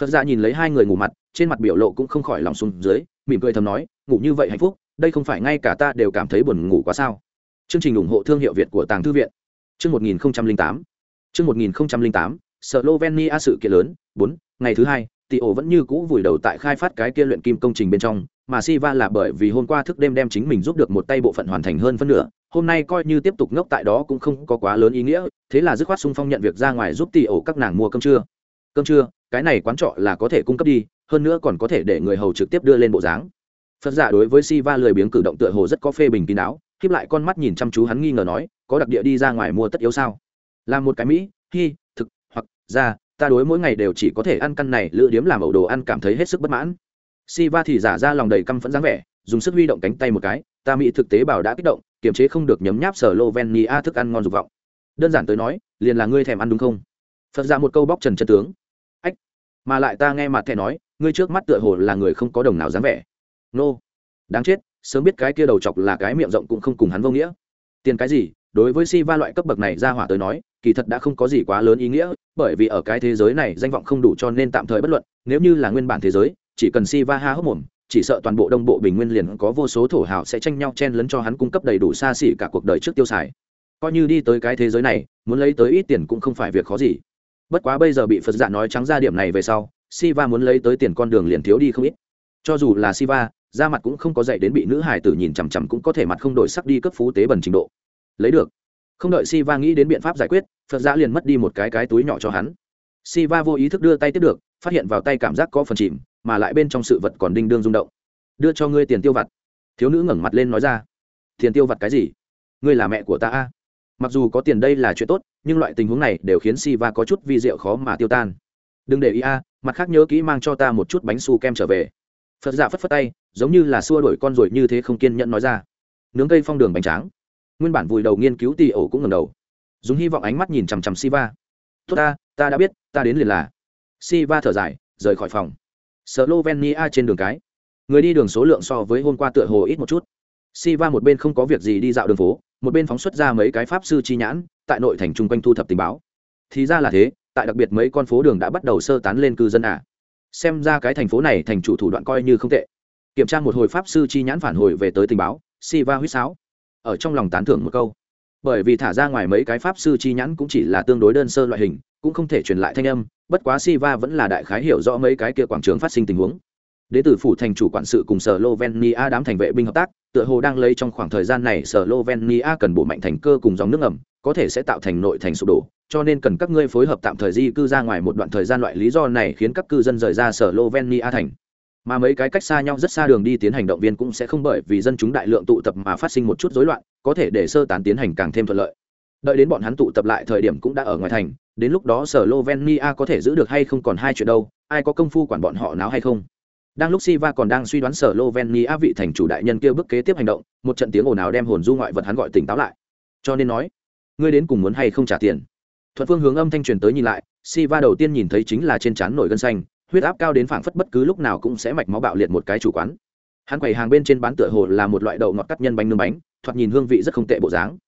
Phật dạ nhìn lấy hai người ngủ mặt, trên mặt biểu lộ cũng không khỏi lòng xuống dưới, mỉm cười thầm nói, ngủ như vậy hạnh phúc, đây không phải ngay cả ta đều cảm thấy buồn ngủ quá sao? Chương trình ủng hộ thương hiệu việt của tàng thư viện. Chương một nghìn tám. Chương một nghìn tám slovenia sự kiện lớn. Bốn ngày thứ hai tỷ ổ vẫn như cũ vùi đầu tại khai phát cái kia luyện kim công trình bên trong mà Siva là bởi vì hôm qua thức đêm đem chính mình giúp được một tay bộ phận hoàn thành hơn phân nửa, hôm nay coi như tiếp tục ngốc tại đó cũng không có quá lớn ý nghĩa, thế là dứt khoát xung phong nhận việc ra ngoài giúp tỷ ổ các nàng mua cơm trưa. Cơm trưa, cái này quán trọ là có thể cung cấp đi, hơn nữa còn có thể để người hầu trực tiếp đưa lên bộ dáng. Phật giả đối với si va lười biếng cử động tựa hồ rất có phê bình kín đáo khiếp lại con mắt nhìn chăm chú hắn nghi ngờ nói, có đặc địa đi ra ngoài mua tất yếu sao? Làm một cái mỹ, hi, thực, hoặc ra ta đối mỗi ngày đều chỉ có thể ăn căn này lựa điếm làm ẩu đồ ăn cảm thấy hết sức bất mãn. Si va thì giả ra lòng đầy căm phẫn dáng vẻ, dùng sức huy động cánh tay một cái, ta mỹ thực tế bảo đã kích động, kiềm chế không được nhấm nháp sở lovenia thức ăn ngon dục vọng. Đơn giản tới nói, liền là ngươi thèm ăn đúng không? Phật ra một câu bóc trần chân tướng. Ách, mà lại ta nghe mặt thẻ nói, ngươi trước mắt tựa hồ là người không có đồng nào dáng vẻ. Nô, đáng chết sớm biết cái kia đầu chọc là cái miệng rộng cũng không cùng hắn vô nghĩa. Tiền cái gì? Đối với si va loại cấp bậc này ra hỏa tới nói, kỳ thật đã không có gì quá lớn ý nghĩa, bởi vì ở cái thế giới này danh vọng không đủ cho nên tạm thời bất luận, nếu như là nguyên bản thế giới, chỉ cần si va ha hốc mồm, chỉ sợ toàn bộ đông bộ bình nguyên liền có vô số thổ hào sẽ tranh nhau chen lấn cho hắn cung cấp đầy đủ xa xỉ cả cuộc đời trước tiêu xài. Coi như đi tới cái thế giới này, muốn lấy tới ít tiền cũng không phải việc khó gì. Bất quá bây giờ bị phật dạ nói trắng ra điểm này về sau siva muốn lấy tới tiền con đường liền thiếu đi không ít. Cho dù là siva da mặt cũng không có dậy đến bị nữ hải tử nhìn chằm chằm cũng có thể mặt không đổi sắc đi cấp phú tế bần trình độ. Lấy được. Không đợi siva nghĩ đến biện pháp giải quyết, phật giã liền mất đi một cái cái túi nhỏ cho hắn. Siva vô ý thức đưa tay tiếp được, phát hiện vào tay cảm giác có phần chìm, mà lại bên trong sự vật còn đinh đương rung động. Đưa cho ngươi tiền tiêu vặt. Thiếu nữ ngẩng mặt lên nói ra. Tiền tiêu vặt cái gì? Ngươi là mẹ của ta a? Mặc dù có tiền đây là chuyện tốt, nhưng loại tình huống này đều khiến si va có chút vi rượu khó mà tiêu tan. Đừng để ý a, mặt khác nhớ kỹ mang cho ta một chút bánh su kem trở về phật giả phất phất tay, giống như là xua đổi con ruồi như thế không kiên nhẫn nói ra. Nướng cây phong đường bánh tráng. Nguyên bản vùi đầu nghiên cứu tì ổ cũng ngầm đầu. Dùng hy vọng ánh mắt nhìn chằm chằm si va tốt ta ta đã biết, ta đến liền là. Si va thở dài, rời khỏi phòng. Slovenia trên đường cái. Người đi đường số lượng so với hôm qua tựa hồ ít một chút. Si va một bên không có việc gì đi dạo đường phố, một bên phóng xuất ra mấy cái pháp sư chi nhãn, tại nội thành chung quanh thu thập tình báo. Thì ra là thế, tại đặc biệt mấy con phố đường đã bắt đầu sơ tán lên cư dân à xem ra cái thành phố này thành chủ thủ đoạn coi như không tệ. Kiểm tra một hồi pháp sư chi nhãn phản hồi về tới tình báo si va huýt sáo. Ở trong lòng tán thưởng một câu. Bởi vì thả ra ngoài mấy cái pháp sư chi nhãn cũng chỉ là tương đối đơn sơ loại hình, cũng không thể truyền lại thanh âm, bất quá si va vẫn là đại khái hiểu rõ mấy cái kia quảng trường phát sinh tình huống. Đến tử phủ thành chủ quản sự cùng sở lovenia đám thành vệ binh hợp tác, tựa hồ đang lấy trong khoảng thời gian này sở lovenia cần bổ mạnh thành cơ cùng dòng nước ẩm có thể sẽ tạo thành nội thành sụp đổ cho nên cần các ngươi phối hợp tạm thời di cư ra ngoài một đoạn thời gian loại lý do này khiến các cư dân rời ra sở lovenia thành mà mấy cái cách xa nhau rất xa đường đi tiến hành động viên cũng sẽ không bởi vì dân chúng đại lượng tụ tập mà phát sinh một chút rối loạn có thể để sơ tán tiến hành càng thêm thuận lợi đợi đến bọn hắn tụ tập lại thời điểm cũng đã ở ngoài thành đến lúc đó sở lovenia có thể giữ được hay không còn hai chuyện đâu ai có công phu quản bọn họ náo hay không đang lúc Siva còn đang suy đoán sở Lovenia vị thành chủ đại nhân kia bước kế tiếp hành động, một trận tiếng ồn ào đem hồn du ngoại vật hắn gọi tỉnh táo lại. Cho nên nói, ngươi đến cùng muốn hay không trả tiền? Thuận phương hướng âm thanh truyền tới nhìn lại, Siva đầu tiên nhìn thấy chính là trên trán nổi gân xanh, huyết áp cao đến phảng phất bất cứ lúc nào cũng sẽ mạch máu bạo liệt một cái chủ quán. Hắn quầy hàng bên trên bán tựa hồ là một loại đậu ngọt cắt nhân bánh nướng bánh, thoạt nhìn hương vị rất không tệ bộ dáng.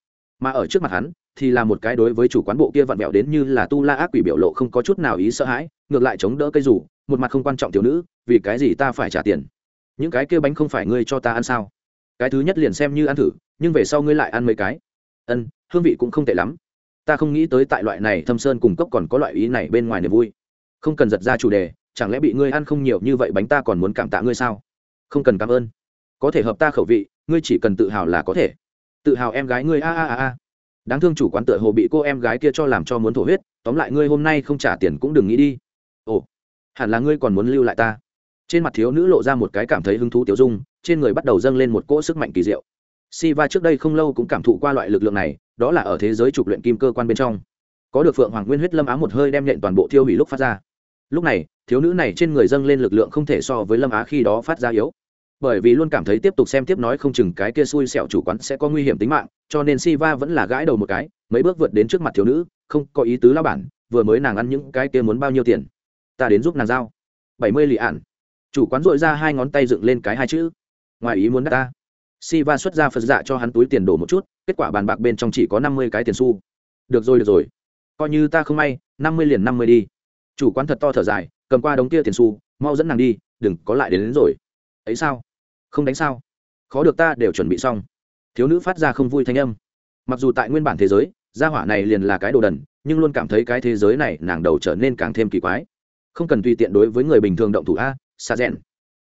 Mà ở trước mặt hắn, thì là một cái đối với chủ quán bộ kia vặn vẹo đến như là tu la ác quỷ biểu lộ không có chút nào ý sợ hãi, ngược lại chống đỡ cây rủ, một mặt không quan trọng tiểu nữ vì cái gì ta phải trả tiền những cái kia bánh không phải ngươi cho ta ăn sao cái thứ nhất liền xem như ăn thử nhưng về sau ngươi lại ăn mấy cái ân hương vị cũng không tệ lắm ta không nghĩ tới tại loại này thâm sơn cùng cốc còn có loại ý này bên ngoài niềm vui. Không cần giật ra chủ đề chẳng lẽ bị ngươi ăn không nhiều như vậy bánh ta còn muốn cảm tạ ngươi sao? Không cần cảm ơn. Có thể hợp ta khẩu vị ngươi chỉ cần tự hào là có thể. Tự hào em gái ngươi a a a a. Đáng thương chủ quán tựa hồ bị cô em gái kia cho làm cho muốn thổ huyết tóm lại ngươi hôm nay không trả tiền cũng đừng nghĩ đi. Ồ hẳn là ngươi còn muốn lưu lại ta. Trên mặt thiếu nữ lộ ra một cái cảm thấy hứng thú tiểu dung trên người bắt đầu dâng lên một cỗ sức mạnh kỳ diệu. Siva trước đây không lâu cũng cảm thụ qua loại lực lượng này, đó là ở thế giới trục luyện kim cơ quan bên trong. Có được Phượng Hoàng Nguyên huyết lâm á một hơi đem nhện toàn bộ thiêu hủy lúc phát ra. Lúc này, thiếu nữ này trên người dâng lên lực lượng không thể so với lâm á khi đó phát ra yếu. Bởi vì luôn cảm thấy tiếp tục xem tiếp nói không chừng cái kia xui xẻo chủ quán sẽ có nguy hiểm tính mạng, cho nên Siva vẫn là gãi đầu một cái, mấy bước vượt đến trước mặt thiếu nữ, không có ý tứ lao bản, vừa mới nàng ăn những cái kia muốn bao nhiêu tiền ta đến giúp nàng giao bảy mươi lì ạn chủ quán dội ra hai ngón tay dựng lên cái hai chữ ngoài ý muốn đắt ta si va xuất ra phật dạ cho hắn túi tiền đổ một chút kết quả bàn bạc bên trong chỉ có năm mươi cái tiền xu. Được rồi được rồi. Coi như ta không may năm mươi liền năm mươi đi. Chủ quán thật to thở dài cầm qua đống kia tiền xu mau dẫn nàng đi đừng có lại đến, đến rồi. Ấy sao? Không đánh sao? Khó được ta đều chuẩn bị xong. Thiếu nữ phát ra không vui thanh âm. Mặc dù tại nguyên bản thế giới gia hỏa này liền là cái đồ đần nhưng luôn cảm thấy cái thế giới này nàng đầu trở nên càng thêm kỳ quái. Không cần tùy tiện đối với người bình thường động thủ a xa rẽn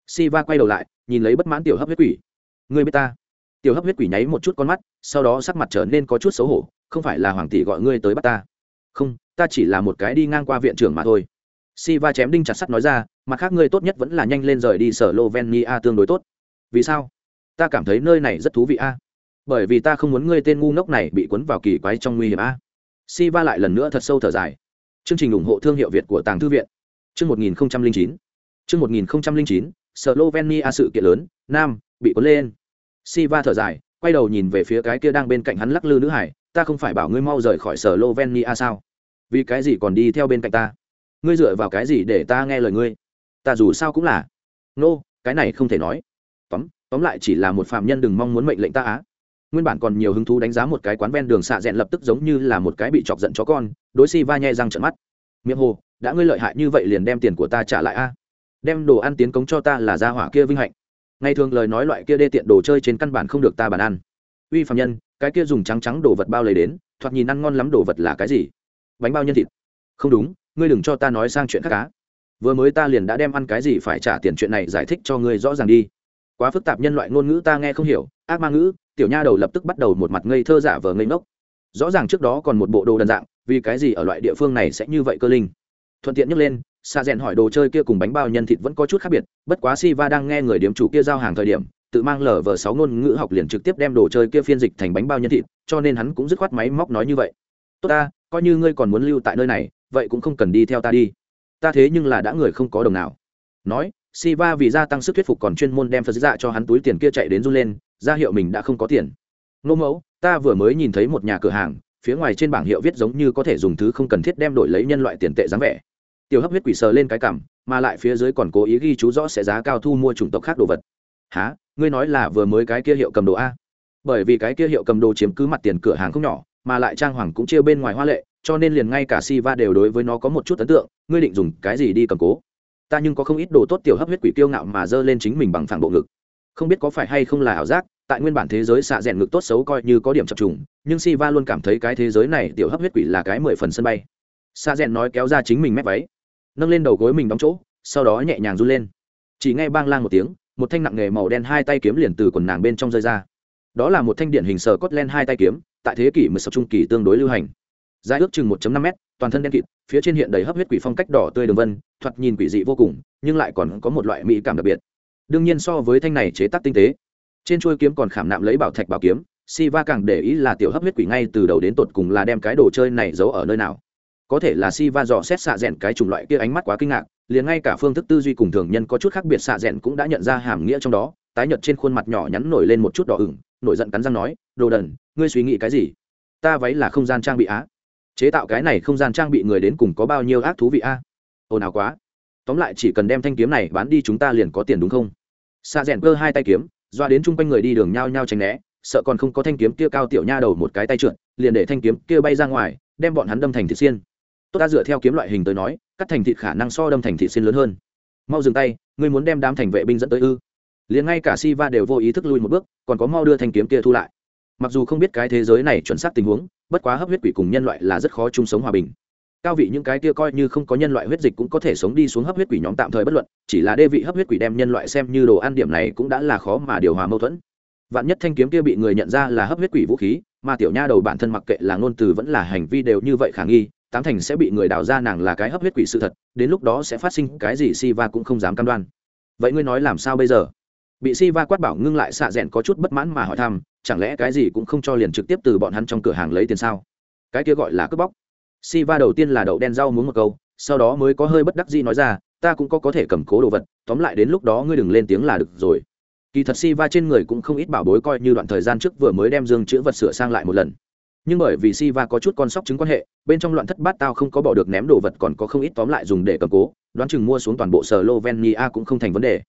si va quay đầu lại nhìn lấy bất mãn tiểu hấp huyết quỷ. Người biết ta? Tiểu hấp huyết quỷ nháy một chút con mắt, sau đó sắc mặt trở nên có chút xấu hổ, không phải là hoàng tỷ gọi ngươi tới bắt ta. Không, ta chỉ là một cái đi ngang qua viện trưởng mà thôi. Si va chém đinh chặt sắt nói ra, mặt khác ngươi tốt nhất vẫn là nhanh lên rời đi sở lovenia tương đối tốt. Vì sao? Ta cảm thấy nơi này rất thú vị a. Bởi vì ta không muốn ngươi tên ngu ngốc này bị cuốn vào kỳ quái trong nguy hiểm a. Si va lại lần nữa thật sâu thở dài. Chương trình ủng hộ thương hiệu việt của tàng thư viện. Chương một nghìn chín. Chương một nghìn chín slovenia sự kiện lớn, nam, bị cuốn lên si va thở dài quay đầu nhìn về phía cái kia đang bên cạnh hắn lắc lư nữ hải ta không phải bảo ngươi mau rời khỏi sở Lovenia sao? Vì cái gì còn đi theo bên cạnh ta? Ngươi dựa vào cái gì để ta nghe lời ngươi? Ta dù sao cũng là. Nô、no, cái này không thể nói. Tóm tóm lại chỉ là một phạm nhân đừng mong muốn mệnh lệnh ta á. Nguyên bản còn nhiều hứng thú đánh giá một cái quán ven đường xạ rẽn lập tức giống như là một cái bị chọc giận chó con đối si va nhẹ răng trận mắt. Miệng hồ đã ngươi lợi hại như vậy liền đem tiền của ta trả lại a. Đem đồ ăn tiến cống cho ta là gia hỏa kia vinh hạnh ngày thường lời nói loại kia đê tiện đồ chơi trên căn bản không được ta bàn ăn. Uy phạm nhân, cái kia dùng trắng trắng đồ vật bao lấy đến, thoạt nhìn ăn ngon lắm đồ vật là cái gì? Bánh bao nhân thịt. Không đúng, ngươi đừng cho ta nói sang chuyện khác cá vừa mới ta liền đã đem ăn cái gì phải trả tiền chuyện này giải thích cho ngươi rõ ràng đi. Quá phức tạp nhân loại ngôn ngữ ta nghe không hiểu, ác ma ngữ, tiểu nha đầu lập tức bắt đầu một mặt ngây thơ giả vờ ngây ngốc. Rõ ràng trước đó còn một bộ đồ đần dạng, vì cái gì ở loại địa phương này sẽ như vậy cơ linh? Thuận tiện nhắc lên xa rèn hỏi đồ chơi kia cùng bánh bao nhân thịt vẫn có chút khác biệt, bất quá si va đang nghe người điếm chủ kia giao hàng thời điểm, tự mang lờ vờ sáu ngôn ngữ học liền trực tiếp đem đồ chơi kia phiên dịch thành bánh bao nhân thịt, cho nên hắn cũng dứt khoát máy móc nói như vậy. Tốt ta, coi như ngươi còn muốn lưu tại nơi này, vậy cũng không cần đi theo ta đi. Ta thế nhưng là đã người không có đồng nào. Nói si va vì gia tăng sức thuyết phục còn chuyên môn đem phật dạ cho hắn túi tiền kia chạy đến run lên, ra hiệu mình đã không có tiền. Nô mẫu, ta vừa mới nhìn thấy một nhà cửa hàng, phía ngoài trên bảng hiệu viết giống như có thể dùng thứ không cần thiết đem đổi lấy nhân loại tiền tệ dáng vẻ tiểu hấp huyết quỷ sờ lên cái cảm, mà lại phía dưới còn cố ý ghi chú rõ sẽ giá cao thu mua chủng tộc khác đồ vật. Há ngươi nói là vừa mới cái kia hiệu cầm đồ a? Bởi vì cái kia hiệu cầm đồ chiếm cứ mặt tiền cửa hàng không nhỏ, mà lại trang hoàng cũng chia bên ngoài hoa lệ, cho nên liền ngay cả si va đều đối với nó có một chút ấn tượng, ngươi định dùng cái gì đi cầm cố? Ta nhưng có không ít đồ tốt tiểu hấp huyết quỷ kiêu ngạo mà dơ lên chính mình bằng phản bộ ngực. Không biết có phải hay không là ảo giác, tại nguyên bản thế giới xạ rèn ngực tốt xấu coi như có điểm chập trùng, nhưng si va luôn cảm thấy cái thế giới này tiểu hấp huyết quỷ là cái mười phần sân bay xa rèn nói kéo ra chính mình mép váy, nâng lên đầu gối mình đóng chỗ, sau đó nhẹ nhàng run lên. Chỉ nghe bang lang một tiếng, một thanh nặng nghề màu đen hai tay kiếm liền từ quần nàng bên trong rơi ra. Đó là một thanh điện hình sờ cốt len hai tay kiếm, tại thế kỷ mười sáu trung kỳ tương đối lưu hành. Dài ước chừng 1 năm m toàn thân đen kịt, phía trên hiện đầy hấp huyết quỷ phong cách đỏ tươi đường vân, thoạt nhìn quỷ dị vô cùng, nhưng lại còn có một loại mỹ cảm đặc biệt. Đương nhiên so với thanh này chế tác tinh tế. Trên chuôi kiếm còn khảm nạm lấy bảo thạch bảo kiếm si va càng để ý là tiểu hấp huyết quỷ ngay từ đầu đến tột cùng là đem cái đồ chơi này giấu ở nơi nào có thể là si va dò xét xạ rẽn cái chủng loại kia ánh mắt quá kinh ngạc, liền ngay cả phương thức tư duy cùng thường nhân có chút khác biệt xạ rẽn cũng đã nhận ra hàm nghĩa trong đó, tái nhợt trên khuôn mặt nhỏ nhắn nổi lên một chút đỏ ửng, nổi giận cắn răng nói, đồ đần, ngươi suy nghĩ cái gì? Ta váy là không gian trang bị á. Chế tạo cái này không gian trang bị người đến cùng có bao nhiêu ác thú vị a ồn ào quá. Tóm lại chỉ cần đem thanh kiếm này bán đi chúng ta liền có tiền đúng không? Xạ rẽn cơ hai tay kiếm, doa đến chung quanh người đi đường nhao nhao tránh né, sợ còn không có thanh kiếm kia cao tiểu nha đầu một cái tay trượt, liền để thanh kiếm kia bay ra ngoài, đem bọn hắn đâm thành thịt xiên tốt ta dựa theo kiếm loại hình tới nói, cắt thành thịt khả năng so đâm thành thịt xin lớn hơn. Mau dừng tay, ngươi muốn đem đám thành vệ binh dẫn tới ư? Liền ngay cả si va đều vô ý thức lui một bước, còn có mau đưa thanh kiếm kia thu lại. Mặc dù không biết cái thế giới này chuẩn xác tình huống, bất quá hấp huyết quỷ cùng nhân loại là rất khó chung sống hòa bình. Cao vị những cái kia coi như không có nhân loại huyết dịch cũng có thể sống đi xuống hấp huyết quỷ nhóm tạm thời bất luận, chỉ là đê vị hấp huyết quỷ đem nhân loại xem như đồ ăn điểm này cũng đã là khó mà điều hòa mâu thuẫn. Vạn nhất thanh kiếm kia bị người nhận ra là hấp huyết quỷ vũ khí, mà tiểu nha đầu bản thân mặc kệ là ngôn từ vẫn là hành vi đều như vậy khả nghi tám thành sẽ bị người đào ra nàng là cái hấp huyết quỷ sự thật, đến lúc đó sẽ phát sinh cái gì si va cũng không dám cam đoan. Vậy ngươi nói làm sao bây giờ? Bị si va quát bảo ngưng lại xạ rẽn có chút bất mãn mà hỏi thăm, chẳng lẽ cái gì cũng không cho liền trực tiếp từ bọn hắn trong cửa hàng lấy tiền sao? Cái kia gọi là cướp bóc. Si va đầu tiên là đậu đen rau muốn một câu, sau đó mới có hơi bất đắc dĩ nói ra, ta cũng có có thể cầm cố đồ vật, tóm lại đến lúc đó ngươi đừng lên tiếng là được rồi. Kỳ thật si va trên người cũng không ít bảo bối coi như đoạn thời gian trước vừa mới đem dương chữ vật sửa sang lại một lần nhưng bởi vì si va có chút con sóc chứng quan hệ, bên trong loạn thất bát tao không có bỏ được ném đồ vật còn có không ít tóm lại dùng để cầm cố, đoán chừng mua xuống toàn bộ sở lovenia cũng không thành vấn đề.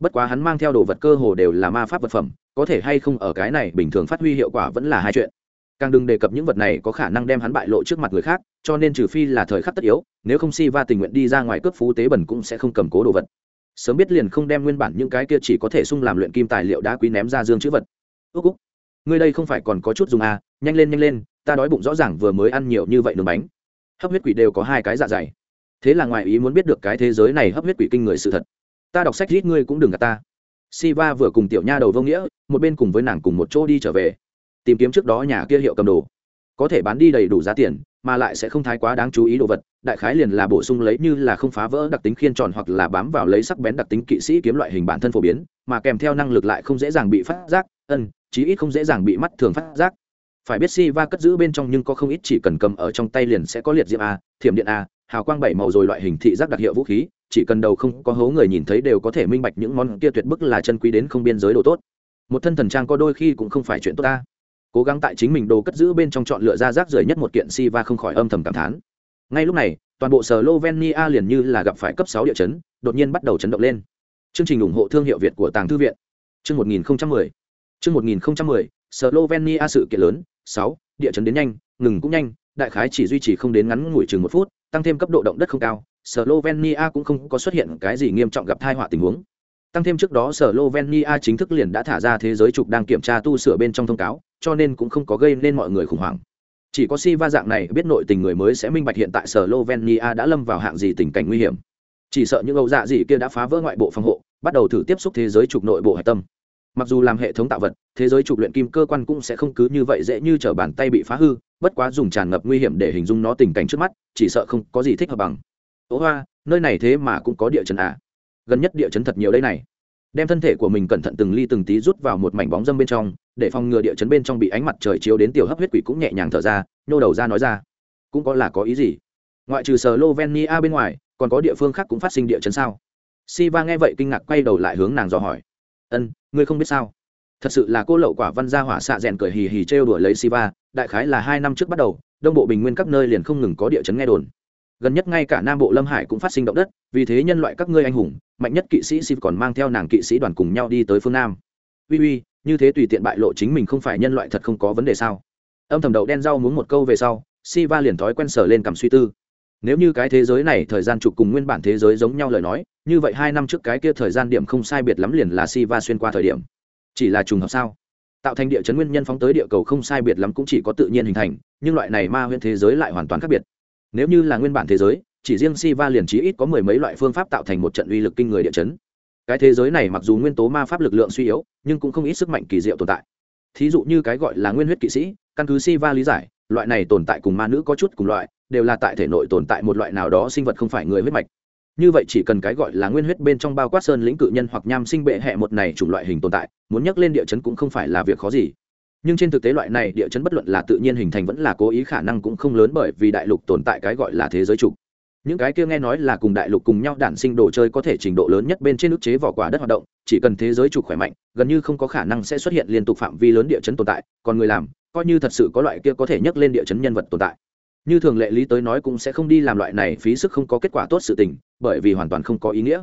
Bất quá hắn mang theo đồ vật cơ hồ đều là ma pháp vật phẩm, có thể hay không ở cái này bình thường phát huy hiệu quả vẫn là hai chuyện. Càng đừng đề cập những vật này có khả năng đem hắn bại lộ trước mặt người khác, cho nên trừ phi là thời khắc tất yếu, nếu không si va tình nguyện đi ra ngoài cướp phú tế bẩn cũng sẽ không cầm cố đồ vật. Sớm biết liền không đem nguyên bản những cái kia chỉ có thể sung làm luyện kim tài liệu đá quý ném ra dương chữ vật. Ước úc ngươi đây không phải còn có chút dùng à nhanh lên nhanh lên ta đói bụng rõ ràng vừa mới ăn nhiều như vậy nướng bánh. Hấp huyết quỷ đều có hai cái dạ dày. Thế là ngoài ý muốn biết được cái thế giới này hấp huyết quỷ kinh người sự thật. Ta đọc sách rít ngươi cũng đừng gạt ta. Siva vừa cùng tiểu nha đầu vô nghĩa, một bên cùng với nàng cùng một chỗ đi trở về. Tìm kiếm trước đó nhà kia hiệu cầm đồ, có thể bán đi đầy đủ giá tiền, mà lại sẽ không thái quá đáng chú ý đồ vật, đại khái liền là bổ sung lấy như là không phá vỡ đặc tính khiên tròn hoặc là bám vào lấy sắc bén đặc tính kỵ sĩ kiếm loại hình bản thân phổ biến, mà kèm theo năng lực lại không dễ dàng bị phát giác, ân, chí ít không dễ dàng bị mắt thường phát giác. Phải biết si va cất giữ bên trong nhưng có không ít chỉ cần cầm ở trong tay liền sẽ có liệt diệm a, thiểm điện a, hào quang bảy màu rồi loại hình thị giác đặc hiệu vũ khí, chỉ cần đầu không có hố người nhìn thấy đều có thể minh bạch những món kia tuyệt bức là chân quý đến không biên giới đồ tốt. Một thân thần trang có đôi khi cũng không phải chuyện tốt ta. Cố gắng tại chính mình đồ cất giữ bên trong chọn lựa ra rác rưởi nhất một kiện si va không khỏi âm thầm cảm thán. Ngay lúc này, toàn bộ sở lovenia liền như là gặp phải cấp sáu địa chấn, đột nhiên bắt đầu chấn động lên. Chương trình ủng hộ thương hiệu việt của tàng thư viện. Chương một nghìn không trăm mười. Trước 1010, slovenia sự kiện lớn sáu địa chấn đến nhanh ngừng cũng nhanh đại khái chỉ duy trì không đến ngắn ngủi chừng một phút tăng thêm cấp độ động đất không cao slovenia cũng không có xuất hiện cái gì nghiêm trọng gặp tai họa tình huống. Tăng thêm trước đó slovenia chính thức liền đã thả ra thế giới trục đang kiểm tra tu sửa bên trong thông cáo cho nên cũng không có gây nên mọi người khủng hoảng. Chỉ có si va dạng này biết nội tình người mới sẽ minh bạch hiện tại slovenia đã lâm vào hạng gì tình cảnh nguy hiểm. Chỉ sợ những âu dạ gì kia đã phá vỡ ngoại bộ phòng hộ bắt đầu thử tiếp xúc thế giới trục nội bộ hải tâm mặc dù làm hệ thống tạo vật, thế giới trục luyện kim cơ quan cũng sẽ không cứ như vậy dễ như t r ở bàn tay bị phá hư, bất quá dùng tràn ngập nguy hiểm để hình dung nó tình cảnh trước mắt, chỉ sợ không có gì thích hợp bằng. Ố hoa, nơi này thế mà cũng có địa chấn à. gần nhất địa chấn thật nhiều đây này. Đem thân thể của mình cẩn thận từng ly từng tí rút vào một mảnh bóng dâm bên trong, để phòng ngừa địa chấn bên trong bị ánh mặt trời chiếu đến tiểu hấp huyết quỷ cũng nhẹ nhàng thở ra, nhô đầu ra nói ra. Cũng có là có ý gì? Ngoại trừ sờ lovenia bên ngoài, còn có địa phương khác cũng phát sinh địa chấn sao? Si va nghe vậy kinh ngạc quay đầu lại hướng nàng dò hỏi. Ân ngươi không biết sao? Thật sự là cô lậu quả văn gia hỏa xạ rèn cười hì hì trêu đuổi lấy Siva. đại khái là hai năm trước bắt đầu, đông bộ bình nguyên các nơi liền không ngừng có địa chấn nghe đồn. Gần nhất ngay cả nam bộ lâm hải cũng phát sinh động đất, vì thế nhân loại các ngươi anh hùng, mạnh nhất kỵ sĩ siv còn mang theo nàng kỵ sĩ đoàn cùng nhau đi tới phương nam. Uy uy, như thế tùy tiện bại lộ chính mình không phải nhân loại thật không có vấn đề sao? Âm thầm đậu đen rau muốn một câu về sau, Siva liền thói quen sở lên cầm suy tư. Nếu như cái thế giới này thời gian trục cùng nguyên bản thế giới giống nhau lời nói như vậy hai năm trước cái kia thời gian điểm không sai biệt lắm liền là si va xuyên qua thời điểm. Chỉ là trùng hợp sao? Tạo thành địa chấn nguyên nhân phóng tới địa cầu không sai biệt lắm cũng chỉ có tự nhiên hình thành, nhưng loại này ma huyễn thế giới lại hoàn toàn khác biệt. Nếu như là nguyên bản thế giới, chỉ riêng si va liền trí ít có mười mấy loại phương pháp tạo thành một trận uy lực kinh người địa chấn. Cái thế giới này mặc dù nguyên tố ma pháp lực lượng suy yếu, nhưng cũng không ít sức mạnh kỳ diệu tồn tại. Thí dụ như cái gọi là nguyên huyết kỵ sĩ, căn cứ si va lý giải, loại này tồn tại cùng ma nữ có chút cùng loại, đều là tại thể nội tồn tại một loại nào đó sinh vật không phải người huyết mạch như vậy chỉ cần cái gọi là nguyên huyết bên trong bao quát sơn lĩnh cự nhân hoặc nham sinh bệ hẹ một này chủng loại hình tồn tại, muốn nhắc lên địa chấn cũng không phải là việc khó gì. Nhưng trên thực tế loại này địa chấn bất luận là tự nhiên hình thành vẫn là cố ý khả năng cũng không lớn bởi vì đại lục tồn tại cái gọi là thế giới trục những cái kia nghe nói là cùng đại lục cùng nhau đản sinh đồ chơi có thể trình độ lớn nhất bên trên ức chế vỏ quả đất hoạt động, chỉ cần thế giới trục khỏe mạnh, gần như không có khả năng sẽ xuất hiện liên tục phạm vi lớn địa chấn tồn tại, còn người làm, coi như thật sự có loại kia có thể nhắc lên địa chấn nhân vật tồn tại như thường lệ lý tới nói cũng sẽ không đi làm loại này phí sức không có kết quả tốt sự tình, bởi vì hoàn toàn không có ý nghĩa.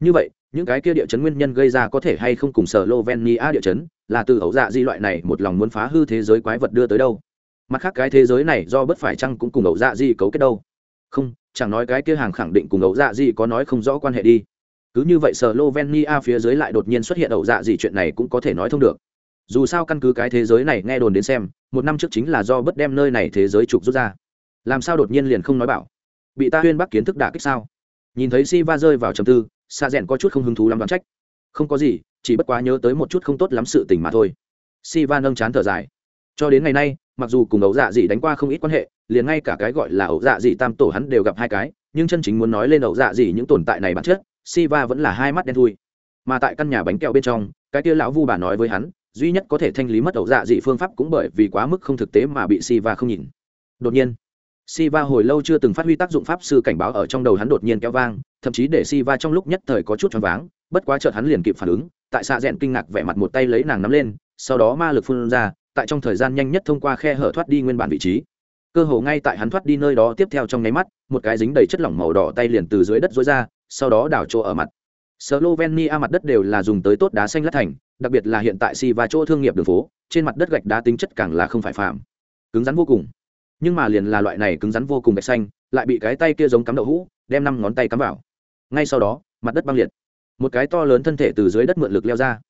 Như vậy, những cái kia địa chấn nguyên nhân gây ra có thể hay không cùng sở lovenia địa chấn, là từ ẩu dạ di loại này một lòng muốn phá hư thế giới quái vật đưa tới đâu? Mặt khác cái thế giới này do bất phải chăng cũng cùng ẩu dạ di cấu kết đâu? Không, chẳng nói cái kia hàng khẳng định cùng ẩu dạ di có nói không rõ quan hệ đi. Cứ như vậy sở lovenia phía dưới lại đột nhiên xuất hiện ẩu dạ gì chuyện này cũng có thể nói thông được. Dù sao căn cứ cái thế giới này nghe đồn đến xem, một năm trước chính là do bất đem nơi này thế giới trục rút ra làm sao đột nhiên liền không nói bảo? Bị ta huyên bắc kiến thức đả kích sao? Nhìn thấy si va rơi vào trầm tư xa rẽn có chút không hứng thú lắm đoán trách. Không có gì, chỉ bất quá nhớ tới một chút không tốt lắm sự tình mà thôi. Si va nâng chán thở dài. Cho đến ngày nay, mặc dù cùng ấu dạ dị đánh qua không ít quan hệ, liền ngay cả cái gọi là ấu dạ dị tam tổ hắn đều gặp hai cái, nhưng chân chính muốn nói lên ấu dạ dị những tồn tại này bản chất, si va vẫn là hai mắt đen thui. Mà tại căn nhà bánh kẹo bên trong, cái kia lão vu bà nói với hắn, duy nhất có thể thanh lý mất ấu dạ dị phương pháp cũng bởi vì quá mức không thực tế mà bị si va không nhìn. Đột nhiên Siva hồi lâu chưa từng phát huy tác dụng pháp sư cảnh báo ở trong đầu hắn đột nhiên kéo vang, thậm chí để Siva trong lúc nhất thời có chút choáng váng, bất quá chợt hắn liền kịp phản ứng, tại xạ rèn kinh ngạc vẻ mặt một tay lấy nàng nắm lên, sau đó ma lực phun ra, tại trong thời gian nhanh nhất thông qua khe hở thoát đi nguyên bản vị trí. Cơ hồ ngay tại hắn thoát đi nơi đó tiếp theo trong nháy mắt, một cái dính đầy chất lỏng màu đỏ tay liền từ dưới đất rối ra, sau đó đảo chỗ ở mặt. Slovenia mặt đất đều là dùng tới tốt đá xanh lát thành, đặc biệt là hiện tại Siva chỗ thương nghiệp đường phố, trên mặt đất gạch đá tính chất càng là không phải phàm, cứng rắn vô cùng nhưng mà liền là loại này cứng rắn vô cùng gạch xanh lại bị cái tay kia giống cắm đậu hũ đem năm ngón tay cắm vào. Ngay sau đó mặt đất băng liệt. Một cái to lớn thân thể từ dưới đất mượn lực leo ra.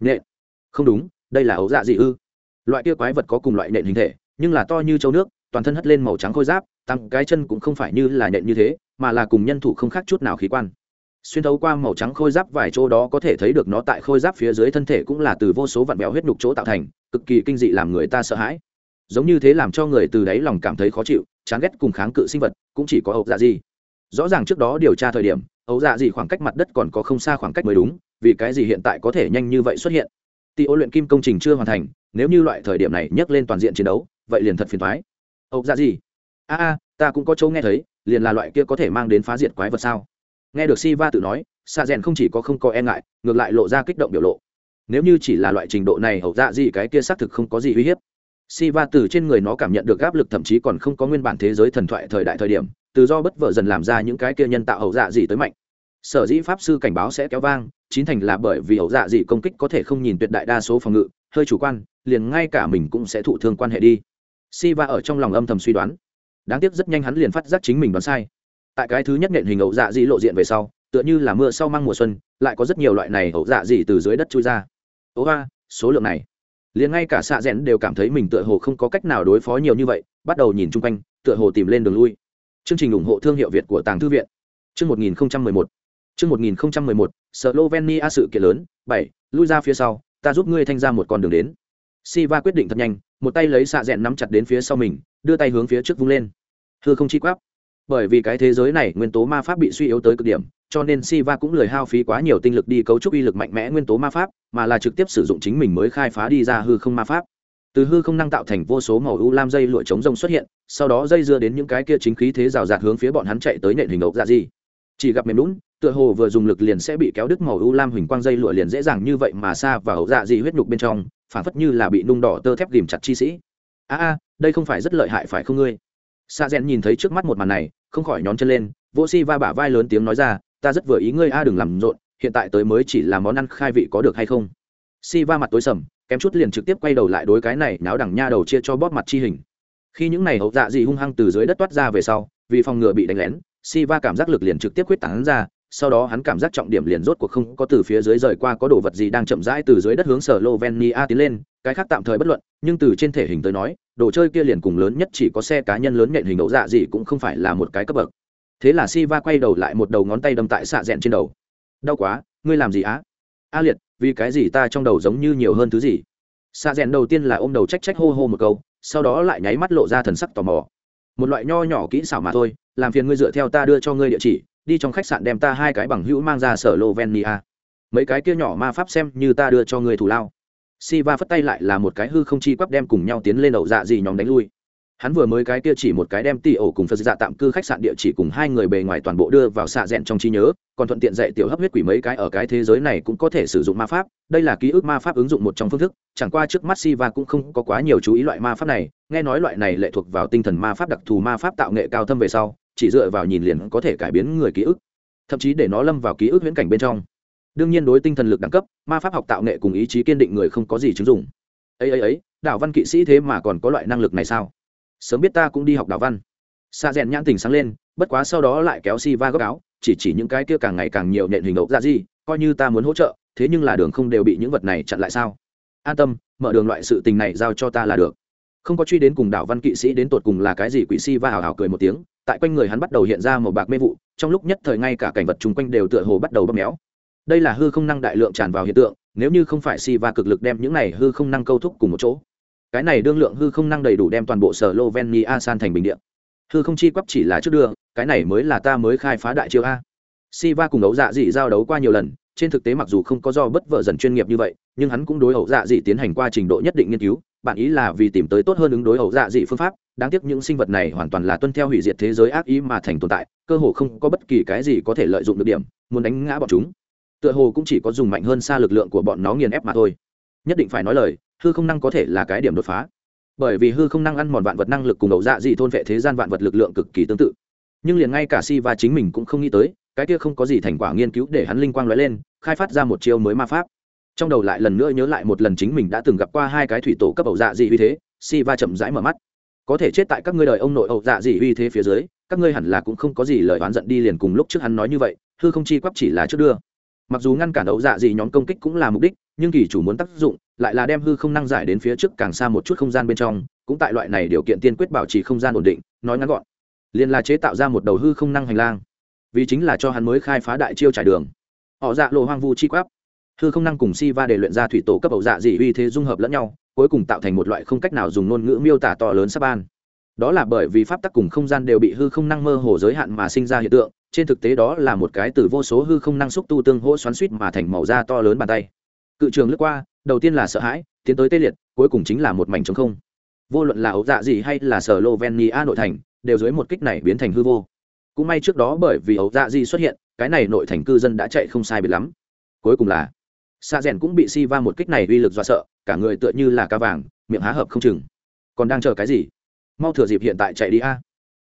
Nện, không đúng đây là ấu dạ dị ư. Loại kia quái vật có cùng loại nện hình thể nhưng là to như châu nước toàn thân hất lên màu trắng khôi giáp tăng cái chân cũng không phải như là nện như thế mà là cùng nhân thủ không khác chút nào khí quan. Xuyên thấu qua màu trắng khôi giáp vài chỗ đó có thể thấy được nó tại khôi giáp phía dưới thân thể cũng là từ vô số vạn béo huyết nhục chỗ tạo thành cực kỳ kinh dị làm người ta sợ hãi giống như thế làm cho người từ đáy lòng cảm thấy khó chịu, chán ghét cùng kháng cự sinh vật, cũng chỉ có ấu dạ gì. Rõ ràng trước đó điều tra thời điểm, ấu dạ gì khoảng cách mặt đất còn có không xa khoảng cách mới đúng, vì cái gì hiện tại có thể nhanh như vậy xuất hiện? Tỷ ô luyện kim công trình chưa hoàn thành, nếu như loại thời điểm này nhắc lên toàn diện chiến đấu, vậy liền thật phiền thoái ấu dạ gì? A a, ta cũng có chỗ nghe thấy, liền là loại kia có thể mang đến phá diệt quái vật sao? Nghe được si va tự nói xa rèn không chỉ có không có e ngại, ngược lại lộ ra kích động biểu lộ. Nếu như chỉ là loại trình độ này hậu dạ gì cái kia xác thực không có gì uy hiếp si va từ trên người nó cảm nhận được áp lực, thậm chí còn không có nguyên bản thế giới thần thoại thời đại thời điểm, từ do bất vợ dần làm ra những cái kia nhân tạo hậu dạ gì tới mạnh. Sở dĩ pháp sư cảnh báo sẽ kéo vang, chín thành là bởi vì hậu dạ gì công kích có thể không nhìn tuyệt đại đa số phòng ngự, hơi chủ quan, liền ngay cả mình cũng sẽ thụ thương quan hệ đi. Si va ở trong lòng âm thầm suy đoán. Đáng tiếc rất nhanh hắn liền phát giác chính mình đoán sai. Tại cái thứ nhất nện hình hậu dạ dị lộ diện về sau, tựa như là mưa sau mang mùa xuân, lại có rất nhiều loại này hậu dạ dị từ dưới đất chui ra. Ố ba số lượng này liền ngay cả xạ rẽn đều cảm thấy mình tựa hồ không có cách nào đối phó nhiều như vậy bắt đầu nhìn chung quanh tựa hồ tìm lên đường lui chương trình ủng hộ thương hiệu việt của tàng thư viện chương một nghìn một chương một nghìn một slovenia sự kiện lớn bảy lui ra phía sau ta giúp ngươi thanh ra một con đường đến Siva quyết định thật nhanh, một tay lấy xạ rẽn nắm chặt đến phía sau mình, đưa tay hướng phía trước vung lên. Hư không chi quáp. Bởi vì cái thế giới này nguyên tố ma pháp bị suy yếu tới cực điểm, cho nên Siva cũng lười hao phí quá nhiều tinh lực đi cấu trúc uy lực mạnh mẽ nguyên tố ma pháp, mà là trực tiếp sử dụng chính mình mới khai phá đi ra hư không ma pháp. Từ hư không năng tạo thành vô số màu u lam dây lụa chống rông xuất hiện, sau đó dây dưa đến những cái kia chính khí thế rào rạt hướng phía bọn hắn chạy tới nện hình ốc dạ gì. Chỉ gặp mềm lún, tựa hồ vừa dùng lực liền sẽ bị kéo đứt màu u lam huỳnh quang dây lụa liền dễ dàng như vậy mà xa vào ốc dạ gì huyết nhục bên trong, phản phất như là bị nung đỏ tơ thép ghìm chặt chi sĩ a a đây không phải rất lợi hại phải không ngươi xa rẽn nhìn thấy trước mắt một màn này, không khỏi nhón chân lên, vô si va bả vai lớn tiếng nói ra, ta rất vừa ý ngươi a, đừng làm rộn, hiện tại tới mới chỉ là món ăn khai vị có được hay không? Si va mặt tối sầm, kém chút liền trực tiếp quay đầu lại đối cái này náo đẳng nha đầu chia cho bóp mặt chi hình. Khi những này hậu dạ gì hung hăng từ dưới đất toát ra về sau, vì phòng ngừa bị đánh lén, si va cảm giác lực liền trực tiếp quyết tán ra sau đó hắn cảm giác trọng điểm liền rốt cuộc không có từ phía dưới rời qua có đồ vật gì đang chậm rãi từ dưới đất hướng sở Slovenia tiến lên, cái khác tạm thời bất luận, nhưng từ trên thể hình tới nói, đồ chơi kia liền cùng lớn nhất chỉ có xe cá nhân lớn nhện hình ấu dạ gì cũng không phải là một cái cấp bậc. Thế là Siva quay đầu lại một đầu ngón tay đâm tại xạ rèn trên đầu. Đau quá, ngươi làm gì á? A liệt, vì cái gì ta trong đầu giống như nhiều hơn thứ gì? Xạ rèn đầu tiên là ôm đầu trách trách hô hô một câu, sau đó lại nháy mắt lộ ra thần sắc tò mò. Một loại nho nhỏ kỹ xảo mà thôi, làm phiền ngươi dựa theo ta đưa cho ngươi địa chỉ, đi trong khách sạn đem ta hai cái bằng hữu mang ra sở Lovenia. Mấy cái kia nhỏ ma pháp xem như ta đưa cho người thủ lao. Siva phất tay lại là một cái hư không chi quắp đem cùng nhau tiến lên đầu dạ gì nhóm đánh lui. Hắn vừa mới cái kia chỉ một cái đem tỷ ổ cùng Phật dạ tạm cư khách sạn địa chỉ cùng hai người bề ngoài toàn bộ đưa vào xạ dẹn trong trí nhớ, còn thuận tiện dạy tiểu hấp huyết quỷ mấy cái ở cái thế giới này cũng có thể sử dụng ma pháp, đây là ký ức ma pháp ứng dụng một trong phương thức, chẳng qua trước mắt Siva cũng không có quá nhiều chú ý loại ma pháp này, nghe nói loại này lệ thuộc vào tinh thần ma pháp đặc thù ma pháp tạo nghệ cao thâm về sau, chỉ dựa vào nhìn liền có thể cải biến người ký ức, thậm chí để nó lâm vào ký ức viễn cảnh bên trong. Đương nhiên đối tinh thần lực đẳng cấp, ma pháp học tạo nghệ cùng ý chí kiên định người không có gì chứng dụng. Ấy ấy ấy đạo văn kỵ sĩ thế mà còn có loại năng lực này sao? Sớm biết ta cũng đi học đạo văn. Xa rèn nhãn tình sáng lên, bất quá sau đó lại kéo si va gốc áo, chỉ chỉ những cái kia càng ngày càng nhiều nện hình ấu ra dạ gì, coi như ta muốn hỗ trợ, thế nhưng là đường không đều bị những vật này chặn lại sao? An tâm, mở đường loại sự tình này giao cho ta là được. Không có truy đến cùng đảo văn kỵ sĩ đến tột cùng là cái gì, quỷ si va hào hào cười một tiếng tại quanh người hắn bắt đầu hiện ra một bạc mê vụ, trong lúc nhất thời ngay cả cảnh vật chung quanh đều tựa hồ bắt đầu bóp méo. Đây là hư không năng đại lượng tràn vào hiện tượng, nếu như không phải si va cực lực đem những này hư không năng câu thúc cùng một chỗ. Cái này đương lượng hư không năng đầy đủ đem toàn bộ sở lovenia san thành bình điện hư không chi quắp chỉ là trước đưa, cái này mới là ta mới khai phá đại chiêu a. Si va cùng đấu dạ dị giao đấu qua nhiều lần, trên thực tế mặc dù không có do bất vợ dần chuyên nghiệp như vậy, nhưng hắn cũng đối ấu dạ dị tiến hành qua trình độ nhất định nghiên cứu bản ý là vì tìm tới tốt hơn ứng đối hậu dạ dị phương pháp, đáng tiếc những sinh vật này hoàn toàn là tuân theo hủy diệt thế giới ác ý mà thành tồn tại, cơ hồ không có bất kỳ cái gì có thể lợi dụng được điểm, muốn đánh ngã bọn chúng. Tựa hồ cũng chỉ có dùng mạnh hơn xa lực lượng của bọn nó nghiền ép mà thôi. Nhất định phải nói lời, hư không năng có thể là cái điểm đột phá. Bởi vì hư không năng ăn mòn vạn vật năng lực cùng ẩu dạ dị thôn vệ thế gian vạn vật lực lượng cực kỳ tương tự. Nhưng liền ngay cả si và chính mình cũng không nghĩ tới, cái kia không có gì thành quả nghiên cứu để hắn linh quang lóe lên, khai phát ra một chiêu mới ma pháp trong đầu lại lần nữa nhớ lại một lần chính mình đã từng gặp qua hai cái thủy tổ cấp ẩu dạ dị uy thế si va chậm rãi mở mắt. Có thể chết tại các ngươi đời ông nội ẩu dạ dị uy thế phía dưới, các ngươi hẳn là cũng không có gì lời oán giận đi liền cùng lúc trước hắn nói như vậy, hư không chi quắp chỉ là trước đưa. Mặc dù ngăn cản ẩu dạ dị nhóm công kích cũng là mục đích, nhưng kỳ chủ muốn tác dụng, lại là đem hư không năng giải đến phía trước càng xa một chút không gian bên trong, cũng tại loại này điều kiện tiên quyết bảo trì không gian ổn định, nói ngắn gọn. Liền là chế tạo ra một đầu hư không năng hành lang. Vì chính là cho hắn mới khai phá đại chiêu trải đường. Họ dạ lộ hoang vu chi quáp hư không năng cùng si va để luyện ra thủy tổ cấp ẩu dạ dị uy thế dung hợp lẫn nhau, cuối cùng tạo thành một loại không cách nào dùng ngôn ngữ miêu tả to lớn sắp ban. Đó là bởi vì pháp tắc cùng không gian đều bị hư không năng mơ hồ giới hạn mà sinh ra hiện tượng, trên thực tế đó là một cái từ vô số hư không năng xúc tu tương hỗ xoắn suýt mà thành màu da to lớn bàn tay. Cự trường lướt qua, đầu tiên là sợ hãi, tiến tới tê liệt, cuối cùng chính là một mảnh trống không. Vô luận là ấu dạ gì hay là sở slovenia nội thành, đều dưới một kích này biến thành hư vô. Cũng may trước đó bởi vì ấu dạ gì xuất hiện, cái này nội thành cư dân đã chạy không sai biệt lắm. Cuối cùng là xa rèn cũng bị si va một kích này uy lực dọa sợ, cả người tựa như là ca vàng, miệng há hợp không chừng. Còn đang chờ cái gì? Mau thừa dịp hiện tại chạy đi a.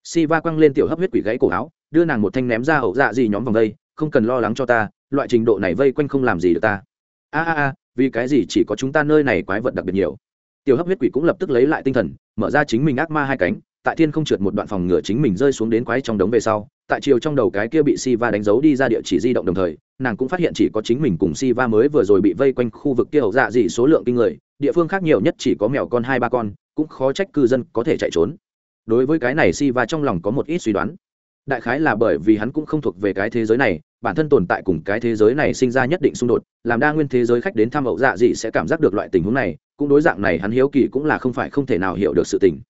Si va quăng lên tiểu hấp huyết quỷ gãy cổ áo, đưa nàng một thanh ném ra hậu dạ gì nhóm vòng vây không cần lo lắng cho ta, loại trình độ này vây quanh không làm gì được ta. A a a, vì cái gì chỉ có chúng ta nơi này quái vật đặc biệt nhiều? Tiểu hấp huyết quỷ cũng lập tức lấy lại tinh thần, mở ra chính mình ác ma hai cánh tại thiên không trượt một đoạn phòng ngựa chính mình rơi xuống đến quái trong đống về sau, tại chiều trong đầu cái kia bị si va đánh dấu đi ra địa chỉ di động đồng thời, nàng cũng phát hiện chỉ có chính mình cùng si va mới vừa rồi bị vây quanh khu vực kia hậu dạ dị số lượng kinh người, địa phương khác nhiều nhất chỉ có mèo con hai ba con, cũng khó trách cư dân có thể chạy trốn. Đối với cái này si va trong lòng có một ít suy đoán. Đại khái là bởi vì hắn cũng không thuộc về cái thế giới này, bản thân tồn tại cùng cái thế giới này sinh ra nhất định xung đột, làm đa nguyên thế giới khách đến thăm hậu dạ dị sẽ cảm giác được loại tình huống này, cũng đối dạng này hắn hiếu kỳ cũng là không phải không thể nào hiểu được sự tình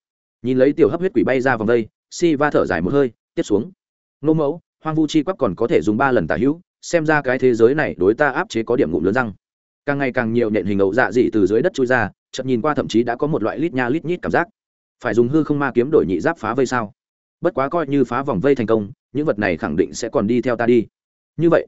nhìn lấy tiểu hấp huyết quỷ bay ra vòng đây, si va thở dài một hơi, tiếp xuống. Nô mẫu, hoang vu chi quắc còn có thể dùng ba lần tả hữu, xem ra cái thế giới này đối ta áp chế có điểm ngụm lớn răng. Càng ngày càng nhiều nện hình ẩu dạ dị từ dưới đất chui ra, chợt nhìn qua thậm chí đã có một loại lít nha lít nhít cảm giác. Phải dùng hư không ma kiếm đổi nhị giáp phá vây sao? Bất quá coi như phá vòng vây thành công, những vật này khẳng định sẽ còn đi theo ta đi. Như vậy,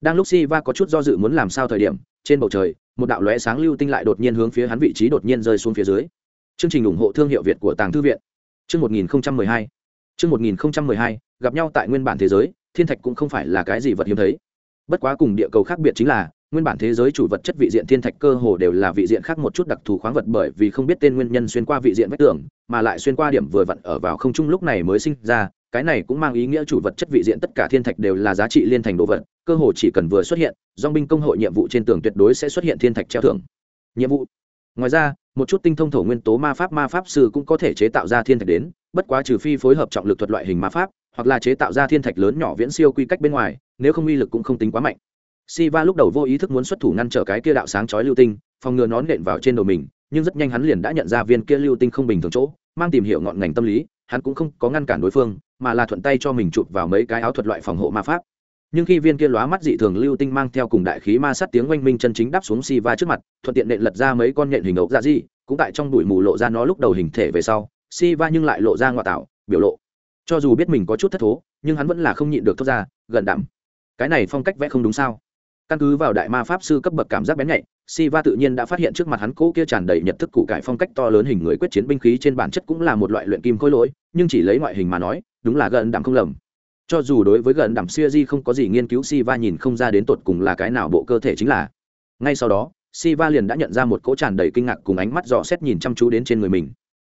đang lúc si va có chút do dự muốn làm sao thời điểm, trên bầu trời, một đạo lóe sáng lưu tinh lại đột nhiên hướng phía hắn vị trí đột nhiên rơi xuống phía dưới chương trình ủng hộ thương hiệu việt của tàng thư viện. Chương một nghìn hai. Chương một nghìn hai, gặp nhau tại nguyên bản thế giới, thiên thạch cũng không phải là cái gì vật hiếm thấy. Bất quá cùng địa cầu khác biệt chính là, nguyên bản thế giới chủ vật chất vị diện thiên thạch cơ hồ đều là vị diện khác một chút đặc thù khoáng vật bởi vì không biết tên nguyên nhân xuyên qua vị diện vách tường, mà lại xuyên qua điểm vừa vặn ở vào không trung lúc này mới sinh ra, cái này cũng mang ý nghĩa chủ vật chất vị diện tất cả thiên thạch đều là giá trị liên thành đồ vật, cơ hồ chỉ cần vừa xuất hiện, dòng binh công hội nhiệm vụ trên tường tuyệt đối sẽ xuất hiện thiên thạch treo thưởng. Nhiệm vụ ngoài ra một chút tinh thông thổ nguyên tố ma pháp ma pháp sư cũng có thể chế tạo ra thiên thạch đến bất quá trừ phi phối hợp trọng lực thuật loại hình ma pháp hoặc là chế tạo ra thiên thạch lớn nhỏ viễn siêu quy cách bên ngoài nếu không uy lực cũng không tính quá mạnh Siva lúc đầu vô ý thức muốn xuất thủ ngăn trở cái kia đạo sáng chói lưu tinh, phòng ngừa nón nện vào trên đầu mình, nhưng rất nhanh hắn liền đã nhận ra viên kia lưu tinh không bình thường chỗ, mang tìm hiểu ngọn ngành tâm lý, hắn cũng không có ngăn cản đối phương, mà là thuận tay cho mình chụp vào mấy cái áo thuật loại phòng hộ ma pháp. Nhưng khi viên kia lóa mắt dị thường lưu tinh mang theo cùng đại khí ma sát tiếng oanh minh chân chính đáp xuống Siva trước mặt, thuận tiện nện lật ra mấy con nhện hình ốc dạ gì, cũng tại trong bụi mù lộ ra nó lúc đầu hình thể về sau, Siva nhưng lại lộ ra ngoại tạo, biểu lộ. Cho dù biết mình có chút thất thố, nhưng hắn vẫn là không nhịn được thốt ra, gần đậm. Cái này phong cách vẽ không đúng sao? căn cứ vào đại ma pháp sư cấp bậc cảm giác bén nhạy Siva tự nhiên đã phát hiện trước mặt hắn cỗ kia tràn đầy nhận thức cụ cải phong cách to lớn hình người quyết chiến binh khí trên bản chất cũng là một loại luyện kim khối lỗi, nhưng chỉ lấy ngoại hình mà nói, đúng là gần đạm không lầm. Cho dù đối với gần đảm Di không có gì nghiên cứu Siva nhìn không ra đến tột cùng là cái nào bộ cơ thể chính là. Ngay sau đó, Siva liền đã nhận ra một cỗ tràn đầy kinh ngạc cùng ánh mắt dò xét nhìn chăm chú đến trên người mình.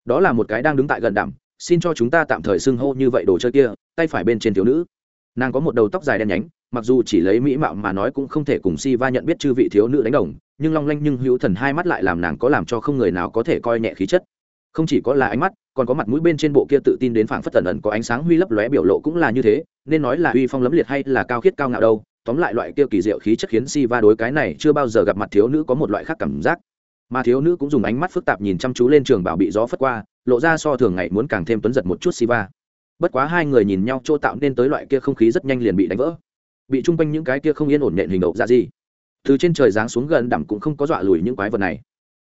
Đó là một cái đang đứng tại gần đảm, xin cho chúng ta tạm thời xưng hô như vậy đồ chơi kia, tay phải bên trên thiếu nữ. Nàng có một đầu tóc dài đen nhánh, mặc dù chỉ lấy mỹ mạo mà nói cũng không thể cùng si va nhận biết chư vị thiếu nữ đánh đồng nhưng long lanh nhưng hữu thần hai mắt lại làm nàng có làm cho không người nào có thể coi nhẹ khí chất không chỉ có là ánh mắt, còn có mặt mũi bên trên bộ kia tự tin đến phảng phất tần ẩn có ánh sáng huy lấp lóe biểu lộ cũng là như thế, nên nói là uy phong lấm liệt hay là cao khiết cao ngạo đâu, tóm lại loại kia kỳ diệu khí chất khiến si va đối cái này chưa bao giờ gặp mặt thiếu nữ có một loại khác cảm giác. Mà thiếu nữ cũng dùng ánh mắt phức tạp nhìn chăm chú lên trường bảo bị gió phất qua, lộ ra so thường ngày muốn càng thêm tuấn giật một chút si va bất quá hai người nhìn nhau chỗ tạo nên tới loại kia không khí rất nhanh liền bị đánh vỡ. Bị chung quanh những cái kia không yên ổn nện hình ẩu ra dạ gì. Từ trên trời giáng xuống gần đẳng cũng không có dọa lùi những quái vật này.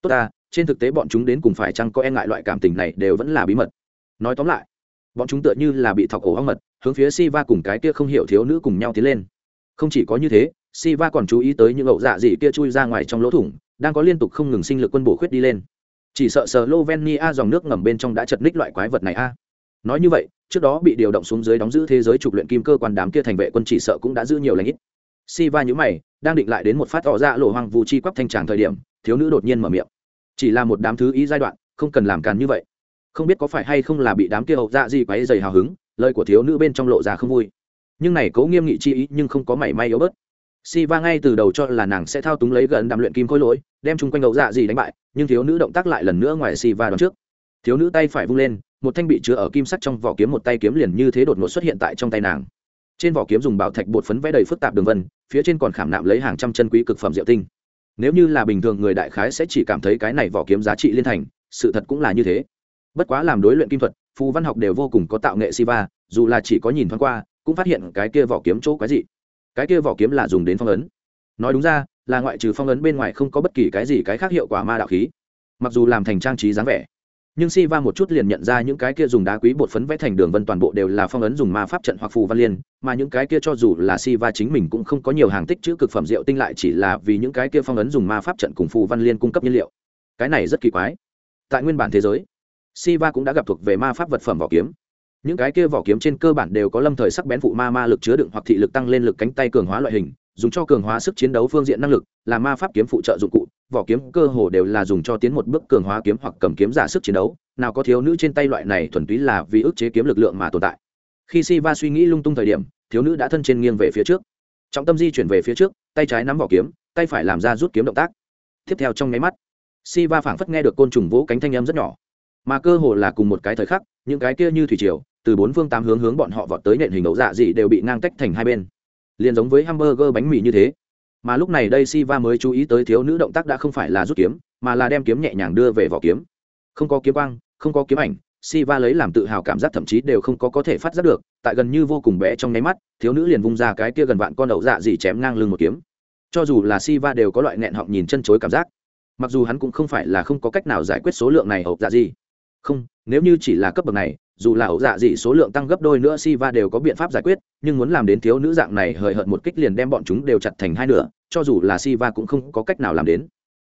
Tốt ta trên thực tế bọn chúng đến cùng phải chăng có e ngại loại cảm tình này đều vẫn là bí mật. Nói tóm lại, bọn chúng tựa như là bị thọc ổ ong mật, hướng phía si va cùng cái kia không hiểu thiếu nữ cùng nhau tiến lên. Không chỉ có như thế si va còn chú ý tới những ẩu dạ gì kia chui ra ngoài trong lỗ thủng, đang có liên tục không ngừng sinh lực quân bổ khuyết đi lên. Chỉ sợ sờ lovenia dòng nước ngầm bên trong đã chật ních loại quái vật này a. Nói như vậy, trước đó bị điều động xuống dưới đóng giữ thế giới trục luyện kim cơ quan đám kia thành vệ quân chỉ sợ cũng đã giữ nhiều lãnh ít. Si va nhữ mày, đang định lại đến một phát tỏ ra dạ lộ hoang vu chi quắp thanh tràng thời điểm, thiếu nữ đột nhiên mở miệng chỉ là một đám thứ ý giai đoạn, không cần làm càn như vậy. Không biết có phải hay không là bị đám kia hậu dạ gì quáy dày hào hứng, lời của thiếu nữ bên trong lộ ra không vui. Nhưng này cố nghiêm nghị chi ý nhưng không có mảy may yếu bớt. Si va ngay từ đầu cho là nàng sẽ thao túng lấy gần đàm luyện kim khôi lỗi, đem chung quanh hậu dạ gì đánh bại, nhưng thiếu nữ động tác lại lần nữa ngoài si va đón trước. Thiếu nữ tay phải vung lên, một thanh bị chứa ở kim sắt trong vỏ kiếm một tay kiếm liền như thế đột ngột xuất hiện tại trong tay nàng. Trên vỏ kiếm dùng bảo thạch bột phấn vẽ đầy phức tạp đường vân, phía trên còn khảm nạm lấy hàng trăm chân quý cực phẩm diệu tinh nếu như là bình thường người đại khái sẽ chỉ cảm thấy cái này vỏ kiếm giá trị liên thành, sự thật cũng là như thế. Bất quá làm đối luyện kim thuật, phù văn học đều vô cùng có tạo nghệ siva dù là chỉ có nhìn thoáng qua, cũng phát hiện cái kia vỏ kiếm chỗ quái dị. Cái kia vỏ kiếm là dùng đến phong ấn. Nói đúng ra, là ngoại trừ phong ấn bên ngoài không có bất kỳ cái gì cái khác hiệu quả ma đạo khí. Mặc dù làm thành trang trí dáng vẻ nhưng si va một chút liền nhận ra những cái kia dùng đá quý bột phấn vẽ thành đường vân toàn bộ đều là phong ấn dùng ma pháp trận hoặc phù văn liên, mà những cái kia cho dù là si va chính mình cũng không có nhiều hàng tích chữ cực phẩm rượu tinh lại chỉ là vì những cái kia phong ấn dùng ma pháp trận cùng phù văn liên cung cấp nhiên liệu. Cái này rất kỳ quái. Tại nguyên bản thế giới si va cũng đã gặp thuộc về ma pháp vật phẩm vỏ kiếm. Những cái kia vỏ kiếm trên cơ bản đều có lâm thời sắc bén phụ ma ma lực chứa đựng hoặc thị lực tăng lên lực cánh tay cường hóa loại hình, dùng cho cường hóa sức chiến đấu phương diện năng lực, là ma pháp kiếm phụ trợ dụng cụ vỏ kiếm cơ hồ đều là dùng cho tiến một bước cường hóa kiếm hoặc cầm kiếm giả sức chiến đấu, nào có thiếu nữ trên tay loại này thuần túy là vì ức chế kiếm lực lượng mà tồn tại. Khi si va suy nghĩ lung tung thời điểm, thiếu nữ đã thân trên nghiêng về phía trước. Trọng tâm di chuyển về phía trước, tay trái nắm vỏ kiếm, tay phải làm ra rút kiếm động tác. Tiếp theo trong nháy mắt si va phảng phất nghe được côn trùng vỗ cánh thanh âm rất nhỏ. Mà cơ hồ là cùng một cái thời khắc, những cái kia như thủy triều, từ bốn phương tám hướng hướng bọn họ vọt tới nền hình ấu dạ dị đều bị ngang tách thành hai bên. Liền giống với hamburger bánh mì như thế mà lúc này đây Siva mới chú ý tới thiếu nữ động tác đã không phải là rút kiếm, mà là đem kiếm nhẹ nhàng đưa về vỏ kiếm. Không có kiếm quang, không có kiếm ảnh, Siva lấy làm tự hào cảm giác thậm chí đều không có có thể phát giác được, tại gần như vô cùng bé trong nháy mắt, thiếu nữ liền vung ra cái kia gần vạn con đậu dạ gì chém ngang lưng một kiếm. Cho dù là Siva đều có loại nghẹn họng nhìn chân chối cảm giác. Mặc dù hắn cũng không phải là không có cách nào giải quyết số lượng này ẩu dạ gì. Không, nếu như chỉ là cấp bậc này dù là ẩu dạ dị số lượng tăng gấp đôi nữa si va đều có biện pháp giải quyết, nhưng muốn làm đến thiếu nữ dạng này hời hợt một kích liền đem bọn chúng đều chặt thành hai nửa, cho dù là si va cũng không có cách nào làm đến.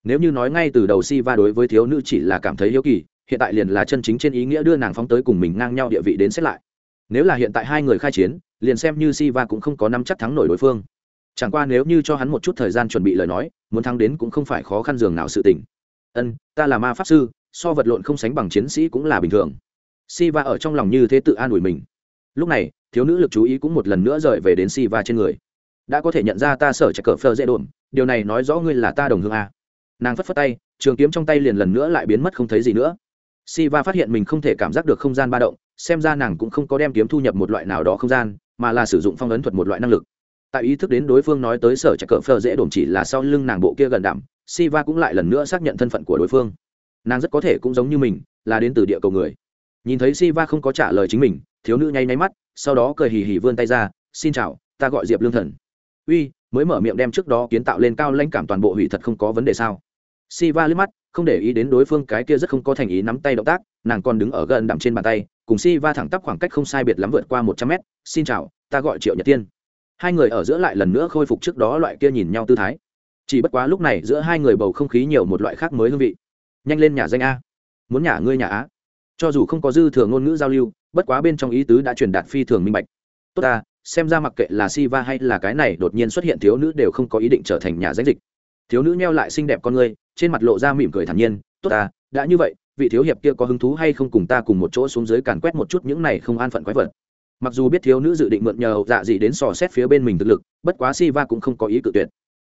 Nếu như nói ngay từ đầu si va đối với thiếu nữ chỉ là cảm thấy hiếu kỳ, hiện tại liền là chân chính trên ý nghĩa đưa nàng phóng tới cùng mình ngang nhau địa vị đến xét lại. Nếu là hiện tại hai người khai chiến, liền xem như si va cũng không có nắm chắc thắng nổi đối phương. Chẳng qua nếu như cho hắn một chút thời gian chuẩn bị lời nói, muốn thắng đến cũng không phải khó khăn dường nào sự tình. Ân, ta là ma pháp sư, so vật lộn không sánh bằng chiến sĩ cũng là bình thường. Siva ở trong lòng như thế tự an ủi mình. Lúc này, thiếu nữ lực chú ý cũng một lần nữa rời về đến Siva trên người. Đã có thể nhận ra ta sở chạy cờ phơ dễ đồn, điều này nói rõ ngươi là ta đồng hương a. Nàng phất phất tay, trường kiếm trong tay liền lần nữa lại biến mất không thấy gì nữa. Siva phát hiện mình không thể cảm giác được không gian ba động, xem ra nàng cũng không có đem kiếm thu nhập một loại nào đó không gian, mà là sử dụng phong ấn thuật một loại năng lực. Tại ý thức đến đối phương nói tới sở chạy cờ phơ dễ đồn chỉ là sau lưng nàng bộ kia gần đảm, Siva cũng lại lần nữa xác nhận thân phận của đối phương. Nàng rất có thể cũng giống như mình, là đến từ địa cầu người nhìn thấy si va không có trả lời chính mình, thiếu nữ nháy nháy mắt, sau đó cười hì hì vươn tay ra, xin chào, ta gọi diệp lương thần. Uy, mới mở miệng đem trước đó kiến tạo lên cao lãnh cảm toàn bộ hủy thật không có vấn đề sao? Si va liếc mắt, không để ý đến đối phương cái kia rất không có thành ý nắm tay động tác, nàng còn đứng ở gần đạm trên bàn tay, cùng si va thẳng tắp khoảng cách không sai biệt lắm vượt qua một trăm mét, xin chào, ta gọi triệu nhật tiên. Hai người ở giữa lại lần nữa khôi phục trước đó loại kia nhìn nhau tư thái. Chỉ bất quá lúc này giữa hai người bầu không khí nhiều một loại khác mới hương vị. Nhanh lên nhà danh a. Muốn nhà ngươi nhà á cho dù không có dư thừa ngôn ngữ giao lưu, bất quá bên trong ý tứ đã truyền đạt phi thường minh bạch. Tốt ta, xem ra mặc kệ là si va hay là cái này, đột nhiên xuất hiện thiếu nữ đều không có ý định trở thành nhà danh dịch. Thiếu nữ neo lại xinh đẹp con người trên mặt lộ ra mỉm cười thản nhiên, tốt ta, đã như vậy, vị thiếu hiệp kia có hứng thú hay không cùng ta cùng một chỗ xuống dưới càn quét một chút những này không an phận quái vật? Mặc dù biết thiếu nữ dự định mượn nhờ hậu dạ gì đến sò xét phía bên mình thực lực, bất quá si va cũng không có ý cự tuyệt.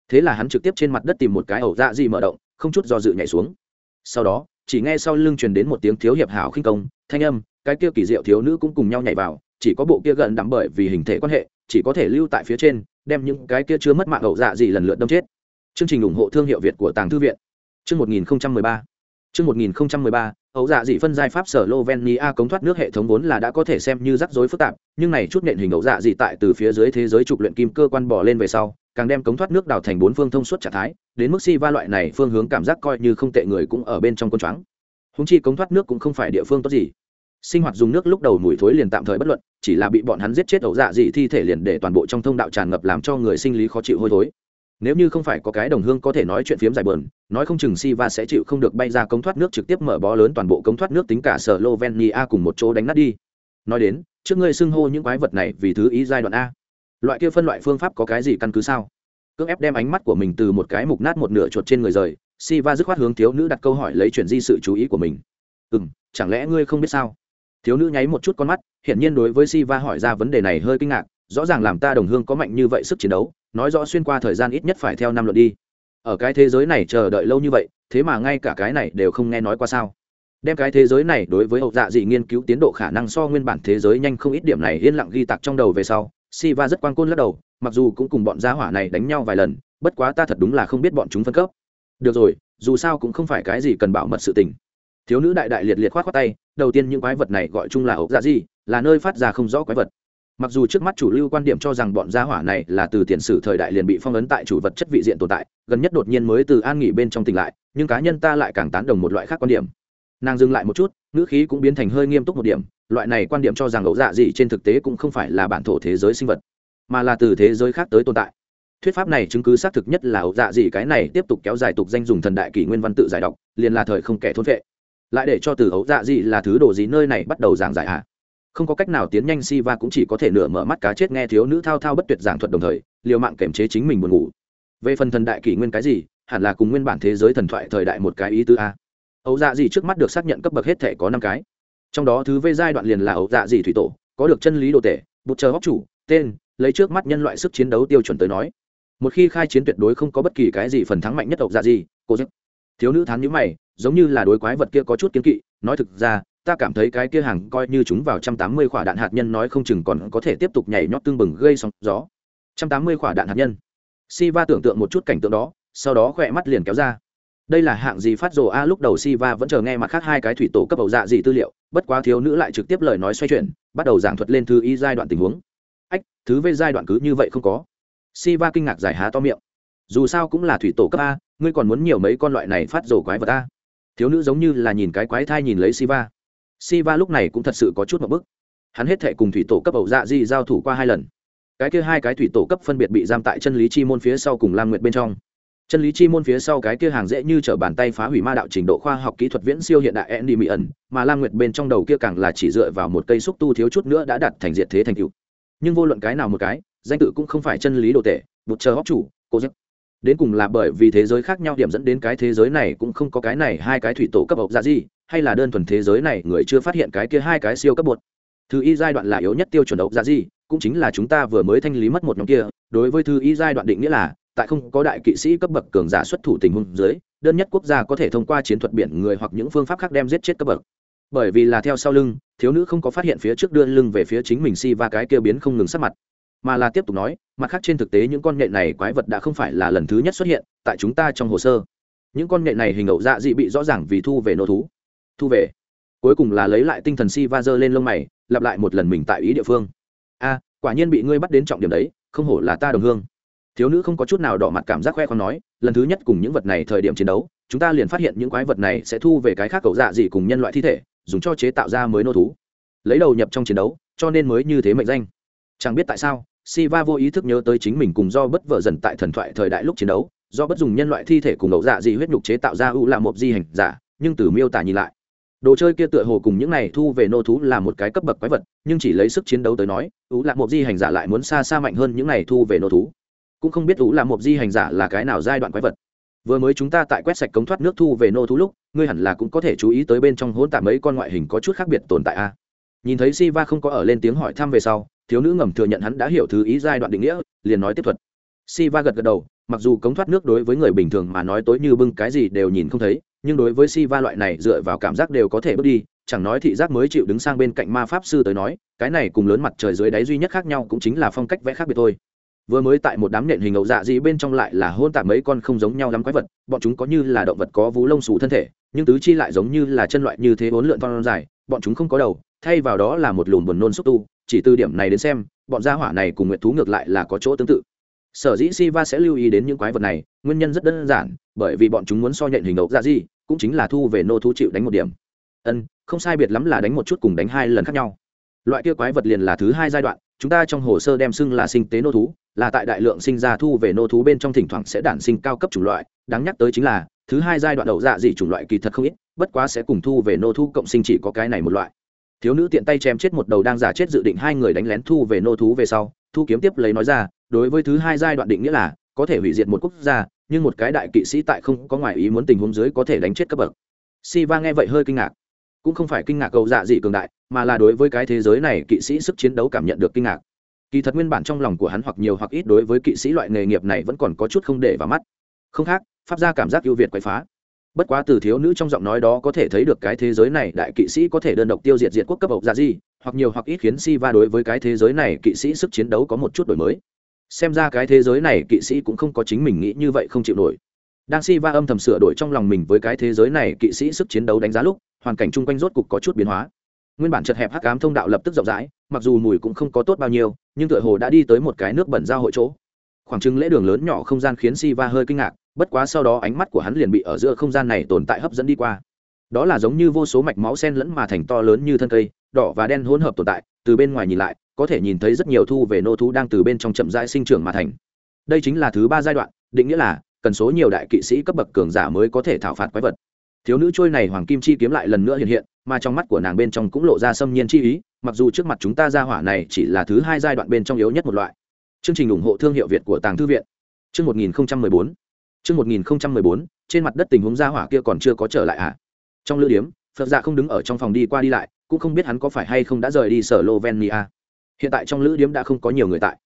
Thế là hắn trực tiếp trên mặt đất tìm một cái ẩu dạ gì mở động, không chút do dự nhảy xuống sau đó, chỉ nghe sau lưng truyền đến một tiếng thiếu hiệp hảo khinh công, thanh âm, cái kia kỳ diệu thiếu nữ cũng cùng nhau nhảy vào, chỉ có bộ kia gần đắm bởi vì hình thể quan hệ, chỉ có thể lưu tại phía trên, đem những cái kia chưa mất mạng ẩu dạ gì lần lượt đâm chết. Chương trình ủng hộ thương hiệu việt của tàng thư viện. Chương 1013 chương 1013 ấu dạ dị phân giai pháp sở Lovenia cống thoát nước hệ thống vốn là đã có thể xem như rắc rối phức tạp, nhưng này chút nện hình ấu dạ dị tại từ phía dưới thế giới trục luyện kim cơ quan bỏ lên về sau, càng đem cống thoát nước đào thành bốn phương thông suốt trạng thái, đến mức si va loại này phương hướng cảm giác coi như không tệ người cũng ở bên trong con choáng. Húng chi cống thoát nước cũng không phải địa phương tốt gì. Sinh hoạt dùng nước lúc đầu mùi thối liền tạm thời bất luận, chỉ là bị bọn hắn giết chết ẩu dạ dị thi thể liền để toàn bộ trong thông đạo tràn ngập làm cho người sinh lý khó chịu hôi thối nếu như không phải có cái đồng hương có thể nói chuyện phiếm dài bờn nói không chừng si va sẽ chịu không được bay ra cống thoát nước trực tiếp mở bó lớn toàn bộ cống thoát nước tính cả sở Slovenia cùng một chỗ đánh nát đi. Nói đến, trước ngươi xưng hô những quái vật này vì thứ ý giai đoạn a. Loại kia phân loại phương pháp có cái gì căn cứ sao? Cưỡng ép đem ánh mắt của mình từ một cái mục nát một nửa chuột trên người rời si va dứt khoát hướng thiếu nữ đặt câu hỏi lấy chuyển di sự chú ý của mình. Ừ m chẳng lẽ ngươi không biết sao? Thiếu nữ nháy một chút con mắt, hiển nhiên đối với si va hỏi ra vấn đề này hơi kinh ngạc rõ ràng làm ta đồng hương có mạnh như vậy sức chiến đấu, nói rõ xuyên qua thời gian ít nhất phải theo năm luận đi. Ở cái thế giới này chờ đợi lâu như vậy, thế mà ngay cả cái này đều không nghe nói qua sao? Đem cái thế giới này đối với hậu dạ dị nghiên cứu tiến độ khả năng so nguyên bản thế giới nhanh không ít điểm này yên lặng ghi tặc trong đầu về sau si va rất quan côn lắc đầu, mặc dù cũng cùng bọn gia hỏa này đánh nhau vài lần, bất quá ta thật đúng là không biết bọn chúng phân cấp. Được rồi, dù sao cũng không phải cái gì cần bảo mật sự tình. Thiếu nữ đại đại liệt liệt khoát khoát tay, đầu tiên những quái vật này gọi chung là ốc dạ gì là nơi phát ra không rõ quái vật mặc dù trước mắt chủ lưu quan điểm cho rằng bọn gia hỏa này là từ tiền sử thời đại liền bị phong ấn tại chủ vật chất vị diện tồn tại, gần nhất đột nhiên mới từ an nghỉ bên trong tỉnh lại, nhưng cá nhân ta lại càng tán đồng một loại khác quan điểm. Nàng dừng lại một chút, ngữ khí cũng biến thành hơi nghiêm túc một điểm, loại này quan điểm cho rằng ấu dạ gì trên thực tế cũng không phải là bản thổ thế giới sinh vật, mà là từ thế giới khác tới tồn tại. Thuyết pháp này chứng cứ xác thực nhất là ấu dạ gì cái này tiếp tục kéo dài tục danh dùng thần đại kỷ nguyên văn tự giải đọc liền là thời không kẻ thôn vệ lại để cho từ ấu dạ gì là thứ đồ gì nơi này bắt đầu giảng giải hạ không có cách nào tiến nhanh si va cũng chỉ có thể nửa mở mắt cá chết nghe thiếu nữ thao thao bất tuyệt giảng thuật đồng thời, liều mạng kềm chế chính mình buồn ngủ. Về phần thần đại kỷ nguyên cái gì, hẳn là cùng nguyên bản thế giới thần thoại thời đại một cái ý tứ a. Ấu dạ gì trước mắt được xác nhận cấp bậc hết thể có năm cái. Trong đó thứ v giai đoạn liền là ấu dạ gì thủy tổ, có được chân lý đồ tể, bút chờ góc chủ, tên, lấy trước mắt nhân loại sức chiến đấu tiêu chuẩn tới nói. Một khi khai chiến tuyệt đối không có bất kỳ cái gì phần thắng mạnh nhất ấu dạ gì, cô dứt thiếu nữ thán nhữ mày, giống như là đối quái vật kia có chút kiến kỵ, nói thực ra ta cảm thấy cái kia hàng coi như chúng vào trăm tám mươi quả đạn hạt nhân nói không chừng còn có thể tiếp tục nhảy nhót tương bừng gây sóng gió. trăm tám mươi quả đạn hạt nhân. Siva tưởng tượng một chút cảnh tượng đó, sau đó khỏe mắt liền kéo ra. Đây là hạng gì phát rồ a, lúc đầu Siva vẫn chờ nghe mặt khác hai cái thủy tổ cấp bầu dạ gì tư liệu, bất quá thiếu nữ lại trực tiếp lời nói xoay chuyển, bắt đầu giảng thuật lên thứ y giai đoạn tình huống. Ách, thứ về giai đoạn cứ như vậy không có. Siva kinh ngạc giải há to miệng. Dù sao cũng là thủy tổ cấp a, ngươi còn muốn nhiều mấy con loại này phát rồ quái vật a. Thiếu nữ giống như là nhìn cái quái thai nhìn lấy Siva si va lúc này cũng thật sự có chút một bức. Hắn hết thệ cùng thủy tổ cấp ẩu dạ di giao thủ qua hai lần. Cái kia hai cái thủy tổ cấp phân biệt bị giam tại chân lý chi môn phía sau cùng lam nguyệt bên trong. Chân lý chi môn phía sau cái kia hàng dễ như t r ở bàn tay phá hủy ma đạo trình độ khoa học kỹ thuật viễn siêu hiện đại e đi mỹ ẩn mà lam nguyệt bên trong đầu kia càng là chỉ dựa vào một cây xúc tu thiếu chút nữa đã đặt thành diệt thế thành cựu nhưng vô luận cái nào một cái, danh tự cũng không phải chân lý đồ tệ bụt chờ hóc chủ, cô giấc. Đến cùng là bởi vì thế giới khác nhau điểm dẫn đến cái thế giới này cũng không có cái này hai cái thủy tổ cấp ộc dạ gì hay là đơn thuần thế giới này người chưa phát hiện cái kia hai cái siêu cấp bột? Thứ y giai đoạn là yếu nhất tiêu chuẩn ộc ra gì, cũng chính là chúng ta vừa mới thanh lý mất một nhóm kia. Đối với thứ y giai đoạn định nghĩa là, tại không có đại kỵ sĩ cấp bậc cường giả xuất thủ tình huống dưới, đơn nhất quốc gia có thể thông qua chiến thuật biển người hoặc những phương pháp khác đem giết chết cấp bậc. Bởi vì là theo sau lưng, thiếu nữ không có phát hiện phía trước đưa lưng về phía chính mình si và cái kia biến không ngừng sát mặt. Mà là tiếp tục nói, mặt khác trên thực tế những con nghệ này quái vật đã không phải là lần thứ nhất xuất hiện tại chúng ta trong hồ sơ. Những con nghệ này hình ẩu dạ dị bị rõ ràng vì thu về nô thú thu về. Cuối cùng là lấy lại tinh thần si va dơ lên lông mày lặp lại một lần mình tại ý địa phương. A quả nhiên bị ngươi bắt đến trọng điểm đấy không hổ là ta đồng hương. Thiếu nữ không có chút nào đỏ mặt cảm giác khoe con nói lần thứ nhất cùng những vật này thời điểm chiến đấu chúng ta liền phát hiện những quái vật này sẽ thu về cái khác cầu dạ gì cùng nhân loại thi thể dùng cho chế tạo ra mới nô thú. Lấy đầu nhập trong chiến đấu cho nên mới như thế mệnh danh. Chẳng biết tại sao Siva vô ý thức nhớ tới chính mình cùng do bất vợ dần tại thần thoại thời đại lúc chiến đấu, do bất dùng nhân loại thi thể cùng đầu dạ dị huyết nhục chế tạo ra u là một di hành giả, nhưng từ miêu tả nhìn lại, đồ chơi kia tựa hồ cùng những này thu về nô thú là một cái cấp bậc quái vật, nhưng chỉ lấy sức chiến đấu tới nói, u là một di hành giả lại muốn xa xa mạnh hơn những này thu về nô thú. Cũng không biết u là một di hành giả là cái nào giai đoạn quái vật. Vừa mới chúng ta tại quét sạch cống thoát nước thu về nô thú lúc, ngươi hẳn là cũng có thể chú ý tới bên trong hỗn tạp mấy con ngoại hình có chút khác biệt tồn tại a. Nhìn thấy Siva không có ở lên tiếng hỏi thăm về sau, thiếu nữ ngầm thừa nhận hắn đã hiểu thứ ý giai đoạn định nghĩa liền nói tiếp thuật Siva gật gật đầu mặc dù cống thoát nước đối với người bình thường mà nói tối như bưng cái gì đều nhìn không thấy nhưng đối với si va loại này dựa vào cảm giác đều có thể bước đi, chẳng nói thị giác mới chịu đứng sang bên cạnh ma pháp sư tới nói, cái này cùng lớn mặt trời dưới đáy duy nhất khác nhau cũng chính là phong cách vẽ khác biệt thôi. Vừa mới tại một đám nện hình ẩu dạ gì bên trong lại là hôn tạp mấy con không giống nhau lắm quái vật, bọn chúng có như là động vật có vú lông xù thân thể, nhưng tứ chi lại giống như là chân loại như thế bốn lượn thon dài, bọn chúng không có đầu, thay vào đó là một lùm buồn nôn xúc tu, chỉ từ điểm này đến xem, bọn gia hỏa này cùng nguyệt thú ngược lại là có chỗ tương tự sở dĩ Siva sẽ lưu ý đến những quái vật này, nguyên nhân rất đơn giản, bởi vì bọn chúng muốn so nhận hình ấu ra dạ gì, cũng chính là thu về nô thú chịu đánh một điểm. Ân, không sai biệt lắm là đánh một chút cùng đánh hai lần khác nhau. Loại kia quái vật liền là thứ hai giai đoạn, chúng ta trong hồ sơ đem xưng là sinh tế nô thú, là tại đại lượng sinh ra thu về nô thú bên trong thỉnh thoảng sẽ đản sinh cao cấp chủng loại, đáng nhắc tới chính là, thứ hai giai đoạn đầu dạ dị chủng loại kỳ thật không ít, bất quá sẽ cùng thu về nô thú cộng sinh chỉ có cái này một loại. Thiếu nữ tiện tay chém chết một đầu đang giả chết dự định hai người đánh lén thu về nô thú về sau thu kiếm tiếp lấy nói ra, đối với thứ hai giai đoạn định nghĩa là, có thể hủy diệt một quốc gia, nhưng một cái đại kỵ sĩ tại không có ngoại ý muốn tình huống dưới có thể đánh chết cấp bậc. Si va nghe vậy hơi kinh ngạc. Cũng không phải kinh ngạc cầu dạ dị cường đại, mà là đối với cái thế giới này kỵ sĩ sức chiến đấu cảm nhận được kinh ngạc. Kỳ thật nguyên bản trong lòng của hắn hoặc nhiều hoặc ít đối với kỵ sĩ loại nghề nghiệp này vẫn còn có chút không để vào mắt. Không khác, pháp ra cảm giác ưu việt quậy phá. Bất quá từ thiếu nữ trong giọng nói đó có thể thấy được cái thế giới này đại kỵ sĩ có thể đơn độc tiêu diệt diệt quốc cấp bộc ra gì hoặc nhiều hoặc ít khiến si va đối với cái thế giới này kỵ sĩ sức chiến đấu có một chút đổi mới. Xem ra cái thế giới này kỵ sĩ cũng không có chính mình nghĩ như vậy không chịu nổi. Đang si va âm thầm sửa đổi trong lòng mình với cái thế giới này kỵ sĩ sức chiến đấu đánh giá lúc, hoàn cảnh chung quanh rốt cục có chút biến hóa. Nguyên bản chật hẹp hắc ám thông đạo lập tức rộng rãi, mặc dù mùi cũng không có tốt bao nhiêu, nhưng tựa hồ đã đi tới một cái nước bẩn giao hội chỗ. Khoảng trừng lễ đường lớn nhỏ không gian khiến si va hơi kinh ngạc, bất quá sau đó ánh mắt của hắn liền bị ở giữa không gian này tồn tại hấp dẫn đi qua. Đó là giống như vô số mạch máu sen lẫn mà thành to lớn như thân cây đỏ và đen hỗn hợp tồn tại, từ bên ngoài nhìn lại, có thể nhìn thấy rất nhiều thu về nô thú đang từ bên trong chậm rãi sinh trưởng mà thành. Đây chính là thứ ba giai đoạn, định nghĩa là cần số nhiều đại kỵ sĩ cấp bậc cường giả mới có thể thảo phạt quái vật. Thiếu nữ trôi này hoàng kim chi kiếm lại lần nữa hiện hiện, mà trong mắt của nàng bên trong cũng lộ ra xâm nhiên chi ý, mặc dù trước mặt chúng ta ra hỏa này chỉ là thứ hai giai đoạn bên trong yếu nhất một loại. Chương trình ủng hộ thương hiệu việt của tàng thư viện. Chương một nghìn bốn. Chương một nghìn bốn, trên mặt đất tình huống ra hỏa kia còn chưa có trở lại à? Trong lữ điếm, phật dạ không đứng ở trong phòng đi qua đi lại cũng không biết hắn có phải hay không đã rời đi sở lovenia hiện tại trong lữ điếm đã không có nhiều người tại.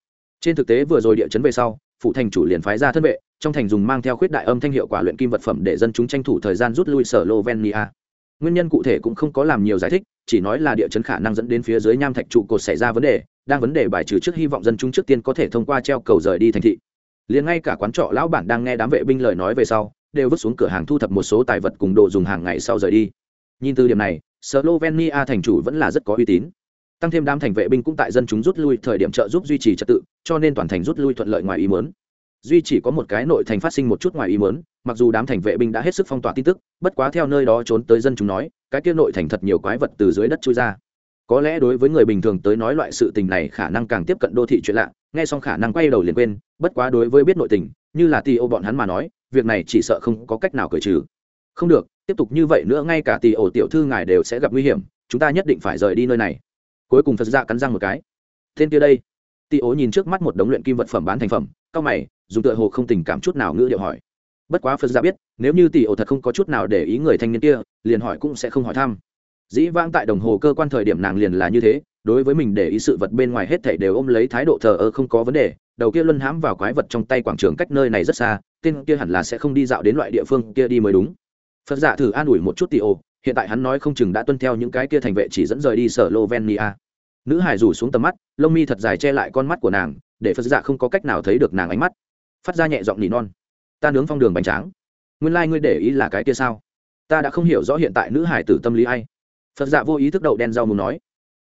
Trên thực tế vừa rồi địa chấn về sau phụ thành chủ liền phái ra thân vệ, trong thành dùng mang theo khuyết đại âm thanh hiệu quả luyện kim vật phẩm để dân chúng tranh thủ thời gian rút lui sở lovenia nguyên nhân cụ thể cũng không có làm nhiều giải thích, chỉ nói là địa chấn khả năng dẫn đến phía dưới nham thạch trụ cột xảy ra vấn đề, đang vấn đề bài trừ trước hy vọng dân chúng trước tiên có thể thông qua treo cầu rời đi thành thị. Liền ngay cả quán trọ lão bản đang nghe đám vệ binh lời nói về sau, đều vứt xuống cửa hàng thu thập một số tài vật cùng đồ dùng hàng ngày sau rời đi. Nhìn từ điểm này slovenia thành chủ vẫn là rất có uy tín. Tăng thêm đám thành vệ binh cũng tại dân chúng rút lui, thời điểm trợ giúp duy trì trật tự, cho nên toàn thành rút lui thuận lợi ngoài ý mớn duy chỉ có một cái nội thành phát sinh một chút ngoài ý mớn mặc dù đám thành vệ binh đã hết sức phong tỏa tin tức, bất quá theo nơi đó trốn tới dân chúng nói, cái kia nội thành thật nhiều quái vật từ dưới đất trôi ra. Có lẽ đối với người bình thường tới nói loại sự tình này khả năng càng tiếp cận đô thị chuyện lạ, nghe xong khả năng quay đầu liền quên, bất quá đối với biết nội tình, như là tì ô bọn hắn mà nói, việc này chỉ sợ không có cách nào cởi trừ. Không được tiếp tục như vậy nữa ngay cả tỷ ổ tiểu thư ngài đều sẽ gặp nguy hiểm, chúng ta nhất định phải rời đi nơi này. Cuối cùng phật ra cắn răng một cái. Tên kia đây. Tỷ ổ nhìn trước mắt một đống luyện kim vật phẩm bán thành phẩm, cao mày, dùng tựa hồ không tình cảm chút nào ngữ điệu hỏi. Bất quá phật ra biết, nếu như tỷ ổ thật không có chút nào để ý người thanh niên kia, liền hỏi cũng sẽ không hỏi thăm. Dĩ vãng tại đồng hồ cơ quan thời điểm nàng liền là như thế, đối với mình để ý sự vật bên ngoài hết thảy đều ôm lấy thái độ thờ ơ không có vấn đề, đầu kia luân hãm vào quái vật trong tay quảng trường cách nơi này rất xa, tên kia hẳn là sẽ không đi dạo đến loại địa phương kia đi mới đúng phật giả thử an ủi một chút tì ô hiện tại hắn nói không chừng đã tuân theo những cái kia thành vệ chỉ dẫn rời đi sở lovenia nữ hải rủ xuống tầm mắt, lông mi thật dài che lại con mắt của nàng, để phật giả không có cách nào thấy được nàng ánh mắt. Phát ra nhẹ giọng nỉ non. Ta nướng phong đường bánh tráng. Nguyên lai、like、ngươi để ý là cái kia sao? Ta đã không hiểu rõ hiện tại nữ hải tử tâm lý a i phật giả vô ý thức đậu đen rau muốn nói.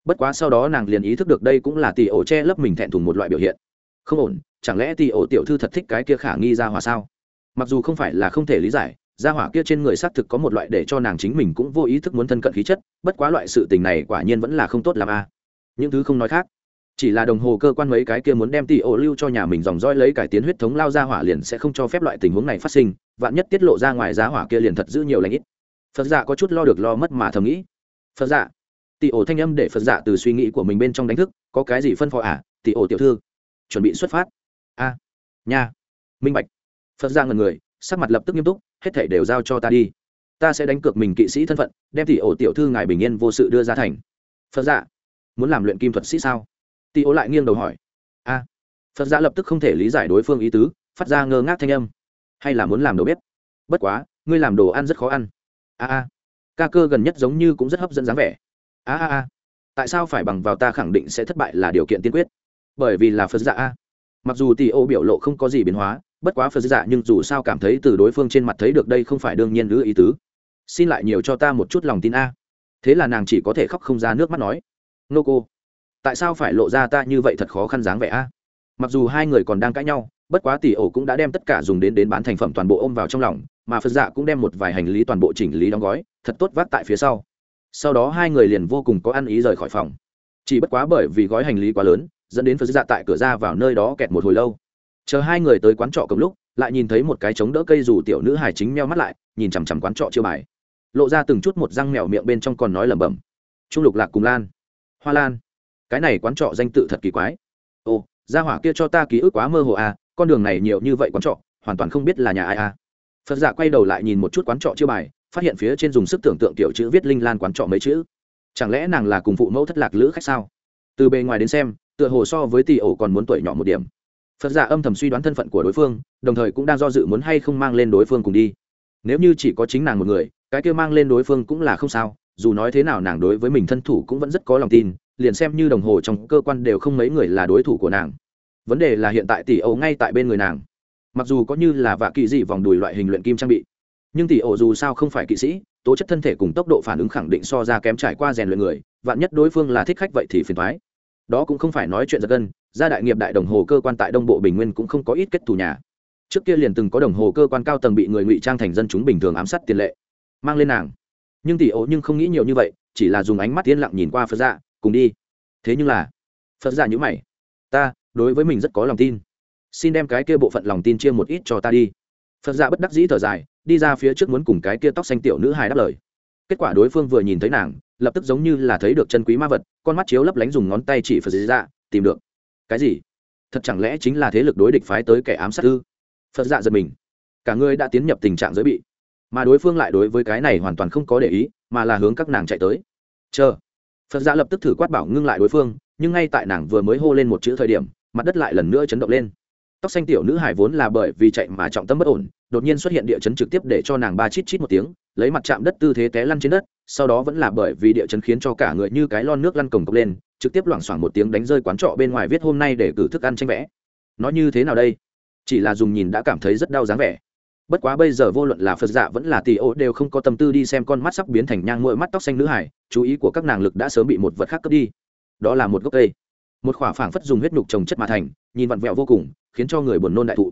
Bất quá sau đó nàng liền ý thức được đây cũng là tỷ ổ che lấp mình thẹn thùng một loại biểu hiện. Không ổn, chẳng lẽ tỷ ổ tiểu thư thật thích cái kia khả nghi ra hỏa sao? Mặc dù không phải là không thể lý giải gia hỏa kia trên người xác thực có một loại để cho nàng chính mình cũng vô ý thức muốn thân cận khí chất, bất quá loại sự tình này quả nhiên vẫn là không tốt làm a. Những thứ không nói khác, chỉ là đồng hồ cơ quan mấy cái kia muốn đem tỷ ổ lưu cho nhà mình dòng roi lấy cải tiến huyết thống lao ra hỏa liền sẽ không cho phép loại tình huống này phát sinh, vạn nhất tiết lộ ra ngoài giá hỏa kia liền thật giữ nhiều lãnh ít. Phật dạ có chút lo được lo mất mà thầm nghĩ. Phật dạ tỷ ổ thanh âm để phật dạ từ suy nghĩ của mình bên trong đánh thức, có cái gì phân phó à tỷ ổ tiểu thư, chuẩn bị xuất phát. A, nha, minh bạch. Phật dạ ngần người, sắc mặt lập tức nghiêm túc hết thảy đều giao cho ta đi. Ta sẽ đánh cược mình kỵ sĩ thân phận, đem tỷ ổ tiểu thư ngài bình yên vô sự đưa ra thành. Phật dạ muốn làm luyện kim thuật sĩ sao? Tỷ ổ lại nghiêng đầu hỏi. A. Phật dạ lập tức không thể lý giải đối phương ý tứ, phát ra ngơ ngác thanh âm. Hay là muốn làm đồ bếp? Bất quá, ngươi làm đồ ăn rất khó ăn. A a. Ca cơ gần nhất giống như cũng rất hấp dẫn dáng vẻ. A a a. Tại sao phải bằng vào ta khẳng định sẽ thất bại là điều kiện tiên quyết? Bởi vì là phật dạ a. Mặc dù tỷ ô biểu lộ không có gì biến hóa bất quá phật dạ nhưng dù sao cảm thấy từ đối phương trên mặt thấy được đây không phải đương nhiên nữ ý tứ. Xin lại nhiều cho ta một chút lòng tin a. Thế là nàng chỉ có thể khóc không ra nước mắt nói, nô cô, tại sao phải lộ ra ta như vậy thật khó khăn dáng vẻ a? Mặc dù hai người còn đang cãi nhau, bất quá tỷ ổ cũng đã đem tất cả dùng đến đến bán thành phẩm toàn bộ ôm vào trong lòng, mà phật dạ cũng đem một vài hành lý toàn bộ chỉnh lý đóng gói, thật tốt vác tại phía sau. Sau đó hai người liền vô cùng có ăn ý rời khỏi phòng. Chỉ bất quá bởi vì gói hành lý quá lớn, dẫn đến phật dạ tại cửa ra vào nơi đó kẹt một hồi lâu chờ hai người tới quán trọ cùng lúc, lại nhìn thấy một cái chống đỡ cây dù tiểu nữ hài chính meo mắt lại, nhìn chằm chằm quán trọ chiêu bài. Lộ ra từng chút một răng mèo miệng bên trong còn nói lẩm bẩm. Trung lục lạc cùng lan. Hoa lan. Cái này quán trọ danh tự thật kỳ quái. Ồ, gia hỏa kia cho ta ký ức quá mơ hồ à con đường này nhiều như vậy quán trọ, hoàn toàn không biết là nhà ai à. Phật dạ quay đầu lại nhìn một chút quán trọ chiêu bài, phát hiện phía trên dùng sức tưởng tượng tiểu chữ viết linh lan quán trọ mấy chữ. Chẳng lẽ nàng là cùng phụ mẫu thất lạc lữ khách sao? Từ bề ngoài đến xem, tựa hồ so với tỷ ổ còn muốn tuổi nhỏ một điểm phật giả âm thầm suy đoán thân phận của đối phương, đồng thời cũng đang do dự muốn hay không mang lên đối phương cùng đi. Nếu như chỉ có chính nàng một người, cái kia mang lên đối phương cũng là không sao, dù nói thế nào nàng đối với mình thân thủ cũng vẫn rất có lòng tin, liền xem như đồng hồ trong cơ quan đều không mấy người là đối thủ của nàng. Vấn đề là hiện tại tỷ ấu ngay tại bên người nàng. Mặc dù có như là vạ kỳ dị vòng đùi loại hình luyện kim trang bị, nhưng tỷ ổ dù sao không phải kỵ sĩ, tố chất thân thể cùng tốc độ phản ứng khẳng định so ra kém trải qua rèn luyện người, vạn nhất đối phương là thích khách vậy thì phiền thoái đó cũng không phải nói chuyện giật gân gia đại nghiệp đại đồng hồ cơ quan tại đông bộ bình nguyên cũng không có ít kết thù nhà. Trước kia liền từng có đồng hồ cơ quan cao tầng bị người ngụy trang thành dân chúng bình thường ám sát tiền lệ, mang lên nàng. Nhưng tỷ ố nhưng không nghĩ nhiều như vậy, chỉ là dùng ánh mắt yên lặng nhìn qua phật dạ cùng đi. Thế nhưng là, phật dạ nhữ mày, ta, đối với mình rất có lòng tin. Xin đem cái kia bộ phận lòng tin chia một ít cho ta đi. Phật dạ bất đắc dĩ thở dài, đi ra phía trước muốn cùng cái kia tóc xanh tiểu nữ hài đáp lời. Kết quả đối phương vừa nhìn thấy nàng, lập tức giống như là thấy được chân quý ma vật, con mắt chiếu lấp lánh dùng ngón tay chỉ phật dạ tìm được cái gì? Thật chẳng lẽ chính là thế lực đối địch phái tới kẻ ám sát ư? Phật dạ giật mình. Cả ngươi đã tiến nhập tình trạng giới bị. Mà đối phương lại đối với cái này hoàn toàn không có để ý, mà là hướng các nàng chạy tới. Chờ. Phật dạ lập tức thử quát bảo ngưng lại đối phương, nhưng ngay tại nàng vừa mới hô lên một chữ thời điểm, mặt đất lại lần nữa chấn động lên tóc xanh tiểu nữ hải vốn là bởi vì chạy mà trọng tâm bất ổn, đột nhiên xuất hiện địa chấn trực tiếp để cho nàng ba chít chít một tiếng, lấy mặt chạm đất tư thế té lăn trên đất, sau đó vẫn là bởi vì địa chấn khiến cho cả người như cái lon nước lăn cổng cộc lên, trực tiếp loảng xoảng một tiếng đánh rơi quán trọ bên ngoài viết hôm nay để cử thức ăn tranh vẽ. Nói như thế nào đây? Chỉ là dùng nhìn đã cảm thấy rất đau dáng vẻ. Bất quá bây giờ vô luận là phật dạ vẫn là tì ô đều không có tâm tư đi xem con mắt sắp biến thành nhang mũi mắt tóc xanh nữ hải, chú ý của các nàng lực đã sớm bị một vật khác cướp đi. Đó là một gốc cây. Một khỏa phảng phất dùng huyết nhục trồng chất mà thành, nhìn vặn vẹo vô cùng khiến cho người buồn nôn đại thụ.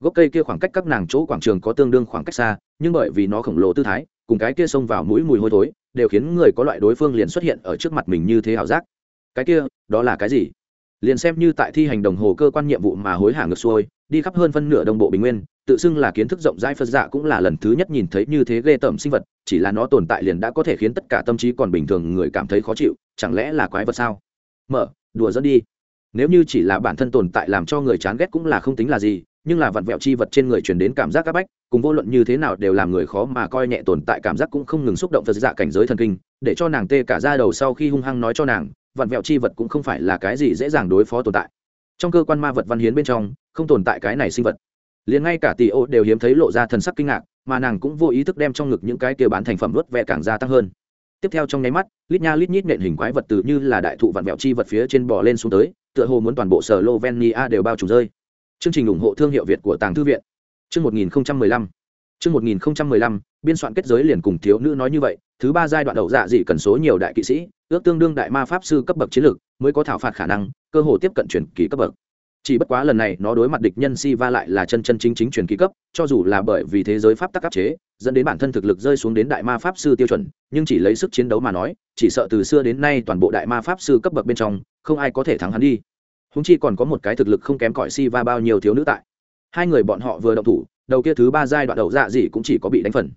Gốc cây kia khoảng cách các nàng chỗ quảng trường có tương đương khoảng cách xa, nhưng bởi vì nó khổng lồ tư thái, cùng cái kia xông vào mũi mùi hôi thối, đều khiến người có loại đối phương liền xuất hiện ở trước mặt mình như thế ảo giác. Cái kia, đó là cái gì? Liền xem như tại thi hành đồng hồ cơ quan nhiệm vụ mà hối hả ngược xuôi, đi khắp hơn phân nửa đồng bộ bình nguyên, tự xưng là kiến thức rộng rãi phật dạ cũng là lần thứ nhất nhìn thấy như thế ghê tởm sinh vật, chỉ là nó tồn tại liền đã có thể khiến tất cả tâm trí còn bình thường người cảm thấy khó chịu, chẳng lẽ là quái vật sao? Mở, đùa dẫn đi nếu như chỉ là bản thân tồn tại làm cho người chán ghét cũng là không tính là gì, nhưng là vặn vẹo chi vật trên người truyền đến cảm giác áp bách, cùng vô luận như thế nào đều làm người khó mà coi nhẹ tồn tại cảm giác cũng không ngừng xúc động phật dạ cảnh giới thần kinh, để cho nàng tê cả ra đầu sau khi hung hăng nói cho nàng, vặn vẹo chi vật cũng không phải là cái gì dễ dàng đối phó tồn tại. Trong cơ quan ma vật văn hiến bên trong, không tồn tại cái này sinh vật. Liền ngay cả tỷ ô đều hiếm thấy lộ ra thần sắc kinh ngạc, mà nàng cũng vô ý thức đem trong ngực những cái kia bán thành phẩm vớt vẹ càng gia tăng hơn. Tiếp theo trong nháy mắt, lít nha lít nhít nện hình quái vật từ như là đại thụ vặn vẹo chi vật phía trên bò lên xuống tới tựa hồ muốn toàn bộ sở Slovenia đều bao trùm rơi. Chương trình ủng hộ thương hiệu việt của tàng thư viện. Chương một nghìn lăm. Chương một nghìn lăm, biên soạn kết giới liền cùng thiếu nữ nói như vậy, thứ ba giai đoạn đầu dạ dị cần số nhiều đại kỵ sĩ, ước tương đương đại ma pháp sư cấp bậc chiến lược, mới có thảo phạt khả năng, cơ hồ tiếp cận truyền kỳ cấp bậc chỉ bất quá lần này nó đối mặt địch nhân si va lại là chân chân chính chính truyền kỳ cấp cho dù là bởi vì thế giới pháp tắc áp chế dẫn đến bản thân thực lực rơi xuống đến đại ma pháp sư tiêu chuẩn nhưng chỉ lấy sức chiến đấu mà nói chỉ sợ từ xưa đến nay toàn bộ đại ma pháp sư cấp bậc bên trong không ai có thể thắng hắn đi. Húng chi còn có một cái thực lực không kém cỏi si va bao nhiêu thiếu nữ tại. Hai người bọn họ vừa động thủ đầu kia thứ ba giai đoạn đầu dạ gì cũng chỉ có bị đánh phần.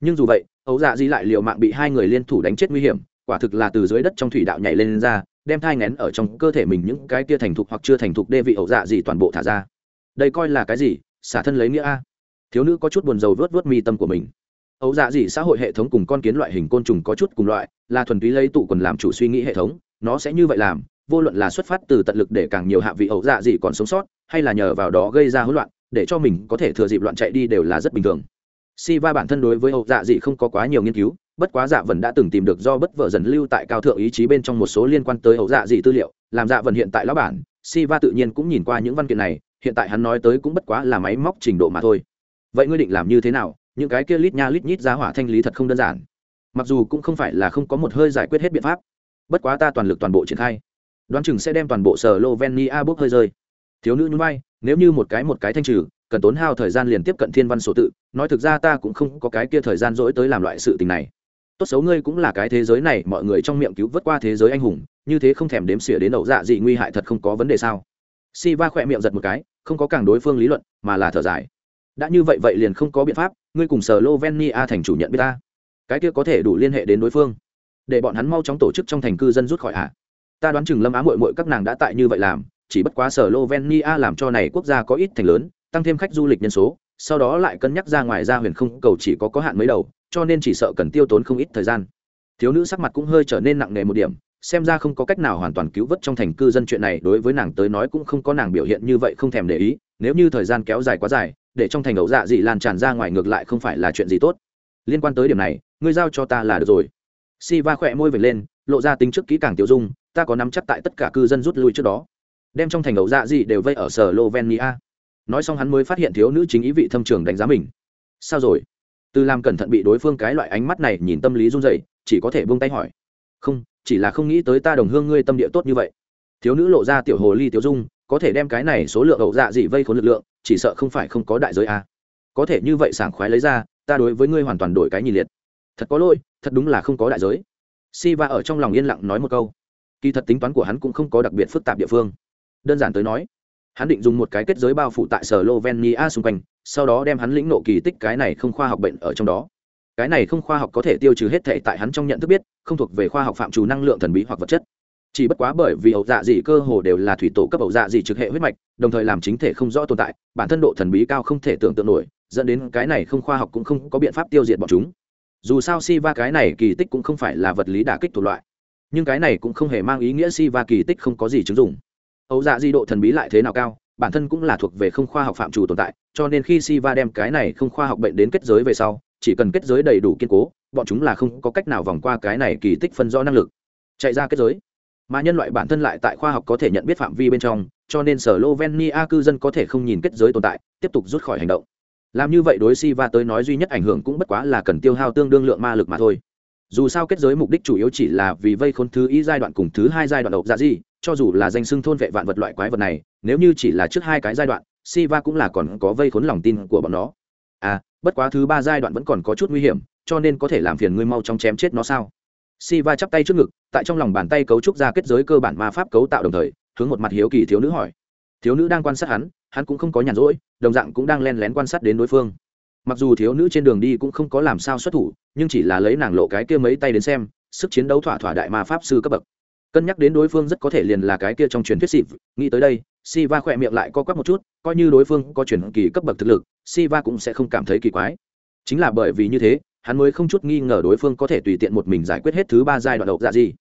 Nhưng dù vậy ấu dạ gì lại liều mạng bị hai người liên thủ đánh chết nguy hiểm quả thực là từ dưới đất trong thủy đạo nhảy lên, lên ra đem thai ngén ở trong cơ thể mình những cái kia thành thục hoặc chưa thành thục đê vị ẩu dạ gì toàn bộ thả ra. Đây coi là cái gì? Xả thân lấy nghĩa a. Thiếu nữ có chút buồn rầu vớt vớt mi tâm của mình. Ấu dạ gì xã hội hệ thống cùng con kiến loại hình côn trùng có chút cùng loại, là thuần túy lấy tụ quần làm chủ suy nghĩ hệ thống, nó sẽ như vậy làm, vô luận là xuất phát từ tận lực để càng nhiều hạ vị ấu dạ gì còn sống sót, hay là nhờ vào đó gây ra hỗn loạn, để cho mình có thể thừa dịp loạn chạy đi đều là rất bình thường. Si va bản thân đối với ấu dạ gì không có quá nhiều nghiên cứu bất quá dạ vần đã từng tìm được do bất vợ dần lưu tại cao thượng ý chí bên trong một số liên quan tới ẩu dạ dị tư liệu, làm dạ vần hiện tại lão bản si va tự nhiên cũng nhìn qua những văn kiện này, hiện tại hắn nói tới cũng bất quá là máy móc trình độ mà thôi. Vậy ngươi định làm như thế nào? Những cái kia lít nha lít nhít giá hỏa thanh lý thật không đơn giản. Mặc dù cũng không phải là không có một hơi giải quyết hết biện pháp, bất quá ta toàn lực toàn bộ triển khai. Đoán chừng sẽ đem toàn bộ sở lovenia bốc hơi rơi. Thiếu nữ núi bay nếu như một cái một cái thanh trừ, cần tốn hao thời gian liền tiếp cận thiên văn sổ tự, nói thực ra ta cũng không có cái kia thời gian dỗi tới làm loại sự tình này tốt xấu ngươi cũng là cái thế giới này, mọi người trong miệng cứu vớt qua thế giới anh hùng, như thế không thèm đếm xỉa đến ẩu dạ gì nguy hại thật không có vấn đề sao? Si va khỏe miệng giật một cái, không có càng đối phương lý luận, mà là thở dài. Đã như vậy vậy liền không có biện pháp, ngươi cùng sở lovenia thành chủ nhận biết ta. Cái kia có thể đủ liên hệ đến đối phương. Để bọn hắn mau chóng tổ chức trong thành cư dân rút khỏi hạ ta đoán chừng lâm á mội mội các nàng đã tại như vậy làm, chỉ bất quá sở lovenia làm cho này quốc gia có ít thành lớn, tăng thêm khách du lịch nhân số sau đó lại cân nhắc ra ngoài ra huyền không, cầu chỉ có có hạn mấy đầu, cho nên chỉ sợ cần tiêu tốn không ít thời gian. Thiếu nữ sắc mặt cũng hơi trở nên nặng nề một điểm, xem ra không có cách nào hoàn toàn cứu vớt trong thành cư dân chuyện này, đối với nàng tới nói cũng không có nàng biểu hiện như vậy không thèm để ý, nếu như thời gian kéo dài quá dài, để trong thành ẩu dạ dị lan tràn ra ngoài ngược lại không phải là chuyện gì tốt. Liên quan tới điểm này, ngươi giao cho ta là được rồi. Si va khỏe môi vệt lên, lộ ra tính trước kỹ càng tiêu dung, ta có nắm chắc tại tất cả cư dân rút lui trước đó. Đem trong thành ẩu dạ dị đều vây ở sở lovenia nói xong hắn mới phát hiện thiếu nữ chính ý vị thâm trường đánh giá mình. Sao rồi? Từ làm cẩn thận bị đối phương cái loại ánh mắt này nhìn tâm lý run dậy chỉ có thể buông tay hỏi. Không, chỉ là không nghĩ tới ta đồng hương ngươi tâm địa tốt như vậy. Thiếu nữ lộ ra tiểu hồ ly tiểu dung, có thể đem cái này số lượng ẩu dạ dị vây khốn lực lượng, chỉ sợ không phải không có đại giới a. Có thể như vậy sảng khoái lấy ra, ta đối với ngươi hoàn toàn đổi cái nhìn liệt. Thật có lỗi, thật đúng là không có đại giới. Si va ở trong lòng yên lặng nói một câu. Kỳ thật tính toán của hắn cũng không có đặc biệt phức tạp địa phương. Đơn giản tới nói hắn định dùng một cái kết giới bao phủ tại sở Slovenia xung quanh, sau đó đem hắn lĩnh nộ kỳ tích cái này không khoa học bệnh ở trong đó. Cái này không khoa học có thể tiêu trừ hết thể tại hắn trong nhận thức biết, không thuộc về khoa học phạm trù năng lượng thần bí hoặc vật chất. Chỉ bất quá bởi vì ẩu dạ dị cơ hồ đều là thủy tổ cấp ẩu dạ dị trực hệ huyết mạch, đồng thời làm chính thể không rõ tồn tại, bản thân độ thần bí cao không thể tưởng tượng nổi, dẫn đến cái này không khoa học cũng không có biện pháp tiêu diệt bọn chúng. Dù sao si va cái này kỳ tích cũng không phải là vật lý đả kích thuộc loại. Nhưng cái này cũng không hề mang ý nghĩa si va kỳ tích không có gì chứng dụng ấu dạ di độ thần bí lại thế nào cao, bản thân cũng là thuộc về không khoa học phạm chủ tồn tại, cho nên khi si va đem cái này không khoa học bệnh đến kết giới về sau, chỉ cần kết giới đầy đủ kiên cố, bọn chúng là không có cách nào vòng qua cái này kỳ tích phân rõ năng lực. Chạy ra kết giới. Mà nhân loại bản thân lại tại khoa học có thể nhận biết phạm vi bên trong, cho nên sở lovenia cư dân có thể không nhìn kết giới tồn tại, tiếp tục rút khỏi hành động. Làm như vậy đối si va tới nói duy nhất ảnh hưởng cũng bất quá là cần tiêu hao tương đương lượng ma lực mà thôi dù sao kết giới mục đích chủ yếu chỉ là vì vây khốn thứ ý giai đoạn cùng thứ hai giai đoạn độc dạ gì cho dù là danh xưng thôn vệ vạn vật loại quái vật này, nếu như chỉ là trước hai cái giai đoạn si va cũng là còn có vây khốn lòng tin của bọn nó. À bất quá thứ ba giai đoạn vẫn còn có chút nguy hiểm, cho nên có thể làm phiền ngươi mau trong chém chết nó sao? Si va chắp tay trước ngực, tại trong lòng bàn tay cấu trúc ra kết giới cơ bản ma pháp cấu tạo đồng thời, hướng một mặt hiếu kỳ thiếu nữ hỏi. Thiếu nữ đang quan sát hắn hắn cũng không có nhàn rỗi, đồng dạng cũng đang len lén quan sát đến đối phương mặc dù thiếu nữ trên đường đi cũng không có làm sao xuất thủ, nhưng chỉ là lấy nàng lộ cái kia mấy tay đến xem, sức chiến đấu thỏa thỏa đại ma pháp sư cấp bậc. Cân nhắc đến đối phương rất có thể liền là cái kia trong truyền thuyết xịp nghĩ tới đây si va khỏe miệng lại co quắp một chút, coi như đối phương có truyền kỳ cấp bậc thực lực si va cũng sẽ không cảm thấy kỳ quái. Chính là bởi vì như thế, hắn mới không chút nghi ngờ đối phương có thể tùy tiện một mình giải quyết hết thứ ba giai đoạn độc dạ gì.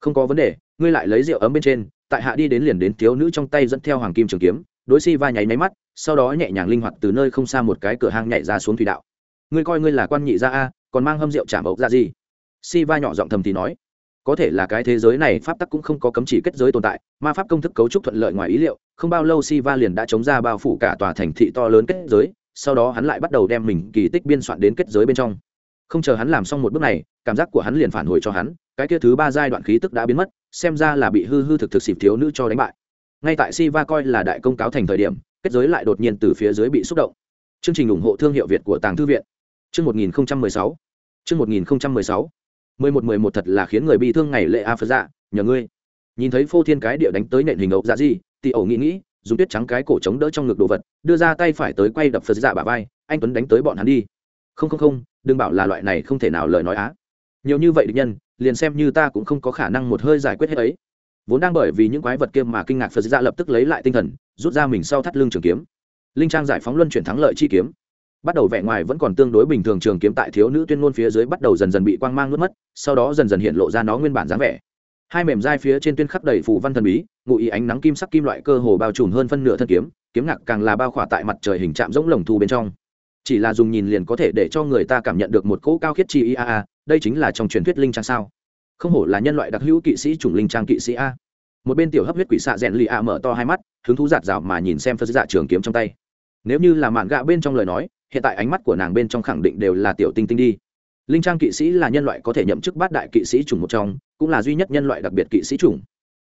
Không có vấn đề, ngươi lại lấy rượu ấm bên trên, tại hạ đi đến liền đến thiếu nữ trong tay dẫn theo hoàng kim trường kiếm, đối si va nháy máy mắt sau đó nhẹ nhàng linh hoạt từ nơi không xa một cái cửa hang nhảy ra xuống thủy đạo. Ngươi coi ngươi là quan nhị gia a, còn mang hâm rượu chạm ốc ra gì? Si va nhỏ giọng thầm thì nói, có thể là cái thế giới này pháp tắc cũng không có cấm chỉ kết giới tồn tại, ma pháp công thức cấu trúc thuận lợi ngoài ý liệu, không bao lâu si va liền đã chống ra bao phủ cả tòa thành thị to lớn kết giới, sau đó hắn lại bắt đầu đem mình kỳ tích biên soạn đến kết giới bên trong. Không chờ hắn làm xong một bước này, cảm giác của hắn liền phản hồi cho hắn, cái kia thứ ba giai đoạn khí tức đã biến mất, xem ra là bị hư hư thực thực xịp thiếu nữ cho đánh bại. Ngay tại si va coi là đại công cáo thành thời điểm kết giới lại đột nhiên từ phía dưới bị xúc động. Chương trình ủng hộ thương hiệu việt của tàng thư viện. Chương một nghìn sáu. Chương một nghìn sáu. mười một mười một thật là khiến người bị thương ngày lệ a phật dạ nhờ ngươi. Nhìn thấy phô thiên cái địa đánh tới nện hình ấu dạ gì tị ẩu nghĩ nghĩ, dùng tuyết trắng cái cổ chống đỡ trong ngực đồ vật, đưa ra tay phải tới quay đập phật dạ bà vai, anh tuấn đánh tới bọn hắn đi. Không không không, đừng bảo là loại này không thể nào lời nói á. Nhiều như vậy địch nhân, liền xem như ta cũng không có khả năng một hơi giải quyết hết ấy vốn đang bởi vì những quái vật kia mà kinh ngạc phật ra dạ lập tức lấy lại tinh thần, rút ra mình sau thắt lưng trường kiếm. Linh trang giải phóng luân chuyển thắng lợi chi kiếm. Bắt đầu vẻ ngoài vẫn còn tương đối bình thường trường kiếm tại thiếu nữ tuyên ngôn phía dưới bắt đầu dần dần bị quang mang nuốt mất, sau đó dần dần hiện lộ ra nó nguyên bản dáng vẻ. Hai mềm dai phía trên tuyên khắc đầy phủ văn thần bí, ngụ ý ánh nắng kim sắc kim loại cơ hồ bao trùm hơn phân nửa thân kiếm kiếm ngạc càng là bao khỏa tại mặt trời hình chạm giống lồng thu bên trong. Chỉ là dùng nhìn liền có thể để cho người ta cảm nhận được một cỗ cao khiết chi ý a a, đây chính là trong truyền thuyết linh trang sao? Không hổ là nhân loại đặc hữu kỵ sĩ chủng linh trang kỵ sĩ a. Một bên tiểu hấp huyết quỷ xạ rèn lì a mở to hai mắt, hứng thú giạt rào mà nhìn xem phật dạ trường kiếm trong tay. Nếu như là mạn gạ bên trong lời nói, hiện tại ánh mắt của nàng bên trong khẳng định đều là tiểu tinh tinh đi. Linh trang kỵ sĩ là nhân loại có thể nhậm chức bát đại kỵ sĩ chủng một trong, cũng là duy nhất nhân loại đặc biệt kỵ sĩ chủng.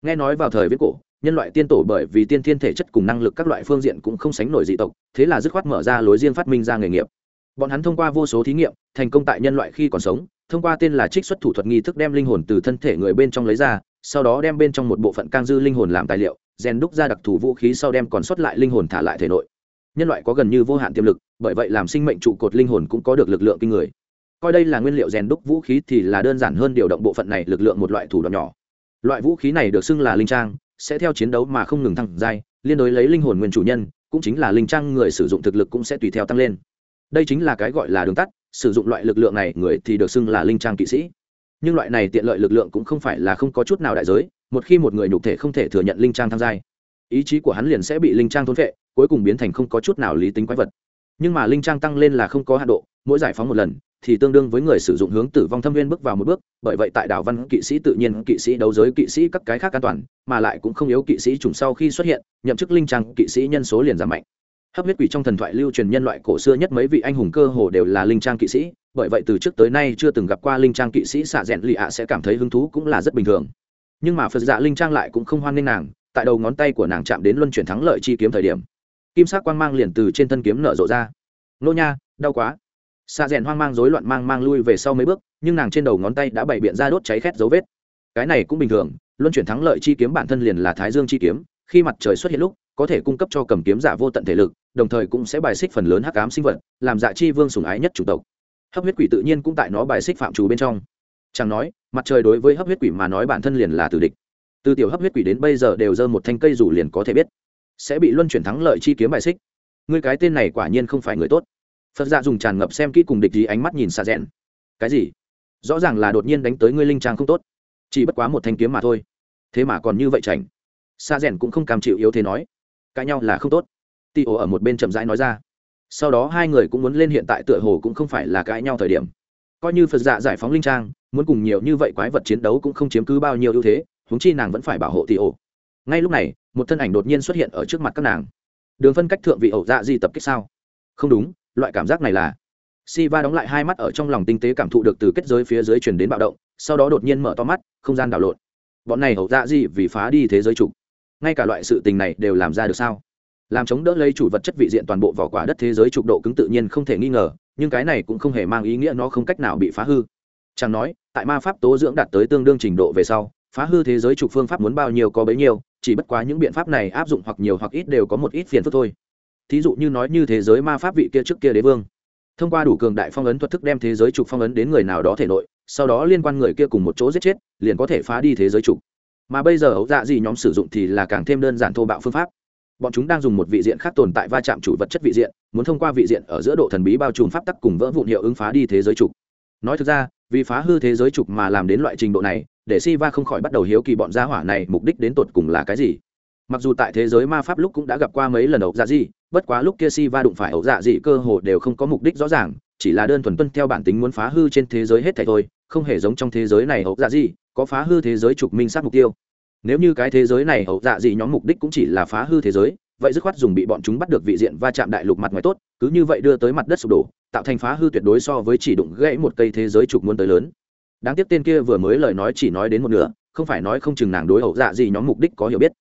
Nghe nói vào thời viết cổ, nhân loại tiên tổ bởi vì tiên thiên thể chất cùng năng lực các loại phương diện cũng không sánh nổi dị tộc, thế là dứt khoát mở ra lối riêng phát minh ra nghề nghiệp. Bọn hắn thông qua vô số thí nghiệm, thành công tại nhân loại khi còn sống thông qua tên là trích xuất thủ thuật nghi thức đem linh hồn từ thân thể người bên trong lấy ra, sau đó đem bên trong một bộ phận cang dư linh hồn làm tài liệu, rèn đúc ra đặc thù vũ khí sau đem còn sót lại linh hồn thả lại thể nội. Nhân loại có gần như vô hạn tiềm lực, bởi vậy làm sinh mệnh trụ cột linh hồn cũng có được lực lượng kinh người. Coi đây là nguyên liệu rèn đúc vũ khí thì là đơn giản hơn điều động bộ phận này lực lượng một loại thủ đoạn nhỏ. Loại vũ khí này được xưng là linh trang, sẽ theo chiến đấu mà không ngừng thăng giai, liên đối lấy linh hồn nguyên chủ nhân, cũng chính là linh trang người sử dụng thực lực cũng sẽ tùy theo tăng lên. Đây chính là cái gọi là đường tắt sử dụng loại lực lượng này, người thì được xưng là linh trang kỵ sĩ. Nhưng loại này tiện lợi lực lượng cũng không phải là không có chút nào đại giới, một khi một người nhục thể không thể thừa nhận linh trang tham gia ý chí của hắn liền sẽ bị linh trang thôn vệ cuối cùng biến thành không có chút nào lý tính quái vật. Nhưng mà linh trang tăng lên là không có hạ độ, mỗi giải phóng một lần thì tương đương với người sử dụng hướng tử vong thâm viên bước vào một bước, bởi vậy tại đảo văn kỵ sĩ tự nhiên kỵ sĩ đấu giới kỵ sĩ các cái khác an toàn, mà lại cũng không yếu kỵ sĩ trùng sau khi xuất hiện, nhậm chức linh trang kỵ sĩ nhân số liền giảm mạnh hấp huyết quỷ trong thần thoại lưu truyền nhân loại cổ xưa nhất mấy vị anh hùng cơ hồ đều là linh trang kỵ sĩ, bởi vậy từ trước tới nay chưa từng gặp qua linh trang kỵ sĩ xạ rẽn lì ạ sẽ cảm thấy hứng thú cũng là rất bình thường. Nhưng mà phật dạ linh trang lại cũng không hoan nghênh nàng, tại đầu ngón tay của nàng chạm đến luân chuyển thắng lợi chi kiếm thời điểm, kim sắc quang mang liền từ trên thân kiếm nở rộ ra. Nô nha, đau quá. Xạ rẽn hoang mang rối loạn mang mang lui về sau mấy bước, nhưng nàng trên đầu ngón tay đã bày biện ra đốt cháy khét dấu vết. Cái này cũng bình thường, luân chuyển thắng lợi chi kiếm bản thân liền là thái dương chi kiếm, khi mặt trời xuất hiện lúc có thể cung cấp cho cầm kiếm giả vô tận thể lực, đồng thời cũng sẽ bài xích phần lớn hắc ám sinh vật, làm dạ chi vương sùng ái nhất chủ tộc. Hấp huyết quỷ tự nhiên cũng tại nó bài xích phạm trù bên trong. Chẳng nói, mặt trời đối với hấp huyết quỷ mà nói bản thân liền là tử địch. Từ tiểu hấp huyết quỷ đến bây giờ đều dơ một thanh cây rủ liền có thể biết, sẽ bị luân chuyển thắng lợi chi kiếm bài xích. Ngươi cái tên này quả nhiên không phải người tốt. Phật dạ dùng tràn ngập xem kỹ cùng địch gì ánh mắt nhìn xa rẽn cái gì? Rõ ràng là đột nhiên đánh tới ngươi linh trang không tốt. Chỉ bất quá một thanh kiếm mà thôi. Thế mà còn như vậy chảnh. Xa rẽn cũng không cam chịu yếu thế nói cãi nhau là không tốt. Tị ổ ở một bên chậm rãi nói ra. Sau đó hai người cũng muốn lên hiện tại tựa hồ cũng không phải là cãi nhau thời điểm. Coi như phật dạ giải phóng linh trang, muốn cùng nhiều như vậy quái vật chiến đấu cũng không chiếm cứ bao nhiêu ưu thế, huống chi nàng vẫn phải bảo hộ tị ổ. Ngay lúc này, một thân ảnh đột nhiên xuất hiện ở trước mặt các nàng. Đường phân cách thượng vị ẩu dạ di tập kích sao? Không đúng, loại cảm giác này là. Si va đóng lại hai mắt ở trong lòng tinh tế cảm thụ được từ kết giới phía dưới chuyển đến bạo động, sau đó đột nhiên mở to mắt, không gian đảo lộn. Bọn này ẩu dạ di vì phá đi thế giới trục ngay cả loại sự tình này đều làm ra được sao? Làm chống đỡ lấy chủ vật chất vị diện toàn bộ vỏ quả đất thế giới trục độ cứng tự nhiên không thể nghi ngờ, nhưng cái này cũng không hề mang ý nghĩa nó không cách nào bị phá hư. Chẳng nói, tại ma pháp tố dưỡng đạt tới tương đương trình độ về sau, phá hư thế giới trục phương pháp muốn bao nhiêu có bấy nhiêu, chỉ bất quá những biện pháp này áp dụng hoặc nhiều hoặc ít đều có một ít phiền phức thôi. Thí dụ như nói như thế giới ma pháp vị kia trước kia đế vương. Thông qua đủ cường đại phong ấn thuật thức đem thế giới trục phong ấn đến người nào đó thể nội, sau đó liên quan người kia cùng một chỗ giết chết, liền có thể phá đi thế giới trục mà bây giờ ấu dạ gì nhóm sử dụng thì là càng thêm đơn giản thô bạo phương pháp. Bọn chúng đang dùng một vị diện khác tồn tại va chạm chủ vật chất vị diện, muốn thông qua vị diện ở giữa độ thần bí bao trùm pháp tắc cùng vỡ vụn hiệu ứng phá đi thế giới trục. Nói thực ra, vì phá hư thế giới trục mà làm đến loại trình độ này, để si va không khỏi bắt đầu hiếu kỳ bọn gia hỏa này mục đích đến tột cùng là cái gì. Mặc dù tại thế giới ma pháp lúc cũng đã gặp qua mấy lần ấu dạ gì, bất quá lúc kia si va đụng phải ấu dạ gì cơ hồ đều không có mục đích rõ ràng, chỉ là đơn thuần tuân theo bản tính muốn phá hư trên thế giới hết thảy thôi, không hề giống trong thế giới này ấu dạ gì, có phá hư thế giới trục minh sát mục tiêu nếu như cái thế giới này hậu dạ gì nhóm mục đích cũng chỉ là phá hư thế giới, vậy dứt khoát dùng bị bọn chúng bắt được vị diện va chạm đại lục mặt ngoài tốt, cứ như vậy đưa tới mặt đất sụp đổ, tạo thành phá hư tuyệt đối so với chỉ đụng gãy một cây thế giới trục muôn tới lớn. Đáng tiếc tên kia vừa mới lời nói chỉ nói đến một nửa, không phải nói không chừng nàng đối hậu dạ gì nhóm mục đích có hiểu biết.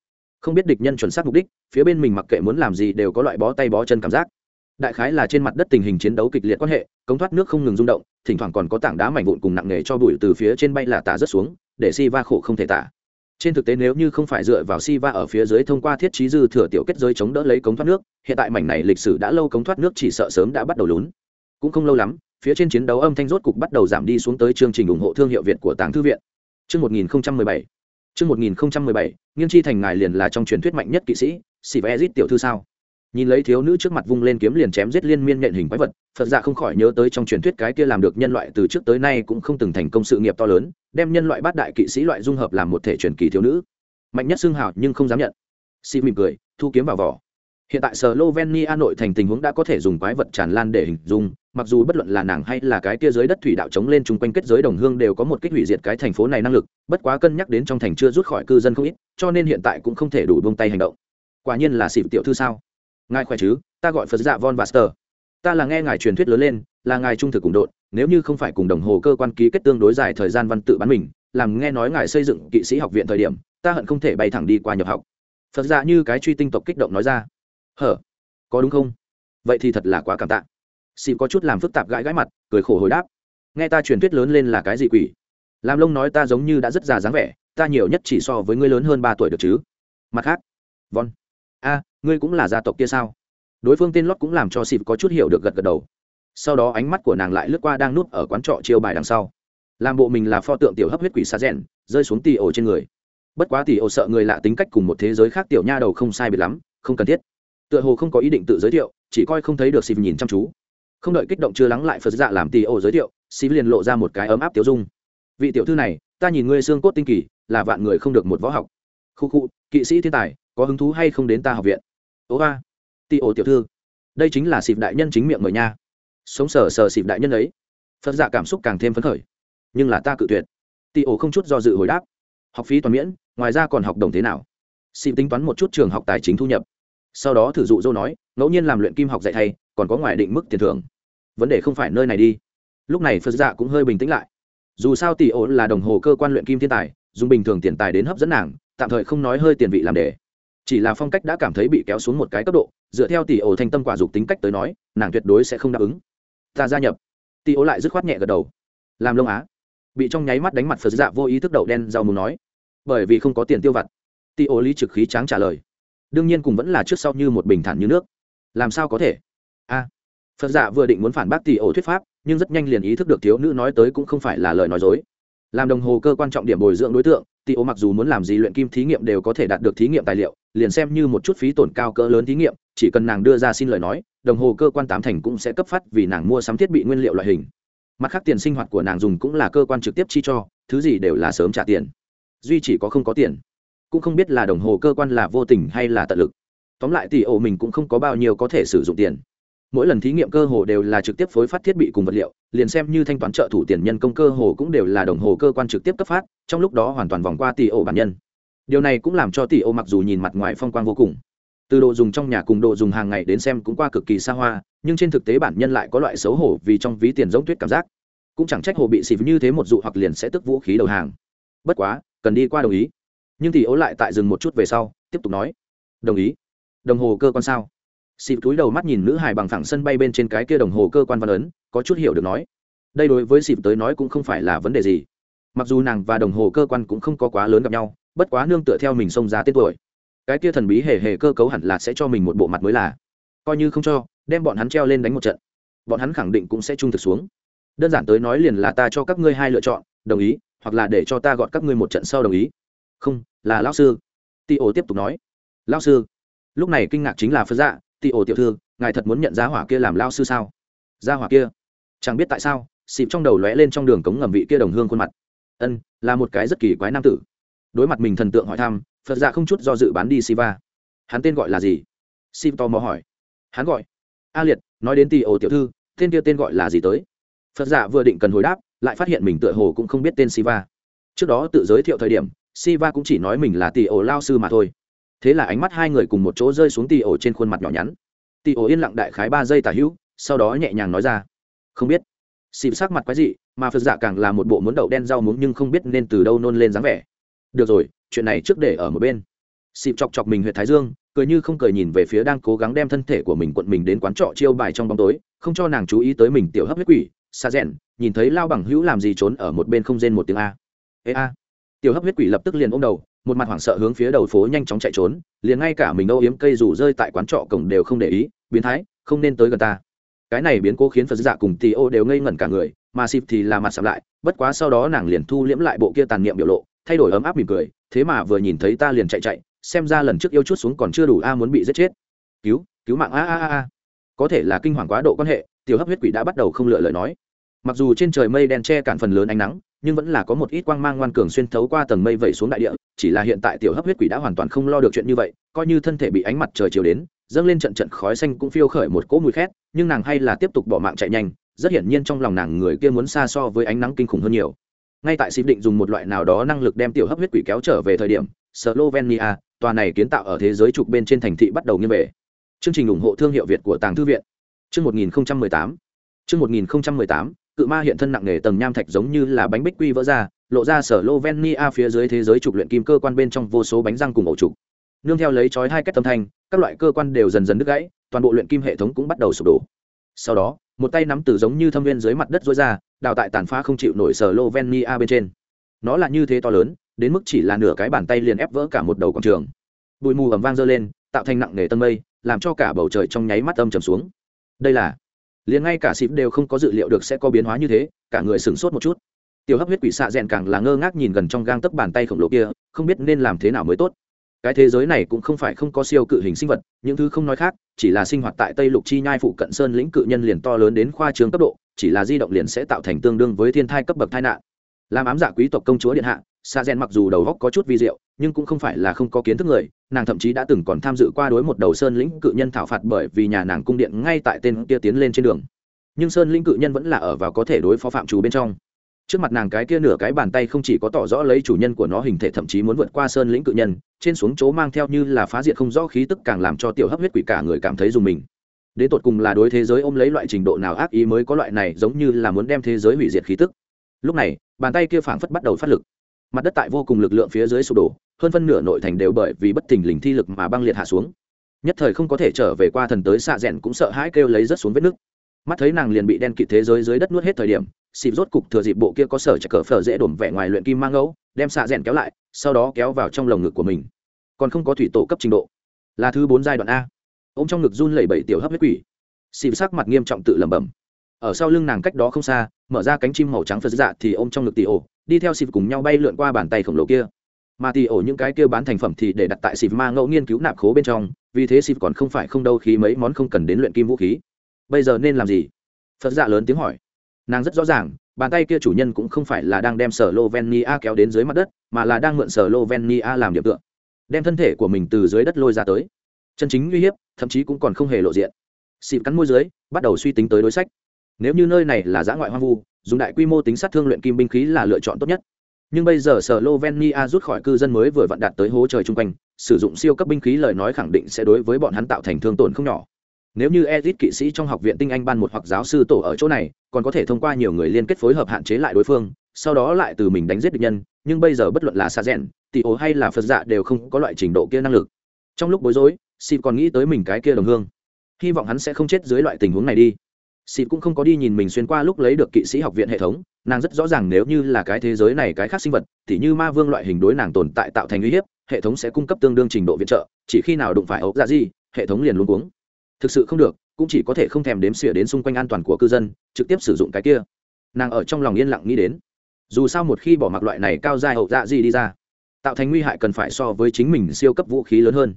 Không biết địch nhân chuẩn xác mục đích, phía bên mình mặc kệ muốn làm gì đều có loại bó tay bó chân cảm giác. Đại khái là trên mặt đất tình hình chiến đấu kịch liệt quan hệ, cống thoát nước không ngừng rung động, thỉnh thoảng còn có tảng đá mảnh vụn cùng nặng nề cho bụi từ phía trên bay là tả rất xuống, để si va khổ không thể tả trên thực tế nếu như không phải dựa vào si va ở phía dưới thông qua thiết trí dư thừa tiểu kết giới chống đỡ lấy cống thoát nước, hiện tại mảnh này lịch sử đã lâu cống thoát nước chỉ sợ sớm đã bắt đầu lún. Cũng không lâu lắm, phía trên chiến đấu âm thanh rốt cục bắt đầu giảm đi xuống tới chương trình ủng hộ thương hiệu việt của tàng thư viện. Chương 1017 chương 1017 nghiên chi thành ngài liền là trong truyền thuyết mạnh nhất kỵ sĩ sĩ vẽ tiểu thư sao? Nhìn lấy thiếu nữ trước mặt vung lên kiếm liền chém giết liên miên nhện hình quái vật, phật dạ không khỏi nhớ tới trong truyền thuyết cái kia làm được nhân loại từ trước tới nay cũng không từng thành công sự nghiệp to lớn, đem nhân loại bát đại kỵ sĩ loại dung hợp làm một thể truyền kỳ thiếu nữ. Mạnh nhất xương hào nhưng không dám nhận. Sĩ mỉm cười, thu kiếm vào vỏ. Hiện tại slovenia nội thành tình huống đã có thể dùng quái vật tràn lan để hình dung, mặc dù bất luận là nàng hay là cái kia dưới đất thủy đạo chống lên chung quanh kết giới đồng hương đều có một kích hủy diệt cái thành phố này năng lực, bất quá cân nhắc đến trong thành chưa rút khỏi cư dân không ít, cho nên hiện tại cũng không thể đủ buông tay hành động. Quả nhiên là xịp tiểu thư sao? Ngài khỏe chứ? Ta gọi phật dạ von vaster. Ta là nghe ngài truyền thuyết lớn lên, là ngài trung thực cùng đội nếu như không phải cùng đồng hồ cơ quan ký kết tương đối dài thời gian văn tự bán mình, làm nghe nói ngài xây dựng kỵ sĩ học viện thời điểm, ta hận không thể bay thẳng đi qua nhập học. Phật dạ như cái truy tinh tộc kích động nói ra. Hở, có đúng không? Vậy thì thật là quá cảm tạ. Xì có chút làm phức tạp gãi gãi mặt, cười khổ hồi đáp. Nghe ta truyền thuyết lớn lên là cái gì quỷ? Làm lông nói ta giống như đã rất già dáng vẻ, ta nhiều nhất chỉ so với ngươi lớn hơn ba tuổi được chứ? Mặt khác, von a, ngươi cũng là gia tộc kia sao? Đối phương tên lót cũng làm cho xịp có chút hiểu được gật gật đầu. Sau đó ánh mắt của nàng lại lướt qua đang núp ở quán trọ chiêu bài đằng sau. Làm bộ mình là pho tượng tiểu hấp huyết quỷ xa rẽn rơi xuống tì ổ trên người. Bất quá tì ổ sợ người lạ tính cách cùng một thế giới khác tiểu nha đầu không sai biệt lắm, không cần thiết. Tựa hồ không có ý định tự giới thiệu, chỉ coi không thấy được xịp nhìn chăm chú. Không đợi kích động chưa lắng lại phật dạ làm tì ổ giới thiệu xịp liền lộ ra một cái ấm áp tiểu dung. Vị tiểu thư này, ta nhìn ngươi xương cốt tinh kỳ, là vạn người không được một võ học. Khu khu, kỵ sĩ thiên tài có hứng thú hay không đến ta học viện? Ố ba ti ổ tiểu thư, đây chính là xịp đại nhân chính miệng người nha. Sống sờ sờ xịp đại nhân ấy. Phật giả cảm xúc càng thêm phấn khởi. Nhưng là ta cự tuyệt. Ti ổ không chút do dự hồi đáp. Học phí toàn miễn, ngoài ra còn học đồng thế nào? Xịp tính toán một chút trường học tài chính thu nhập. Sau đó thử dụ dô nói, ngẫu nhiên làm luyện kim học dạy thay còn có ngoài định mức tiền thưởng. Vấn đề không phải nơi này đi. Lúc này phật dạ cũng hơi bình tĩnh lại. Dù sao tỷ ổ là đồng hồ cơ quan luyện kim thiên tài, dùng bình thường tiền tài đến hấp dẫn nàng, tạm thời không nói hơi tiền vị làm đề chỉ là phong cách đã cảm thấy bị kéo xuống một cái cấp độ, dựa theo tỷ ổ thanh tâm quả dục tính cách tới nói, nàng tuyệt đối sẽ không đáp ứng. Ta gia nhập. Tỷ ổ lại dứt khoát nhẹ gật đầu. Làm lông á. Bị trong nháy mắt đánh mặt phật dạ vô ý thức đậu đen rau muốn nói. Bởi vì không có tiền tiêu vặt. Tỷ ổ lý trực khí tráng trả lời. Đương nhiên cùng vẫn là trước sau như một bình thản như nước. Làm sao có thể? A. Phật dạ vừa định muốn phản bác tỷ ổ thuyết pháp, nhưng rất nhanh liền ý thức được thiếu nữ nói tới cũng không phải là lời nói dối làm đồng hồ cơ quan trọng điểm bồi dưỡng đối tượng tỷ ô mặc dù muốn làm gì luyện kim thí nghiệm đều có thể đạt được thí nghiệm tài liệu, liền xem như một chút phí tổn cao cỡ lớn thí nghiệm, chỉ cần nàng đưa ra xin lời nói, đồng hồ cơ quan tám thành cũng sẽ cấp phát vì nàng mua sắm thiết bị nguyên liệu loại hình. Mặt khác tiền sinh hoạt của nàng dùng cũng là cơ quan trực tiếp chi cho, thứ gì đều là sớm trả tiền. Duy chỉ có không có tiền. Cũng không biết là đồng hồ cơ quan là vô tình hay là tận lực. Tóm lại tỷ ổ mình cũng không có bao nhiêu có thể sử dụng tiền mỗi lần thí nghiệm cơ hồ đều là trực tiếp phối phát thiết bị cùng vật liệu, liền xem như thanh toán trợ thủ tiền nhân công cơ hồ cũng đều là đồng hồ cơ quan trực tiếp cấp phát, trong lúc đó hoàn toàn vòng qua tỷ ổ bản nhân. Điều này cũng làm cho tỷ ổ mặc dù nhìn mặt ngoài phong quang vô cùng. Từ đồ dùng trong nhà cùng đồ dùng hàng ngày đến xem cũng qua cực kỳ xa hoa, nhưng trên thực tế bản nhân lại có loại xấu hổ vì trong ví tiền giống tuyết cảm giác. Cũng chẳng trách hồ bị xì như thế một dụ hoặc liền sẽ tức vũ khí đầu hàng. Bất quá, cần đi qua đồng ý. Nhưng tỷ ố lại tại dừng một chút về sau, tiếp tục nói. Đồng ý. Đồng hồ cơ quan sao? Xịp túi đầu mắt nhìn nữ hài bằng thẳng sân bay bên trên cái kia đồng hồ cơ quan văn ấn, có chút hiểu được nói. Đây đối với xịp tới nói cũng không phải là vấn đề gì. Mặc dù nàng và đồng hồ cơ quan cũng không có quá lớn gặp nhau, bất quá nương tựa theo mình xông ra tên tuổi. Cái kia thần bí hề hề cơ cấu hẳn là sẽ cho mình một bộ mặt mới là. Coi như không cho, đem bọn hắn treo lên đánh một trận. Bọn hắn khẳng định cũng sẽ trung thực xuống. Đơn giản tới nói liền là ta cho các ngươi hai lựa chọn, đồng ý, hoặc là để cho ta gọn các ngươi một trận sau đồng ý. Không, là lão sư. Ti ổ tiếp tục nói. Lão sư. Lúc này kinh ngạc chính là phật dạ tị ổ tiểu thư, ngài thật muốn nhận giá hỏa kia làm lao sư sao? Gia hỏa kia? Chẳng biết tại sao, xịp trong đầu lóe lên trong đường cống ngầm vị kia đồng hương khuôn mặt. Ân, là một cái rất kỳ quái nam tử. Đối mặt mình thần tượng hỏi thăm, phật dạ không chút do dự bán đi siva. Hắn tên gọi là gì? Sim to mò hỏi. Hắn gọi. A liệt, nói đến tỷ ổ tiểu thư, tên kia tên gọi là gì tới? Phật dạ vừa định cần hồi đáp, lại phát hiện mình tựa hồ cũng không biết tên siva. Trước đó tự giới thiệu thời điểm, siva cũng chỉ nói mình là tỷ ổ lao sư mà thôi thế là ánh mắt hai người cùng một chỗ rơi xuống tì ổ trên khuôn mặt nhỏ nhắn. Tì ổ yên lặng đại khái ba giây tả hữu, sau đó nhẹ nhàng nói ra, không biết. Xịp sắc mặt quái dị, mà phật giả càng là một bộ muốn đậu đen rau muống nhưng không biết nên từ đâu nôn lên dáng vẻ. Được rồi, chuyện này trước để ở một bên. Xịp chọc chọc mình huyện thái dương, cười như không cười nhìn về phía đang cố gắng đem thân thể của mình quận mình đến quán trọ chiêu bài trong bóng tối, không cho nàng chú ý tới mình tiểu hấp huyết quỷ, xa rẽn nhìn thấy lao bằng hữu làm gì trốn ở một bên không rên một tiếng a. Ê a. Tiểu hấp huyết quỷ lập tức liền ôm đầu một mặt hoảng sợ hướng phía đầu phố nhanh chóng chạy trốn, liền ngay cả mình âu yếm cây rủ rơi tại quán trọ cổng đều không để ý, biến thái, không nên tới gần ta. Cái này biến cố khiến phật dạ cùng tì ô đều ngây ngẩn cả người, mà xịp thì là mặt sạm lại, bất quá sau đó nàng liền thu liễm lại bộ kia tàn niệm biểu lộ, thay đổi ấm áp mỉm cười, thế mà vừa nhìn thấy ta liền chạy chạy, xem ra lần trước yêu chút xuống còn chưa đủ a muốn bị giết chết. Cứu cứu mạng, a a a a. Có thể là kinh hoàng quá độ quan hệ, tiểu hấp huyết quỷ đã bắt đầu không lựa lời nói mặc dù trên trời mây đen che cản phần lớn ánh nắng, nhưng vẫn là có một ít quang mang ngoan cường xuyên thấu qua tầng mây vẩy xuống đại địa, chỉ là hiện tại tiểu hấp huyết quỷ đã hoàn toàn không lo được chuyện như vậy, coi như thân thể bị ánh mặt trời chiều đến, dâng lên trận trận khói xanh cũng phiêu khởi một cỗ mùi khét, nhưng nàng hay là tiếp tục bỏ mạng chạy nhanh, rất hiển nhiên trong lòng nàng người kia muốn xa so với ánh nắng kinh khủng hơn nhiều. Ngay tại xịp định dùng một loại nào đó năng lực đem tiểu hấp huyết quỷ kéo trở về thời điểm, slovenia, tòa này kiến tạo ở thế giới trục bên trên thành thị bắt đầu nghiêng về. Chương trình ủng hộ thương hiệu việt của tàng thư viện. Chương 1018 chương 1018 cự ma hiện thân nặng nề tầng nham thạch giống như là bánh bích quy vỡ ra, lộ ra sở lovenia phía dưới thế giới trục luyện kim cơ quan bên trong vô số bánh răng cùng ổ trục. Nương theo lấy chói hai cách tâm thanh, các loại cơ quan đều dần dần đứt gãy, toàn bộ luyện kim hệ thống cũng bắt đầu sụp đổ. Sau đó, một tay nắm từ giống như thâm viên dưới mặt đất dối ra, đào tại tàn phá không chịu nổi sở lovenia bên trên. Nó là như thế to lớn, đến mức chỉ là nửa cái bàn tay liền ép vỡ cả một đầu quảng trường. Bụi mù ẩm vang dơ lên, tạo thành nặng nề tân mây, làm cho cả bầu trời trong nháy mắt âm trầm xuống. Đây là liền ngay cả xịp đều không có dự liệu được sẽ có biến hóa như thế, cả người sửng sốt một chút. Tiểu hấp huyết quỷ xạ rèn càng là ngơ ngác nhìn gần trong gang tấc bàn tay khổng lồ kia, không biết nên làm thế nào mới tốt. Cái thế giới này cũng không phải không có siêu cự hình sinh vật, những thứ không nói khác, chỉ là sinh hoạt tại tây lục chi nhai phụ cận sơn lĩnh cự nhân liền to lớn đến khoa trường cấp độ, chỉ là di động liền sẽ tạo thành tương đương với thiên thai cấp bậc tai nạn làm ám dạ quý tộc công chúa điện hạ, sa gen mặc dù đầu góc có chút vi diệu, nhưng cũng không phải là không có kiến thức người, nàng thậm chí đã từng còn tham dự qua đối một đầu sơn lĩnh cự nhân thảo phạt bởi vì nhà nàng cung điện ngay tại tên kia tiến lên trên đường. Nhưng sơn lĩnh cự nhân vẫn là ở và có thể đối phó phạm chủ bên trong. Trước mặt nàng cái kia nửa cái bàn tay không chỉ có tỏ rõ lấy chủ nhân của nó hình thể thậm chí muốn vượt qua sơn lĩnh cự nhân, trên xuống chỗ mang theo như là phá diệt không rõ khí tức càng làm cho tiểu hấp huyết quỷ cả người cảm thấy dùng mình. Đến tột cùng là đối thế giới ôm lấy loại trình độ nào ác ý mới có loại này giống như là muốn đem thế giới hủy diệt khí tức lúc này, bàn tay kia phảng phất bắt đầu phát lực. Mặt đất tại vô cùng lực lượng phía dưới sụp đổ, hơn phân nửa nội thành đều bởi vì bất thình lình thi lực mà băng liệt hạ xuống. Nhất thời không có thể trở về qua thần tới xạ rẽn cũng sợ hãi kêu lấy rất xuống vết nước mắt thấy nàng liền bị đen kịt thế giới dưới đất nuốt hết thời điểm, xịp rốt cục thừa dịp bộ kia có sở chạy cờ phở dễ đổm vẻ ngoài luyện kim mang ngẫu, đem xạ rẽn kéo lại, sau đó kéo vào trong lồng ngực của mình. Còn không có thủy tổ cấp trình độ. Là thứ bốn giai đoạn a. Ô m trong ngực run lẩy bẩy tiểu hấp huyết quỷ. Xịp sắc mặt nghiêm trọng tự lẩm bẩm. Ở sau lưng nàng cách đó không xa mở ra cánh chim màu trắng phật dạ thì ôm trong ngực tì ổ, đi theo xịp cùng nhau bay lượn qua bàn tay khổng lồ kia. Mà tì ổ những cái kia bán thành phẩm thì để đặt tại xịp ma ngẫu nghiên cứu nạp khố bên trong, vì thế xịp còn không phải không đâu khi mấy món không cần đến luyện kim vũ khí. Bây giờ nên làm gì? Phật dạ lớn tiếng hỏi. Nàng rất rõ ràng, bàn tay kia chủ nhân cũng không phải là đang đem sở lovenia kéo đến dưới mặt đất, mà là đang mượn sở lovenia làm điểm tựa. Đem thân thể của mình từ dưới đất lôi ra tới. Chân chính uy hiếp, thậm chí cũng còn không hề lộ diện. Xịp cắn môi dưới, bắt đầu suy tính tới đối sách nếu như nơi này là giã ngoại hoang vu, dùng đại quy mô tính sát thương luyện kim binh khí là lựa chọn tốt nhất. Nhưng bây giờ sở lovenia rút khỏi cư dân mới vừa vặn đạt tới hố trời chung quanh, sử dụng siêu cấp binh khí lời nói khẳng định sẽ đối với bọn hắn tạo thành thương tổn không nhỏ. Nếu như ezit kỵ sĩ trong học viện tinh anh ban một hoặc giáo sư tổ ở chỗ này, còn có thể thông qua nhiều người liên kết phối hợp hạn chế lại đối phương, sau đó lại từ mình đánh giết địch nhân, nhưng bây giờ bất luận là xa rẽn tị ố hay là phật dạ đều không có loại trình độ kia năng lực. Trong lúc bối rối xịp còn nghĩ tới mình cái kia đồng hương. Hy vọng hắn sẽ không chết dưới loại tình huống này đi xịp cũng không có đi nhìn mình xuyên qua lúc lấy được kỵ sĩ học viện hệ thống, nàng rất rõ ràng nếu như là cái thế giới này cái khác sinh vật thì như ma vương loại hình đối nàng tồn tại tạo thành uy hiếp, hệ thống sẽ cung cấp tương đương trình độ viện trợ, chỉ khi nào đụng phải ấu dạ gì, hệ thống liền luôn cuống. Thực sự không được, cũng chỉ có thể không thèm đếm xỉa đến xung quanh an toàn của cư dân, trực tiếp sử dụng cái kia. Nàng ở trong lòng yên lặng nghĩ đến. Dù sao một khi bỏ mặc loại này cao dài hậu dạ gì đi ra, tạo thành nguy hại cần phải so với chính mình siêu cấp vũ khí lớn hơn.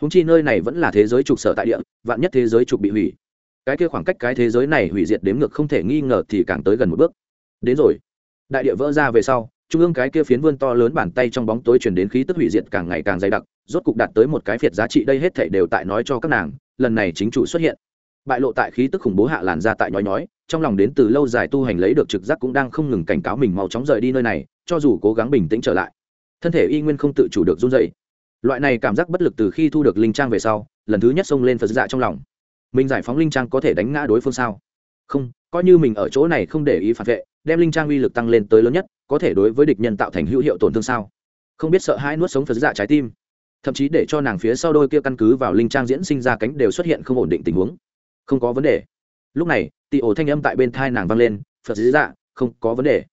Húng chi nơi này vẫn là thế giới trục sở tại địa, vạn nhất thế giới trục bị hủy cái kia khoảng cách cái thế giới này hủy diệt đếm ngược không thể nghi ngờ thì càng tới gần một bước. Đến rồi. Đại địa vỡ ra về sau, trung ương cái kia phiến vươn to lớn bàn tay trong bóng tối chuyển đến khí tức hủy diệt càng ngày càng dày đặc, rốt cục đạt tới một cái phiệt giá trị đây hết thảy đều tại nói cho các nàng, lần này chính chủ xuất hiện. Bại lộ tại khí tức khủng bố hạ làn ra tại nhói nhói, trong lòng đến từ lâu dài tu hành lấy được trực giác cũng đang không ngừng cảnh cáo mình mau chóng rời đi nơi này, cho dù cố gắng bình tĩnh trở lại. Thân thể y nguyên không tự chủ được run dậy loại này cảm giác bất lực từ khi thu được linh trang về sau, lần thứ nhất xông lên phật dạ trong lòng mình giải phóng linh trang có thể đánh ngã đối phương sao? Không, coi như mình ở chỗ này không để ý phản vệ, đem linh trang uy lực tăng lên tới lớn nhất, có thể đối với địch nhân tạo thành hữu hiệu tổn thương sao? Không biết sợ hãi nuốt sống phật dạ trái tim. Thậm chí để cho nàng phía sau đôi kia căn cứ vào linh trang diễn sinh ra cánh đều xuất hiện không ổn định tình huống. Không có vấn đề. Lúc này tị ổ thanh âm tại bên thai nàng vang lên, phật dạ không có vấn đề.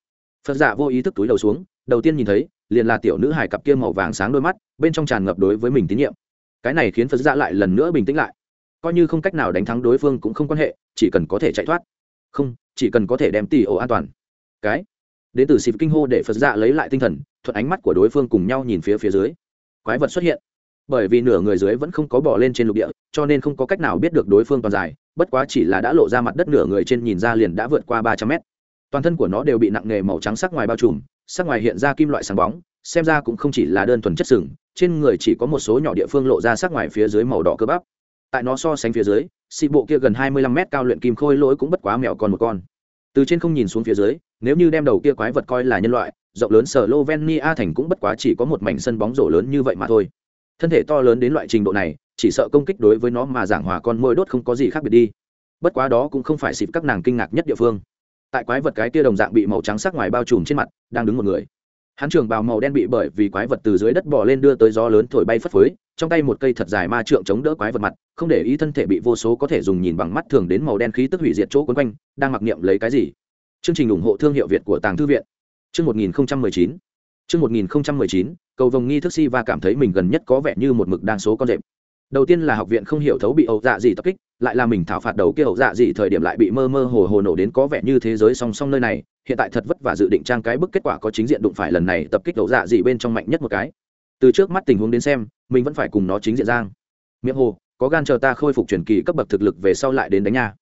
Phật dạ vô ý thức túi đầu xuống, đầu tiên nhìn thấy, liền là tiểu nữ hải cặp kia màu vàng sáng đôi mắt, bên trong tràn ngập đối với mình tín nhiệm. Cái này khiến phật dạ lại lần nữa bình tĩnh lại coi như không cách nào đánh thắng đối phương cũng không quan hệ, chỉ cần có thể chạy thoát. Không, chỉ cần có thể đem tỷ ổ an toàn. Cái. Đến từ xịp kinh hô để phật dạ lấy lại tinh thần, thuận ánh mắt của đối phương cùng nhau nhìn phía phía dưới. Quái vật xuất hiện. Bởi vì nửa người dưới vẫn không có bỏ lên trên lục địa, cho nên không có cách nào biết được đối phương toàn dài, bất quá chỉ là đã lộ ra mặt đất nửa người trên nhìn ra liền đã vượt qua ba trăm mét. Toàn thân của nó đều bị nặng nghề màu trắng sắc ngoài bao trùm, sắc ngoài hiện ra kim loại sáng bóng, xem ra cũng không chỉ là đơn thuần chất sừng, trên người chỉ có một số nhỏ địa phương lộ ra sắc ngoài phía dưới màu đỏ cơ bắp tại nó so sánh phía dưới, xị bộ kia gần hai mươi lăm mét cao luyện kim khôi lỗi cũng bất quá mèo còn một con. Từ trên không nhìn xuống phía dưới, nếu như đem đầu kia quái vật coi là nhân loại, rộng lớn sở lovenia thành cũng bất quá chỉ có một mảnh sân bóng rổ lớn như vậy mà thôi. Thân thể to lớn đến loại trình độ này, chỉ sợ công kích đối với nó mà giảng hòa con môi đốt không có gì khác biệt đi. Bất quá đó cũng không phải xịp các nàng kinh ngạc nhất địa phương. Tại quái vật cái kia đồng dạng bị màu trắng sắc ngoài bao trùm trên mặt, đang đứng một người. Hắn trường bào màu đen bị bởi vì quái vật từ dưới đất bỏ lên đưa tới gió lớn thổi bay phất phới trong tay một cây thật dài ma trượng chống đỡ quái vật mặt, không để ý thân thể bị vô số có thể dùng nhìn bằng mắt thường đến màu đen khí tức hủy diệt chỗ quấn quanh, đang mặc niệm lấy cái gì? Chương trình ủng hộ thương hiệu việt của tàng thư viện. Chương một nghìn mười chương một nghìn mười cầu vồng nghi thức si và cảm thấy mình gần nhất có vẻ như một mực đang số con rệp. Đầu tiên là học viện không hiểu thấu bị ẩu dạ gì tập kích, lại là mình thảo phạt đầu kia ẩu dạ gì thời điểm lại bị mơ mơ hồ hồ nổ đến có vẻ như thế giới song song nơi này, hiện tại thật vất vả dự định trang cái bức kết quả có chính diện đụng phải lần này tập kích ẩu dạ gì bên trong mạnh nhất một cái từ trước mắt tình huống đến xem, mình vẫn phải cùng nó chính diện giang. Miệng hồ, có gan chờ ta khôi phục truyền kỳ cấp bậc thực lực về sau lại đến đánh nha.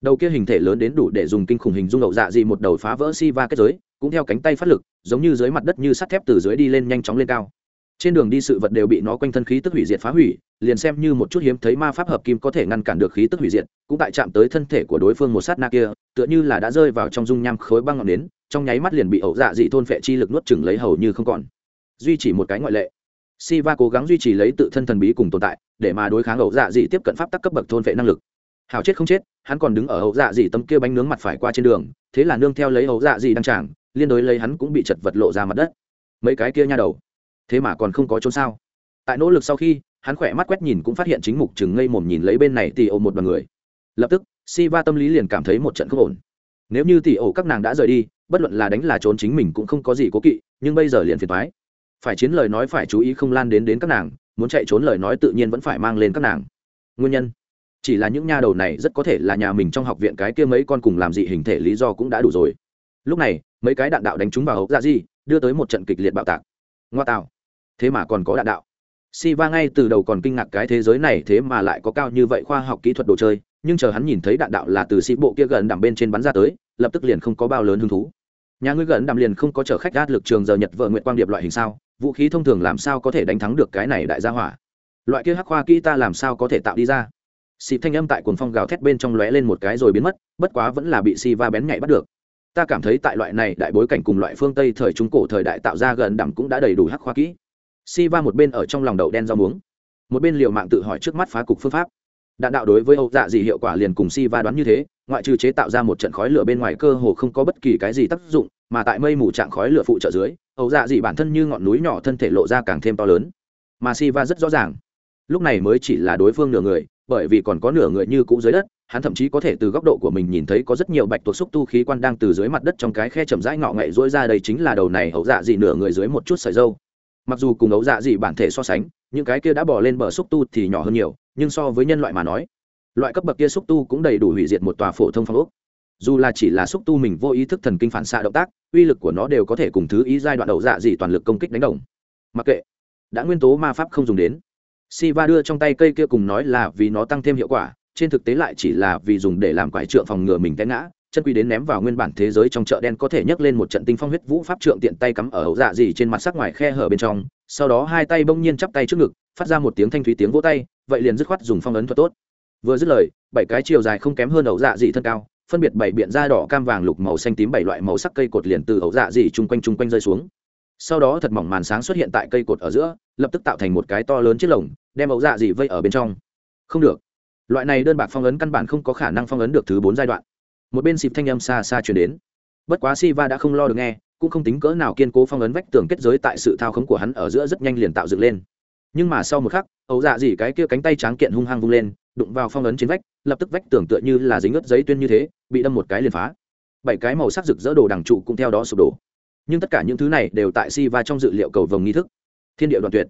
Đầu kia hình thể lớn đến đủ để dùng kinh khủng hình dung ẩu dạ dị một đầu phá vỡ si va kết giới, cũng theo cánh tay phát lực, giống như dưới mặt đất như sắt thép từ dưới đi lên nhanh chóng lên cao. Trên đường đi sự vật đều bị nó quanh thân khí tức hủy diệt phá hủy, liền xem như một chút hiếm thấy ma pháp hợp kim có thể ngăn cản được khí tức hủy diệt, cũng tại chạm tới thân thể của đối phương một sát na kia, tựa như là đã rơi vào trong dung nham khối băng ngọn nến, trong nháy mắt liền bị ẩu dạ dị thôn phệ chi lực nuốt chừng lấy hầu như không còn. Duy chỉ một cái ngoại lệ. Siva cố gắng duy trì lấy tự thân thần bí cùng tồn tại, để mà đối kháng ẩu dạ dị tiếp cận pháp tắc cấp bậc thôn vệ năng lực. Hảo chết không chết, hắn còn đứng ở ẩu dạ dị tấm kia bánh nướng mặt phải qua trên đường, thế là nương theo lấy ẩu dạ dị đang tràng, liên đối lấy hắn cũng bị chật vật lộ ra mặt đất. mấy cái kia nha đầu thế mà còn không có trốn sao tại nỗ lực sau khi hắn khỏe mắt quét nhìn cũng phát hiện chính mục chừng ngây mồm nhìn lấy bên này tì ổ một đoàn người lập tức si va tâm lý liền cảm thấy một trận không ổn nếu như tì ổ các nàng đã rời đi bất luận là đánh là trốn chính mình cũng không có gì cố kỵ nhưng bây giờ liền phiền thoái phải chiến lời nói phải chú ý không lan đến đến các nàng, muốn chạy trốn lời nói tự nhiên vẫn phải mang lên các nàng. Nguyên nhân? Chỉ là những nha đầu này rất có thể là nhà mình trong học viện cái kia mấy con cùng làm gì hình thể lý do cũng đã đủ rồi. Lúc này, mấy cái đạn đạo đánh trúng vào hốc dạ di, đưa tới một trận kịch liệt bạo tạc. Ngoa tạo. Thế mà còn có đạn đạo. Si va ngay từ đầu còn kinh ngạc cái thế giới này thế mà lại có cao như vậy khoa học kỹ thuật đồ chơi, nhưng chờ hắn nhìn thấy đạn đạo là từ sĩ bộ kia gần đằng bên trên bắn ra tới, lập tức liền không có bao lớn hứng thú nhà ngươi gần đàm liền không có chở khách gác lực trường giờ nhật vợ nguyện quang điệp loại hình sao? Vũ khí thông thường làm sao có thể đánh thắng được cái này đại gia hỏa? Loại kia hắc khoa kỹ ta làm sao có thể tạo đi ra? Xịp thanh âm tại cuồng phong gào thét bên trong lóe lên một cái rồi biến mất, bất quá vẫn là bị si va bén nhạy bắt được. Ta cảm thấy tại loại này đại bối cảnh cùng loại phương tây thời trung cổ thời đại tạo ra gần đẳng cũng đã đầy đủ hắc khoa kỹ. Si va một bên ở trong lòng đậu đen rau muống, một bên liều mạng tự hỏi trước mắt phá cục phương pháp. Đạn đạo đối với âu dạ gì hiệu quả liền cùng si va đoán như thế ngoại trừ chế tạo ra một trận khói lửa bên ngoài cơ hồ không có bất kỳ cái gì tác dụng, mà tại mây mù trạng khói lửa phụ trợ dưới ấu dạ dị bản thân như ngọn núi nhỏ thân thể lộ ra càng thêm to lớn. Mà si va rất rõ ràng. Lúc này mới chỉ là đối phương nửa người, bởi vì còn có nửa người như cũ dưới đất, hắn thậm chí có thể từ góc độ của mình nhìn thấy có rất nhiều bạch tuộc xúc tu khí quan đang từ dưới mặt đất trong cái khe chậm rãi ngọ ngậy rỗi ra đây chính là đầu này ấu dạ dị nửa người dưới một chút sợi dâu. Mặc dù cùng ấu dạ dị bản thể so sánh, những cái kia đã bỏ lên bờ xúc tu thì nhỏ hơn nhiều, nhưng so với nhân loại mà nói loại cấp bậc kia xúc tu cũng đầy đủ hủy diệt một tòa phổ thông phong ốc. Dù là chỉ là xúc tu mình vô ý thức thần kinh phản xạ động tác uy lực của nó đều có thể cùng thứ ý giai đoạn đầu dạ dị toàn lực công kích đánh đồng. Mặc kệ đã nguyên tố ma pháp không dùng đến. Siva đưa trong tay cây kia cùng nói là vì nó tăng thêm hiệu quả, trên thực tế lại chỉ là vì dùng để làm quải trượng phòng ngừa mình té ngã, chân quy đến ném vào nguyên bản thế giới trong chợ đen có thể nhấc lên một trận tinh phong huyết vũ pháp trượng tiện tay cắm ở hậu dạ gì trên mặt sắc ngoài khe hở bên trong, sau đó hai tay bỗng nhiên chắp tay trước ngực, phát ra một tiếng thanh thúy tiếng vỗ tay, vậy liền dứt khoát dùng phong ấn thuật tốt. Vừa dứt lời, bảy cái chiều dài không kém hơn ấu dạ dị thân cao, phân biệt bảy biện da đỏ cam vàng lục màu xanh tím bảy loại màu sắc cây cột liền từ ấu dạ dị chung quanh chung quanh rơi xuống. Sau đó thật mỏng màn sáng xuất hiện tại cây cột ở giữa lập tức tạo thành một cái to lớn chiếc lồng đem ấu dạ dị vây ở bên trong. Không được. Loại này đơn bạc phong ấn căn bản không có khả năng phong ấn được thứ bốn giai đoạn. Một bên xịp thanh âm xa xa chuyển đến. Bất quá si va đã không lo được nghe cũng không tính cỡ nào kiên cố phong ấn vách tường kết giới tại sự thao khống của hắn ở giữa rất nhanh liền tạo dựng lên. Nhưng mà sau một khắc ấu dạ dị cái kia cánh tay tráng kiện hung hăng vung lên đụng vào phong ấn trên vách, lập tức vách tưởng tựa như là dính ướt giấy tuyên như thế, bị đâm một cái liền phá. Bảy cái màu sắc rực rỡ đồ đằng trụ cũng theo đó sụp đổ. Nhưng tất cả những thứ này đều tại si va trong dự liệu cầu vồng nghi thức. Thiên địa đoạn tuyệt.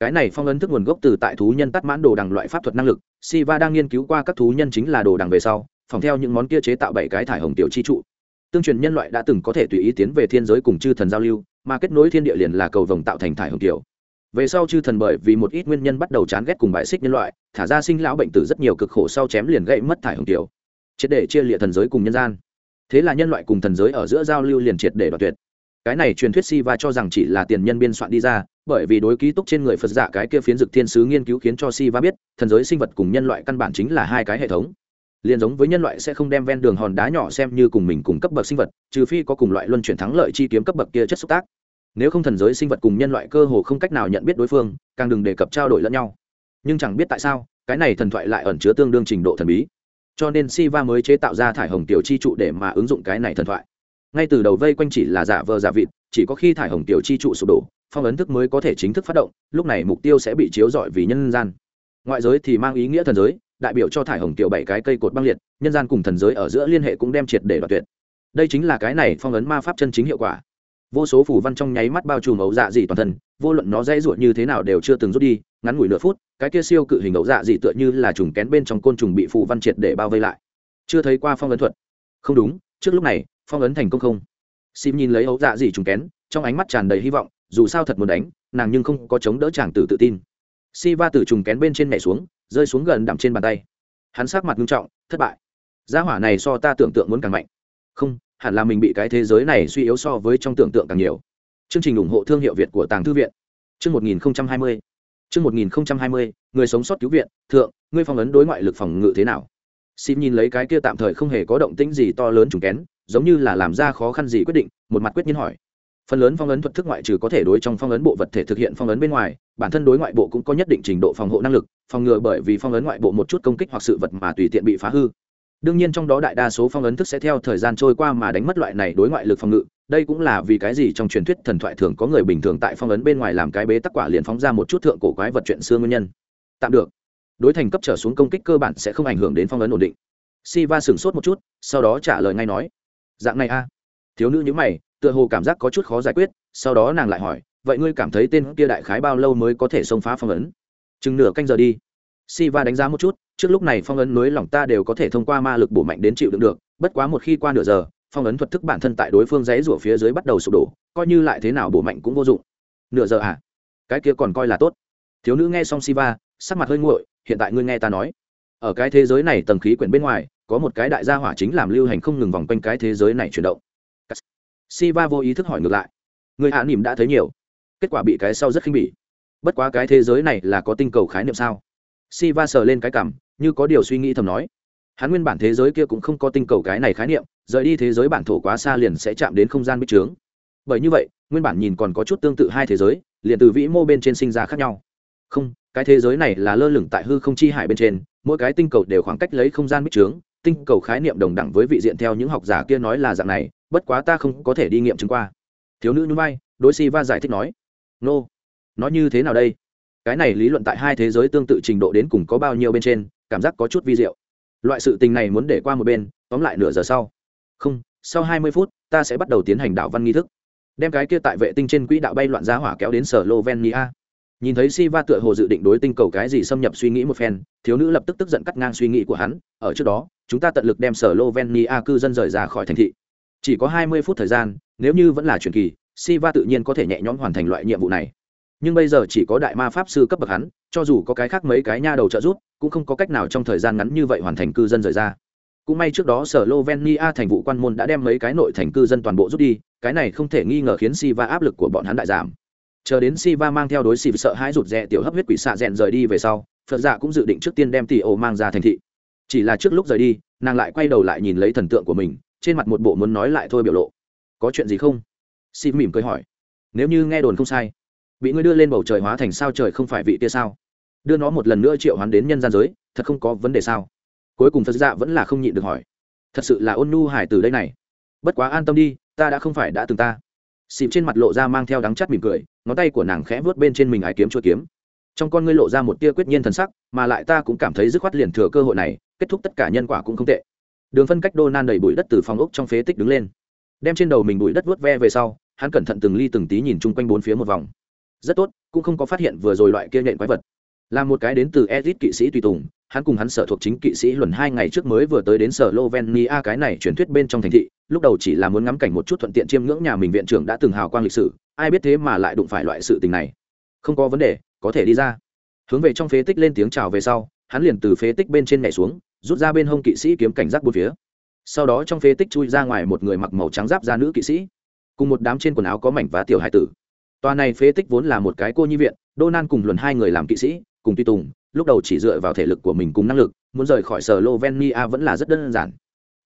Cái này phong ấn thức nguồn gốc từ tại thú nhân tắt mãn đồ đằng loại pháp thuật năng lực si va đang nghiên cứu qua các thú nhân chính là đồ đằng về sau, phòng theo những món kia chế tạo bảy cái thải hồng tiểu chi trụ. Tương truyền nhân loại đã từng có thể tùy ý tiến về thiên giới cùng chư thần giao lưu, mà kết nối thiên địa liền là cầu vồng tạo thành thải hồng tiểu về sau chư thần bởi vì một ít nguyên nhân bắt đầu chán ghét cùng bại xích nhân loại, thả ra sinh lão bệnh tử rất nhiều cực khổ sau chém liền gãy mất thải hồng tiểu. Triệt để chia lịa thần giới cùng nhân gian. Thế là nhân loại cùng thần giới ở giữa giao lưu liền triệt để đoạt tuyệt. Cái này truyền thuyết si va cho rằng chỉ là tiền nhân biên soạn đi ra, bởi vì đối ký túc trên người phật giả cái kia phiến dực thiên sứ nghiên cứu khiến cho si va biết, thần giới sinh vật cùng nhân loại căn bản chính là hai cái hệ thống. Liền giống với nhân loại sẽ không đem ven đường hòn đá nhỏ xem như cùng mình cùng cấp bậc sinh vật, trừ phi có cùng loại luân chuyển thắng lợi chi kiếm cấp bậc kia chất xúc tác nếu không thần giới sinh vật cùng nhân loại cơ hồ không cách nào nhận biết đối phương, càng đừng đề cập trao đổi lẫn nhau. Nhưng chẳng biết tại sao, cái này thần thoại lại ẩn chứa tương đương trình độ thần bí. Cho nên si va mới chế tạo ra thải hồng tiểu chi trụ để mà ứng dụng cái này thần thoại. Ngay từ đầu vây quanh chỉ là giả vờ giả vịt, chỉ có khi thải hồng tiểu chi trụ sụp đổ, phong ấn thức mới có thể chính thức phát động, lúc này mục tiêu sẽ bị chiếu rọi vì nhân gian. Ngoại giới thì mang ý nghĩa thần giới, đại biểu cho thải hồng tiểu bảy cái cây cột băng liệt, nhân gian cùng thần giới ở giữa liên hệ cũng đem triệt để đoạt tuyệt. Đây chính là cái này phong ấn ma pháp chân chính hiệu quả vô số phủ văn trong nháy mắt bao trùm ấu dạ dị toàn thân, vô luận nó dây ruột như thế nào đều chưa từng rút đi, ngắn ngủi nửa phút, cái kia siêu cự hình ấu dạ dị tựa như là trùng kén bên trong côn trùng bị phủ văn triệt để bao vây lại. Chưa thấy qua phong ấn thuật. Không đúng, trước lúc này, phong ấn thành công không? Sim nhìn lấy ấu dạ dị trùng kén, trong ánh mắt tràn đầy hy vọng, dù sao thật muốn đánh, nàng nhưng không có chống đỡ chàng tử tự tin. Si va tử trùng kén bên trên mẹ xuống, rơi xuống gần đằm trên bàn tay. Hắn sát mặt nghiêm trọng, thất bại. Gia hỏa này so ta tưởng tượng muốn càng mạnh. Không hẳn là mình bị cái thế giới này suy yếu so với trong tưởng tượng càng nhiều. Chương trình ủng hộ thương hiệu việt của tàng thư viện. Chương một nghìn hai mươi. Chương một nghìn hai mươi, người sống sót cứu viện, thượng, ngươi phong ấn đối ngoại lực phòng ngự thế nào? Xin nhìn lấy cái kia tạm thời không hề có động tĩnh gì to lớn trùng kén, giống như là làm ra khó khăn gì quyết định, một mặt quyết nhiên hỏi. Phần lớn phong ấn thuật thức ngoại trừ có thể đối trong phong ấn bộ vật thể thực hiện phong ấn bên ngoài, bản thân đối ngoại bộ cũng có nhất định trình độ phòng hộ năng lực, phòng ngừa bởi vì phong ấn ngoại bộ một chút công kích hoặc sự vật mà tùy tiện bị phá hư đương nhiên trong đó đại đa số phong ấn thức sẽ theo thời gian trôi qua mà đánh mất loại này đối ngoại lực phòng ngự đây cũng là vì cái gì trong truyền thuyết thần thoại thường có người bình thường tại phong ấn bên ngoài làm cái bế tắc quả liền phóng ra một chút thượng cổ quái vật chuyện xưa nguyên nhân tạm được đối thành cấp trở xuống công kích cơ bản sẽ không ảnh hưởng đến phong ấn ổn định Siva sửng sốt một chút, sau đó trả lời ngay nói: "Dạng này a?" Thiếu nữ nhíu mày, tựa hồ cảm giác có chút khó giải quyết, sau đó nàng lại hỏi: "Vậy ngươi cảm thấy tên kia đại khái bao lâu mới có thể xông phá phong ấn?" "Chừng nửa canh giờ đi." Siva đánh giá một chút, trước lúc này phong ấn núi lòng ta đều có thể thông qua ma lực bổ mạnh đến chịu đựng được, bất quá một khi qua nửa giờ, phong ấn thuật thức bản thân tại đối phương dãy rủa phía dưới bắt đầu sụp đổ, coi như lại thế nào bổ mạnh cũng vô dụng. Nửa giờ à? Cái kia còn coi là tốt. Thiếu nữ nghe xong Siva, sắc mặt hơi nguội, hiện tại ngươi nghe ta nói, ở cái thế giới này tầng khí quyển bên ngoài, có một cái đại gia hỏa chính làm lưu hành không ngừng vòng quanh cái thế giới này chuyển động. Siva vô ý thức hỏi ngược lại. Người hạ nỉm đã thấy nhiều. Kết quả bị cái sau rất khinh bỉ. Bất quá cái thế giới này là có tinh cầu khái niệm sao? Siva sờ lên cái cằm như có điều suy nghĩ thầm nói. Hắn nguyên bản thế giới kia cũng không có tinh cầu cái này khái niệm, rời đi thế giới bản thổ quá xa liền sẽ chạm đến không gian bích trướng. Bởi như vậy, nguyên bản nhìn còn có chút tương tự hai thế giới, liền từ vĩ mô bên trên sinh ra khác nhau. Không, cái thế giới này là lơ lửng tại hư không chi hải bên trên, mỗi cái tinh cầu đều khoảng cách lấy không gian bích trướng, tinh cầu khái niệm đồng đẳng với vị diện theo những học giả kia nói là dạng này, bất quá ta không có thể đi nghiệm chứng qua. Thiếu nữ nhún vai, đối si va giải thích nói. Nô、no. nói như thế nào đây? Cái này lý luận tại hai thế giới tương tự trình độ đến cùng có bao nhiêu bên trên cảm giác có chút vi diệu. Loại sự tình này muốn để qua một bên, tóm lại nửa giờ sau. Không, sau hai mươi phút, ta sẽ bắt đầu tiến hành đạo văn nghi thức. Đem cái kia tại vệ tinh trên quỹ đạo bay loạn giá hỏa kéo đến sở lovenia nhìn thấy si va tựa hồ dự định đối tinh cầu cái gì xâm nhập suy nghĩ một phen, thiếu nữ lập tức tức giận cắt ngang suy nghĩ của hắn. Ở trước đó, chúng ta tận lực đem sở lovenia cư dân rời ra khỏi thành thị. Chỉ có hai mươi phút thời gian, nếu như vẫn là truyền kỳ si va tự nhiên có thể nhẹ nhõm hoàn thành loại nhiệm vụ này. Nhưng bây giờ chỉ có đại ma pháp sư cấp bậc hắn, cho dù có cái khác mấy cái nha đầu trợ giúp cũng không có cách nào trong thời gian ngắn như vậy hoàn thành cư dân rời ra cũng may trước đó sở lovenia thành vụ quan môn đã đem mấy cái nội thành cư dân toàn bộ rút đi cái này không thể nghi ngờ khiến si va áp lực của bọn hắn đại giảm chờ đến Siva mang theo đối xì sợ hãi rụt rè tiểu hấp huyết quỷ xạ rèn rời đi về sau, Phật Dạ cũng dự định trước tiên đem Tỷ Ổ mang ra thành thị. Chỉ là trước lúc rời đi, nàng lại quay đầu lại nhìn lấy thần tượng của mình, trên mặt một bộ muốn nói lại thôi biểu lộ. Có chuyện gì không? Siva mỉm cười hỏi. Nếu như nghe đồn không sai, bị ngươi đưa lên bầu trời hóa thành sao trời không phải vị kia sao? Đưa nó một lần nữa triệu hoán đến nhân gian giới, thật không có vấn đề sao? Cuối cùng Phật Dạ vẫn là không nhịn được hỏi. Thật sự là ôn nu hải từ đây này. Bất quá an tâm đi, ta đã không phải đã từng ta xịp trên mặt lộ ra mang theo đắng chắt mỉm cười ngón tay của nàng khẽ vớt bên trên mình ái kiếm chua kiếm trong con ngươi lộ ra một tia quyết nhiên thần sắc mà lại ta cũng cảm thấy dứt khoát liền thừa cơ hội này kết thúc tất cả nhân quả cũng không tệ đường phân cách đô nan đầy bụi đất từ phòng ốc trong phế tích đứng lên đem trên đầu mình bụi đất vớt ve về sau hắn cẩn thận từng ly từng tí nhìn chung quanh bốn phía một vòng rất tốt cũng không có phát hiện vừa rồi loại kia nhện quái vật là một cái đến từ Ezit kỵ sĩ tùy tùng, hắn cùng hắn sở thuộc chính kỵ sĩ luận hai ngày trước mới vừa tới đến sở Lovenia cái này truyền thuyết bên trong thành thị, lúc đầu chỉ là muốn ngắm cảnh một chút thuận tiện chiêm ngưỡng nhà mình viện trưởng đã từng hào quang lịch sử, ai biết thế mà lại đụng phải loại sự tình này. Không có vấn đề, có thể đi ra. Hướng về trong phế tích lên tiếng chào về sau, hắn liền từ phế tích bên trên nhảy xuống, rút ra bên hông kỵ sĩ kiếm cảnh giác bốn phía. Sau đó trong phế tích chui ra ngoài một người mặc màu trắng giáp da nữ kỵ sĩ, cùng một đám trên quần áo có mảnh vá tiểu hải tử. Toàn này phế tích vốn là một cái cô nhi viện, Donan cùng luận hai người làm kỵ sĩ, cùng tùy tùng, lúc đầu chỉ dựa vào thể lực của mình cùng năng lực, muốn rời khỏi sở lovenia vẫn là rất đơn giản.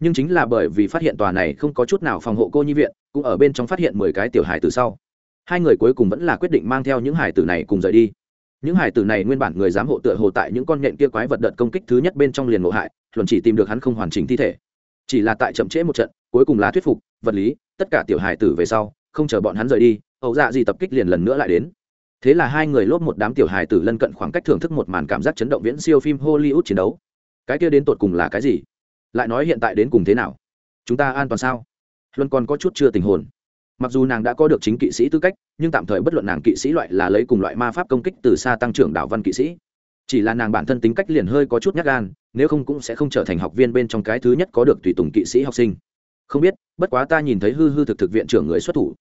Nhưng chính là bởi vì phát hiện tòa này không có chút nào phòng hộ cô nhi viện, cũng ở bên trong phát hiện mười cái tiểu hải từ sau. Hai người cuối cùng vẫn là quyết định mang theo những hải tử này cùng rời đi. Những hải tử này nguyên bản người giám hộ tựa hồ tại những con nghện kia quái vật đợt công kích thứ nhất bên trong liền ngộ hại, luận chỉ tìm được hắn không hoàn chỉnh thi thể. Chỉ là tại chậm trễ một trận, cuối cùng là thuyết phục, vật lý, tất cả tiểu hải tử về sau, không chờ bọn hắn rời đi, ẩu dạ gì tập kích liền lần nữa lại đến thế là hai người lốp một đám tiểu hài tử lân cận khoảng cách thưởng thức một màn cảm giác chấn động viễn siêu phim hollywood chiến đấu. Cái kia đến tột cùng là cái gì? Lại nói hiện tại đến cùng thế nào? Chúng ta an toàn sao? Luân còn có chút chưa tình hồn. Mặc dù nàng đã có được chính kỵ sĩ tư cách, nhưng tạm thời bất luận nàng kỵ sĩ loại là lấy cùng loại ma pháp công kích từ xa tăng trưởng đạo văn kỵ sĩ. Chỉ là nàng bản thân tính cách liền hơi có chút nhát gan, nếu không cũng sẽ không trở thành học viên bên trong cái thứ nhất có được tùy tùng kỵ sĩ học sinh. Không biết, bất quá ta nhìn thấy hư hư thực thực viện trưởng người xuất thủ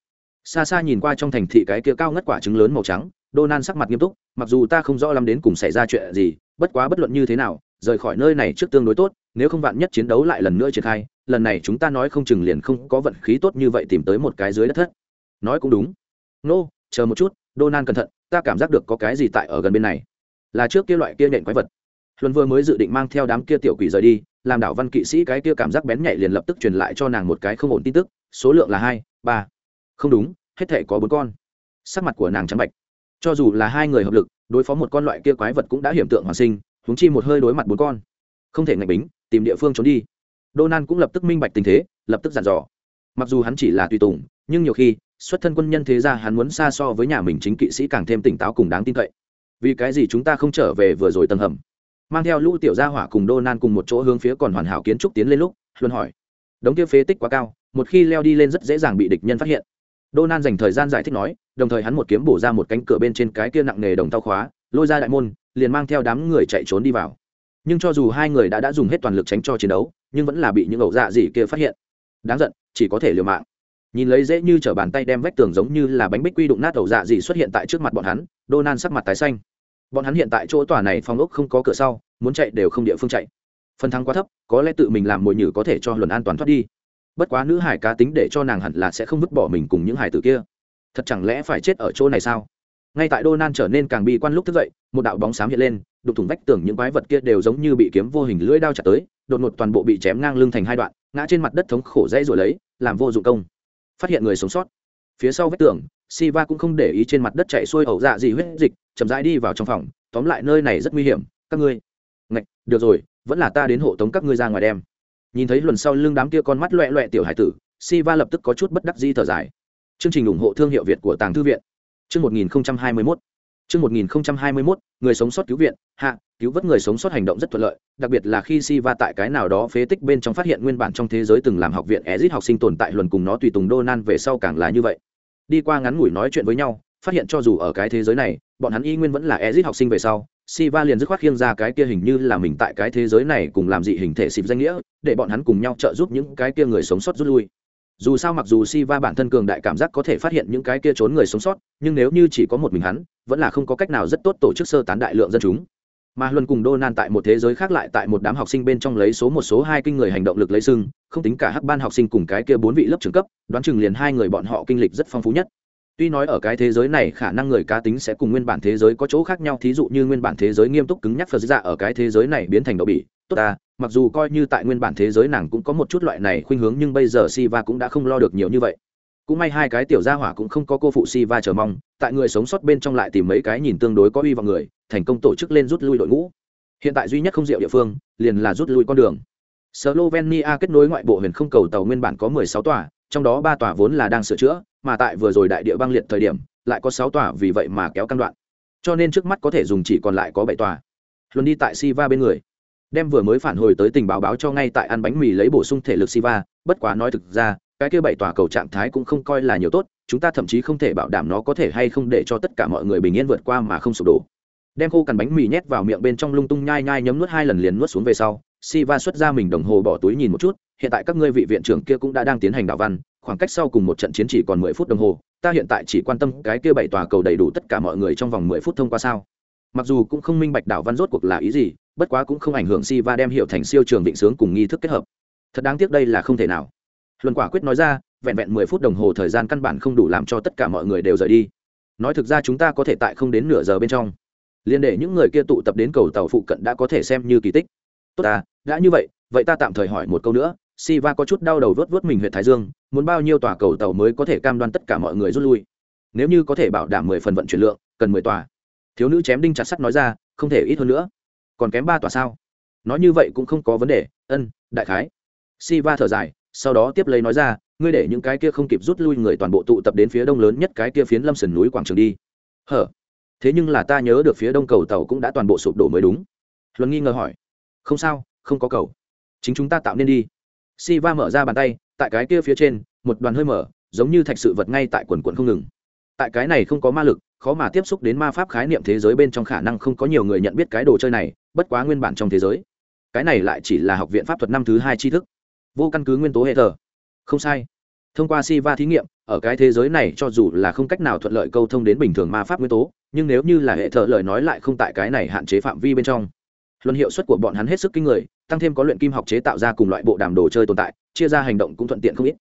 xa xa nhìn qua trong thành thị cái kia cao ngất quả trứng lớn màu trắng Donan sắc mặt nghiêm túc, mặc dù ta không rõ lắm đến cùng xảy ra chuyện gì, bất quá bất luận như thế nào, rời khỏi nơi này trước tương đối tốt, nếu không vạn nhất chiến đấu lại lần nữa triển khai, lần này chúng ta nói không chừng liền không có vận khí tốt như vậy tìm tới một cái dưới đất thất. Nói cũng đúng. nô、no, chờ một chút, Donan cẩn thận, ta cảm giác được có cái gì tại ở gần bên này. Là trước kia loại kia nện quái vật. Luân vừa mới dự định mang theo đám kia tiểu quỷ rời đi, làm đảo văn kỵ sĩ cái kia cảm giác bén nhạy liền lập tức truyền lại cho nàng một cái không ổn tin tức, số lượng là hai, ba. Không đúng, hết thể có bốn con. Sắc mặt của nàng trắng bạch. Cho dù là hai người hợp lực đối phó một con loại kia quái vật cũng đã hiểm tượng hoàn sinh húng chi một hơi đối mặt bốn con. Không thể ngạch bính tìm địa phương trốn đi. Đô nan cũng lập tức minh bạch tình thế lập tức dặn dò. Mặc dù hắn chỉ là tùy tùng nhưng nhiều khi xuất thân quân nhân thế ra hắn muốn xa so với nhà mình chính kỵ sĩ càng thêm tỉnh táo cùng đáng tin cậy. Vì cái gì chúng ta không trở về vừa rồi tầng hầm? Mang theo lũ tiểu gia hỏa cùng đô nan cùng một chỗ hướng phía còn hoàn hảo kiến trúc tiến lên lúc luân hỏi. Đống kia phế tích quá cao một khi leo đi lên rất dễ dàng bị địch nhân phát hiện đô nan dành thời gian giải thích nói, đồng thời hắn một kiếm bổ ra một cánh cửa bên trên cái kia nặng nghề đồng tao khóa, lôi ra đại môn, liền mang theo đám người chạy trốn đi vào. Nhưng cho dù hai người đã đã dùng hết toàn lực tránh cho chiến đấu, nhưng vẫn là bị những ẩu dạ gì kia phát hiện. Đáng giận, chỉ có thể liều mạng. Nhìn lấy dễ như t bàn tay đem vách tường giống như là bánh bích quy đụng nát ẩu dạ gì xuất hiện tại trước mặt bọn hắn, đô nan sắc mặt tái xanh. Bọn hắn hiện tại chỗ tòa này phòng ốc không có cửa sau, muốn chạy đều không địa phương chạy. Phần thắng quá thấp, có lẽ tự mình làm mồi nhử có thể cho luận an toàn thoát đi bất quá nữ hải cá tính để cho nàng hẳn là sẽ không vứt bỏ mình cùng những hải tử kia. Thật chẳng lẽ phải chết ở chỗ này sao? Ngay tại đô nan trở nên càng bi quan lúc thức dậy, một đạo bóng xám hiện lên đục thủng vách tường những quái vật kia đều giống như bị kiếm vô hình lưỡi đao chặt tới, đột ngột toàn bộ bị chém ngang lưng thành hai đoạn, ngã trên mặt đất thống khổ dây rồi lấy, làm vô dụng công. Phát hiện người sống sót. Phía sau vách tường, Siva cũng không để ý trên mặt đất chạy xuôi ẩu dạ gì huyết dịch, chậm rãi đi vào trong phòng. Tóm lại nơi này rất nguy hiểm, các ngươi. Ngạch, được rồi, vẫn là ta đến hộ tống các ngươi ra ngoài đem nhìn thấy luồn sau lưng đám kia con mắt loẹ loẹ tiểu hải tử, Siva lập tức có chút bất đắc di thở dài. Chương trình ủng hộ thương hiệu việt của tàng thư viện. Chương một nghìn hai mươi mốt. Chương một nghìn hai mươi mốt, người sống sót cứu viện. Hạ, cứu vớt người sống sót hành động rất thuận lợi, đặc biệt là khi Siva tại cái nào đó phế tích bên trong phát hiện nguyên bản trong thế giới từng làm học viện ezit học sinh tồn tại luận cùng nó tùy tùng Donan về sau càng là như vậy. Đi qua ngắn ngủi nói chuyện với nhau, phát hiện cho dù ở cái thế giới này, bọn hắn y nguyên vẫn là ezit học sinh về sau Siva liền dứt khoát khiêng ra cái kia hình như là mình tại cái thế giới này cùng làm dị hình thể xịp danh nghĩa, để bọn hắn cùng nhau trợ giúp những cái kia người sống sót rút lui. Dù sao mặc dù Siva bản thân cường đại cảm giác có thể phát hiện những cái kia trốn người sống sót, nhưng nếu như chỉ có một mình hắn, vẫn là không có cách nào rất tốt tổ chức sơ tán đại lượng dân chúng. Mà Luân cùng Donan tại một thế giới khác lại tại một đám học sinh bên trong lấy số một số hai kinh người hành động lực lấy sưng, không tính cả hắc ban học sinh cùng cái kia bốn vị lớp trưởng cấp, đoán chừng liền hai người bọn họ kinh lịch rất phong phú nhất tuy nói ở cái thế giới này khả năng người cá tính sẽ cùng nguyên bản thế giới có chỗ khác nhau thí dụ như nguyên bản thế giới nghiêm túc cứng nhắc phật dạ ở cái thế giới này biến thành đậu bỉ tốt ta mặc dù coi như tại nguyên bản thế giới nàng cũng có một chút loại này khuynh hướng nhưng bây giờ Siva cũng đã không lo được nhiều như vậy. Cũng may hai cái tiểu gia hỏa cũng không có cô phụ Siva chờ mong tại người sống sót bên trong lại tìm mấy cái nhìn tương đối có uy vào người thành công tổ chức lên rút lui đội ngũ. Hiện tại duy nhất không diệu địa phương liền là rút lui con đường. Slovenia kết nối ngoại bộ huyền không cầu tàu nguyên bản có 16 tòa, trong đó ba tòa vốn là đang sửa chữa, mà tại vừa rồi đại địa băng liệt thời điểm lại có sáu tòa vì vậy mà kéo căn đoạn. Cho nên trước mắt có thể dùng chỉ còn lại có bảy tòa. Luân đi tại siva bên người. Đem vừa mới phản hồi tới tình báo báo cho ngay tại ăn bánh mì lấy bổ sung thể lực siva bất quá nói thực ra cái kia bảy tòa cầu trạng thái cũng không coi là nhiều tốt chúng ta thậm chí không thể bảo đảm nó có thể hay không để cho tất cả mọi người bình yên vượt qua mà không sụp đổ. Đem khô cằn bánh mì nhét vào miệng bên trong lung tung nhai nhai nhấm nuốt hai lần liền nuốt xuống về sau Siva xuất ra mình đồng hồ bỏ túi nhìn một chút, hiện tại các ngươi vị viện trưởng kia cũng đã đang tiến hành đảo văn, khoảng cách sau cùng một trận chiến chỉ còn mười phút đồng hồ, ta hiện tại chỉ quan tâm cái kia bảy tòa cầu đầy đủ tất cả mọi người trong vòng mười phút thông qua sao? Mặc dù cũng không minh bạch đảo văn rốt cuộc là ý gì, bất quá cũng không ảnh hưởng si va đem hiệu thành siêu trường định sướng cùng nghi thức kết hợp. Thật đáng tiếc đây là không thể nào. Luân quả quyết nói ra, vẹn vẹn mười phút đồng hồ thời gian căn bản không đủ làm cho tất cả mọi người đều rời đi. Nói thực ra chúng ta có thể tại không đến nửa giờ bên trong, liên để những người kia tụ tập đến cầu tàu phụ cận đã có thể xem như kỳ tích. Tốt à, đã như vậy vậy ta tạm thời hỏi một câu nữa Siva có chút đau đầu vớt vớt mình huyệt Thái Dương, muốn bao nhiêu tòa cầu tàu mới có thể cam đoan tất cả mọi người rút lui. Nếu như có thể bảo đảm mười phần vận chuyển lượng, cần mười tòa. Thiếu nữ chém đinh chặt sắt nói ra, không thể ít hơn nữa. Còn kém ba tòa sao? Nói như vậy cũng không có vấn đề, ân, đại khái. Siva thở dài, sau đó tiếp lấy nói ra, ngươi để những cái kia không kịp rút lui người toàn bộ tụ tập đến phía đông lớn nhất cái kia phiến lâm sườn núi quảng trường đi. Hở? Thế nhưng là ta nhớ được phía đông cầu tàu cũng đã toàn bộ sụp đổ mới đúng. Luân nghi ngờ hỏi. Không sao, không có cầu chính chúng ta tạo nên đi Siva mở ra bàn tay, tại cái kia phía trên, một đoàn hơi mở, giống như thạch sự vật ngay tại quần quần không ngừng. Tại cái này không có ma lực, khó mà tiếp xúc đến ma pháp khái niệm thế giới bên trong khả năng không có nhiều người nhận biết cái đồ chơi này, bất quá nguyên bản trong thế giới. Cái này lại chỉ là học viện pháp thuật năm thứ hai tri thức. Vô căn cứ nguyên tố hệ thờ. Không sai. Thông qua Siva thí nghiệm, ở cái thế giới này cho dù là không cách nào thuận lợi câu thông đến bình thường ma pháp nguyên tố, nhưng nếu như là hệ thờ lời nói lại không tại cái này hạn chế phạm vi bên trong. Luận hiệu suất của bọn hắn hết sức kinh người tăng thêm có luyện kim học chế tạo ra cùng loại bộ đàm đồ chơi tồn tại chia ra hành động cũng thuận tiện không ít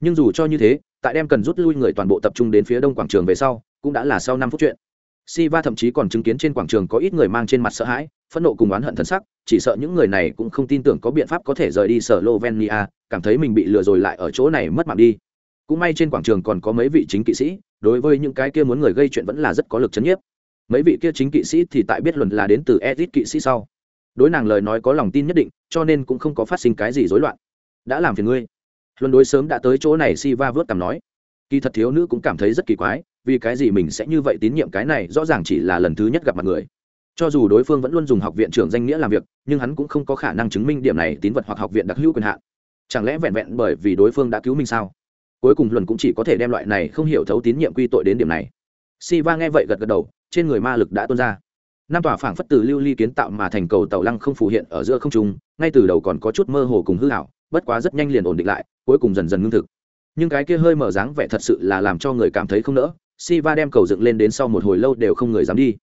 nhưng dù cho như thế tại đem cần rút lui người toàn bộ tập trung đến phía đông quảng trường về sau cũng đã là sau năm phút chuyện Siva thậm chí còn chứng kiến trên quảng trường có ít người mang trên mặt sợ hãi, phẫn nộ cùng oán hận thân sắc, chỉ sợ những người này cũng không tin tưởng có biện pháp có thể rời đi sở Lovenia, cảm thấy mình bị lừa rồi lại ở chỗ này mất mạng đi. Cũng may trên quảng trường còn có mấy vị chính kỵ sĩ, đối với những cái kia muốn người gây chuyện vẫn là rất có lực chấn nhiếp. Mấy vị kia chính kỵ sĩ thì tại biết luận là đến từ Edit kỵ sĩ sau đối nàng lời nói có lòng tin nhất định, cho nên cũng không có phát sinh cái gì rối loạn. Đã làm phiền ngươi. Luân đối sớm đã tới chỗ này si va vớt cằm nói. Kỳ thật thiếu nữ cũng cảm thấy rất kỳ quái, vì cái gì mình sẽ như vậy tín nhiệm cái này, rõ ràng chỉ là lần thứ nhất gặp mặt người. Cho dù đối phương vẫn luôn dùng học viện trưởng danh nghĩa làm việc, nhưng hắn cũng không có khả năng chứng minh điểm này tín vật hoặc học viện đặc hữu quyền hạn. Chẳng lẽ vẹn vẹn bởi vì đối phương đã cứu mình sao? Cuối cùng luận cũng chỉ có thể đem loại này không hiểu thấu tín nhiệm quy tội đến điểm này. Si va nghe vậy gật gật đầu, trên người ma lực đã tuôn ra năm tòa phảng phất từ lưu ly kiến tạo mà thành cầu tàu lăng không phù hiện ở giữa không trung, ngay từ đầu còn có chút mơ hồ cùng hư hảo bất quá rất nhanh liền ổn định lại, cuối cùng dần dần ngưng thực. Nhưng cái kia hơi mở dáng vẻ thật sự là làm cho người cảm thấy không nỡ si va đem cầu dựng lên đến sau một hồi lâu đều không người dám đi.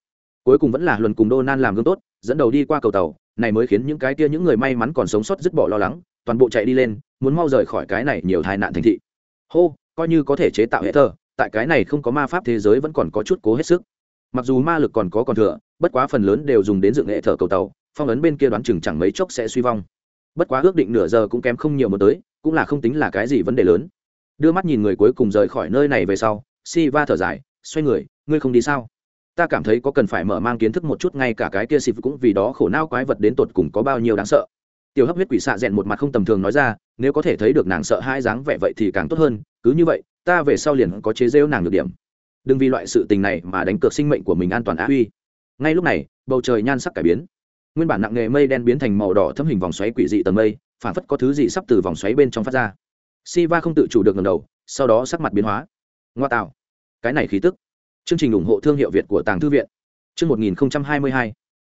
Cuối cùng vẫn là luân cùng đô nan làm gương tốt, dẫn đầu đi qua cầu tàu, này mới khiến những cái kia những người may mắn còn sống sót dứt bỏ lo lắng, toàn bộ chạy đi lên, muốn mau rời khỏi cái này nhiều tai nạn thành thị. Hô, coi như có thể chế tạo hệ thơ tại cái này không có ma pháp thế giới vẫn còn có chút cố hết sức. Mặc dù ma lực còn có còn thừa bất quá phần lớn đều dùng đến dựng hệ thở cầu tàu, phong ấn bên kia đoán chừng chẳng mấy chốc sẽ suy vong. Bất quá ước định nửa giờ cũng kém không nhiều một tới, cũng là không tính là cái gì vấn đề lớn. Đưa mắt nhìn người cuối cùng rời khỏi nơi này về sau si va thở dài, xoay người, ngươi không đi sao? Ta cảm thấy có cần phải mở mang kiến thức một chút ngay cả cái kia xịp cũng vì đó khổ nao quái vật đến tột cùng có bao nhiêu đáng sợ. Tiểu hấp huyết quỷ xạ rèn một mặt không tầm thường nói ra, nếu có thể thấy được nàng sợ hai dáng vẻ vậy thì càng tốt hơn, cứ như vậy, ta về sau liền có chế rêu nàng được điểm. Đừng vì loại sự tình này mà đánh cược sinh mệnh của mình an toàn á huy ngay lúc này, bầu trời nhan sắc cải biến. Nguyên bản nặng nghề mây đen biến thành màu đỏ thâm hình vòng xoáy quỷ dị tầng mây, phản phất có thứ gì sắp từ vòng xoáy bên trong phát ra. Si va không tự chủ được ngầm đầu, sau đó sắc mặt biến hóa. Ngoa tạo. Cái này khí tức. Chương trình ủng hộ thương hiệu việt của tàng thư viện. Chương một nghìn hai mươi hai.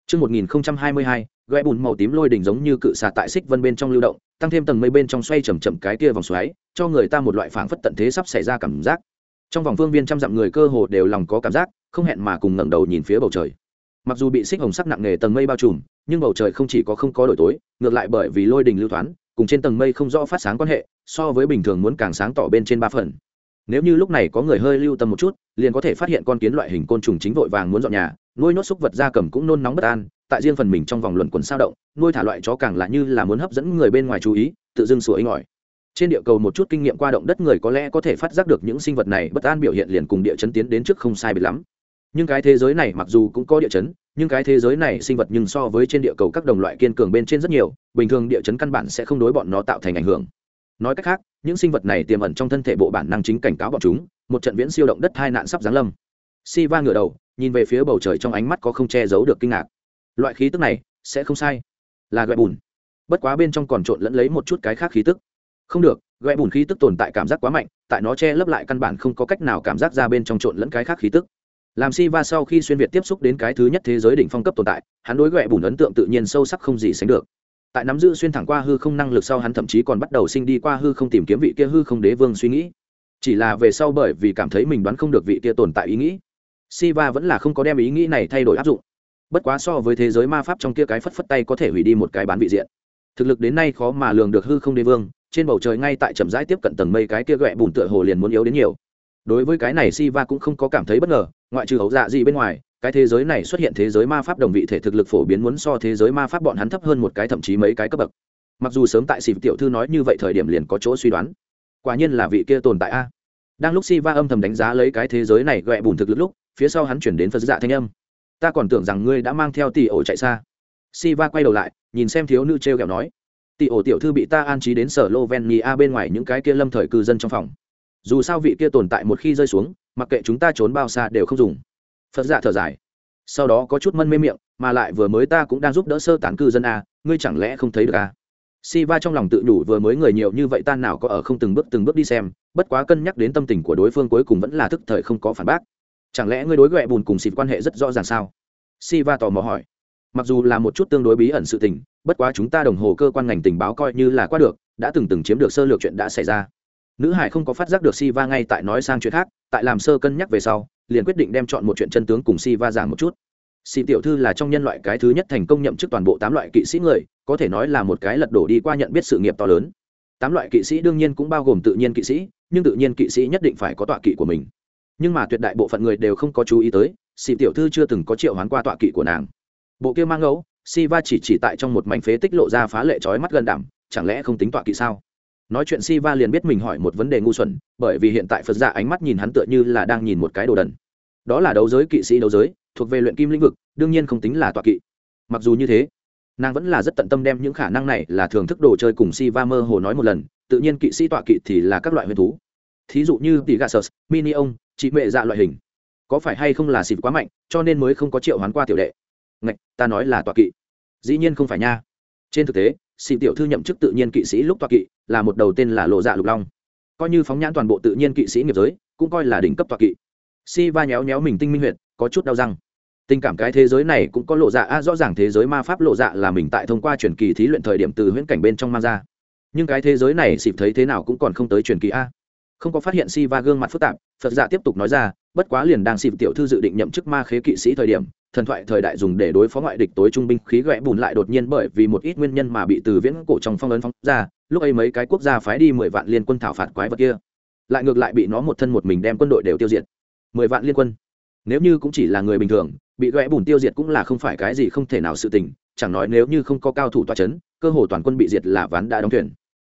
Chương một nghìn hai mươi hai gãy bùn màu tím lôi đỉnh giống như cự xà tại xích vân bên trong lưu động, tăng thêm tầng mây bên trong xoay chầm chậm cái kia vòng xoáy, cho người ta một loại phảng phất tận thế sắp xảy ra cảm giác. Trong vòng phương viên trăm dặm người cơ hồ đều lòng có cảm giác, không hẹn mà cùng ngẩng đầu nhìn phía bầu trời mặc dù bị xích hồng sắc nặng nề tầng mây bao trùm, nhưng bầu trời không chỉ có không có đổi tối, ngược lại bởi vì lôi đình lưu thoáng cùng trên tầng mây không rõ phát sáng quan hệ, so với bình thường muốn càng sáng tỏ bên trên ba phần. Nếu như lúc này có người hơi lưu tâm một chút, liền có thể phát hiện con kiến loại hình côn trùng chính vội vàng muốn dọn nhà, nuôi nốt xúc vật da cầm cũng nôn nóng bất an, tại riêng phần mình trong vòng luận quần sao động, nuôi thả loại chó càng là như là muốn hấp dẫn người bên ngoài chú ý, tự dưng sủa inh ỏi. Trên địa cầu một chút kinh nghiệm qua động đất người có lẽ có thể phát giác được những sinh vật này bất an biểu hiện liền cùng địa chấn tiến đến trước không sai biệt lắm nhưng cái thế giới này mặc dù cũng có địa chấn, nhưng cái thế giới này sinh vật nhưng so với trên địa cầu các đồng loại kiên cường bên trên rất nhiều, bình thường địa chấn căn bản sẽ không đối bọn nó tạo thành ảnh hưởng. Nói cách khác, những sinh vật này tiềm ẩn trong thân thể bộ bản năng chính cảnh cáo bọn chúng, một trận viễn siêu động đất hai nạn sắp giáng lâm. Si va ngửa đầu, nhìn về phía bầu trời trong ánh mắt có không che giấu được kinh ngạc. Loại khí tức này, sẽ không sai. Là gọi bùn. Bất quá bên trong còn trộn lẫn lấy một chút cái khác khí tức. Không được gọi bùn khí tức tồn tại cảm giác quá mạnh, tại nó che lấp lại căn bản không có cách nào cảm giác ra bên trong trộn lẫn cái khác khí tức làm si va sau khi xuyên việt tiếp xúc đến cái thứ nhất thế giới đỉnh phong cấp tồn tại, hắn đối ghẹ bùn ấn tượng tự nhiên sâu sắc không gì sánh được. Tại nắm giữ xuyên thẳng qua hư không năng lực sau hắn thậm chí còn bắt đầu sinh đi qua hư không tìm kiếm vị kia hư không đế vương suy nghĩ. Chỉ là về sau bởi vì cảm thấy mình đoán không được vị kia tồn tại ý nghĩ si va vẫn là không có đem ý nghĩ này thay đổi áp dụng. Bất quá so với thế giới ma pháp trong kia cái phất phất tay có thể hủy đi một cái bán vị diện. Thực lực đến nay khó mà lường được hư không đế vương, trên bầu trời ngay tại trầm rãi tiếp cận tầng mây cái kia ghẹ bùn tựa hồ liền muốn yếu đến nhiều đối với cái này si va cũng không có cảm thấy bất ngờ, ngoại trừ hậu dạ gì bên ngoài, cái thế giới này xuất hiện thế giới ma pháp đồng vị thể thực lực phổ biến muốn so thế giới ma pháp bọn hắn thấp hơn một cái, thậm chí mấy cái cấp bậc. Mặc dù sớm tại xịp tiểu thư nói như vậy thời điểm liền có chỗ suy đoán. Quả nhiên là vị kia tồn tại a. Đang lúc si va âm thầm đánh giá lấy cái thế giới này ghẹ bùn thực lực lúc, phía sau hắn chuyển đến phật dạ thanh âm. Ta còn tưởng rằng ngươi đã mang theo tỷ ổ chạy xa. Si va quay đầu lại, nhìn xem thiếu nữ t r e o kẹo nói, tỷ ổ tiểu thư bị ta an trí đến sở lovenia bên ngoài những cái kia lâm thời cư dân trong phòng dù sao vị kia tồn tại một khi rơi xuống, mặc kệ chúng ta trốn bao xa đều không dùng. Phật giả thở dài. Sau đó có chút mân mê miệng, mà lại vừa mới ta cũng đang giúp đỡ sơ tán cư dân a, ngươi chẳng lẽ không thấy được a? Si va trong lòng tự đủ vừa mới người nhiều như vậy ta nào có ở không từng bước từng bước đi xem, bất quá cân nhắc đến tâm tình của đối phương cuối cùng vẫn là thức thời không có phản bác. Chẳng lẽ ngươi đối ghẹ bùn cùng xịt quan hệ rất rõ ràng sao? Si va tò mò hỏi. Mặc dù là một chút tương đối bí ẩn sự tình, bất quá chúng ta đồng hồ cơ quan ngành tình báo coi như là qua được, đã từng từng chiếm được sơ lược chuyện đã xảy ra nữ hải không có phát giác được si va ngay tại nói sang chuyện khác, tại làm sơ cân nhắc về sau, liền quyết định đem chọn một chuyện chân tướng cùng si va giảng một chút. Si tiểu thư là trong nhân loại cái thứ nhất thành công nhậm chức toàn bộ tám loại kỵ sĩ người, có thể nói là một cái lật đổ đi qua nhận biết sự nghiệp to lớn. Tám loại kỵ sĩ đương nhiên cũng bao gồm tự nhiên kỵ sĩ, nhưng tự nhiên kỵ sĩ nhất định phải có tọa kỵ của mình. Nhưng mà tuyệt đại bộ phận người đều không có chú ý tới si tiểu thư chưa từng có triệu hoán qua tọa kỵ của nàng. Bộ kia mang ngẫu si va chỉ chỉ tại trong một mảnh phế tích lộ ra phá lệ trói mắt gần đảm chẳng lẽ không tính tọa kỵ sao? Nói chuyện si va liền biết mình hỏi một vấn đề ngu xuẩn, bởi vì hiện tại phật giả ánh mắt nhìn hắn tựa như là đang nhìn một cái đồ đần. Đó là đấu giới kỵ sĩ đấu giới, thuộc về luyện kim lĩnh vực, đương nhiên không tính là tọa kỵ. Mặc dù như thế, nàng vẫn là rất tận tâm đem những khả năng này là thưởng thức đồ chơi cùng si va mơ hồ nói một lần, tự nhiên kỵ sĩ tọa kỵ thì là các loại huyền thú. Thí dụ như tỷ gà sơ mini ông chị mẹ dạ loại hình. Có phải hay không là xịt quá mạnh, cho nên mới không có triệu hoán qua tiểu đệ? Ngạch, ta nói là tọa kỵ. Dĩ nhiên không phải nha. Trên thực tế xị tiểu thư nhậm chức tự nhiên kỵ sĩ lúc toa kỵ là một đầu tên là lộ dạ lục long. Coi như phóng nhãn toàn bộ tự nhiên kỵ sĩ nghiệp giới cũng coi là đỉnh cấp toa kỵ. Si va nhéo nhéo mình tinh minh huyệt, có chút đau răng. Tình cảm cái thế giới này cũng có lộ dạ a rõ ràng thế giới ma pháp lộ dạ là mình tại thông qua truyền kỳ thí luyện thời điểm từ huyễn cảnh bên trong mang ra. Nhưng cái thế giới này xịp thấy thế nào cũng còn không tới truyền kỳ a. Không có phát hiện si va gương mặt phức tạp phật dạ tiếp tục nói ra bất quá liền đang xịp tiểu thư dự định nhậm chức ma khế kỵ sĩ thời điểm thần thoại thời đại dùng để đối phó ngoại địch tối trung binh khí ghẹ bùn lại đột nhiên bởi vì một ít nguyên nhân mà bị từ viễn cổ trong phong ấn phóng ra, lúc ấy mấy cái quốc gia phái đi mười vạn liên quân thảo phạt quái vật kia. Lại ngược lại bị nó một thân một mình đem quân đội đều tiêu diệt. Mười vạn liên quân. Nếu như cũng chỉ là người bình thường, bị ghẹ bùn tiêu diệt cũng là không phải cái gì không thể nào sự tình, chẳng nói nếu như không có cao thủ toa c h ấ n cơ hồ toàn quân bị diệt là ván đã đóng thuyền.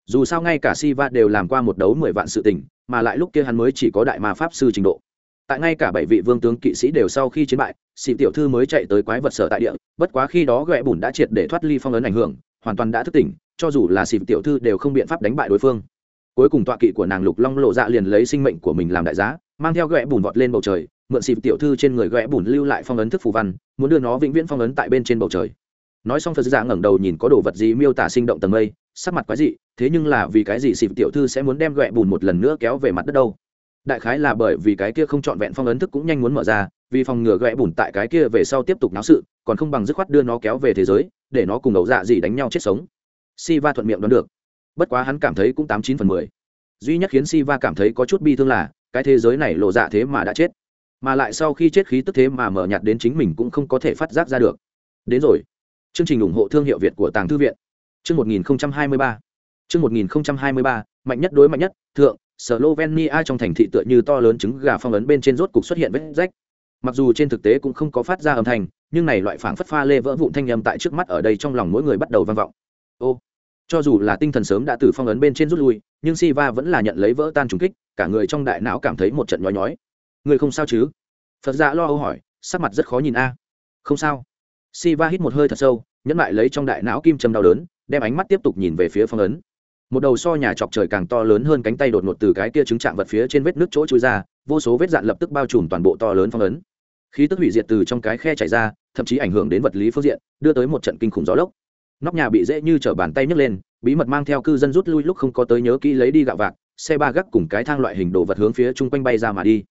Dù sao ngay cả si va đều làm qua một đấu mười vạn sự tình, mà lại lúc kia hắn mới chỉ có đại ma pháp sư trình độ tại ngay cả bảy vị vương tướng kỵ sĩ đều sau khi chiến bại xịn tiểu thư mới chạy tới quái vật sở tại địa, bất quá khi đó ghẹ bùn đã triệt để thoát ly phong ấn ảnh hưởng, hoàn toàn đã thức tỉnh, cho dù là xịn tiểu thư đều không biện pháp đánh bại đối phương. Cuối cùng tọa kỵ của nàng lục long lộ dạ liền lấy sinh mệnh của mình làm đại giá, mang theo ghẹ bùn vọt lên bầu trời, mượn xịn tiểu thư trên người ghẹ bùn lưu lại phong ấn thức phù văn, muốn đưa nó vĩnh viễn phong ấn tại bên trên bầu trời. Nói xong phật giả ngẩng đầu nhìn có đồ vật gì miêu tả sinh động tầng mây, sắc mặt quái dị, thế nhưng là vì cái gì xịn tiểu thư sẽ muốn đem ghẹ bùn một lần nữa kéo về mặt đất đâu? Đại khái là bởi vì cái kia không trọn vẹn phong ấn thức cũng nhanh muốn mở ra, vì phòng ngừa ghẹ bùn tại cái kia về sau tiếp tục náo sự, còn không bằng dứt khoát đưa nó kéo về thế giới, để nó cùng ẩu dạ gì đánh nhau chết sống. Si va thuận miệng đoán được. Bất quá hắn cảm thấy cũng tám chín phần mười. Duy nhất khiến si va cảm thấy có chút bi thương là, cái thế giới này lộ dạ thế mà đã chết. Mà lại sau khi chết khí tức thế mà mở nhạt đến chính mình cũng không có thể phát giác ra được. Đến rồi. Chương trình ủng hộ thương hiệu việt của tàng thư viện. Chương một nghìn hai mươi ba. Chương một nghìn hai mươi ba, mạnh nhất đối mạnh nhất, thượng slovenia trong thành thị tựa như to lớn trứng gà phong ấn bên trên rốt cục xuất hiện vết rách. Mặc dù trên thực tế cũng không có phát ra âm thanh, nhưng này loại phảng phất pha lê vỡ vụn thanh âm tại trước mắt ở đây trong lòng mỗi người bắt đầu vang vọng. Ô, cho dù là tinh thần sớm đã từ phong ấn bên trên rút lui, nhưng Siva vẫn là nhận lấy vỡ tan trùng kích, cả người trong đại não cảm thấy một trận nhói nhói. Người không sao chứ? Phật dạ lo âu hỏi, sắc mặt rất khó nhìn a. Không sao. Siva hít một hơi thật sâu, nhẫn lại lấy trong đại não kim châm đau đớn, đem ánh mắt tiếp tục nhìn về phía phong ấn một đầu so nhà chọc trời càng to lớn hơn cánh tay đột ngột từ cái kia trứng chạm vật phía trên vết nước chỗ chui ra, vô số vết dạn lập tức bao trùm toàn bộ to lớn phong ấn. Khí tức hủy diệt từ trong cái khe chảy ra, thậm chí ảnh hưởng đến vật lý phương diện, đưa tới một trận kinh khủng gió lốc. Nóc nhà bị dễ như t bàn tay nhấc lên, bí mật mang theo cư dân rút lui lúc không có tới nhớ kỹ lấy đi gạo vạc, xe ba gác cùng cái thang loại hình đồ vật hướng phía chung quanh bay ra mà đi.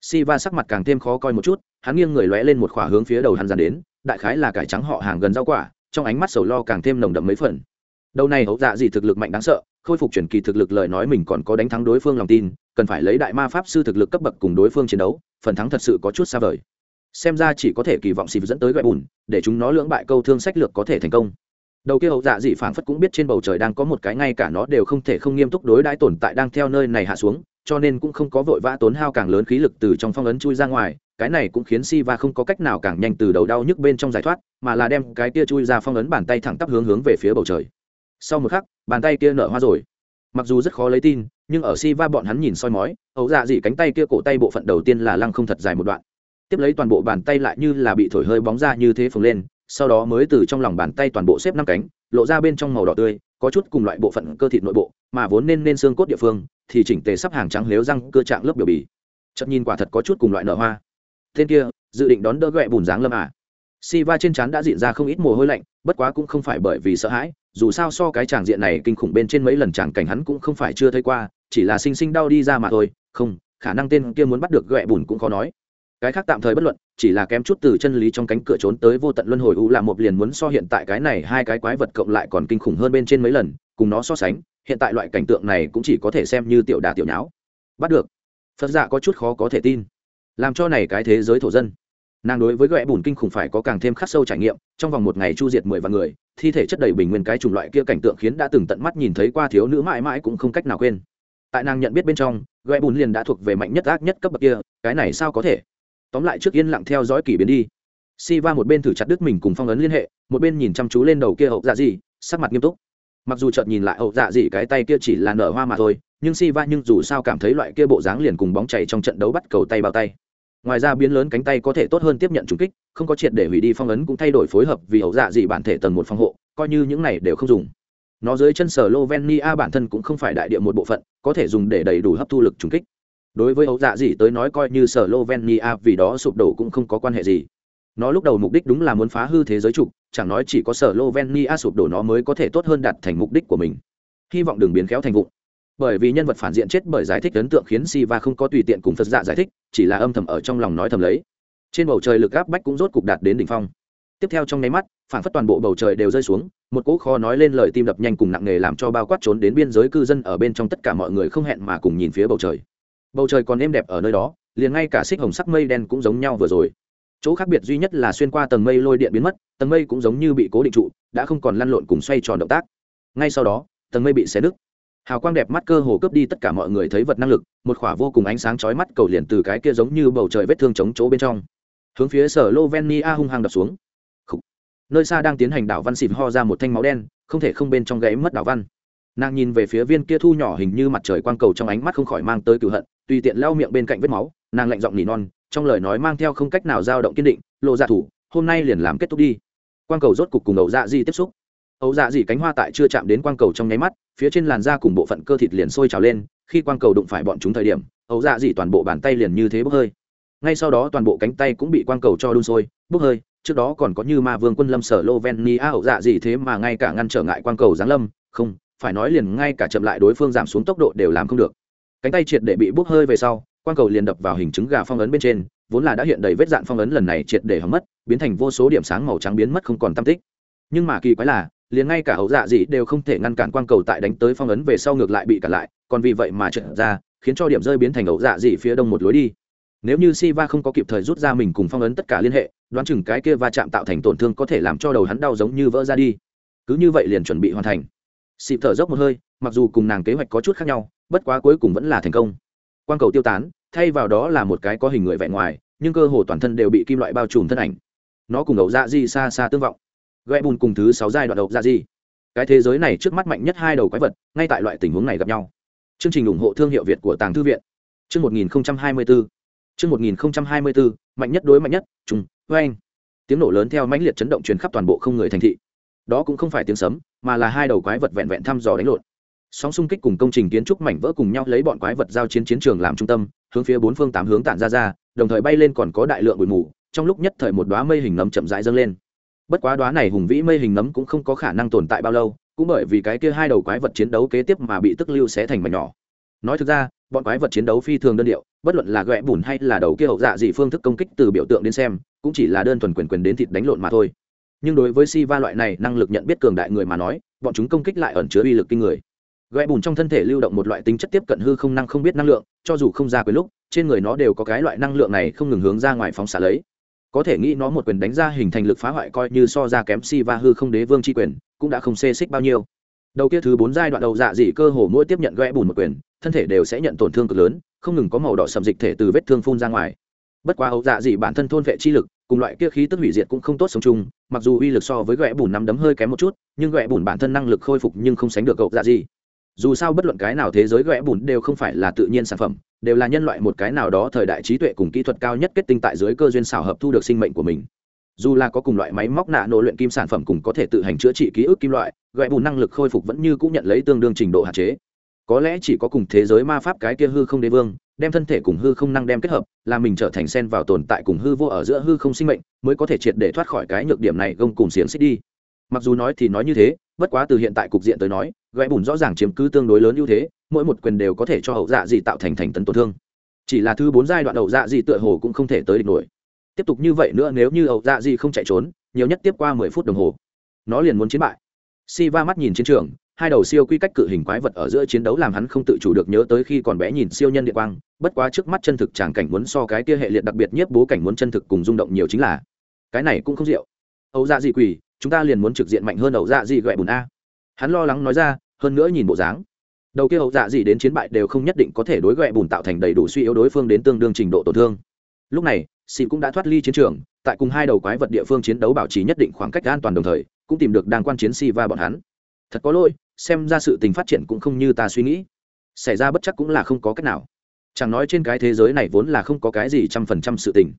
Si va sắc mặt càng thêm khó coi một chút, hắn nghiêng người lóe lên một khỏa hướng phía đầu hắn dàn đến, đại khái là cải trắng họ hàng gần rau quả, trong ánh mắt sầu lo càng thêm nồng đậm mấy phần đầu này hậu dạ gì thực lực mạnh đáng sợ, khôi phục chuyển kỳ thực lực lời nói mình còn có đánh thắng đối phương lòng tin, cần phải lấy đại ma pháp sư thực lực cấp bậc cùng đối phương chiến đấu, phần thắng thật sự có chút xa vời. Xem ra chỉ có thể kỳ vọng xịp dẫn tới gọi bùn, để chúng nó lưỡng bại câu thương sách lược có thể thành công. Đầu kia hậu dạ dị phảng phất cũng biết trên bầu trời đang có một cái ngay cả nó đều không thể không nghiêm túc đối đãi tồn tại đang theo nơi này hạ xuống, cho nên cũng không có vội vã tốn hao càng lớn khí lực từ trong phong ấn chui ra ngoài, cái này cũng khiến si va không có cách nào càng nhanh từ đầu đau nhức bên trong giải thoát, mà là đem cái kia chui ra phong ấn bàn tay thẳng tắp hướng hướng về phía bầu trời sau một khắc, bàn tay kia nở hoa rồi. Mặc dù rất khó lấy tin, nhưng ở si va bọn hắn nhìn soi mói, ấu dạ dị cánh tay kia cổ tay bộ phận đầu tiên là lăng không thật dài một đoạn. Tiếp lấy toàn bộ bàn tay lại như là bị thổi hơi bóng ra như thế phồng lên, sau đó mới từ trong lòng bàn tay toàn bộ xếp năm cánh, lộ ra bên trong màu đỏ tươi, có chút cùng loại bộ phận cơ thịt nội bộ, mà vốn nên nên xương cốt địa phương, thì chỉnh tề sắp hàng trắng lếu răng, cơ trạng lớp biểu bì. Chậm nhìn quả thật có chút cùng loại nở hoa. Tên kia, dự định đón đỡ ghẹ bùn dáng lâm à si va trên trán đã diện ra không ít mồ hôi lạnh, bất quá cũng không phải bởi vì sợ hãi, dù sao so cái tràng diện này kinh khủng bên trên mấy lần tràng cảnh hắn cũng không phải chưa thấy qua, chỉ là sinh sinh đau đi ra mà thôi. Không, khả năng tên kia muốn bắt được ghẹ bùn cũng khó nói. Cái khác tạm thời bất luận, chỉ là kém chút từ chân lý trong cánh cửa trốn tới vô tận luân hồi u là một liền muốn so hiện tại cái này hai cái quái vật cộng lại còn kinh khủng hơn bên trên mấy lần, cùng nó so sánh, hiện tại loại cảnh tượng này cũng chỉ có thể xem như tiểu đà tiểu nháo. Bắt được. Phật dạ có chút khó có thể tin, làm cho này cái thế giới thổ dân nàng đối với ghẹ bùn kinh khủng phải có càng thêm khắc sâu trải nghiệm, trong vòng một ngày chu diệt mười vạn người, thi thể chất đầy bình nguyên cái chủng loại kia cảnh tượng khiến đã từng tận mắt nhìn thấy qua thiếu nữ mãi mãi cũng không cách nào quên. Tại nàng nhận biết bên trong ghẹ bùn liền đã thuộc về mạnh nhất ác nhất cấp bậc kia, cái này sao có thể? Tóm lại trước yên lặng theo dõi kỳ biến đi. Si va một bên thử chặt đứt mình cùng phong ấn liên hệ, một bên nhìn chăm chú lên đầu kia hậu dạ dị sắc mặt nghiêm túc. Mặc dù chợt nhìn lại hậu dạ dị cái tay kia chỉ là nở hoa mà thôi, nhưng si va nhưng dù sao cảm thấy loại kia bộ dáng liền cùng bóng chảy trong trận đấu bắt cầu tay bao tay ngoài ra biến lớn cánh tay có thể tốt hơn tiếp nhận trùng kích, không có triệt để hủy đi phong ấn cũng thay đổi phối hợp vì hậu dạ dị bản thể tầng một phòng hộ, coi như những này đều không dùng. Nó dưới chân sở lovenia bản thân cũng không phải đại địa một bộ phận, có thể dùng để đầy đủ hấp thu lực trùng kích. Đối với ấu dạ dị tới nói coi như sở lovenia vì đó sụp đổ cũng không có quan hệ gì. Nó lúc đầu mục đích đúng là muốn phá hư thế giới trục, chẳng nói chỉ có sở lovenia sụp đổ nó mới có thể tốt hơn đạt thành mục đích của mình. Hy vọng đừng biến khéo thành vụn bởi vì nhân vật phản diện chết bởi giải thích ấn tượng khiến Siva không có tùy tiện cùng Phật dạ giải thích, chỉ là âm thầm ở trong lòng nói thầm lấy. Trên bầu trời lực áp bách cũng rốt cục đạt đến đỉnh phong. Tiếp theo trong nháy mắt, phản phất toàn bộ bầu trời đều rơi xuống, một cỗ kho nói lên lời tim đập nhanh cùng nặng nề làm cho bao quát trốn đến biên giới cư dân ở bên trong tất cả mọi người không hẹn mà cùng nhìn phía bầu trời. Bầu trời còn êm đẹp ở nơi đó, liền ngay cả xích hồng sắc mây đen cũng giống nhau vừa rồi. Chỗ khác biệt duy nhất là xuyên qua tầng mây lôi điện biến mất, tầng mây cũng giống như bị cố định trụ, đã không còn lăn lộn cùng xoay tròn động tác. Ngay sau đó, tầng mây bị xé nứt hào quang đẹp mắt cơ hồ cướp đi tất cả mọi người thấy vật năng lực, một khỏa vô cùng ánh sáng chói mắt cầu liền từ cái kia giống như bầu trời vết thương chống chỗ bên trong. Hướng phía sở lovenia hung hăng đập xuống. Khủ. nơi xa đang tiến hành đảo văn xịt ho ra một thanh máu đen, không thể không bên trong gãy mất đảo văn. Nàng nhìn về phía viên kia thu nhỏ hình như mặt trời quang cầu trong ánh mắt không khỏi mang tới cựu hận, tùy tiện lao miệng bên cạnh vết máu, nàng lạnh giọng nỉ non, trong lời nói mang theo không cách nào dao động kiên định, lộ dạ thủ, hôm nay liền làm kết thúc đi. Quang cầu rốt cục cùng ẩu dạ di tiếp xúc. Ẩu dạ di cánh hoa tại chưa chạm đến quang cầu trong nháy mắt phía trên làn da cùng bộ phận cơ thịt liền sôi trào lên, khi quang cầu đụng phải bọn chúng thời điểm, ấu dạ dị toàn bộ bàn tay liền như thế bốc hơi. Ngay sau đó toàn bộ cánh tay cũng bị quang cầu cho đun sôi, bốc hơi, trước đó còn có như ma vương quân lâm sở lovenia ẩu dạ dị thế mà ngay cả ngăn trở ngại quang cầu giáng lâm, không, phải nói liền ngay cả chậm lại đối phương giảm xuống tốc độ đều làm không được. Cánh tay triệt để bị bốc hơi về sau, quang cầu liền đập vào hình trứng gà phong ấn bên trên, vốn là đã hiện đầy vết dạn phong ấn lần này triệt để hỏng mất, biến thành vô số điểm sáng màu trắng biến mất không còn tam tích. Nhưng mà kỳ quái là liền ngay cả hậu dạ gì đều không thể ngăn cản quang cầu tại đánh tới phong ấn về sau ngược lại bị cản lại, còn vì vậy mà trượt ra, khiến cho điểm rơi biến thành hậu dạ gì phía đông một lối đi. Nếu như Siva không có kịp thời rút ra mình cùng phong ấn tất cả liên hệ, đoán chừng cái kia va chạm tạo thành tổn thương có thể làm cho đầu hắn đau giống như vỡ ra đi. Cứ như vậy liền chuẩn bị hoàn thành. Xịp thở dốc một hơi, mặc dù cùng nàng kế hoạch có chút khác nhau, bất quá cuối cùng vẫn là thành công. Quang cầu tiêu tán, thay vào đó là một cái có hình người vẹn ngoài, nhưng cơ hồ toàn thân đều bị kim loại bao trùm thân ảnh. Nó cùng ẩu dạ di xa xa tương vọng gậy bùn cùng thứ sáu giai đoạn đầu ra gì? Cái thế giới này trước mắt mạnh nhất hai đầu quái vật, ngay tại loại tình huống này gặp nhau. Chương trình ủng hộ thương hiệu việt của tàng thư viện. Chương một nghìn hai mươi bốn chương một nghìn hai mươi bốn mạnh nhất đối mạnh nhất, trùng vê anh tiếng nổ lớn theo mãnh liệt chấn động truyền khắp toàn bộ không người thành thị. Đó cũng không phải tiếng sấm, mà là hai đầu quái vật vẹn vẹn thăm dò đánh lộn. Sóng xung kích cùng công trình kiến trúc mảnh vỡ cùng nhau lấy bọn quái vật giao chiến chiến trường làm trung tâm, hướng phía bốn phương tám hướng tản ra ra, đồng thời bay lên còn có đại lượng bụi mù, trong lúc nhất thời một đoá mây hình nấm chậm rãi dâng lên bất quá đoá này hùng vĩ mây hình nấm cũng không có khả năng tồn tại bao lâu, cũng bởi vì cái kia hai đầu quái vật chiến đấu kế tiếp mà bị tức lưu xé thành mảnh nhỏ. Nói thực ra, bọn quái vật chiến đấu phi thường đơn điệu, bất luận là ghẹ bùn hay là đầu kia hậu dạ gì phương thức công kích từ biểu tượng đến xem, cũng chỉ là đơn thuần quyền quyền đến thịt đánh lộn mà thôi. Nhưng đối với si va loại này năng lực nhận biết cường đại người mà nói, bọn chúng công kích lại ẩn chứa uy lực kinh người. Ghẹ bùn trong thân thể lưu động một loại tính chất tiếp cận hư không năng không biết năng lượng, cho dù không ra quyền lúc, trên người nó đều có cái loại năng lượng này không ngừng hướng ra ngoài phóng xả lấy có thể nghĩ nó một quyền đánh ra hình thành lực phá hoại coi như so ra kém si va hư không đế vương c h i quyền, cũng đã không xê xích bao nhiêu. Đầu kia thứ bốn giai đoạn đầu dạ dị cơ hồ mỗi tiếp nhận ghé bùn một quyền, thân thể đều sẽ nhận tổn thương cực lớn, không ngừng có màu đỏ sầm dịch thể từ vết thương phun ra ngoài. Bất quá ấu dạ dị bản thân thôn vệ chi lực, cùng loại kia khí tức hủy diệt cũng không tốt sống chung, mặc dù uy lực so với ghẹ bùn nắm đấm hơi kém một chút, nhưng ghẹ bùn bản thân năng lực khôi phục nhưng không sánh được cậu dạ dị dù sao bất luận cái nào thế giới ghẹ bùn đều không phải là tự nhiên sản phẩm, đều là nhân loại một cái nào đó thời đại trí tuệ cùng kỹ thuật cao nhất kết tinh tại dưới cơ duyên xảo hợp thu được sinh mệnh của mình. Dù là có cùng loại máy móc nạ nổ luyện kim sản phẩm cùng có thể tự hành chữa trị ký ức kim loại gậy bùn năng lực khôi phục vẫn như cũng nhận lấy tương đương trình độ hạn chế. Có lẽ chỉ có cùng thế giới ma pháp cái kia hư không đế vương, đem thân thể cùng hư không năng đem kết hợp, là mình trở thành sen vào tồn tại cùng hư vô ở giữa hư không sinh mệnh, mới có thể triệt để thoát khỏi cái nhược điểm này gông cùng xiềng xích đi. Mặc dù nói thì nói như thế bất quá từ hiện tại cục diện tới nói ghé bùn rõ ràng chiếm cứ tương đối lớn ưu thế, mỗi một quyền đều có thể cho hậu dạ dị tạo thành thành tấn tổn thương. Chỉ là thứ bốn giai đoạn hậu dạ dị tựa hồ cũng không thể tới địch nổi. Tiếp tục như vậy nữa nếu như hậu dạ dị không chạy trốn, nhiều nhất tiếp qua mười phút đồng hồ, nó liền muốn chiến bại. Si va mắt nhìn chiến trường, hai đầu siêu quy cách cự hình quái vật ở giữa chiến đấu làm hắn không tự chủ được nhớ tới khi còn bé nhìn siêu nhân địa quang, bất quá trước mắt chân thực tràng cảnh muốn so cái kia hệ liệt đặc biệt nhất bố cảnh muốn chân thực cùng rung động nhiều chính là, cái này cũng không rượu. Âu dạ dị quỷ chúng ta liền muốn trực diện mạnh hơn ẩu dạ dị gậy bùn a. Hắn lo lắng nói ra, hơn nữa nhìn bộ dáng. Đầu kia ẩu dạ dị đến chiến bại đều không nhất định có thể đối gậy bùn tạo thành đầy đủ suy yếu đối phương đến tương đương trình độ tổn thương. Lúc này xị cũng đã thoát ly chiến trường, tại cùng hai đầu quái vật địa phương chiến đấu bảo trì nhất định khoảng cách an toàn đồng thời, cũng tìm được đang quan chiến si và bọn hắn. Thật có lỗi, xem ra sự tình phát triển cũng không như ta suy nghĩ. Xảy ra bất chắc cũng là không có cách nào. Chẳng nói trên cái thế giới này vốn là không có cái gì trăm phần trăm sự tình.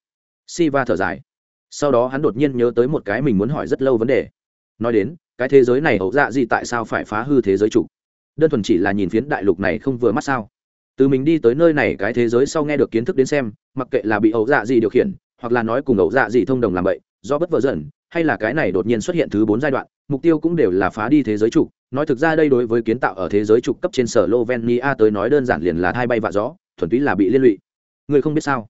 Si va thở dài sau đó hắn đột nhiên nhớ tới một cái mình muốn hỏi rất lâu vấn đề. Nói đến, cái thế giới này hậu dạ gì tại sao phải phá hư thế giới chủ? Đơn thuần chỉ là nhìn phiến đại lục này không vừa mắt sao? Từ mình đi tới nơi này cái thế giới sau nghe được kiến thức đến xem, mặc kệ là bị hậu dạ gì điều khiển, hoặc là nói cùng hậu dạ gì thông đồng làm vậy do bất vợ dần hay là cái này đột nhiên xuất hiện thứ bốn giai đoạn, mục tiêu cũng đều là phá đi thế giới trục nói thực ra đây đối với kiến tạo ở thế giới trục cấp trên sở lovenia tới nói đơn giản liền là thay bay vạ gió, thuần túy là bị liên lụy. Người không biết sao?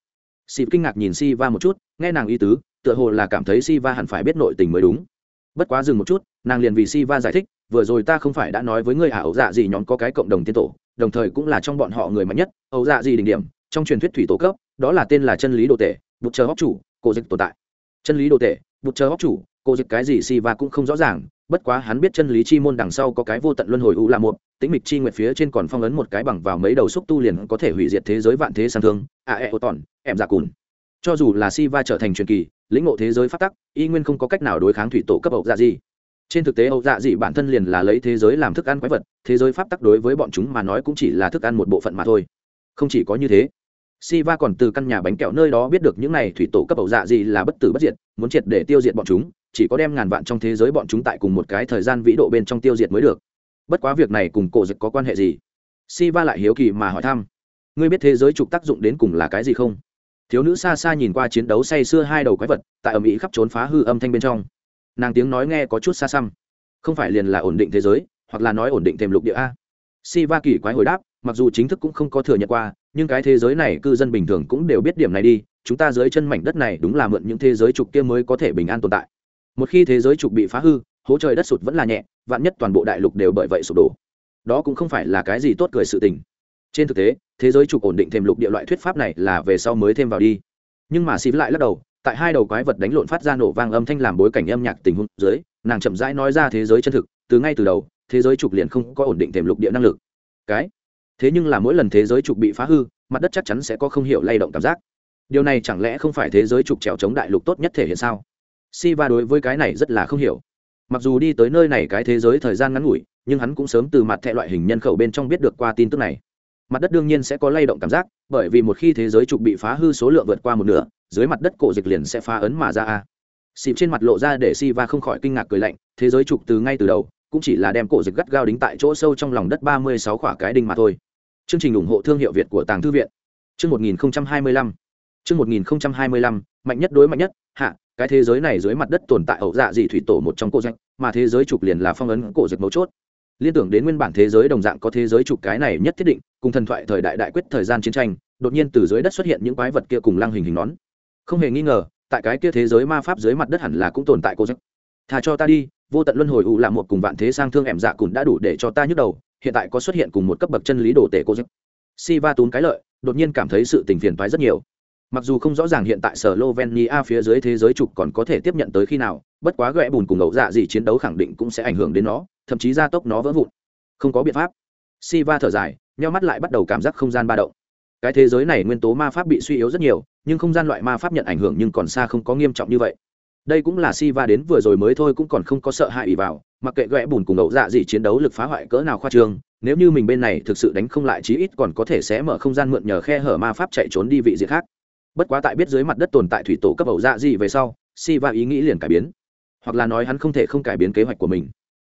Xịp kinh ngạc nhìn si va một chút, nghe nàng ý tứ tựa hồ là cảm thấy si va hẳn phải biết nội tình mới đúng. Bất quá dừng một chút, nàng liền vì si va giải thích, vừa rồi ta không phải đã nói với ngươi à, ả ấu dạ gì nhóm có cái cộng đồng tiên tổ, đồng thời cũng là trong bọn họ người mạnh nhất ấu dạ gì đỉnh điểm, trong truyền thuyết thủy tổ cấp, đó là tên là chân lý đồ tể, bụt chờ hóc chủ, cổ dịch tồn tại. Chân lý đồ tể, bụt chờ hóc chủ, cổ dịch cái gì si va cũng không rõ ràng, bất quá hắn biết chân lý chi môn đằng sau có cái vô tận luân hồi u là một, tĩnh mịch chi nguyệt phía trên còn phong ấn một cái bằng vào mấy đầu xúc tu liền có thể hủy diệt thế giới vạn thế sang thương, a e o tòn, em dạ cùn. Cho dù là si va trở thành truyền kỳ lĩnh ngộ thế giới phát tắc, y nguyên không có cách nào đối kháng thủy tổ cấp ẩu dạ dị. trên thực tế, ẩu dạ dị bản thân liền là lấy thế giới làm thức ăn quái vật, thế giới pháp tắc đối với bọn chúng mà nói cũng chỉ là thức ăn một bộ phận mà thôi. Không chỉ có như thế si va còn từ căn nhà bánh kẹo nơi đó biết được những này thủy tổ cấp ẩu dạ dị là bất tử bất diệt, muốn triệt để tiêu diệt bọn chúng, chỉ có đem ngàn vạn trong thế giới bọn chúng tại cùng một cái thời gian vĩ độ bên trong tiêu diệt mới được. Bất quá việc này cùng cổ dịch có quan hệ gì? Si va lại hiếu kỳ mà hỏi thăm. Ngươi biết thế giới trục tác dụng đến cùng là cái gì không? Thiếu nữ xa xa nhìn qua chiến đấu say sưa hai đầu quái vật, tại ẩm ý khắp trốn phá hư âm thanh bên trong. Nàng tiếng nói nghe có chút xa xăm. Không phải liền là ổn định thế giới, hoặc là nói ổn định thềm lục địa a. Si va kỳ quái hồi đáp, mặc dù chính thức cũng không có thừa nhận qua, nhưng cái thế giới này cư dân bình thường cũng đều biết điểm này đi, chúng ta dưới chân mảnh đất này đúng là mượn những thế giới trục kia mới có thể bình an tồn tại. Một khi thế giới trục bị phá hư, hố trời đất sụt vẫn là nhẹ, vạn nhất toàn bộ đại lục đều bởi vậy sụp đổ. Đó cũng không phải là cái gì tốt cười sự tình. Trên thực tế thế giới trục ổn định thêm lục địa loại thuyết pháp này là về sau mới thêm vào đi. Nhưng mà xịp lại lắc đầu, tại hai đầu quái vật đánh lộn phát ra nổ vang âm thanh làm bối cảnh âm nhạc tình huống dưới, nàng chậm rãi nói ra thế giới chân thực, từ ngay từ đầu, thế giới trục liền không có ổn định thêm lục địa năng lực. Cái? Thế nhưng là mỗi lần thế giới trục bị phá hư, mặt đất chắc chắn sẽ có không hiểu lay động cảm giác. Điều này chẳng lẽ không phải thế giới trục trèo chống đại lục tốt nhất thể hiện sao? Si va đối với cái này rất là không hiểu. Mặc dù đi tới nơi này cái thế giới thời gian ngắn ngủi, nhưng hắn cũng sớm từ mặt thẹ loại hình nhân khẩu bên trong biết được qua tin tức này mặt đất đương nhiên sẽ có lay động cảm giác, bởi vì một khi thế giới trục bị phá hư số lượng vượt qua một nửa, dưới mặt đất cổ dịch liền sẽ phá ấn mà ra a. Xịp trên mặt lộ ra để si va không khỏi kinh ngạc cười lạnh, thế giới trục từ ngay từ đầu, cũng chỉ là đem cổ dịch gắt gao đính tại chỗ sâu trong lòng đất ba mươi sáu khỏa cái đinh mà thôi. Chương trình ủng hộ thương hiệu việt của tàng thư viện. Chương một nghìn hai mươi lăm. Chương một nghìn hai mươi lăm, mạnh nhất đối mạnh nhất, hạ, cái thế giới này dưới mặt đất tồn tại ẩu dạ dị thủy tổ một trong cổ dịch, mà thế giới trục liền là phong ấn cổ dịch mấu chốt liên tưởng đến nguyên bản thế giới đồng dạng có thế giới trục cái này nhất thiết định, cùng thần thoại thời đại đại quyết thời gian chiến tranh, đột nhiên từ dưới đất xuất hiện những quái vật kia cùng lăng hình hình nón. Không hề nghi ngờ, tại cái kia thế giới ma pháp dưới mặt đất hẳn là cũng tồn tại cô giấc. Thà cho ta đi, vô tận luân hồi ụ là một cùng vạn thế sang thương ẻm dạ cùn đã đủ để cho ta nhức đầu, hiện tại có xuất hiện cùng một cấp bậc chân lý đồ tể cô giấc. Si va tún cái lợi, đột nhiên cảm thấy sự tình phiền toái rất nhiều. Mặc dù không rõ ràng hiện tại sở lovenia phía dưới thế giới trục còn có thể tiếp nhận tới khi nào, bất quá ghẹ bùn cùng ẩu dạ gì chiến đấu khẳng định cũng sẽ ảnh hưởng đến nó thậm chí gia tốc nó vỡ vụn. Không có biện pháp. Si va thở dài nhau mắt lại bắt đầu cảm giác không gian ba động. Cái thế giới này nguyên tố ma pháp bị suy yếu rất nhiều, nhưng không gian loại ma pháp nhận ảnh hưởng nhưng còn xa không có nghiêm trọng như vậy. Đây cũng là si va đến vừa rồi mới thôi cũng còn không có sợ hãi ỉ vào, mặc kệ ghẹ bùn cùng ẩu dạ gì chiến đấu lực phá hoại cỡ nào khoa trương, nếu như mình bên này thực sự đánh không lại chí ít còn có thể sẽ mở không gian mượn nhờ khe hở ma pháp chạy trốn đi vị diện khác. Bất quá tại biết dưới mặt đất tồn tại thủy tổ cấp ẩu dạ gì về sau si va ý nghĩ liền cải biến. Hoặc là nói hắn không thể không cải biến kế hoạch của mình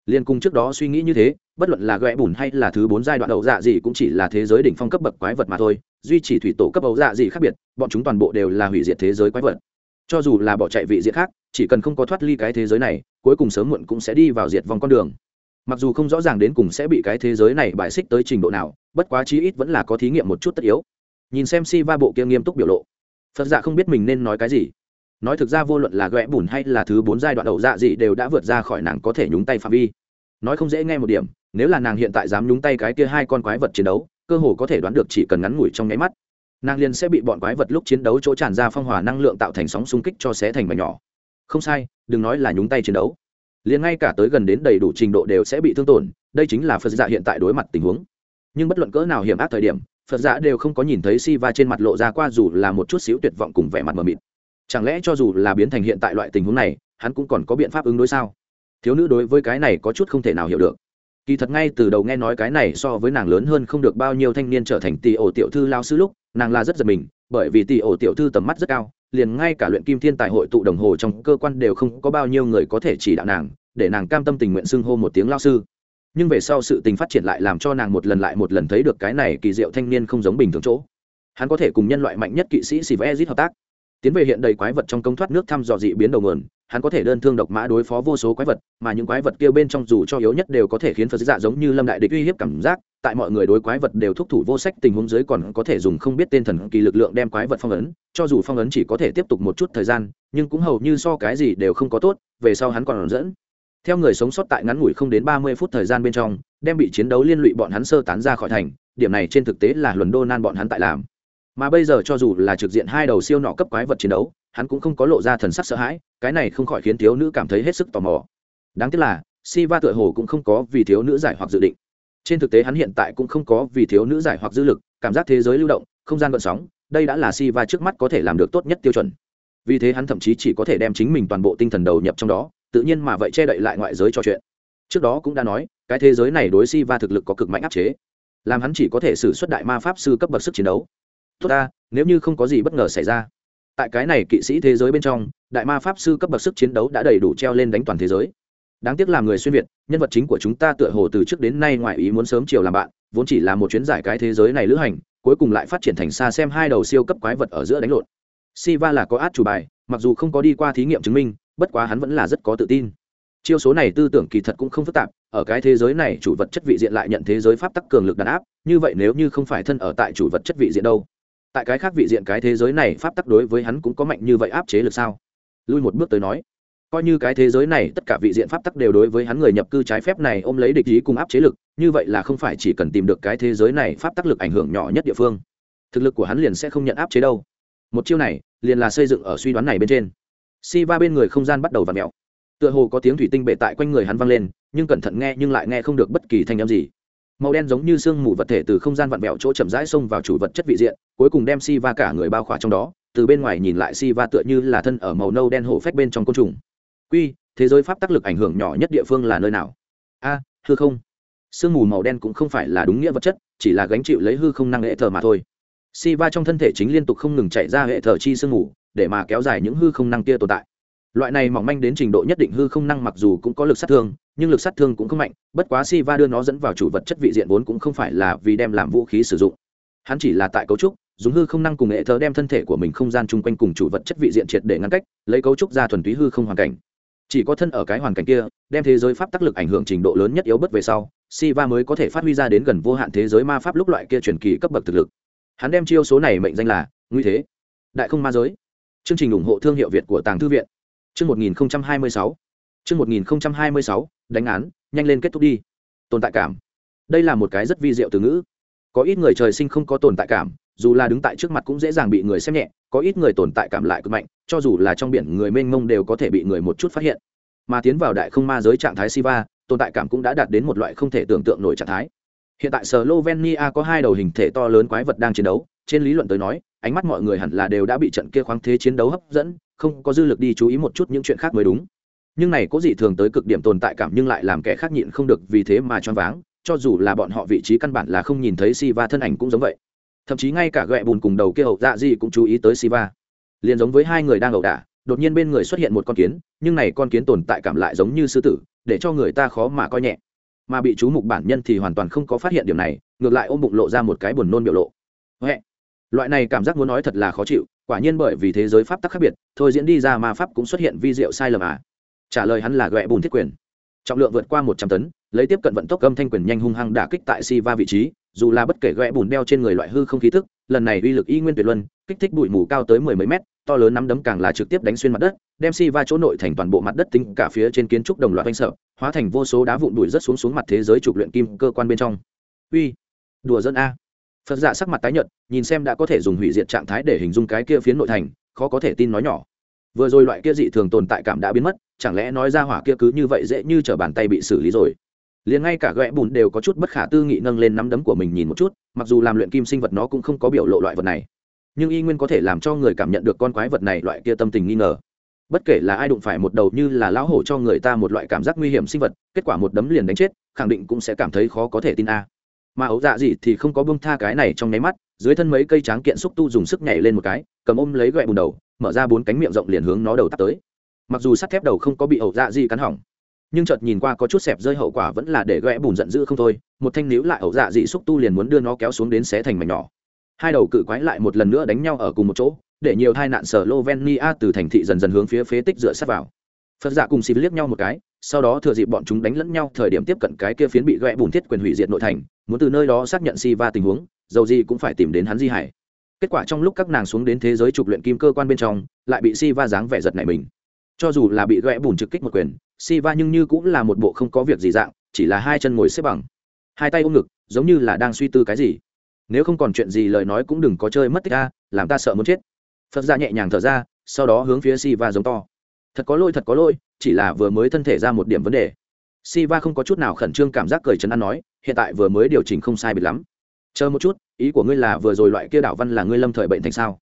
liên cung trước đó suy nghĩ như thế, bất luận là ghẹ bùn hay là thứ bốn giai đoạn ẩu dạ gì cũng chỉ là thế giới đỉnh phong cấp bậc quái vật mà thôi, duy chỉ thủy tổ cấp ẩu dạ gì khác biệt, bọn chúng toàn bộ đều là hủy diệt thế giới quái vật. Cho dù là bỏ chạy vị diện khác, chỉ cần không có thoát ly cái thế giới này, cuối cùng sớm muộn cũng sẽ đi vào diệt vòng con đường. Mặc dù không rõ ràng đến cùng sẽ bị cái thế giới này bài xích tới trình độ nào, bất quá chí ít vẫn là có thí nghiệm một chút tất yếu. Nhìn xem si va bộ kia nghiêm túc biểu lộ. Phật dạ không biết mình nên nói cái gì nói thực ra vô luận là ghẹ bùn hay là thứ bốn giai đoạn ẩu dạ gì đều đã vượt ra khỏi nàng có thể nhúng tay phạm vi. Nói không dễ nghe một điểm, nếu là nàng hiện tại dám nhúng tay cái kia hai con quái vật chiến đấu, cơ hồ có thể đoán được chỉ cần ngắn ngủi trong nháy mắt, nàng liền sẽ bị bọn quái vật lúc chiến đấu chỗ tràn ra phong hỏa năng lượng tạo thành sóng xung kích cho xé thành mảnh nhỏ. Không sai, đừng nói là nhúng tay chiến đấu. Liền ngay cả tới gần đến đầy đủ trình độ đều sẽ bị thương tổn, đây chính là phật dạ hiện tại đối mặt tình huống. Nhưng bất luận cỡ nào hiểm ác thời điểm, phật dạ đều không có nhìn thấy si va trên mặt lộ ra qua dù là một chút xíu tuyệt vọng cùng vẻ mặt mờ mịt chẳng lẽ cho dù là biến thành hiện tại loại tình huống này, hắn cũng còn có biện pháp ứng đối sao? Thiếu nữ đối với cái này có chút không thể nào hiểu được. Kỳ thật ngay từ đầu nghe nói cái này so với nàng lớn hơn không được bao nhiêu thanh niên trở thành tỷ ổ tiểu thư lao sư lúc, nàng là rất giật mình, bởi vì tỷ ổ tiểu thư tầm mắt rất cao, liền ngay cả luyện kim thiên tài hội tụ đồng hồ trong cơ quan đều không có bao nhiêu người có thể chỉ đạo nàng, để nàng cam tâm tình nguyện xưng hô một tiếng lao sư. Nhưng về sau sự tình phát triển lại làm cho nàng một lần lại một lần thấy được cái này kỳ diệu thanh niên không giống bình thường chỗ. Hắn có thể cùng nhân loại mạnh nhất kỵ sĩ Siva Ezit hợp tác tiến về hiện đầy quái vật trong công thoát nước thăm dò dị biến đầu nguồn, hắn có thể đơn thương độc mã đối phó vô số quái vật, mà những quái vật kia bên trong dù cho yếu nhất đều có thể khiến phật dạ giống như lâm đại địch uy hiếp cảm giác, tại mọi người đối quái vật đều thúc thủ vô sách tình huống dưới còn có thể dùng không biết tên thần kỳ lực lượng đem quái vật phong ấn, cho dù phong ấn chỉ có thể tiếp tục một chút thời gian, nhưng cũng hầu như so cái gì đều không có tốt, về sau hắn còn dẫn. Theo người sống sót tại ngắn ngủi không đến ba mươi phút thời gian bên trong, đem bị chiến đấu liên lụy bọn hắn sơ tán ra khỏi thành, điểm này trên thực tế là luân đô nan bọn hắn tại làm mà bây giờ cho dù là trực diện hai đầu siêu nọ cấp quái vật chiến đấu, hắn cũng không có lộ ra thần sắc sợ hãi, cái này không khỏi khiến thiếu nữ cảm thấy hết sức tò mò. Đáng tiếc là si va tựa hồ cũng không có vì thiếu nữ giải hoặc dự định. Trên thực tế hắn hiện tại cũng không có vì thiếu nữ giải hoặc dư lực, cảm giác thế giới lưu động, không gian vận sóng, đây đã là si va trước mắt có thể làm được tốt nhất tiêu chuẩn. Vì thế hắn thậm chí chỉ có thể đem chính mình toàn bộ tinh thần đầu nhập trong đó, tự nhiên mà vậy che đậy lại ngoại giới trò chuyện. Trước đó cũng đã nói, cái thế giới này đối si va thực lực có cực mạnh áp chế. Làm hắn chỉ có thể xử suất đại ma pháp sư cấp bậc sức chiến đấu tốt ta, nếu như không có gì bất ngờ xảy ra. Tại cái này kỵ sĩ thế giới bên trong, đại ma pháp sư cấp bậc sức chiến đấu đã đầy đủ treo lên đánh toàn thế giới. Đáng tiếc là người xuyên việt, nhân vật chính của chúng ta tựa hồ từ trước đến nay ngoài ý muốn sớm chiều làm bạn, vốn chỉ là một chuyến giải cái thế giới này lữ hành, cuối cùng lại phát triển thành xa xem hai đầu siêu cấp quái vật ở giữa đánh lộn. Siva là có át chủ bài, mặc dù không có đi qua thí nghiệm chứng minh, bất quá hắn vẫn là rất có tự tin. Chiêu số này tư tưởng kỳ thật cũng không phức tạp, ở cái thế giới này chủ vật chất vị diện lại nhận thế giới pháp tắc cường lực đàn áp, như vậy nếu như không phải thân ở tại chủ vật chất vị diện đâu tại cái khác vị diện cái thế giới này pháp tắc đối với hắn cũng có mạnh như vậy áp chế lực sao? Lui một bước tới nói, coi như cái thế giới này tất cả vị diện pháp tắc đều đối với hắn người nhập cư trái phép này ôm lấy địch ý cùng áp chế lực, như vậy là không phải chỉ cần tìm được cái thế giới này pháp tắc lực ảnh hưởng nhỏ nhất địa phương. Thực lực của hắn liền sẽ không nhận áp chế đâu. Một chiêu này, liền là xây dựng ở suy đoán này bên trên. Si va bên người không gian bắt đầu v ặ mẹo tựa hồ có tiếng thủy tinh bệ tại quanh người hắn vang lên, nhưng cẩn thận nghe nhưng lại nghe không được bất kỳ thanh âm gì màu đen giống như sương mù vật thể từ không gian vặn vẹo chỗ chậm rãi xông vào chủ vật chất vị diện, cuối cùng đem si va cả người bao khỏa trong đó, từ bên ngoài nhìn lại si va tựa như là thân ở màu nâu đen hổ phách bên trong côn trùng. Quy, thế giới pháp tác lực ảnh hưởng nhỏ nhất địa phương là nơi nào? A, hư không. Sương mù màu đen cũng không phải là đúng nghĩa vật chất, chỉ là gánh chịu lấy hư không năng hệ thờ mà thôi. Si va trong thân thể chính liên tục không ngừng chạy ra hệ thờ chi sương mù, để mà kéo dài những hư không năng kia tồn tại. Loại này mỏng manh đến trình độ nhất định hư không năng mặc dù cũng có lực sát thương nhưng lực sát thương cũng không mạnh, bất quá si va đưa nó dẫn vào chủ vật chất vị diện vốn cũng không phải là vì đem làm vũ khí sử dụng. Hắn chỉ là tại cấu trúc, dùng hư không năng cùng hệ thờ đem thân thể của mình không gian chung quanh cùng chủ vật chất vị diện triệt để ngăn cách, lấy cấu trúc ra thuần túy hư không hoàn cảnh. Chỉ có thân ở cái hoàn cảnh kia, đem thế giới pháp tác lực ảnh hưởng trình độ lớn nhất yếu bất về sau si va mới có thể phát huy ra đến gần vô hạn thế giới ma pháp lúc loại kia truyền kỳ cấp bậc thực lực. Hắn đem chiêu số này mệnh danh là nguy thế, đại không ma giới. Chương trình ủng hộ thương hiệu việt của tàng thư viện. Chương một nghìn hai mươi sáu. Chương một nghìn hai mươi sáu đánh án, nhanh lên kết thúc đi. Tồn tại cảm. Đây là một cái rất vi diệu từ ngữ. Có ít người trời sinh không có tồn tại cảm, dù là đứng tại trước mặt cũng dễ dàng bị người xem nhẹ, có ít người tồn tại cảm lại cực mạnh, cho dù là trong biển người mênh mông đều có thể bị người một chút phát hiện. Mà tiến vào đại không ma giới trạng thái siva, tồn tại cảm cũng đã đạt đến một loại không thể tưởng tượng nổi trạng thái. Hiện tại slovenia có hai đầu hình thể to lớn quái vật đang chiến đấu, trên lý luận tới nói, ánh mắt mọi người hẳn là đều đã bị trận kia khoáng thế chiến đấu hấp dẫn, không có dư lực đi chú ý một chút những chuyện khác mới đúng nhưng này có gì thường tới cực điểm tồn tại cảm nhưng lại làm kẻ khác nhịn không được vì thế mà choáng váng, cho dù là bọn họ vị trí căn bản là không nhìn thấy Siva thân ảnh cũng giống vậy. Thậm chí ngay cả gẹ bùn cùng đầu kia hậu dạ gì cũng chú ý tới Siva. Liền giống với hai người đang ẩu đả, đột nhiên bên người xuất hiện một con kiến, nhưng này con kiến tồn tại cảm lại giống như sư tử, để cho người ta khó mà coi nhẹ. Mà bị chú mục bản nhân thì hoàn toàn không có phát hiện điểm này, ngược lại ôm bụng lộ ra một cái buồn nôn biểu lộ. Hẹ. loại này cảm giác muốn nói thật là khó chịu, quả nhiên bởi vì thế giới pháp tắc khác biệt, thôi diễn đi ra ma pháp cũng xuất hiện vi diệu sai lầm à trả lời hắn là ghẹ bùn thiết quyền. Trọng lượng vượt qua một trăm tấn, lấy tiếp cận vận tốc âm thanh quyền nhanh hung hăng đả kích tại si va vị trí, dù là bất kể ghẹ bùn đeo trên người loại hư không khí thức lần này uy lực y nguyên tuyệt luân, kích thích bụi mù cao tới mười mấy mét, to lớn nắm đấm càng là trực tiếp đánh xuyên mặt đất, đem si va chỗ nội thành toàn bộ mặt đất tính cả phía trên kiến trúc đồng loạt oanh sợ, hóa thành vô số đá vụn bụi rất xuống xuống mặt thế giới trục luyện kim cơ quan bên trong. Uy, đùa dân a. Phật giả sắc mặt tái nhợt, nhìn xem đã có thể dùng hủy diệt trạng thái để hình dung cái kia phiến nội thành, khó có thể tin nói nhỏ vừa rồi loại kia dị thường tồn tại cảm đã biến mất, chẳng lẽ nói ra hỏa kia cứ như vậy dễ như t r ở bàn tay bị xử lý rồi? Liền ngay cả ghẹ bùn đều có chút bất khả tư nghị nâng lên nắm đấm của mình nhìn một chút, mặc dù làm luyện kim sinh vật nó cũng không có biểu lộ loại vật này. Nhưng y nguyên có thể làm cho người cảm nhận được con quái vật này loại kia tâm tình nghi ngờ. Bất kể là ai đụng phải một đầu như là lão hổ cho người ta một loại cảm giác nguy hiểm sinh vật, kết quả một đấm liền đánh chết, khẳng định cũng sẽ cảm thấy khó có thể tin a. Mà ấu dạ gì thì không có bông tha cái này trong nháy mắt, dưới thân mấy cây tráng kiện xúc tu dùng sức nhảy lên một cái, cầm ôm lấy gậy bùn đầu mở ra bốn cánh miệng rộng liền hướng nó đầu tắt tới. Mặc dù sắt thép đầu không có bị ẩu dạ gì cắn hỏng, nhưng chợt nhìn qua có chút xẹp rơi hậu quả vẫn là để ghé bùn giận dữ không thôi. Một thanh níu lại ẩu dạ dị xúc tu liền muốn đưa nó kéo xuống đến xé thành mảnh nhỏ. Hai đầu cự quái lại một lần nữa đánh nhau ở cùng một chỗ, để nhiều tai nạn sở lovenia từ thành thị dần dần hướng phía phế tích dựa sát vào. Phật dạ cùng xì liếc nhau một cái, sau đó thừa dịp bọn chúng đánh lẫn nhau thời điểm tiếp cận cái kia phiến bị ghẹ bùn thiết quyền hủy diệt nội thành, muốn từ nơi đó xác nhận si va tình huống, dầu gì cũng phải tìm đến hắn di hải kết quả trong lúc các nàng xuống đến thế giới trục luyện kim cơ quan bên trong, lại bị si va dáng vẻ giật này mình. Cho dù là bị ghẹ bùn trực kích một quyền si va nhưng như cũng là một bộ không có việc gì dạng, chỉ là hai chân ngồi xếp bằng. Hai tay ôm ngực, giống như là đang suy tư cái gì. Nếu không còn chuyện gì lời nói cũng đừng có chơi mất tích ta làm ta sợ muốn chết. Phật ra nhẹ nhàng thở ra, sau đó hướng phía si va giống to. Thật có lỗi, thật có lỗi, chỉ là vừa mới thân thể ra một điểm vấn đề. Si va không có chút nào khẩn trương cảm giác cười chấn an nói, hiện tại vừa mới điều chỉnh không sai biệt lắm chờ một chút, ý của ngươi là vừa rồi loại kia đảo văn là ngươi lâm thời bệnh thành sao?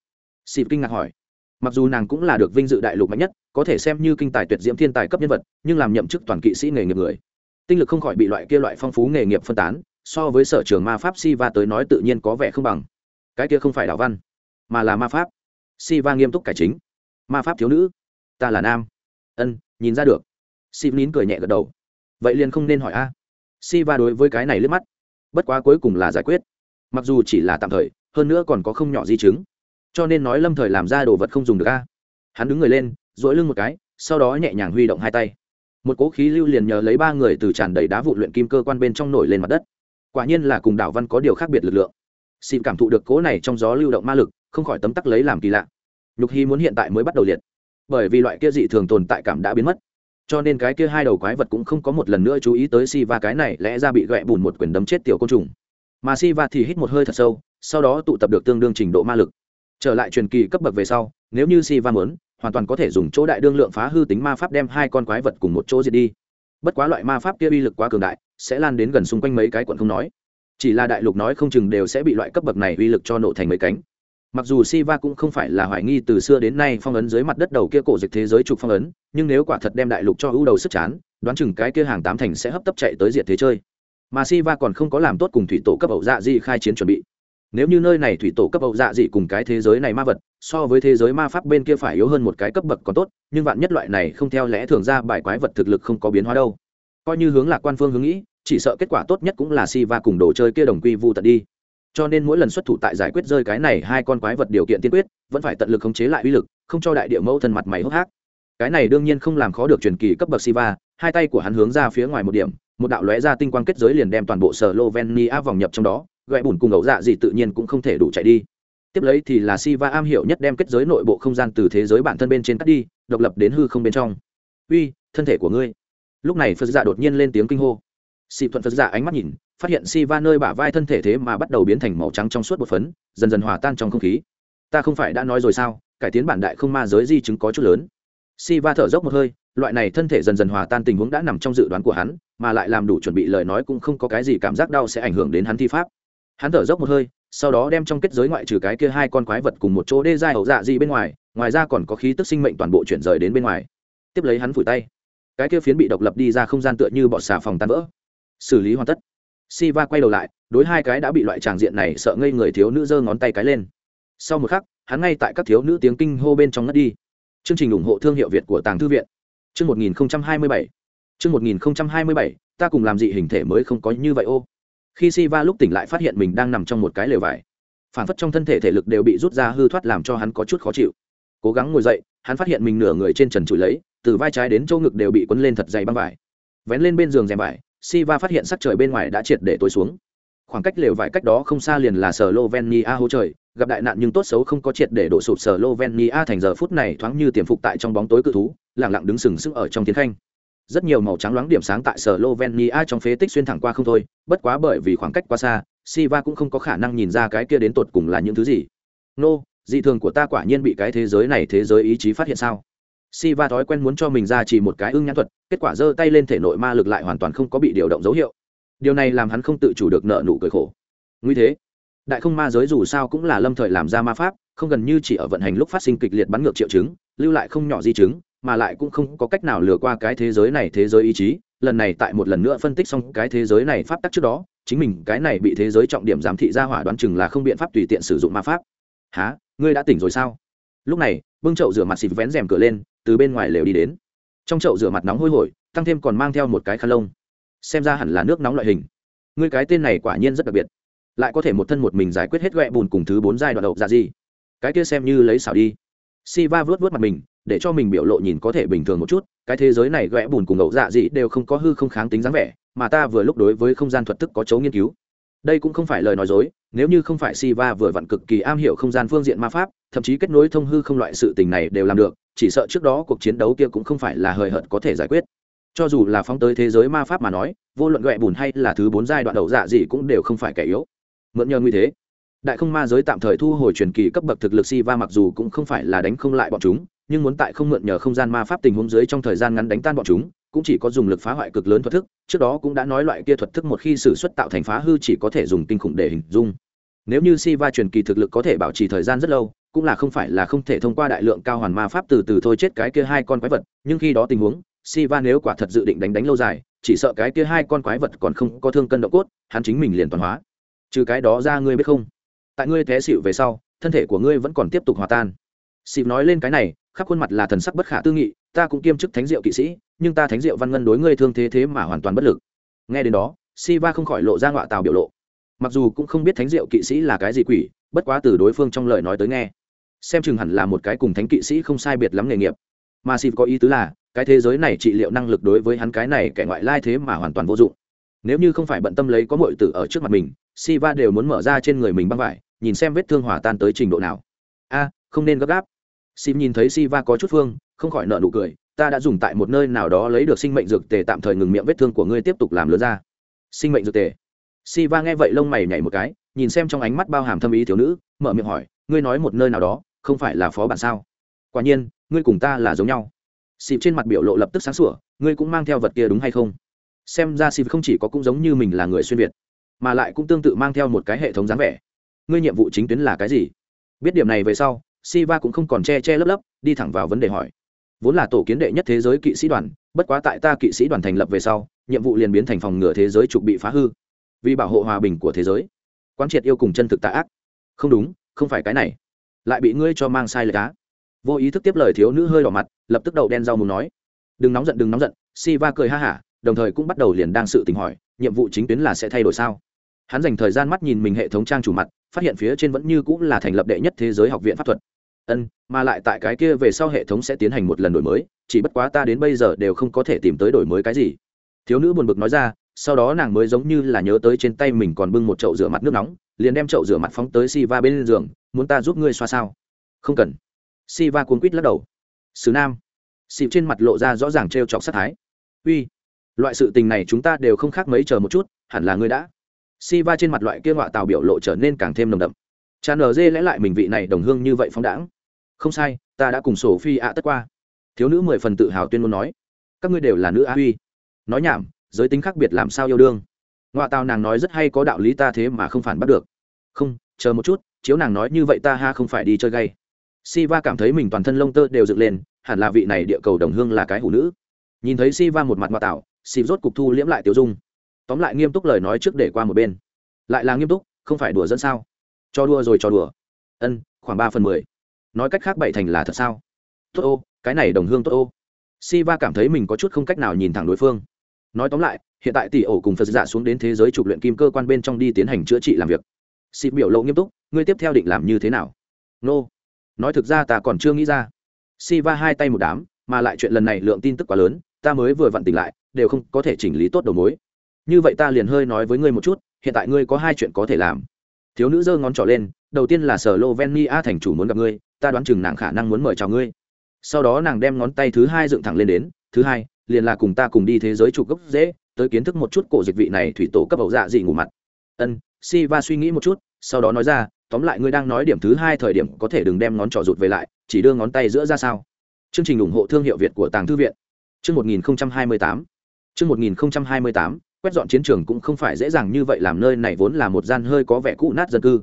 Xịp kinh ngạc hỏi. Mặc dù nàng cũng là được vinh dự đại lục mạnh nhất, có thể xem như kinh tài tuyệt diễm thiên tài cấp nhân vật, nhưng làm nhậm chức toàn kỵ sĩ nghề nghiệp người, tinh lực không khỏi bị loại kia loại phong phú nghề nghiệp phân tán, so với sở trường ma pháp si va tới nói tự nhiên có vẻ không bằng. Cái kia không phải đảo văn, mà là ma pháp. Si va nghiêm túc cải chính. Ma pháp thiếu nữ, ta là nam. Ân, nhìn ra được. Si nín cười nhẹ gật đầu. Vậy liền không nên hỏi a. Si va đối với cái này liếc mắt. Bất quá cuối cùng là giải quyết mặc dù chỉ là tạm thời, hơn nữa còn có không nhỏ di chứng. Cho nên nói lâm thời làm ra đồ vật không dùng được a. Hắn đứng người lên dỗi lưng một cái, sau đó nhẹ nhàng huy động hai tay. Một cố khí lưu liền nhờ lấy ba người từ tràn đầy đá vụ luyện kim cơ quan bên trong nổi lên mặt đất. Quả nhiên là cùng đảo văn có điều khác biệt lực lượng. Xin cảm thụ được cố này trong gió lưu động ma lực, không khỏi tấm tắc lấy làm kỳ lạ. Nhục hy muốn hiện tại mới bắt đầu liệt. Bởi vì loại kia dị thường tồn tại cảm đã biến mất. Cho nên cái kia hai đầu quái vật cũng không có một lần nữa chú ý tới si và cái này lẽ ra bị ghẹ bùn một quyền đấm chết tiểu côn trùng mà si va thì hít một hơi thật sâu, sau đó tụ tập được tương đương trình độ ma lực. Trở lại truyền kỳ cấp bậc về sau, nếu như si va muốn, hoàn toàn có thể dùng chỗ đại đương lượng phá hư tính ma pháp đem hai con quái vật cùng một chỗ diệt đi. Bất quá loại ma pháp kia uy lực quá cường đại, sẽ lan đến gần xung quanh mấy cái quận không nói. Chỉ là đại lục nói không chừng đều sẽ bị loại cấp bậc này uy lực cho nổ thành mấy cánh. Mặc dù Siva cũng không phải là hoài nghi từ xưa đến nay phong ấn dưới mặt đất đầu kia cổ dịch thế giới trục phong ấn, nhưng nếu quả thật đem đại lục cho ưu đầu sức chán, đoán chừng cái kia hàng tám thành sẽ hấp tấp chạy tới diệt thế chơi mà Si Va còn không có làm tốt cùng thủy tổ cấp ẩu dạ Dị khai chiến chuẩn bị. Nếu như nơi này thủy tổ cấp ẩu dạ dị cùng cái thế giới này ma vật, so với thế giới ma pháp bên kia phải yếu hơn một cái cấp bậc còn tốt, nhưng vạn nhất loại này không theo lẽ thường ra bài quái vật thực lực không có biến hóa đâu. Coi như hướng lạc quan phương hướng nghĩ, chỉ sợ kết quả tốt nhất cũng là si va cùng đồ chơi kia đồng quy vu tận đi. Cho nên mỗi lần xuất thủ tại giải quyết rơi cái này hai con quái vật điều kiện tiên quyết, vẫn phải tận lực khống chế lại uy lực, không cho đại địa mẫu thân mặt mày hốc hác. Cái này đương nhiên không làm khó được truyền kỳ cấp bậc si va hai tay của hắn hướng ra phía ngoài một điểm một đạo lóe ra tinh quang kết giới liền đem toàn bộ sở Slovenia vòng nhập trong đó, gậy bùn cùng ẩu dạ gì tự nhiên cũng không thể đủ chạy đi. Tiếp lấy thì là Siva am hiểu nhất đem kết giới nội bộ không gian từ thế giới bản thân bên trên cắt đi, độc lập đến hư không bên trong. Uy, thân thể của ngươi. Lúc này phật dạ đột nhiên lên tiếng kinh hô. Sĩ thuận phật dạ ánh mắt nhìn, phát hiện Siva nơi bả vai thân thể thế mà bắt đầu biến thành màu trắng trong suốt một phấn, dần dần hòa tan trong không khí. Ta không phải đã nói rồi sao? Cải tiến bản đại không ma giới di chứng có chút lớn si va thở dốc một hơi, loại này thân thể dần dần hòa tan tình huống đã nằm trong dự đoán của hắn, mà lại làm đủ chuẩn bị lời nói cũng không có cái gì cảm giác đau sẽ ảnh hưởng đến hắn thi pháp. Hắn thở dốc một hơi, sau đó đem trong kết giới ngoại trừ cái kia hai con quái vật cùng một chỗ đê dài hậu dạ gì bên ngoài ngoài ra còn có khí tức sinh mệnh toàn bộ chuyển rời đến bên ngoài. Tiếp lấy hắn phủi tay. Cái kia phiến bị độc lập đi ra không gian tựa như bọt xà phòng tan vỡ. Xử lý hoàn tất. Si va quay đầu lại, đối hai cái đã bị loại tràng diện này sợ ngây người thiếu nữ giơ ngón tay cái lên. Sau một khắc, hắn ngay tại các thiếu nữ tiếng kinh hô bên trong ngất đi chương trình ủng hộ thương hiệu việt của tàng thư viện. Chương một nghìn hai mươi bảy. Chương một nghìn hai mươi bảy, ta cùng làm dị hình thể mới không có như vậy ô. Khi Siva lúc tỉnh lại phát hiện mình đang nằm trong một cái lều vải. Phản phất trong thân thể thể lực đều bị rút ra hư thoát làm cho hắn có chút khó chịu. Cố gắng ngồi dậy, hắn phát hiện mình nửa người trên trần trụi lấy, từ vai trái đến chỗ ngực đều bị quấn lên thật dày băng vải. Vén lên bên giường rèm vải, Siva phát hiện sắc trời bên ngoài đã triệt để tối xuống. Khoảng cách lều vải cách đó không xa liền là sở hố trời gặp đại nạn nhưng tốt xấu không có triệt để đổ sụp sở lovenia thành giờ phút này thoáng như tiềm phục tại trong bóng tối cự thú lẳng lặng đứng sừng sững ở trong tiến khanh rất nhiều màu trắng loáng điểm sáng tại sở lovenia trong phế tích xuyên thẳng qua không thôi bất quá bởi vì khoảng cách quá xa siva cũng không có khả năng nhìn ra cái kia đến tột cùng là những thứ gì nô、no, dị thường của ta quả nhiên bị cái thế giới này thế giới ý chí phát hiện sao Siva thói quen muốn cho mình ra chỉ một cái ưng nhãn thuật, kết quả giơ tay lên thể nội ma lực lại hoàn toàn không có bị điều động dấu hiệu. Điều này làm hắn không tự chủ được nợ nụ cười khổ. Nguy thế, đại không ma giới dù sao cũng là lâm thời làm ra ma pháp, không gần như chỉ ở vận hành lúc phát sinh kịch liệt bắn ngược triệu chứng, lưu lại không nhỏ di chứng, mà lại cũng không có cách nào lừa qua cái thế giới này thế giới ý chí. Lần này tại một lần nữa phân tích xong cái thế giới này pháp tắc trước đó, chính mình cái này bị thế giới trọng điểm giám thị ra hỏa đoán chừng là không biện pháp tùy tiện sử dụng ma pháp. Hả, ngươi đã tỉnh rồi sao? Lúc này, bưng chậu rửa mặt xịt vén rèm cửa lên, từ bên ngoài lều đi đến trong chậu rửa mặt nóng hôi hổi tăng thêm còn mang theo một cái khăn lông xem ra hẳn là nước nóng loại hình ngươi cái tên này quả nhiên rất đặc biệt lại có thể một thân một mình giải quyết hết ghẹ bùn cùng thứ bốn giai đoạn đậu dạ gì. Cái kia xem như lấy xảo đi. Si va vớt vớt mặt mình, để cho mình biểu lộ nhìn có thể bình thường một chút, cái thế giới này ghẹ bùn cùng đậu dạ gì đều không có hư không kháng tính dáng vẻ, mà ta vừa lúc đối với không gian thuật thức có chấu nghiên cứu. Đây cũng không phải lời nói dối, nếu như không phải si va vừa vặn cực kỳ am hiểu không gian phương diện ma pháp, thậm chí kết nối thông hư không loại sự tình này đều làm được, chỉ sợ trước đó cuộc chiến đấu kia cũng không phải là hời hợt có thể giải quyết. Cho dù là phóng tới thế giới ma pháp mà nói, vô luận ghẹ bùn hay là thứ bốn giai đoạn đầu dạ gì cũng đều không phải kẻ yếu mượn nhờ như thế. Đại không ma giới tạm thời thu hồi truyền kỳ cấp bậc thực lực si va mặc dù cũng không phải là đánh không lại bọn chúng, nhưng muốn tại không mượn nhờ không gian ma pháp tình huống dưới trong thời gian ngắn đánh tan bọn chúng, cũng chỉ có dùng lực phá hoại cực lớn thuật thức, trước đó cũng đã nói loại kia thuật thức một khi sử xuất tạo thành phá hư chỉ có thể dùng kinh khủng để hình dung. Nếu như si va truyền kỳ thực lực có thể bảo trì thời gian rất lâu, cũng là không phải là không thể thông qua đại lượng cao hoàn ma pháp từ từ thôi chết cái kia hai con quái vật, nhưng khi đó tình huống si va nếu quả thật dự định đánh đánh lâu dài, chỉ sợ cái kia hai con quái vật còn không có thương cân độ cốt, hắn chính mình liền toàn hóa trừ cái đó ra ngươi biết không? Tại ngươi té xịu về sau, thân thể của ngươi vẫn còn tiếp tục hòa tan. Xịu nói lên cái này, khắp khuôn mặt là thần sắc bất khả tư nghị, ta cũng kiêm chức thánh diệu kỵ sĩ, nhưng ta thánh diệu văn ngân đối ngươi thương thế thế mà hoàn toàn bất lực. Nghe đến đó si va không khỏi lộ ra ngọa tào biểu lộ. Mặc dù cũng không biết thánh diệu kỵ sĩ là cái gì quỷ, bất quá từ đối phương trong lời nói tới nghe, xem chừng hẳn là một cái cùng thánh kỵ sĩ không sai biệt lắm nghề nghiệp. Mà xịp có ý tứ là, cái thế giới này trị liệu năng lực đối với hắn cái này kẻ ngoại lai thế mà hoàn toàn vô dụng nếu như không phải bận tâm lấy có mọi tử ở trước mặt mình Siva đều muốn mở ra trên người mình băng vải, nhìn xem vết thương hỏa tan tới trình độ nào. A, không nên gấp gáp. Sim nhìn thấy Siva có chút phương, không khỏi nở nụ cười, ta đã dùng tại một nơi nào đó lấy được sinh mệnh dược tề tạm thời ngừng miệng vết thương của ngươi tiếp tục làm lớn ra. Sinh mệnh dược tề. Siva nghe vậy lông mày nhảy một cái, nhìn xem trong ánh mắt bao hàm thâm ý thiếu nữ, mở miệng hỏi, ngươi nói một nơi nào đó, không phải là phó bản sao? Quả nhiên, ngươi cùng ta là giống nhau. Xịp trên mặt biểu lộ lập tức sáng sủa, ngươi cũng mang theo vật kia đúng hay không? Xem ra xịt không chỉ có cũng giống như mình là người xuyên việt, mà lại cũng tương tự mang theo một cái hệ thống dáng vẻ. Ngươi nhiệm vụ chính tuyến là cái gì? Biết điểm này về sau, siva cũng không còn che che lấp lấp, đi thẳng vào vấn đề hỏi. Vốn là tổ kiến đệ nhất thế giới kỵ sĩ đoàn, bất quá tại ta kỵ sĩ đoàn thành lập về sau, nhiệm vụ liền biến thành phòng ngừa thế giới trục bị phá hư. Vì bảo hộ hòa bình của thế giới, quán triệt yêu cùng chân thực tạ ác. Không đúng, không phải cái này. Lại bị ngươi cho mang sai lệch cá vô ý thức tiếp lời thiếu nữ hơi đỏ mặt, lập tức đầu đen rau mù nói. Đừng nóng giận, đừng nóng giận si va cười ha hả đồng thời cũng bắt đầu liền đang sự tình hỏi, nhiệm vụ chính tuyến là sẽ thay đổi sao? Hắn dành thời gian mắt nhìn mình hệ thống trang chủ mặt, phát hiện phía trên vẫn như cũng là thành lập đệ nhất thế giới học viện pháp thuật. Ân, mà lại tại cái kia về sau hệ thống sẽ tiến hành một lần đổi mới, chỉ bất quá ta đến bây giờ đều không có thể tìm tới đổi mới cái gì. Thiếu nữ buồn bực nói ra, sau đó nàng mới giống như là nhớ tới trên tay mình còn bưng một chậu rửa mặt nước nóng, liền đem chậu rửa mặt phóng tới si va bên giường, muốn ta giúp ngươi xoa sao? Không cần. Si va cuốn quýt lắc đầu. Sứ nam. Xịp trên mặt lộ ra rõ ràng t r e o chọc sát thái. Uy loại sự tình này chúng ta đều không khác mấy chờ một chút, hẳn là ngươi đã. Si va trên mặt loại kia họa tào biểu lộ trở nên càng thêm nồng đậm. Tràn ở dê lẽ lại mình vị này đồng hương như vậy phóng đãng. Không sai, ta đã cùng sổ phi ạ tất qua. Thiếu nữ mười phần tự hào tuyên ngôn nói. Các ngươi đều là nữ a huy. Nói nhảm, giới tính khác biệt làm sao yêu đương. Ngoại tào nàng nói rất hay có đạo lý ta thế mà không phản bắt được. Không, chờ một chút, chiếu nàng nói như vậy ta ha không phải đi chơi gay. Si va cảm thấy mình toàn thân lông tơ đều dựng lên, hẳn là vị này địa cầu đồng hương là cái hủ nữ. Nhìn thấy si va một mặt ngoại tào xịp rốt cục thu liễm lại tiêu dung. Tóm lại nghiêm túc lời nói trước để qua một bên. Lại là nghiêm túc, không phải đùa dẫn sao? Cho đùa rồi cho đùa. Ân, khoảng ba phần mười. Nói cách khác bảy thành là thật sao? Tốt ô, cái này đồng hương tốt ô. Si va cảm thấy mình có chút không cách nào nhìn thẳng đối phương. Nói tóm lại, hiện tại tỷ ổ cùng phật giả xuống đến thế giới trục luyện kim cơ quan bên trong đi tiến hành chữa trị làm việc. Si biểu lộ nghiêm túc, ngươi tiếp theo định làm như thế nào? Nô、no. nói thực ra ta còn chưa nghĩ ra. Si va hai tay một đám, mà lại chuyện lần này lượng tin tức quá lớn ta mới vừa vặn tỉnh lại, đều không có thể chỉnh lý tốt đầu mối. Như vậy ta liền hơi nói với ngươi một chút, hiện tại ngươi có hai chuyện có thể làm. Thiếu nữ giơ ngón trỏ lên, đầu tiên là sở lovenia thành chủ muốn gặp ngươi, ta đoán chừng nàng khả năng muốn mời chào ngươi. Sau đó nàng đem ngón tay thứ hai dựng thẳng lên đến, thứ hai, liền là cùng ta cùng đi thế giới trục gốc dễ, tới kiến thức một chút cổ dịch vị này thủy tổ cấp ẩu dạ dị ngủ mặt. Ân si va suy nghĩ một chút, sau đó nói ra, tóm lại ngươi đang nói điểm thứ hai thời điểm có thể đừng đem ngón trỏ rụt về lại, chỉ đưa ngón tay giữa ra sao. Chương trình ủng hộ thương hiệu việt của tàng thư viện chương một nghìn hai mươi tám. Chương một nghìn hai mươi tám, quét dọn chiến trường cũng không phải dễ dàng như vậy, làm nơi này vốn là một gian hơi có vẻ cũ nát dân cư.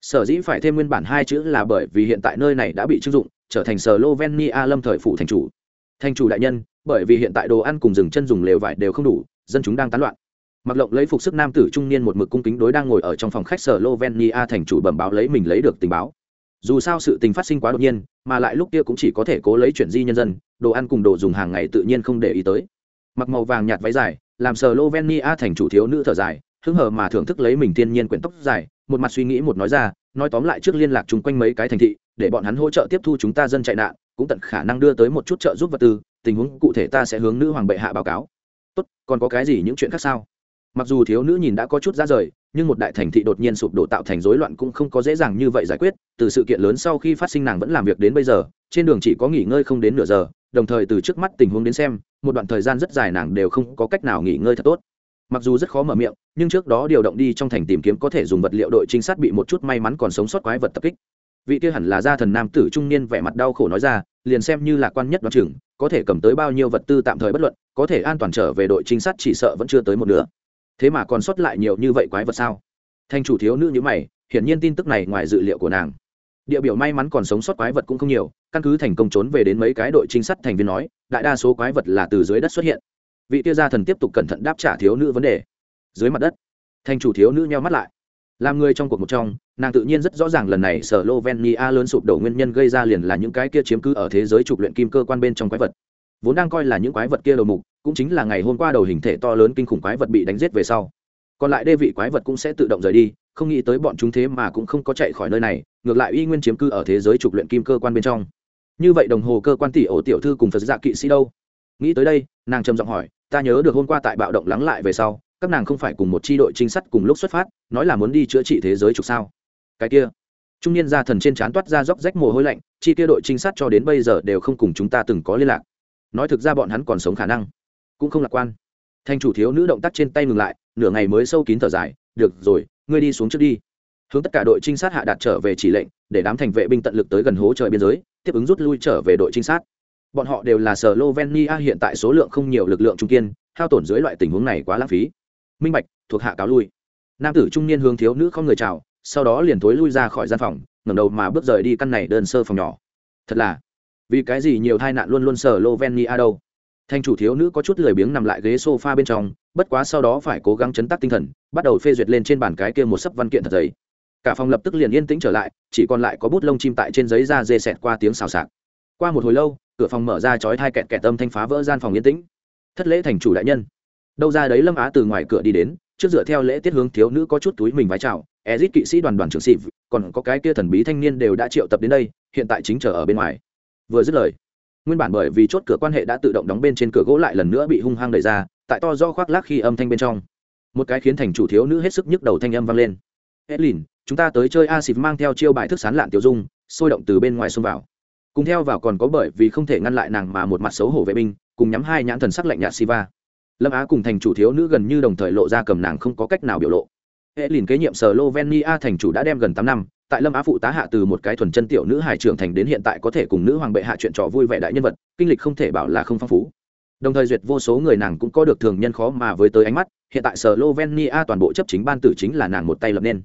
Sở dĩ phải thêm nguyên bản hai chữ là bởi vì hiện tại nơi này đã bị trưng dụng, trở thành slovenia lâm thời phủ thành chủ. Thành chủ đại nhân, bởi vì hiện tại đồ ăn cùng rừng chân dùng lều vải đều không đủ, dân chúng đang tán loạn. Mặc lộng lấy phục sức nam tử trung niên một mực cung kính đối đang ngồi ở trong phòng khách slovenia thành chủ bẩm báo lấy mình lấy được tình báo. Dù sao sự tình phát sinh quá đột nhiên, mà lại lúc kia cũng chỉ có thể cố lấy chuyển di nhân dân đồ ăn cùng đồ dùng hàng ngày tự nhiên không để ý tới. Mặc màu vàng nhạt váy dài, làm sờ lovenia thành chủ thiếu nữ thở dài, hứng hờ mà thưởng thức lấy mình thiên nhiên quyển tóc dài, một mặt suy nghĩ một nói ra, nói tóm lại trước liên lạc chung quanh mấy cái thành thị, để bọn hắn hỗ trợ tiếp thu chúng ta dân chạy nạn, cũng tận khả năng đưa tới một chút trợ giúp vật tư, tình huống cụ thể ta sẽ hướng nữ hoàng bệ hạ báo cáo. Tốt, còn có cái gì những chuyện khác sao? Mặc dù thiếu nữ nhìn đã có chút ra rời, nhưng một đại thành thị đột nhiên sụp đổ tạo thành rối loạn cũng không có dễ dàng như vậy giải quyết, từ sự kiện lớn sau khi phát sinh nàng vẫn làm việc đến bây giờ, trên đường chỉ có nghỉ ngơi không đến nửa giờ đồng thời từ trước mắt tình huống đến xem, một đoạn thời gian rất dài nàng đều không có cách nào nghỉ ngơi thật tốt. Mặc dù rất khó mở miệng, nhưng trước đó điều động đi trong thành tìm kiếm có thể dùng vật liệu đội trinh sát bị một chút may mắn còn sống sót quái vật tập kích. Vị kia hẳn là gia thần nam tử trung niên vẻ mặt đau khổ nói ra, liền xem như là quan nhất đoán chừng, có thể cầm tới bao nhiêu vật tư tạm thời bất luận, có thể an toàn trở về đội trinh sát chỉ sợ vẫn chưa tới một nửa. Thế mà còn sót lại nhiều như vậy quái vật sao? Thanh chủ thiếu nữ như mày, hiển nhiên tin tức này ngoài dự liệu của nàng địa biểu may mắn còn sống sót quái vật cũng không nhiều, căn cứ thành công trốn về đến mấy cái đội trinh sát thành viên nói, đại đa số quái vật là từ dưới đất xuất hiện. Vị tia gia thần tiếp tục cẩn thận đáp trả thiếu nữ vấn đề. Dưới mặt đất, thành chủ thiếu nữ nheo mắt lại. Làm người trong cuộc một trong, nàng tự nhiên rất rõ ràng lần này sở lovenia lớn sụp đổ nguyên nhân gây ra liền là những cái kia chiếm cứ ở thế giới trục luyện kim cơ quan bên trong quái vật. Vốn đang coi là những quái vật kia đầu mục, cũng chính là ngày hôm qua đầu hình thể to lớn kinh khủng quái vật bị đánh giết về sau. Còn lại đê vị quái vật cũng sẽ tự động rời đi không nghĩ tới bọn chúng thế mà cũng không có chạy khỏi nơi này, ngược lại uy nguyên chiếm cư ở thế giới trục luyện kim cơ quan bên trong. Như vậy đồng hồ cơ quan tỷ ổ tiểu thư cùng phật dạ kỵ sĩ đâu? Nghĩ tới đây, nàng trầm giọng hỏi, ta nhớ được hôm qua tại bạo động lắng lại về sau, các nàng không phải cùng một c h i đội trinh sát cùng lúc xuất phát, nói là muốn đi chữa trị thế giới trục sao? Cái kia, trung niên gia thần trên trán toát ra róc rách mồ hôi lạnh, chi kia đội trinh sát cho đến bây giờ đều không cùng chúng ta từng có liên lạc. Nói thực ra bọn hắn còn sống khả năng, cũng không lạc quan. Thanh chủ thiếu nữ động tác trên tay ngừng lại, nửa ngày mới sâu kín thở dài được rồi, ngươi đi xuống trước đi. Hướng tất cả đội trinh sát hạ đạt trở về chỉ lệnh, để đám thành vệ binh tận lực tới gần hố trời biên giới, tiếp ứng rút lui trở về đội trinh sát. Bọn họ đều là sở slovenia hiện tại số lượng không nhiều lực lượng trung kiên, hao tổn dưới loại tình huống này quá lãng phí. Minh bạch, thuộc hạ cáo lui. Nam tử trung niên hướng thiếu nữ không người chào, sau đó liền thối lui ra khỏi gian phòng, ngẩng đầu mà bước rời đi căn này đơn sơ phòng nhỏ. Thật là, vì cái gì nhiều tai nạn luôn luôn sở slovenia đâu? Thành chủ thiếu nữ có chút lười biếng nằm lại ghế sofa bên trong bất quá sau đó phải cố gắng chấn tác tinh thần, bắt đầu phê duyệt lên trên bàn cái kia một sấp văn kiện thật giấy cả phòng lập tức liền yên tĩnh trở lại, chỉ còn lại có bút lông chim tại trên giấy da dê xẹt qua tiếng xào xạc. Qua một hồi lâu, cửa phòng mở ra chói thai kẹt kẹt tâm thanh phá vỡ gian phòng yên tĩnh. Thất lễ thành chủ đại nhân. Đâu ra đấy lâm á từ ngoài cửa đi đến, trước dựa theo lễ tiết hướng thiếu nữ có chút túi mình vái chào, ezit kỵ sĩ đoàn đoàn trưởng xịp còn có cái kia thần bí thanh niên đều đã triệu tập đến đây, hiện tại chính chờ ở bên ngoài. Vừa dứt lời nguyên bản bởi vì chốt cửa quan hệ đã tự động đóng bên trên cửa gỗ lại lần nữa bị hung hăng đẩy ra, tại to do khoác lác khi âm thanh bên trong. Một cái khiến thành chủ thiếu nữ hết sức nhức đầu thanh âm vang lên. Edlin, chúng ta tới chơi a xịt mang theo chiêu bài thức sán lạn tiểu dung, sôi động từ bên ngoài xông vào. Cùng theo vào còn có bởi vì không thể ngăn lại nàng mà một mặt xấu hổ vệ binh, cùng nhắm hai nhãn thần sắc lạnh nhạt siva. Lâm á cùng thành chủ thiếu nữ gần như đồng thời lộ ra cầm nàng không có cách nào biểu lộ hệ lìn kế nhiệm sở lovenia thành chủ đã đem gần tám năm, tại lâm á phụ tá hạ từ một cái thuần chân tiểu nữ hải trưởng thành đến hiện tại có thể cùng nữ hoàng bệ hạ chuyện trò vui vẻ đại nhân vật, kinh lịch không thể bảo là không phong phú đồng thời duyệt vô số người nàng cũng có được thường nhân khó mà với tới ánh mắt, hiện tại sở lovenia toàn bộ chấp chính ban tử chính là nàng một tay lập nên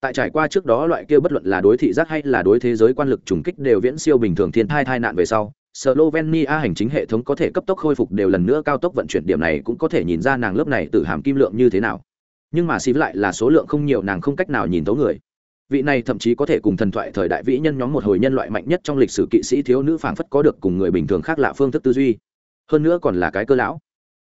tại trải qua trước đó loại kia bất luận là đối thị giác hay là đối thế giới quan lực trùng kích đều viễn siêu bình thường thiên thai tai nạn về sau, Slovenia hành chính hệ thống có thể cấp tốc khôi phục đều lần nữa cao tốc vận chuyển, điểm này cũng có thể nhìn ra nàng lớp này tự hàm kim lượng như thế nào. Nhưng mà xịp lại là số lượng không nhiều nàng không cách nào nhìn thấu người. Vị này thậm chí có thể cùng thần thoại thời đại vĩ nhân nhóm một hồi nhân loại mạnh nhất trong lịch sử kỵ sĩ thiếu nữ phảng phất có được cùng người bình thường khác lạ phương thức tư duy. Hơn nữa còn là cái cơ lão.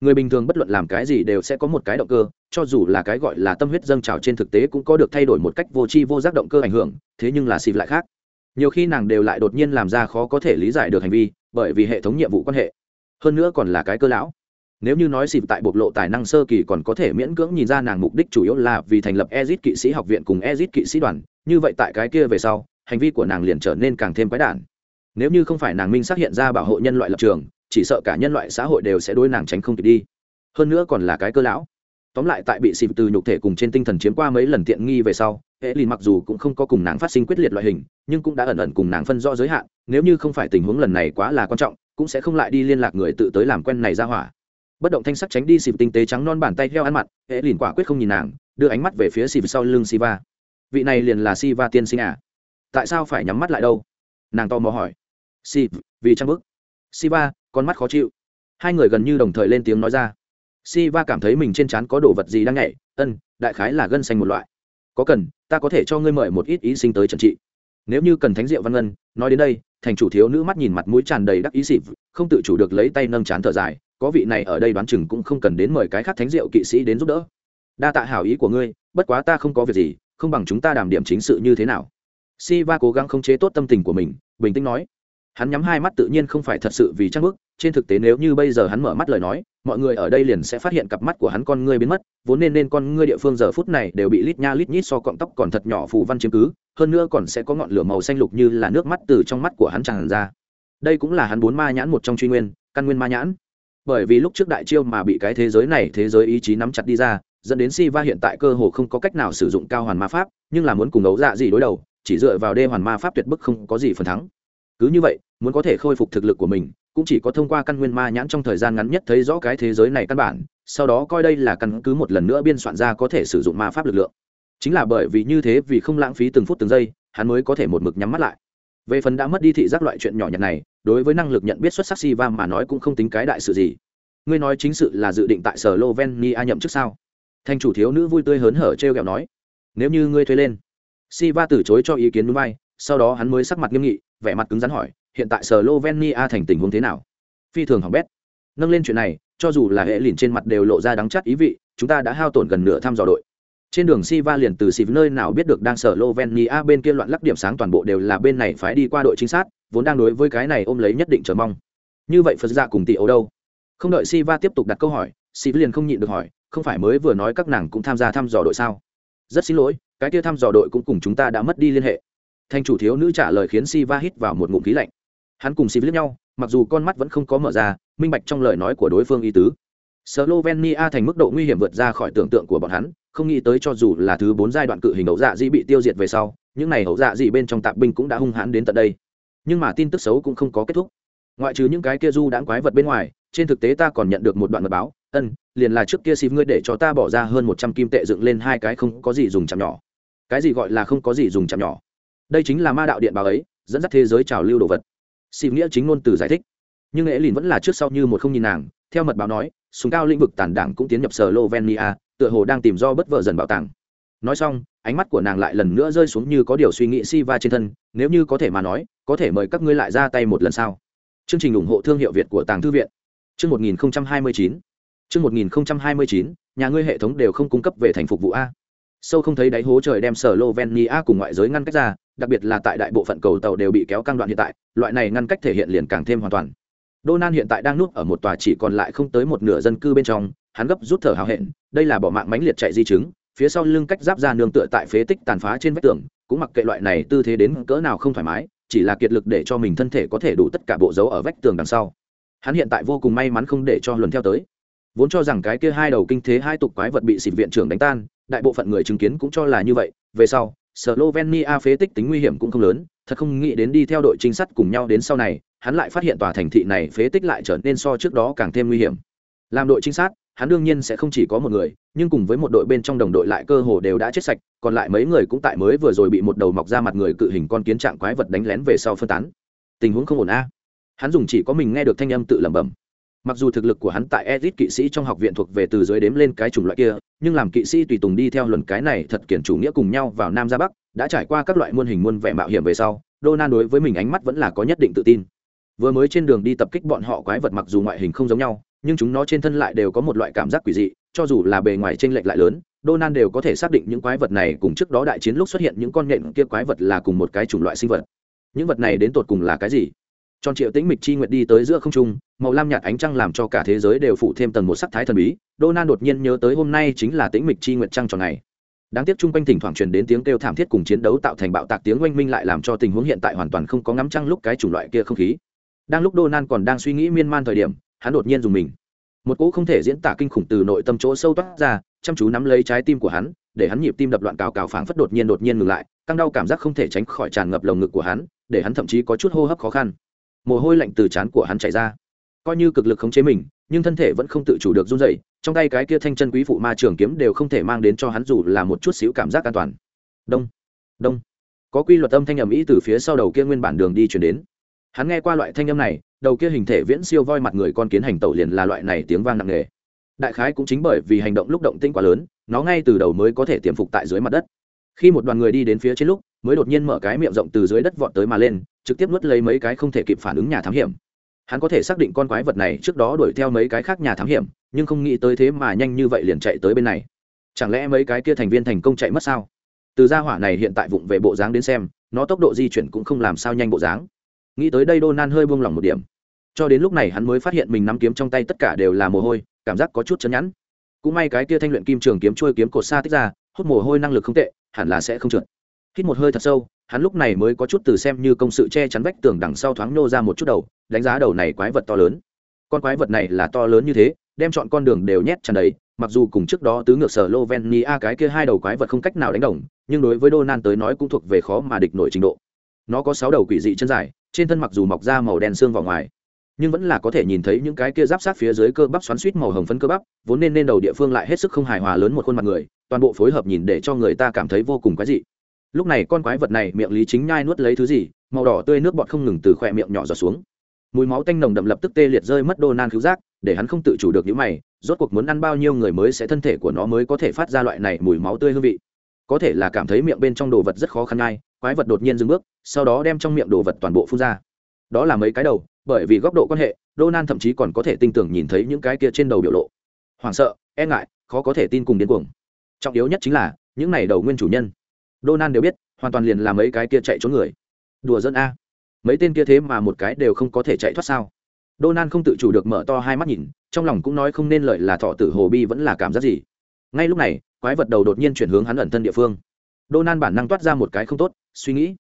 Người bình thường bất luận làm cái gì đều sẽ có một cái động cơ, cho dù là cái gọi là tâm huyết dâng trào trên thực tế cũng có được thay đổi một cách vô tri vô giác động cơ ảnh hưởng, thế nhưng là xì lại khác nhiều khi nàng đều lại đột nhiên làm ra khó có thể lý giải được hành vi bởi vì hệ thống nhiệm vụ quan hệ hơn nữa còn là cái cơ lão nếu như nói xịp tại bộc lộ tài năng sơ kỳ còn có thể miễn cưỡng nhìn ra nàng mục đích chủ yếu là vì thành lập ezit kỵ sĩ học viện cùng ezit kỵ sĩ đoàn, như vậy tại cái kia về sau, hành vi của nàng liền trở nên càng thêm quái đản. Nếu như không phải nàng minh xác hiện ra bảo hộ nhân loại lập trường, chỉ sợ cả nhân loại xã hội đều sẽ đối nàng tránh không kịp đi. Hơn nữa còn là cái cơ lão. Tóm lại tại bị xịp từ nhục thể cùng trên tinh thần chiếm qua mấy lần tiện nghi về sau hệ lìn mặc dù cũng không có cùng nàng phát sinh quyết liệt loại hình, nhưng cũng đã ẩn ẩn cùng nàng phân rõ giới hạn, nếu như không phải tình huống lần này quá là quan trọng, cũng sẽ không lại đi liên lạc người tự tới làm quen này ra hỏa bất động thanh sắc tránh đi xịp tinh tế trắng non bàn tay theo ăn mặt hễ lìn quả quyết không nhìn nàng đưa ánh mắt về phía xịp sau lưng siva. Vị này liền là siva tiên sinh à? Tại sao phải nhắm mắt lại đâu? Nàng to mò hỏi. Xịp vì trang bức. Siva con mắt khó chịu. Hai người gần như đồng thời lên tiếng nói ra. Siva cảm thấy mình trên trán có đồ vật gì đang nhảy, ân, đại khái là gân xanh một loại. Có cần, ta có thể cho ngươi mời một ít ý sinh tới trần trị. Nếu như cần thánh diệu văn ngân, nói đến đây, thành chủ thiếu nữ mắt nhìn mặt mũi tràn đầy đắc ý xịp, không tự chủ được lấy tay nâng trán thở dài, có vị này ở đây đoán chừng cũng không cần đến mời cái khác thánh diệu kỵ sĩ đến giúp đỡ. Đa tạ hảo ý của ngươi, bất quá ta không có việc gì, không bằng chúng ta đảm điểm chính sự như thế nào. Si va cố gắng khống chế tốt tâm tình của mình, bình tĩnh nói. Hắn nhắm hai mắt tự nhiên không phải thật sự vì trang bức trên thực tế nếu như bây giờ hắn mở mắt lời nói, mọi người ở đây liền sẽ phát hiện cặp mắt của hắn con ngươi biến mất, vốn nên nên con ngươi địa phương giờ phút này đều bị lít nha lít nhít so cọng tóc còn thật nhỏ phù văn chiếm cứ, hơn nữa còn sẽ có ngọn lửa màu xanh lục như là nước mắt từ trong mắt của hắn tràn ra. Đây cũng là hắn bốn ma nhãn một trong truy nguyên, căn nguyên ma nhãn bởi vì lúc trước đại chiêu mà bị cái thế giới này thế giới ý chí nắm chặt đi ra, dẫn đến si va hiện tại cơ hồ không có cách nào sử dụng cao hoàn ma pháp, nhưng là muốn cùng ấu dạ gì đối đầu, chỉ dựa vào đê hoàn ma pháp tuyệt bức không có gì phần thắng. Cứ như vậy, muốn có thể khôi phục thực lực của mình, cũng chỉ có thông qua căn nguyên ma nhãn trong thời gian ngắn nhất thấy rõ cái thế giới này căn bản, sau đó coi đây là căn cứ một lần nữa biên soạn ra có thể sử dụng ma pháp lực lượng. Chính là bởi vì như thế vì không lãng phí từng phút từng giây, hắn mới có thể một mực nhắm mắt lại. Về phần đã mất đi thị giác loại chuyện nhỏ nhặt này đối với năng lực nhận biết xuất sắc si va mà nói cũng không tính cái đại sự gì ngươi nói chính sự là dự định tại sở lovenia nhậm chức sao thanh chủ thiếu nữ vui tươi hớn hở t r e o kẹo nói nếu như ngươi thuê lên si va từ chối cho ý kiến núi bay sau đó hắn mới sắc mặt nghiêm nghị vẻ mặt cứng rắn hỏi hiện tại Slovenia thành tình huống thế nào? Phi thường hỏng bét. Nâng lên chuyện này, cho dù là hệ lìn trên mặt đều lộ ra đắng chát ý vị, chúng ta đã hao tổn gần nửa thăm dò đội. Trên đường Siva liền từ xịp nơi nào biết được đang sở Lovenia bên kia loạn lắc điểm sáng toàn bộ đều là bên này phải đi qua đội trinh sát, vốn đang đối với cái này ôm lấy nhất định chờ mong. Như vậy Phật dạ cùng tỷ ấu đâu? Không đợi Siva tiếp tục đặt câu hỏi, si liền không nhịn được hỏi, không phải mới vừa nói các nàng cũng tham gia thăm dò đội sao? Rất xin lỗi, cái kia thăm dò đội cũng cùng chúng ta đã mất đi liên hệ. Thanh chủ thiếu nữ trả lời khiến Siva hít vào một ngụm khí lạnh hắn cùng si liếc nhau mặc dù con mắt vẫn không có mở ra minh bạch trong lời nói của đối phương y tứ slovenia thành mức độ nguy hiểm vượt ra khỏi tưởng tượng của bọn hắn không nghĩ tới cho dù là thứ bốn giai đoạn cự hình ẩu dạ dị bị tiêu diệt về sau những này ẩu dạ dị bên trong tạp binh cũng đã hung hãn đến tận đây nhưng mà tin tức xấu cũng không có kết thúc. Ngoại trừ những cái kia du đãng quái vật bên ngoài, trên thực tế ta còn nhận được một đoạn mật báo, ân, liền là trước kia xịp ngươi để cho ta bỏ ra hơn một trăm kim tệ dựng lên hai cái không có gì dùng chạm nhỏ. Cái gì gọi là không có gì dùng chạm nhỏ? Đây chính là ma đạo điện báo ấy, dẫn dắt thế giới trào lưu đồ vật. Xịp nghĩa chính ngôn từ giải thích. Nhưng nghệ lìn vẫn là trước sau như một không nhìn nàng, theo mật báo nói súng cao lĩnh vực tàn đảng cũng tiến nhập sở lovenia tựa hồ đang tìm do bất vợ dần bảo tàng. Nói xong, ánh mắt của nàng lại lần nữa rơi xuống như có điều suy nghĩ si va trên thân, nếu như có thể mà nói có thể mời các ngươi lại ra tay một lần sau chương trình ủng hộ thương hiệu việt của tàng thư viện. Chương một nghìn hai mươi chín. Chương một nghìn hai mươi chín nhà ngươi hệ thống đều không cung cấp về thành phục vụ a. Sâu không thấy đáy hố trời đem sở lovenia cùng ngoại giới ngăn cách ra đặc biệt là tại đại bộ phận cầu tàu đều bị kéo căng đoạn hiện tại loại này ngăn cách thể hiện liền càng thêm hoàn toàn. Donan hiện tại đang nuốt ở một tòa chỉ còn lại không tới một nửa dân cư bên trong, hắn gấp rút thở hào hẹn, đây là bỏ mạng mánh liệt chạy di chứng, phía sau lưng cách giáp ra nương tựa tại phế tích tàn phá trên vách tường, cũng mặc kệ loại này tư thế đến cỡ nào không thoải mái, chỉ là kiệt lực để cho mình thân thể có thể đủ tất cả bộ dấu ở vách tường đằng sau. Hắn hiện tại vô cùng may mắn không để cho luồn theo tới. Vốn cho rằng cái kia hai đầu kinh thế hai tục quái vật bị xịt viện trưởng đánh tan, đại bộ phận người chứng kiến cũng cho là như vậy, về sau, Slovenia phế tích tính nguy hiểm cũng không lớn, thật không nghĩ đến đi theo đội trinh sát cùng nhau đến sau này, hắn lại phát hiện tòa thành thị này phế tích lại trở nên so trước đó càng thêm nguy hiểm. Làm đội trinh sát, hắn đương nhiên sẽ không chỉ có một người, nhưng cùng với một đội bên trong đồng đội lại cơ hồ đều đã chết sạch, còn lại mấy người cũng tại mới vừa rồi bị một đầu mọc ra mặt người cự hình con kiến trạng quái vật đánh lén về sau phân tán. Tình huống không ổn a. Hắn dùng chỉ có mình nghe được thanh âm tự lẩm bẩm. Mặc dù thực lực của hắn tại edit kỵ sĩ trong học viện thuộc về từ dưới đếm lên cái chủng loại kia, nhưng làm kỵ sĩ tùy tùng đi theo luận cái này thật kiển chủ nghĩa cùng nhau vào Nam ra Bắc, đã trải qua các loại muôn hình muôn vẻ mạo hiểm về sau, Donan đối với mình ánh mắt vẫn là có nhất định tự tin. Vừa mới trên đường đi tập kích bọn họ quái vật mặc dù ngoại hình không giống nhau, nhưng chúng nó trên thân lại đều có một loại cảm giác quỷ dị, cho dù là bề ngoài chênh lệch lại lớn, Donan đều có thể xác định những quái vật này cùng trước đó đại chiến lúc xuất hiện những con nhện kia quái vật là cùng một cái chủng loại sinh vật. Những vật này đến tột cùng là cái gì? Tròn triệu tĩnh mịch chi nguyệt đi tới giữa không trung, màu lam nhạt ánh trăng làm cho cả thế giới đều phụ thêm tầng một sắc thái thần bí. Donan đột nhiên nhớ tới hôm nay chính là tĩnh mịch chi nguyệt trăng tròn này. Đáng tiếc trung quanh thỉnh thoảng truyền đến tiếng kêu thảm thiết cùng chiến đấu tạo thành bạo tạc tiếng oanh minh lại làm cho tình huống hiện tại hoàn toàn không có ngắm trăng lúc cái chủng loại kia không khí. Đang lúc Donan còn đang suy nghĩ miên man thời điểm, hắn đột nhiên dùng mình. Một cỗ không thể diễn tả kinh khủng từ nội tâm chỗ sâu toát ra, chăm chú nắm lấy trái tim của hắn, để hắn nhịp tim đập loạn cào cào phảng phất đột nhiên đột nhiên ngừng lại, căng đau cảm giác không thể tránh khỏi tràn ngập lồng ngực của hắn, để hắn thậm chí có chút hô hấp khó khăn. Mồ hôi lạnh từ trán của hắn chảy ra. Coi như cực lực khống chế mình nhưng thân thể vẫn không tự chủ được run dậy trong tay cái kia thanh chân quý phụ ma trường kiếm đều không thể mang đến cho hắn dù là một chút xíu cảm giác an toàn. Đông đông. Có quy luật âm thanh ầm ĩ từ phía sau đầu kia nguyên bản đường đi chuyển đến hắn nghe qua loại thanh âm này, đầu kia hình thể viễn siêu voi mặt người con kiến hành tẩu liền là loại này tiếng vang nặng nề. Đại khái cũng chính bởi vì hành động lúc động tinh quá lớn, nó ngay từ đầu mới có thể tiềm phục tại dưới mặt đất. Khi một đoàn người đi đến phía trên lúc, mới đột nhiên mở cái miệng rộng từ dưới đất vọt tới mà lên, trực tiếp nuốt lấy mấy cái không thể kịp phản ứng nhà thám hiểm. Hắn có thể xác định con quái vật này trước đó đuổi theo mấy cái khác nhà thám hiểm, nhưng không nghĩ tới thế mà nhanh như vậy liền chạy tới bên này. Chẳng lẽ mấy cái kia thành viên thành công chạy mất sao? Từ gia hỏa này hiện tại vụng về bộ dáng đến xem, nó tốc độ di chuyển cũng không làm sao nhanh bộ dáng nghĩ tới đây Donan hơi buông lỏng một điểm. Cho đến lúc này hắn mới phát hiện mình nắm kiếm trong tay tất cả đều là mồ hôi, cảm giác có chút chấn nhẵn cũng may cái kia thanh luyện kim trường kiếm chui kiếm cột xa tích ra, hút mồ hôi năng lực không tệ, hẳn là sẽ không trượt. Hít một hơi thật sâu, hắn lúc này mới có chút từ xem như công sự che chắn vách tường đằng sau thoáng nô ra một chút đầu, đánh giá đầu này quái vật to lớn. Con quái vật này là to lớn như thế, đem chọn con đường đều nhét tràn đầy, mặc dù cùng trước đó tứ ngược sở lovenia cái kia hai đầu quái vật không cách nào đánh đồng, nhưng đối với Donan tới nói cũng thuộc về khó mà địch nổi trình độ. Nó có sáu đầu quỷ dị chân dài trên thân mặc dù mọc ra màu đen xương vào ngoài, nhưng vẫn là có thể nhìn thấy những cái kia giáp sát phía dưới cơ bắp xoắn suýt màu hồng phấn cơ bắp, vốn nên nên đầu địa phương lại hết sức không hài hòa lớn một khuôn mặt người, toàn bộ phối hợp nhìn để cho người ta cảm thấy vô cùng quái dị. Lúc này con quái vật này miệng lý chính nhai nuốt lấy thứ gì, màu đỏ tươi nước bọt không ngừng từ khỏe miệng nhỏ giọt xuống. Mùi máu tanh nồng đậm lập tức tê liệt rơi mất đô nan cứu giác, để hắn không tự chủ được những mày, rốt cuộc muốn ăn bao nhiêu người mới sẽ thân thể của nó mới có thể phát ra loại này mùi máu tươi hương vị có thể là cảm thấy miệng bên trong đồ vật rất khó khăn ngay, quái vật đột nhiên dừng bước, sau đó đem trong miệng đồ vật toàn bộ phun ra. Đó là mấy cái đầu, bởi vì góc độ quan hệ Donan thậm chí còn có thể tin tưởng nhìn thấy những cái kia trên đầu biểu lộ. Hoảng sợ e ngại, khó có thể tin cùng điên cuồng. Trọng yếu nhất chính là, những này đầu nguyên chủ nhân. Donan đều biết, hoàn toàn liền là mấy cái kia chạy trốn người. Đùa dân a. Mấy tên kia thế mà một cái đều không có thể chạy thoát sao? Donan không tự chủ được mở to hai mắt nhìn, trong lòng cũng nói không nên lợi là thọ tử hồ bi vẫn là cảm giác gì. Ngay lúc này quái vật đầu đột nhiên chuyển hướng hắn ẩn thân địa phương. Donan bản năng toát ra một cái không tốt, suy nghĩ.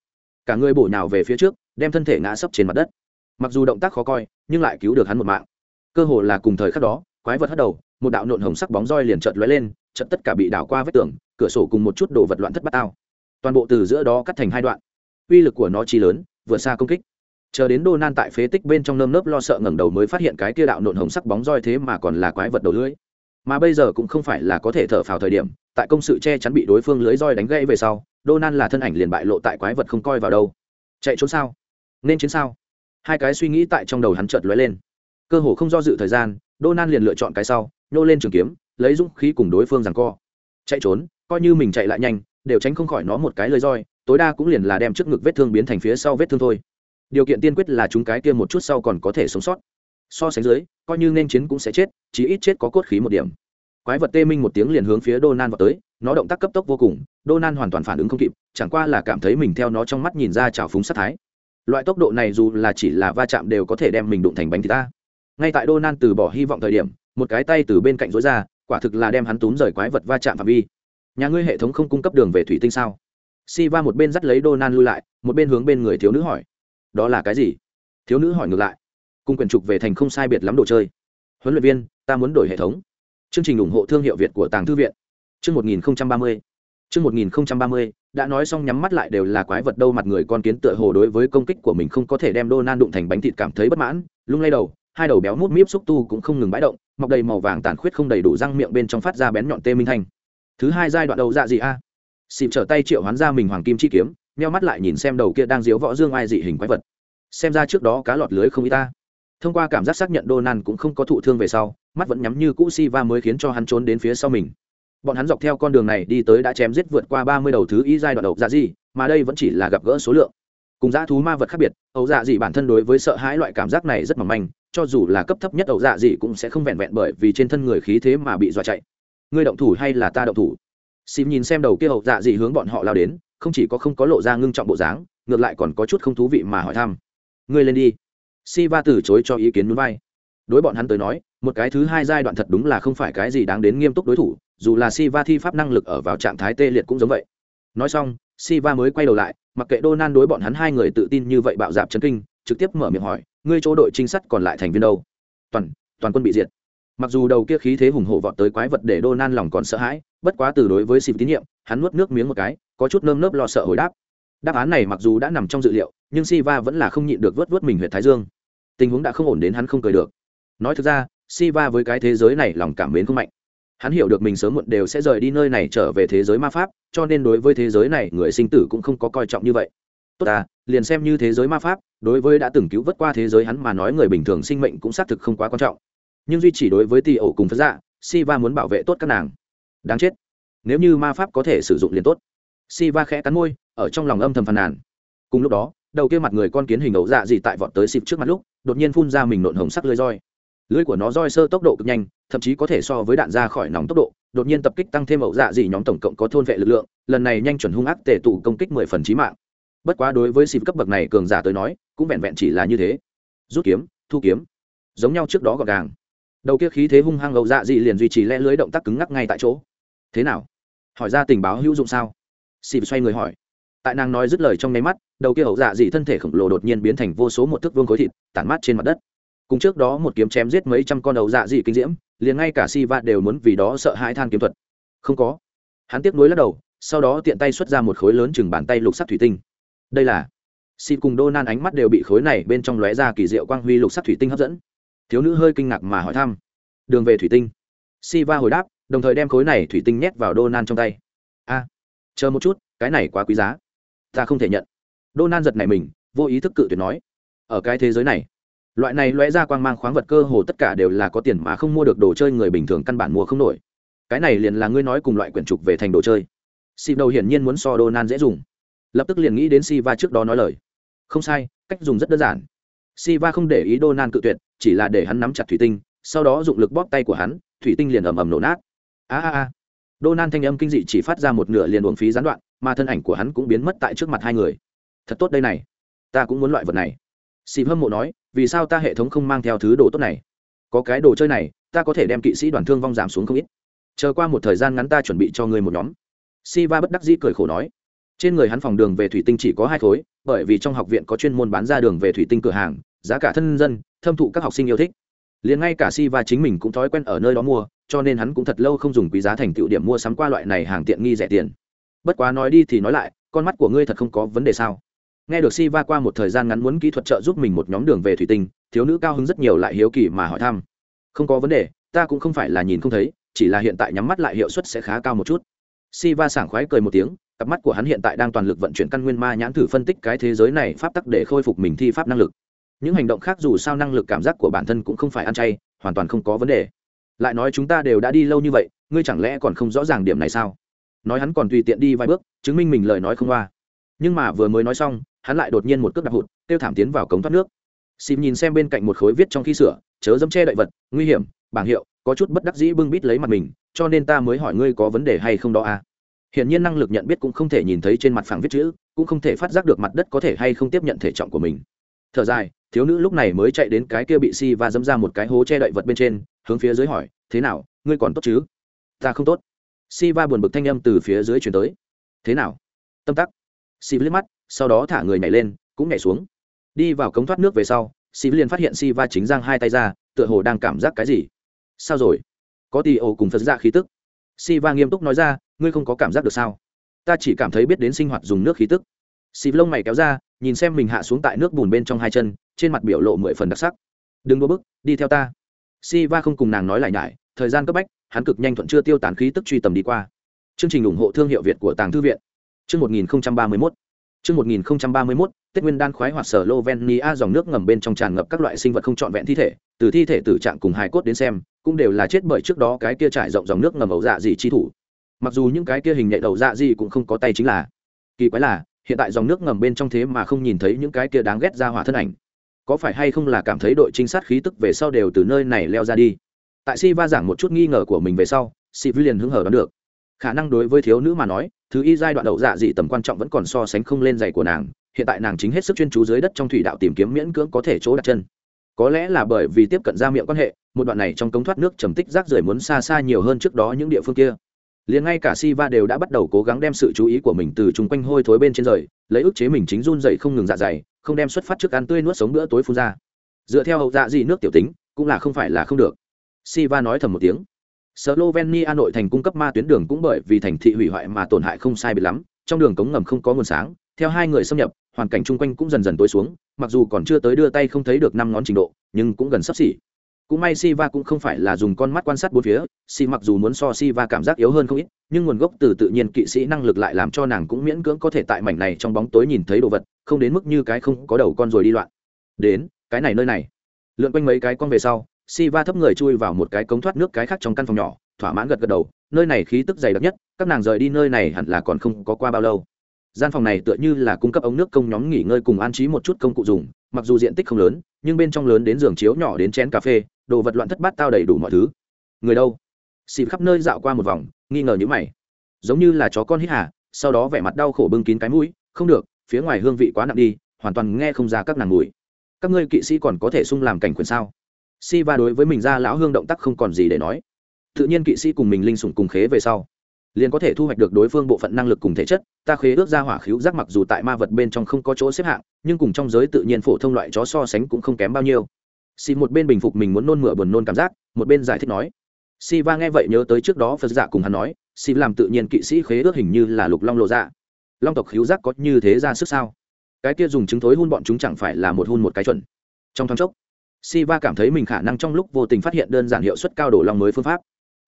Cả người bổ nhào về phía trước, đem thân thể ngã sấp trên mặt đất. Mặc dù động tác khó coi, nhưng lại cứu được hắn một mạng. Cơ hồ là cùng thời khắc đó, quái vật hất đầu, một đạo nộn hồng sắc bóng roi liền chợt lóe lên, chợt tất cả bị đảo qua vết tường, cửa sổ cùng một chút đồ vật loạn thất bát ao. Toàn bộ từ giữa đó cắt thành hai đoạn. Uy lực của nó chi lớn vượt xa công kích. Chờ đến đô nan tại phế tích bên trong nơm nớp lo sợ ngẩng đầu mới phát hiện cái kia đạo nộn hồng sắc bóng roi thế mà còn là quái vật đầu lưỡi mà bây giờ cũng không phải là có thể thở phào thời điểm, tại công sự che chắn bị đối phương lưới roi đánh gãy về sau đô là thân ảnh liền bại lộ tại quái vật không coi vào đâu. Chạy trốn sao? Nên chiến sao? Hai cái suy nghĩ tại trong đầu hắn chợt lóe lên. Cơ hồ không do dự thời gian đô liền lựa chọn cái sau, nhô lên trường kiếm, lấy dũng khí cùng đối phương rằng co. Chạy trốn, coi như mình chạy lại nhanh, đều tránh không khỏi nó một cái lưới roi, tối đa cũng liền là đem trước ngực vết thương biến thành phía sau vết thương thôi. Điều kiện tiên quyết là chúng cái kia một chút sau còn có thể sống sót so sánh dưới, coi như nên chiến cũng sẽ chết, chí ít chết có cốt khí một điểm. Quái vật tê minh một tiếng liền hướng phía đô nan vào tới, nó động tác cấp tốc vô cùng đô nan hoàn toàn phản ứng không kịp, chẳng qua là cảm thấy mình theo nó trong mắt nhìn ra trào phúng sát thái. Loại tốc độ này dù là chỉ là va chạm đều có thể đem mình đụng thành bánh thịt ta. Ngay tại đô nan từ bỏ hy vọng thời điểm, một cái tay từ bên cạnh rối ra, quả thực là đem hắn túm rời quái vật va chạm phạm vi. Nhà ngươi hệ thống không cung cấp đường về thủy tinh sao? Si va một bên dắt lấy đô nan lui lại, một bên hướng bên người thiếu nữ hỏi. Đó là cái gì? Thiếu nữ hỏi ngược lại cùng quyền trục về thành không sai biệt lắm đồ chơi. Huấn luyện viên, ta muốn đổi hệ thống. Chương trình ủng hộ thương hiệu việt của tàng thư viện. Chương một nghìn ba mươi. Chương một nghìn ba mươi, đã nói xong nhắm mắt lại đều là quái vật đâu mặt người con kiến tựa hồ đối với công kích của mình không có thể đem đô nan đụng thành bánh thịt cảm thấy bất mãn, lung lay đầu, hai đầu béo mút míp xúc tu cũng không ngừng bãi động, mọc đầy màu vàng tàn khuyết không đầy đủ răng miệng bên trong phát ra bén nhọn tê minh thanh. Thứ hai giai đoạn đầu dạ gì a. À? xịp trở tay triệu hoán ra mình hoàng kim chi kiếm neo mắt lại nhìn xem đầu kia đang diếu võ dương ai dị hình quái vật. Xem ra trước đó cá lọt lưới không y ta thông qua cảm giác xác nhận Donan cũng không có thụ thương về sau, mắt vẫn nhắm như cũ si va mới khiến cho hắn trốn đến phía sau mình. Bọn hắn dọc theo con đường này đi tới đã chém giết vượt qua ba mươi đầu thứ y giai đoạn đầu dạ gì mà đây vẫn chỉ là gặp gỡ số lượng. Cùng dã thú ma vật khác biệt ấu dạ dị bản thân đối với sợ hãi loại cảm giác này rất mỏng manh, cho dù là cấp thấp nhất ấu dạ dị cũng sẽ không vẹn vẹn bởi vì trên thân người khí thế mà bị dọa chạy. Ngươi động thủ hay là ta động thủ? Xím nhìn xem đầu kia ấu dạ dị hướng bọn họ lao đến, không chỉ có không có lộ ra ngưng trọng bộ dáng, ngược lại còn có chút không thú vị mà hỏi thăm. Ngươi lên đi si va từ chối cho ý kiến núi vai đối bọn hắn tới nói một cái thứ hai giai đoạn thật đúng là không phải cái gì đáng đến nghiêm túc đối thủ dù là si va thi pháp năng lực ở vào trạng thái tê liệt cũng giống vậy nói xong si va mới quay đầu lại mặc kệ Donan đối bọn hắn hai người tự tin như vậy bạo dạp chấn kinh, trực tiếp mở miệng hỏi, ngươi chỗ đội trinh sát còn lại thành viên đâu? Toàn, toàn quân bị diệt. Mặc dù đầu kia khí thế hùng hổ vọt tới quái vật để Donan lòng còn sợ hãi, bất quá từ đối với xịp tín nhiệm, hắn nuốt nước miếng một cái, có chút nơm nớp lo sợ hồi đáp. Đáp án này mặc dù đã nằm trong dự liệu, nhưng Siva vẫn là không nhịn được vớt vớt mình huyện thái dương. Tình huống đã không ổn đến hắn không cười được. Nói thực ra, Siva với cái thế giới này lòng cảm mến không mạnh. Hắn hiểu được mình sớm muộn đều sẽ rời đi nơi này trở về thế giới ma pháp cho nên đối với thế giới này người sinh tử cũng không có coi trọng như vậy. Tốt à liền xem như thế giới ma pháp đối với đã từng cứu vớt qua thế giới hắn mà nói người bình thường sinh mệnh cũng xác thực không quá quan trọng. Nhưng duy chỉ đối với tì ổ cùng phật dạ si va muốn bảo vệ tốt các nàng. Đáng chết. Nếu như ma pháp có thể sử dụng liền tốt. Si va khẽ cắn môi ở trong lòng âm thầm phàn nàn. Cùng lúc đó đầu kia mặt người con kiến hình ấu dạ gì tại vọt tới xịp trước mặt lúc, đột nhiên phun ra mình nộn hồng sắc lưới roi. Lưới của nó roi sơ tốc độ cực nhanh, thậm chí có thể so với đạn ra khỏi nòng tốc độ, đột nhiên tập kích tăng thêm ẩu dạ gì nhóm tổng cộng có thôn vệ lực lượng, lần này nhanh chuẩn hung ác tề tụ công kích mười phần trí mạng. Bất quá đối với xịp cấp bậc này cường giả tới nói, cũng vẹn vẹn chỉ là như thế. Rút kiếm, thu kiếm, giống nhau trước đó gọn gàng. Đầu kia khí thế hung hăng ẩu dạ gì liền duy trì lẽ lưới động tác cứng ngắc ngay tại chỗ. Thế nào? Hỏi ra tình báo hữu dụng sao? Xịp xoay người hỏi tại nàng nói dứt lời trong nháy mắt, đầu kia hậu dạ dị thân thể khổng lồ đột nhiên biến thành vô số một thước vương khối thịt, tản mát trên mặt đất. Cùng trước đó một kiếm chém giết mấy trăm con đầu dạ dị kinh diễm, liền ngay cả si va đều muốn vì đó sợ hãi than kiếm thuật. Không có. Hắn tiếp nối lắc đầu, sau đó tiện tay xuất ra một khối lớn chừng bàn tay lục sắc thủy tinh. Đây là si cùng đô nan ánh mắt đều bị khối này bên trong lóe ra kỳ diệu quang huy lục sắc thủy tinh hấp dẫn. Thiếu nữ hơi kinh ngạc mà hỏi thăm. Đường về thủy tinh. Si va hồi đáp, đồng thời đem khối này thủy tinh nhét vào đô nan trong tay. A, chờ một chút, cái này quá quý giá ta không thể nhận. Đô nan giật này mình, vô ý thức cự tuyệt nói, ở cái thế giới này, loại này lóe ra quang mang khoáng vật cơ hồ tất cả đều là có tiền mà không mua được đồ chơi người bình thường căn bản mua không nổi. Cái này liền là ngươi nói cùng loại quyển trục về thành đồ chơi. Xịp đầu hiển nhiên muốn so đô nan dễ dùng. Lập tức liền nghĩ đến si va trước đó nói lời. Không sai, cách dùng rất đơn giản. Si va không để ý đô nan cự tuyệt, chỉ là để hắn nắm chặt thủy tinh, sau đó dụng lực bóp tay của hắn, thủy tinh liền ầm ầm nổ nát. A a a. Đô nan thanh âm kinh dị chỉ phát ra một nửa liền uống phí gián đoạn mà thân ảnh của hắn cũng biến mất tại trước mặt hai người. Thật tốt đây này. Ta cũng muốn loại vật này. Xịp hâm mộ nói, vì sao ta hệ thống không mang theo thứ đồ tốt này? Có cái đồ chơi này, ta có thể đem kỵ sĩ đoàn thương vong giảm xuống không ít. Chờ qua một thời gian ngắn ta chuẩn bị cho ngươi một nhóm. Si va bất đắc dĩ cười khổ nói. Trên người hắn phòng đường về thủy tinh chỉ có hai khối, bởi vì trong học viện có chuyên môn bán ra đường về thủy tinh cửa hàng, giá cả thân dân, thâm thụ các học sinh yêu thích. Liền ngay cả si va chính mình cũng thói quen ở nơi đó mua, cho nên hắn cũng thật lâu không dùng quý giá thành tựu điểm mua sắm qua loại này hàng tiện nghi rẻ tiền bất quá nói đi thì nói lại, con mắt của ngươi thật không có vấn đề sao? Nghe được si va qua một thời gian ngắn muốn kỹ thuật trợ giúp mình một nhóm đường về thủy tinh, thiếu nữ cao hứng rất nhiều lại hiếu kỳ mà hỏi thăm. Không có vấn đề, ta cũng không phải là nhìn không thấy, chỉ là hiện tại nhắm mắt lại hiệu suất sẽ khá cao một chút. Si va sảng khoái cười một tiếng, cặp mắt của hắn hiện tại đang toàn lực vận chuyển căn nguyên ma nhãn thử phân tích cái thế giới này pháp tắc để khôi phục mình thi pháp năng lực. Những hành động khác dù sao năng lực cảm giác của bản thân cũng không phải ăn chay, hoàn toàn không có vấn đề. Lại nói chúng ta đều đã đi lâu như vậy, ngươi chẳng lẽ còn không rõ ràng điểm này sao? Nói hắn còn tùy tiện đi vài bước, chứng minh mình lời nói không qua. Nhưng mà vừa mới nói xong, hắn lại đột nhiên một cước đạp hụt, kêu thảm tiến vào cống thoát nước. Xịp nhìn xem bên cạnh một khối viết trong khi sửa, chớ dẫm che đậy vật, nguy hiểm, bảng hiệu, có chút bất đắc dĩ bưng bít lấy mặt mình, cho nên ta mới hỏi ngươi có vấn đề hay không đó à? Hiển nhiên năng lực nhận biết cũng không thể nhìn thấy trên mặt phẳng viết chữ, cũng không thể phát giác được mặt đất có thể hay không tiếp nhận thể trọng của mình. Thở dài, thiếu nữ lúc này mới chạy đến cái kia bị si và dẫm ra một cái hố che đậy vật bên trên, hướng phía dưới hỏi, thế nào, ngươi còn tốt chứ? Ta không tốt si va buồn bực thanh âm từ phía dưới chuyển tới. Thế nào? Tâm tắc. Si liếc mắt, sau đó thả người nhảy lên, cũng nhảy xuống. Đi vào cống thoát nước về sau si liền phát hiện si va chính giang hai tay ra, tựa hồ đang cảm giác cái gì. Sao rồi? Có tì ồ cùng phật ra khí tức. Si va nghiêm túc nói ra, ngươi không có cảm giác được sao? Ta chỉ cảm thấy biết đến sinh hoạt dùng nước khí tức. Xì lông mày kéo ra, nhìn xem mình hạ xuống tại nước bùn bên trong hai chân, trên mặt biểu lộ mười phần đặc sắc. Đừng đua bức, đi theo ta. Si va không cùng nàng nói lại nhải, thời gian cấp bách hắn cực nhanh thuận chưa tiêu tán khí tức truy tầm đi qua. Chương trình ủng hộ thương hiệu việt của tàng thư viện. Chương một nghìn ba mươi mốt. Chương một nghìn ba mươi mốt, tết nguyên đan khoái hoạt sở lovenia dòng nước ngầm bên trong tràn ngập các loại sinh vật không trọn vẹn thi thể, từ thi thể tử trạng cùng hài cốt đến xem, cũng đều là chết bởi trước đó cái kia trải rộng dòng nước ngầm ẩu dạ gì chi thủ. Mặc dù những cái kia hình nhạy đầu dạ gì cũng không có tay chính là. Kỳ quái là, hiện tại dòng nước ngầm bên trong thế mà không nhìn thấy những cái kia đáng ghét ra hỏa thân ảnh. Có phải hay không là cảm thấy đội trinh sát khí tức về sau đều từ nơi này leo ra đi? Tại si va giảng một chút nghi ngờ của mình về sau, si vi liền hứng hở đoán được. Khả năng đối với thiếu nữ mà nói, thứ y giai đoạn đậu dạ dị tầm quan trọng vẫn còn so sánh không lên giày của nàng, hiện tại nàng chính hết sức chuyên chú dưới đất trong thủy đạo tìm kiếm miễn cưỡng có thể chỗ đặt chân. Có lẽ là bởi vì tiếp cận ra miệng quan hệ, một đoạn này trong cống thoát nước trầm tích rác rưởi muốn xa xa nhiều hơn trước đó những địa phương kia. Liền ngay cả si va đều đã bắt đầu cố gắng đem sự chú ý của mình từ chung quanh hôi thối bên trên rời, lấy ức chế mình chính run dậy không ngừng dạ dày, không đem xuất phát trước ăn tươi nuốt sống bữa tối phun ra. Dựa theo hậu dạ dị nước tiểu tính, cũng là không phải là không được. Siva nói thầm một tiếng slovenia nội thành cung cấp ma tuyến đường cũng bởi vì thành thị hủy hoại mà tổn hại không sai biệt lắm trong đường cống ngầm không có nguồn sáng theo hai người xâm nhập hoàn cảnh chung quanh cũng dần dần tối xuống mặc dù còn chưa tới đưa tay không thấy được năm ngón trình độ nhưng cũng gần sắp xỉ cũng may Siva cũng không phải là dùng con mắt quan sát bốn phía, Si mặc dù muốn so Siva cảm giác yếu hơn không ít, nhưng nguồn gốc từ tự nhiên kỵ sĩ năng lực lại làm cho nàng cũng miễn cưỡng có thể tại mảnh này trong bóng tối nhìn thấy đồ vật, không đến mức như cái không có đầu con rồi đi loạn. Đến, cái này nơi này. Lượn quanh mấy cái con về sau, Siva thấp người chui vào một cái cống thoát nước cái khác trong căn phòng nhỏ, thỏa mãn gật gật đầu, nơi này khí tức dày đặc nhất, các nàng rời đi nơi này hẳn là còn không có qua bao lâu. gian phòng này tựa như là cung cấp ống nước công nhóm nghỉ ngơi cùng an trí một chút công cụ dùng mặc dù diện tích không lớn nhưng bên trong lớn đến giường chiếu nhỏ đến chén cà phê đồ vật loạn thất bát tao đầy đủ mọi thứ. Người đâu? Xịt khắp nơi dạo qua một vòng nghi ngờ như mày. Giống như là chó con hít hà sau đó vẻ mặt đau khổ bưng kín cái mũi không được phía ngoài hương vị quá nặng đi hoàn toàn nghe không ra các nàng mùi. Các ngươi kỵ sĩ còn có thể sung làm cảnh quyền sao? Si va đối với mình ra lão hương động tác không còn gì để nói. Tự nhiên kỵ sĩ cùng mình linh sủng cùng khế về sau, liền có thể thu hoạch được đối phương bộ phận năng lực cùng thể chất. Ta khế ước ra hỏa khíu giác mặc dù tại ma vật bên trong không có chỗ xếp hạng, nhưng cùng trong giới tự nhiên phổ thông loại chó so sánh cũng không kém bao nhiêu. Si một bên bình phục mình muốn nôn mửa buồn nôn cảm giác, một bên giải thích nói. Si va nghe vậy nhớ tới trước đó phật giả cùng hắn nói si làm tự nhiên kỵ sĩ khế ước hình như là lục long lộ dạ. Long tộc khíu giác có như thế ra sức sao? Cái kia dùng chứng thối hun bọn chúng chẳng phải là một hun một cái chuẩn. Trong thoáng chốc Siva cảm thấy mình khả năng trong lúc vô tình phát hiện đơn giản hiệu suất cao đổ long mới phương pháp.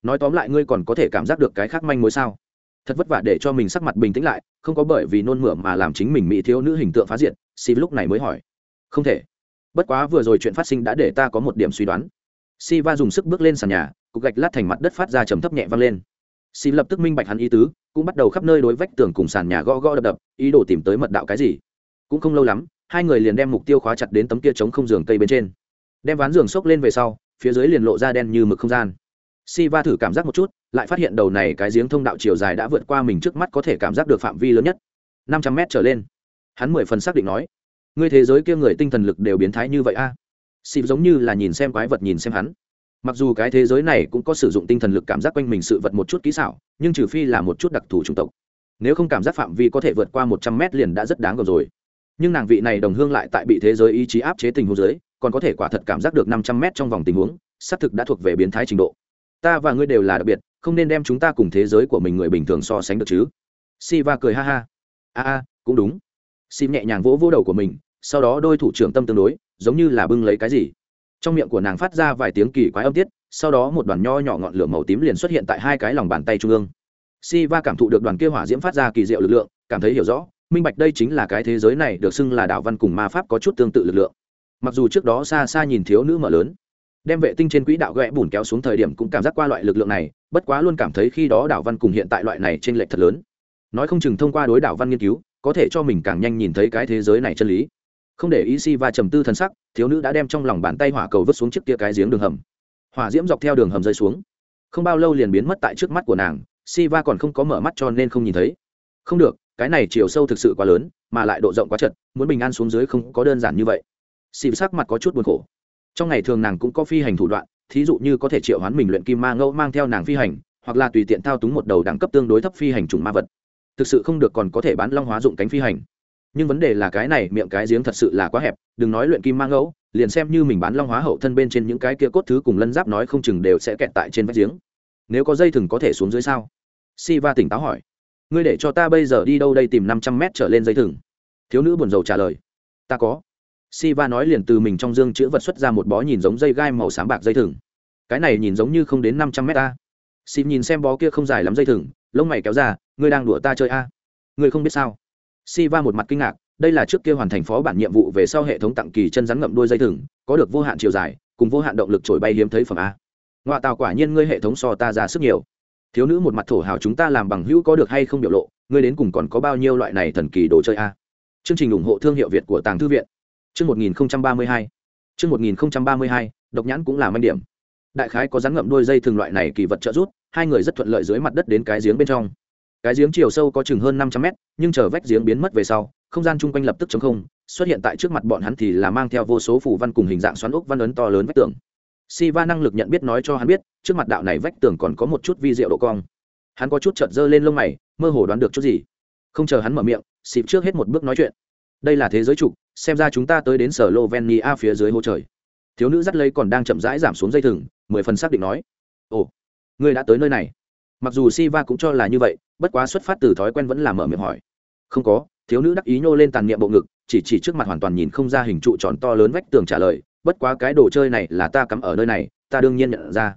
Nói tóm lại ngươi còn có thể cảm giác được cái khác manh mối sao? Thật vất vả để cho mình sắc mặt bình tĩnh lại, không có bởi vì nôn mửa mà làm chính mình mỹ thiếu nữ hình tượng phá diện Siva lúc này mới hỏi. Không thể. Bất quá vừa rồi chuyện phát sinh đã để ta có một điểm suy đoán. Siva dùng sức bước lên sàn nhà, cục gạch lát thành mặt đất phát ra trầm thấp nhẹ vang lên. Siva lập tức minh bạch hắn ý tứ, cũng bắt đầu khắp nơi đối vách tường cùng sàn nhà gõ gõ đập đập, ý đồ tìm tới mật đạo cái gì. Cũng không lâu lắm, hai người liền đem mục tiêu khóa chặt đến tấm kia chống không giường cây bên trên đem ván giường xốc lên về sau, phía dưới liền lộ ra đen như mực không gian. Si va thử cảm giác một chút, lại phát hiện đầu này cái giếng thông đạo chiều dài đã vượt qua mình trước mắt có thể cảm giác được phạm vi lớn nhất. Năm trăm mét trở lên. Hắn mười phần xác định nói, ngươi thế giới kia người tinh thần lực đều biến thái như vậy a? À? si giống như là nhìn xem quái vật nhìn xem hắn. Mặc dù cái thế giới này cũng có sử dụng tinh thần lực cảm giác quanh mình sự vật một chút kỹ xảo, nhưng trừ phi là một chút đặc thù chủng tộc. Nếu không cảm giác phạm vi có thể vượt qua một trăm mét liền đã rất đáng gờm rồi. Nhưng nàng vị này đồng hương lại tại bị thế giới ý chí áp chế tình huống giới còn có thể quả thật cảm giác được năm trăm mét trong vòng tình huống, xác thực đã thuộc về biến thái trình độ. Ta và ngươi đều là đặc biệt, không nên đem chúng ta cùng thế giới của mình người bình thường so sánh được chứ. Si va cười ha ha. A a, cũng đúng. Sim nhẹ nhàng vỗ vỗ đầu của mình, sau đó đôi thủ trưởng tâm tương đối, giống như là bưng lấy cái gì. Trong miệng của nàng phát ra vài tiếng kỳ quái âm tiết, sau đó một đoàn nho nhỏ ngọn lửa màu tím liền xuất hiện tại hai cái lòng bàn tay trung ương. Si va cảm thụ được đoàn kia hỏa diễm phát ra kỳ diệu lực lượng, cảm thấy hiểu rõ, minh bạch đây chính là cái thế giới này được xưng là đạo văn cùng ma pháp có chút tương tự lực lượng mặc dù trước đó xa xa nhìn thiếu nữ mở lớn, đem vệ tinh trên quỹ đạo ghẹ bùn kéo xuống thời điểm cũng cảm giác qua loại lực lượng này, bất quá luôn cảm thấy khi đó đảo văn cùng hiện tại loại này t r ê n lệch thật lớn. Nói không chừng thông qua đối đảo văn nghiên cứu, có thể cho mình càng nhanh nhìn thấy cái thế giới này chân lý. Không để ý si và trầm tư thân sắc, thiếu nữ đã đem trong lòng bàn tay hỏa cầu vứt xuống trước kia cái giếng đường hầm. Hỏa diễm dọc theo đường hầm rơi xuống. Không bao lâu liền biến mất tại trước mắt của nàng si va còn không có mở mắt cho nên không nhìn thấy. Không được, cái này chiều sâu thực sự quá lớn, mà lại độ rộng quá chật, muốn bình an xuống dưới không có đơn giản như vậy xịp sắc mặt có chút buồn khổ. Trong ngày thường nàng cũng có phi hành thủ đoạn, thí dụ như có thể triệu hoán mình luyện kim ma ngẫu mang theo nàng phi hành, hoặc là tùy tiện thao túng một đầu đẳng cấp tương đối thấp phi hành trùng ma vật. Thực sự không được còn có thể bán long hóa dụng cánh phi hành. Nhưng vấn đề là cái này miệng cái giếng thật sự là quá hẹp, đừng nói luyện kim ma ngẫu, liền xem như mình bán long hóa hậu thân bên trên những cái kia cốt thứ cùng lân giáp nói không chừng đều sẽ kẹt tại trên vách giếng. Nếu có dây thừng có thể xuống dưới sao? Si va tỉnh táo hỏi. Ngươi để cho ta bây giờ đi đâu đây tìm năm trăm mét trở lên dây thừng? Thiếu nữ buồn rầu trả lời. Ta có si va nói liền từ mình trong dương chữ vật xuất ra một bó nhìn giống dây gai màu sáng bạc dây thừng. Cái này nhìn giống như không đến năm trăm mét ta si nhìn xem bó kia không dài lắm dây thừng, lông mày kéo ra, ngươi đang đùa ta chơi a? Ngươi không biết sao? Si va một mặt kinh ngạc, đây là trước kia hoàn thành phó bản nhiệm vụ về sau hệ thống tặng kỳ chân rắn ngậm đuôi dây thừng, có được vô hạn chiều dài, cùng vô hạn động lực trổi bay hiếm thấy phẩm a. Ngoại tào quả nhiên ngươi hệ thống so ta ra sức nhiều. Thiếu nữ một mặt thổ hào chúng ta làm bằng hữu có được hay không biểu lộ, ngươi đến cùng còn có bao nhiêu loại này thần kỳ đồ chơi a? Chương trình ủng hộ thương hiệu việt của tàng thư viện chương một nghìn ba mươi hai. Chương một nghìn ba mươi hai, độc nhãn cũng là manh điểm. Đại khái có rắn ngậm đôi dây thường loại này kỳ vật trợ rút hai người rất thuận lợi dưới mặt đất đến cái giếng bên trong. Cái giếng chiều sâu có chừng hơn năm trăm mét, nhưng chờ vách giếng biến mất về sau, không gian chung quanh lập tức trống không, xuất hiện tại trước mặt bọn hắn thì là mang theo vô số phù văn cùng hình dạng xoắn ốc văn ấn to lớn vách tường. Siva năng lực nhận biết nói cho hắn biết, trước mặt đạo này vách tường còn có một chút vi diệu độ cong. Hắn có chút chợt dơ lên lông mày, mơ hồ đoán được chút gì. Không chờ hắn mở miệng, xịp trước hết một bước nói chuyện. Đây là thế giới trục xem ra chúng ta tới đến sở lovenia phía dưới hố trời. Thiếu nữ dắt lấy còn đang chậm rãi giảm xuống dây thừng, mười phần xác định nói, ồ, ngươi đã tới nơi này. Mặc dù si va cũng cho là như vậy, bất quá xuất phát từ thói quen vẫn là mở miệng hỏi. Không có. Thiếu nữ đắc ý nhô lên tàn niệm bộ ngực, chỉ chỉ trước mặt hoàn toàn nhìn không ra hình trụ tròn to lớn vách tường trả lời, bất quá cái đồ chơi này là ta cắm ở nơi này, ta đương nhiên nhận ra.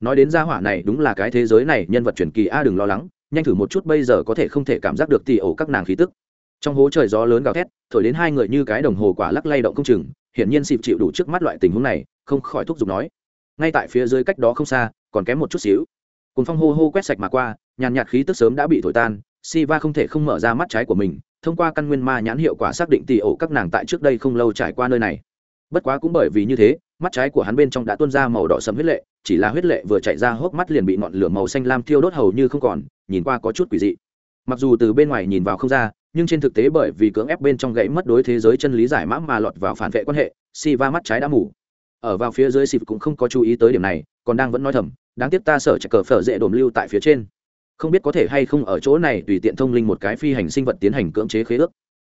Nói đến gia hỏa này đúng là cái thế giới này, nhân vật truyền kỳ a, đừng lo lắng, nhanh thử một chút bây giờ có thể không thể cảm giác được tì ổ các nàng khí tức trong hố trời gió lớn gào thét, thổi đến hai người như cái đồng hồ quả lắc lay động không chừng, hiển nhiên xịp chịu đủ trước mắt loại tình huống này, không khỏi thúc giục nói. Ngay tại phía dưới cách đó không xa, còn kém một chút xíu. Cùng phong hô hô quét sạch mà qua, nhàn nhạt khí tức sớm đã bị thổi tan si va không thể không mở ra mắt trái của mình, thông qua căn nguyên ma nhãn hiệu quả xác định tỷ ổ các nàng tại trước đây không lâu trải qua nơi này. Bất quá cũng bởi vì như thế, mắt trái của hắn bên trong đã tuôn ra màu đỏ sẫm huyết lệ, chỉ là huyết lệ vừa chạy ra hốc mắt liền bị ngọn lửa màu xanh lam thiêu đốt hầu như không còn, nhìn qua có chút quỷ dị mặc dù từ bên ngoài nhìn vào không ra, nhưng trên thực tế bởi vì cưỡng ép bên trong gãy mất đối thế giới chân lý giải mã mà lọt vào phản vệ quan hệ si va mắt trái đã mù. Ở vào phía dưới xịp cũng không có chú ý tới điểm này, còn đang vẫn nói thầm, đáng tiếc ta sợ chạy cờ phở dễ đồm lưu tại phía trên. Không biết có thể hay không ở chỗ này tùy tiện thông linh một cái phi hành sinh vật tiến hành cưỡng chế khế ước.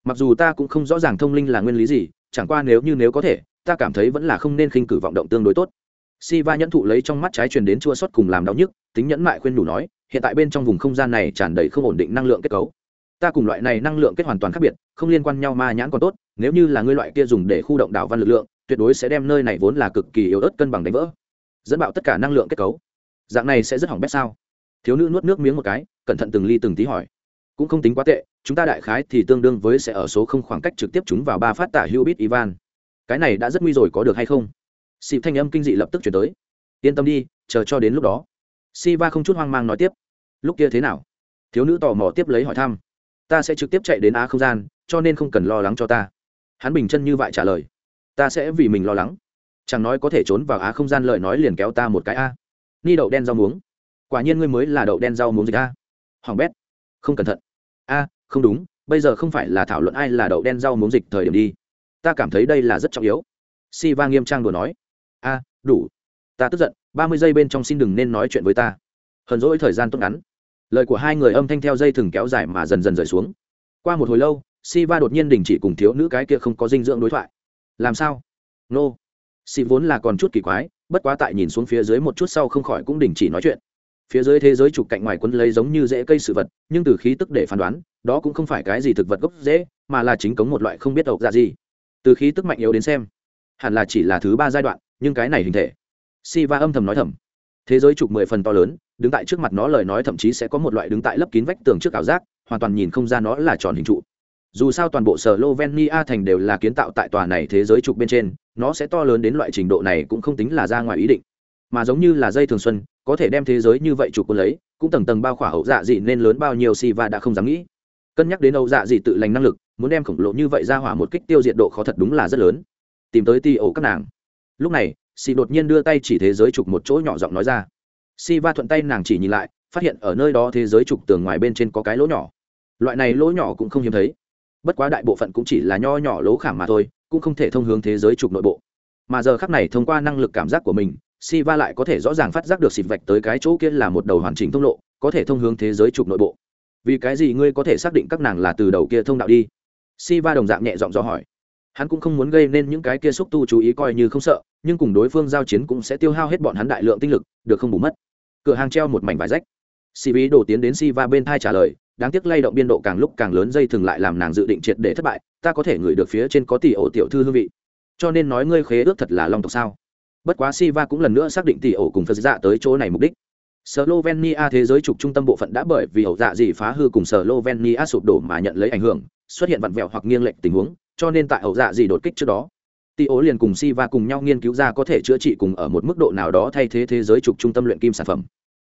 Mặc dù ta cũng không rõ ràng thông linh là nguyên lý gì, chẳng qua nếu như nếu có thể, ta cảm thấy vẫn là không nên khinh cử vọng động tương đối tốt. Si va nhẫn thụ lấy trong mắt trái truyền đến chua xót cùng làm đau nhức, tính nhẫn mại khuyên đủ nói hiện tại bên trong vùng không gian này tràn đầy không ổn định năng lượng kết cấu. Ta cùng loại này năng lượng kết hoàn toàn khác biệt, không liên quan nhau ma nhãn còn tốt, nếu như là ngươi loại kia dùng để khu động đảo văn lực lượng, tuyệt đối sẽ đem nơi này vốn là cực kỳ yếu ớt cân bằng đánh vỡ, dẫn bạo tất cả năng lượng kết cấu. Dạng này sẽ rất hỏng bét sao? Thiếu nữ nuốt nước miếng một cái, cẩn thận từng ly từng tí hỏi. Cũng không tính quá tệ, chúng ta đại khái thì tương đương với sẽ ở số không khoảng cách trực tiếp chúng vào ba phát tả hữu bít ivan. Cái này đã rất nguy rồi có được hay không? Xịp thanh âm kinh dị lập tức chuyển tới. Yên tâm đi, chờ cho đến lúc đó si va không chút hoang mang nói tiếp. Lúc kia thế nào? Thiếu nữ tò mò tiếp lấy hỏi thăm. Ta sẽ trực tiếp chạy đến á không gian, cho nên không cần lo lắng cho ta. Hắn bình chân như vậy trả lời. Ta sẽ vì mình lo lắng. Chẳng nói có thể trốn vào á không gian lời nói liền kéo ta một cái a. Ni đậu đen rau muống. Quả nhiên ngươi mới là đậu đen rau muống dịch a. Hoàng bét. Không cẩn thận. A, không đúng, bây giờ không phải là thảo luận ai là đậu đen rau muống dịch thời điểm đi. Ta cảm thấy đây là rất trọng yếu. Si va nghiêm trang đùa nói. A, đủ ta tức giận, ba mươi giây bên trong xin đừng nên nói chuyện với ta. Hờn dỗi thời gian tốt ngắn. Lời của hai người âm thanh theo dây thừng kéo dài mà dần dần rời xuống. Qua một hồi lâu si va đột nhiên đình chỉ cùng thiếu nữ cái kia không có dinh dưỡng đối thoại. Làm sao? Nô、no. si vốn là còn chút kỳ quái, bất quá tại nhìn xuống phía dưới một chút sau không khỏi cũng đình chỉ nói chuyện. Phía dưới thế giới trục cạnh ngoài quân lấy giống như dễ cây sự vật, nhưng từ khí tức để phán đoán, đó cũng không phải cái gì thực vật gốc dễ mà là chính cống một loại không biết ộc dạ gì. Từ khí tức mạnh yếu đến xem, hẳn là chỉ là thứ ba giai đoạn, nhưng cái này hình thể si va âm thầm nói thầm. Thế giới chụp mười phần to lớn, đứng tại trước mặt nó lời nói thậm chí sẽ có một loại đứng tại lấp kín vách tường trước ảo giác, hoàn toàn nhìn không ra nó là tròn hình trụ. Dù sao toàn bộ sở lovenia thành đều là kiến tạo tại tòa này thế giới trục bên trên, nó sẽ to lớn đến loại trình độ này cũng không tính là ra ngoài ý định. Mà giống như là dây thường xuân, có thể đem thế giới như vậy trục quân lấy, cũng tầng tầng bao khỏa hậu dạ dị nên lớn bao nhiêu si và đã không dám nghĩ. Cân nhắc đến âu dạ dị tự lành năng lực, muốn đem khổng lồ như vậy ra hỏa một kích tiêu diệt độ khó thật đúng là rất lớn. Tìm tới ti ổ các nàng. Lúc này si đột nhiên đưa tay chỉ thế giới trục một chỗ nhỏ giọng nói ra. Si va thuận tay nàng chỉ nhìn lại, phát hiện ở nơi đó thế giới trục tường ngoài bên trên có cái lỗ nhỏ. Loại này lỗ nhỏ cũng không hiếm thấy. Bất quá đại bộ phận cũng chỉ là nho nhỏ lỗ khảm mà thôi, cũng không thể thông hướng thế giới trục nội bộ. Mà giờ khắc này thông qua năng lực cảm giác của mình si va lại có thể rõ ràng phát giác được xịt vạch tới cái chỗ kia là một đầu hoàn chỉnh thông lộ, có thể thông hướng thế giới trục nội bộ. Vì cái gì ngươi có thể xác định các nàng là từ đầu kia thông đạo đi? Si va đồng dạng nhẹ giọng do hỏi hắn cũng không muốn gây nên những cái kia xúc tu chú ý coi như không sợ nhưng cùng đối phương giao chiến cũng sẽ tiêu hao hết bọn hắn đại lượng tinh lực được không bù mất. Cửa hàng treo một mảnh vải rách. Si ví đổ tiến đến si va bên thai trả lời đáng tiếc lay động biên độ càng lúc càng lớn dây thường lại làm nàng dự định triệt để thất bại ta có thể ngửi được phía trên có tỷ ổ tiểu thư hương vị. Cho nên nói ngươi khế ước thật là long tộc sao? Bất quá si va cũng lần nữa xác định tỷ ổ cùng phật dạ tới chỗ này mục đích. Slovenia thế giới trục trung tâm bộ phận đã bởi vì ẩu dạ gì phá hư cùng Slovenia sụp đổ mà nhận lấy ảnh hưởng, xuất hiện vặn vẹo hoặc nghiêng lệch tình huống, cho nên tại ẩu dạ gì đột kích trước đó, Tỷ ố liền cùng Si Va cùng nhau nghiên cứu ra có thể chữa trị cùng ở một mức độ nào đó thay thế thế giới trục trung tâm luyện kim sản phẩm.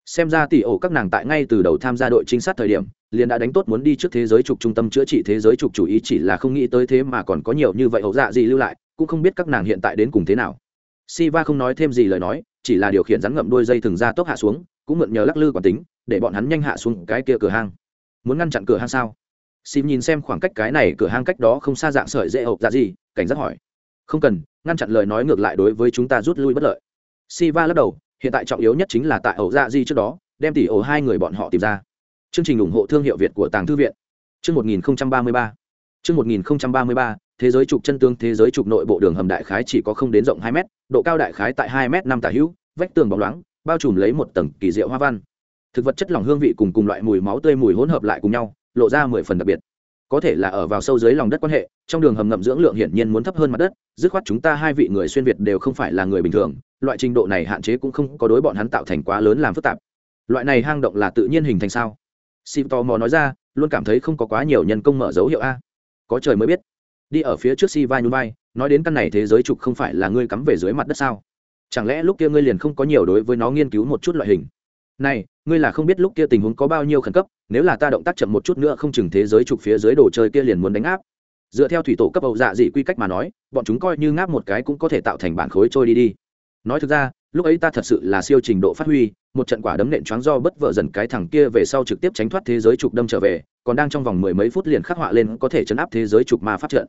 Xem ra tỷ ổ các nàng tại ngay từ đầu tham gia đội trinh sát thời điểm, liền đã đánh tốt muốn đi trước thế giới trục trung tâm chữa trị thế giới trục chủ ý chỉ là không nghĩ tới thế mà còn có nhiều như vậy ẩu dạ gì lưu lại, cũng không biết các nàng hiện tại đến cùng thế nào. Si Va không nói thêm gì lời nói, chỉ là điều khiển rắn ngậm đuôi dây thường ra tốc hạ xuống, cũng mượn nhờ lắc lư quản tính, để bọn hắn nhanh hạ xuống cái kia cửa hang. Muốn ngăn chặn cửa hang sao? Sim nhìn xem khoảng cách cái này cửa hang cách đó không xa dạng sợi dễ ộp dạ gì, cảnh giác hỏi. Không cần ngăn chặn lời nói ngược lại đối với chúng ta rút lui bất lợi. Siva lắc đầu hiện tại trọng yếu nhất chính là tại ẩu dạ di trước đó đem tỷ ổ hai người bọn họ tìm ra. Chương trình ủng hộ thương hiệu việt của tàng thư viện. Chương một nghìn ba mươi ba. Chương một nghìn ba mươi ba thế giới trục chân tương thế giới trục nội bộ đường hầm đại khái chỉ có không đến rộng hai m độ cao đại khái tại hai m năm tả hữu vách tường bóng loáng bao trùm lấy một tầng kỳ diệu hoa văn. Thực vật chất lỏng hương vị cùng cùng loại mùi máu tươi mùi hỗn hợp lại cùng nhau lộ ra mười phần đặc biệt. Có thể là ở vào sâu dưới lòng đất quan hệ, trong đường hầm ngầm dưỡng lượng hiển nhiên muốn thấp hơn mặt đất, dứt khoát chúng ta hai vị người xuyên việt đều không phải là người bình thường, loại trình độ này hạn chế cũng không có đối bọn hắn tạo thành quá lớn làm phức tạp. Loại này hang động là tự nhiên hình thành sao? Sim tò mò nói ra, luôn cảm thấy không có quá nhiều nhân công mở dấu hiệu a. Có trời mới biết. Đi ở phía trước si vai nhún vai nói đến căn này thế giới trục không phải là ngươi cắm về dưới mặt đất sao? Chẳng lẽ lúc kia ngươi liền không có nhiều đối với nó nghiên cứu một chút loại hình? Này ngươi là không biết lúc kia tình huống có bao nhiêu khẩn cấp, nếu là ta động tác chậm một chút nữa không chừng thế giới trục phía dưới đồ chơi kia liền muốn đánh áp. Dựa theo thủy tổ cấp ẩu dạ dị quy cách mà nói, bọn chúng coi như ngáp một cái cũng có thể tạo thành bản khối trôi đi đi. Nói thực ra, lúc ấy ta thật sự là siêu trình độ phát huy, một trận quả đấm nện choáng do bất vợ dần cái thằng kia về sau trực tiếp tránh thoát thế giới trục đâm trở về, còn đang trong vòng mười mấy phút liền khắc họa lên có thể chấn áp thế giới trục ma pháp trận.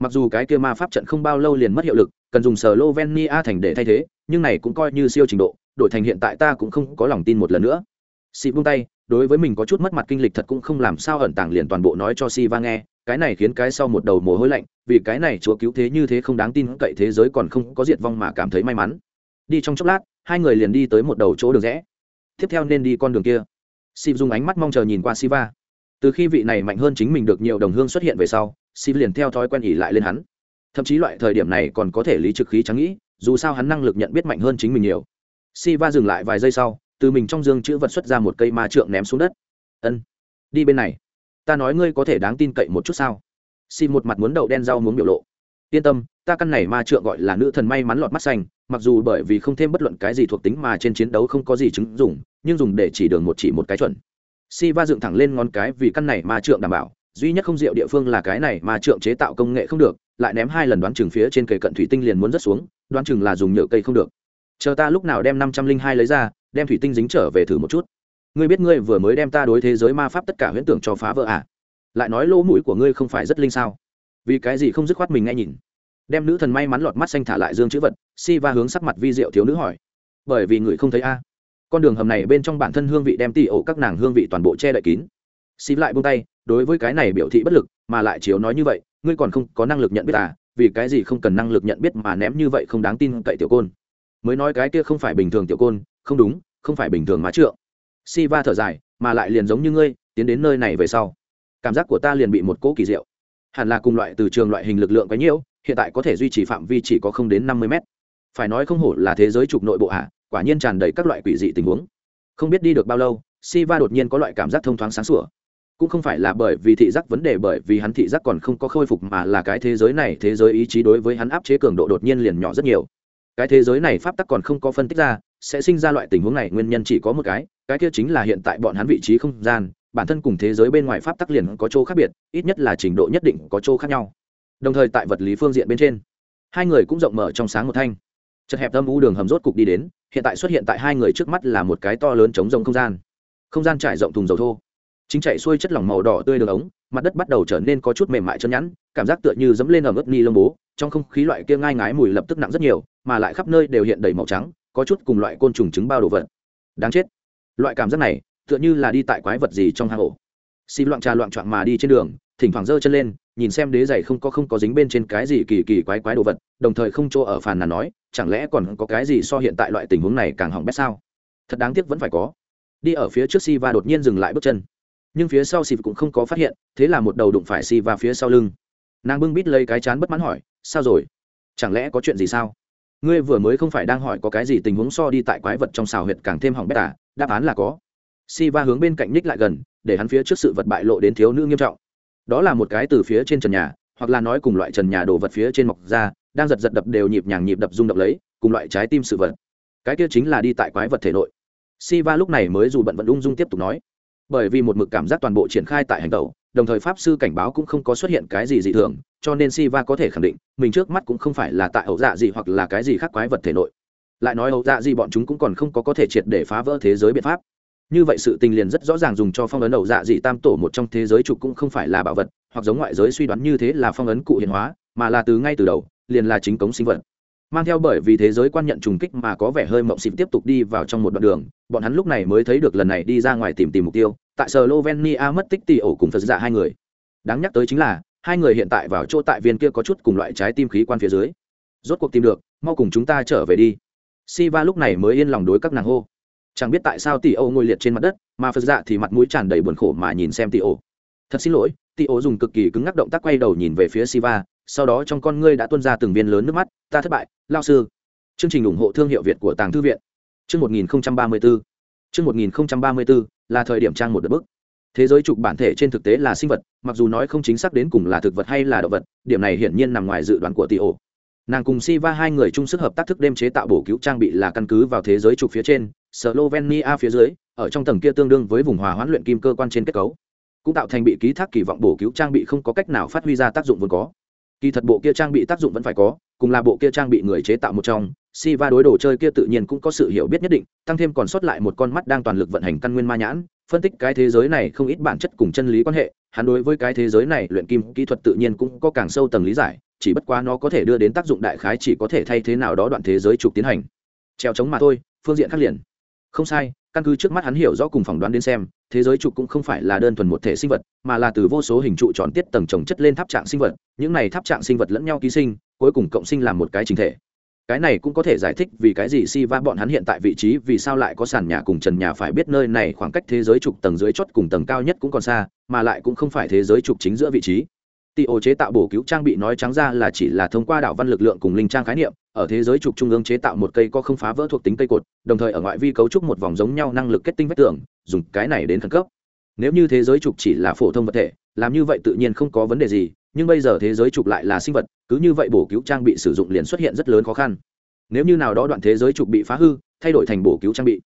Mặc dù cái kia ma pháp trận không bao lâu liền mất hiệu lực, cần dùng sờ lovenia thành để thay thế, nhưng này cũng coi như siêu trình độ, đổi thành hiện tại ta cũng không có lòng tin một lần nữa xị buông tay đối với mình có chút mất mặt kinh lịch thật cũng không làm sao ẩn tàng liền toàn bộ nói cho si va nghe cái này khiến cái sau một đầu mồ hôi lạnh vì cái này chúa cứu thế như thế không đáng tin cậy thế giới còn không có diệt vong mà cảm thấy may mắn đi trong chốc lát hai người liền đi tới một đầu chỗ đường rẽ tiếp theo nên đi con đường kia Sim dùng ánh mắt mong chờ nhìn qua Siva. Từ khi vị này mạnh hơn chính mình được nhiều đồng hương xuất hiện về sau, Sim liền theo thói quen ỉ lại lên hắn. Thậm chí loại thời điểm này còn có thể lý trực khí trắng nghĩ, dù sao hắn năng lực nhận biết mạnh hơn chính mình nhiều. Siva dừng lại vài giây sau, từ mình trong dương chữ vật xuất ra một cây ma trượng ném xuống đất. "Ân, đi bên này. Ta nói ngươi có thể đáng tin cậy một chút sao?" xin một mặt muốn đậu đen rau muốn biểu lộ. "Yên tâm, ta căn này ma trượng gọi là nữ thần may mắn lọt mắt xanh, mặc dù bởi vì không thêm bất luận cái gì thuộc tính mà trên chiến đấu không có gì chứng dùng, nhưng dùng để chỉ đường một chỉ một cái chuẩn si va dựng thẳng lên ngón cái vì căn này ma trượng đảm bảo duy nhất không diệu địa phương là cái này ma trượng chế tạo công nghệ không được lại ném hai lần đoán chừng phía trên cây cận thủy tinh liền muốn rớt xuống đoán chừng là dùng nhựa cây không được chờ ta lúc nào đem năm trăm linh hai lấy ra đem thủy tinh dính trở về thử một chút. Ngươi biết ngươi vừa mới đem ta đối thế giới ma pháp tất cả huyễn tưởng cho phá vỡ à? Lại nói lỗ mũi của ngươi không phải rất linh sao? Vì cái gì không dứt khoát mình nghe nhìn? Đem nữ thần may mắn lọt mắt xanh thả lại dương chữ vật si va hướng sắc mặt vi diệu thiếu nữ hỏi. Bởi vì người không thấy a. Con đường hầm này bên trong bản thân hương vị đem tỉ ổ các nàng hương vị toàn bộ che đậy kín. Si lại buông tay, đối với cái này biểu thị bất lực, mà lại chiếu nói như vậy, ngươi còn không có năng lực nhận biết à? Vì cái gì không cần năng lực nhận biết mà ném như vậy không đáng tin cậy tiểu côn? Mới nói cái kia không phải bình thường tiểu côn không đúng, không phải bình thường má trượng. Si va thở dài, mà lại liền giống như ngươi, tiến đến nơi này về sau. Cảm giác của ta liền bị một cỗ kỳ diệu. Hẳn là cùng loại từ trường loại hình lực lượng quấy nhiễu hiện tại có thể duy trì phạm vi chỉ có không đến năm mươi mét. Phải nói không hổ là thế giới trục nội bộ hạ, quả nhiên tràn đầy các loại quỷ dị tình huống. Không biết đi được bao lâu, Siva đột nhiên có loại cảm giác thông thoáng sáng sủa. Cũng không phải là bởi vì thị giác vấn đề, bởi vì hắn thị giác còn không có khôi phục mà là cái thế giới này, thế giới ý chí đối với hắn áp chế cường độ đột nhiên liền nhỏ rất nhiều. Cái thế giới này pháp tắc còn không có phân tích ra sẽ sinh ra loại tình huống này, nguyên nhân chỉ có một cái cái kia chính là hiện tại bọn hắn vị trí không gian, bản thân cùng thế giới bên ngoài pháp tắc liền có chỗ khác biệt, ít nhất là trình độ nhất định có chỗ khác nhau. Đồng thời tại vật lý phương diện bên trên, hai người cũng rộng mở trong sáng một thanh. Chật hẹp âm u đường hầm rốt cục đi đến, hiện tại xuất hiện tại hai người trước mắt là một cái to lớn chống rông không gian. Không gian trải rộng thùng dầu thô. Chính chạy xuôi chất lỏng màu đỏ tươi đường ống, mặt đất bắt đầu trở nên có chút mềm mại chân nhẵn, cảm giác tựa như dẫm lên ở mức ni lông bố, trong không khí loại kia ngai ngái mùi lập tức nặng rất nhiều, mà lại khắp nơi đều hiện đầy màu trắng có chút cùng loại côn trùng trứng bao đồ vật. Đáng chết. Loại cảm giác này, tựa như là đi tại quái vật gì trong hang ổ. Xì loạn trà loạn trọn mà đi trên đường, thỉnh thoảng giơ chân lên, nhìn xem đế giày không có không có dính bên trên cái gì kỳ kỳ quái quái đồ vật, đồng thời không chỗ ở phàn nàn nói, chẳng lẽ còn có cái gì so hiện tại loại tình huống này càng hỏng bét sao? Thật đáng tiếc vẫn phải có. Đi ở phía trước si va đột nhiên dừng lại bước chân. Nhưng phía sau si cũng không có phát hiện, thế là một đầu đụng phải si va phía sau lưng. Nàng bưng bít lấy cái chán bất mãn hỏi, sao rồi? Chẳng lẽ có chuyện gì sao? Ngươi vừa mới không phải đang hỏi có cái gì tình huống so đi tại quái vật trong xào huyệt càng thêm hỏng bét à? Đáp án là có. Si va hướng bên cạnh ních lại gần, để hắn phía trước sự vật bại lộ đến thiếu nữ nghiêm trọng. Đó là một cái từ phía trên trần nhà, hoặc là nói cùng loại trần nhà đổ vật phía trên mọc ra, đang giật giật đập đều nhịp nhàng nhịp đập rung động lấy, cùng loại trái tim sự vật. Cái kia chính là đi tại quái vật thể nội. Siva lúc này mới dù bận vận ung dung tiếp tục nói. Bởi vì một mực cảm giác toàn bộ triển khai tại hành tẩu đồng thời pháp sư cảnh báo cũng không có xuất hiện cái gì dị thường, cho nên Siva có thể khẳng định, mình trước mắt cũng không phải là tại ẩu dạ gì hoặc là cái gì khác quái vật thể nội. Lại nói ẩu dạ gì bọn chúng cũng còn không có có thể triệt để phá vỡ thế giới biện pháp. Như vậy sự tình liền rất rõ ràng dùng cho phong ấn ẩu dạ dị tam tổ một trong thế giới trục cũng không phải là bảo vật, hoặc giống ngoại giới suy đoán như thế là phong ấn cụ hiện hóa, mà là từ ngay từ đầu, liền là chính cống sinh vật. Mang theo bởi vì thế giới quan nhận trùng kích mà có vẻ hơi mộng xịp tiếp tục đi vào trong một đoạn đường, bọn hắn lúc này mới thấy được lần này đi ra ngoài tìm tìm mục tiêu tại Slovenia mất tích tỷ ổ cùng Phật giả hai người. Đáng nhắc tới chính là, hai người hiện tại vào chỗ tại viên kia có chút cùng loại trái tim khí quan phía dưới. Rốt cuộc tìm được, mau cùng chúng ta trở về đi. Siva lúc này mới yên lòng đối các nàng hô. Chẳng biết tại sao tỷ ổ ngồi liệt trên mặt đất, mà Phật giả thì mặt mũi tràn đầy buồn khổ mà nhìn xem tỷ ổ. Thật xin lỗi, tỷ ổ dùng cực kỳ cứng ngắc động tác quay đầu nhìn về phía Siva, sau đó trong con ngươi đã tuôn ra từng viên lớn nước mắt, ta thất bại, lão sư. Chương trình ủng hộ thương hiệu Việt của Tàng Thư viện. Chương 1034. Chương 1034, là thời điểm trang một đợt bức. Thế giới trục bản thể trên thực tế là sinh vật, mặc dù nói không chính xác đến cùng là thực vật hay là động vật, điểm này hiển nhiên nằm ngoài dự đoán của tỷ ổ nàng cùng siva hai người chung sức hợp tác thức đêm chế tạo bổ cứu trang bị là căn cứ vào thế giới trục phía trên, slovenia phía dưới, ở trong tầng kia tương đương với vùng hòa hoãn luyện kim cơ quan trên kết cấu. Cũng tạo thành bị ký thác kỳ vọng bổ cứu trang bị không có cách nào phát huy ra tác dụng vốn có. Kỳ thật bộ kia trang bị tác dụng vẫn phải có, cùng là bộ kia trang bị người chế tạo một trong si va đối đồ chơi kia tự nhiên cũng có sự hiểu biết nhất định, tăng thêm còn sót lại một con mắt đang toàn lực vận hành căn nguyên ma nhãn, phân tích cái thế giới này không ít bản chất cùng chân lý quan hệ. Hắn đối với cái thế giới này luyện kim kỹ thuật tự nhiên cũng có càng sâu tầng lý giải, chỉ bất quá nó có thể đưa đến tác dụng đại khái chỉ có thể thay thế nào đó đoạn thế giới trục tiến hành. Treo chống mà thôi, phương diện khác liền. Không sai, căn cứ trước mắt hắn hiểu rõ cùng phỏng đoán đến xem, thế giới trục cũng không phải là đơn thuần một thể sinh vật, mà là từ vô số hình trụ tròn tiết tầng trồng chất lên tháp trạng sinh vật. Những này tháp trạng sinh vật lẫn nhau ký sinh, cuối cùng cộng sinh làm một cái chính thể cái này cũng có thể giải thích vì cái gì si va bọn hắn hiện tại vị trí vì sao lại có sàn nhà cùng trần nhà phải biết nơi này khoảng cách thế giới trục tầng dưới chót cùng tầng cao nhất cũng còn xa mà lại cũng không phải thế giới trục chính giữa vị trí Tị ổ chế tạo bổ cứu trang bị nói trắng ra là chỉ là thông qua đạo văn lực lượng cùng linh trang khái niệm, ở thế giới trục trung ương chế tạo một cây có không phá vỡ thuộc tính cây cột, đồng thời ở ngoại vi cấu trúc một vòng giống nhau năng lực kết tinh vách tường, dùng cái này đến khẩn cấp. Nếu như thế giới trục chỉ là phổ thông vật thể, làm như vậy tự nhiên không có vấn đề gì, nhưng bây giờ thế giới trục lại là sinh vật, cứ như vậy bổ cứu trang bị sử dụng liền xuất hiện rất lớn khó khăn. Nếu như nào đó đoạn thế giới trục bị phá hư, thay đổi thành bổ cứu trang bị,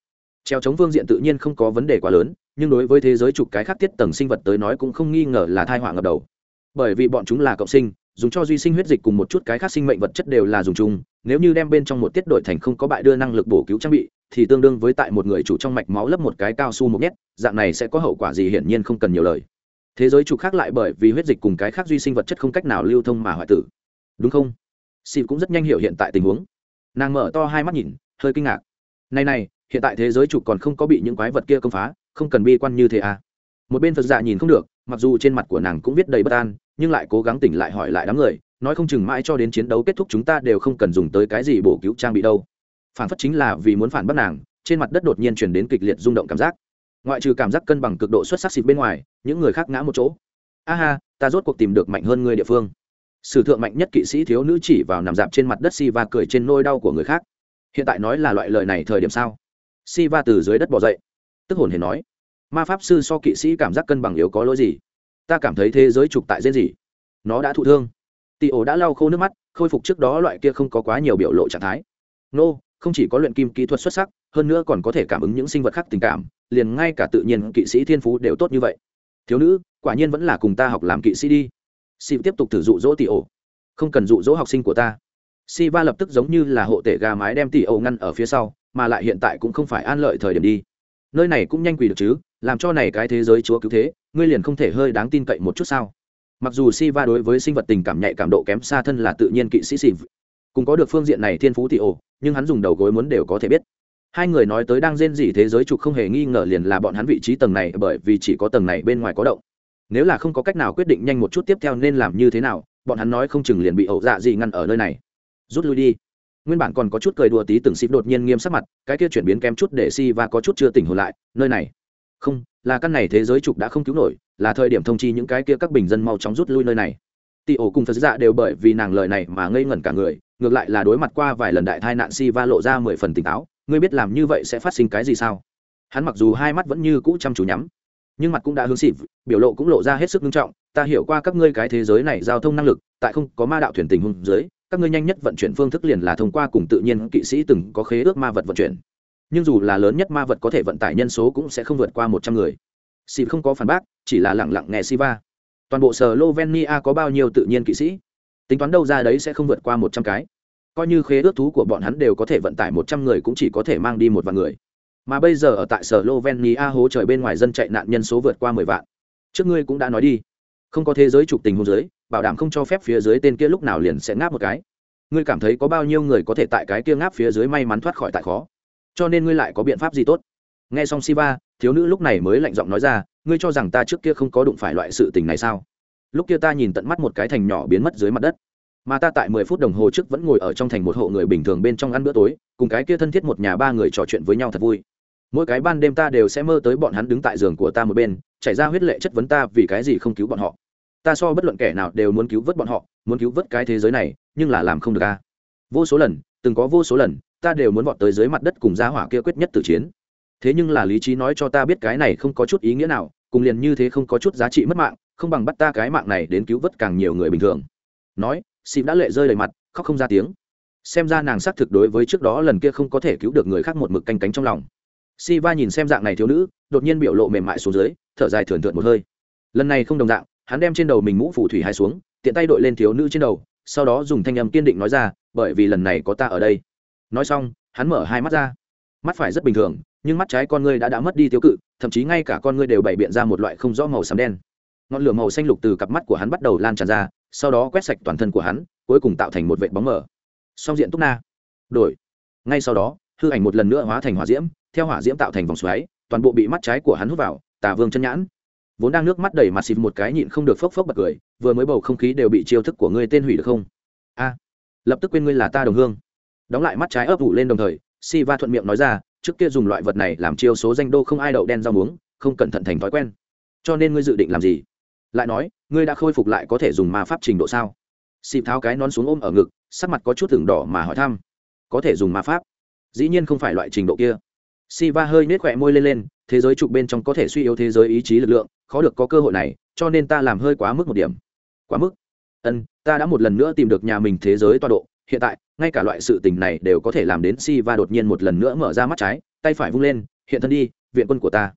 treo chống phương diện tự nhiên không có vấn đề quá lớn, nhưng đối với thế giới trục cái khác tiết tầng sinh vật tới nói cũng không nghi ngờ là tai họa ngập đầu. Bởi vì bọn chúng là cộng sinh dùng cho duy sinh huyết dịch cùng một chút cái khác sinh mệnh vật chất đều là dùng chung nếu như đem bên trong một tiết đổi thành không có bại đưa năng lực bổ cứu trang bị thì tương đương với tại một người chủ trong mạch máu lấp một cái cao su một nhét dạng này sẽ có hậu quả gì hiển nhiên không cần nhiều lời thế giới trục khác lại bởi vì huyết dịch cùng cái khác duy sinh vật chất không cách nào lưu thông mà hoại tử. Đúng không? Xịp cũng rất nhanh hiểu hiện tại tình huống. Nàng mở to hai mắt nhìn, hơi kinh ngạc. Này này, hiện tại thế giới trục còn không có bị những quái vật kia công phá, không cần bi quan như thế à? Một bên phật dạ nhìn không được, mặc dù trên mặt của nàng cũng viết đầy bất an, nhưng lại cố gắng tỉnh lại hỏi lại đám người, nói không chừng mãi cho đến chiến đấu kết thúc chúng ta đều không cần dùng tới cái gì bổ cứu trang bị đâu. Phản phất chính là vì muốn phản bác nàng, trên mặt đất đột nhiên chuyển đến kịch liệt rung động cảm giác ngoại trừ cảm giác cân bằng cực độ xuất sắc xịt bên ngoài, những người khác ngã một chỗ. Aha, ta rốt cuộc tìm được mạnh hơn người địa phương. Sử thượng mạnh nhất kỵ sĩ thiếu nữ chỉ vào nằm dạp trên mặt đất si va cười trên nôi đau của người khác. Hiện tại nói là loại lời này thời điểm sao? Si va từ dưới đất bỏ dậy. Tức hồn hề nói. Ma pháp sư so kỵ sĩ cảm giác cân bằng yếu có lỗi gì? Ta cảm thấy thế giới trục tại dễ gì? Nó đã thụ thương. Tị ổ đã lau khô nước mắt, khôi phục trước đó loại kia không có quá nhiều biểu lộ trạng thái. Nô, không chỉ có luyện kim kỹ thuật xuất sắc, hơn nữa còn có thể cảm ứng những sinh vật khác tình cảm liền ngay cả tự nhiên kỵ sĩ thiên phú đều tốt như vậy. Thiếu nữ, quả nhiên vẫn là cùng ta học làm kỵ sĩ đi. Si tiếp tục thử dụ dỗ tỷ ổ. Không cần dụ dỗ học sinh của ta. Si va lập tức giống như là hộ tể gà mái đem tỷ ổ ngăn ở phía sau, mà lại hiện tại cũng không phải an lợi thời điểm đi. Nơi này cũng nhanh quỳ được chứ, làm cho này cái thế giới chúa cứu thế, ngươi liền không thể hơi đáng tin cậy một chút sao? Mặc dù si va đối với sinh vật tình cảm nhạy cảm độ kém xa thân là tự nhiên kỵ sĩ xịp cùng có được phương diện này thiên phú tỷ ổ, nhưng hắn dùng đầu gối muốn đều có thể biết hai người nói tới đang rên rỉ thế giới trục không hề nghi ngờ liền là bọn hắn vị trí tầng này, bởi vì chỉ có tầng này bên ngoài có động. Nếu là không có cách nào quyết định nhanh một chút tiếp theo nên làm như thế nào, bọn hắn nói không chừng liền bị ẩu dạ gì ngăn ở nơi này. Rút lui đi. Nguyên bản còn có chút cười đùa tí từng xịp đột nhiên nghiêm sắc mặt, cái kia chuyển biến kém chút để si và có chút chưa tỉnh hồn lại, nơi này. Không, là căn này thế giới trục đã không cứu nổi, là thời điểm thông chi những cái kia các bình dân mau chóng rút lui nơi này. Tị ổ cùng phật dạ đều bởi vì nàng lời này mà ngây ngẩn cả người, ngược lại là đối mặt qua vài lần đại tai nạn si va lộ ra mười phần tỉnh táo ngươi biết làm như vậy sẽ phát sinh cái gì sao? Hắn mặc dù hai mắt vẫn như cũ chăm chú nhắm, nhưng mặt cũng đã hướng xịp biểu lộ cũng lộ ra hết sức nghiêm trọng. Ta hiểu qua các ngươi cái thế giới này giao thông năng lực, tại không có ma đạo thuyền tình hùng dưới, các ngươi nhanh nhất vận chuyển phương thức liền là thông qua cùng tự nhiên kỵ sĩ từng có khế ước ma vật vận chuyển. Nhưng dù là lớn nhất ma vật có thể vận tải nhân số cũng sẽ không vượt qua một trăm người. Sĩ không có phản bác, chỉ là lẳng lặng nghe siva. Toàn bộ sở lovenia có bao nhiêu tự nhiên kỵ sĩ? Tính toán đâu ra đấy sẽ không vượt qua một trăm cái coi như khế ước thú của bọn hắn đều có thể vận tải một trăm người cũng chỉ có thể mang đi một vạn người. Mà bây giờ ở tại sở lovenia hố trời bên ngoài dân chạy nạn nhân số vượt qua mười vạn. Trước ngươi cũng đã nói đi. Không có thế giới trục tình hôn giới bảo đảm không cho phép phía dưới tên kia lúc nào liền sẽ ngáp một cái. Ngươi cảm thấy có bao nhiêu người có thể tại cái kia ngáp phía dưới may mắn thoát khỏi tại khó? Cho nên ngươi lại có biện pháp gì tốt? Nghe xong siva, thiếu nữ lúc này mới lạnh giọng nói ra, ngươi cho rằng ta trước kia không có đụng phải loại sự tình này sao? Lúc kia ta nhìn tận mắt một cái thành nhỏ biến mất dưới mặt đất mà ta tại mười phút đồng hồ trước vẫn ngồi ở trong thành một hộ người bình thường bên trong ăn bữa tối, cùng cái kia thân thiết một nhà ba người trò chuyện với nhau thật vui. Mỗi cái ban đêm ta đều sẽ mơ tới bọn hắn đứng tại giường của ta một bên, chảy ra huyết lệ chất vấn ta vì cái gì không cứu bọn họ. Ta so bất luận kẻ nào đều muốn cứu vớt bọn họ, muốn cứu vớt cái thế giới này, nhưng là làm không được a. Vô số lần, từng có vô số lần, ta đều muốn vọt tới dưới mặt đất cùng giá hỏa kia quyết nhất tử chiến. Thế nhưng là lý trí nói cho ta biết cái này không có chút ý nghĩa nào, cùng liền như thế không có chút giá trị mất mạng, không bằng bắt ta cái mạng này đến cứu vớt càng nhiều người bình thường. Nói xịp đã lệ rơi đầy mặt, khóc không ra tiếng. Xem ra nàng xác thực đối với trước đó lần kia không có thể cứu được người khác một mực canh cánh trong lòng. Si va nhìn xem dạng này thiếu nữ, đột nhiên biểu lộ mềm mại xuống dưới, thở dài thườn thượt một hơi. Lần này không đồng dạng, hắn đem trên đầu mình mũ phủ thủy hai xuống, tiện tay đội lên thiếu nữ trên đầu, sau đó dùng thanh âm kiên định nói ra, bởi vì lần này có ta ở đây. Nói xong, hắn mở hai mắt ra. Mắt phải rất bình thường, nhưng mắt trái con ngươi đã đã mất đi tiêu cự, thậm chí ngay cả con ngươi đều bày biện ra một loại không rõ màu xám đen ngọn lửa màu xanh lục từ cặp mắt của hắn bắt đầu lan tràn ra, sau đó quét sạch toàn thân của hắn, cuối cùng tạo thành một vệt bóng mờ. Song diện túc na. Đổi. Ngay sau đó, hư ảnh một lần nữa hóa thành hỏa diễm, theo hỏa diễm tạo thành vòng xoáy, toàn bộ bị mắt trái của hắn hút vào, tà vương chân nhãn. Vốn đang nước mắt đầy mặt xịt một cái nhịn không được phốc phốc bật cười, vừa mới bầu không khí đều bị chiêu thức của ngươi tên hủy được không? A. À. Lập tức quên ngươi là ta đồng hương. Đóng lại mắt trái ấp ủ lên đồng thời, si va thuận miệng nói ra, trước kia dùng loại vật này làm chiêu số danh đô không ai đậu đen rau muống, không cẩn thận thành thói quen. Cho nên ngươi dự định làm gì? Lại nói, ngươi đã khôi phục lại có thể dùng ma pháp trình độ sao? Xịp tháo cái nón xuống ôm ở ngực, sắc mặt có chút thưởng đỏ mà hỏi thăm. Có thể dùng ma pháp? Dĩ nhiên không phải loại trình độ kia. Si va hơi nết khỏe môi lên lên, thế giới trục bên trong có thể suy yếu thế giới ý chí lực lượng, khó được có cơ hội này, cho nên ta làm hơi quá mức một điểm. Quá mức? Ân, ta đã một lần nữa tìm được nhà mình thế giới toa độ, hiện tại, ngay cả loại sự tình này đều có thể làm đến si va đột nhiên một lần nữa mở ra mắt trái, tay phải vung lên, hiện thân đi, viện quân của ta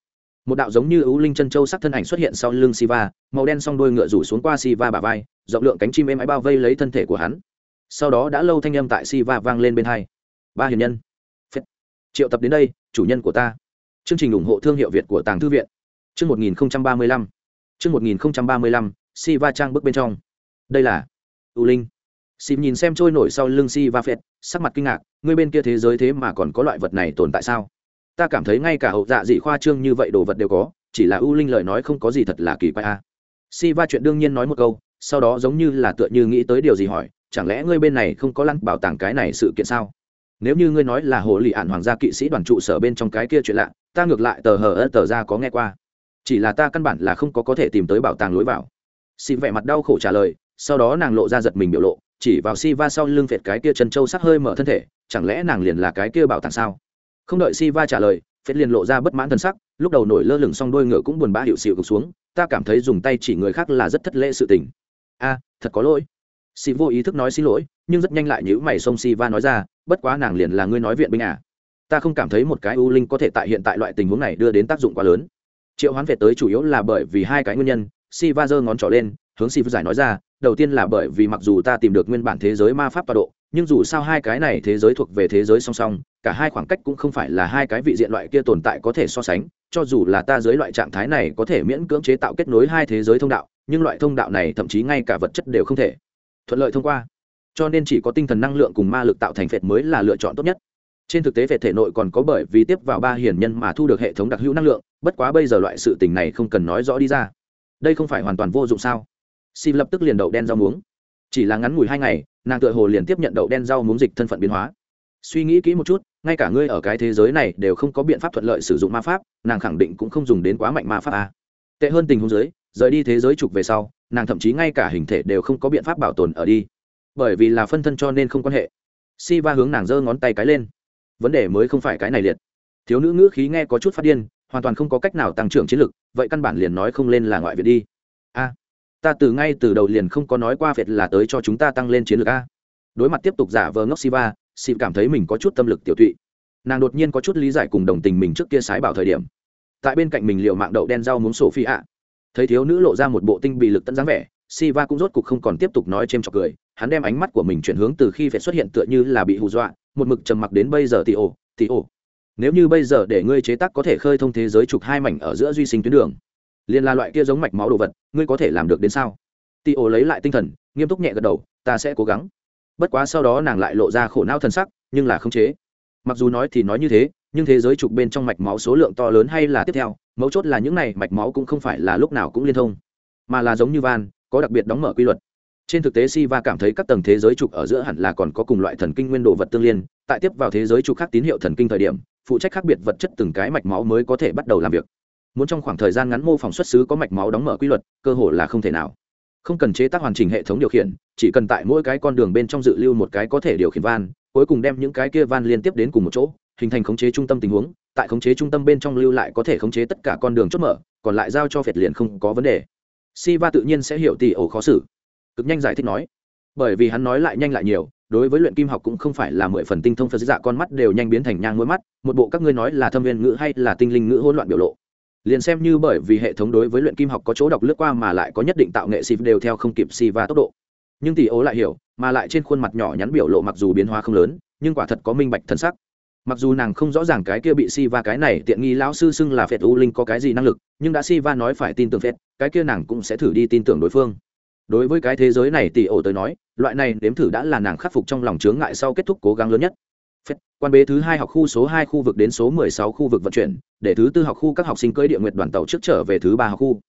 một đạo giống như ưu linh chân châu sắc thân ảnh xuất hiện sau lưng siva, màu đen s o n g đôi ngựa rủ xuống qua siva bà vai, rộng lượng cánh chim êm ái bao vây lấy thân thể của hắn. Sau đó đã lâu thanh â m tại siva vang lên bên hai. Ba hiền nhân. Phết. triệu tập đến đây, chủ nhân của ta. Chương trình ủng hộ thương hiệu việt của tàng thư viện. Chương một nghìn ba mươi lăm. Chương một nghìn ba mươi lăm, siva trang bước bên trong. Đây là ưu linh. Xịp nhìn xem trôi nổi sau lưng siva phệt sắc mặt kinh ngạc ngươi bên kia thế giới thế mà còn có loại vật này tồn tại sao? Ta cảm thấy ngay cả hậu dạ dị khoa trương như vậy đồ vật đều có, chỉ là ưu linh lời nói không có gì thật là kỳ quái à. a si va chuyện đương nhiên nói một câu, sau đó giống như là tựa như nghĩ tới điều gì hỏi, chẳng lẽ ngươi bên này không có lăng bảo tàng cái này sự kiện sao? Nếu như ngươi nói là hồ lì ạn hoàng gia kỵ sĩ đoàn trụ sở bên trong cái kia chuyện lạ, ta ngược lại tờ hờ ơ tờ ra có nghe qua. Chỉ là ta căn bản là không có có thể tìm tới bảo tàng lối vào. Si vẻ mặt đau khổ trả lời, sau đó nàng lộ ra giật mình biểu lộ, chỉ vào si va sau lưng phệt cái kia chân trâu sắc hơi mở thân thể, chẳng lẽ nàng liền là cái kia bảo tàng sao? Không đợi si va trả lời, phết liền lộ ra bất mãn thân sắc, lúc đầu nổi lơ lửng xong đôi ngựa cũng buồn bã hiệu xịu cực xuống, ta cảm thấy dùng tay chỉ người khác là rất thất lễ sự tình. A à, thật có lỗi. Si vô ý thức nói xin lỗi, nhưng rất nhanh lại nhữ mày xông si va nói ra, bất quá nàng liền là ngươi nói viện binh à. Ta không cảm thấy một cái u linh có thể tại hiện tại loại tình huống này đưa đến tác dụng quá lớn. Triệu hoán về tới chủ yếu là bởi vì hai cái nguyên nhân si va giơ ngón trỏ lên, hướng si giải nói ra, đầu tiên là bởi vì mặc dù ta tìm được nguyên bản thế giới ma pháp tọa độ nhưng dù sao hai cái này thế giới thuộc về thế giới song song, cả hai khoảng cách cũng không phải là hai cái vị diện loại kia tồn tại có thể so sánh, cho dù là ta dưới loại trạng thái này có thể miễn cưỡng chế tạo kết nối hai thế giới thông đạo, nhưng loại thông đạo này thậm chí ngay cả vật chất đều không thể thuận lợi thông qua. Cho nên chỉ có tinh thần năng lượng cùng ma lực tạo thành phệt mới là lựa chọn tốt nhất. Trên thực tế về thể nội còn có bởi vì tiếp vào ba hiền nhân mà thu được hệ thống đặc hữu năng lượng, bất quá bây giờ loại sự tình này không cần nói rõ đi ra. Đây không phải hoàn toàn vô dụng sao? Si lập tức liền đậu đen rau muống chỉ là ngắn ngủi hai ngày, nàng tựa hồ liền tiếp nhận đậu đen rau muốn dịch thân phận biến hóa. Suy nghĩ kỹ một chút, ngay cả ngươi ở cái thế giới này đều không có biện pháp thuận lợi sử dụng ma pháp, nàng khẳng định cũng không dùng đến quá mạnh ma pháp a tệ hơn tình huống giới rời đi thế giới trục về sau, nàng thậm chí ngay cả hình thể đều không có biện pháp bảo tồn ở đi. Bởi vì là phân thân cho nên không quan hệ. Si va hướng nàng giơ ngón tay cái lên. Vấn đề mới không phải cái này liệt. Thiếu nữ ngữ khí nghe có chút phát điên, hoàn toàn không có cách nào tăng trưởng chiến lực, vậy căn bản liền nói không lên là ngoại viện đi. A ta từ ngay từ đầu liền không có nói qua việt là tới cho chúng ta tăng lên chiến lược a. Đối mặt tiếp tục giả vờ ngốc siva xịp cảm thấy mình có chút tâm lực tiểu tụy. Nàng đột nhiên có chút lý giải cùng đồng tình mình trước kia sái bảo thời điểm. Tại bên cạnh mình liệu mạng đậu đen rau muốn sổ phi ạ. Thấy thiếu nữ lộ ra một bộ tinh bị lực tận dáng vẻ, siva cũng rốt cục không còn tiếp tục nói c h trọc cười. Hắn đem ánh mắt của mình chuyển hướng từ khi phải xuất hiện tựa như là bị hù dọa, một mực trầm mặc đến bây giờ thì ồ thì ồ. Nếu như bây giờ để ngươi chế tác có thể khơi thông thế giới trục hai mảnh ở giữa duy sinh tuyến đường liền là loại kia giống mạch máu đồ vật, ngươi có thể làm được đến sao? Tị ổ lấy lại tinh thần, nghiêm túc nhẹ gật đầu, ta sẽ cố gắng. Bất quá sau đó nàng lại lộ ra khổ não thân sắc, nhưng là không chế. Mặc dù nói thì nói như thế, nhưng thế giới trục bên trong mạch máu số lượng to lớn hay là tiếp theo, mấu chốt là những này mạch máu cũng không phải là lúc nào cũng liên thông, mà là giống như van, có đặc biệt đóng mở quy luật. Trên thực tế si va cảm thấy các tầng thế giới trục ở giữa hẳn là còn có cùng loại thần kinh nguyên đồ vật tương liên, tại tiếp vào thế giới trục khác tín hiệu thần kinh thời điểm, phụ trách khác biệt vật chất từng cái mạch máu mới có thể bắt đầu làm việc muốn trong khoảng thời gian ngắn mô phỏng xuất xứ có mạch máu đóng mở quy luật, cơ hội là không thể nào. Không cần chế tác hoàn chỉnh hệ thống điều khiển, chỉ cần tại mỗi cái con đường bên trong dự lưu một cái có thể điều khiển van, cuối cùng đem những cái kia van liên tiếp đến cùng một chỗ, hình thành khống chế trung tâm tình huống, tại khống chế trung tâm bên trong lưu lại có thể khống chế tất cả con đường chốt mở, còn lại giao cho phệt liền không có vấn đề. Si va tự nhiên sẽ hiểu tỷ ổ khó xử. Cực nhanh giải thích nói, bởi vì hắn nói lại nhanh lại nhiều, đối với luyện kim học cũng không phải là mười phần tinh thông phật dạ con mắt đều nhanh biến thành nhang mỗi mắt, một bộ các ngươi nói là thâm viên ngữ hay là tinh linh ngữ hỗn loạn biểu lộ liền xem như bởi vì hệ thống đối với luyện kim học có chỗ đọc lướt qua mà lại có nhất định tạo nghệ xịp đều theo không kịp xì và tốc độ. Nhưng tỷ ố lại hiểu, mà lại trên khuôn mặt nhỏ nhắn biểu lộ mặc dù biến hóa không lớn, nhưng quả thật có minh bạch thân sắc. Mặc dù nàng không rõ ràng cái kia bị si va cái này tiện nghi lão sư xưng là phệt u linh có cái gì năng lực, nhưng đã si va nói phải tin tưởng phệt, cái kia nàng cũng sẽ thử đi tin tưởng đối phương. Đối với cái thế giới này tỷ ổ tới nói, loại này nếm thử đã là nàng khắc phục trong lòng chướng ngại sau kết thúc cố gắng lớn nhất. Phết, quan bế thứ hai học khu số hai khu vực đến số mười sáu khu vực vận chuyển để thứ tư học khu các học sinh cưỡi địa nguyện đoàn tàu trước trở về thứ ba học khu.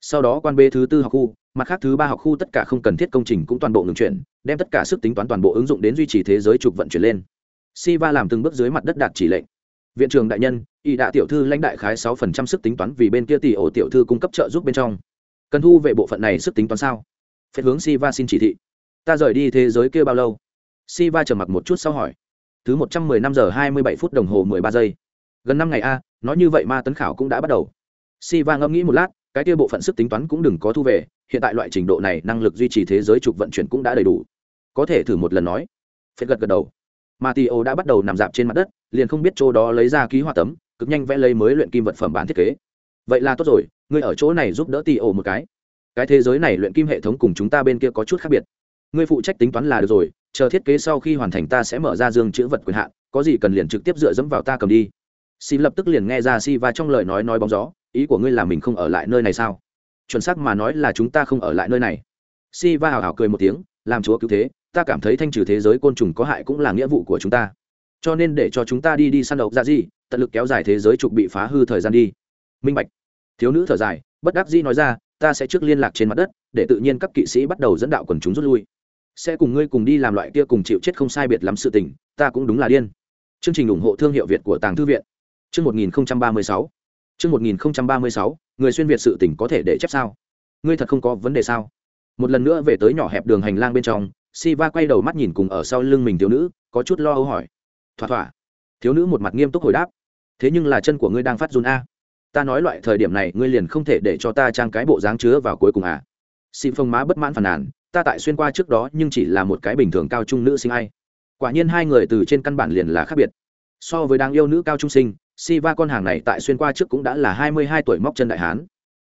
Sau đó quan bế thứ tư học khu mặt khác thứ ba học khu tất cả không cần thiết công trình cũng toàn bộ ngừng chuyển đem tất cả sức tính toán toàn bộ ứng dụng đến duy trì thế giới trục vận chuyển lên. Siva làm từng bước dưới mặt đất đạt chỉ lệnh. Viện trưởng đại nhân y đại tiểu thư lãnh đại khái sáu phần trăm sức tính toán vì bên kia tỷ ổ tiểu thư cung cấp trợ giúp bên trong. Cần thu về bộ phận này sức tính toán sao? Phép hướng Siva xin chỉ thị. Ta rời đi thế giới kia bao lâu? Siva trầm mặc một chút sau hỏi thứ một trăm mười năm giờ hai mươi bảy phút đồng hồ mười ba giây. Gần năm ngày a, nói như vậy ma tấn khảo cũng đã bắt đầu. Si va ngẫm nghĩ một lát, cái kia bộ phận sức tính toán cũng đừng có thu về, hiện tại loại trình độ này năng lực duy trì thế giới trục vận chuyển cũng đã đầy đủ. Có thể thử một lần nói. Phết gật gật đầu. Mà tì đã bắt đầu nằm dạp trên mặt đất, liền không biết chỗ đó lấy ra ký họa tấm, cực nhanh vẽ lấy mới luyện kim vật phẩm bản thiết kế. Vậy là tốt rồi, ngươi ở chỗ này giúp đỡ tì một cái. Cái thế giới này luyện kim hệ thống cùng chúng ta bên kia có chút khác biệt. Ngươi phụ trách tính toán là được rồi chờ thiết kế sau khi hoàn thành ta sẽ mở ra dương chữ vật quyền hạn, có gì cần liền trực tiếp dựa dẫm vào ta cầm đi. Si lập tức liền nghe ra si Va trong lời nói nói bóng gió, ý của ngươi là mình không ở lại nơi này sao? Chuẩn xác mà nói là chúng ta không ở lại nơi này. Si va hào hào cười một tiếng, làm chúa cứu thế, ta cảm thấy thanh trừ thế giới côn trùng có hại cũng là nghĩa vụ của chúng ta. Cho nên để cho chúng ta đi đi săn đậu ra gì tận lực kéo dài thế giới trục bị phá hư thời gian đi. Minh bạch. Thiếu nữ thở dài, bất đắc dĩ nói ra, ta sẽ trước liên lạc trên mặt đất, để tự nhiên các kỵ sĩ bắt đầu dẫn đạo quần chúng rút lui sẽ cùng ngươi cùng đi làm loại kia cùng chịu chết không sai biệt lắm sự tình, ta cũng đúng là điên. Chương trình ủng hộ thương hiệu việt của tàng thư viện. Chương một nghìn ba mươi sáu. Chương một nghìn ba mươi sáu, người xuyên việt sự tỉnh có thể để chép sao? Ngươi thật không có vấn đề sao? Một lần nữa về tới nhỏ hẹp đường hành lang bên trong si va quay đầu mắt nhìn cùng ở sau lưng mình thiếu nữ, có chút lo âu hỏi. Thỏa thỏa. Thiếu nữ một mặt nghiêm túc hồi đáp. Thế nhưng là chân của ngươi đang phát run a. Ta nói loại thời điểm này, ngươi liền không thể để cho ta trang cái bộ dáng chứa vào cuối cùng à. Sĩ phong má bất mãn phàn nàn ta tại xuyên qua trước đó nhưng chỉ là một cái bình thường cao trung nữ sinh ai. Quả nhiên hai người từ trên căn bản liền là khác biệt. So với đáng yêu nữ cao trung sinh, si va con hàng này tại xuyên qua trước cũng đã là hai mươi hai tuổi móc chân đại hán.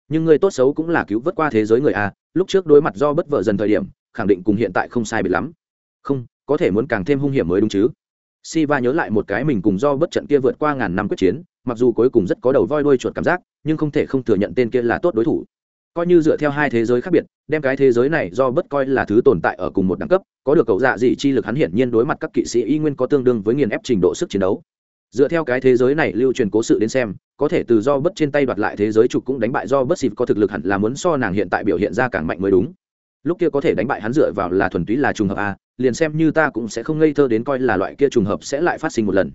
Nhưng người tốt xấu cũng là cứu vớt qua thế giới người a, lúc trước đối mặt do bất vợ dần thời điểm, khẳng định cùng hiện tại không sai biệt lắm. Không, có thể muốn càng thêm hung hiểm mới đúng chứ. Si va nhớ lại một cái mình cùng do bất trận kia vượt qua ngàn năm quyết chiến, mặc dù cuối cùng rất có đầu voi đuôi chuột cảm giác, nhưng không thể không thừa nhận tên kia là tốt đối thủ coi như dựa theo hai thế giới khác biệt, đem cái thế giới này do bất coi là thứ tồn tại ở cùng một đẳng cấp, có được cậu dạ dị chi lực hắn hiển nhiên đối mặt các kỵ sĩ y nguyên có tương đương với nghiền ép trình độ sức chiến đấu. Dựa theo cái thế giới này lưu truyền cố sự đến xem, có thể từ do bất trên tay đoạt lại thế giới trục cũng đánh bại do bất xịt có thực lực hẳn là muốn so nàng hiện tại biểu hiện ra càng mạnh mới đúng. Lúc kia có thể đánh bại hắn dựa vào là thuần túy là trùng hợp a liền xem như ta cũng sẽ không ngây thơ đến coi là loại kia trùng hợp sẽ lại phát sinh một lần.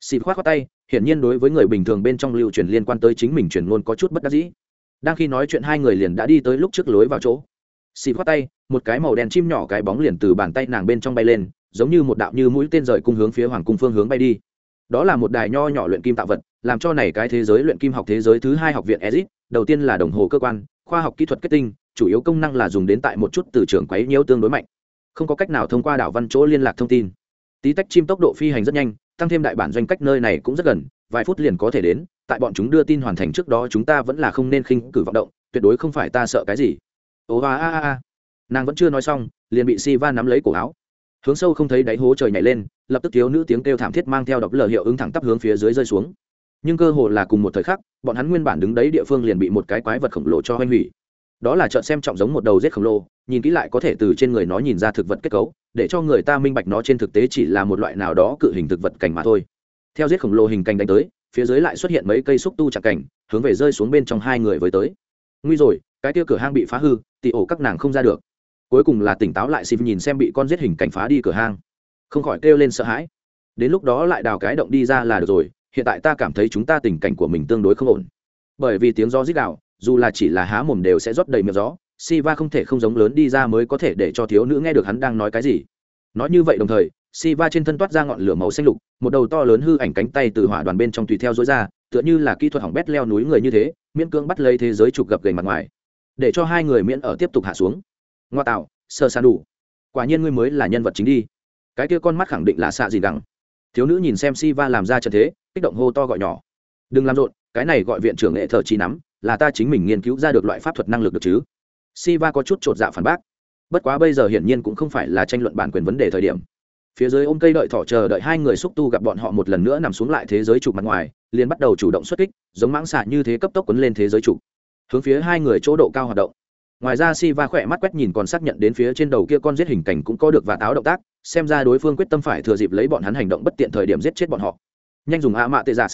Xịt khoát khoát tay, hiển nhiên đối với người bình thường bên trong lưu truyền liên quan tới chính mình truyền ngôn có chút bất đắc dĩ đang khi nói chuyện hai người liền đã đi tới lúc trước lối vào chỗ. Xịp khoát tay, một cái màu đen chim nhỏ cái bóng liền từ bàn tay nàng bên trong bay lên, giống như một đạo như mũi tên rời cung hướng phía hoàng cung phương hướng bay đi. Đó là một đài nho nhỏ luyện kim tạo vật, làm cho này cái thế giới luyện kim học thế giới thứ hai học viện ezit đầu tiên là đồng hồ cơ quan, khoa học kỹ thuật kết tinh, chủ yếu công năng là dùng đến tại một chút từ trường quấy nhiễu tương đối mạnh. Không có cách nào thông qua đảo văn chỗ liên lạc thông tin. Tí tách chim tốc độ phi hành rất nhanh, tăng thêm đại bản doanh cách nơi này cũng rất gần, vài phút liền có thể đến tại bọn chúng đưa tin hoàn thành trước đó chúng ta vẫn là không nên khinh cử vọng động, tuyệt đối không phải ta sợ cái gì. Ố a a a nàng vẫn chưa nói xong, liền bị si va nắm lấy cổ áo. Hướng sâu không thấy đáy hố trời nhảy lên, lập tức thiếu nữ tiếng kêu thảm thiết mang theo độc lờ hiệu ứng thẳng tắp hướng phía dưới rơi xuống. Nhưng cơ hồ là cùng một thời khắc, bọn hắn nguyên bản đứng đấy địa phương liền bị một cái quái vật khổng lồ cho hoanh hủy. Đó là trợn xem trọng giống một đầu rết khổng lồ, nhìn kỹ lại có thể từ trên người nó nhìn ra thực vật kết cấu, để cho người ta minh bạch nó trên thực tế chỉ là một loại nào đó cự hình thực vật cảnh mà thôi. Theo rết khổng lồ hình cành đánh tới phía dưới lại xuất hiện mấy cây xúc tu chặt cảnh, hướng về rơi xuống bên trong hai người với tới. Nguy rồi, cái tia cửa hang bị phá hư tị ổ các nàng không ra được. Cuối cùng là tỉnh táo lại xịp nhìn xem bị con giết hình cảnh phá đi cửa hang. Không khỏi kêu lên sợ hãi. Đến lúc đó lại đào cái động đi ra là được rồi, hiện tại ta cảm thấy chúng ta tình cảnh của mình tương đối không ổn. Bởi vì tiếng gió rít đạo dù là chỉ là há mồm đều sẽ rót đầy miệng gió, Siva không thể không giống lớn đi ra mới có thể để cho thiếu nữ nghe được hắn đang nói cái gì. Nói như vậy đồng thời Siva trên thân toát ra ngọn lửa màu xanh lục, một đầu to lớn hư ảnh cánh tay từ hỏa đoàn bên trong tùy theo dối ra, tựa như là kỹ thuật hỏng bét leo núi người như thế, miễn cưỡng bắt lấy thế giới trục gập gầy mặt ngoài. Để cho hai người miễn ở tiếp tục hạ xuống. Ngoa tạo, sơ san đủ. Quả nhiên ngươi mới là nhân vật chính đi. Cái kia con mắt khẳng định là xạ gì gẳng thiếu nữ nhìn xem si va làm ra trận thế, kích động hô to gọi nhỏ. Đừng làm rộn, cái này gọi viện trưởng nghệ thờ chi nắm, là ta chính mình nghiên cứu ra được loại pháp thuật năng lực được chứ. Si va có chút t r ộ t dạ phản bác. Bất quá bây giờ hiển nhiên cũng không phải là tranh luận bản quyền vấn đề thời điểm phía dưới ôm cây đợi thỏ chờ đợi hai người xúc tu gặp bọn họ một lần nữa nằm xuống lại thế giới trục mặt ngoài, liền bắt đầu chủ động xuất kích, giống mãng xạ như thế cấp tốc quấn lên thế giới trục hướng phía hai người chỗ độ cao hoạt động. Ngoài ra si va khỏe mắt quét nhìn còn xác nhận đến phía trên đầu kia con giết hình cảnh cũng có được và táo động tác, xem ra đối phương quyết tâm phải thừa dịp lấy bọn hắn hành động bất tiện thời điểm giết chết bọn họ. Nhanh dùng a mạ tê giả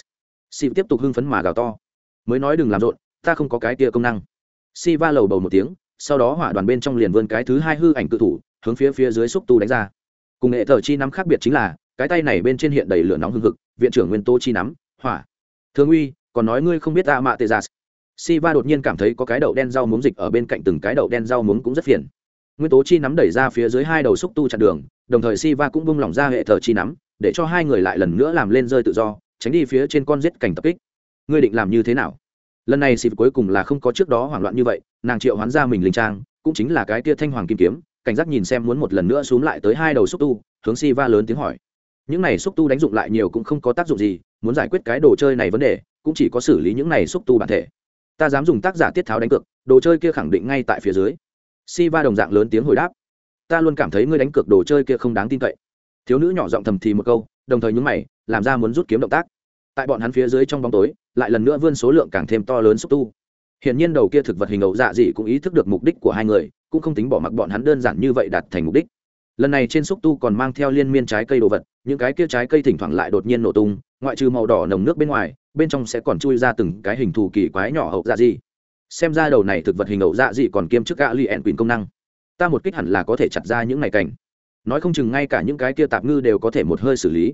si tiếp tục hưng phấn mà gào to. Mới nói đừng làm rộn, ta không có cái kia công năng. Si va lầu bầu một tiếng, sau đó hỏa đoàn bên trong liền vươn cái thứ hai hư ảnh cự thủ, hướng phía phía dưới xúc tu đánh ra cùng nghệ thờ chi nắm khác biệt chính là, cái tay này bên trên hiện đầy lửa nóng hưng hực, viện trưởng nguyên tố chi nắm, hỏa. Thương uy, còn nói ngươi không biết ta mạ tê giả si va đột nhiên cảm thấy có cái đậu đen rau muống dịch ở bên cạnh từng cái đậu đen rau muống cũng rất phiền. Nguyên tố chi nắm đẩy ra phía dưới hai đầu xúc tu chặn đường, đồng thời si va cũng bung lỏng ra hệ thờ chi nắm, để cho hai người lại lần nữa làm lên rơi tự do, tránh đi phía trên con giết cảnh tập kích. Ngươi định làm như thế nào? Lần này xịp cuối cùng là không có trước đó hoảng loạn như vậy, nàng triệu hoán ra mình linh trang, cũng chính là cái tia thanh hoàng kim kiếm cảnh giác nhìn xem muốn một lần nữa xúm lại tới hai đầu xúc tu, hướng si va lớn tiếng hỏi. Những này xúc tu đánh dụng lại nhiều cũng không có tác dụng gì, muốn giải quyết cái đồ chơi này vấn đề, cũng chỉ có xử lý những này xúc tu bản thể. Ta dám dùng tác giả tiết tháo đánh cược, đồ chơi kia khẳng định ngay tại phía dưới. Si va đồng dạng lớn tiếng hồi đáp. Ta luôn cảm thấy ngươi đánh cược đồ chơi kia không đáng tin cậy. Thiếu nữ nhỏ giọng thầm thì một câu, đồng thời nhúng mày, làm ra muốn rút kiếm động tác. Tại bọn hắn phía dưới trong bóng tối, lại lần nữa vươn số lượng càng thêm to lớn xúc tu. Hiện nhiên đầu kia thực vật hình ẩu dạ dị cũng ý thức được mục đích của hai người cũng không tính bỏ mặc bọn hắn đơn giản như vậy đạt thành mục đích. Lần này trên xúc tu còn mang theo liên miên trái cây đồ vật, những cái kia trái cây thỉnh thoảng lại đột nhiên nổ tung, ngoại trừ màu đỏ nồng nước bên ngoài, bên trong sẽ còn chui ra từng cái hình thù kỳ quái nhỏ hậu dạ dị. Xem ra đầu này thực vật hình ẩu dạ dị còn kiêm chức gã li ẹn quyền công năng. Ta một kích hẳn là có thể chặt ra những ngày cảnh. Nói không chừng ngay cả những cái kia tạp ngư đều có thể một hơi xử lý.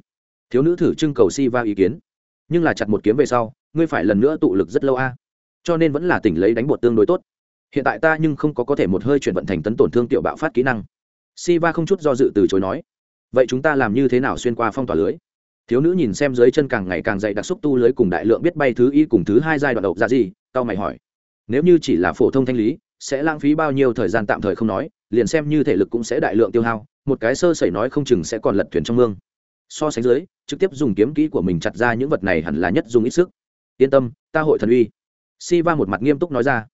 Thiếu nữ thử trưng cầu si va ý kiến. Nhưng là chặt một kiếm về sau, ngươi phải lần nữa tụ lực rất lâu a. Cho nên vẫn là tỉnh lấy đánh bột tương đối tốt hiện tại ta nhưng không có có thể một hơi chuyển vận thành tấn tổn thương tiểu bạo phát kỹ năng. Si va không chút do dự từ chối nói, vậy chúng ta làm như thế nào xuyên qua phong tỏa lưới? Thiếu nữ nhìn xem dưới chân càng ngày càng dày đặc xúc tu lưới cùng đại lượng biết bay thứ y cùng thứ hai giai đoạn đậu ra dạ gì tao mày hỏi, nếu như chỉ là phổ thông thanh lý, sẽ lãng phí bao nhiêu thời gian tạm thời không nói, liền xem như thể lực cũng sẽ đại lượng tiêu hao, một cái sơ sẩy nói không chừng sẽ còn lật thuyền trong mương. So sánh dưới, trực tiếp dùng kiếm kỹ của mình chặt ra những vật này hẳn là nhất dùng ít sức. Yên tâm, ta hội thần uy. Si va một mặt nghiêm túc nói ra.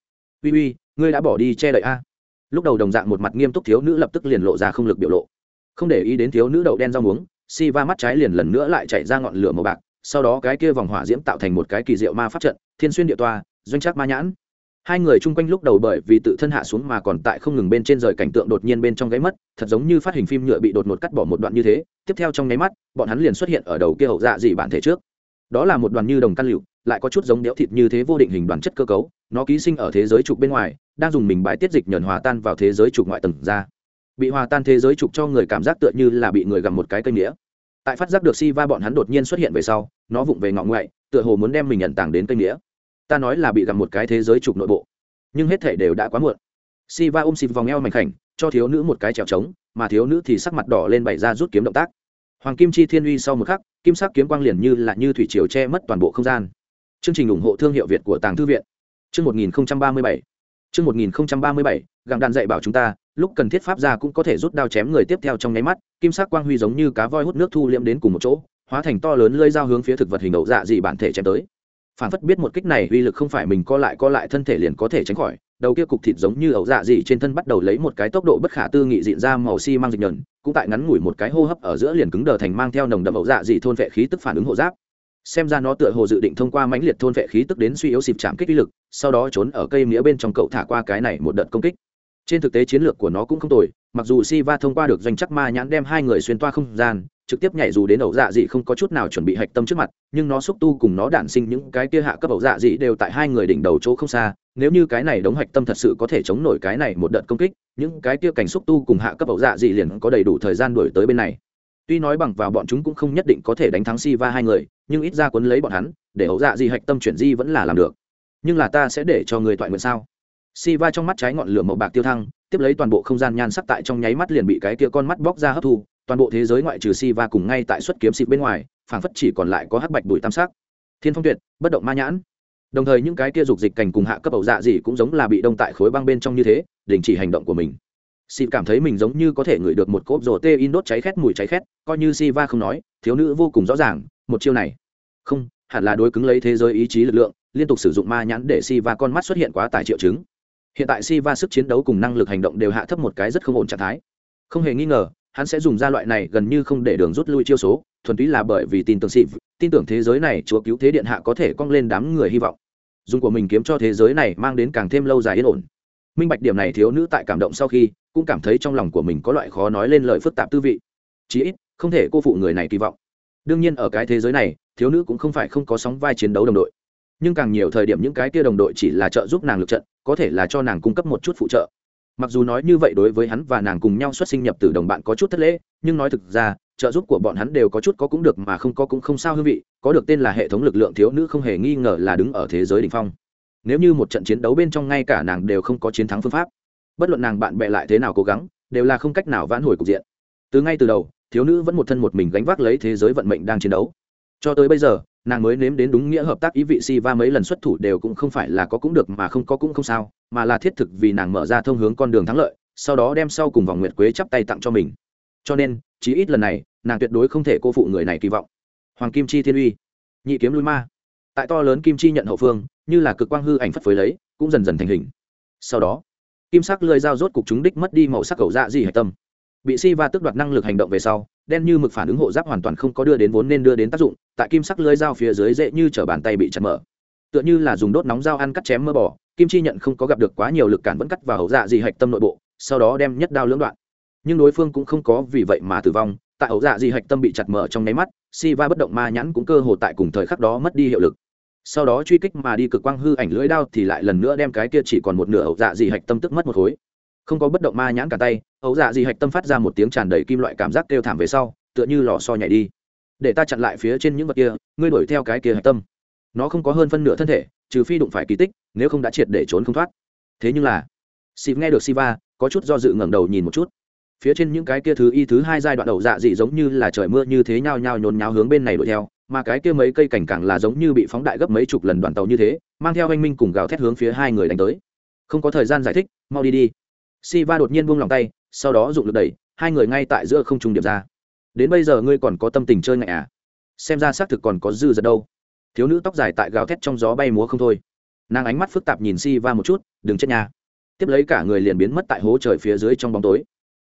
Uy uy ngươi đã bỏ đi che đậy a. Lúc đầu đồng dạng một mặt nghiêm túc thiếu nữ lập tức liền lộ ra không lực biểu lộ. Không để ý đến thiếu nữ đậu đen rau muống si va mắt trái liền lần nữa lại chạy ra ngọn lửa màu bạc, sau đó cái kia vòng hỏa diễm tạo thành một cái kỳ diệu ma pháp trận, thiên xuyên địa toa doanh trác ma nhãn. Hai người chung quanh lúc đầu bởi vì tự thân hạ xuống mà còn tại không ngừng bên trên rời cảnh tượng đột nhiên bên trong gáy mất, thật giống như phát hình phim nhựa bị đột ngột cắt bỏ một đoạn như thế, tiếp theo trong nháy mắt, bọn hắn liền xuất hiện ở đầu kia hậu dạ dị bản thể trước đó là một đoàn như đồng căn liệu, lại có chút giống đẽo thịt như thế vô định hình đoàn chất cơ cấu nó ký sinh ở thế giới trục bên ngoài đang dùng mình bãi tiết dịch nhờn hòa tan vào thế giới trục ngoại tầng ra. Bị hòa tan thế giới trục cho người cảm giác tựa như là bị người gặm một cái cây nghĩa tại phát giác được si va bọn hắn đột nhiên xuất hiện về sau nó vụng về ngọn ngoại tựa hồ muốn đem mình nhận tàng đến cây nghĩa ta nói là bị gặm một cái thế giới trục nội bộ nhưng hết thể đều đã quá muộn. Si va ôm xịt vòng eo mảnh khảnh cho thiếu nữ một cái trèo trống mà thiếu nữ thì sắc mặt đỏ lên bày ra rút kiếm động tác. Hoàng kim chi thiên uy sau một khắc kim sắc kiếm quang liền như là như thủy triều che mất toàn bộ không gian. Chương trình ủng hộ thương hiệu việt của tàng thư viện. Chương một nghìn ba mươi bảy. Chương một nghìn ba mươi bảy gặng đàn dạy bảo chúng ta, lúc cần thiết pháp ra cũng có thể rút đao chém người tiếp theo trong nháy mắt, kim sắc quang huy giống như cá voi hút nước thu liễm đến cùng một chỗ, hóa thành to lớn lơi dao hướng phía thực vật hình ẩu dạ dị bản thể chém tới. Phản phất biết một kích này uy lực không phải mình co lại co lại thân thể liền có thể tránh khỏi đầu kia cục thịt giống như ẩu dạ dị trên thân bắt đầu lấy một cái tốc độ bất khả tư nghị dịn ra màu xi mang dịch nhờn, cũng tại ngắn ngủi một cái hô hấp ở giữa liền cứng đờ thành mang theo nồng đậm ẩu dạ dị thôn vệ khí tức phản ứng hộ giáp. Xem ra nó tựa hồ dự định thông qua mãnh liệt thôn vệ khí tức đến suy yếu xịp chạm kích uy lực, sau đó trốn ở cây nghĩa bên trong cậu thả qua cái này một đợt công kích trên thực tế chiến lược của nó cũng không tồi, mặc dù si va thông qua được doanh chắc ma nhãn đem hai người xuyên toa không gian, trực tiếp nhảy dù đến ẩu dạ dị không có chút nào chuẩn bị hạch tâm trước mặt, nhưng nó xúc tu cùng nó đản sinh những cái kia hạ cấp ẩu dạ dị đều tại hai người đỉnh đầu chỗ không xa, nếu như cái này đống hạch tâm thật sự có thể chống nổi cái này một đợt công kích, những cái kia cảnh xúc tu cùng hạ cấp ẩu dạ dị liền có đầy đủ thời gian đuổi tới bên này. Tuy nói bằng vào bọn chúng cũng không nhất định có thể đánh thắng si va hai người, nhưng ít ra quấn lấy bọn hắn, để ẩu dạ dị hạch tâm chuyển di vẫn là làm được. Nhưng là ta sẽ để cho người toại nguyện sao? Si va trong mắt trái ngọn lửa màu bạc tiêu thăng, tiếp lấy toàn bộ không gian nhan sắc tại trong nháy mắt liền bị cái kia con mắt bóc ra hấp thu, toàn bộ thế giới ngoại trừ si va cùng ngay tại xuất kiếm xịt bên ngoài, phảng phất chỉ còn lại có hắc bạch bụi tam sắc. Thiên phong tuyệt, bất động ma nhãn. Đồng thời những cái kia dục dịch cảnh cùng hạ cấp ẩu dạ gì cũng giống là bị đông tại khối băng bên trong như thế, đình chỉ hành động của mình. Xịp cảm thấy mình giống như có thể ngửi được một cốp rổ tê in đốt cháy khét, mùi cháy khét, coi như si va không nói, thiếu nữ vô cùng rõ ràng, một chiêu này. Không, hẳn là đối cứng lấy thế giới ý chí lực lượng, liên tục sử dụng ma nhãn để si va con mắt xuất hiện quá tải triệu chứng hiện tại si va sức chiến đấu cùng năng lực hành động đều hạ thấp một cái rất không ổn trạng thái. Không hề nghi ngờ, hắn sẽ dùng ra loại này gần như không để đường rút lui chiêu số, thuần túy là bởi vì tin tưởng xịp tin tưởng thế giới này chúa cứu thế điện hạ có thể cong lên đám người hy vọng. Dùng của mình kiếm cho thế giới này mang đến càng thêm lâu dài yên ổn. Minh bạch điểm này thiếu nữ tại cảm động sau khi, cũng cảm thấy trong lòng của mình có loại khó nói lên lời phức tạp tư vị. Chí ít, không thể cô phụ người này kỳ vọng. Đương nhiên ở cái thế giới này, thiếu nữ cũng không phải không có sóng vai chiến đấu đồng đội nhưng càng nhiều thời điểm những cái kia đồng đội chỉ là trợ giúp nàng lực trận, có thể là cho nàng cung cấp một chút phụ trợ. Mặc dù nói như vậy đối với hắn và nàng cùng nhau xuất sinh nhập từ đồng bạn có chút thất lễ, nhưng nói thực ra, trợ giúp của bọn hắn đều có chút có cũng được mà không có cũng không sao hương vị, có được tên là hệ thống lực lượng thiếu nữ không hề nghi ngờ là đứng ở thế giới đ ỉ n h phong. Nếu như một trận chiến đấu bên trong ngay cả nàng đều không có chiến thắng phương pháp, bất luận nàng bạn bè lại thế nào cố gắng, đều là không cách nào vãn hồi cục diện. Từ ngay từ đầu, thiếu nữ vẫn một thân một mình gánh vác lấy thế giới vận mệnh đang chiến đấu. Cho tới bây giờ nàng mới nếm đến đúng nghĩa hợp tác ý vị si va mấy lần xuất thủ đều cũng không phải là có cũng được mà không có cũng không sao, mà là thiết thực vì nàng mở ra thông hướng con đường thắng lợi, sau đó đem sau cùng vòng nguyệt quế chắp tay tặng cho mình. Cho nên, chí ít lần này, nàng tuyệt đối không thể cô phụ người này kỳ vọng. Hoàng kim chi thiên uy, nhị kiếm lui ma. Tại to lớn kim chi nhận hậu phương, như là cực quang hư ảnh phất phới lấy, cũng dần dần thành hình. Sau đó, kim sắc lơi dao rốt cục chúng đích mất đi màu sắc cầu dạ gì hạch tâm. Bị si va tước đoạt năng lực hành động về sau đen như mực phản ứng hộ giáp hoàn toàn không có đưa đến vốn nên đưa đến tác dụng, tại kim sắc lưới dao phía dưới dễ như chở bàn tay bị chặt mở. Tựa như là dùng đốt nóng dao ăn cắt chém mơ bỏ kim chi nhận không có gặp được quá nhiều lực cản vẫn cắt vào hậu dạ dị hạch tâm nội bộ, sau đó đem nhất đao lưỡng đoạn. Nhưng đối phương cũng không có vì vậy mà tử vong, tại hậu dạ dị hạch tâm bị chặt mở trong nháy mắt, si va bất động ma nhãn cũng cơ hồ tại cùng thời khắc đó mất đi hiệu lực. Sau đó truy kích mà đi cực quang hư ảnh lưỡi đao thì lại lần nữa đem cái kia chỉ còn một nửa hậu dạ dị hạch tâm tức mất một khối không có bất động ma nhãn cả tay, ấu dạ dị hạch tâm phát ra một tiếng tràn đầy kim loại cảm giác kêu thảm về sau, tựa như lò so nhảy đi. Để ta chặn lại phía trên những vật kia, ngươi đuổi theo cái kia hạch tâm. Nó không có hơn phân nửa thân thể, trừ phi đụng phải kỳ tích, nếu không đã triệt để trốn không thoát. Thế nhưng là xịp nghe được siva, có chút do dự ngẩng đầu nhìn một chút. Phía trên những cái kia thứ y thứ hai giai đoạn đầu dạ dị giống như là trời mưa như thế nhao nhao nhốn nháo hướng bên này đuổi theo, mà cái kia mấy cây cảnh càng là giống như bị phóng đại gấp mấy chục lần đoàn tàu như thế, mang theo anh minh cùng gào thét hướng phía hai người đánh tới. Không có thời gian giải thích, mau đi đi. Siva đột nhiên buông lòng tay, sau đó dụng lực đẩy, hai người ngay tại giữa không trung điểm ra. Đến bây giờ ngươi còn có tâm tình chơi ngại à? Xem ra xác thực còn có dư dật đâu. Thiếu nữ tóc dài tại gào thét trong gió bay múa không thôi. Nàng ánh mắt phức tạp nhìn Siva một chút, đừng chết nha. Tiếp lấy cả người liền biến mất tại hố trời phía dưới trong bóng tối.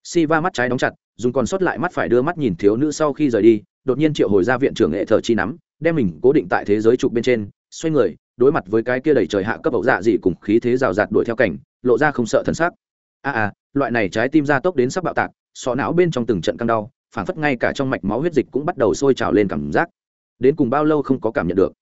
Siva mắt trái đóng chặt, dùng còn sót lại mắt phải đưa mắt nhìn thiếu nữ sau khi rời đi, đột nhiên triệu hồi ra viện trưởng hệ thờ chi nắm, đem mình cố định tại thế giới trục bên trên, xoay người, đối mặt với cái kia đầy trời hạ cấp ẩu dạ dị cùng khí thế rào rạt đuổi theo cảnh, lộ ra không sợ thân xác a à, à loại này trái tim ra tốc đến sắp bạo tạc sọ não bên trong từng trận căng đau phản phất ngay cả trong mạch máu huyết dịch cũng bắt đầu sôi trào lên cảm giác. Đến cùng bao lâu không có cảm nhận được.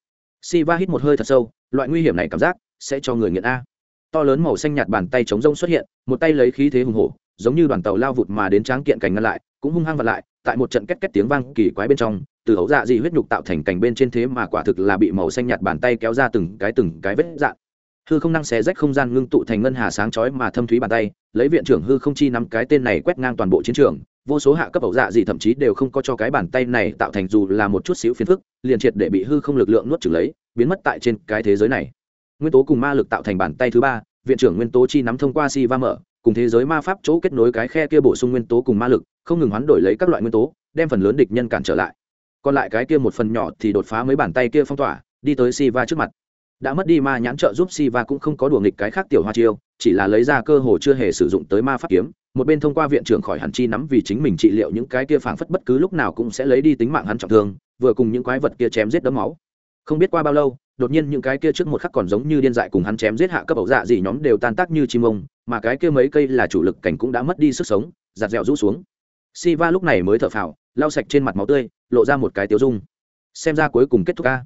Si va hít một hơi thật sâu loại nguy hiểm này cảm giác sẽ cho người nghiện a. To lớn màu xanh nhạt bàn tay chống rông xuất hiện một tay lấy khí thế hùng hổ giống như đoàn tàu lao vụt mà đến tráng kiện cành ngăn lại cũng hung hăng vặt lại tại một trận két két tiếng vang kỳ quái bên trong từ hấu dạ dị huyết nhục tạo thành cành bên trên thế mà quả thực là bị màu xanh nhạt bàn tay kéo ra từng cái từng cái vết dạn. Hư không năng xé rách không gian ngưng tụ thành ngân hà sáng chói mà thâm thúy bàn tay lấy viện trưởng hư không chi nắm cái tên này quét ngang toàn bộ chiến trường, vô số hạ cấp ẩu dạ gì thậm chí đều không có cho cái bàn tay này tạo thành dù là một chút xíu phiền phức, liền triệt để bị hư không lực lượng nuốt trừng lấy, biến mất tại trên cái thế giới này. Nguyên tố cùng ma lực tạo thành bàn tay thứ ba, viện trưởng nguyên tố chi nắm thông qua si va mở, cùng thế giới ma pháp chỗ kết nối cái khe kia bổ sung nguyên tố cùng ma lực, không ngừng hoán đổi lấy các loại nguyên tố, đem phần lớn địch nhân cản trở lại. Còn lại cái kia một phần nhỏ thì đột phá mấy bàn tay kia phong tỏa, đi tới si va trước mặt đã mất đi ma nhãn trợ giúp Siva cũng không có đùa nghịch cái khác tiểu hoa chiêu, chỉ là lấy ra cơ hồ chưa hề sử dụng tới ma pháp kiếm, một bên thông qua viện trưởng khỏi hẳn chi nắm vì chính mình trị liệu những cái kia phảng phất bất cứ lúc nào cũng sẽ lấy đi tính mạng hắn trọng thương, vừa cùng những quái vật kia chém giết đấm máu. Không biết qua bao lâu, đột nhiên những cái kia trước một khắc còn giống như điên dại cùng hắn chém giết hạ cấp ẩu dạ gì nhóm đều tan tác như chim ông, mà cái kia mấy cây là chủ lực cảnh cũng đã mất đi sức sống, giạt dẻo rũ xuống. Siva lúc này mới thở phào, lau sạch trên mặt máu tươi, lộ ra một cái tiêu dung. Xem ra cuối cùng kết thúc a.